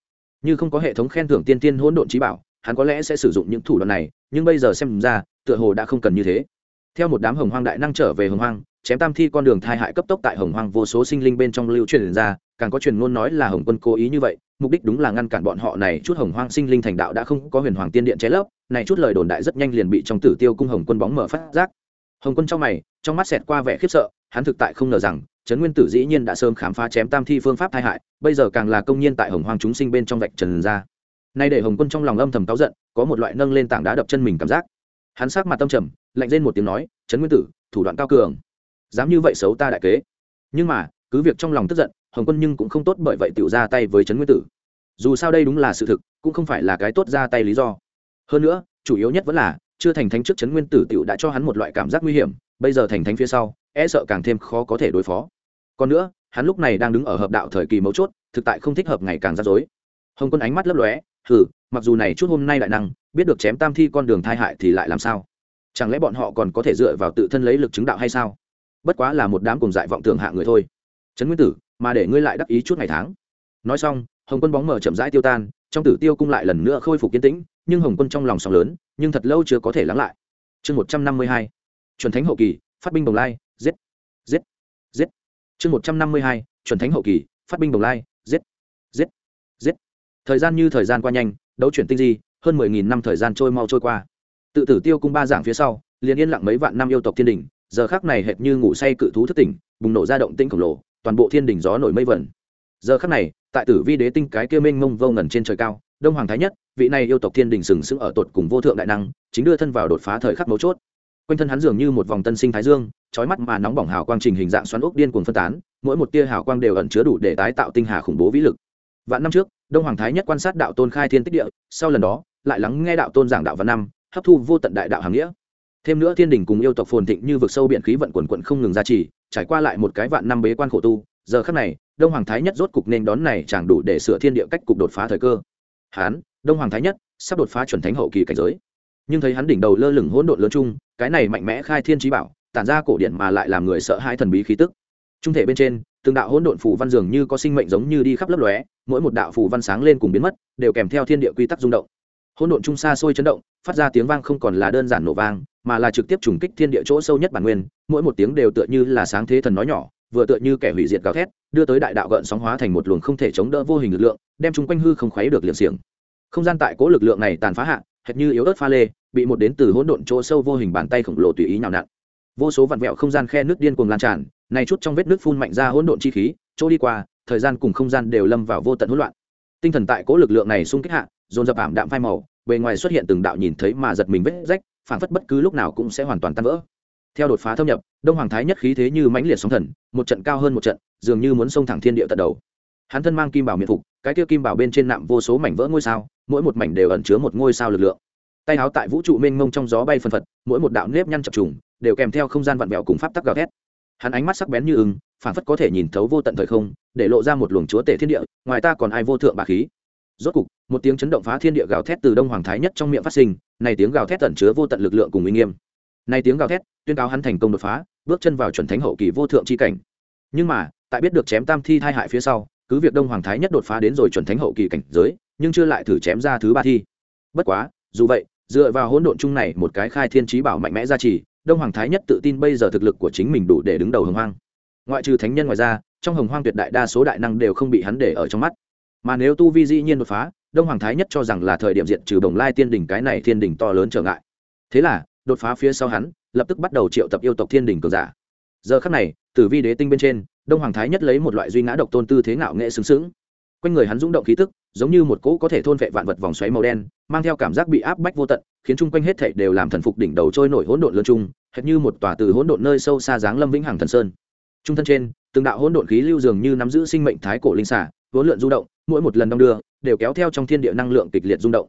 Như không có hệ thống khen thưởng tiên tiên hỗn độn trí bảo, hắn có lẽ sẽ sử dụng những thủ đoạn này, nhưng bây giờ xem ra, tựa hồ đã không cần như thế. Theo một đám hồng hoang đại năng trở về hồng hoang, chém tam thi con đường thai hại cấp tốc tại hồng hoang vô số sinh linh bên trong lưu truyền ra, càng có truyền ngôn nói là hồng quân cố ý như vậy mục đích đúng là ngăn cản bọn họ này chút hồng hoang sinh linh thành đạo đã không có huyền hoàng tiên điện chế lấp, này chút lời đồn đại rất nhanh liền bị trong tử tiêu cung hồng quân bóng mở phát giác. Hồng quân trong mày, trong mắt xẹt qua vẻ khiếp sợ, hắn thực tại không ngờ rằng, trấn nguyên tử dĩ nhiên đã sớm khám phá chém tam thi phương pháp tai hại, bây giờ càng là công nhiên tại hồng hoang chúng sinh bên trong vạch trần ra. Nay để hồng quân trong lòng âm thầm cáu giận, có một loại nâng lên tảng đá đập chân mình cảm giác. Hắn sắc mặt tâm trầm, lạnh lên một tiếng nói, trấn nguyên tử, thủ đoạn cao cường. Dám như vậy xấu ta đại kế. Nhưng mà, cứ việc trong lòng tức giận hồng quân nhưng cũng không tốt bởi vậy tự ra tay với trấn nguyên tử. Dù sao đây đúng là sự thực, cũng không phải là cái tốt ra tay lý do. Hơn nữa, chủ yếu nhất vẫn là, chưa thành thánh trước trấn nguyên tử tiểu đã cho hắn một loại cảm giác nguy hiểm, bây giờ thành thánh phía sau e sợ càng thêm khó có thể đối phó. Còn nữa, hắn lúc này đang đứng ở hợp đạo thời kỳ mấu chốt, thực tại không thích hợp ngày càng rắc rối. Hồng quân ánh mắt lấp lóe, hừ, mặc dù này chút hôm nay đại năng, biết được chém tam thi con đường thai hại thì lại làm sao? Chẳng lẽ bọn họ còn có thể dựa vào tự thân lấy lực chứng đạo hay sao? Bất quá là một đám cùng dại vọng tưởng hạ người thôi. Trấn nguyên tử mà để ngươi lại đắc ý chút ngày tháng. Nói xong, hồng quân bóng mở chậm rãi tiêu tan, trong tử tiêu cung lại lần nữa khôi phục kiến tĩnh, nhưng hồng quân trong lòng sóng lớn, nhưng thật lâu chưa có thể lắng lại. Chương một trăm năm mươi hai, chuẩn thánh hậu kỳ, phát binh đồng lai, giết giết giết. Chương một trăm năm mươi hai, chuẩn thánh hậu kỳ, phát binh đồng lai, giết giết giết. Thời gian như thời gian qua nhanh, đấu chuyển tinh di, hơn mười nghìn năm thời gian trôi mau trôi qua. Tự tử tiêu cung ba giảng phía sau, liền yên lặng mấy vạn năm yêu tộc thiên đình, giờ khác này hệt như ngủ say cự thú thất tỉnh, bùng nổ ra động tĩnh khổng lồ toàn bộ thiên đình gió nổi mây vẩn. Giờ khắc này, tại tử vi đế tinh cái kia mênh mông vô ngần trên trời cao, đông hoàng thái nhất, vị này yêu tộc thiên đình sừng sững ở tột cùng vô thượng đại năng, chính đưa thân vào đột phá thời khắc mấu chốt. Quanh thân hắn dường như một vòng tân sinh thái dương trói mắt mà nóng bỏng hào quang trình hình dạng xoắn ốc điên cuồng phân tán, mỗi một tia hào quang đều ẩn chứa đủ để tái tạo tinh hà khủng bố vĩ lực. Vạn năm trước, đông hoàng thái nhất quan sát đạo tôn khai thiên tích địa, sau lần đó, lại lắng nghe đạo tôn giảng đạo văn năm, hấp thu vô tận đại đạo hàng nghĩa thêm nữa thiên đình cùng yêu tộc phồn thịnh như vực sâu biển khí vận quần quận không ngừng ra trì, trải qua lại một cái vạn năm bế quan khổ tu, giờ khắc này, đông hoàng thái nhất rốt cục nên đón này chẳng đủ để sửa thiên địa cách cục đột phá thời cơ. Hán, đông hoàng thái nhất sắp đột phá chuẩn thánh hậu kỳ cảnh giới. Nhưng thấy hắn đỉnh đầu lơ lửng hỗn độn lớn chung, cái này mạnh mẽ khai thiên trí bảo, tản ra cổ điện mà lại làm người sợ hãi thần bí khí tức. Trung thể bên trên, từng đạo hỗn độn phù văn dường như có sinh mệnh giống như đi khắp lấp lóe, mỗi một đạo phù văn sáng lên cùng biến mất, đều kèm theo thiên địa quy tắc rung động. Hỗn độn trung xa xôi chấn động, phát ra tiếng vang không còn là đơn giản nổ vang mà là trực tiếp trùng kích thiên địa chỗ sâu nhất bản nguyên, mỗi một tiếng đều tựa như là sáng thế thần nói nhỏ, vừa tựa như kẻ hủy diệt gào thét, đưa tới đại đạo gợn sóng hóa thành một luồng không thể chống đỡ vô hình lực lượng, đem chúng quanh hư không khuấy được liệm xiềng. Không gian tại cố lực lượng này tàn phá hạ, hệt như yếu ớt pha lê, bị một đến từ hỗn độn chỗ sâu vô hình bàn tay khổng lồ tùy ý nhào nặn. Vô số vặn vẹo không gian khe nước điên cuồng lan tràn, này chút trong vết nước phun mạnh ra hỗn độn chi khí, chỗ đi qua, thời gian cùng không gian đều lâm vào vô tận hỗn loạn. Tinh thần tại cố lực lượng này xung kích hạ, dồn dập ảm đạm phai màu, bề ngoài xuất hiện từng đạo nhìn thấy mà giật mình vết rách phản phất bất cứ lúc nào cũng sẽ hoàn toàn tan vỡ. Theo đột phá thâm nhập, đông hoàng thái nhất khí thế như mãnh liệt sóng thần, một trận cao hơn một trận, dường như muốn xông thẳng thiên địa tận đầu. Hắn thân mang kim bảo miệt phục, cái kia kim bảo bên trên nạm vô số mảnh vỡ ngôi sao, mỗi một mảnh đều ẩn chứa một ngôi sao lực lượng. Tay áo tại vũ trụ mênh mông trong gió bay phân phật, mỗi một đạo nếp nhăn chập trùng, đều kèm theo không gian vặn vẹo cùng pháp tắc gào thét. Hắn ánh mắt sắc bén như ưng phản phất có thể nhìn thấu vô tận thời không, để lộ ra một luồng chúa tể thiên địa, ngoài ta còn ai vô thượng bà khí. Rốt cục, một tiếng chấn động phá thiên địa gào thét từ đông hoàng thái nhất trong miệng phát sinh này tiếng gào thét tẩn chứa vô tận lực lượng cùng uy nghiêm. Này tiếng gào thét, tuyên cáo hắn thành công đột phá, bước chân vào chuẩn thánh hậu kỳ vô thượng chi cảnh. Nhưng mà, tại biết được chém tam thi thai hại phía sau, cứ việc đông hoàng thái nhất đột phá đến rồi chuẩn thánh hậu kỳ cảnh giới, nhưng chưa lại thử chém ra thứ ba thi. Bất quá, dù vậy, dựa vào hỗn độn chung này một cái khai thiên trí bảo mạnh mẽ ra trì, đông hoàng thái nhất tự tin bây giờ thực lực của chính mình đủ để đứng đầu hồng hoang. Ngoại trừ thánh nhân ngoài ra, trong hồng hoang tuyệt đại đa số đại năng đều không bị hắn để ở trong mắt mà nếu tu vi dĩ nhiên đột phá, đông hoàng thái nhất cho rằng là thời điểm diện trừ bồng lai tiên đỉnh cái này thiên đỉnh to lớn trở ngại. Thế là, đột phá phía sau hắn, lập tức bắt đầu triệu tập yêu tộc thiên đỉnh cường giả. Giờ khắc này, tử vi đế tinh bên trên, đông hoàng thái nhất lấy một loại duy ngã độc tôn tư thế ngạo nghệ xứng xứng quanh người hắn rung động khí tức, giống như một cỗ có thể thôn vệ vạn vật vòng xoáy màu đen, mang theo cảm giác bị áp bách vô tận, khiến chung quanh hết thảy đều làm thần phục đỉnh đầu trôi nổi hỗn độn lớn chung, hệt như một tòa từ hỗn độn nơi sâu xa dáng lâm vĩnh hằng thần sơn. Trung thân trên, từng đạo hỗn độn khí lưu dường như nắm giữ sinh mệnh thái cổ linh xả vốn lượn du động, mỗi một lần đong đưa đều kéo theo trong thiên địa năng lượng kịch liệt rung động.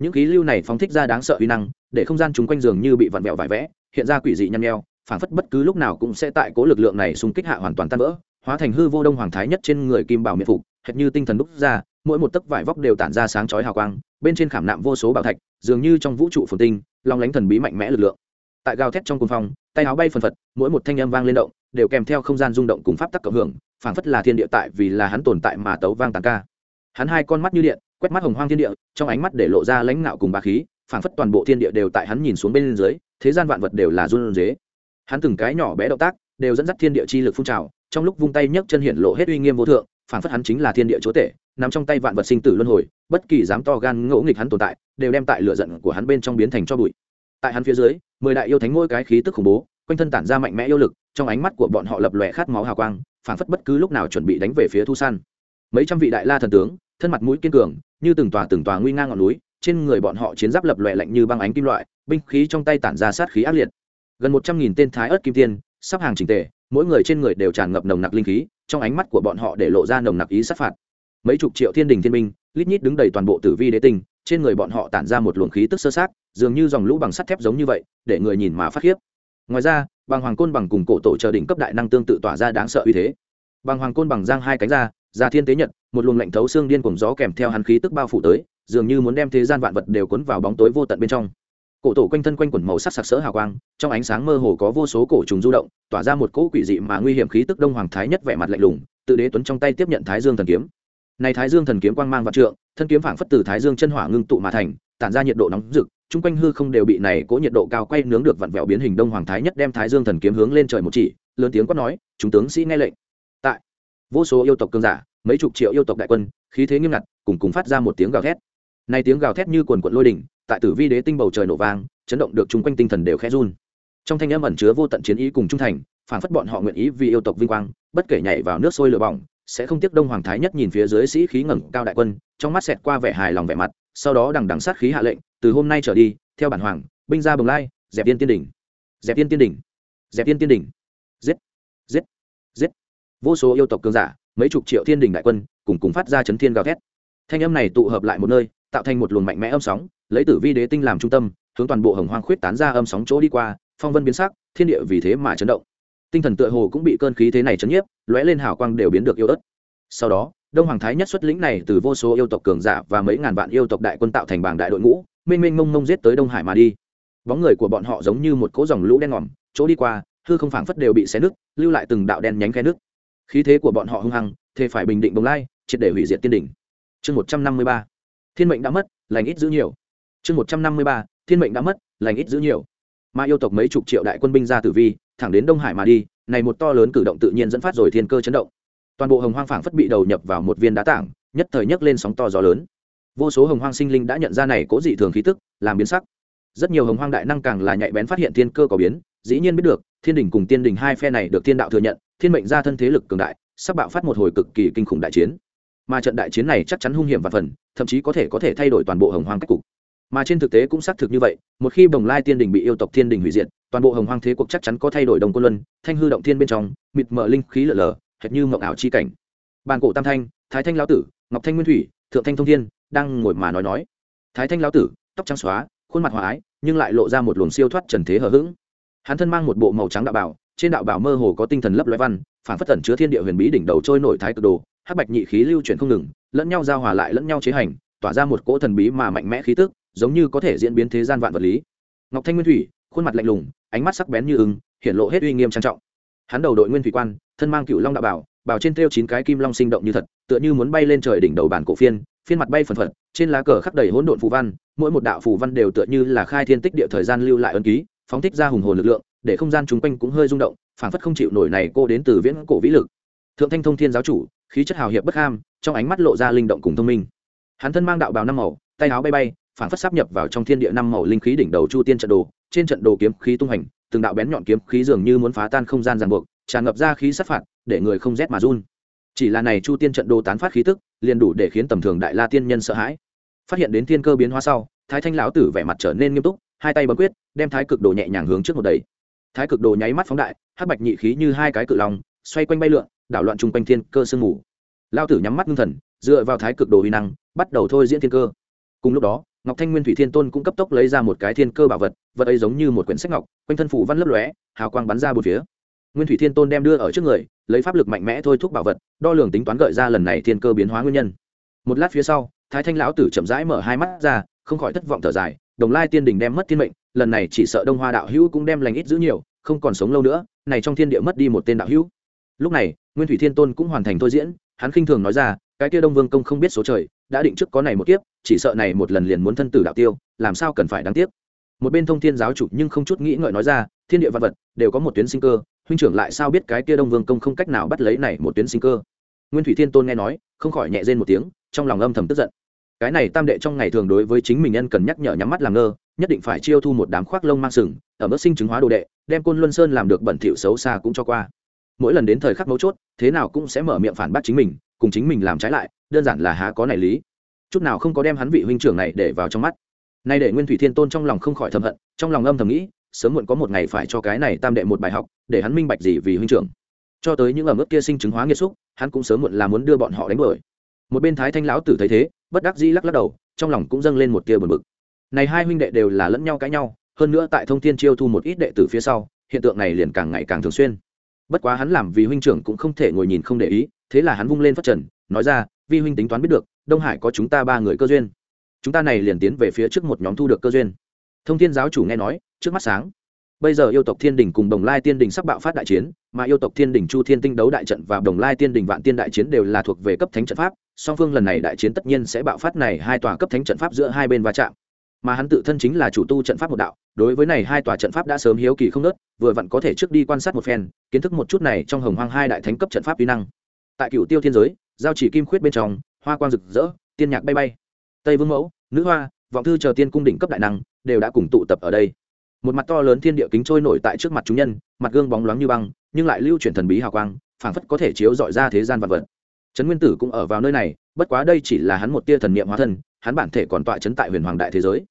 Những khí lưu này phóng thích ra đáng sợ uy năng, để không gian chúng quanh dường như bị vặn vẹo vải vẽ, hiện ra quỷ dị nhăn nheo, phảng phất bất cứ lúc nào cũng sẽ tại cố lực lượng này xung kích hạ hoàn toàn tan vỡ, hóa thành hư vô đông hoàng thái nhất trên người kim bảo miệt phục, hệt như tinh thần đúc ra, mỗi một tấc vải vóc đều tản ra sáng chói hào quang, bên trên khảm nạm vô số bảo thạch, dường như trong vũ trụ phồn tinh, long lánh thần bí mạnh mẽ lực lượng. Tại gào thét trong cung phong, tay áo bay phần phật, mỗi một thanh âm vang lên động, đều kèm theo không gian rung động cùng pháp tắc cộng hưởng phảng phất là thiên địa tại vì là hắn tồn tại mà tấu vang tàn ca. Hắn hai con mắt như điện, quét mắt hồng hoang thiên địa, trong ánh mắt để lộ ra lãnh ngạo cùng bá khí, phảng phất toàn bộ thiên địa đều tại hắn nhìn xuống bên dưới, thế gian vạn vật đều là run rế. Hắn từng cái nhỏ bé động tác, đều dẫn dắt thiên địa chi lực phun trào, trong lúc vung tay nhấc chân hiện lộ hết uy nghiêm vô thượng, phảng phất hắn chính là thiên địa chúa tể, nằm trong tay vạn vật sinh tử luân hồi, bất kỳ dám to gan ngỗ nghịch hắn tồn tại, đều đem tại lửa giận của hắn bên trong biến thành cho bụi. Tại hắn phía dưới, mười đại yêu thánh mỗi cái khí tức khủng bố, quanh thân tản ra mạnh mẽ yêu lực, trong ánh mắt của bọn họ lập lòe khát máu hào quang phản phất bất cứ lúc nào chuẩn bị đánh về phía thu săn. mấy trăm vị đại la thần tướng, thân mặt mũi kiên cường, như từng tòa từng tòa nguy ngang ngọn núi, trên người bọn họ chiến giáp lập lòe lạnh như băng ánh kim loại, binh khí trong tay tản ra sát khí ác liệt. Gần một trăm nghìn tên thái ớt kim tiên, sắp hàng trình tề, mỗi người trên người đều tràn ngập nồng nặc linh khí, trong ánh mắt của bọn họ để lộ ra nồng nặc ý sát phạt. Mấy chục triệu thiên đình thiên minh lít nhít đứng đầy toàn bộ tử vi đế tinh, trên người bọn họ tản ra một luồng khí tức sơ sát, dường như dòng lũ bằng sắt thép giống như vậy, để người nhìn mà phát khiếp. Ngoài ra bằng hoàng côn bằng cùng cổ tổ chờ đỉnh cấp đại năng tương tự tỏa ra đáng sợ uy thế. Bằng hoàng côn bằng giang hai cánh ra ra thiên tế nhật, một luồng lạnh thấu xương điên cùng gió kèm theo hắn khí tức bao phủ tới, dường như muốn đem thế gian vạn vật đều cuốn vào bóng tối vô tận bên trong. Cổ tổ quanh thân quanh quẩn màu sắc sặc sỡ hào quang, trong ánh sáng mơ hồ có vô số cổ trùng du động, tỏa ra một cỗ quỷ dị mà nguy hiểm khí tức đông hoàng thái nhất vẻ mặt lạnh lùng, tự đế tuấn trong tay tiếp nhận thái dương thần kiếm. Này thái dương thần kiếm quang mang vạn trượng, thân kiếm phảng phất từ thái dương chân hỏa ngưng tụ mà thành, tản ra nhiệt độ nóng rực chung quanh hư không đều bị này cỗ nhiệt độ cao quay nướng được vặn vẹo biến hình đông hoàng thái nhất đem thái dương thần kiếm hướng lên trời một chỉ, lớn tiếng quát nói, chúng tướng sĩ nghe lệnh. Tại vô số yêu tộc cường giả, mấy chục triệu yêu tộc đại quân, khí thế nghiêm ngặt, cùng cùng phát ra một tiếng gào thét. Này tiếng gào thét như quần quận lôi đỉnh, tại tử vi đế tinh bầu trời nổ vang, chấn động được chung quanh tinh thần đều khẽ run. Trong thanh âm ẩn chứa vô tận chiến ý cùng trung thành, phản phất bọn họ nguyện ý vì yêu tộc vinh quang, bất kể nhảy vào nước sôi lửa bỏng, sẽ không tiếc đông hoàng thái nhất nhìn phía dưới sĩ khí ngẩng cao đại quân, trong mắt xẹt qua vẻ hài lòng vẻ mặt sau đó đằng đằng sát khí hạ lệnh, từ hôm nay trở đi, theo bản hoàng, binh ra bồng lai, dẹp tiên tiên đỉnh. Dẹp tiên tiên đỉnh. Dẹp tiên tiên đỉnh. Giết. Giết. Giết. Vô số yêu tộc cường giả, mấy chục triệu thiên đình đại quân, cùng cùng phát ra chấn thiên gào thét. Thanh âm này tụ hợp lại một nơi, tạo thành một luồng mạnh mẽ âm sóng, lấy tử vi đế tinh làm trung tâm, hướng toàn bộ hồng hoang khuyết tán ra âm sóng chỗ đi qua, phong vân biến sắc, thiên địa vì thế mà chấn động. Tinh thần tựa hồ cũng bị cơn khí thế này chấn nhiếp, lóe lên hào quang đều biến được yêu ớt. Sau đó đông hoàng thái nhất xuất lĩnh này từ vô số yêu tộc cường giả và mấy ngàn vạn yêu tộc đại quân tạo thành bảng đại đội ngũ, mênh mênh mông mông giết tới đông hải mà đi. Bóng người của bọn họ giống như một cỗ dòng lũ đen ngòm, chỗ đi qua, hư không phảng phất đều bị xé nứt, lưu lại từng đạo đen nhánh khe nước khí thế của bọn họ hung hăng, thế phải bình định bồng lai, triệt để hủy diệt tiên đỉnh. Chương một trăm năm mươi ba. Thiên mệnh đã mất, lành ít giữ nhiều. Chương một trăm năm mươi ba. Thiên mệnh đã mất, lành ít giữ nhiều. Mà yêu tộc mấy chục triệu đại quân binh ra tử vi, thẳng đến đông hải mà đi, này một to lớn cử động tự nhiên dẫn phát rồi thiên cơ chấn động toàn bộ hồng hoang phảng phất bị đầu nhập vào một viên đá tảng, nhất thời nhấc lên sóng to gió lớn. Vô số hồng hoang sinh linh đã nhận ra này cố dị thường khí tức, làm biến sắc. Rất nhiều hồng hoang đại năng càng là nhạy bén phát hiện thiên cơ có biến, dĩ nhiên biết được, thiên đình cùng tiên đình hai phe này được thiên đạo thừa nhận, thiên mệnh ra thân thế lực cường đại, sắp bạo phát một hồi cực kỳ kinh khủng đại chiến. Mà trận đại chiến này chắc chắn hung hiểm và phần, thậm chí có thể có thể thay đổi toàn bộ hồng hoang cách cục. Mà trên thực tế cũng xác thực như vậy, một khi bồng lai tiên đình bị yêu tộc thiên đình hủy diệt, toàn bộ hồng hoang thế cuộc chắc chắn có thay đổi đồng quân luân, thanh hư động thiên bên trong, mịt mờ linh khí lở lờ hệt như mộng ảo chi cảnh. Bàn cổ tam thanh, thái thanh lão tử, ngọc thanh nguyên thủy, thượng thanh thông thiên đang ngồi mà nói nói. Thái thanh lão tử, tóc trắng xóa, khuôn mặt hòa ái, nhưng lại lộ ra một luồng siêu thoát trần thế hờ hững. Hắn thân mang một bộ màu trắng đạo bảo, trên đạo bảo mơ hồ có tinh thần lấp loé văn phản phất tẩn chứa thiên địa huyền bí đỉnh đầu trôi nổi thái cực đồ, hắc bạch nhị khí lưu chuyển không ngừng, lẫn nhau giao hòa lại lẫn nhau chế hành, tỏa ra một cỗ thần bí mà mạnh mẽ khí tức, giống như có thể diễn biến thế gian vạn vật lý. Ngọc thanh nguyên thủy, khuôn mặt lạnh lùng, ánh mắt sắc bén như ưng, hiện lộ hết uy nghiêm trang trọng hắn đầu đội nguyên thủy quan, thân mang cựu long đạo bảo bảo trên treo chín cái kim long sinh động như thật, tựa như muốn bay lên trời đỉnh đầu bản cổ phiên phiên mặt bay phần phật, trên lá cờ khắc đầy hỗn độn phù văn, mỗi một đạo phù văn đều tựa như là khai thiên tích địa thời gian lưu lại ân ký, phóng thích ra hùng hồn lực lượng, để không gian chung quanh cũng hơi rung động, phảng phất không chịu nổi này cô đến từ viễn cổ vĩ lực. Thượng thanh thông thiên giáo chủ, khí chất hào hiệp bất ham, trong ánh mắt lộ ra linh động cùng thông minh. Hắn thân mang đạo bào năm màu, tay áo bay bay Phản phất sắp nhập vào trong thiên địa năm màu linh khí đỉnh đầu chu tiên trận đồ, trên trận đồ kiếm khí tung hành, từng đạo bén nhọn kiếm khí dường như muốn phá tan không gian ràng buộc, tràn ngập ra khí sát phạt, để người không rét mà run. Chỉ là này chu tiên trận đồ tán phát khí tức, liền đủ để khiến tầm thường đại la tiên nhân sợ hãi. Phát hiện đến thiên cơ biến hóa sau, thái thanh lão tử vẻ mặt trở nên nghiêm túc, hai tay bấm quyết, đem thái cực đồ nhẹ nhàng hướng trước một đầy thái cực đồ nháy mắt phóng đại, hắc bạch nhị khí như hai cái cự lòng xoay quanh bay lượn, đảo loạn chung quanh thiên cơ sương mù. Lao tử nhắm mắt ngưng thần, dựa vào thái cực đồ huy năng, bắt đầu thôi diễn thiên cơ. Cùng lúc đó ngọc thanh nguyên thủy thiên tôn cũng cấp tốc lấy ra một cái thiên cơ bảo vật vật ấy giống như một quyển sách ngọc, quanh thân phủ văn lấp lóe, hào quang bắn ra bốn phía. Nguyên thủy thiên tôn đem đưa ở trước người, lấy pháp lực mạnh mẽ thôi thúc bảo vật, đo lường tính toán gợi ra lần này thiên cơ biến hóa nguyên nhân. Một lát phía sau, thái thanh lão tử chậm rãi mở hai mắt ra, không khỏi thất vọng thở dài, đồng lai tiên đình đem mất thiên mệnh, lần này chỉ sợ đông hoa đạo hữu cũng đem lành ít giữ nhiều, không còn sống lâu nữa, này trong thiên địa mất đi một tên đạo hữu. Lúc này, nguyên thủy thiên tôn cũng hoàn thành thôi diễn, hắn khinh thường nói ra, cái kia đông vương công không biết số trời, đã định trước có này một kiếp chỉ sợ này một lần liền muốn thân tử đạo tiêu, làm sao cần phải đáng tiếc? Một bên thông thiên giáo chủ nhưng không chút nghĩ ngợi nói ra, thiên địa văn vật đều có một tuyến sinh cơ, huynh trưởng lại sao biết cái kia đông vương công không cách nào bắt lấy này một tuyến sinh cơ? Nguyên thủy thiên tôn nghe nói, không khỏi nhẹ rên một tiếng, trong lòng âm thầm tức giận. Cái này tam đệ trong ngày thường đối với chính mình nhân cần nhắc nhở nhắm mắt làm ngơ, nhất định phải chiêu thu một đám khoác lông mang sừng, ở mức sinh chứng hóa đồ đệ, đem côn luân sơn làm được bẩn thỉu xấu xa cũng cho qua. Mỗi lần đến thời khắc mấu chốt, thế nào cũng sẽ mở miệng phản bác chính mình, cùng chính mình làm trái lại, đơn giản là há có này lý chút nào không có đem hắn vị huynh trưởng này để vào trong mắt. Nay để nguyên thủy thiên tôn trong lòng không khỏi thầm hận, trong lòng âm thầm nghĩ, sớm muộn có một ngày phải cho cái này tam đệ một bài học, để hắn minh bạch gì vì huynh trưởng. Cho tới những ẩm mức kia sinh chứng hóa nghiệt xúc, hắn cũng sớm muộn là muốn đưa bọn họ đánh đuổi. Một bên thái thanh lão tử thấy thế, bất đắc dĩ lắc lắc đầu, trong lòng cũng dâng lên một tia buồn bực. Này hai huynh đệ đều là lẫn nhau cãi nhau, hơn nữa tại thông thiên chiêu thu một ít đệ tử phía sau, hiện tượng này liền càng ngày càng thường xuyên. Bất quá hắn làm vì huynh trưởng cũng không thể ngồi nhìn không để ý, thế là hắn vung lên phát trần, nói ra, vi huynh tính toán biết được đông hải có chúng ta ba người cơ duyên. Chúng ta này liền tiến về phía trước một nhóm thu được cơ duyên. Thông thiên giáo chủ nghe nói, trước mắt sáng. Bây giờ yêu tộc thiên đình cùng đồng lai tiên đình sắp bạo phát đại chiến, mà yêu tộc thiên đình chu thiên tinh đấu đại trận và đồng lai tiên đình vạn tiên đại chiến đều là thuộc về cấp thánh trận pháp, song phương lần này đại chiến tất nhiên sẽ bạo phát này hai tòa cấp thánh trận pháp giữa hai bên va chạm. Mà hắn tự thân chính là chủ tu trận pháp một đạo, đối với này hai tòa trận pháp đã sớm hiếu kỳ không nớt, vừa vặn có thể trước đi quan sát một phen, kiến thức một chút này trong hồng hoang hai đại thánh cấp trận pháp uy năng. Tại cựu tiêu thiên giới, giao chỉ kim khuyết bên trong hoa quang rực rỡ, tiên nhạc bay bay. Tây vương mẫu, nữ hoa, vọng thư chờ tiên cung đỉnh cấp đại năng, đều đã cùng tụ tập ở đây. Một mặt to lớn thiên địa kính trôi nổi tại trước mặt chúng nhân, mặt gương bóng loáng như băng, nhưng lại lưu chuyển thần bí hào quang, phảng phất có thể chiếu dọi ra thế gian vật vật. Trấn nguyên tử cũng ở vào nơi này, bất quá đây chỉ là hắn một tia thần niệm hóa thân, hắn bản thể còn tọa trấn tại huyền hoàng đại thế giới.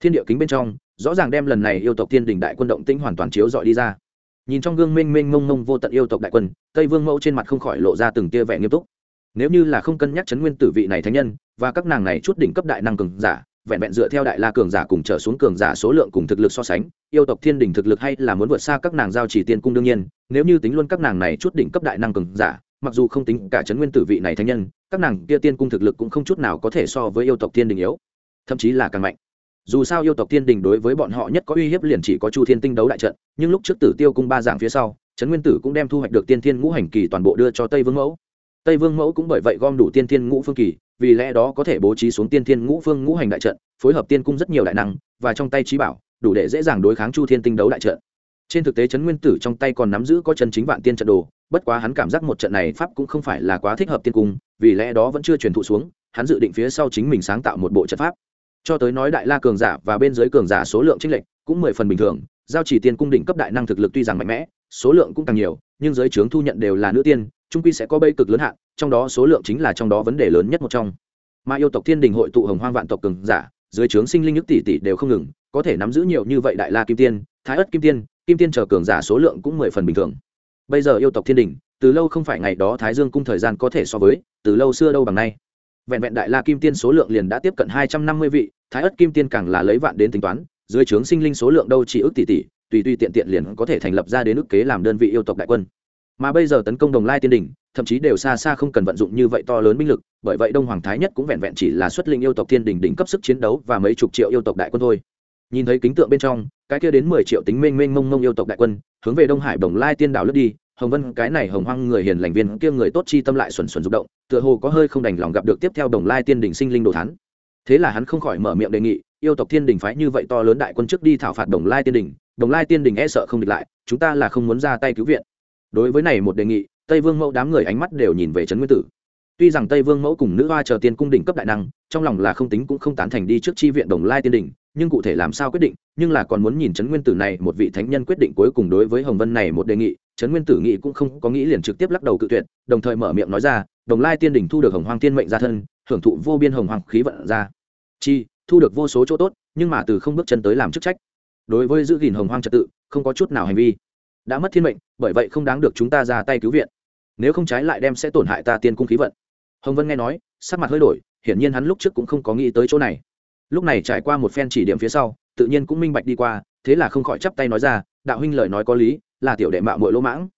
Thiên địa kính bên trong, rõ ràng đem lần này yêu tộc thiên đình đại quân động tĩnh hoàn toàn chiếu dọi đi ra. Nhìn trong gương mênh mênh mông mông vô tận yêu tộc đại quân, tây vương mẫu trên mặt không khỏi lộ ra từng tia vẻ nghiêm túc nếu như là không cân nhắc chấn nguyên tử vị này thánh nhân, và các nàng này chút đỉnh cấp đại năng cường giả, vẹn vẹn dựa theo đại la cường giả cùng trở xuống cường giả số lượng cùng thực lực so sánh, yêu tộc thiên đỉnh thực lực hay là muốn vượt xa các nàng giao chỉ tiên cung đương nhiên, nếu như tính luôn các nàng này chút đỉnh cấp đại năng cường giả, mặc dù không tính cả chấn nguyên tử vị này thánh nhân, các nàng kia tiên cung thực lực cũng không chút nào có thể so với yêu tộc thiên đình yếu, thậm chí là càng mạnh. Dù sao yêu tộc thiên đình đối với bọn họ nhất có uy hiếp liền chỉ có chu thiên tinh đấu đại trận, nhưng lúc trước tử tiêu cung ba dạng phía sau trấn nguyên tử cũng đem thu hoạch được tiên thiên ngũ hành kỳ toàn bộ đưa cho tây vương mẫu tây vương mẫu cũng bởi vậy gom đủ tiên thiên ngũ phương kỳ, vì lẽ đó có thể bố trí xuống tiên thiên ngũ phương ngũ hành đại trận, phối hợp tiên cung rất nhiều đại năng, và trong tay trí bảo, đủ để dễ dàng đối kháng chu thiên tinh đấu đại trận. Trên thực tế trấn nguyên tử trong tay còn nắm giữ có chân chính vạn tiên trận đồ, bất quá hắn cảm giác một trận này pháp cũng không phải là quá thích hợp tiên cung, vì lẽ đó vẫn chưa truyền thụ xuống, hắn dự định phía sau chính mình sáng tạo một bộ trận pháp. Cho tới nói đại la cường giả và bên dưới cường giả số lượng trích lệch cũng mười phần bình thường, giao chỉ tiên cung đỉnh cấp đại năng thực lực tuy rằng mạnh mẽ, số lượng cũng càng nhiều, nhưng giới trướng thu nhận đều là nữ tiên trung quy sẽ có bây cực lớn hạn, trong đó số lượng chính là trong đó vấn đề lớn nhất một trong. Mà yêu tộc thiên đình hội tụ hồng hoang vạn tộc cường giả, dưới trướng sinh linh nước tỷ tỷ đều không ngừng, có thể nắm giữ nhiều như vậy đại la kim tiên, thái ất kim tiên kim tiên chờ cường giả số lượng cũng mười phần bình thường. Bây giờ yêu tộc thiên đình, từ lâu không phải ngày đó thái dương cung thời gian có thể so với, từ lâu xưa đâu bằng nay. Vẹn vẹn đại la kim tiên số lượng liền đã tiếp cận hai trăm năm mươi vị, thái ất kim tiên càng là lấy vạn đến tính toán, dưới trướng sinh linh số lượng đâu chỉ ước tỷ tỷ, tùy tùy tiện tiện liền có thể thành lập ra đến ước kế làm đơn vị yêu tộc đại quân mà bây giờ tấn công đồng lai tiên đỉnh thậm chí đều xa xa không cần vận dụng như vậy to lớn binh lực, bởi vậy đông hoàng thái nhất cũng vẹn vẹn chỉ là xuất linh yêu tộc thiên đỉnh đỉnh cấp sức chiến đấu và mấy chục triệu yêu tộc đại quân thôi. Nhìn thấy kính tượng bên trong, cái kia đến mười triệu tính mênh mênh mông mông yêu tộc đại quân, hướng về đông hải đồng lai tiên đảo lướt đi, hồng vân, cái này hồng hoang người hiền lành viên, kia người tốt chi tâm lại xuẩn xuẩn rụng động, tựa hồ có hơi không đành lòng gặp được tiếp theo đồng lai tiên đỉnh sinh linh đồ thắn thế là hắn không khỏi mở miệng đề nghị, yêu tộc thiên đình phái như vậy to lớn đại quân trước đi thảo phạt đồng lai tiên đình, đồng lai tiên đình e sợ không địch lại, chúng ta là không muốn ra tay cứu viện đối với này một đề nghị, tây vương mẫu đám người ánh mắt đều nhìn về trấn nguyên tử. Tuy rằng tây vương mẫu cùng nữ hoa chờ tiên cung đỉnh cấp đại năng, trong lòng là không tính cũng không tán thành đi trước chi viện đồng lai tiên đỉnh, nhưng cụ thể làm sao quyết định, nhưng là còn muốn nhìn trấn nguyên tử này một vị thánh nhân quyết định cuối cùng đối với hồng vân này một đề nghị, trấn nguyên tử nghị cũng không có nghĩ liền trực tiếp lắc đầu cự tuyệt, đồng thời mở miệng nói ra, đồng lai tiên đỉnh thu được hồng hoàng tiên mệnh ra thân, hưởng thụ vô biên hồng hoàng khí vận ra. Chi, thu được vô số chỗ tốt, nhưng mà từ không bước chân tới làm chức trách. Đối với giữ gìn hồng hoang trật tự, không có chút nào hành vi đã mất thiên mệnh, bởi vậy không đáng được chúng ta ra tay cứu viện. Nếu không trái lại đem sẽ tổn hại ta tiên cung khí vận. Hồng vân nghe nói, sắc mặt hơi đổi, hiển nhiên hắn lúc trước cũng không có nghĩ tới chỗ này. Lúc này trải qua một phen chỉ điểm phía sau, tự nhiên cũng minh bạch đi qua, thế là không khỏi chắp tay nói ra, đạo huynh lời nói có lý, là tiểu đệ mạo mội lỗ mãng.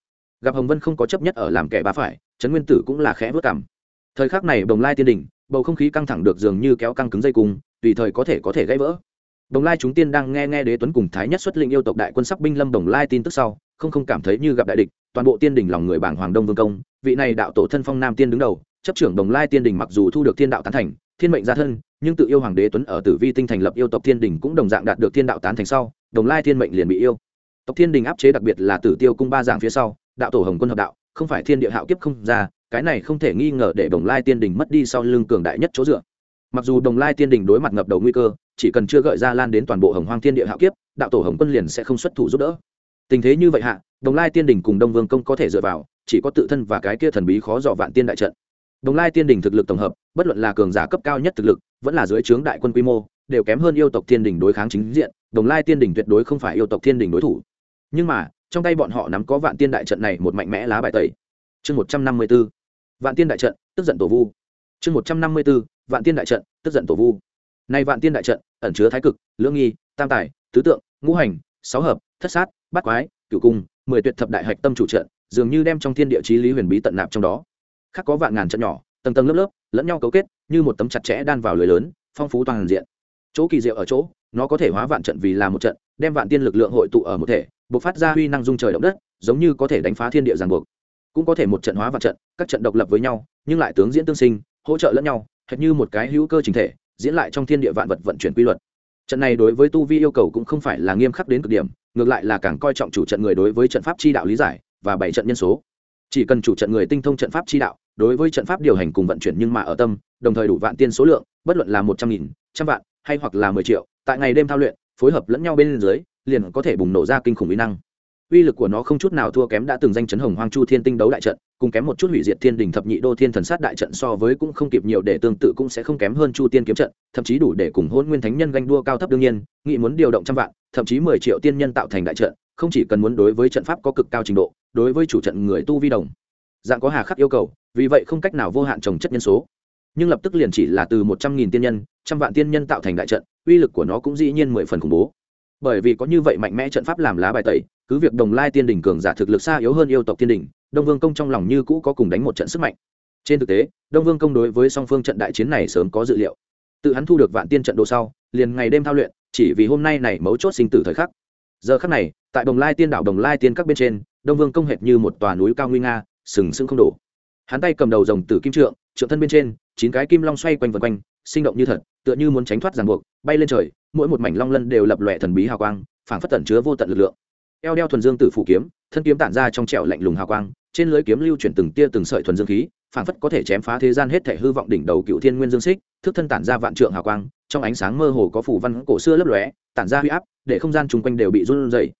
Gặp hồng vân không có chấp nhất ở làm kẻ bá phải, trấn nguyên tử cũng là khẽ vớt cảm thời khắc này đồng lai tiên đỉnh bầu không khí căng thẳng được dường như kéo căng cứng dây cung, tùy thời có thể có thể gãy vỡ. Đồng lai chúng tiên đang nghe nghe đế tuấn cùng thái nhất xuất lĩnh yêu tộc đại quân sắc binh lâm đồng lai tin tức sau không không cảm thấy như gặp đại địch, toàn bộ tiên đình lòng người bảng hoàng đông vương công, vị này đạo tổ thân phong nam tiên đứng đầu, chấp trưởng đồng lai tiên đình mặc dù thu được thiên đạo tán thành, thiên mệnh gia thân, nhưng tự yêu hoàng đế tuấn ở tử vi tinh thành lập yêu tộc thiên đình cũng đồng dạng đạt được thiên đạo tán thành sau, đồng lai thiên mệnh liền bị yêu. Tộc thiên đình áp chế đặc biệt là tử tiêu cung ba dạng phía sau, đạo tổ hồng quân hợp đạo, không phải thiên địa hạo kiếp không ra, cái này không thể nghi ngờ để đồng lai tiên đình mất đi sau lưng cường đại nhất chỗ dựa. Mặc dù đồng lai tiên đình đối mặt ngập đầu nguy cơ, chỉ cần chưa gợi ra lan đến toàn bộ hồng hoang thiên địa hạo kiếp, đạo tổ hồng quân liền sẽ không xuất thủ giúp đỡ tình thế như vậy hạ, đồng lai tiên đình cùng đông vương công có thể dựa vào, chỉ có tự thân và cái kia thần bí khó dò vạn tiên đại trận. Đồng lai tiên đình thực lực tổng hợp, bất luận là cường giả cấp cao nhất thực lực, vẫn là dưới trướng đại quân quy mô, đều kém hơn yêu tộc thiên đình đối kháng chính diện, đồng lai tiên đình tuyệt đối không phải yêu tộc thiên đình đối thủ. Nhưng mà, trong tay bọn họ nắm có vạn tiên đại trận này một mạnh mẽ lá bài tẩy. Chương một trăm năm mươi b ố vạn tiên đại trận, tức giận tổ vu. Chương một trăm năm mươi b ố vạn tiên đại trận, tức giận tổ vu. Nay vạn tiên đại trận, ẩn chứa thái cực, lưỡng nghi, tam tài, tứ tượng, ngũ hành, sáu hợp, thất sát bát quái, cửu cung, mười tuyệt thập đại hạch tâm chủ trận, dường như đem trong thiên địa chí lý huyền bí tận nạp trong đó. Khác có vạn ngàn trận nhỏ, tầng tầng lớp lớp, lẫn nhau cấu kết, như một tấm chặt chẽ đan vào lưới lớn, phong phú toàn diện. Chỗ kỳ diệu ở chỗ, nó có thể hóa vạn trận vì là một trận, đem vạn tiên lực lượng hội tụ ở một thể, bộc phát ra huy năng dung trời động đất, giống như có thể đánh phá thiên địa ràng buộc. Cũng có thể một trận hóa vạn trận, các trận độc lập với nhau, nhưng lại tướng diễn tương sinh, hỗ trợ lẫn nhau, hệt như một cái hữu cơ trình thể, diễn lại trong thiên địa vạn vật vận chuyển quy luật trận này đối với tu vi yêu cầu cũng không phải là nghiêm khắc đến cực điểm, ngược lại là càng coi trọng chủ trận người đối với trận pháp chi đạo lý giải và bảy trận nhân số. Chỉ cần chủ trận người tinh thông trận pháp chi đạo, đối với trận pháp điều hành cùng vận chuyển nhưng mà ở tâm, đồng thời đủ vạn tiên số lượng, bất luận là một trăm nghìn, trăm vạn hay hoặc là mười triệu, tại ngày đêm thao luyện, phối hợp lẫn nhau bên dưới, liền có thể bùng nổ ra kinh khủng uy năng uy lực của nó không chút nào thua kém đã từng danh chấn hồng hoang chu thiên tinh đấu đại trận, cùng kém một chút hủy diệt thiên đình thập nhị đô thiên thần sát đại trận so với cũng không kịp nhiều để tương tự cũng sẽ không kém hơn chu tiên kiếm trận, thậm chí đủ để cùng hôn nguyên thánh nhân ganh đua cao thấp đương nhiên nghị muốn điều động trăm vạn, thậm chí mười triệu tiên nhân tạo thành đại trận, không chỉ cần muốn đối với trận pháp có cực cao trình độ, đối với chủ trận người tu vi đồng. Dạng có hà khắc yêu cầu, vì vậy không cách nào vô hạn trồng chất nhân số. Nhưng lập tức liền chỉ là từ một trăm nghìn tiên nhân, trăm vạn tiên nhân tạo thành đại trận, uy lực của nó cũng dĩ nhiên mười phần khủng bố. Bởi vì có như vậy mạnh mẽ trận pháp làm lá bài tẩy cứ việc đồng lai tiên đỉnh cường giả thực lực xa yếu hơn yêu tộc tiên đỉnh đông vương công trong lòng như cũ có cùng đánh một trận sức mạnh. Trên thực tế, đông vương công đối với song phương trận đại chiến này sớm có dự liệu. Tự hắn thu được vạn tiên trận đồ sau, liền ngày đêm thao luyện, chỉ vì hôm nay này mấu chốt sinh tử thời khắc. Giờ khắc này, tại đồng lai tiên đảo đồng lai tiên các bên trên, đông vương công hệt như một tòa núi cao nguy nga, sừng sững không đổ. Hắn tay cầm đầu dòng tử kim trượng trượng thân bên trên, chín cái kim long xoay quanh vần quanh, sinh động như thật, tựa như muốn tránh thoát ràng buộc, bay lên trời, mỗi một mảnh long lân đều lập lòe thần bí hào quang, phảng phất tẩn chứa vô tận lực lượng eo đeo thuần dương tử phủ kiếm, thân kiếm tản ra trong trẻo lạnh lùng hào quang, trên lưới kiếm lưu chuyển từng tia từng sợi thuần dương khí, phảng phất có thể chém phá thế gian hết thể hư vọng đỉnh đầu cựu thiên nguyên dương xích, thức thân tản ra vạn trượng hào quang, trong ánh sáng mơ hồ có phủ văn cổ xưa lấp lóe, tản ra huy áp, để không gian chung quanh đều bị run rẩy.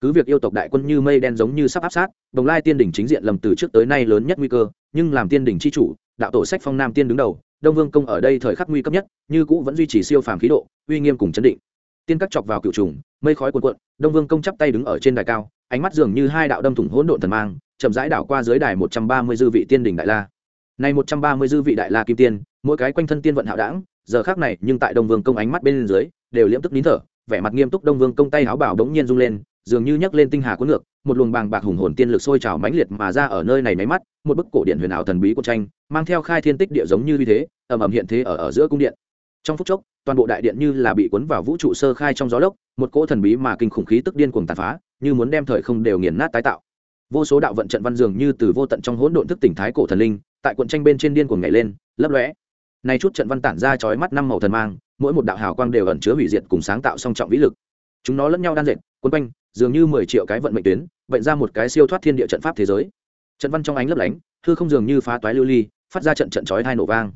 Cứ việc yêu tộc đại quân như mây đen giống như sắp áp sát, đồng lai tiên đỉnh chính diện lầm từ trước tới nay lớn nhất nguy cơ, nhưng làm tiên đỉnh chi chủ, đạo tổ sách phong nam tiên đứng đầu, đông vương công ở đây thời khắc nguy cấp nhất, như cũ vẫn duy trì siêu phàm khí độ, uy nghiêm cùng chấn định tiên cắt chọc vào cựu trùng, mây khói cuồn cuộn, đông vương công chắp tay đứng ở trên đài cao, ánh mắt dường như hai đạo đâm thủng hỗn độn thần mang, chậm rãi đảo qua dưới đài một trăm ba mươi dư vị tiên đỉnh đại la. Này một trăm ba mươi dư vị đại la kim tiên, mỗi cái quanh thân tiên vận hạo đảng, giờ khác này nhưng tại đông vương công ánh mắt bên dưới, đều liễm tức nín thở, vẻ mặt nghiêm túc đông vương công tay áo bảo đống nhiên rung lên, dường như nhấc lên tinh hà cuốn ngược, một luồng bàng bạc hùng hồn tiên lực sôi trào mãnh liệt mà ra ở nơi này máy mắt, một bức cổ điện huyền ảo thần bí của tranh, mang theo khai thiên tích địa giống như như thế, ầm ầm hiện thế ở ở giữa cung điện trong phút chốc, toàn bộ đại điện như là bị cuốn vào vũ trụ sơ khai trong gió lốc, một cỗ thần bí mà kinh khủng khí tức điên cuồng tàn phá, như muốn đem thời không đều nghiền nát tái tạo. Vô số đạo vận trận văn dường như từ vô tận trong hỗn độn thức tỉnh thái cổ thần linh, tại cuộn tranh bên trên điên cuồng nhảy lên, lấp lóe. Nay chút trận văn tản ra chói mắt năm màu thần mang, mỗi một đạo hào quang đều ẩn chứa hủy diệt cùng sáng tạo song trọng vĩ lực. Chúng nó lẫn nhau đan dệt quấn quanh, dường như mười triệu cái vận mệnh tuyến, bệnh ra một cái siêu thoát thiên địa trận pháp thế giới. Trận văn trong ánh lấp lánh, hư không dường như phá toái lưu ly, phát ra trận trận chói hai nổ vang.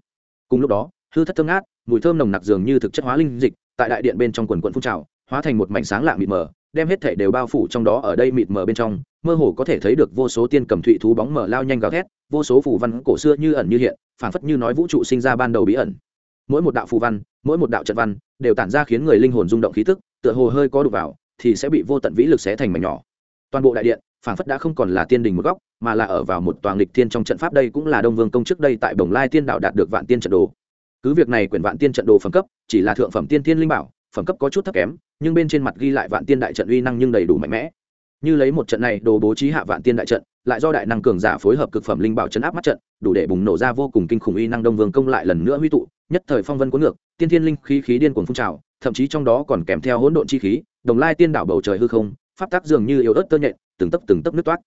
Cùng lúc đó, hư thất thương át mùi thơm nồng nặc dường như thực chất hóa linh dịch, tại đại điện bên trong quần quận phun trào, hóa thành một mảnh sáng lạ mịt mờ, đem hết thể đều bao phủ trong đó ở đây mịt mờ bên trong, mơ hồ có thể thấy được vô số tiên cầm thụy thú bóng mờ lao nhanh gào thét, vô số phù văn cổ xưa như ẩn như hiện, phảng phất như nói vũ trụ sinh ra ban đầu bí ẩn. Mỗi một đạo phù văn, mỗi một đạo trận văn, đều tản ra khiến người linh hồn rung động khí tức, tựa hồ hơi có đục vào, thì sẽ bị vô tận vĩ lực xé thành mảnh nhỏ. Toàn bộ đại điện, phảng phất đã không còn là tiên đình một góc, mà là ở vào một toàn lịch tiên trong trận pháp đây cũng là đông vương công trước đây tại bồng lai tiên đạo đạt được vạn tiên trận đồ cứ việc này quyển vạn tiên trận đồ phẩm cấp chỉ là thượng phẩm tiên tiên linh bảo, phẩm cấp có chút thấp kém, nhưng bên trên mặt ghi lại vạn tiên đại trận uy năng nhưng đầy đủ mạnh mẽ. Như lấy một trận này đồ bố trí hạ vạn tiên đại trận, lại do đại năng cường giả phối hợp cực phẩm linh bảo chấn áp mắt trận, đủ để bùng nổ ra vô cùng kinh khủng uy năng đông vương công lại lần nữa huy tụ, nhất thời phong vân cuốn ngược, tiên thiên linh khí khí điên cuồng phun trào, thậm chí trong đó còn kèm theo hỗn độn chi khí, đồng lai tiên đảo bầu trời hư không, pháp tác dường như yếu ớt tơ nhện, từng tấc từng tấc nước toát.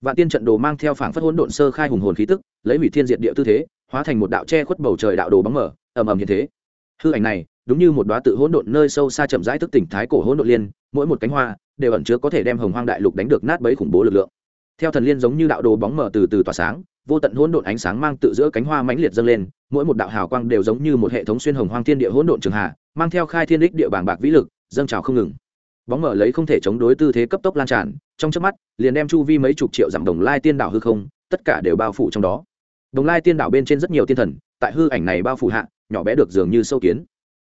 Vạn tiên trận đồ mang theo phảng phất hỗn độn sơ khai hùng hồn khí tức, lấy hủy thiên diệt địa tư thế hóa thành một đạo che khuất bầu trời đạo đồ bóng mở ầm ầm như thế. Hư ảnh này, đúng như một đóa tự hỗn độn nơi sâu xa chậm rãi thức tỉnh thái cổ hỗn độn liên, mỗi một cánh hoa đều ẩn chứa có thể đem hồng hoang đại lục đánh được nát bấy khủng bố lực lượng. Theo thần liên giống như đạo đồ bóng mở từ từ tỏa sáng, vô tận hỗn độn ánh sáng mang tự giữa cánh hoa mãnh liệt dâng lên, mỗi một đạo hào quang đều giống như một hệ thống xuyên hồng hoang thiên địa hỗn độn trường hạ, mang theo khai thiên đích địa bảng bạc vĩ lực, dâng trào không ngừng. Bóng mở lấy không thể chống đối tư thế cấp tốc lan tràn, trong chớp mắt, liền đem chu vi mấy chục triệu dặm đồng lai tiên đảo hư không, tất cả đều bao phủ trong đó đồng lai tiên đảo bên trên rất nhiều tiên thần, tại hư ảnh này bao phủ hạ, nhỏ bé được dường như sâu kiến.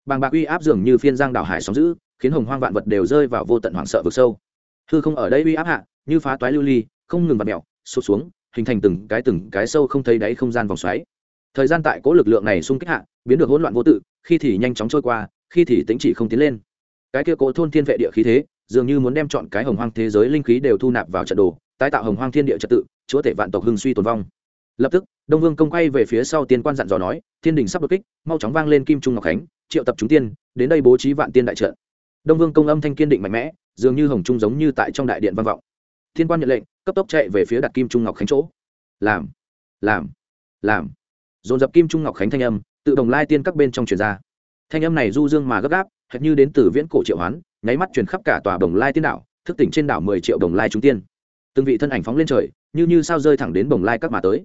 Bàng bạc uy áp dường như phiên giang đảo hải sóng giữ khiến hồng hoang vạn vật đều rơi vào vô tận hoảng sợ vực sâu. Hư không ở đây uy áp hạ, như phá toái lưu ly, không ngừng vặt mẹo sụt xuống, hình thành từng cái từng cái sâu không thấy đáy không gian vòng xoáy. Thời gian tại cố lực lượng này xung kích hạ, biến được hỗn loạn vô tự, khi thì nhanh chóng trôi qua, khi thì tính chỉ không tiến lên. Cái kia cố thôn thiên vệ địa khí thế, dường như muốn đem chọn cái hồng hoang thế giới linh khí đều thu nạp vào trận đồ, tái tạo hồng hoang thiên địa trật tự, chúa tể vạn tộc hưng suy tồn vong lập tức, đông vương công quay về phía sau tiên quan dặn dò nói, thiên đình sắp đột kích, mau chóng vang lên kim trung ngọc khánh, triệu tập chúng tiên, đến đây bố trí vạn tiên đại trận. Đông vương công âm thanh kiên định mạnh mẽ, dường như hồng trung giống như tại trong đại điện văn vọng. Thiên quan nhận lệnh, cấp tốc chạy về phía đặt kim trung ngọc khánh chỗ. Làm làm làm. Dồn dập kim trung ngọc khánh thanh âm, tự đồng lai tiên các bên trong truyền ra. Thanh âm này du dương mà gấp gáp, hệt như đến từ viễn cổ triệu hoán, nháy mắt truyền khắp cả tòa đồng lai tiên đảo, thức tỉnh trên đảo mười triệu đồng lai chúng tiên. Từng vị thân ảnh phóng lên trời, như như sao rơi thẳng đến đồng lai các mà tới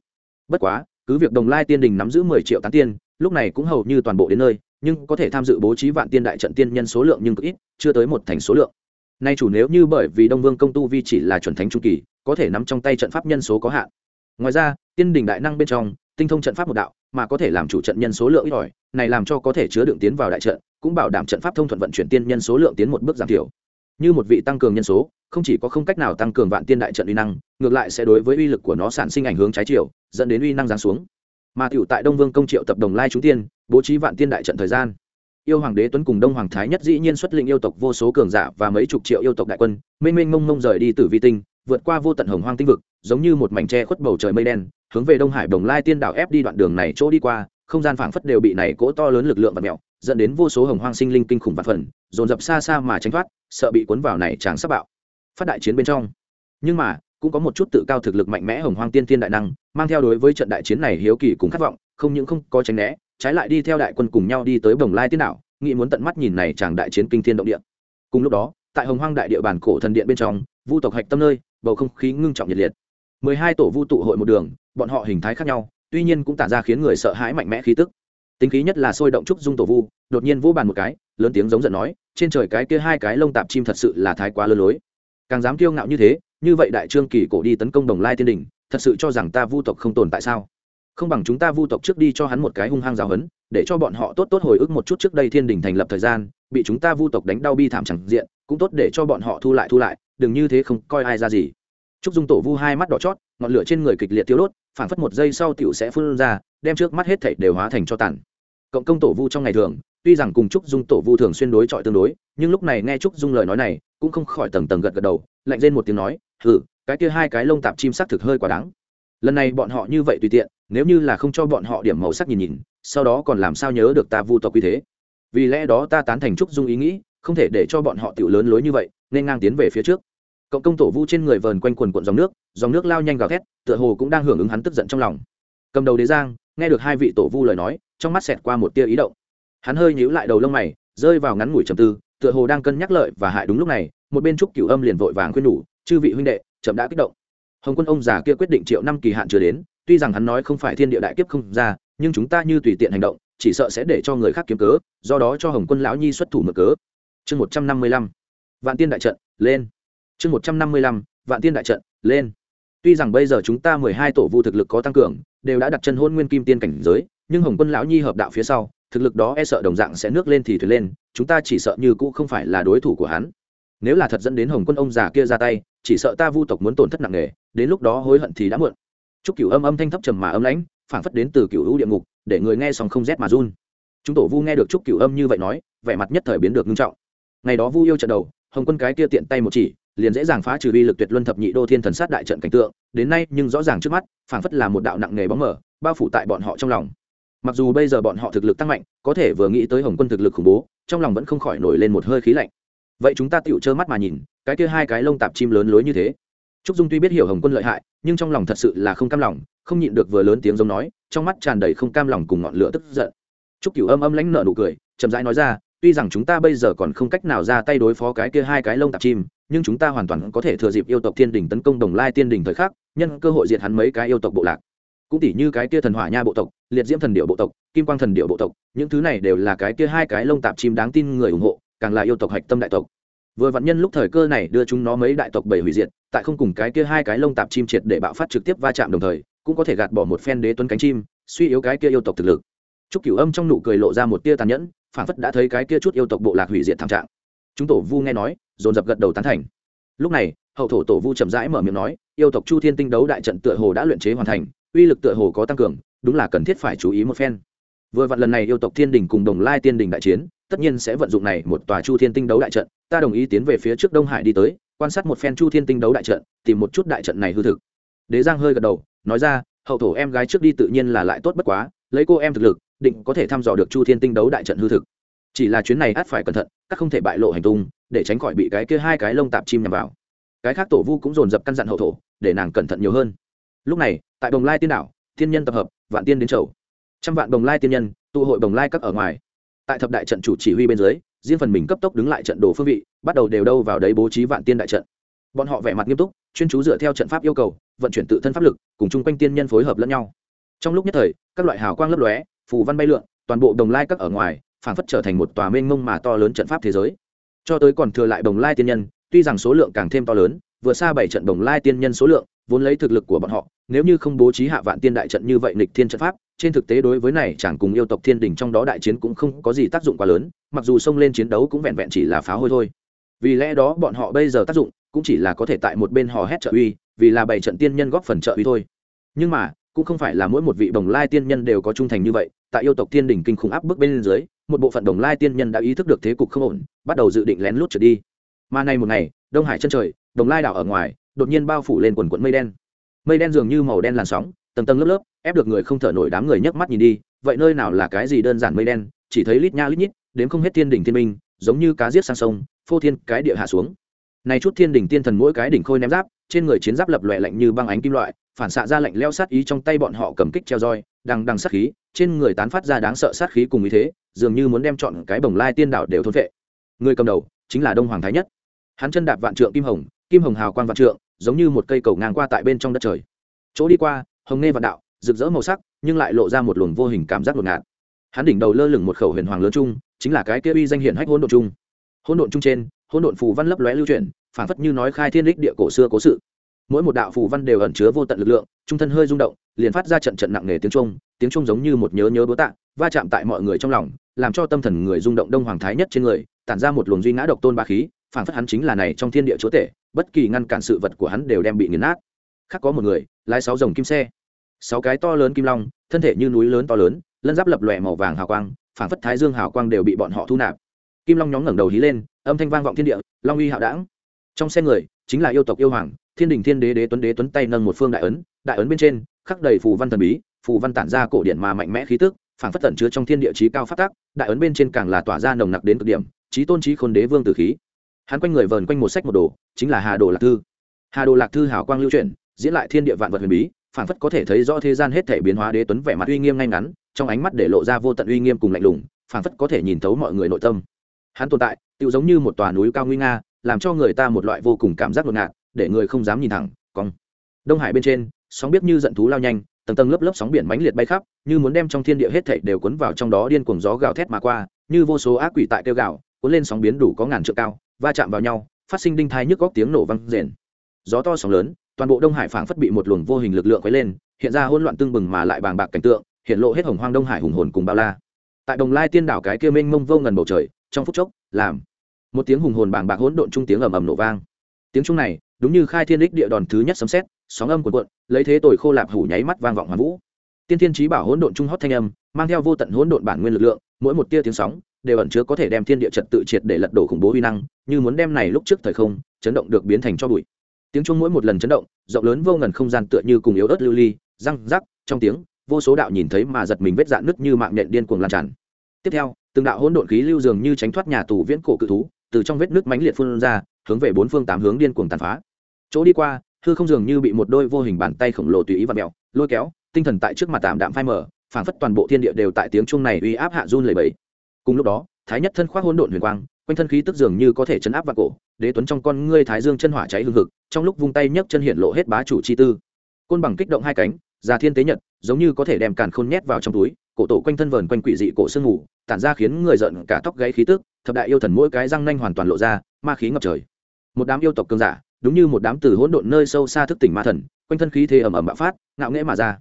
bất quá, cứ việc đồng lai tiên đình nắm giữ mười triệu tán tiên, lúc này cũng hầu như toàn bộ đến nơi, nhưng có thể tham dự bố trí vạn tiên đại trận tiên nhân số lượng nhưng cực ít, chưa tới một thành số lượng. Nay chủ nếu như bởi vì đông vương công tu vi chỉ là chuẩn thánh trung kỳ, có thể nắm trong tay trận pháp nhân số có hạn. Ngoài ra, tiên đình đại năng bên trong, tinh thông trận pháp một đạo, mà có thể làm chủ trận nhân số lượng ít ỏi, này làm cho có thể chứa đựng tiến vào đại trận, cũng bảo đảm trận pháp thông thuận vận chuyển tiên nhân số lượng tiến một bước giảm thiểu như một vị tăng cường nhân số, không chỉ có không cách nào tăng cường vạn tiên đại trận uy năng, ngược lại sẽ đối với uy lực của nó sản sinh ảnh hướng trái chiều, dẫn đến uy năng giáng xuống. Mà tiểu tại đông vương công triệu tập đồng lai chúng tiên, bố trí vạn tiên đại trận thời gian. Yêu hoàng đế tuấn cùng đông hoàng thái nhất dĩ nhiên xuất lĩnh yêu tộc vô số cường giả và mấy chục triệu yêu tộc đại quân, mênh mênh mông mông rời đi từ vi tinh, vượt qua vô tận hồng hoang tinh vực, giống như một mảnh tre khuất bầu trời mây đen, hướng về đông hải đồng lai tiên đảo ép đi đoạn đường này chỗ đi qua, không gian phảng phất đều bị này cỗ to lớn lực lượng và mẹo dẫn đến vô số hồng hoang sinh linh kinh khủng vạn phần, dồn dập xa xa mà tránh thoát, sợ bị cuốn vào này chàng sắp bạo. Phát đại chiến bên trong. Nhưng mà, cũng có một chút tự cao thực lực mạnh mẽ hồng hoang tiên tiên đại năng, mang theo đối với trận đại chiến này hiếu kỳ cùng khát vọng, không những không có tránh né, trái lại đi theo đại quân cùng nhau đi tới bồng lai tiên đảo, nghĩ muốn tận mắt nhìn này chàng đại chiến kinh thiên động địa. Cùng lúc đó, tại hồng hoang đại địa bàn cổ thần điện bên trong, vu tộc hạch tâm nơi, bầu không khí ngưng trọng nhiệt liệt. Mười hai tổ vu tụ hội một đường, bọn họ hình thái khác nhau, tuy nhiên cũng tản ra khiến người sợ hãi mạnh mẽ khí tức tính khí nhất là sôi động trúc dung tổ vu, đột nhiên vô bàn một cái, lớn tiếng giống giận nói, trên trời cái kia hai cái lông tạp chim thật sự là thái quá lơ lối. Càng dám kiêu ngạo như thế, như vậy đại trương kỳ cổ đi tấn công đồng lai tiên đình, thật sự cho rằng ta vu tộc không tồn tại sao? Không bằng chúng ta vu tộc trước đi cho hắn một cái hung hăng giáo hấn để cho bọn họ tốt tốt hồi ức một chút trước đây thiên đình thành lập thời gian, bị chúng ta vu tộc đánh đau bi thảm chẳng diện, cũng tốt để cho bọn họ thu lại thu lại, đừng như thế không coi ai ra gì. Trúc dung tổ vu hai mắt đỏ chót, ngọn lửa trên người kịch liệt tiêu đốt, phảng phất một giây sau tiểu sẽ phun ra đem trước mắt hết thảy đều hóa thành cho tàn. Cộng công tổ vu trong ngày thường, tuy rằng cùng trúc dung tổ vu thường xuyên đối chọi tương đối, nhưng lúc này nghe trúc dung lời nói này, cũng không khỏi tầng tầng gật gật đầu, lạnh lên một tiếng nói, hừ, cái kia hai cái lông tạp chim sắc thực hơi quá đáng. Lần này bọn họ như vậy tùy tiện, nếu như là không cho bọn họ điểm màu sắc nhìn nhìn, sau đó còn làm sao nhớ được ta vu tộc quy thế? Vì lẽ đó ta tán thành trúc dung ý nghĩ, không thể để cho bọn họ tiểu lớn lối như vậy, nên ngang tiến về phía trước. Cộng công tổ vu trên người vờn quanh quần cuộn dòng nước dòng nước lao nhanh gào thét, tựa hồ cũng đang hưởng ứng hắn tức giận trong lòng. Cầm đầu đế giang nghe được hai vị tổ vu lời nói, trong mắt xẹt qua một tia ý động. Hắn hơi nhíu lại đầu lông mày, rơi vào ngắn ngủi trầm tư, tựa hồ đang cân nhắc lợi và hại đúng lúc này, một bên trúc cửu âm liền vội vàng khuyên nhủ, chư vị huynh đệ, chậm đã kích động. Hồng quân ông già kia quyết định triệu năm kỳ hạn chưa đến, tuy rằng hắn nói không phải thiên địa đại kiếp không ra, nhưng chúng ta như tùy tiện hành động, chỉ sợ sẽ để cho người khác kiếm cớ, do đó cho hồng quân lão nhi xuất thủ mở cớ. Chương một trăm năm mươi lăm, vạn tiên đại trận, lên. Chương một trăm năm mươi lăm, vạn tiên đại trận, lên tuy rằng bây giờ chúng ta mười hai tổ vu thực lực có tăng cường, đều đã đặt chân hôn nguyên kim tiên cảnh giới, nhưng hồng quân lão nhi hợp đạo phía sau, thực lực đó e sợ đồng dạng sẽ nước lên thì thuyền lên, chúng ta chỉ sợ như cũ không phải là đối thủ của hắn. Nếu là thật dẫn đến hồng quân ông già kia ra tay, chỉ sợ ta vu tộc muốn tổn thất nặng nề, đến lúc đó hối hận thì đã muộn. Chúc cửu âm âm thanh thấp trầm mà âm lãnh, phảng phất đến từ cửu hữu địa ngục, để người nghe xong không rét mà run. Chúng tổ vu nghe được chúc cửu âm như vậy nói, vẻ mặt nhất thời biến được ngưng trọng. Ngày đó vu yêu trận đầu, hồng quân cái kia tiện tay một chỉ liền dễ dàng phá trừ uy lực tuyệt luân thập nhị đô thiên thần sát đại trận cảnh tượng, đến nay nhưng rõ ràng trước mắt, phảng phất là một đạo nặng nề bóng mở bao phủ tại bọn họ trong lòng. Mặc dù bây giờ bọn họ thực lực tăng mạnh, có thể vừa nghĩ tới hồng quân thực lực khủng bố, trong lòng vẫn không khỏi nổi lên một hơi khí lạnh. Vậy chúng ta tựu trơ mắt mà nhìn, cái kia hai cái lông tạp chim lớn lối như thế. Trúc dung tuy biết hiểu hồng quân lợi hại, nhưng trong lòng thật sự là không cam lòng, không nhịn được vừa lớn tiếng giống nói, trong mắt tràn đầy không cam lòng cùng ngọn lửa tức giận. Trúc cửu âm âm lãnh nợ nụ cười, chậm rãi nói ra tuy rằng chúng ta bây giờ còn không cách nào ra tay đối phó cái kia hai cái lông tạp chim nhưng chúng ta hoàn toàn có thể thừa dịp yêu tộc thiên đình tấn công đồng lai tiên đình thời khắc nhân cơ hội diệt hắn mấy cái yêu tộc bộ lạc. Cũng tỉ như cái kia thần hỏa nha bộ tộc liệt diễm thần điệu bộ tộc kim quang thần điệu bộ tộc những thứ này đều là cái kia hai cái lông tạp chim đáng tin người ủng hộ càng là yêu tộc hạch tâm đại tộc. Vừa vạn nhân lúc thời cơ này đưa chúng nó mấy đại tộc bảy hủy diệt tại không cùng cái kia hai cái lông tạp chim triệt để bạo phát trực tiếp va chạm đồng thời cũng có thể gạt bỏ một phen đế tuấn cánh chim suy yếu cái kia yêu tộc thực lực. Trúc Cửu Âm trong nụ cười lộ ra một tia tàn nhẫn, phản phất đã thấy cái kia chút yêu tộc bộ lạc hủy diệt thảm trạng. Chúng tổ vu nghe nói, dồn dập gật đầu tán thành. Lúc này, hậu thổ tổ vu chậm rãi mở miệng nói, yêu tộc Chu Thiên Tinh đấu đại trận tựa hồ đã luyện chế hoàn thành, uy lực tựa hồ có tăng cường, đúng là cần thiết phải chú ý một phen. Vừa vặn lần này yêu tộc Thiên Đình cùng Đồng Lai Tiên Đình đại chiến, tất nhiên sẽ vận dụng này một tòa Chu Thiên Tinh đấu đại trận, ta đồng ý tiến về phía trước Đông Hải đi tới, quan sát một phen Chu Thiên Tinh đấu đại trận, tìm một chút đại trận này hư thực. Đế Giang hơi gật đầu, nói ra, hậu thổ em gái trước đi tự nhiên là lại tốt bất quá, lấy cô em thực lực, định có thể thăm dò được chu thiên tinh đấu đại trận hư thực. Chỉ là chuyến này ắt phải cẩn thận, các không thể bại lộ hành tung, để tránh khỏi bị cái kia hai cái lông tạp chim nhằm vào. Cái khác tổ vu cũng dồn dập căn dặn hậu thổ, để nàng cẩn thận nhiều hơn. Lúc này, tại đồng lai tiên đảo, thiên nhân tập hợp, vạn tiên đến chầu. Trăm vạn đồng lai tiên nhân, tụ hội đồng lai các ở ngoài. Tại thập đại trận chủ chỉ huy bên dưới, riêng phần mình cấp tốc đứng lại trận đồ phương vị, bắt đầu đều đâu vào đấy bố trí vạn tiên đại trận. Bọn họ vẻ mặt nghiêm túc, chuyên chú dựa theo trận pháp yêu cầu, vận chuyển tự thân pháp lực, cùng chung quanh tiên nhân phối hợp lẫn nhau. Trong lúc nhất thời, các loại hào quang lấp lóe phù văn bay lượn, toàn bộ đồng lai các ở ngoài, phảng phất trở thành một tòa mênh mông mà to lớn trận pháp thế giới. Cho tới còn thừa lại đồng lai tiên nhân, tuy rằng số lượng càng thêm to lớn, vừa xa bảy trận đồng lai tiên nhân số lượng, vốn lấy thực lực của bọn họ, nếu như không bố trí hạ vạn tiên đại trận như vậy nghịch thiên trận pháp, trên thực tế đối với này chẳng cùng yêu tộc thiên đình trong đó đại chiến cũng không có gì tác dụng quá lớn, mặc dù xông lên chiến đấu cũng vẹn vẹn chỉ là phá hôi thôi. Vì lẽ đó bọn họ bây giờ tác dụng cũng chỉ là có thể tại một bên hò hét trợ uy, vì là bảy trận tiên nhân góp phần trợ uy thôi. Nhưng mà cũng không phải là mỗi một vị đồng lai tiên nhân đều có trung thành như vậy, tại yêu tộc tiên đỉnh kinh khủng áp bức bên dưới, một bộ phận đồng lai tiên nhân đã ý thức được thế cục không ổn, bắt đầu dự định lén lút trở đi. Mà nay một ngày, đông hải chân trời, đồng lai đảo ở ngoài, đột nhiên bao phủ lên quần quận mây đen. Mây đen dường như màu đen làn sóng, tầng tầng lớp lớp, ép được người không thở nổi đám người nhấc mắt nhìn đi, vậy nơi nào là cái gì đơn giản mây đen, chỉ thấy lít nha lít nhít đến không hết thiên đỉnh thiên minh, giống như cá giết sang sông, phô thiên cái địa hạ xuống. Này chút thiên đỉnh tiên thần mỗi cái đỉnh khôi ném giáp, trên người chiến giáp lập loè lạnh như băng ánh kim loại phản xạ ra lạnh leo sát ý trong tay bọn họ cầm kích treo roi, đằng đằng sát khí, trên người tán phát ra đáng sợ sát khí cùng ý thế, dường như muốn đem chọn cái bồng lai tiên đảo đều thôn vệ người cầm đầu chính là đông hoàng thái nhất. Hắn chân đạp vạn trượng kim hồng kim hồng hào quang vạn trượng, giống như một cây cầu ngang qua tại bên trong đất trời. Chỗ đi qua, hồng nghe vạn đạo, rực rỡ màu sắc, nhưng lại lộ ra một luồng vô hình cảm giác ngột ngạt. Hắn đỉnh đầu lơ lửng một khẩu huyền hoàng lớn trung, chính là cái kia uy danh hiển hách hỗn độn trung. Hỗn độn trung trên, hỗn độn phù văn lấp lóe lưu chuyển phản phất như nói khai thiên đích địa cổ xưa cố sự mỗi một đạo phù văn đều ẩn chứa vô tận lực lượng, trung thân hơi rung động, liền phát ra trận trận nặng nề tiếng trung tiếng trung giống như một nhớ nhớ búa tạ, va chạm tại mọi người trong lòng, làm cho tâm thần người rung động đông hoàng thái nhất trên người, tản ra một luồng duy ngã độc tôn ba khí phản phất hắn chính là này trong thiên địa chúa tể, bất kỳ ngăn cản sự vật của hắn đều đem bị nghiền nát. Khác có một người, lái sáu dòng kim xe. Sáu cái to lớn kim long, thân thể như núi lớn to lớn, lân giáp lập lòe màu vàng hào quang phản phất thái dương hào quang đều bị bọn họ thu nạp. Kim long nhóm ngẩng đầu hí lên, âm thanh vang vọng thiên địa, long uy hạo đảng trong xe người, chính là yêu tộc yêu hoàng, thiên đình thiên đế đế tuấn đế tuấn tay nâng một phương đại ấn đại ấn bên trên, khắc đầy phù văn thần bí, phù văn tản ra cổ điện mà mạnh mẽ khí tức phản phất tẩn chứa trong thiên địa chí cao phát tác đại ấn bên trên càng là tỏa ra nồng nặc đến cực điểm trí tôn trí khôn đế vương tử khí. Hắn quanh người vờn quanh một sách một đồ, chính là hà đồ lạc thư. Hà đồ lạc thư hảo quang lưu truyền diễn lại thiên địa vạn vật huyền bí phản phất có thể thấy rõ thế gian hết thể biến hóa đế tuấn vẻ mặt uy nghiêm ngay ngắn, trong ánh mắt để lộ ra vô tận uy nghiêm cùng lạnh lùng phản phất có thể nhìn thấu mọi người nội tâm. Hắn tồn tại tự giống như một tòa núi cao nguy nga làm cho người ta một loại vô cùng cảm giác ngột ngạt, để người không dám nhìn thẳng, cong. Đông hải bên trên, sóng biết như giận thú lao nhanh, tầng tầng lớp lớp sóng biển mãnh liệt bay khắp, như muốn đem trong thiên địa hết thảy đều cuốn vào trong đó điên cuồng gió gào thét mà qua, như vô số ác quỷ tại kêu gào, cuốn lên sóng biến đủ có ngàn trượng cao, va chạm vào nhau, phát sinh đinh thai nhức góc tiếng nổ vang rền. Gió to sóng lớn, toàn bộ đông hải phảng phất bị một luồng vô hình lực lượng quấy lên, hiện ra hỗn loạn tương bừng mà lại bàng bạc cảnh tượng, hiện lộ hết hồng hoang đông hải hùng hồn cùng bao la. Tại đồng lai tiên đảo cái kia mênh mông vô ngần bầu trời, trong phút chốc, làm một tiếng hùng hồn bàng bạc hỗn độn trung tiếng ầm ầm nổ vang. Tiếng trung này, đúng như khai thiên đích địa đòn thứ nhất sấm xét sóng âm cuộn cuộn, lấy thế tồi khô lạp hủ nháy mắt vang vọng hoàn vũ. Tiên thiên trí bảo hỗn độn trung hót thanh âm, mang theo vô tận hỗn độn bản nguyên lực lượng, mỗi một tia tiếng sóng đều ẩn chứa có thể đem thiên địa trật tự triệt để lật đổ khủng bố uy năng, như muốn đem này lúc trước thời không chấn động được biến thành cho bụi. Tiếng trung mỗi một lần chấn động, rộng lớn vô ngần không gian tựa như cùng yếu ớt lưu ly, răng rắc, trong tiếng, vô số đạo nhìn thấy mà giật mình vết dạn nứt như mạng nhện điên cuồng lan tràn. Tiếp theo, từng đạo hỗn độn khí lưu dường như tránh thoát nhà tù viễn cổ cự thú từ trong vết nước mãnh liệt phun ra hướng về bốn phương tám hướng điên cuồng tàn phá. Chỗ đi qua hư không dường như bị một đôi vô hình bàn tay khổng lồ tùy ý và mèo lôi kéo tinh thần tại trước mặt tạm đạm phai mờ, phảng phất toàn bộ thiên địa đều tại tiếng chuông này uy áp hạ run lẩy bẩy. Cùng lúc đó thái nhất thân khoác hỗn độn huyền quang quanh thân khí tức dường như có thể chấn áp vào cổ đế tuấn trong con ngươi thái dương chân hỏa cháy hương hực trong lúc vung tay nhấc chân hiện lộ hết bá chủ chi tư. Côn bằng kích động hai cánh già thiên tế nhật giống như có thể đem càn khôn nhét vào trong túi cổ tổ quanh thân vờn quanh quỷ dị cổ sương ngủ tản ra khiến người giận cả tóc gáy khí tức thập đại yêu thần mỗi cái răng nanh hoàn toàn lộ ra, ma khí ngập trời. Một đám yêu tộc cường giả, đúng như một đám từ hỗn độn nơi sâu xa thức tỉnh ma thần, quanh thân khí thế ầm ầm bạo phát, ngạo nghễ mà ra.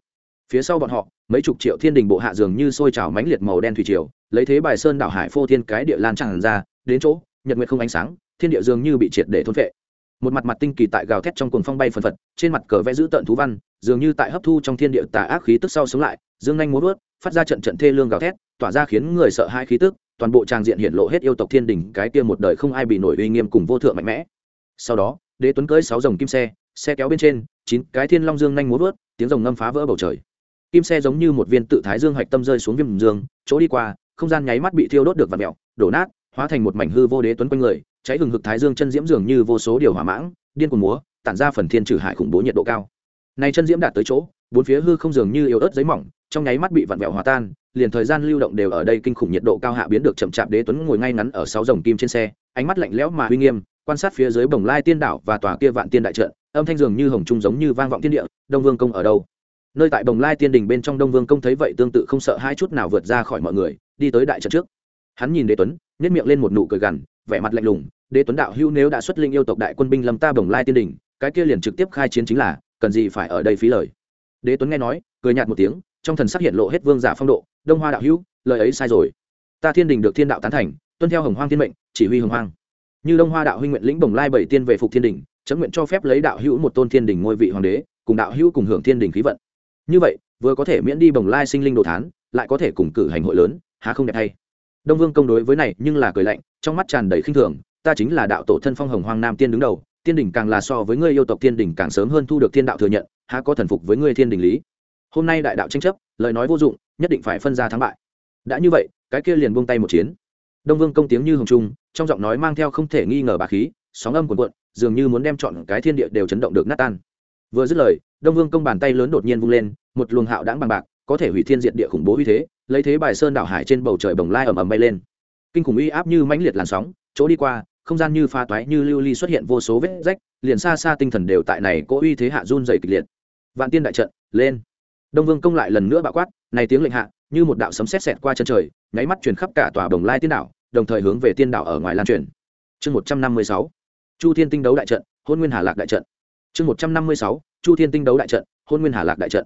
Phía sau bọn họ, mấy chục triệu thiên đình bộ hạ dường như sôi trào mãnh liệt màu đen thủy triều, lấy thế bài sơn đảo hải phô thiên cái địa lan tràn ra, đến chỗ, nhật nguyệt không ánh sáng, thiên địa dường như bị triệt để thôn vệ một mặt mặt tinh kỳ tại gào thét trong cuồng phong bay phần phật, trên mặt cờ vẽ giữ tận thú văn, dường như tại hấp thu trong thiên địa tà ác khí tức sau sống lại, dương nhanh muốn vớt phát ra trận trận thê lương gào thét tỏa ra khiến người sợ hai khí tức, toàn bộ trang diện hiện lộ hết yêu tộc thiên đình, cái kia một đời không ai bị nổi uy nghiêm cùng vô thượng mạnh mẽ. Sau đó, đế tuấn cưỡi sáu dòng kim xe xe kéo bên trên, chín cái thiên long dương nhanh muốn vớt, tiếng rồng ngâm phá vỡ bầu trời. Kim xe giống như một viên tự thái dương hạch tâm rơi xuống viêm dương, chỗ đi qua, không gian nháy mắt bị thiêu đốt được vặt mẹo đổ nát, hóa thành một mảnh hư vô đế tuấn quanh người, cháy hừng hực thái dương chân diễm dường như vô số điều hỏa mãng, điên cuồng múa, tản ra phần thiên trừ hải khủng bố nhiệt độ cao. Này chân diễm đạt tới chỗ, bốn phía hư không dường như yếu ớt giấy mỏng, trong nháy mắt bị vặn vẹo hòa tan liền thời gian lưu động đều ở đây kinh khủng nhiệt độ cao hạ biến được chậm chạp, đế tuấn ngồi ngay ngắn ở sáu dòng kim trên xe, ánh mắt lạnh lẽo mà uy nghiêm, quan sát phía dưới bồng lai tiên đảo và tòa kia vạn tiên đại trận, âm thanh dường như hồng trung giống như vang vọng thiên địa, đông vương công ở đâu? Nơi tại bồng lai tiên đình bên trong đông vương công thấy vậy tương tự không sợ hai chút nào vượt ra khỏi mọi người, đi tới đại trận trước. Hắn nhìn đế tuấn nhét miệng lên một nụ cười gằn, vẻ mặt lạnh lùng, đế tuấn đạo hữu nếu đã xuất linh yêu tộc đại quân binh lâm ta bồng lai tiên đình, cái kia liền trực tiếp khai chiến chính là, cần gì phải ở đây phí lời? Đế tuấn nghe nói, cười nhạt một tiếng trong thần sắc hiện lộ hết vương giả phong độ, đông hoa đạo hữu, lời ấy sai rồi. Ta thiên đình được thiên đạo tán thành, tuân theo hồng hoang thiên mệnh, chỉ huy hồng hoang. Như đông hoa đạo huynh nguyện lĩnh bồng lai bảy tiên về phục thiên đình, chấm nguyện cho phép lấy đạo hữu một tôn thiên đình ngôi vị hoàng đế, cùng đạo hữu cùng hưởng thiên đình khí vận. Như vậy, vừa có thể miễn đi bồng lai sinh linh đồ thán, lại có thể cùng cử hành hội lớn, há không đẹp thay? đông vương công đối với này nhưng là cười lạnh, trong mắt tràn đầy khinh thường, ta chính là đạo tổ thân phong hồng hoang nam tiên đứng đầu tiên đỉnh càng là so với ngươi yêu tộc tiên đỉnh càng sớm hơn thu được thiên đạo thừa nhận, há có thần phục với ngươi thiên đình lý? Hôm nay đại đạo tranh chấp, lời nói vô dụng, nhất định phải phân ra thắng bại. Đã như vậy, cái kia liền buông tay một chiến. Đông vương công tiếng như hồng trung, trong giọng nói mang theo không thể nghi ngờ bà khí, sóng âm cuồn cuộn, dường như muốn đem chọn cái thiên địa đều chấn động được nát tan. Vừa dứt lời, đông vương công bàn tay lớn đột nhiên vung lên, một luồng hạo đãng bằng bạc, có thể hủy thiên diệt địa khủng bố uy thế, lấy thế bài sơn đảo hải trên bầu trời bồng lai ầm ầm bay lên. Kinh khủng uy áp như mãnh liệt làn sóng, chỗ đi qua, không gian như pha toái như lưu ly xuất hiện vô số vết rách, liền xa xa tinh thần đều tại này cỗ uy thế hạ run dày kịch liệt. Vạn tiên đại trận, lên đông vương công lại lần nữa bạo quát, này tiếng lệnh hạ, như một đạo sấm sét xẹt qua chân trời, nháy mắt truyền khắp cả tòa bồng lai tiên đảo, đồng thời hướng về tiên đảo ở ngoài lan truyền. Chương một trăm năm mươi sáu, chu thiên tinh đấu đại trận, hôn nguyên hà lạc đại trận. Chương một trăm năm mươi sáu, chu thiên tinh đấu đại trận, hôn nguyên hà lạc đại trận.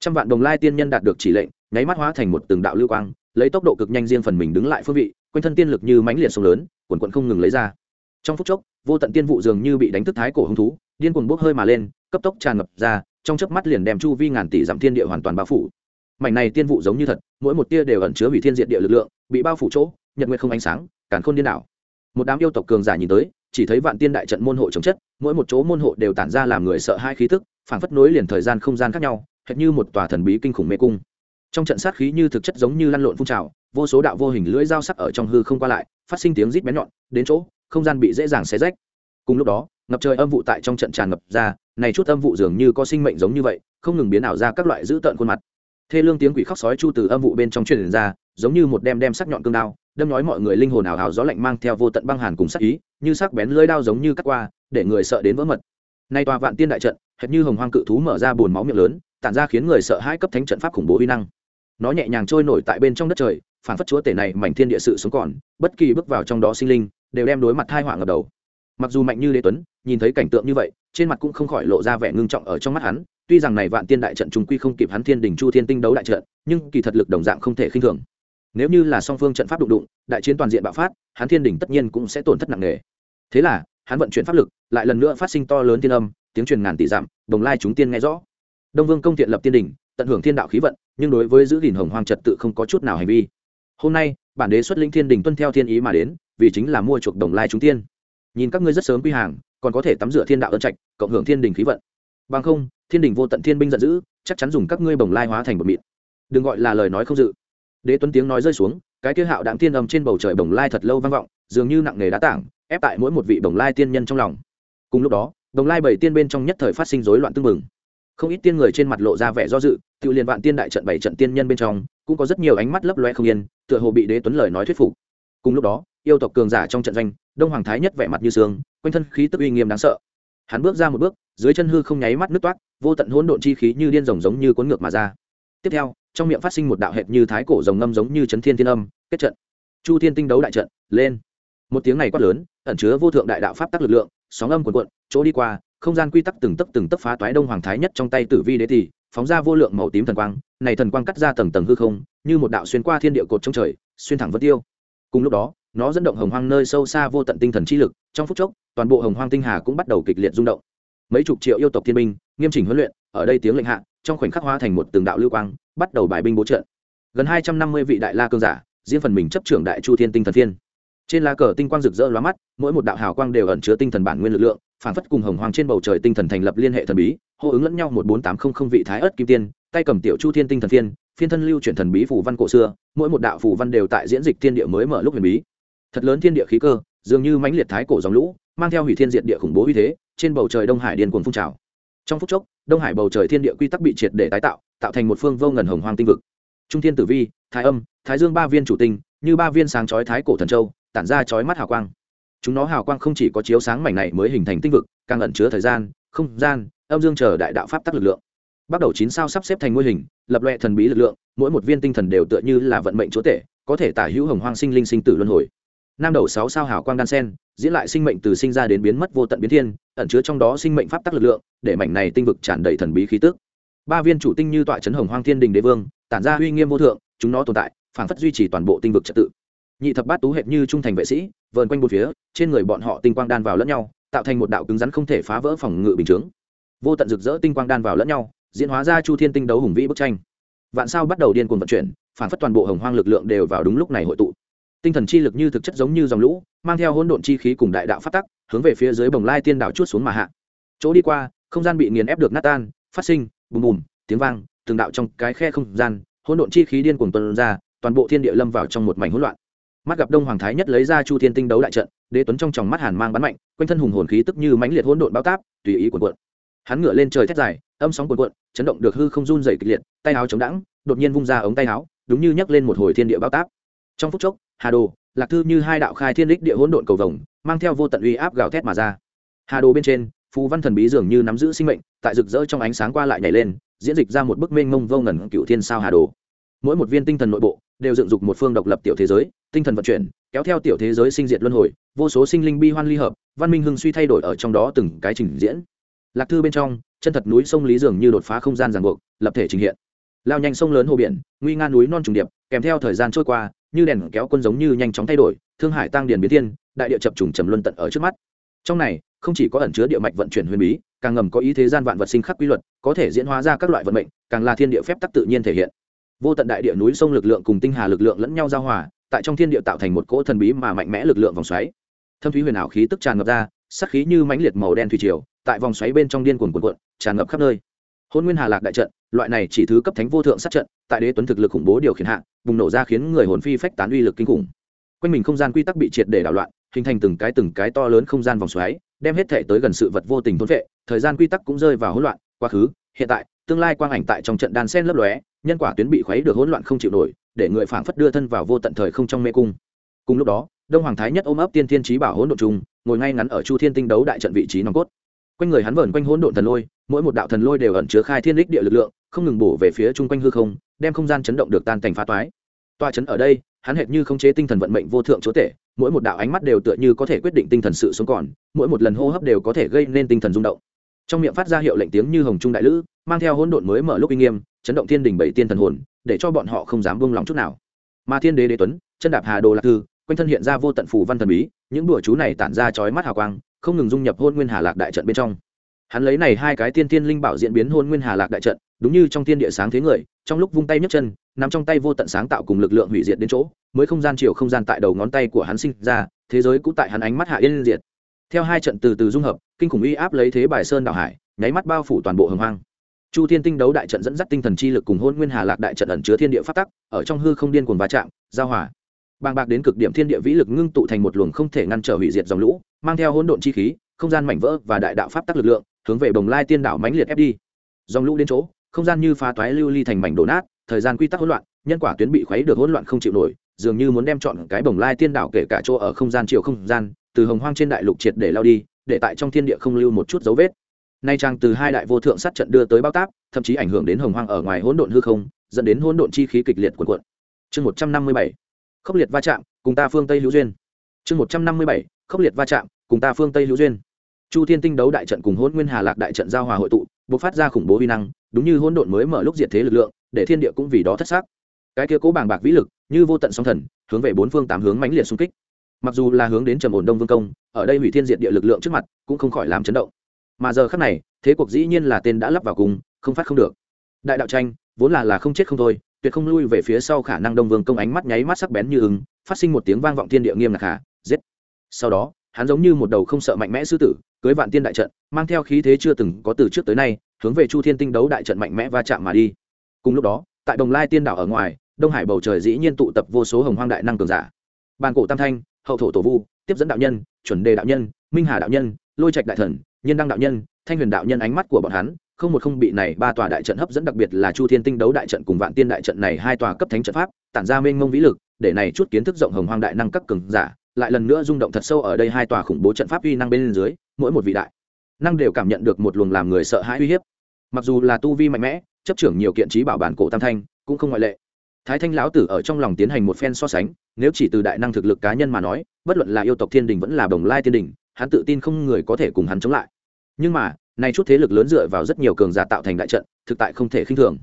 Trăm vạn đồng lai tiên nhân đạt được chỉ lệnh, nháy mắt hóa thành một từng đạo lưu quang, lấy tốc độ cực nhanh riêng phần mình đứng lại phương vị, quanh thân tiên lực như mãnh liệt sông lớn, quần quận không ngừng lấy ra. Trong phút chốc, vô tận tiên vụ dường như bị đánh thức thái cổ hứng thú, điên cuồng bốc hơi mà lên, cấp tốc tràn ngập ra trong chớp mắt liền đem chu vi ngàn tỷ dặm thiên địa hoàn toàn bao phủ. Mảnh này tiên vụ giống như thật, mỗi một tia đều ẩn chứa hủy thiên diệt địa lực lượng, bị bao phủ chỗ, nhật nguyệt không ánh sáng, càn khôn điên đảo. Một đám yêu tộc cường giả nhìn tới, chỉ thấy vạn tiên đại trận môn hộ chống chất, mỗi một chỗ môn hộ đều tản ra làm người sợ hai khí tức, phảng phất nối liền thời gian không gian khác nhau, hệt như một tòa thần bí kinh khủng mê cung. Trong trận sát khí như thực chất giống như lăn lộn phun trào, vô số đạo vô hình lưỡi dao sắc ở trong hư không qua lại, phát sinh tiếng rít bén nhọn, đến chỗ, không gian bị dễ dàng xé rách. Cùng lúc đó, ngập trời âm vụ tại trong trận tràn ngập ra này chút âm vụ dường như có sinh mệnh giống như vậy, không ngừng biến ảo ra các loại dữ tợn khuôn mặt. Thê lương tiếng quỷ khóc sói chu từ âm vụ bên trong truyền ra, giống như một đem đem sắc nhọn cương đao, đâm nói mọi người linh hồn ảo ảo gió lạnh mang theo vô tận băng hàn cùng sắc ý, như sắc bén lưỡi đao giống như cắt qua, để người sợ đến vỡ mật. Nay tòa vạn tiên đại trận, hệt như hồng hoang cự thú mở ra bồn máu miệng lớn, tản ra khiến người sợ hãi cấp thánh trận pháp khủng bố uy năng. Nó nhẹ nhàng trôi nổi tại bên trong đất trời phản phất chúa tể này mảnh thiên địa sự sống còn, bất kỳ bước vào trong đó sinh linh, đều đem đối mặt thai họa ngập đầu mặc dù mạnh như đế tuấn, nhìn thấy cảnh tượng như vậy, trên mặt cũng không khỏi lộ ra vẻ ngưng trọng ở trong mắt hắn, tuy rằng này vạn tiên đại trận trùng quy không kịp hắn thiên đình chu thiên tinh đấu đại trận, nhưng kỳ thật lực đồng dạng không thể khinh thường. Nếu như là song phương trận pháp đụng đụng, đại chiến toàn diện bạo phát, hắn thiên đình tất nhiên cũng sẽ tổn thất nặng nề. Thế là, hắn vận chuyển pháp lực, lại lần nữa phát sinh to lớn tiên âm, tiếng truyền ngàn tỷ dặm, đồng lai chúng tiên nghe rõ. Đông vương công thiện lập tiên đình, tận hưởng thiên đạo khí vận, nhưng đối với giữ gìn hồng hoang trật tự không có chút nào hành vi. Hôm nay, bản đế xuất linh thiên đình tuân theo thiên ý mà đến, vì chính là mua chuộc đồng lai chúng tiên nhìn các ngươi rất sớm quy hàng, còn có thể tắm rửa thiên đạo ân trạch, cộng hưởng thiên đình khí vận. Bằng không, thiên đình vô tận thiên binh giận dữ, chắc chắn dùng các ngươi bồng lai hóa thành một mịn. Đừng gọi là lời nói không dự. Đế tuấn tiếng nói rơi xuống, cái kia hạo đạm tiên âm trên bầu trời bồng lai thật lâu vang vọng, dường như nặng nề đá tảng, ép tại mỗi một vị bồng lai tiên nhân trong lòng. Cùng lúc đó, bồng lai bảy tiên bên trong nhất thời phát sinh rối loạn tương mừng không ít tiên người trên mặt lộ ra vẻ do dự, tự liền vạn tiên đại trận bảy trận tiên nhân bên trong, cũng có rất nhiều ánh mắt lấp loe không yên, tựa hồ bị đế tuấn lời nói thuyết phục. Cùng lúc đó, yêu tộc cường giả trong trận doanh đông hoàng thái nhất vẻ mặt như sương, quanh thân khí tức uy nghiêm đáng sợ. Hắn bước ra một bước, dưới chân hư không nháy mắt nước toát vô tận hỗn độn chi khí như điên rồng giống như cuốn ngược mà ra. Tiếp theo, trong miệng phát sinh một đạo hệt như thái cổ rồng ngâm giống như chấn thiên thiên âm, kết trận. Chu thiên tinh đấu đại trận, lên. Một tiếng này quát lớn, ẩn chứa vô thượng đại đạo pháp tắc lực lượng, sóng âm cuồn cuộn, chỗ đi qua, không gian quy tắc từng tấc từng tấc phá toái đông hoàng thái nhất trong tay tử vi đế tỷ phóng ra vô lượng màu tím thần quang, này thần quang cắt ra tầng tầng hư không, như một đạo xuyên qua thiên địa cột trong trời, xuyên thẳng vân tiêu. Cùng lúc đó nó dẫn động hồng hoang nơi sâu xa vô tận tinh thần chi lực, trong phút chốc, toàn bộ hồng hoang tinh hà cũng bắt đầu kịch liệt rung động. Mấy chục triệu yêu tộc thiên binh, nghiêm chỉnh huấn luyện, ở đây tiếng lệnh hạ, trong khoảnh khắc hóa thành một tường đạo lưu quang, bắt đầu bài binh bố trận. Gần hai trăm năm mươi vị đại la cương giả diễn phần mình chấp trưởng đại chu thiên tinh thần thiên trên lá cờ tinh quang rực rỡ lóa mắt, mỗi một đạo hào quang đều ẩn chứa tinh thần bản nguyên lực lượng, phản phất cùng hồng hoàng trên bầu trời tinh thần thành lập liên hệ thần bí, hô ứng lẫn nhau một bốn tám không không vị thái ớt kim tiên, tay cầm tiểu chu thiên tinh thần phiên phiên thân lưu chuyển thần bí phù văn cổ xưa, mỗi một đạo phù văn đều tại diễn dịch thiên địa mới mở lúc huyền bí thật lớn thiên địa khí cơ, dường như mãnh liệt thái cổ dòng lũ, mang theo hủy thiên diệt địa khủng bố uy thế, trên bầu trời đông hải điên cuồng phun trào. Trong phút chốc, đông hải bầu trời thiên địa quy tắc bị triệt để tái tạo tạo thành một phương vô ngần hồng hoang tinh vực. Trung thiên tử vi, thái âm, thái dương ba viên chủ tinh, như ba viên sáng chói thái cổ thần châu, tản ra chói mắt hào quang. Chúng nó hào quang không chỉ có chiếu sáng mảnh này mới hình thành tinh vực, càng ẩn chứa thời gian, không gian, âm dương chờ đại đạo pháp tắc lực lượng. Bắt đầu chín sao sắp xếp thành ngôi hình, lập loẹ thần bí lực lượng, mỗi một viên tinh thần đều tựa như là vận mệnh chúa tể, có thể tả hữu hồng hoang sinh linh sinh tử luân hồi nam đầu sáu sao hào quang đan sen, diễn lại sinh mệnh từ sinh ra đến biến mất vô tận biến thiên, ẩn chứa trong đó sinh mệnh pháp tắc lực lượng, để mảnh này tinh vực tràn đầy thần bí khí tức. Ba viên chủ tinh như tọa chấn hồng hoang thiên đình đế vương, tản ra uy nghiêm vô thượng, chúng nó tồn tại, phản phất duy trì toàn bộ tinh vực trật tự. Nhị thập bát tú hệt như trung thành vệ sĩ, vờn quanh một phía, trên người bọn họ tinh quang đan vào lẫn nhau, tạo thành một đạo cứng rắn không thể phá vỡ phòng ngự bình chướng. Vô tận rực rỡ tinh quang đan vào lẫn nhau, diễn hóa ra chu thiên tinh đấu hùng vĩ bức tranh. Vạn sao bắt đầu điên cuồng vận chuyển, phản phất toàn bộ hồng hoang lực lượng đều vào đúng lúc này hội tụ tinh thần chi lực như thực chất giống như dòng lũ, mang theo hỗn độn chi khí cùng đại đạo phát tắc, hướng về phía dưới bồng lai tiên đảo chút xuống mà hạ. Chỗ đi qua, không gian bị nghiền ép được nát tan, phát sinh, bùm bùm, tiếng vang, từng đạo trong cái khe không gian, hỗn độn chi khí điên cuồng tuần ra, toàn bộ thiên địa lâm vào trong một mảnh hỗn loạn. Mắt gặp đông hoàng thái nhất lấy ra chu thiên tinh đấu đại trận, đế tuấn trong tròng mắt hàn mang bắn mạnh, quanh thân hùng hồn khí tức như mãnh liệt hỗn độn bao táp, tùy ý cuộn cuộn. Hắn ngửa lên trời thét dài, âm sóng cuộn cuộn, chấn động được hư không run dày kịch liệt, tay áo chống đẳng, đột nhiên vung ra ống tay áo, đúng như nhấc lên một hồi thiên địa bao táp. Trong phút chốc hà đồ, lạc thư như hai đạo khai thiên đích địa hỗn độn cầu vồng, mang theo vô tận uy áp gào thét mà ra. Hà đồ bên trên, phù văn thần bí dường như nắm giữ sinh mệnh, tại rực rỡ trong ánh sáng qua lại nhảy lên, diễn dịch ra một bức mênh mông vô ngần cựu thiên sao hà đồ. Mỗi một viên tinh thần nội bộ, đều dựng dục một phương độc lập tiểu thế giới, tinh thần vận chuyển, kéo theo tiểu thế giới sinh diệt luân hồi, vô số sinh linh bi hoan ly hợp, văn minh hưng suy thay đổi ở trong đó từng cái trình diễn. Lạc thư bên trong, chân thật núi sông lý dường như đột phá không gian ràng buộc, lập thể trình hiện. Lao nhanh sông lớn hồ biển, nguy nga núi non trùng điệp, kèm theo thời gian trôi qua như đèn kéo quân giống như nhanh chóng thay đổi, thương hải tăng điền biến thiên, đại địa chập trùng trầm luân tận ở trước mắt. Trong này, không chỉ có ẩn chứa địa mạch vận chuyển huyền bí, càng ngầm có ý thế gian vạn vật sinh khắc quy luật, có thể diễn hóa ra các loại vận mệnh, càng là thiên địa phép tắc tự nhiên thể hiện. Vô tận đại địa núi sông lực lượng cùng tinh hà lực lượng lẫn nhau giao hòa, tại trong thiên địa tạo thành một cỗ thần bí mà mạnh mẽ lực lượng vòng xoáy. Thâm thúy huyền ảo khí tức tràn ngập ra sắc khí như mãnh liệt màu đen thủy triều, tại vòng xoáy bên trong điên cuồn cuộn cuộn, tràn ngập khắp nơi hôn nguyên hà lạc đại trận, loại này chỉ thứ cấp thánh vô thượng sát trận, tại đế tuấn thực lực khủng bố điều khiển hạ, bùng nổ ra khiến người hồn phi phách tán uy lực kinh khủng. Quanh mình không gian quy tắc bị triệt để đảo loạn, hình thành từng cái từng cái to lớn không gian vòng xoáy, đem hết thể tới gần sự vật vô tình thôn vệ, thời gian quy tắc cũng rơi vào hỗn loạn, quá khứ, hiện tại, tương lai quang ảnh tại trong trận đan sen lấp lóe, nhân quả tuyến bị khuấy được hỗn loạn không chịu nổi, để người phảng phất đưa thân vào vô tận thời không trong mê cung. Cùng lúc đó, đông hoàng thái nhất ôm ấp tiên thiên trí bảo hỗn độn trung ngồi ngay ngắn ở chu thiên tinh đấu đại trận vị trí nòng cốt quanh người hắn vẩn quanh hỗn độn thần lôi, mỗi một đạo thần lôi đều ẩn chứa khai thiên đích địa lực lượng, không ngừng bổ về phía chung quanh hư không, đem không gian chấn động được tan cảnh phá toái. Toa chấn ở đây, hắn hệt như không chế tinh thần vận mệnh vô thượng chúa tể, mỗi một đạo ánh mắt đều tựa như có thể quyết định tinh thần sự sống còn, mỗi một lần hô hấp đều có thể gây nên tinh thần rung động. Trong miệng phát ra hiệu lệnh tiếng như hồng trung đại lữ, mang theo hỗn độn mới mở lúc uy nghiêm, chấn động thiên đình bảy tiên thần hồn, để cho bọn họ không dám buông lòng chút nào. Mà thiên đế đế tuấn, chân đạp hà đồ lạc thư, quanh thân hiện ra vô tận phù văn thần bí, những đùa chú này tản ra chói mắt hào quang không ngừng dung nhập hôn nguyên hà lạc đại trận bên trong. Hắn lấy này hai cái tiên tiên linh bảo diễn biến hôn nguyên hà lạc đại trận, đúng như trong tiên địa sáng thế người, trong lúc vung tay nhấc chân, nằm trong tay vô tận sáng tạo cùng lực lượng hủy diệt đến chỗ, mới không gian chiều không gian tại đầu ngón tay của hắn sinh ra, thế giới cũng tại hắn ánh mắt hạ yên diệt. Theo hai trận từ từ dung hợp, kinh khủng uy áp lấy thế bài sơn đảo hải, nháy mắt bao phủ toàn bộ hồng hoang. Chu thiên tinh đấu đại trận dẫn dắt tinh thần chi lực cùng hôn nguyên hà lạc đại trận ẩn chứa thiên địa phát tắc, ở trong hư không điên cuồng va chạm, giao hòa bàng bạc đến cực điểm thiên địa vĩ lực ngưng tụ thành một luồng không thể ngăn trở hủy diệt dòng lũ, mang theo hỗn độn chi khí, không gian mảnh vỡ và đại đạo pháp tắc lực lượng, hướng về bồng lai tiên đảo mãnh liệt ép đi. Dòng lũ đến chỗ, không gian như phá toái lưu ly thành mảnh đổ nát, thời gian quy tắc hỗn loạn, nhân quả tuyến bị khuấy được hỗn loạn không chịu nổi, dường như muốn đem chọn cái bồng lai tiên đảo kể cả chỗ ở không gian chiều không gian, từ hồng hoang trên đại lục triệt để lao đi, để tại trong thiên địa không lưu một chút dấu vết. Nay trang từ hai đại vô thượng sát trận đưa tới bao táp, thậm chí ảnh hưởng đến hồng hoang ở ngoài hỗn độn hư không, dẫn đến hỗn độn chi khí kịch liệt cuộn cuộn. Chương một trăm năm mươi bảy khốc liệt va chạm, cùng ta phương tây hữu duyên. Chương một trăm năm mươi bảy, khốc liệt va chạm, cùng ta phương tây hữu duyên. Chu thiên tinh đấu đại trận cùng hôn nguyên hà lạc đại trận giao hòa hội tụ b ộ c phát ra khủng bố vi năng, đúng như hôn độn mới mở lúc diệt thế lực lượng, để thiên địa cũng vì đó thất xác. Cái kia cố bàng bạc vĩ lực, như vô tận song thần, hướng về bốn phương tám hướng mãnh liệt xung kích. Mặc dù là hướng đến trầm ổn đông vương công, ở đây hủy thiên diệt địa lực lượng trước mặt, cũng không khỏi làm chấn động. Mà giờ khắc này, thế cuộc dĩ nhiên là tên đã lắp vào cùng, không phát không được. Đại đạo tranh, vốn là là không chết không thôi tuyệt không lui về phía sau khả năng đông vương công ánh mắt nháy mắt sắc bén như ứng phát sinh một tiếng vang vọng thiên địa nghiêm ngặt khả, giết. Sau đó, hắn giống như một đầu không sợ mạnh mẽ sư tử, cưới vạn tiên đại trận, mang theo khí thế chưa từng có từ trước tới nay, hướng về chu thiên tinh đấu đại trận mạnh mẽ va chạm mà đi. Cùng lúc đó, tại đồng lai tiên đảo ở ngoài, đông hải bầu trời dĩ nhiên tụ tập vô số hồng hoang đại năng cường giả. Bàn cổ tam thanh, hậu thổ tổ vu, tiếp dẫn đạo nhân, chuẩn đề đạo nhân, minh hà đạo nhân, lôi trạch đại thần, nhân đăng đạo nhân, thanh huyền đạo nhân ánh mắt của bọn hắn không một không bị này ba tòa đại trận hấp dẫn, đặc biệt là chu thiên tinh đấu đại trận cùng vạn tiên đại trận này hai tòa cấp thánh trận pháp, tản ra mênh mông vĩ lực, để này chút kiến thức rộng hồng hoang đại năng cấp cường giả lại lần nữa rung động thật sâu ở đây hai tòa khủng bố trận pháp uy năng bên dưới, mỗi một vị đại năng đều cảm nhận được một luồng làm người sợ hãi uy hiếp. Mặc dù là tu vi mạnh mẽ, chấp trưởng nhiều kiện trí bảo bản cổ tam thanh, cũng không ngoại lệ. Thái thanh lão tử ở trong lòng tiến hành một phen so sánh, nếu chỉ từ đại năng thực lực cá nhân mà nói, bất luận là yêu tộc thiên đình vẫn là đồng lai thiên đình, hắn tự tin không người có thể cùng hắn chống lại. Nhưng mà nay chút thế lực lớn dựa vào rất nhiều cường giả tạo thành đại trận, thực tại không thể khinh thường.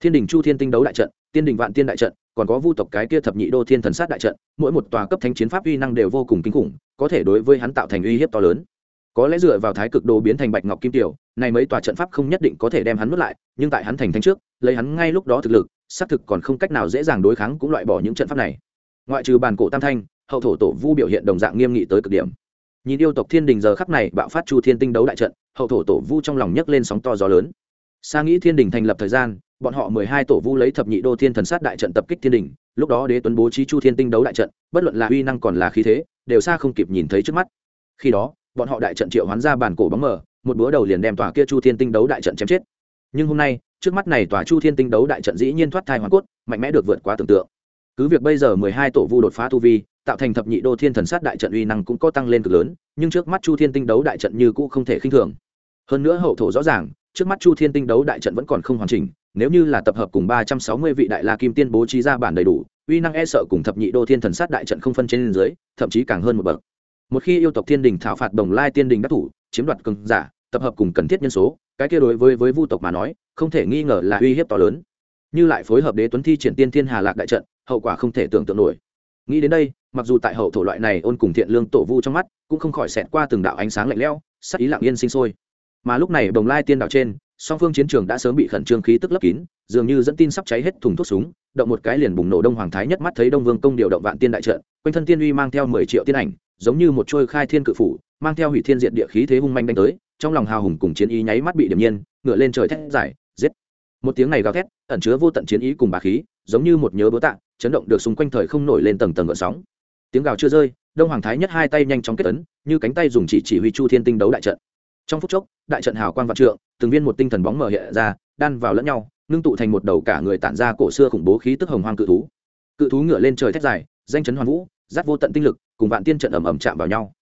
Thiên đình chu thiên tinh đấu đại trận, tiên đình vạn tiên đại trận, còn có vu tộc cái kia thập nhị đô thiên thần sát đại trận, mỗi một tòa cấp thánh chiến pháp uy năng đều vô cùng kinh khủng, có thể đối với hắn tạo thành uy hiếp to lớn. Có lẽ dựa vào thái cực đồ biến thành bạch ngọc kim tiểu này mấy tòa trận pháp không nhất định có thể đem hắn nuốt lại, nhưng tại hắn thành thánh trước, lấy hắn ngay lúc đó thực lực, xác thực còn không cách nào dễ dàng đối kháng cũng loại bỏ những trận pháp này. Ngoại trừ bàn cổ tam thanh, hậu thổ tổ vu biểu hiện đồng dạng nghiêm nghị tới cực điểm nhìn yêu tộc thiên đình giờ khắc này bạo phát chu thiên tinh đấu đại trận, hậu thổ tổ vu trong lòng nhấc lên sóng to gió lớn. Sa nghĩ thiên đình thành lập thời gian, bọn họ mười hai tổ vu lấy thập nhị đô thiên thần sát đại trận tập kích thiên đình, lúc đó đế tuấn bố trí chu thiên tinh đấu đại trận, bất luận là uy năng còn là khí thế, đều xa không kịp nhìn thấy trước mắt. Khi đó, bọn họ đại trận triệu hoán ra bản cổ bóng mờ, một búa đầu liền đem tòa kia chu thiên tinh đấu đại trận chém chết. Nhưng hôm nay, trước mắt này tòa chu thiên tinh đấu đại trận dĩ nhiên thoát thai hoàn cốt, mạnh mẽ được vượt quá tưởng tượng cứ việc bây giờ mười hai tổ vu đột phá tu vi, tạo thành thập nhị đô thiên thần sát đại trận uy năng cũng có tăng lên cực lớn, nhưng trước mắt chu thiên tinh đấu đại trận như cũ không thể khinh thường. Hơn nữa hậu thổ rõ ràng, trước mắt chu thiên tinh đấu đại trận vẫn còn không hoàn chỉnh, nếu như là tập hợp cùng ba trăm sáu mươi vị đại la kim tiên bố trí ra bản đầy đủ, uy năng e sợ cùng thập nhị đô thiên thần sát đại trận không phân trên dưới, thậm chí càng hơn một bậc. Một khi yêu tộc thiên đình thảo phạt đồng lai tiên đình đắc thủ, chiếm đoạt cường giả, tập hợp cùng cần thiết nhân số, cái kia đối với với vu tộc mà nói, không thể nghi ngờ là uy hiếp to lớn như lại phối hợp đế tuấn thi triển tiên thiên hà lạc đại trận, hậu quả không thể tưởng tượng nổi. Nghĩ đến đây, mặc dù tại hậu thổ loại này ôn cùng thiện lương tổ vu trong mắt, cũng không khỏi xẹt qua từng đạo ánh sáng lạnh lẽo, sắc ý lặng yên sinh sôi. Mà lúc này đồng lai tiên đạo trên, song phương chiến trường đã sớm bị khẩn trương khí tức lấp kín, dường như dẫn tin sắp cháy hết thùng thuốc súng, động một cái liền bùng nổ đông hoàng thái nhất mắt thấy đông vương công điều động vạn tiên đại trận, quanh thân tiên uy mang theo mười triệu tiên ảnh, giống như một trôi khai thiên cự phủ, mang theo hủy thiên diện địa khí thế hung manh đánh tới, trong lòng hào hùng cùng chiến ý nháy mắt bị điểm nhiên ngựa lên trời thét giải giết. Một tiếng này gào thét ẩn chứa vô tận chiến ý cùng bà khí, giống như một nhớ bố tạ, chấn động được xung quanh thời không nổi lên tầng tầng gợn sóng. Tiếng gào chưa rơi, đông hoàng thái nhất hai tay nhanh chóng kết ấn, như cánh tay dùng chỉ chỉ huy chu thiên tinh đấu đại trận. Trong phút chốc, đại trận hào quang vạn trượng, từng viên một tinh thần bóng mở hiện ra, đan vào lẫn nhau, ngưng tụ thành một đầu cả người tản ra cổ xưa khủng bố khí tức hồng hoang cự thú. Cự thú ngựa lên trời thét dài, danh chấn hoàn vũ dắt vô tận tinh lực, cùng vạn tiên trận ầm ầm chạm vào nhau.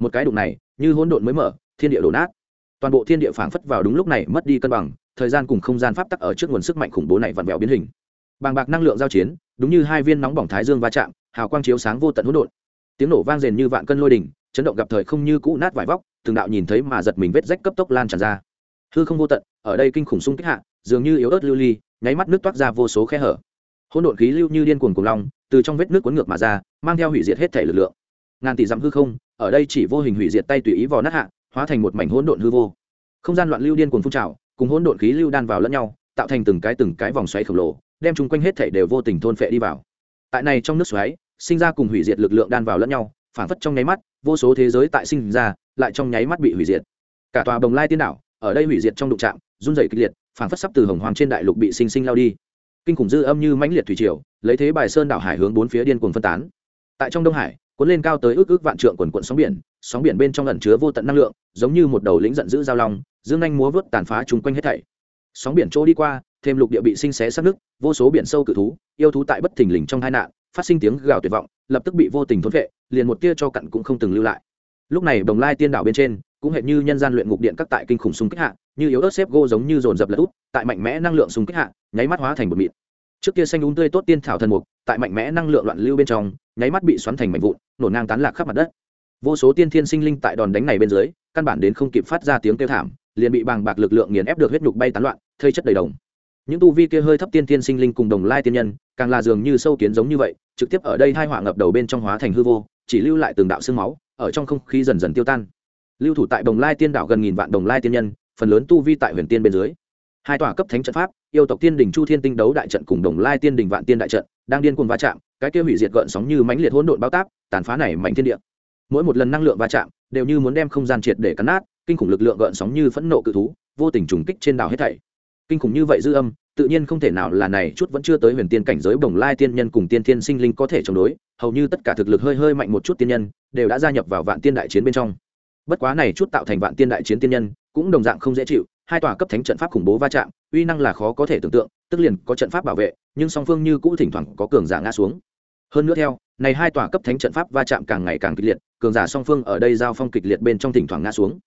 Một cái đụng này, như hỗn độn mới mở, thiên địa đổ nát. Toàn bộ thiên địa phảng phất vào đúng lúc này mất đi cân bằng thời gian cùng không gian pháp tắc ở trước nguồn sức mạnh khủng bố này vặn vẹo biến hình. Bàng bạc năng lượng giao chiến, đúng như hai viên nóng bỏng thái dương va chạm, hào quang chiếu sáng vô tận hỗn độn. Tiếng nổ vang rền như vạn cân lôi đỉnh, chấn động gặp thời không như cũ nát vải vóc, từng đạo nhìn thấy mà giật mình vết rách cấp tốc lan tràn ra. Hư không vô tận, ở đây kinh khủng sung kích hạ, dường như yếu ớt lưu ly, nháy mắt nước toát ra vô số khe hở. Hỗn độn khí lưu như điên cuồng cùng long, từ trong vết nước cuốn ngược mà ra, mang theo hủy diệt hết thể lực lượng. Ngàn tỷ dặm hư không, ở đây chỉ vô hình hủy diệt tay tùy ý vò nát hạ, hóa thành một mảnh hỗn độn hư vô. Không gian loạn lưu điên cuồng phun trào cùng hỗn độn khí lưu đan vào lẫn nhau, tạo thành từng cái từng cái vòng xoáy khổng lồ, đem chung quanh hết thể đều vô tình thôn phệ đi vào. Tại này trong nước xoáy, sinh ra cùng hủy diệt lực lượng đan vào lẫn nhau, phản phất trong nháy mắt, vô số thế giới tại sinh ra, lại trong nháy mắt bị hủy diệt. Cả tòa bồng lai tiên đảo, ở đây hủy diệt trong đụng trạm run rẩy kịch liệt, phản phất sắp từ hồng hoàng trên đại lục bị sinh sinh lao đi. Kinh khủng dư âm như mãnh liệt thủy triều, lấy thế bài sơn đảo hải hướng bốn phía điên cuồng phân tán. Tại trong đông hải, cuốn lên cao tới ước ước vạn trượng quần quận sóng biển sóng biển bên trong ẩn chứa vô tận năng lượng, giống như một đầu lĩnh giận dữ giao long dương anh múa vớt tàn phá chung quanh hết thảy. Sóng biển trôi đi qua, thêm lục địa bị sinh xé sát nước vô số biển sâu cự thú, yêu thú tại bất thình lình trong tai nạn, phát sinh tiếng gào tuyệt vọng, lập tức bị vô tình thốn vệ, liền một tia cho cặn cũng không từng lưu lại. Lúc này đồng lai tiên đảo bên trên, cũng hệt như nhân gian luyện ngục điện các tại kinh khủng xung kích hạ, như yếu ớt xếp gô giống như dồn dập lật út tại mạnh mẽ năng lượng xung kích hạ, nháy mắt hóa thành một mịn. Trước kia xanh đúng tươi tốt tiên thảo thần mục, tại mạnh mẽ năng lượng loạn lưu bên trong, nháy mắt bị xoắn thành mảnh vụn, nổ ngang tán lạc khắp mặt đất vô số tiên thiên sinh linh tại đòn đánh này bên dưới, căn bản đến không kịp phát ra tiếng kêu thảm, liền bị bàng bạc lực lượng nghiền ép được huyết nhục bay tán loạn, thây chất đầy đồng. Những tu vi kia hơi thấp tiên thiên sinh linh cùng đồng lai tiên nhân, càng là dường như sâu kiến giống như vậy, trực tiếp ở đây hai họa ngập đầu bên trong hóa thành hư vô, chỉ lưu lại từng đạo xương máu, ở trong không khí dần dần tiêu tan. Lưu thủ tại đồng lai tiên đảo gần nghìn vạn đồng lai tiên nhân, phần lớn tu vi tại huyền tiên bên dưới. Hai tòa cấp thánh trận pháp, yêu tộc tiên đình chu thiên tinh đấu đại trận cùng đồng lai tiên đình vạn tiên đại trận, đang điên cuồng va chạm, cái kia hủy diệt gợn sóng như mãnh liệt hỗn độn bao táp, tàn phá này mạnh thiên địa mỗi một lần năng lượng va chạm đều như muốn đem không gian triệt để cắn nát, kinh khủng lực lượng gợn sóng như phẫn nộ cự thú, vô tình trùng kích trên đảo hết thảy. Kinh khủng như vậy dư âm, tự nhiên không thể nào là này chút vẫn chưa tới huyền tiên cảnh giới bồng lai tiên nhân cùng tiên thiên sinh linh có thể chống đối, hầu như tất cả thực lực hơi hơi mạnh một chút tiên nhân đều đã gia nhập vào vạn tiên đại chiến bên trong. Bất quá này chút tạo thành vạn tiên đại chiến tiên nhân cũng đồng dạng không dễ chịu, hai tòa cấp thánh trận pháp khủng bố va chạm, uy năng là khó có thể tưởng tượng, tức liền có trận pháp bảo vệ, nhưng song phương như cũ thỉnh thoảng có cường giả ngã xuống. Hơn nữa theo này hai tòa cấp thánh trận pháp va chạm càng ngày càng kịch liệt, cường giả song phương ở đây giao phong kịch liệt bên trong thỉnh thoảng ngã xuống.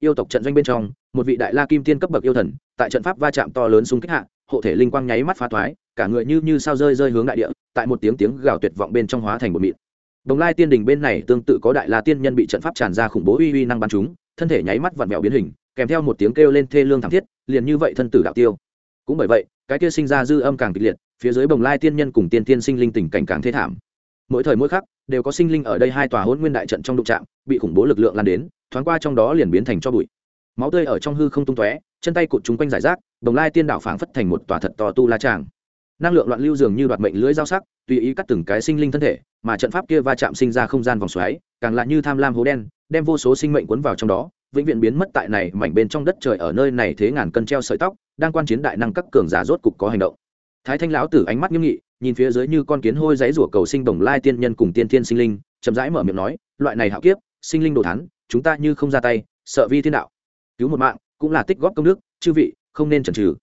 Yêu tộc trận doanh bên trong, một vị đại la kim tiên cấp bậc yêu thần, tại trận pháp va chạm to lớn xung kích hạ, hộ thể linh quang nháy mắt phá thoái, cả người như như sao rơi rơi hướng đại địa, tại một tiếng tiếng gào tuyệt vọng bên trong hóa thành một mịn. Đồng lai tiên đình bên này tương tự có đại la tiên nhân bị trận pháp tràn ra khủng bố uy uy năng bắn chúng, thân thể nháy mắt vặn vẹo biến hình, kèm theo một tiếng kêu lên thê lương thảm thiết, liền như vậy thân tử đạo tiêu. Cũng bởi vậy, cái kia sinh ra dư âm càng kịch liệt, phía dưới bồng lai tiên nhân cùng tiên tiên sinh linh tình cảnh càng thê thảm mỗi thời mỗi khắc đều có sinh linh ở đây hai tòa hôn nguyên đại trận trong đụng trạm bị khủng bố lực lượng lan đến, thoáng qua trong đó liền biến thành cho bụi. Máu tươi ở trong hư không tung tóe, chân tay cụt chúng quanh giải rác, đồng lai tiên đảo phảng phất thành một tòa thật to tu la tràng. Năng lượng loạn lưu dường như đoạt mệnh lưới dao sắc, tùy ý cắt từng cái sinh linh thân thể, mà trận pháp kia va chạm sinh ra không gian vòng xoáy, càng lại như tham lam hố đen, đem vô số sinh mệnh cuốn vào trong đó, vĩnh viễn biến mất tại này mảnh bên trong đất trời ở nơi này thế ngàn cân treo sợi tóc, đang quan chiến đại năng các cường giả rốt cục có hành động. Thái thanh lão tử ánh mắt nghiêm nghị nhìn phía dưới như con kiến hôi giấy rủa cầu sinh đồng lai tiên nhân cùng tiên thiên sinh linh, chậm rãi mở miệng nói, loại này hạo kiếp, sinh linh đồ thắn chúng ta như không ra tay, sợ vi thiên đạo. Cứu một mạng, cũng là tích góp công đức, chư vị, không nên chần chừ.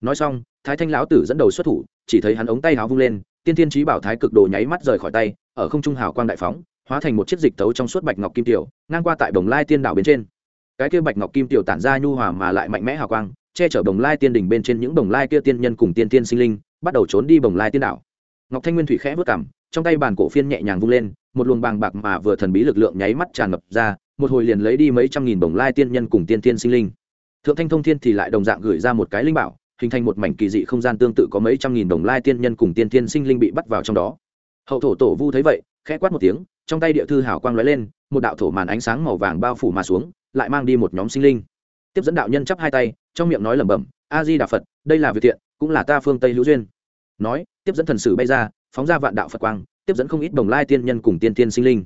Nói xong, thái thanh lão tử dẫn đầu xuất thủ, chỉ thấy hắn ống tay háo vung lên, tiên thiên trí bảo thái cực đồ nháy mắt rời khỏi tay, ở không trung hào quang đại phóng, hóa thành một chiếc dịch tấu trong suốt bạch ngọc kim tiểu, ngang qua tại đồng lai tiên đảo bên trên. Cái kia bạch ngọc kim tiểu tản ra nhu hòa mà lại mạnh mẽ hào quang, che chở đồng lai tiên đỉnh bên trên những đồng lai kia tiên nhân cùng tiên tiên sinh linh bắt đầu trốn đi bồng lai tiên đảo. Ngọc thanh nguyên thủy khẽ vớt cảm, trong tay bàn cổ phiên nhẹ nhàng vung lên, một luồng bàng bạc mà vừa thần bí lực lượng nháy mắt tràn ngập ra, một hồi liền lấy đi mấy trăm nghìn bồng lai tiên nhân cùng tiên tiên sinh linh. Thượng thanh thông thiên thì lại đồng dạng gửi ra một cái linh bảo, hình thành một mảnh kỳ dị không gian tương tự có mấy trăm nghìn đồng lai tiên nhân cùng tiên tiên sinh linh bị bắt vào trong đó. Hậu thổ tổ vu thấy vậy, khẽ quát một tiếng, trong tay địa thư hảo quang lóe lên, một đạo thổ màn ánh sáng màu vàng bao phủ mà xuống, lại mang đi một nhóm sinh linh. Tiếp dẫn đạo nhân chắp hai tay, trong miệng nói lẩm bẩm, a di đà phật, đây là việc thiện cũng là ta phương tây hữu duyên. Nói, tiếp dẫn thần sử bay ra, phóng ra vạn đạo phật quang, tiếp dẫn không ít đồng lai tiên nhân cùng tiên tiên sinh linh.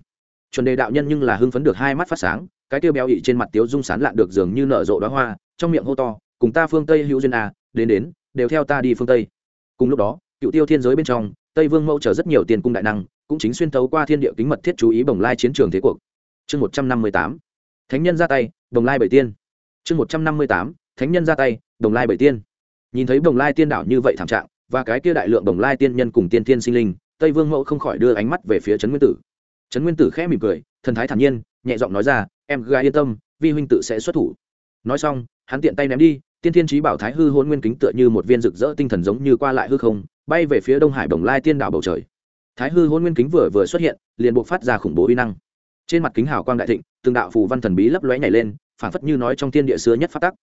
Chuẩn đề đạo nhân nhưng là hưng phấn được hai mắt phát sáng, cái tiêu béo ị trên mặt tiếu dung sán lạn được dường như nở rộ đoá hoa, trong miệng hô to, cùng ta phương tây hữu duyên à đến đến, đều theo ta đi phương tây. Cùng lúc đó, cựu tiêu thiên giới bên trong, tây vương mẫu chờ rất nhiều tiền cung đại năng, cũng chính xuyên thấu qua thiên địa kính mật thiết chú ý bồng lai chiến trường thế cuộc. Chương một trăm năm mươi tám, thánh nhân ra tay bồng lai bảy tiên. Chương một trăm năm mươi tám, thánh nhân ra tay, đồng lai bảy tiên nhìn thấy bồng lai tiên đảo như vậy thảm trạng, và cái kia đại lượng bồng lai tiên nhân cùng tiên tiên sinh linh, tây vương mẫu không khỏi đưa ánh mắt về phía trấn nguyên tử. Trấn nguyên tử khẽ mỉm cười, thần thái thản nhiên, nhẹ giọng nói ra, em gái yên tâm, vi huynh tự sẽ xuất thủ. Nói xong, hắn tiện tay ném đi, tiên thiên trí bảo thái hư hôn nguyên kính tựa như một viên rực rỡ tinh thần giống như qua lại hư không, bay về phía đông hải đồng lai tiên đảo bầu trời. Thái hư hôn nguyên kính vừa vừa xuất hiện, liền buộc phát ra khủng bố uy năng. Trên mặt kính hào quang đại thịnh, từng đạo phù văn thần bí lấp lóe nhảy lên phản phất như nói trong thiên địa xưa nhất phát tắc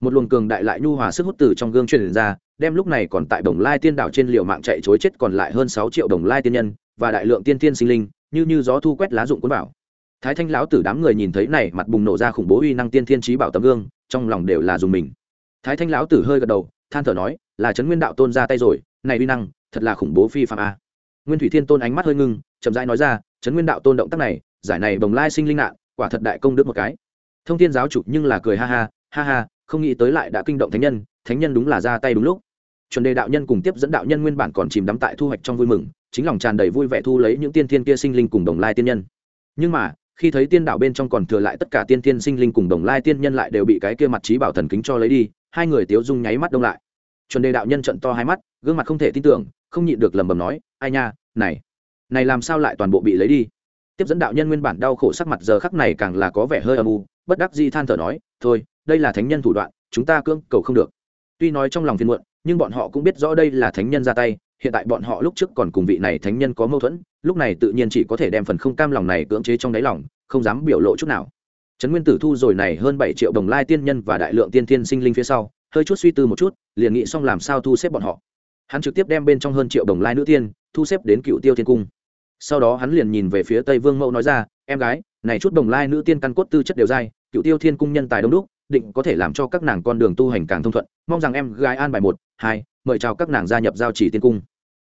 một luồng cường đại lại nhu hòa sức hút từ trong gương truyền ra, đem lúc này còn tại đồng lai tiên đảo trên liều mạng chạy chối chết còn lại hơn sáu triệu đồng lai tiên nhân và đại lượng tiên tiên sinh linh, như như gió thu quét lá dụng cuốn bảo thái thanh lão tử đám người nhìn thấy này, mặt bùng nổ ra khủng bố uy năng tiên thiên trí bảo tấm gương, trong lòng đều là dùng mình. Thái thanh lão tử hơi gật đầu, than thở nói, là trấn nguyên đạo tôn ra tay rồi, này uy năng, thật là khủng bố phi phạm a. Nguyên thủy thiên tôn ánh mắt hơi ngưng, chậm rãi nói ra, trấn nguyên đạo tôn động tác này, giải này bồng lai sinh linh nạn, quả thật đại công đức một cái. Thông thiên giáo chủ nhưng là cười ha ha ha ha không nghĩ tới lại đã kinh động thánh nhân thánh nhân đúng là ra tay đúng lúc. Chuẩn đề đạo nhân cùng tiếp dẫn đạo nhân nguyên bản còn chìm đắm tại thu hoạch trong vui mừng, chính lòng tràn đầy vui vẻ thu lấy những tiên thiên kia sinh linh cùng đồng lai tiên nhân. Nhưng mà, khi thấy tiên đạo bên trong còn thừa lại tất cả tiên thiên sinh linh cùng đồng lai tiên nhân lại đều bị cái kia mặt trí bảo thần kính cho lấy đi, hai người tiếu dung nháy mắt đông lại. Chuẩn đề đạo nhân trận to hai mắt, gương mặt không thể tin tưởng, không nhịn được lầm bầm nói, ai nha, này này làm sao lại toàn bộ bị lấy đi? Tiếp dẫn đạo nhân nguyên bản đau khổ sắc mặt giờ khắc này càng là có vẻ hơi âm u, bất đắc di than thở nói, thôi đây là thánh nhân thủ đoạn, chúng ta cưỡng cầu không được. Tuy nói trong lòng phiền muộn, nhưng bọn họ cũng biết rõ đây là thánh nhân ra tay, hiện tại bọn họ lúc trước còn cùng vị này thánh nhân có mâu thuẫn, lúc này tự nhiên chỉ có thể đem phần không cam lòng này cưỡng chế trong đáy lòng, không dám biểu lộ chút nào. Trấn nguyên tử thu rồi này hơn bảy triệu đồng lai tiên nhân và đại lượng tiên thiên sinh linh phía sau, hơi chút suy tư một chút, liền nghĩ xong làm sao thu xếp bọn họ. Hắn trực tiếp đem bên trong hơn triệu đồng lai nữ tiên, thu xếp đến cựu tiêu thiên cung. Sau đó hắn liền nhìn về phía tây vương mẫu nói ra, em gái, này chút đồng lai nữ tiên căn cốt tư chất đều dai, cựu tiêu thiên cung nhân tài đông đúc định có thể làm cho các nàng con đường tu hành càng thông thuận. Mong rằng em gái an bài một, hai, mời chào các nàng gia nhập giao chỉ tiên cung.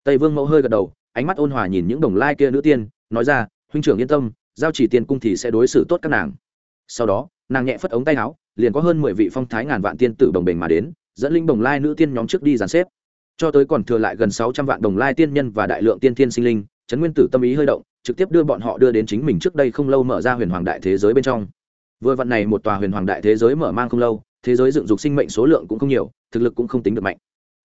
Tây vương mẫu hơi gật đầu, ánh mắt ôn hòa nhìn những đồng lai kia nữ tiên, nói ra, huynh trưởng yên tâm, giao chỉ tiên cung thì sẽ đối xử tốt các nàng. Sau đó, nàng nhẹ phất ống tay áo, liền có hơn mười vị phong thái ngàn vạn tiên tử đồng bình mà đến, dẫn linh đồng lai nữ tiên nhóm trước đi dàn xếp. Cho tới còn thừa lại gần sáu trăm vạn đồng lai tiên nhân và đại lượng tiên thiên sinh linh, trấn nguyên tử tâm ý hơi động, trực tiếp đưa bọn họ đưa đến chính mình trước đây không lâu mở ra huyền hoàng đại thế giới bên trong vừa vặn này một tòa huyền hoàng đại thế giới mở mang không lâu, thế giới dựng dục sinh mệnh số lượng cũng không nhiều, thực lực cũng không tính được mạnh.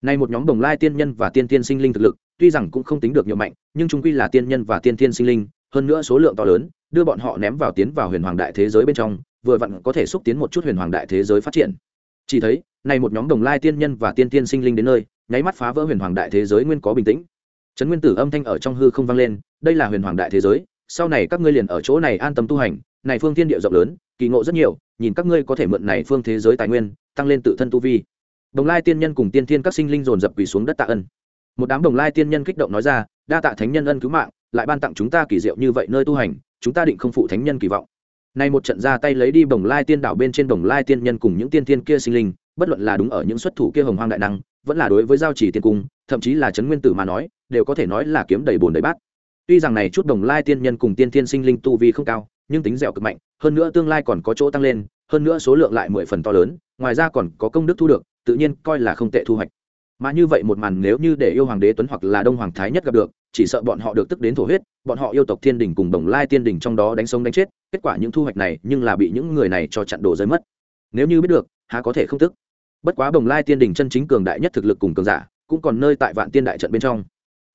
Nay một nhóm đồng lai tiên nhân và tiên tiên sinh linh thực lực, tuy rằng cũng không tính được nhiều mạnh, nhưng chúng quy là tiên nhân và tiên tiên sinh linh, hơn nữa số lượng to lớn, đưa bọn họ ném vào tiến vào huyền hoàng đại thế giới bên trong, vừa vặn có thể xúc tiến một chút huyền hoàng đại thế giới phát triển. Chỉ thấy, này một nhóm đồng lai tiên nhân và tiên tiên sinh linh đến nơi, nháy mắt phá vỡ huyền hoàng đại thế giới nguyên có bình tĩnh. Trấn nguyên tử âm thanh ở trong hư không vang lên, đây là huyền hoàng đại thế giới, sau này các ngươi liền ở chỗ này an tâm tu hành, này phương thiên địa rộng lớn kỳ ngộ rất nhiều, nhìn các ngươi có thể mượn này phương thế giới tài nguyên, tăng lên tự thân tu vi. Đồng lai tiên nhân cùng tiên thiên các sinh linh dồn dập quỳ xuống đất tạ ân. Một đám đồng lai tiên nhân kích động nói ra, đa tạ thánh nhân ân cứu mạng, lại ban tặng chúng ta kỳ diệu như vậy nơi tu hành, chúng ta định không phụ thánh nhân kỳ vọng. Nay một trận ra tay lấy đi đồng lai tiên đảo bên trên đồng lai tiên nhân cùng những tiên thiên kia sinh linh, bất luận là đúng ở những xuất thủ kia hồng hoang đại năng, vẫn là đối với giao chỉ tiên cung, thậm chí là trấn nguyên tử mà nói, đều có thể nói là kiếm đầy bồn đầy bát. Tuy rằng này chút đồng lai tiên nhân cùng tiên thiên sinh linh tu vi không cao nhưng tính dẻo cực mạnh, hơn nữa tương lai còn có chỗ tăng lên, hơn nữa số lượng lại mười phần to lớn, ngoài ra còn có công đức thu được, tự nhiên coi là không tệ thu hoạch. Mà như vậy một màn nếu như để yêu hoàng đế tuấn hoặc là đông hoàng thái nhất gặp được, chỉ sợ bọn họ được tức đến thổ huyết, bọn họ yêu tộc thiên đình cùng đồng lai tiên đình trong đó đánh sống đánh chết, kết quả những thu hoạch này nhưng là bị những người này cho chặn đổ rơi mất. Nếu như biết được, há có thể không tức. Bất quá đồng lai tiên đình chân chính cường đại nhất thực lực cùng cường giả, cũng còn nơi tại vạn tiên đại trận bên trong.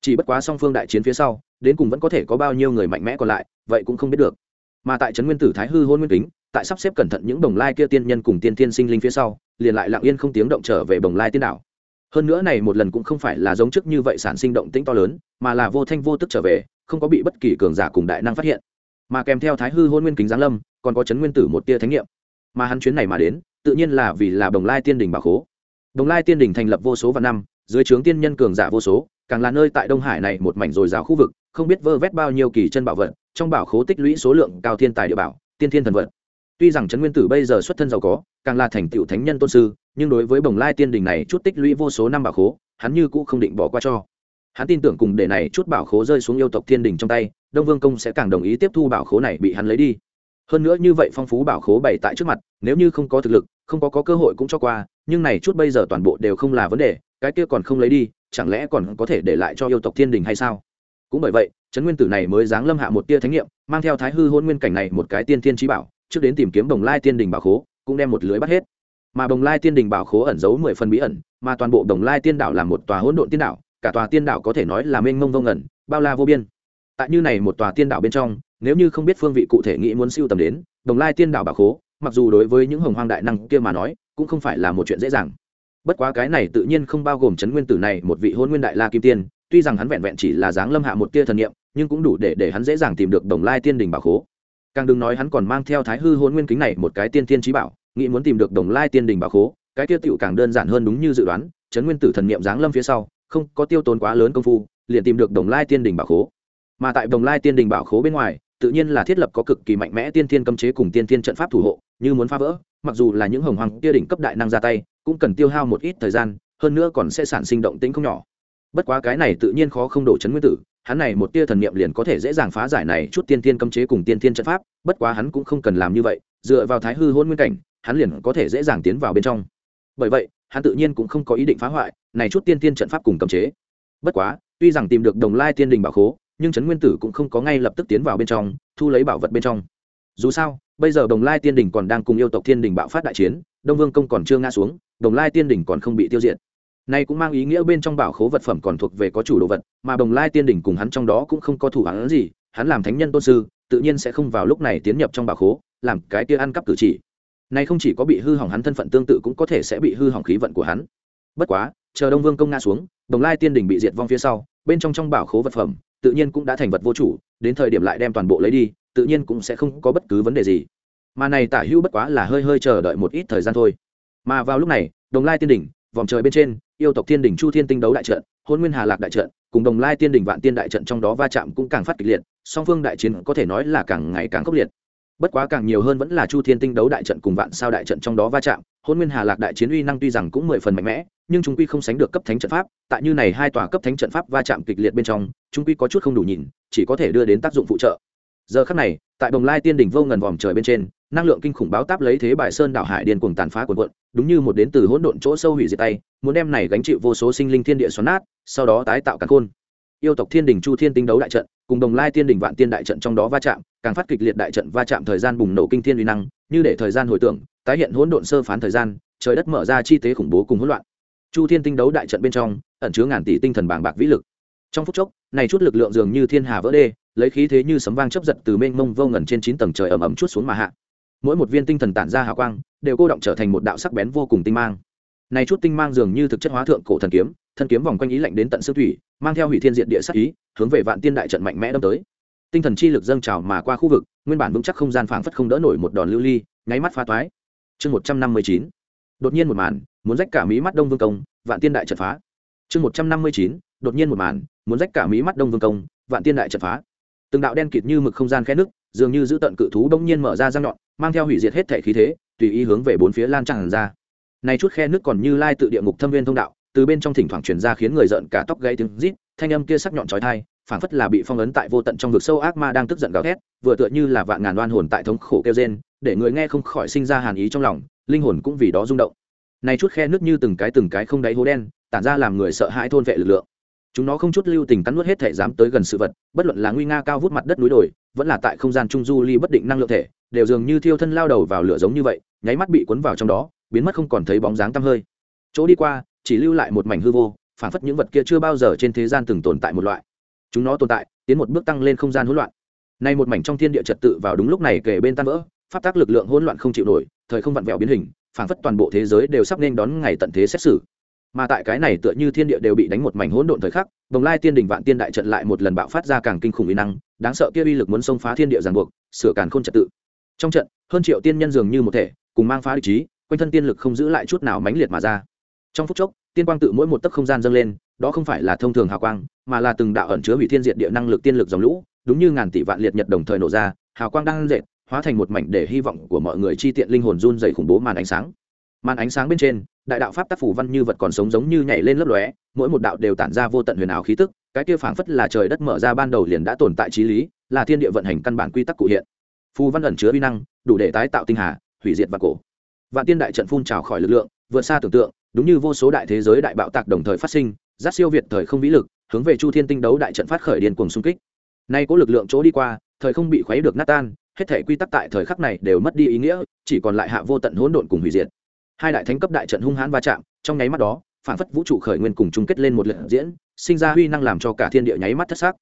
Chỉ bất quá song phương đại chiến phía sau, đến cùng vẫn có thể có bao nhiêu người mạnh mẽ còn lại, vậy cũng không biết được mà tại trấn nguyên tử thái hư hôn nguyên kính, tại sắp xếp cẩn thận những đồng lai kia tiên nhân cùng tiên tiên sinh linh phía sau, liền lại lặng yên không tiếng động trở về đồng lai tiên đảo. Hơn nữa này một lần cũng không phải là giống trước như vậy sản sinh động tĩnh to lớn, mà là vô thanh vô tức trở về, không có bị bất kỳ cường giả cùng đại năng phát hiện. Mà kèm theo thái hư hôn nguyên kính giáng lâm, còn có trấn nguyên tử một tia thánh nghiệm mà hắn chuyến này mà đến, tự nhiên là vì là đồng lai tiên đình bảo khố. Đồng lai tiên đình thành lập vô số vạn năm, dưới trướng tiên nhân cường giả vô số, càng là nơi tại đông hải này một mảnh dồi dào khu vực, không biết vơ vét bao nhiêu kỳ chân bảo vật trong bảo khố tích lũy số lượng cao thiên tài địa bảo tiên thiên thần vật. Tuy rằng trấn nguyên tử bây giờ xuất thân giàu có càng là thành tựu thánh nhân tôn sư nhưng đối với bồng lai tiên đình này chút tích lũy vô số năm bảo khố hắn như cũ không định bỏ qua cho. Hắn tin tưởng cùng để này chút bảo khố rơi xuống yêu tộc thiên đình trong tay đông vương công sẽ càng đồng ý tiếp thu bảo khố này bị hắn lấy đi. Hơn nữa như vậy phong phú bảo khố bày tại trước mặt nếu như không có thực lực không có, có cơ hội cũng cho qua nhưng này chút bây giờ toàn bộ đều không là vấn đề cái kia còn không lấy đi chẳng lẽ còn có thể để lại cho yêu tộc thiên đình hay sao? Cũng bởi vậy, trấn nguyên tử này mới giáng lâm hạ một tia thánh nghiệm, mang theo thái hư hôn nguyên cảnh này một cái tiên thiên trí bảo, trước đến tìm kiếm đồng lai tiên đình bảo khố, cũng đem một lưới bắt hết. Mà đồng lai tiên đình bảo khố ẩn giấu mười phần bí ẩn, mà toàn bộ đồng lai tiên đảo là một tòa hỗn độn tiên đảo, cả tòa tiên đảo có thể nói là mênh mông vô ngẩn bao la vô biên. Tại như này một tòa tiên đảo bên trong, nếu như không biết phương vị cụ thể nghĩ muốn siêu tầm đến, đồng lai tiên đảo bảo khố, mặc dù đối với những hồng hoang đại năng kia mà nói, cũng không phải là một chuyện dễ dàng. Bất quá cái này tự nhiên không bao gồm chấn nguyên tử này một vị hôn nguyên đại la kim tiên tuy rằng hắn vẹn vẹn chỉ là dáng lâm hạ một tia thần niệm, nhưng cũng đủ để để hắn dễ dàng tìm được đồng lai tiên đình bảo khố. Càng đừng nói hắn còn mang theo thái hư hồn nguyên kính này một cái tiên tiên chí bảo, nghĩ muốn tìm được đồng lai tiên đình bảo khố, cái tiêu tiểu càng đơn giản hơn đúng như dự đoán chấn nguyên tử thần niệm dáng lâm phía sau, không có tiêu tốn quá lớn công phu, liền tìm được đồng lai tiên đình bảo khố. Mà tại đồng lai tiên đình bảo khố bên ngoài, tự nhiên là thiết lập có cực kỳ mạnh mẽ tiên tiên cấm chế cùng tiên tiên trận pháp thủ hộ, như muốn phá vỡ, mặc dù là những hồng hoàng kia đỉnh cấp đại năng ra tay, cũng cần tiêu hao một ít thời gian, hơn nữa còn sẽ sản sinh động tĩnh không nhỏ bất quá cái này tự nhiên khó không đổ chấn nguyên tử, hắn này một tia thần niệm liền có thể dễ dàng phá giải này chút tiên tiên cấm chế cùng tiên tiên trận pháp, bất quá hắn cũng không cần làm như vậy, dựa vào thái hư hôn nguyên cảnh, hắn liền có thể dễ dàng tiến vào bên trong. Bởi vậy, hắn tự nhiên cũng không có ý định phá hoại này chút tiên tiên trận pháp cùng cấm chế. Bất quá, tuy rằng tìm được đồng lai tiên đình bảo khố, nhưng trấn nguyên tử cũng không có ngay lập tức tiến vào bên trong, thu lấy bảo vật bên trong. Dù sao, bây giờ đồng lai tiên đình còn đang cùng yêu tộc thiên đình bạo phát đại chiến, đông vương công còn chưa ngã xuống, đồng lai tiên đình còn không bị tiêu diệt này cũng mang ý nghĩa bên trong bảo khố vật phẩm còn thuộc về có chủ đồ vật, mà đồng lai tiên Đỉnh cùng hắn trong đó cũng không có thủ án gì, hắn làm thánh nhân tôn sư, tự nhiên sẽ không vào lúc này tiến nhập trong bảo khố, làm cái kia ăn cắp cử chỉ. Này không chỉ có bị hư hỏng hắn thân phận tương tự cũng có thể sẽ bị hư hỏng khí vận của hắn. Bất quá, chờ đông vương công nga xuống, đồng lai tiên Đỉnh bị diệt vong phía sau, bên trong trong bảo khố vật phẩm, tự nhiên cũng đã thành vật vô chủ, đến thời điểm lại đem toàn bộ lấy đi, tự nhiên cũng sẽ không có bất cứ vấn đề gì. Mà này tả hữu bất quá là hơi hơi chờ đợi một ít thời gian thôi. Mà vào lúc này, đồng lai tiên đỉnh vòng trời bên trên, yêu tộc thiên đỉnh chu thiên tinh đấu đại trận hôn nguyên hà lạc đại trận, cùng đồng lai tiên đỉnh vạn tiên đại trận trong đó va chạm cũng càng phát kịch liệt, song phương đại chiến có thể nói là càng ngày càng khốc liệt. Bất quá càng nhiều hơn vẫn là chu thiên tinh đấu đại trận cùng vạn sao đại trận trong đó va chạm hôn nguyên hà lạc đại chiến uy năng tuy rằng cũng mười phần mạnh mẽ, nhưng chúng quy không sánh được cấp thánh trận pháp, tại như này hai tòa cấp thánh trận pháp va chạm kịch liệt bên trong, chúng quy có chút không đủ nhìn, chỉ có thể đưa đến tác dụng phụ trợ. Giờ khắc này, tại đồng lai tiên đỉnh vô ngần vòm trời bên trên năng lượng kinh khủng báo táp lấy thế bài sơn đảo hải điên cuồng tàn phá cuồn cuộn, đúng như một đến từ hỗn độn chỗ sâu hủy diệt tay muốn đem này gánh chịu vô số sinh linh thiên địa xoắn nát sau đó tái tạo cả khôn. Yêu tộc thiên đình chu thiên tinh đấu đại trận cùng đồng lai thiên đình vạn tiên đại trận trong đó va chạm càng phát kịch liệt đại trận va chạm thời gian bùng nổ kinh thiên uy năng như để thời gian hồi tưởng tái hiện hỗn độn sơ phán thời gian trời đất mở ra chi tế khủng bố cùng hỗn loạn. Chu thiên tinh đấu đại trận bên trong ẩn chứa ngàn tỷ tinh thần bàng bạc vĩ lực. Trong phút chốc này chút lực lượng dường như thiên hà vỡ đê lấy khí thế như sấm vang chấp giật từ mênh mông vô ngần trên chín tầng trời ẩm ẩm chút xuống mà hạ mỗi một viên tinh thần tản ra hào quang, đều cô động trở thành một đạo sắc bén vô cùng tinh mang. Này chút tinh mang dường như thực chất hóa thượng cổ thần kiếm, thân kiếm vòng quanh ý lạnh đến tận xương thủy, mang theo hủy thiên diện địa sắc ý, hướng về vạn tiên đại trận mạnh mẽ đâm tới. Tinh thần chi lực dâng trào mà qua khu vực, nguyên bản vững chắc không gian phảng phất không đỡ nổi một đòn lưu ly, nháy mắt phá toái. Chương một trăm năm mươi chín. Đột nhiên một màn, muốn rách cả mí mắt đông vương công, vạn tiên đại trận phá. Chương một trăm năm mươi chín. Đột nhiên một màn, muốn rách cả mí mắt đông vương công, vạn tiên đại trận phá. Từng đạo đen kịt như mực không gian khe nước dường như giữ tận cự thú đông nhiên mở ra răng nhọn mang theo hủy diệt hết thể khí thế, tùy ý hướng về bốn phía lan tràn ra. Này chút khe nước còn như lai tự địa ngục thâm viên thông đạo, từ bên trong thỉnh thoảng truyền ra khiến người giận cả tóc gãy tiếng rít, thanh âm kia sắc nhọn chói tai, phảng phất là bị phong ấn tại vô tận trong vực sâu ác ma đang tức giận gào thét, vừa tựa như là vạn ngàn oan hồn tại thống khổ kêu rên, để người nghe không khỏi sinh ra hàn ý trong lòng, linh hồn cũng vì đó rung động. Này chút khe nước như từng cái từng cái không đáy hố đen, tản ra làm người sợ hãi thôn vệ lực lượng. Chúng nó không chút lưu tình cắn nuốt hết thể dám tới gần sự vật, bất luận là nguy nga cao vút mặt đất núi đồi vẫn là tại không gian trung du ly bất định năng lượng thể, đều dường như thiêu thân lao đầu vào lửa giống như vậy, nháy mắt bị cuốn vào trong đó, biến mất không còn thấy bóng dáng tăm hơi. Chỗ đi qua, chỉ lưu lại một mảnh hư vô, phản phất những vật kia chưa bao giờ trên thế gian từng tồn tại một loại. Chúng nó tồn tại, tiến một bước tăng lên không gian hỗn loạn. Nay một mảnh trong thiên địa trật tự vào đúng lúc này kể bên tan vỡ phát tác lực lượng hỗn loạn không chịu nổi, thời không vặn vẹo biến hình, phản phất toàn bộ thế giới đều sắp nên đón ngày tận thế xét xử. Mà tại cái này tựa như thiên địa đều bị đánh một mảnh hỗn độn thời khắc đồng lai tiên đình vạn tiên đại trận lại một lần bạo phát ra càng kinh khủng uy năng đáng sợ kia uy lực muốn xông phá thiên địa ràng buộc, sửa càn khôn trật tự. Trong trận, hơn triệu tiên nhân dường như một thể, cùng mang phá địch chí quanh thân tiên lực không giữ lại chút nào mãnh liệt mà ra. Trong phút chốc, tiên quang tự mỗi một tấc không gian dâng lên, đó không phải là thông thường hào quang, mà là từng đạo ẩn chứa hủy thiên diệt địa năng lực tiên lực dòng lũ, đúng như ngàn tỷ vạn liệt nhật đồng thời nổ ra, hào quang đang dệt hóa thành một mảnh để hy vọng của mọi người chi tiện linh hồn run dày khủng bố màn ánh sáng màn ánh sáng bên trên, đại đạo pháp tác phủ văn như vật còn sống giống như nhảy lên lấp lóe, mỗi một đạo đều tản ra vô tận huyền ảo khí tức, cái kia phảng phất là trời đất mở ra ban đầu liền đã tồn tại trí lý, là thiên địa vận hành căn bản quy tắc cụ hiện. Phù văn ẩn chứa vi năng, đủ để tái tạo tinh hà, hủy diệt và cổ. Vạn tiên đại trận phun trào khỏi lực lượng, vượt xa tưởng tượng, đúng như vô số đại thế giới đại bạo tạc đồng thời phát sinh giáp siêu việt thời không vĩ lực, hướng về chu thiên tinh đấu đại trận phát khởi điên cuồng xung kích. Nay có lực lượng chỗ đi qua, thời không bị khuấy được nát tan, hết thể quy tắc tại thời khắc này đều mất đi ý nghĩa, chỉ còn lại hạ vô tận hỗn độn cùng hủy diệt hai đại thánh cấp đại trận hung hãn va chạm, trong nháy mắt đó, phản phất vũ trụ khởi nguyên cùng chung kết lên một lượt diễn, sinh ra huy năng làm cho cả thiên địa nháy mắt thất sắc.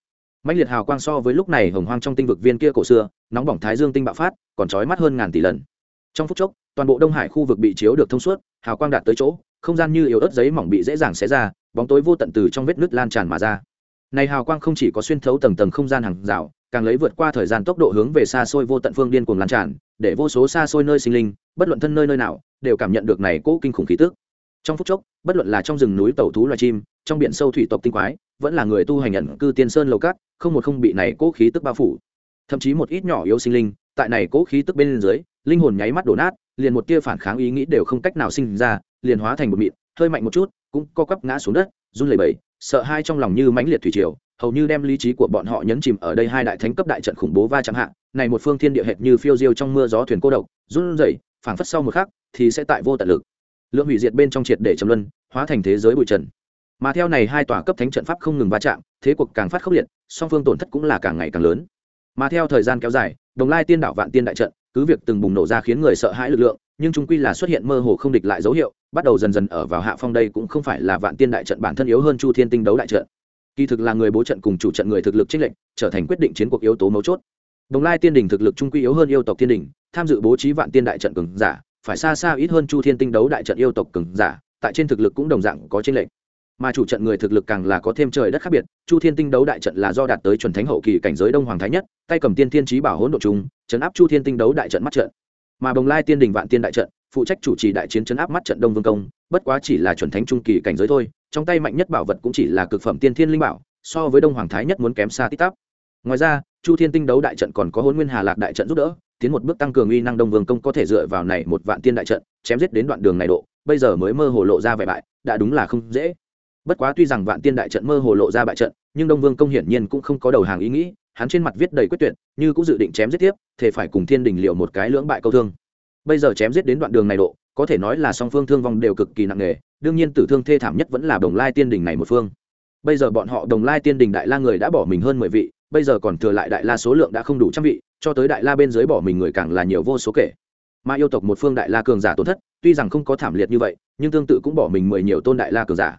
Mạnh liệt hào quang so với lúc này hồng hoang trong tinh vực viên kia cổ xưa, nóng bỏng thái dương tinh bạo phát, còn trói mắt hơn ngàn tỷ lần. Trong phút chốc, toàn bộ đông hải khu vực bị chiếu được thông suốt, hào quang đạt tới chỗ, không gian như yếu ớt giấy mỏng bị dễ dàng xé ra, bóng tối vô tận từ trong vết nứt lan tràn mà ra. Này hào quang không chỉ có xuyên thấu tầng tầng không gian hàng rào càng lấy vượt qua thời gian tốc độ hướng về xa xôi vô tận phương điên cuồng lan tràn, để vô số xa xôi nơi sinh linh, bất luận thân nơi nơi nào, đều cảm nhận được này cỗ kinh khủng khí tức. Trong phút chốc, bất luận là trong rừng núi tẩu thú loài chim, trong biển sâu thủy tộc tinh quái, vẫn là người tu hành nhận cư tiên sơn lầu cát, không một không bị này cỗ khí tức bao phủ. Thậm chí một ít nhỏ yếu sinh linh, tại này cỗ khí tức bên dưới, linh hồn nháy mắt đổ nát, liền một tia phản kháng ý nghĩ đều không cách nào sinh ra, liền hóa thành một mịn, hơi mạnh một chút, cũng co quắp ngã xuống đất, run lẩy bẩy, sợ hai trong lòng như mãnh liệt thủy triều hầu như đem lý trí của bọn họ nhấn chìm ở đây hai đại thánh cấp đại trận khủng bố va chạm hạ, này một phương thiên địa hệt như phiêu diêu trong mưa gió thuyền cô độc, run rẩy, phảng phất sau một khắc thì sẽ tại vô tận lực. Lượng hủy diệt bên trong triệt để trầm luân, hóa thành thế giới bụi trần. Mà theo này hai tòa cấp thánh trận pháp không ngừng va chạm, thế cuộc càng phát khốc liệt, song phương tổn thất cũng là càng ngày càng lớn. Mà theo thời gian kéo dài, đồng lai tiên đảo vạn tiên đại trận, cứ việc từng bùng nổ ra khiến người sợ hãi lực lượng, nhưng chúng quy là xuất hiện mơ hồ không địch lại dấu hiệu, bắt đầu dần dần ở vào hạ phong đây cũng không phải là vạn tiên đại trận bản thân yếu hơn chu thiên tinh đấu đại trận kỳ thực là người bố trận cùng chủ trận người thực lực trích lệnh trở thành quyết định chiến cuộc yếu tố mấu chốt. Đồng lai tiên đình thực lực trung quy yếu hơn yêu tộc thiên đình, tham dự bố trí vạn tiên đại trận cường giả, phải xa xa ít hơn chu thiên tinh đấu đại trận yêu tộc cường giả, tại trên thực lực cũng đồng dạng có trên lệnh mà chủ trận người thực lực càng là có thêm trời đất khác biệt, chu thiên tinh đấu đại trận là do đạt tới chuẩn thánh hậu kỳ cảnh giới đông hoàng thái nhất, tay cầm tiên thiên trí bảo hỗn độ chúng chấn áp chu thiên tinh đấu đại trận mắt trận. Mà bồng lai tiên đình vạn tiên đại trận, phụ trách chủ trì đại chiến chấn áp mắt trận đông vương công, bất quá chỉ là chuẩn thánh trung kỳ cảnh giới thôi trong tay mạnh nhất bảo vật cũng chỉ là cực phẩm tiên thiên linh bảo, so với đông hoàng thái nhất muốn kém xa tít tắp. Ngoài ra, chu thiên tinh đấu đại trận còn có hôn nguyên hà lạc đại trận giúp đỡ, tiến một bước tăng cường uy năng đông vương công có thể dựa vào này một vạn tiên đại trận, chém giết đến đoạn đường này độ, bây giờ mới mơ hồ lộ ra vẻ bại, đã đúng là không dễ. Bất quá tuy rằng vạn tiên đại trận mơ hồ lộ ra bại trận, nhưng đông vương công hiển nhiên cũng không có đầu hàng ý nghĩ, hắn trên mặt viết đầy quyết tuyệt, như cũng dự định chém giết tiếp thể phải cùng thiên đình liệu một cái lưỡng bại câu thương. Bây giờ chém giết đến đoạn đường này độ, có thể nói là song phương thương vong đều cực kỳ nặng nề đương nhiên tử thương thê thảm nhất vẫn là đồng lai tiên đình này một phương. Bây giờ bọn họ đồng lai tiên đình đại la người đã bỏ mình hơn mười vị, bây giờ còn thừa lại đại la số lượng đã không đủ trăm vị, cho tới đại la bên dưới bỏ mình người càng là nhiều vô số kể. Mà yêu tộc một phương đại la cường giả tổn thất, tuy rằng không có thảm liệt như vậy, nhưng tương tự cũng bỏ mình mười nhiều tôn đại la cường giả.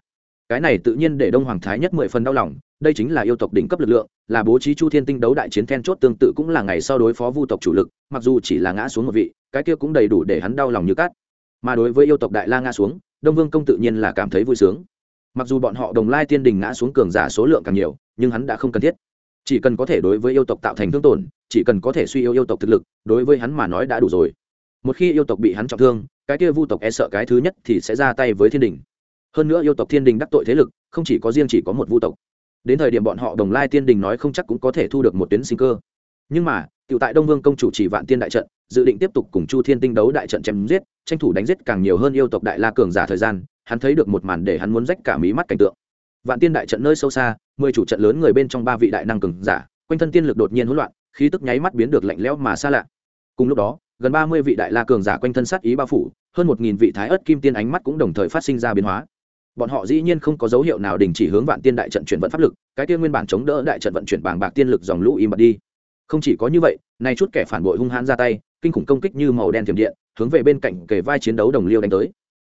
Cái này tự nhiên để đông hoàng thái nhất mười phần đau lòng, đây chính là yêu tộc đỉnh cấp lực lượng, là bố trí chu thiên tinh đấu đại chiến then chốt tương tự cũng là ngày sau đối phó vu tộc chủ lực, mặc dù chỉ là ngã xuống một vị, cái kia cũng đầy đủ để hắn đau lòng như cát. Mà đối với yêu tộc đại la ngã xuống đông vương công tự nhiên là cảm thấy vui sướng. Mặc dù bọn họ đồng lai tiên đình ngã xuống cường giả số lượng càng nhiều, nhưng hắn đã không cần thiết. Chỉ cần có thể đối với yêu tộc tạo thành thương tổn, chỉ cần có thể suy yêu yêu tộc thực lực, đối với hắn mà nói đã đủ rồi. Một khi yêu tộc bị hắn trọng thương, cái kia vu tộc e sợ cái thứ nhất thì sẽ ra tay với thiên đình. Hơn nữa yêu tộc thiên đình đắc tội thế lực, không chỉ có riêng chỉ có một vu tộc. Đến thời điểm bọn họ đồng lai tiên đình nói không chắc cũng có thể thu được một tuyến sinh cơ nhưng mà tự tại đông vương công chủ chỉ vạn tiên đại trận, dự định tiếp tục cùng chu thiên tinh đấu đại trận chém giết, tranh thủ đánh giết càng nhiều hơn yêu tộc đại la cường giả thời gian, hắn thấy được một màn để hắn muốn rách cả mí mắt cảnh tượng. Vạn tiên đại trận nơi sâu xa, mười chủ trận lớn người bên trong ba vị đại năng cường giả, quanh thân tiên lực đột nhiên hỗn loạn, khí tức nháy mắt biến được lạnh lẽo mà xa lạ. Cùng lúc đó, gần ba mươi vị đại la cường giả quanh thân sát ý bao phủ, hơn một nghìn vị thái ớt kim tiên ánh mắt cũng đồng thời phát sinh ra biến hóa. Bọn họ dĩ nhiên không có dấu hiệu nào đình chỉ hướng vạn tiên đại trận chuyển vận pháp lực, cái tiên nguyên bản chống đỡ đại trận vận chuyển bảng bạc tiên lực dòng lũ im bật đi không chỉ có như vậy, nay chút kẻ phản bội hung hãn ra tay, kinh khủng công kích như màu đen thiểm điện, hướng về bên cạnh kề vai chiến đấu đồng liêu đánh tới.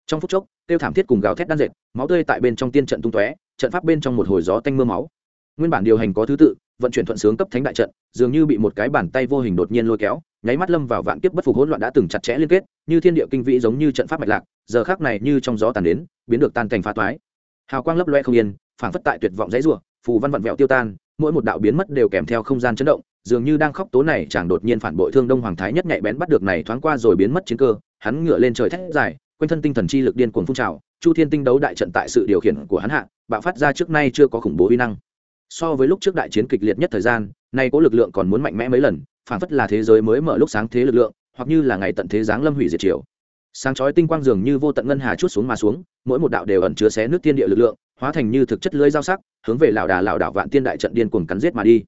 Trong phút chốc, tiêu thảm thiết cùng gào thét đan dệt, máu tươi tại bên trong tiên trận tung tóe, trận pháp bên trong một hồi gió tanh mưa máu. Nguyên bản điều hành có thứ tự, vận chuyển thuận sướng cấp thánh đại trận, dường như bị một cái bàn tay vô hình đột nhiên lôi kéo, nháy mắt lâm vào vạn kiếp bất phục hỗn loạn đã từng chặt chẽ liên kết, như thiên địa kinh vĩ giống như trận pháp mạch lạc, giờ khác này như trong gió tàn đến, biến được tan cảnh phá toái. Hào quang lấp loe không yên, phảng phất tại tuyệt vọng dãy rủa, phù văn vặn vẹo tiêu tan, mỗi một đạo biến mất đều kèm theo không gian chấn động dường như đang khóc tố này chàng đột nhiên phản bội thương đông hoàng thái nhất nhạy bén bắt được này thoáng qua rồi biến mất chiến cơ, hắn ngựa lên trời thét dài, quanh thân tinh thần chi lực điên cuồng phun trào, chu thiên tinh đấu đại trận tại sự điều khiển của hắn hạ, bạo phát ra trước nay chưa có khủng bố uy năng. So với lúc trước đại chiến kịch liệt nhất thời gian, nay có lực lượng còn muốn mạnh mẽ mấy lần phảng phất là thế giới mới mở lúc sáng thế lực lượng, hoặc như là ngày tận thế giáng lâm hủy diệt triều. Sáng chói tinh quang dường như vô tận ngân hà chút xuống mà xuống, mỗi một đạo đều ẩn chứa xé nước tiên địa lực lượng, hóa thành như thực chất lưới giao sắc, hướng về lão đà lão đảo vạn tiên đại trận điên cuồng cắn giết mà đi.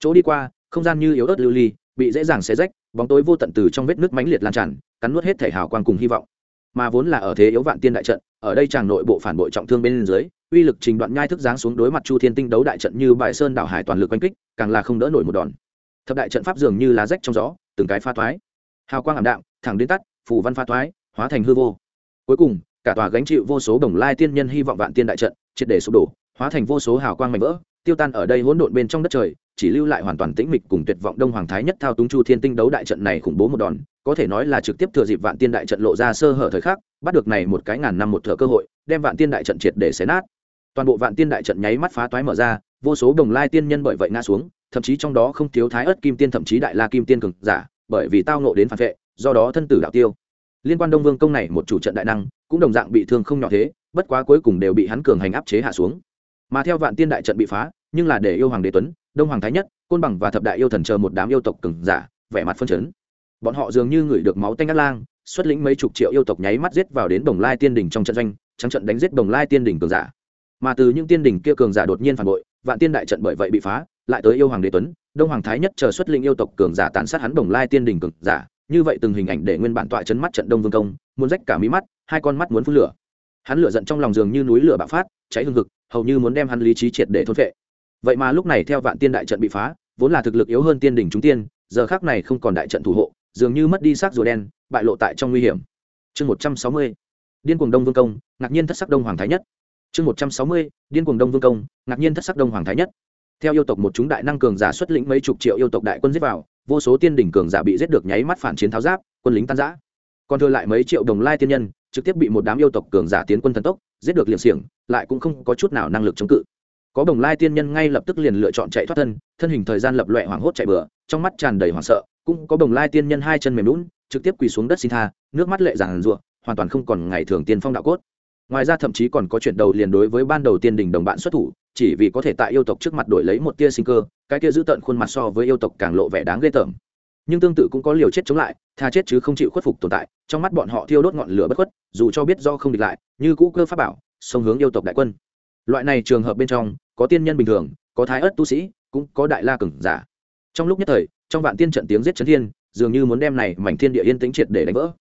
Chỗ đi qua không gian như yếu ớt lưu ly, bị dễ dàng xé rách, bóng tối vô tận từ trong vết nước mãnh liệt lan tràn, cắn nuốt hết thể hào quang cùng hy vọng. Mà vốn là ở thế yếu vạn tiên đại trận, ở đây chàng nội bộ phản bội trọng thương bên dưới, uy lực trình đoạn nhai thức giáng xuống đối mặt chu thiên tinh đấu đại trận như bài sơn đảo hải toàn lực oanh kích, càng là không đỡ nổi một đòn. Thập đại trận pháp dường như lá rách trong gió, từng cái pha thoái. Hào quang ảm đạm, thẳng đến tắt phủ văn pha thoái, hóa thành hư vô. Cuối cùng, cả tòa gánh chịu vô số đồng lai tiên nhân hy vọng vạn tiên đại trận, triệt để sụp đổ, hóa thành vô số hào quang mạnh vỡ tiêu tan ở đây hỗn độn bên trong đất trời, chỉ lưu lại hoàn toàn tĩnh mịch cùng tuyệt vọng đông hoàng thái nhất thao túng chu thiên tinh đấu đại trận này khủng bố một đòn, có thể nói là trực tiếp thừa dịp vạn tiên đại trận lộ ra sơ hở thời khắc, bắt được này một cái ngàn năm một thợ cơ hội, đem vạn tiên đại trận triệt để xé nát. Toàn bộ vạn tiên đại trận nháy mắt phá toái mở ra, vô số đồng lai tiên nhân bởi vậy ngã xuống, thậm chí trong đó không thiếu thái ớt kim tiên thậm chí đại la kim tiên cường giả, bởi vì tao nộ đến phản vệ, do đó thân tử đạo tiêu. Liên quan đông vương công này một chủ trận đại năng, cũng đồng dạng bị thương không nhỏ thế, bất quá cuối cùng đều bị hắn cường hành áp chế hạ xuống mà theo vạn tiên đại trận bị phá, nhưng là để yêu hoàng đế tuấn, đông hoàng thái nhất, côn bằng và thập đại yêu thần chờ một đám yêu tộc cường giả, vẻ mặt phân chấn. Bọn họ dường như ngửi được máu tanh ngắt lang, xuất lĩnh mấy chục triệu yêu tộc nháy mắt giết vào đến đồng lai tiên đỉnh trong trận doanh, trắng trận đánh giết đồng lai tiên đỉnh cường giả. Mà từ những tiên đỉnh kia cường giả đột nhiên phản bội, vạn tiên đại trận bởi vậy bị phá, lại tới yêu hoàng đế tuấn, đông hoàng thái nhất chờ xuất lĩnh yêu tộc cường giả tàn sát hắn đồng lai tiên đỉnh cường giả, như vậy từng hình ảnh để nguyên bản tọa chấn mắt trận đông vương công, muốn rách cả mí mắt, hai con mắt muốn phun lửa. Hắn lửa giận trong lòng giường như núi lửa bạo phát, cháy hương thực hầu như muốn đem hắn lý trí triệt để thôn phệ. Vậy mà lúc này theo vạn tiên đại trận bị phá, vốn là thực lực yếu hơn tiên đỉnh chúng tiên, giờ khác này không còn đại trận thủ hộ, dường như mất đi xác rùa đen, bại lộ tại trong nguy hiểm. Chương một trăm sáu mươi, điên cuồng đông vương công, ngạc nhiên thất sắc đông hoàng thái nhất. Chương một trăm sáu mươi, điên cuồng đông vương công, ngạc nhiên thất sắc đông hoàng thái nhất. Theo yêu tộc một chúng đại năng cường giả xuất lĩnh mấy chục triệu yêu tộc đại quân giết vào, vô số tiên đỉnh cường giả bị giết được nháy mắt phản chiến tháo giáp, quân lính tan giã còn thừa lại mấy triệu đồng lai tiên nhân, trực tiếp bị một đám yêu tộc cường giả tiến quân thần tốc giết được liền xiềng, lại cũng không có chút nào năng lực chống cự. Có bồng lai tiên nhân ngay lập tức liền lựa chọn chạy thoát thân thân hình thời gian lập loẹ hoảng hốt chạy bừa, trong mắt tràn đầy hoảng sợ, cũng có bồng lai tiên nhân hai chân mềm lún trực tiếp quỳ xuống đất xin tha, nước mắt lệ giàn rụa hoàn toàn không còn ngày thường tiên phong đạo cốt. Ngoài ra thậm chí còn có chuyện đầu liền đối với ban đầu tiên đình đồng bạn xuất thủ, chỉ vì có thể tại yêu tộc trước mặt đổi lấy một tia sinh cơ, cái kia giữ tận khuôn mặt so với yêu tộc càng lộ vẻ đáng ghê tởm. Nhưng tương tự cũng có liều chết chống lại tha chết chứ không chịu khuất phục tồn tại, trong mắt bọn họ thiêu đốt ngọn lửa bất khuất, dù cho biết do không địch lại, như cũ cơ pháp bảo, sông hướng yêu tộc đại quân. Loại này trường hợp bên trong, có tiên nhân bình thường, có thái ớt tu sĩ, cũng có đại la cừng giả. Trong lúc nhất thời, trong vạn tiên trận tiếng giết chấn thiên, dường như muốn đem này mảnh thiên địa yên tĩnh triệt để đánh vỡ.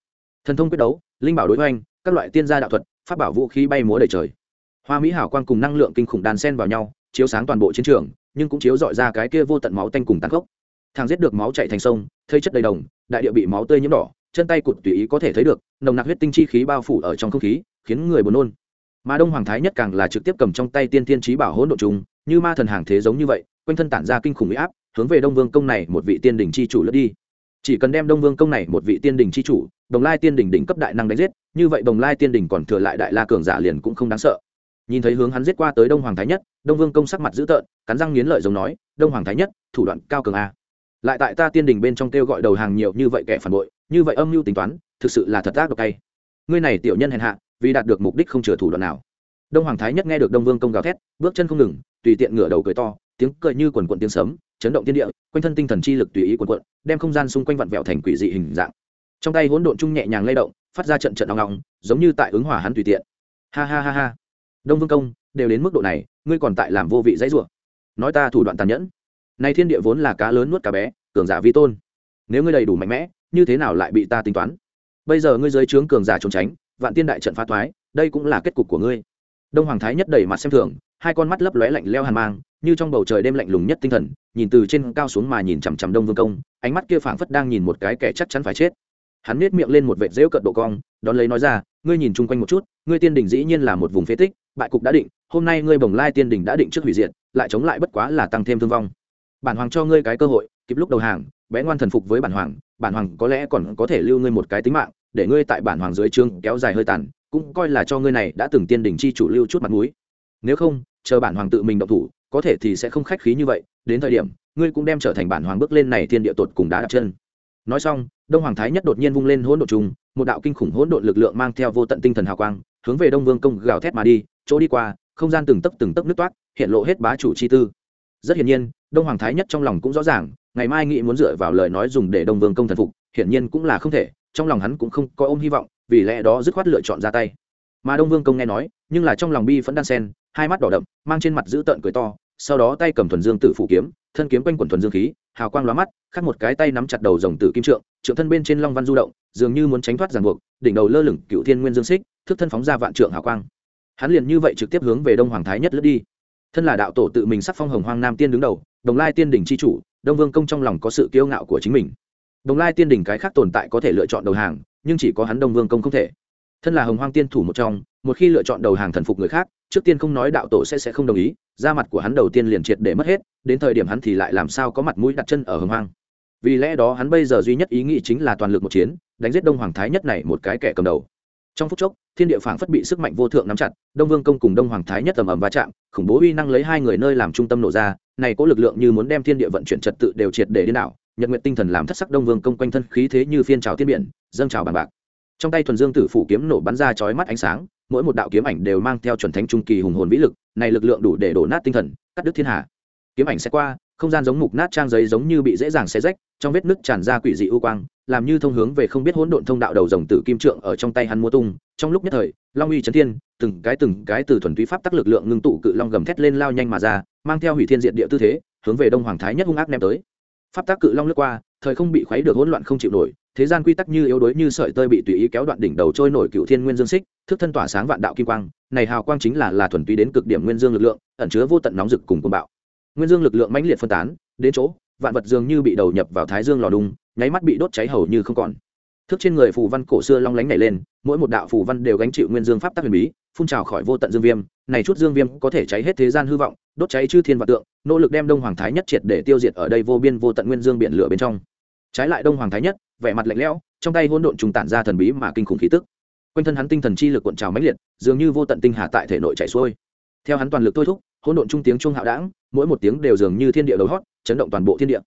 Thần thông quyết đấu, linh bảo đối hoành, các loại tiên gia đạo thuật, pháp bảo vũ khí bay múa đầy trời. Hoa mỹ hảo quang cùng năng lượng kinh khủng đàn sen vào nhau, chiếu sáng toàn bộ chiến trường, nhưng cũng chiếu dọi ra cái kia vô tận máu tanh cùng tàn khốc thang giết được máu chạy thành sông, thây chất đầy đồng, đại địa bị máu tươi nhiễm đỏ, chân tay cụt tùy ý có thể thấy được, nồng nặc huyết tinh chi khí bao phủ ở trong không khí, khiến người buồn nôn. Mà đông hoàng thái nhất càng là trực tiếp cầm trong tay tiên tiên trí bảo hỗn độ trùng, như ma thần hàng thế giống như vậy, quanh thân tản ra kinh khủng huy áp, hướng về đông vương công này một vị tiên đình chi chủ lướt đi. Chỉ cần đem đông vương công này một vị tiên đình chi chủ, đồng lai tiên đình đỉnh cấp đại năng đánh giết, như vậy đồng lai tiên đình còn thừa lại đại la cường giả liền cũng không đáng sợ. Nhìn thấy hướng hắn giết qua tới đông hoàng thái nhất, đông vương công sắc mặt dữ tợn, cắn răng nghiến lợi giống nói, đông hoàng thái nhất, thủ đoạn cao cường a lại tại ta tiên đình bên trong kêu gọi đầu hàng nhiều như vậy kẻ phản bội, như vậy âm mưu tính toán, thực sự là thật ác độc tay ngươi này tiểu nhân hèn hạ, vì đạt được mục đích không chừa thủ đoạn nào. Đông hoàng thái nhất nghe được đông vương công gào thét, bước chân không ngừng, tùy tiện ngửa đầu cười to, tiếng cười như quần quận tiếng sấm, chấn động thiên địa, quanh thân tinh thần chi lực tùy ý quần quận đem không gian xung quanh vặn vẹo thành quỷ dị hình dạng. Trong tay hỗn độn chung nhẹ nhàng lay động, phát ra trận trận nóng nóng, giống như tại ứng hỏa hắn tùy tiện. Ha ha ha ha. Đông vương công, đều đến mức độ này, ngươi còn tại làm vô vị dãy rủa. Nói ta thủ đoạn tàn nhẫn nay thiên địa vốn là cá lớn nuốt cá bé, cường giả vi tôn. Nếu ngươi đầy đủ mạnh mẽ, như thế nào lại bị ta tính toán? Bây giờ ngươi dưới trướng cường giả trốn tránh, vạn tiên đại trận phá thoái, đây cũng là kết cục của ngươi. Đông hoàng thái nhất đầy mặt xem thường, hai con mắt lấp lóe lạnh leo hàn mang, như trong bầu trời đêm lạnh lùng nhất tinh thần, nhìn từ trên cao xuống mà nhìn chằm chằm đông vương công, ánh mắt kia phảng phất đang nhìn một cái kẻ chắc chắn phải chết. Hắn nết miệng lên một vệt rễu cận độ cong, đón lấy nói ra, ngươi nhìn chung quanh một chút, ngươi tiên đình dĩ nhiên là một vùng phế tích, bại cục đã định, hôm nay ngươi bồng lai tiên đình đã định trước hủy diệt, lại chống lại bất quá là tăng thêm thương vong bản hoàng cho ngươi cái cơ hội, kịp lúc đầu hàng, bé ngoan thần phục với bản hoàng bản hoàng có lẽ còn có thể lưu ngươi một cái tính mạng, để ngươi tại bản hoàng dưới trương kéo dài hơi tàn, cũng coi là cho ngươi này đã từng tiên đình chi chủ lưu chút mặt mũi. Nếu không, chờ bản hoàng tự mình động thủ, có thể thì sẽ không khách khí như vậy, đến thời điểm, ngươi cũng đem trở thành bản hoàng bước lên này thiên địa tột cùng đá đặt chân. Nói xong, đông hoàng thái nhất đột nhiên vung lên hỗn độn trùng, một đạo kinh khủng hỗn độn lực lượng mang theo vô tận tinh thần hào quang, hướng về đông vương công gào thét mà đi, chỗ đi qua, không gian từng tấc từng tấc nước toát, hiện lộ hết bá chủ chi tư. Rất hiển nhiên đông hoàng thái nhất trong lòng cũng rõ ràng, ngày mai nghĩ muốn dựa vào lời nói dùng để đông vương công thần phục, hiển nhiên cũng là không thể, trong lòng hắn cũng không có ôm hy vọng, vì lẽ đó dứt khoát lựa chọn ra tay. Mà đông vương công nghe nói, nhưng là trong lòng bi vẫn đan sen hai mắt đỏ đậm, mang trên mặt dữ tợn cười to, sau đó tay cầm thuần dương tử phủ kiếm, thân kiếm quanh quần thuần dương khí, hào quang lóa mắt, khắc một cái tay nắm chặt đầu rồng tử kim trượng trượng thân bên trên long văn du động, dường như muốn tránh thoát ràng buộc, đỉnh đầu lơ lửng cựu thiên nguyên dương xích, thức thân phóng ra vạn trượng hào quang. Hắn liền như vậy trực tiếp hướng về đông hoàng thái nhất lướt đi. Thân là đạo tổ tự mình sắc phong hồng hoang nam tiên đứng đầu đồng lai tiên Đình c h i chủ, đông vương công trong lòng có sự kiêu ngạo của chính mình. Đồng lai tiên Đình cái khác tồn tại có thể lựa chọn đầu hàng, nhưng chỉ có hắn đông vương công không thể. Thân là hồng hoang tiên thủ một trong, một khi lựa chọn đầu hàng thần phục người khác, trước tiên không nói đạo tổ sẽ sẽ không đồng ý ra mặt của hắn đầu tiên liền triệt để mất hết, đến thời điểm hắn thì lại làm sao có mặt mũi đặt chân ở hồng hoang. Vì lẽ đó hắn bây giờ duy nhất ý nghĩ chính là toàn lực một chiến, đánh giết đông hoàng thái nhất này một cái kẻ cầm đầu. Trong phút chốc, thiên địa phảng phất bị sức mạnh vô thượng nắm chặt, đông vương công cùng đông hoàng thái nhất tầm ầm va chạm, khủng bố uy năng lấy hai người nơi làm trung tâm nổ ra này có lực lượng như muốn đem thiên địa vận chuyển trật tự đều triệt để đến đảo, nhật nguyện tinh thần làm thất sắc đông vương công quanh thân khí thế như phiên trào thiên biển, dâng trào bàn bạc. Trong tay thuần dương tử phủ kiếm nổ bắn ra chói mắt ánh sáng, mỗi một đạo kiếm ảnh đều mang theo chuẩn thánh trung kỳ hùng hồn vĩ lực, này lực lượng đủ để đổ nát tinh thần, cắt đứt thiên hạ. Kiếm ảnh sẽ qua, không gian giống mục nát trang giấy giống như bị dễ dàng xé rách, trong vết nứt tràn ra quỷ dị u quang, làm như thông hướng về không biết hỗn độn thông đạo đầu rồng tử kim trượng ở trong tay hắn mua tung. Trong lúc nhất thời, long uy chấn thiên từng cái từng cái từ thuần túy pháp tắc lực lượng ngưng tụ cự long gầm thét lên lao nhanh mà ra, mang theo hủy thiên diện địa tư thế, hướng về đông hoàng thái nhất hung ác ném tới. Pháp tắc cự long lướt qua, thời không bị khuấy được hỗn loạn không chịu nổi, thế gian quy tắc như yếu đuối như sợi tơi bị tùy ý kéo đoạn đỉnh đầu trôi nổi cựu thiên nguyên dương xích, thức thân tỏa sáng vạn đạo kim quang, này hào quang chính là là thuần túy đến cực điểm nguyên dương lực lượng, ẩn chứa vô tận nóng rực cùng cuồng bạo. Nguyên dương lực lượng mãnh liệt phân tán, đến chỗ, vạn vật dường như bị đầu nhập vào thái dương lò đung, nháy mắt bị đốt cháy hầu như không còn. Thức trên người phù văn cổ xưa long lánh nảy lên, mỗi một đạo phù văn đều gánh chịu nguyên dương pháp tắc huyền bí phun trào khỏi vô tận dương viêm, này chút dương viêm có thể cháy hết thế gian hư vọng, đốt cháy chư thiên và tượng, nỗ lực đem đông hoàng thái nhất triệt để tiêu diệt ở đây vô biên vô tận nguyên dương biển lửa bên trong. Trái lại đông hoàng thái nhất, vẻ mặt lạnh lẽo, trong tay hỗn độn trùng tản ra thần bí mà kinh khủng khí tức. Quanh thân hắn tinh thần chi lực cuộn trào mãnh liệt, dường như vô tận tinh hà tại thể nội chảy xuôi. Theo hắn toàn lực thôi thúc, hỗn độn trung tiếng trung hạo đãng, mỗi một tiếng đều dường như thiên địa đầu hót, chấn động toàn bộ thiên địa.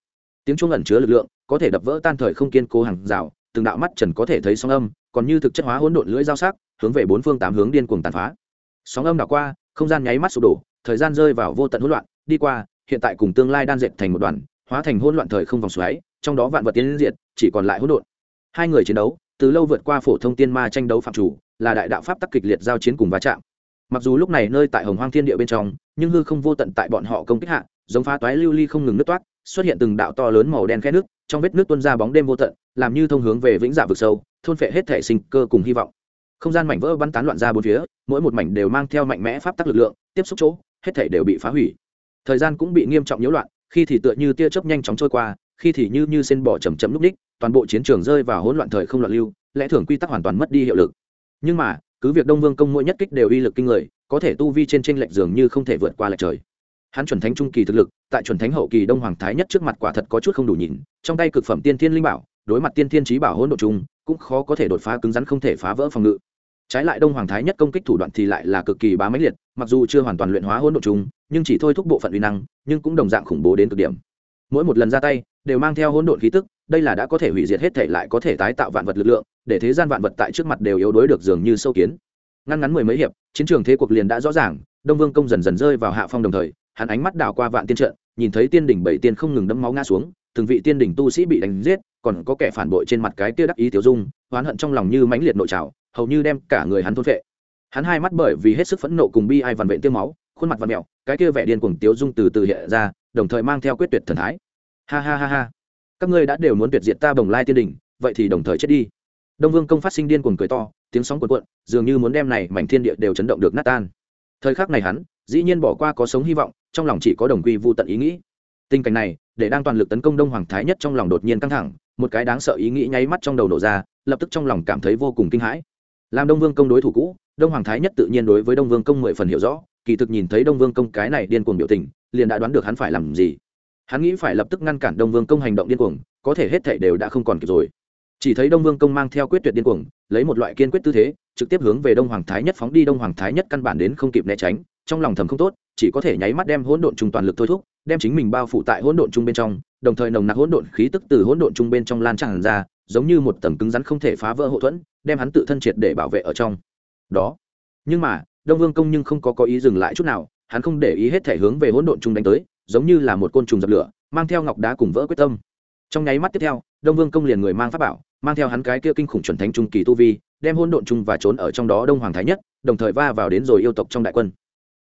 Tiếng trung ẩn chứa lực lượng, có thể đập vỡ tan thời không kiên cố hàng rào, từng đạo mắt trần có thể thấy sóng âm, còn như thực chất hóa hỗn độn lưỡi dao sắc hướng về bốn phương tám hướng điên cuồng tàn phá. Sóng âm đảo qua, không gian nháy mắt sụp đổ, thời gian rơi vào vô tận hỗn loạn, đi qua, hiện tại cùng tương lai đan dệt thành một đoàn, hóa thành hỗn loạn thời không vòng xoáy, trong đó vạn vật tiến diệt, chỉ còn lại hỗn độn. Hai người chiến đấu, từ lâu vượt qua phổ thông tiên ma tranh đấu phạm chủ, là đại đạo pháp tắc kịch liệt giao chiến cùng va chạm. Mặc dù lúc này nơi tại hồng hoang thiên địa bên trong, nhưng hư không vô tận tại bọn họ công kích hạ, giống phá toái lưu ly không ngừng nứt toát xuất hiện từng đạo to lớn màu đen khe nước, trong vết nước tuôn ra bóng đêm vô tận, làm như thông hướng về vĩnh dạ vực sâu, thôn phệ hết thể sinh cơ cùng hy vọng không gian mảnh vỡ bắn tán loạn ra bốn phía mỗi một mảnh đều mang theo mạnh mẽ pháp tắc lực lượng tiếp xúc chỗ hết thể đều bị phá hủy. Thời gian cũng bị nghiêm trọng nhiễu loạn khi thì tựa như tia chớp nhanh chóng trôi qua khi thì như như sen bỏ chầm chậm lúc ních, toàn bộ chiến trường rơi vào hỗn loạn thời không loạn lưu lẽ thường quy tắc hoàn toàn mất đi hiệu lực. Nhưng mà cứ việc đông vương công mỗi nhất kích đều uy lực kinh người có thể tu vi trên tranh lệch dường như không thể vượt qua lệch trời. Hắn chuẩn thánh trung kỳ thực lực tại chuẩn thánh hậu kỳ đông hoàng thái nhất trước mặt quả thật có chút không đủ nhìn trong tay cực phẩm tiên thiên linh bảo đối mặt tiên thiên trí bảo hỗn độ chung cũng khó có thể đột phá cứng rắn không thể phá vỡ phòng ngự. Trái lại đông hoàng thái nhất công kích thủ đoạn thì lại là cực kỳ bá máy liệt, mặc dù chưa hoàn toàn luyện hóa hỗn độ chung nhưng chỉ thôi thúc bộ phận uy năng, nhưng cũng đồng dạng khủng bố đến cực điểm. Mỗi một lần ra tay, đều mang theo hỗn độn khí tức, đây là đã có thể hủy diệt hết thể lại có thể tái tạo vạn vật lực lượng, để thế gian vạn vật tại trước mặt đều yếu đuối được dường như sâu kiến. Ngăn ngắn mười mấy hiệp, chiến trường thế cuộc liền đã rõ ràng, đông vương công dần dần rơi vào hạ phong đồng thời, hắn ánh mắt đảo qua vạn tiên trận, nhìn thấy tiên đỉnh bảy tiên không ngừng đấm máu ngã xuống, từng vị tiên đỉnh tu sĩ bị đánh giết còn có kẻ phản bội trên mặt cái kia đắc ý tiểu dung, oán hận trong lòng như mãnh liệt nội trào hầu như đem cả người hắn thôn vệ hắn hai mắt bởi vì hết sức phẫn nộ cùng bi ai vằn vện tiêu máu, khuôn mặt vằn mẹo, cái kia vẻ điên cuồng tiểu dung từ từ hiện ra, đồng thời mang theo quyết tuyệt thần thái. Ha ha ha ha. Các ngươi đã đều muốn tuyệt diệt ta bồng lai tiên đỉnh vậy thì đồng thời chết đi. Đông vương công phát sinh điên cuồng cười to, tiếng sóng cuộn cuộn, dường như muốn đem này mảnh thiên địa đều chấn động được nát tan. Thời khắc này hắn, dĩ nhiên bỏ qua có sống hy vọng, trong lòng chỉ có đồng quy vô tận ý nghĩ. Tình cảnh này, để đang toàn lực tấn công đông hoàng thái nhất trong lòng đột nhiên căng thẳng một cái đáng sợ ý nghĩ nháy mắt trong đầu nổ ra, lập tức trong lòng cảm thấy vô cùng kinh hãi. Làm đông vương công đối thủ cũ, đông hoàng thái nhất tự nhiên đối với đông vương công mười phần hiểu rõ, kỳ thực nhìn thấy đông vương công cái này điên cuồng biểu tình, liền đã đoán được hắn phải làm gì. Hắn nghĩ phải lập tức ngăn cản đông vương công hành động điên cuồng, có thể hết thảy đều đã không còn kịp rồi. Chỉ thấy đông vương công mang theo quyết tuyệt điên cuồng, lấy một loại kiên quyết tư thế, trực tiếp hướng về đông hoàng thái nhất phóng đi. Đông hoàng thái nhất căn bản đến không kịp né tránh trong lòng thầm không tốt, chỉ có thể nháy mắt đem hỗn độn chung toàn lực thôi thúc, đem chính mình bao phủ tại hỗn độn chung bên trong, đồng thời nồng nặc hỗn độn khí tức từ hỗn độn chung bên trong lan tràn ra, giống như một tầng cứng rắn không thể phá vỡ hậu thuẫn, đem hắn tự thân triệt để bảo vệ ở trong. Đó. Nhưng mà, đông vương công nhưng không có có ý dừng lại chút nào, hắn không để ý hết thể hướng về hỗn độn chung đánh tới, giống như là một côn trùng dập lửa, mang theo ngọc đá cùng vỡ quyết tâm. Trong nháy mắt tiếp theo, đông vương công liền người mang pháp bảo, mang theo hắn cái kia kinh khủng chuẩn thánh trung kỳ tu vi, đem hỗn độn chung và trốn ở trong đó đông hoàng thái nhất, đồng thời va vào đến rồi yêu tộc trong đại quân.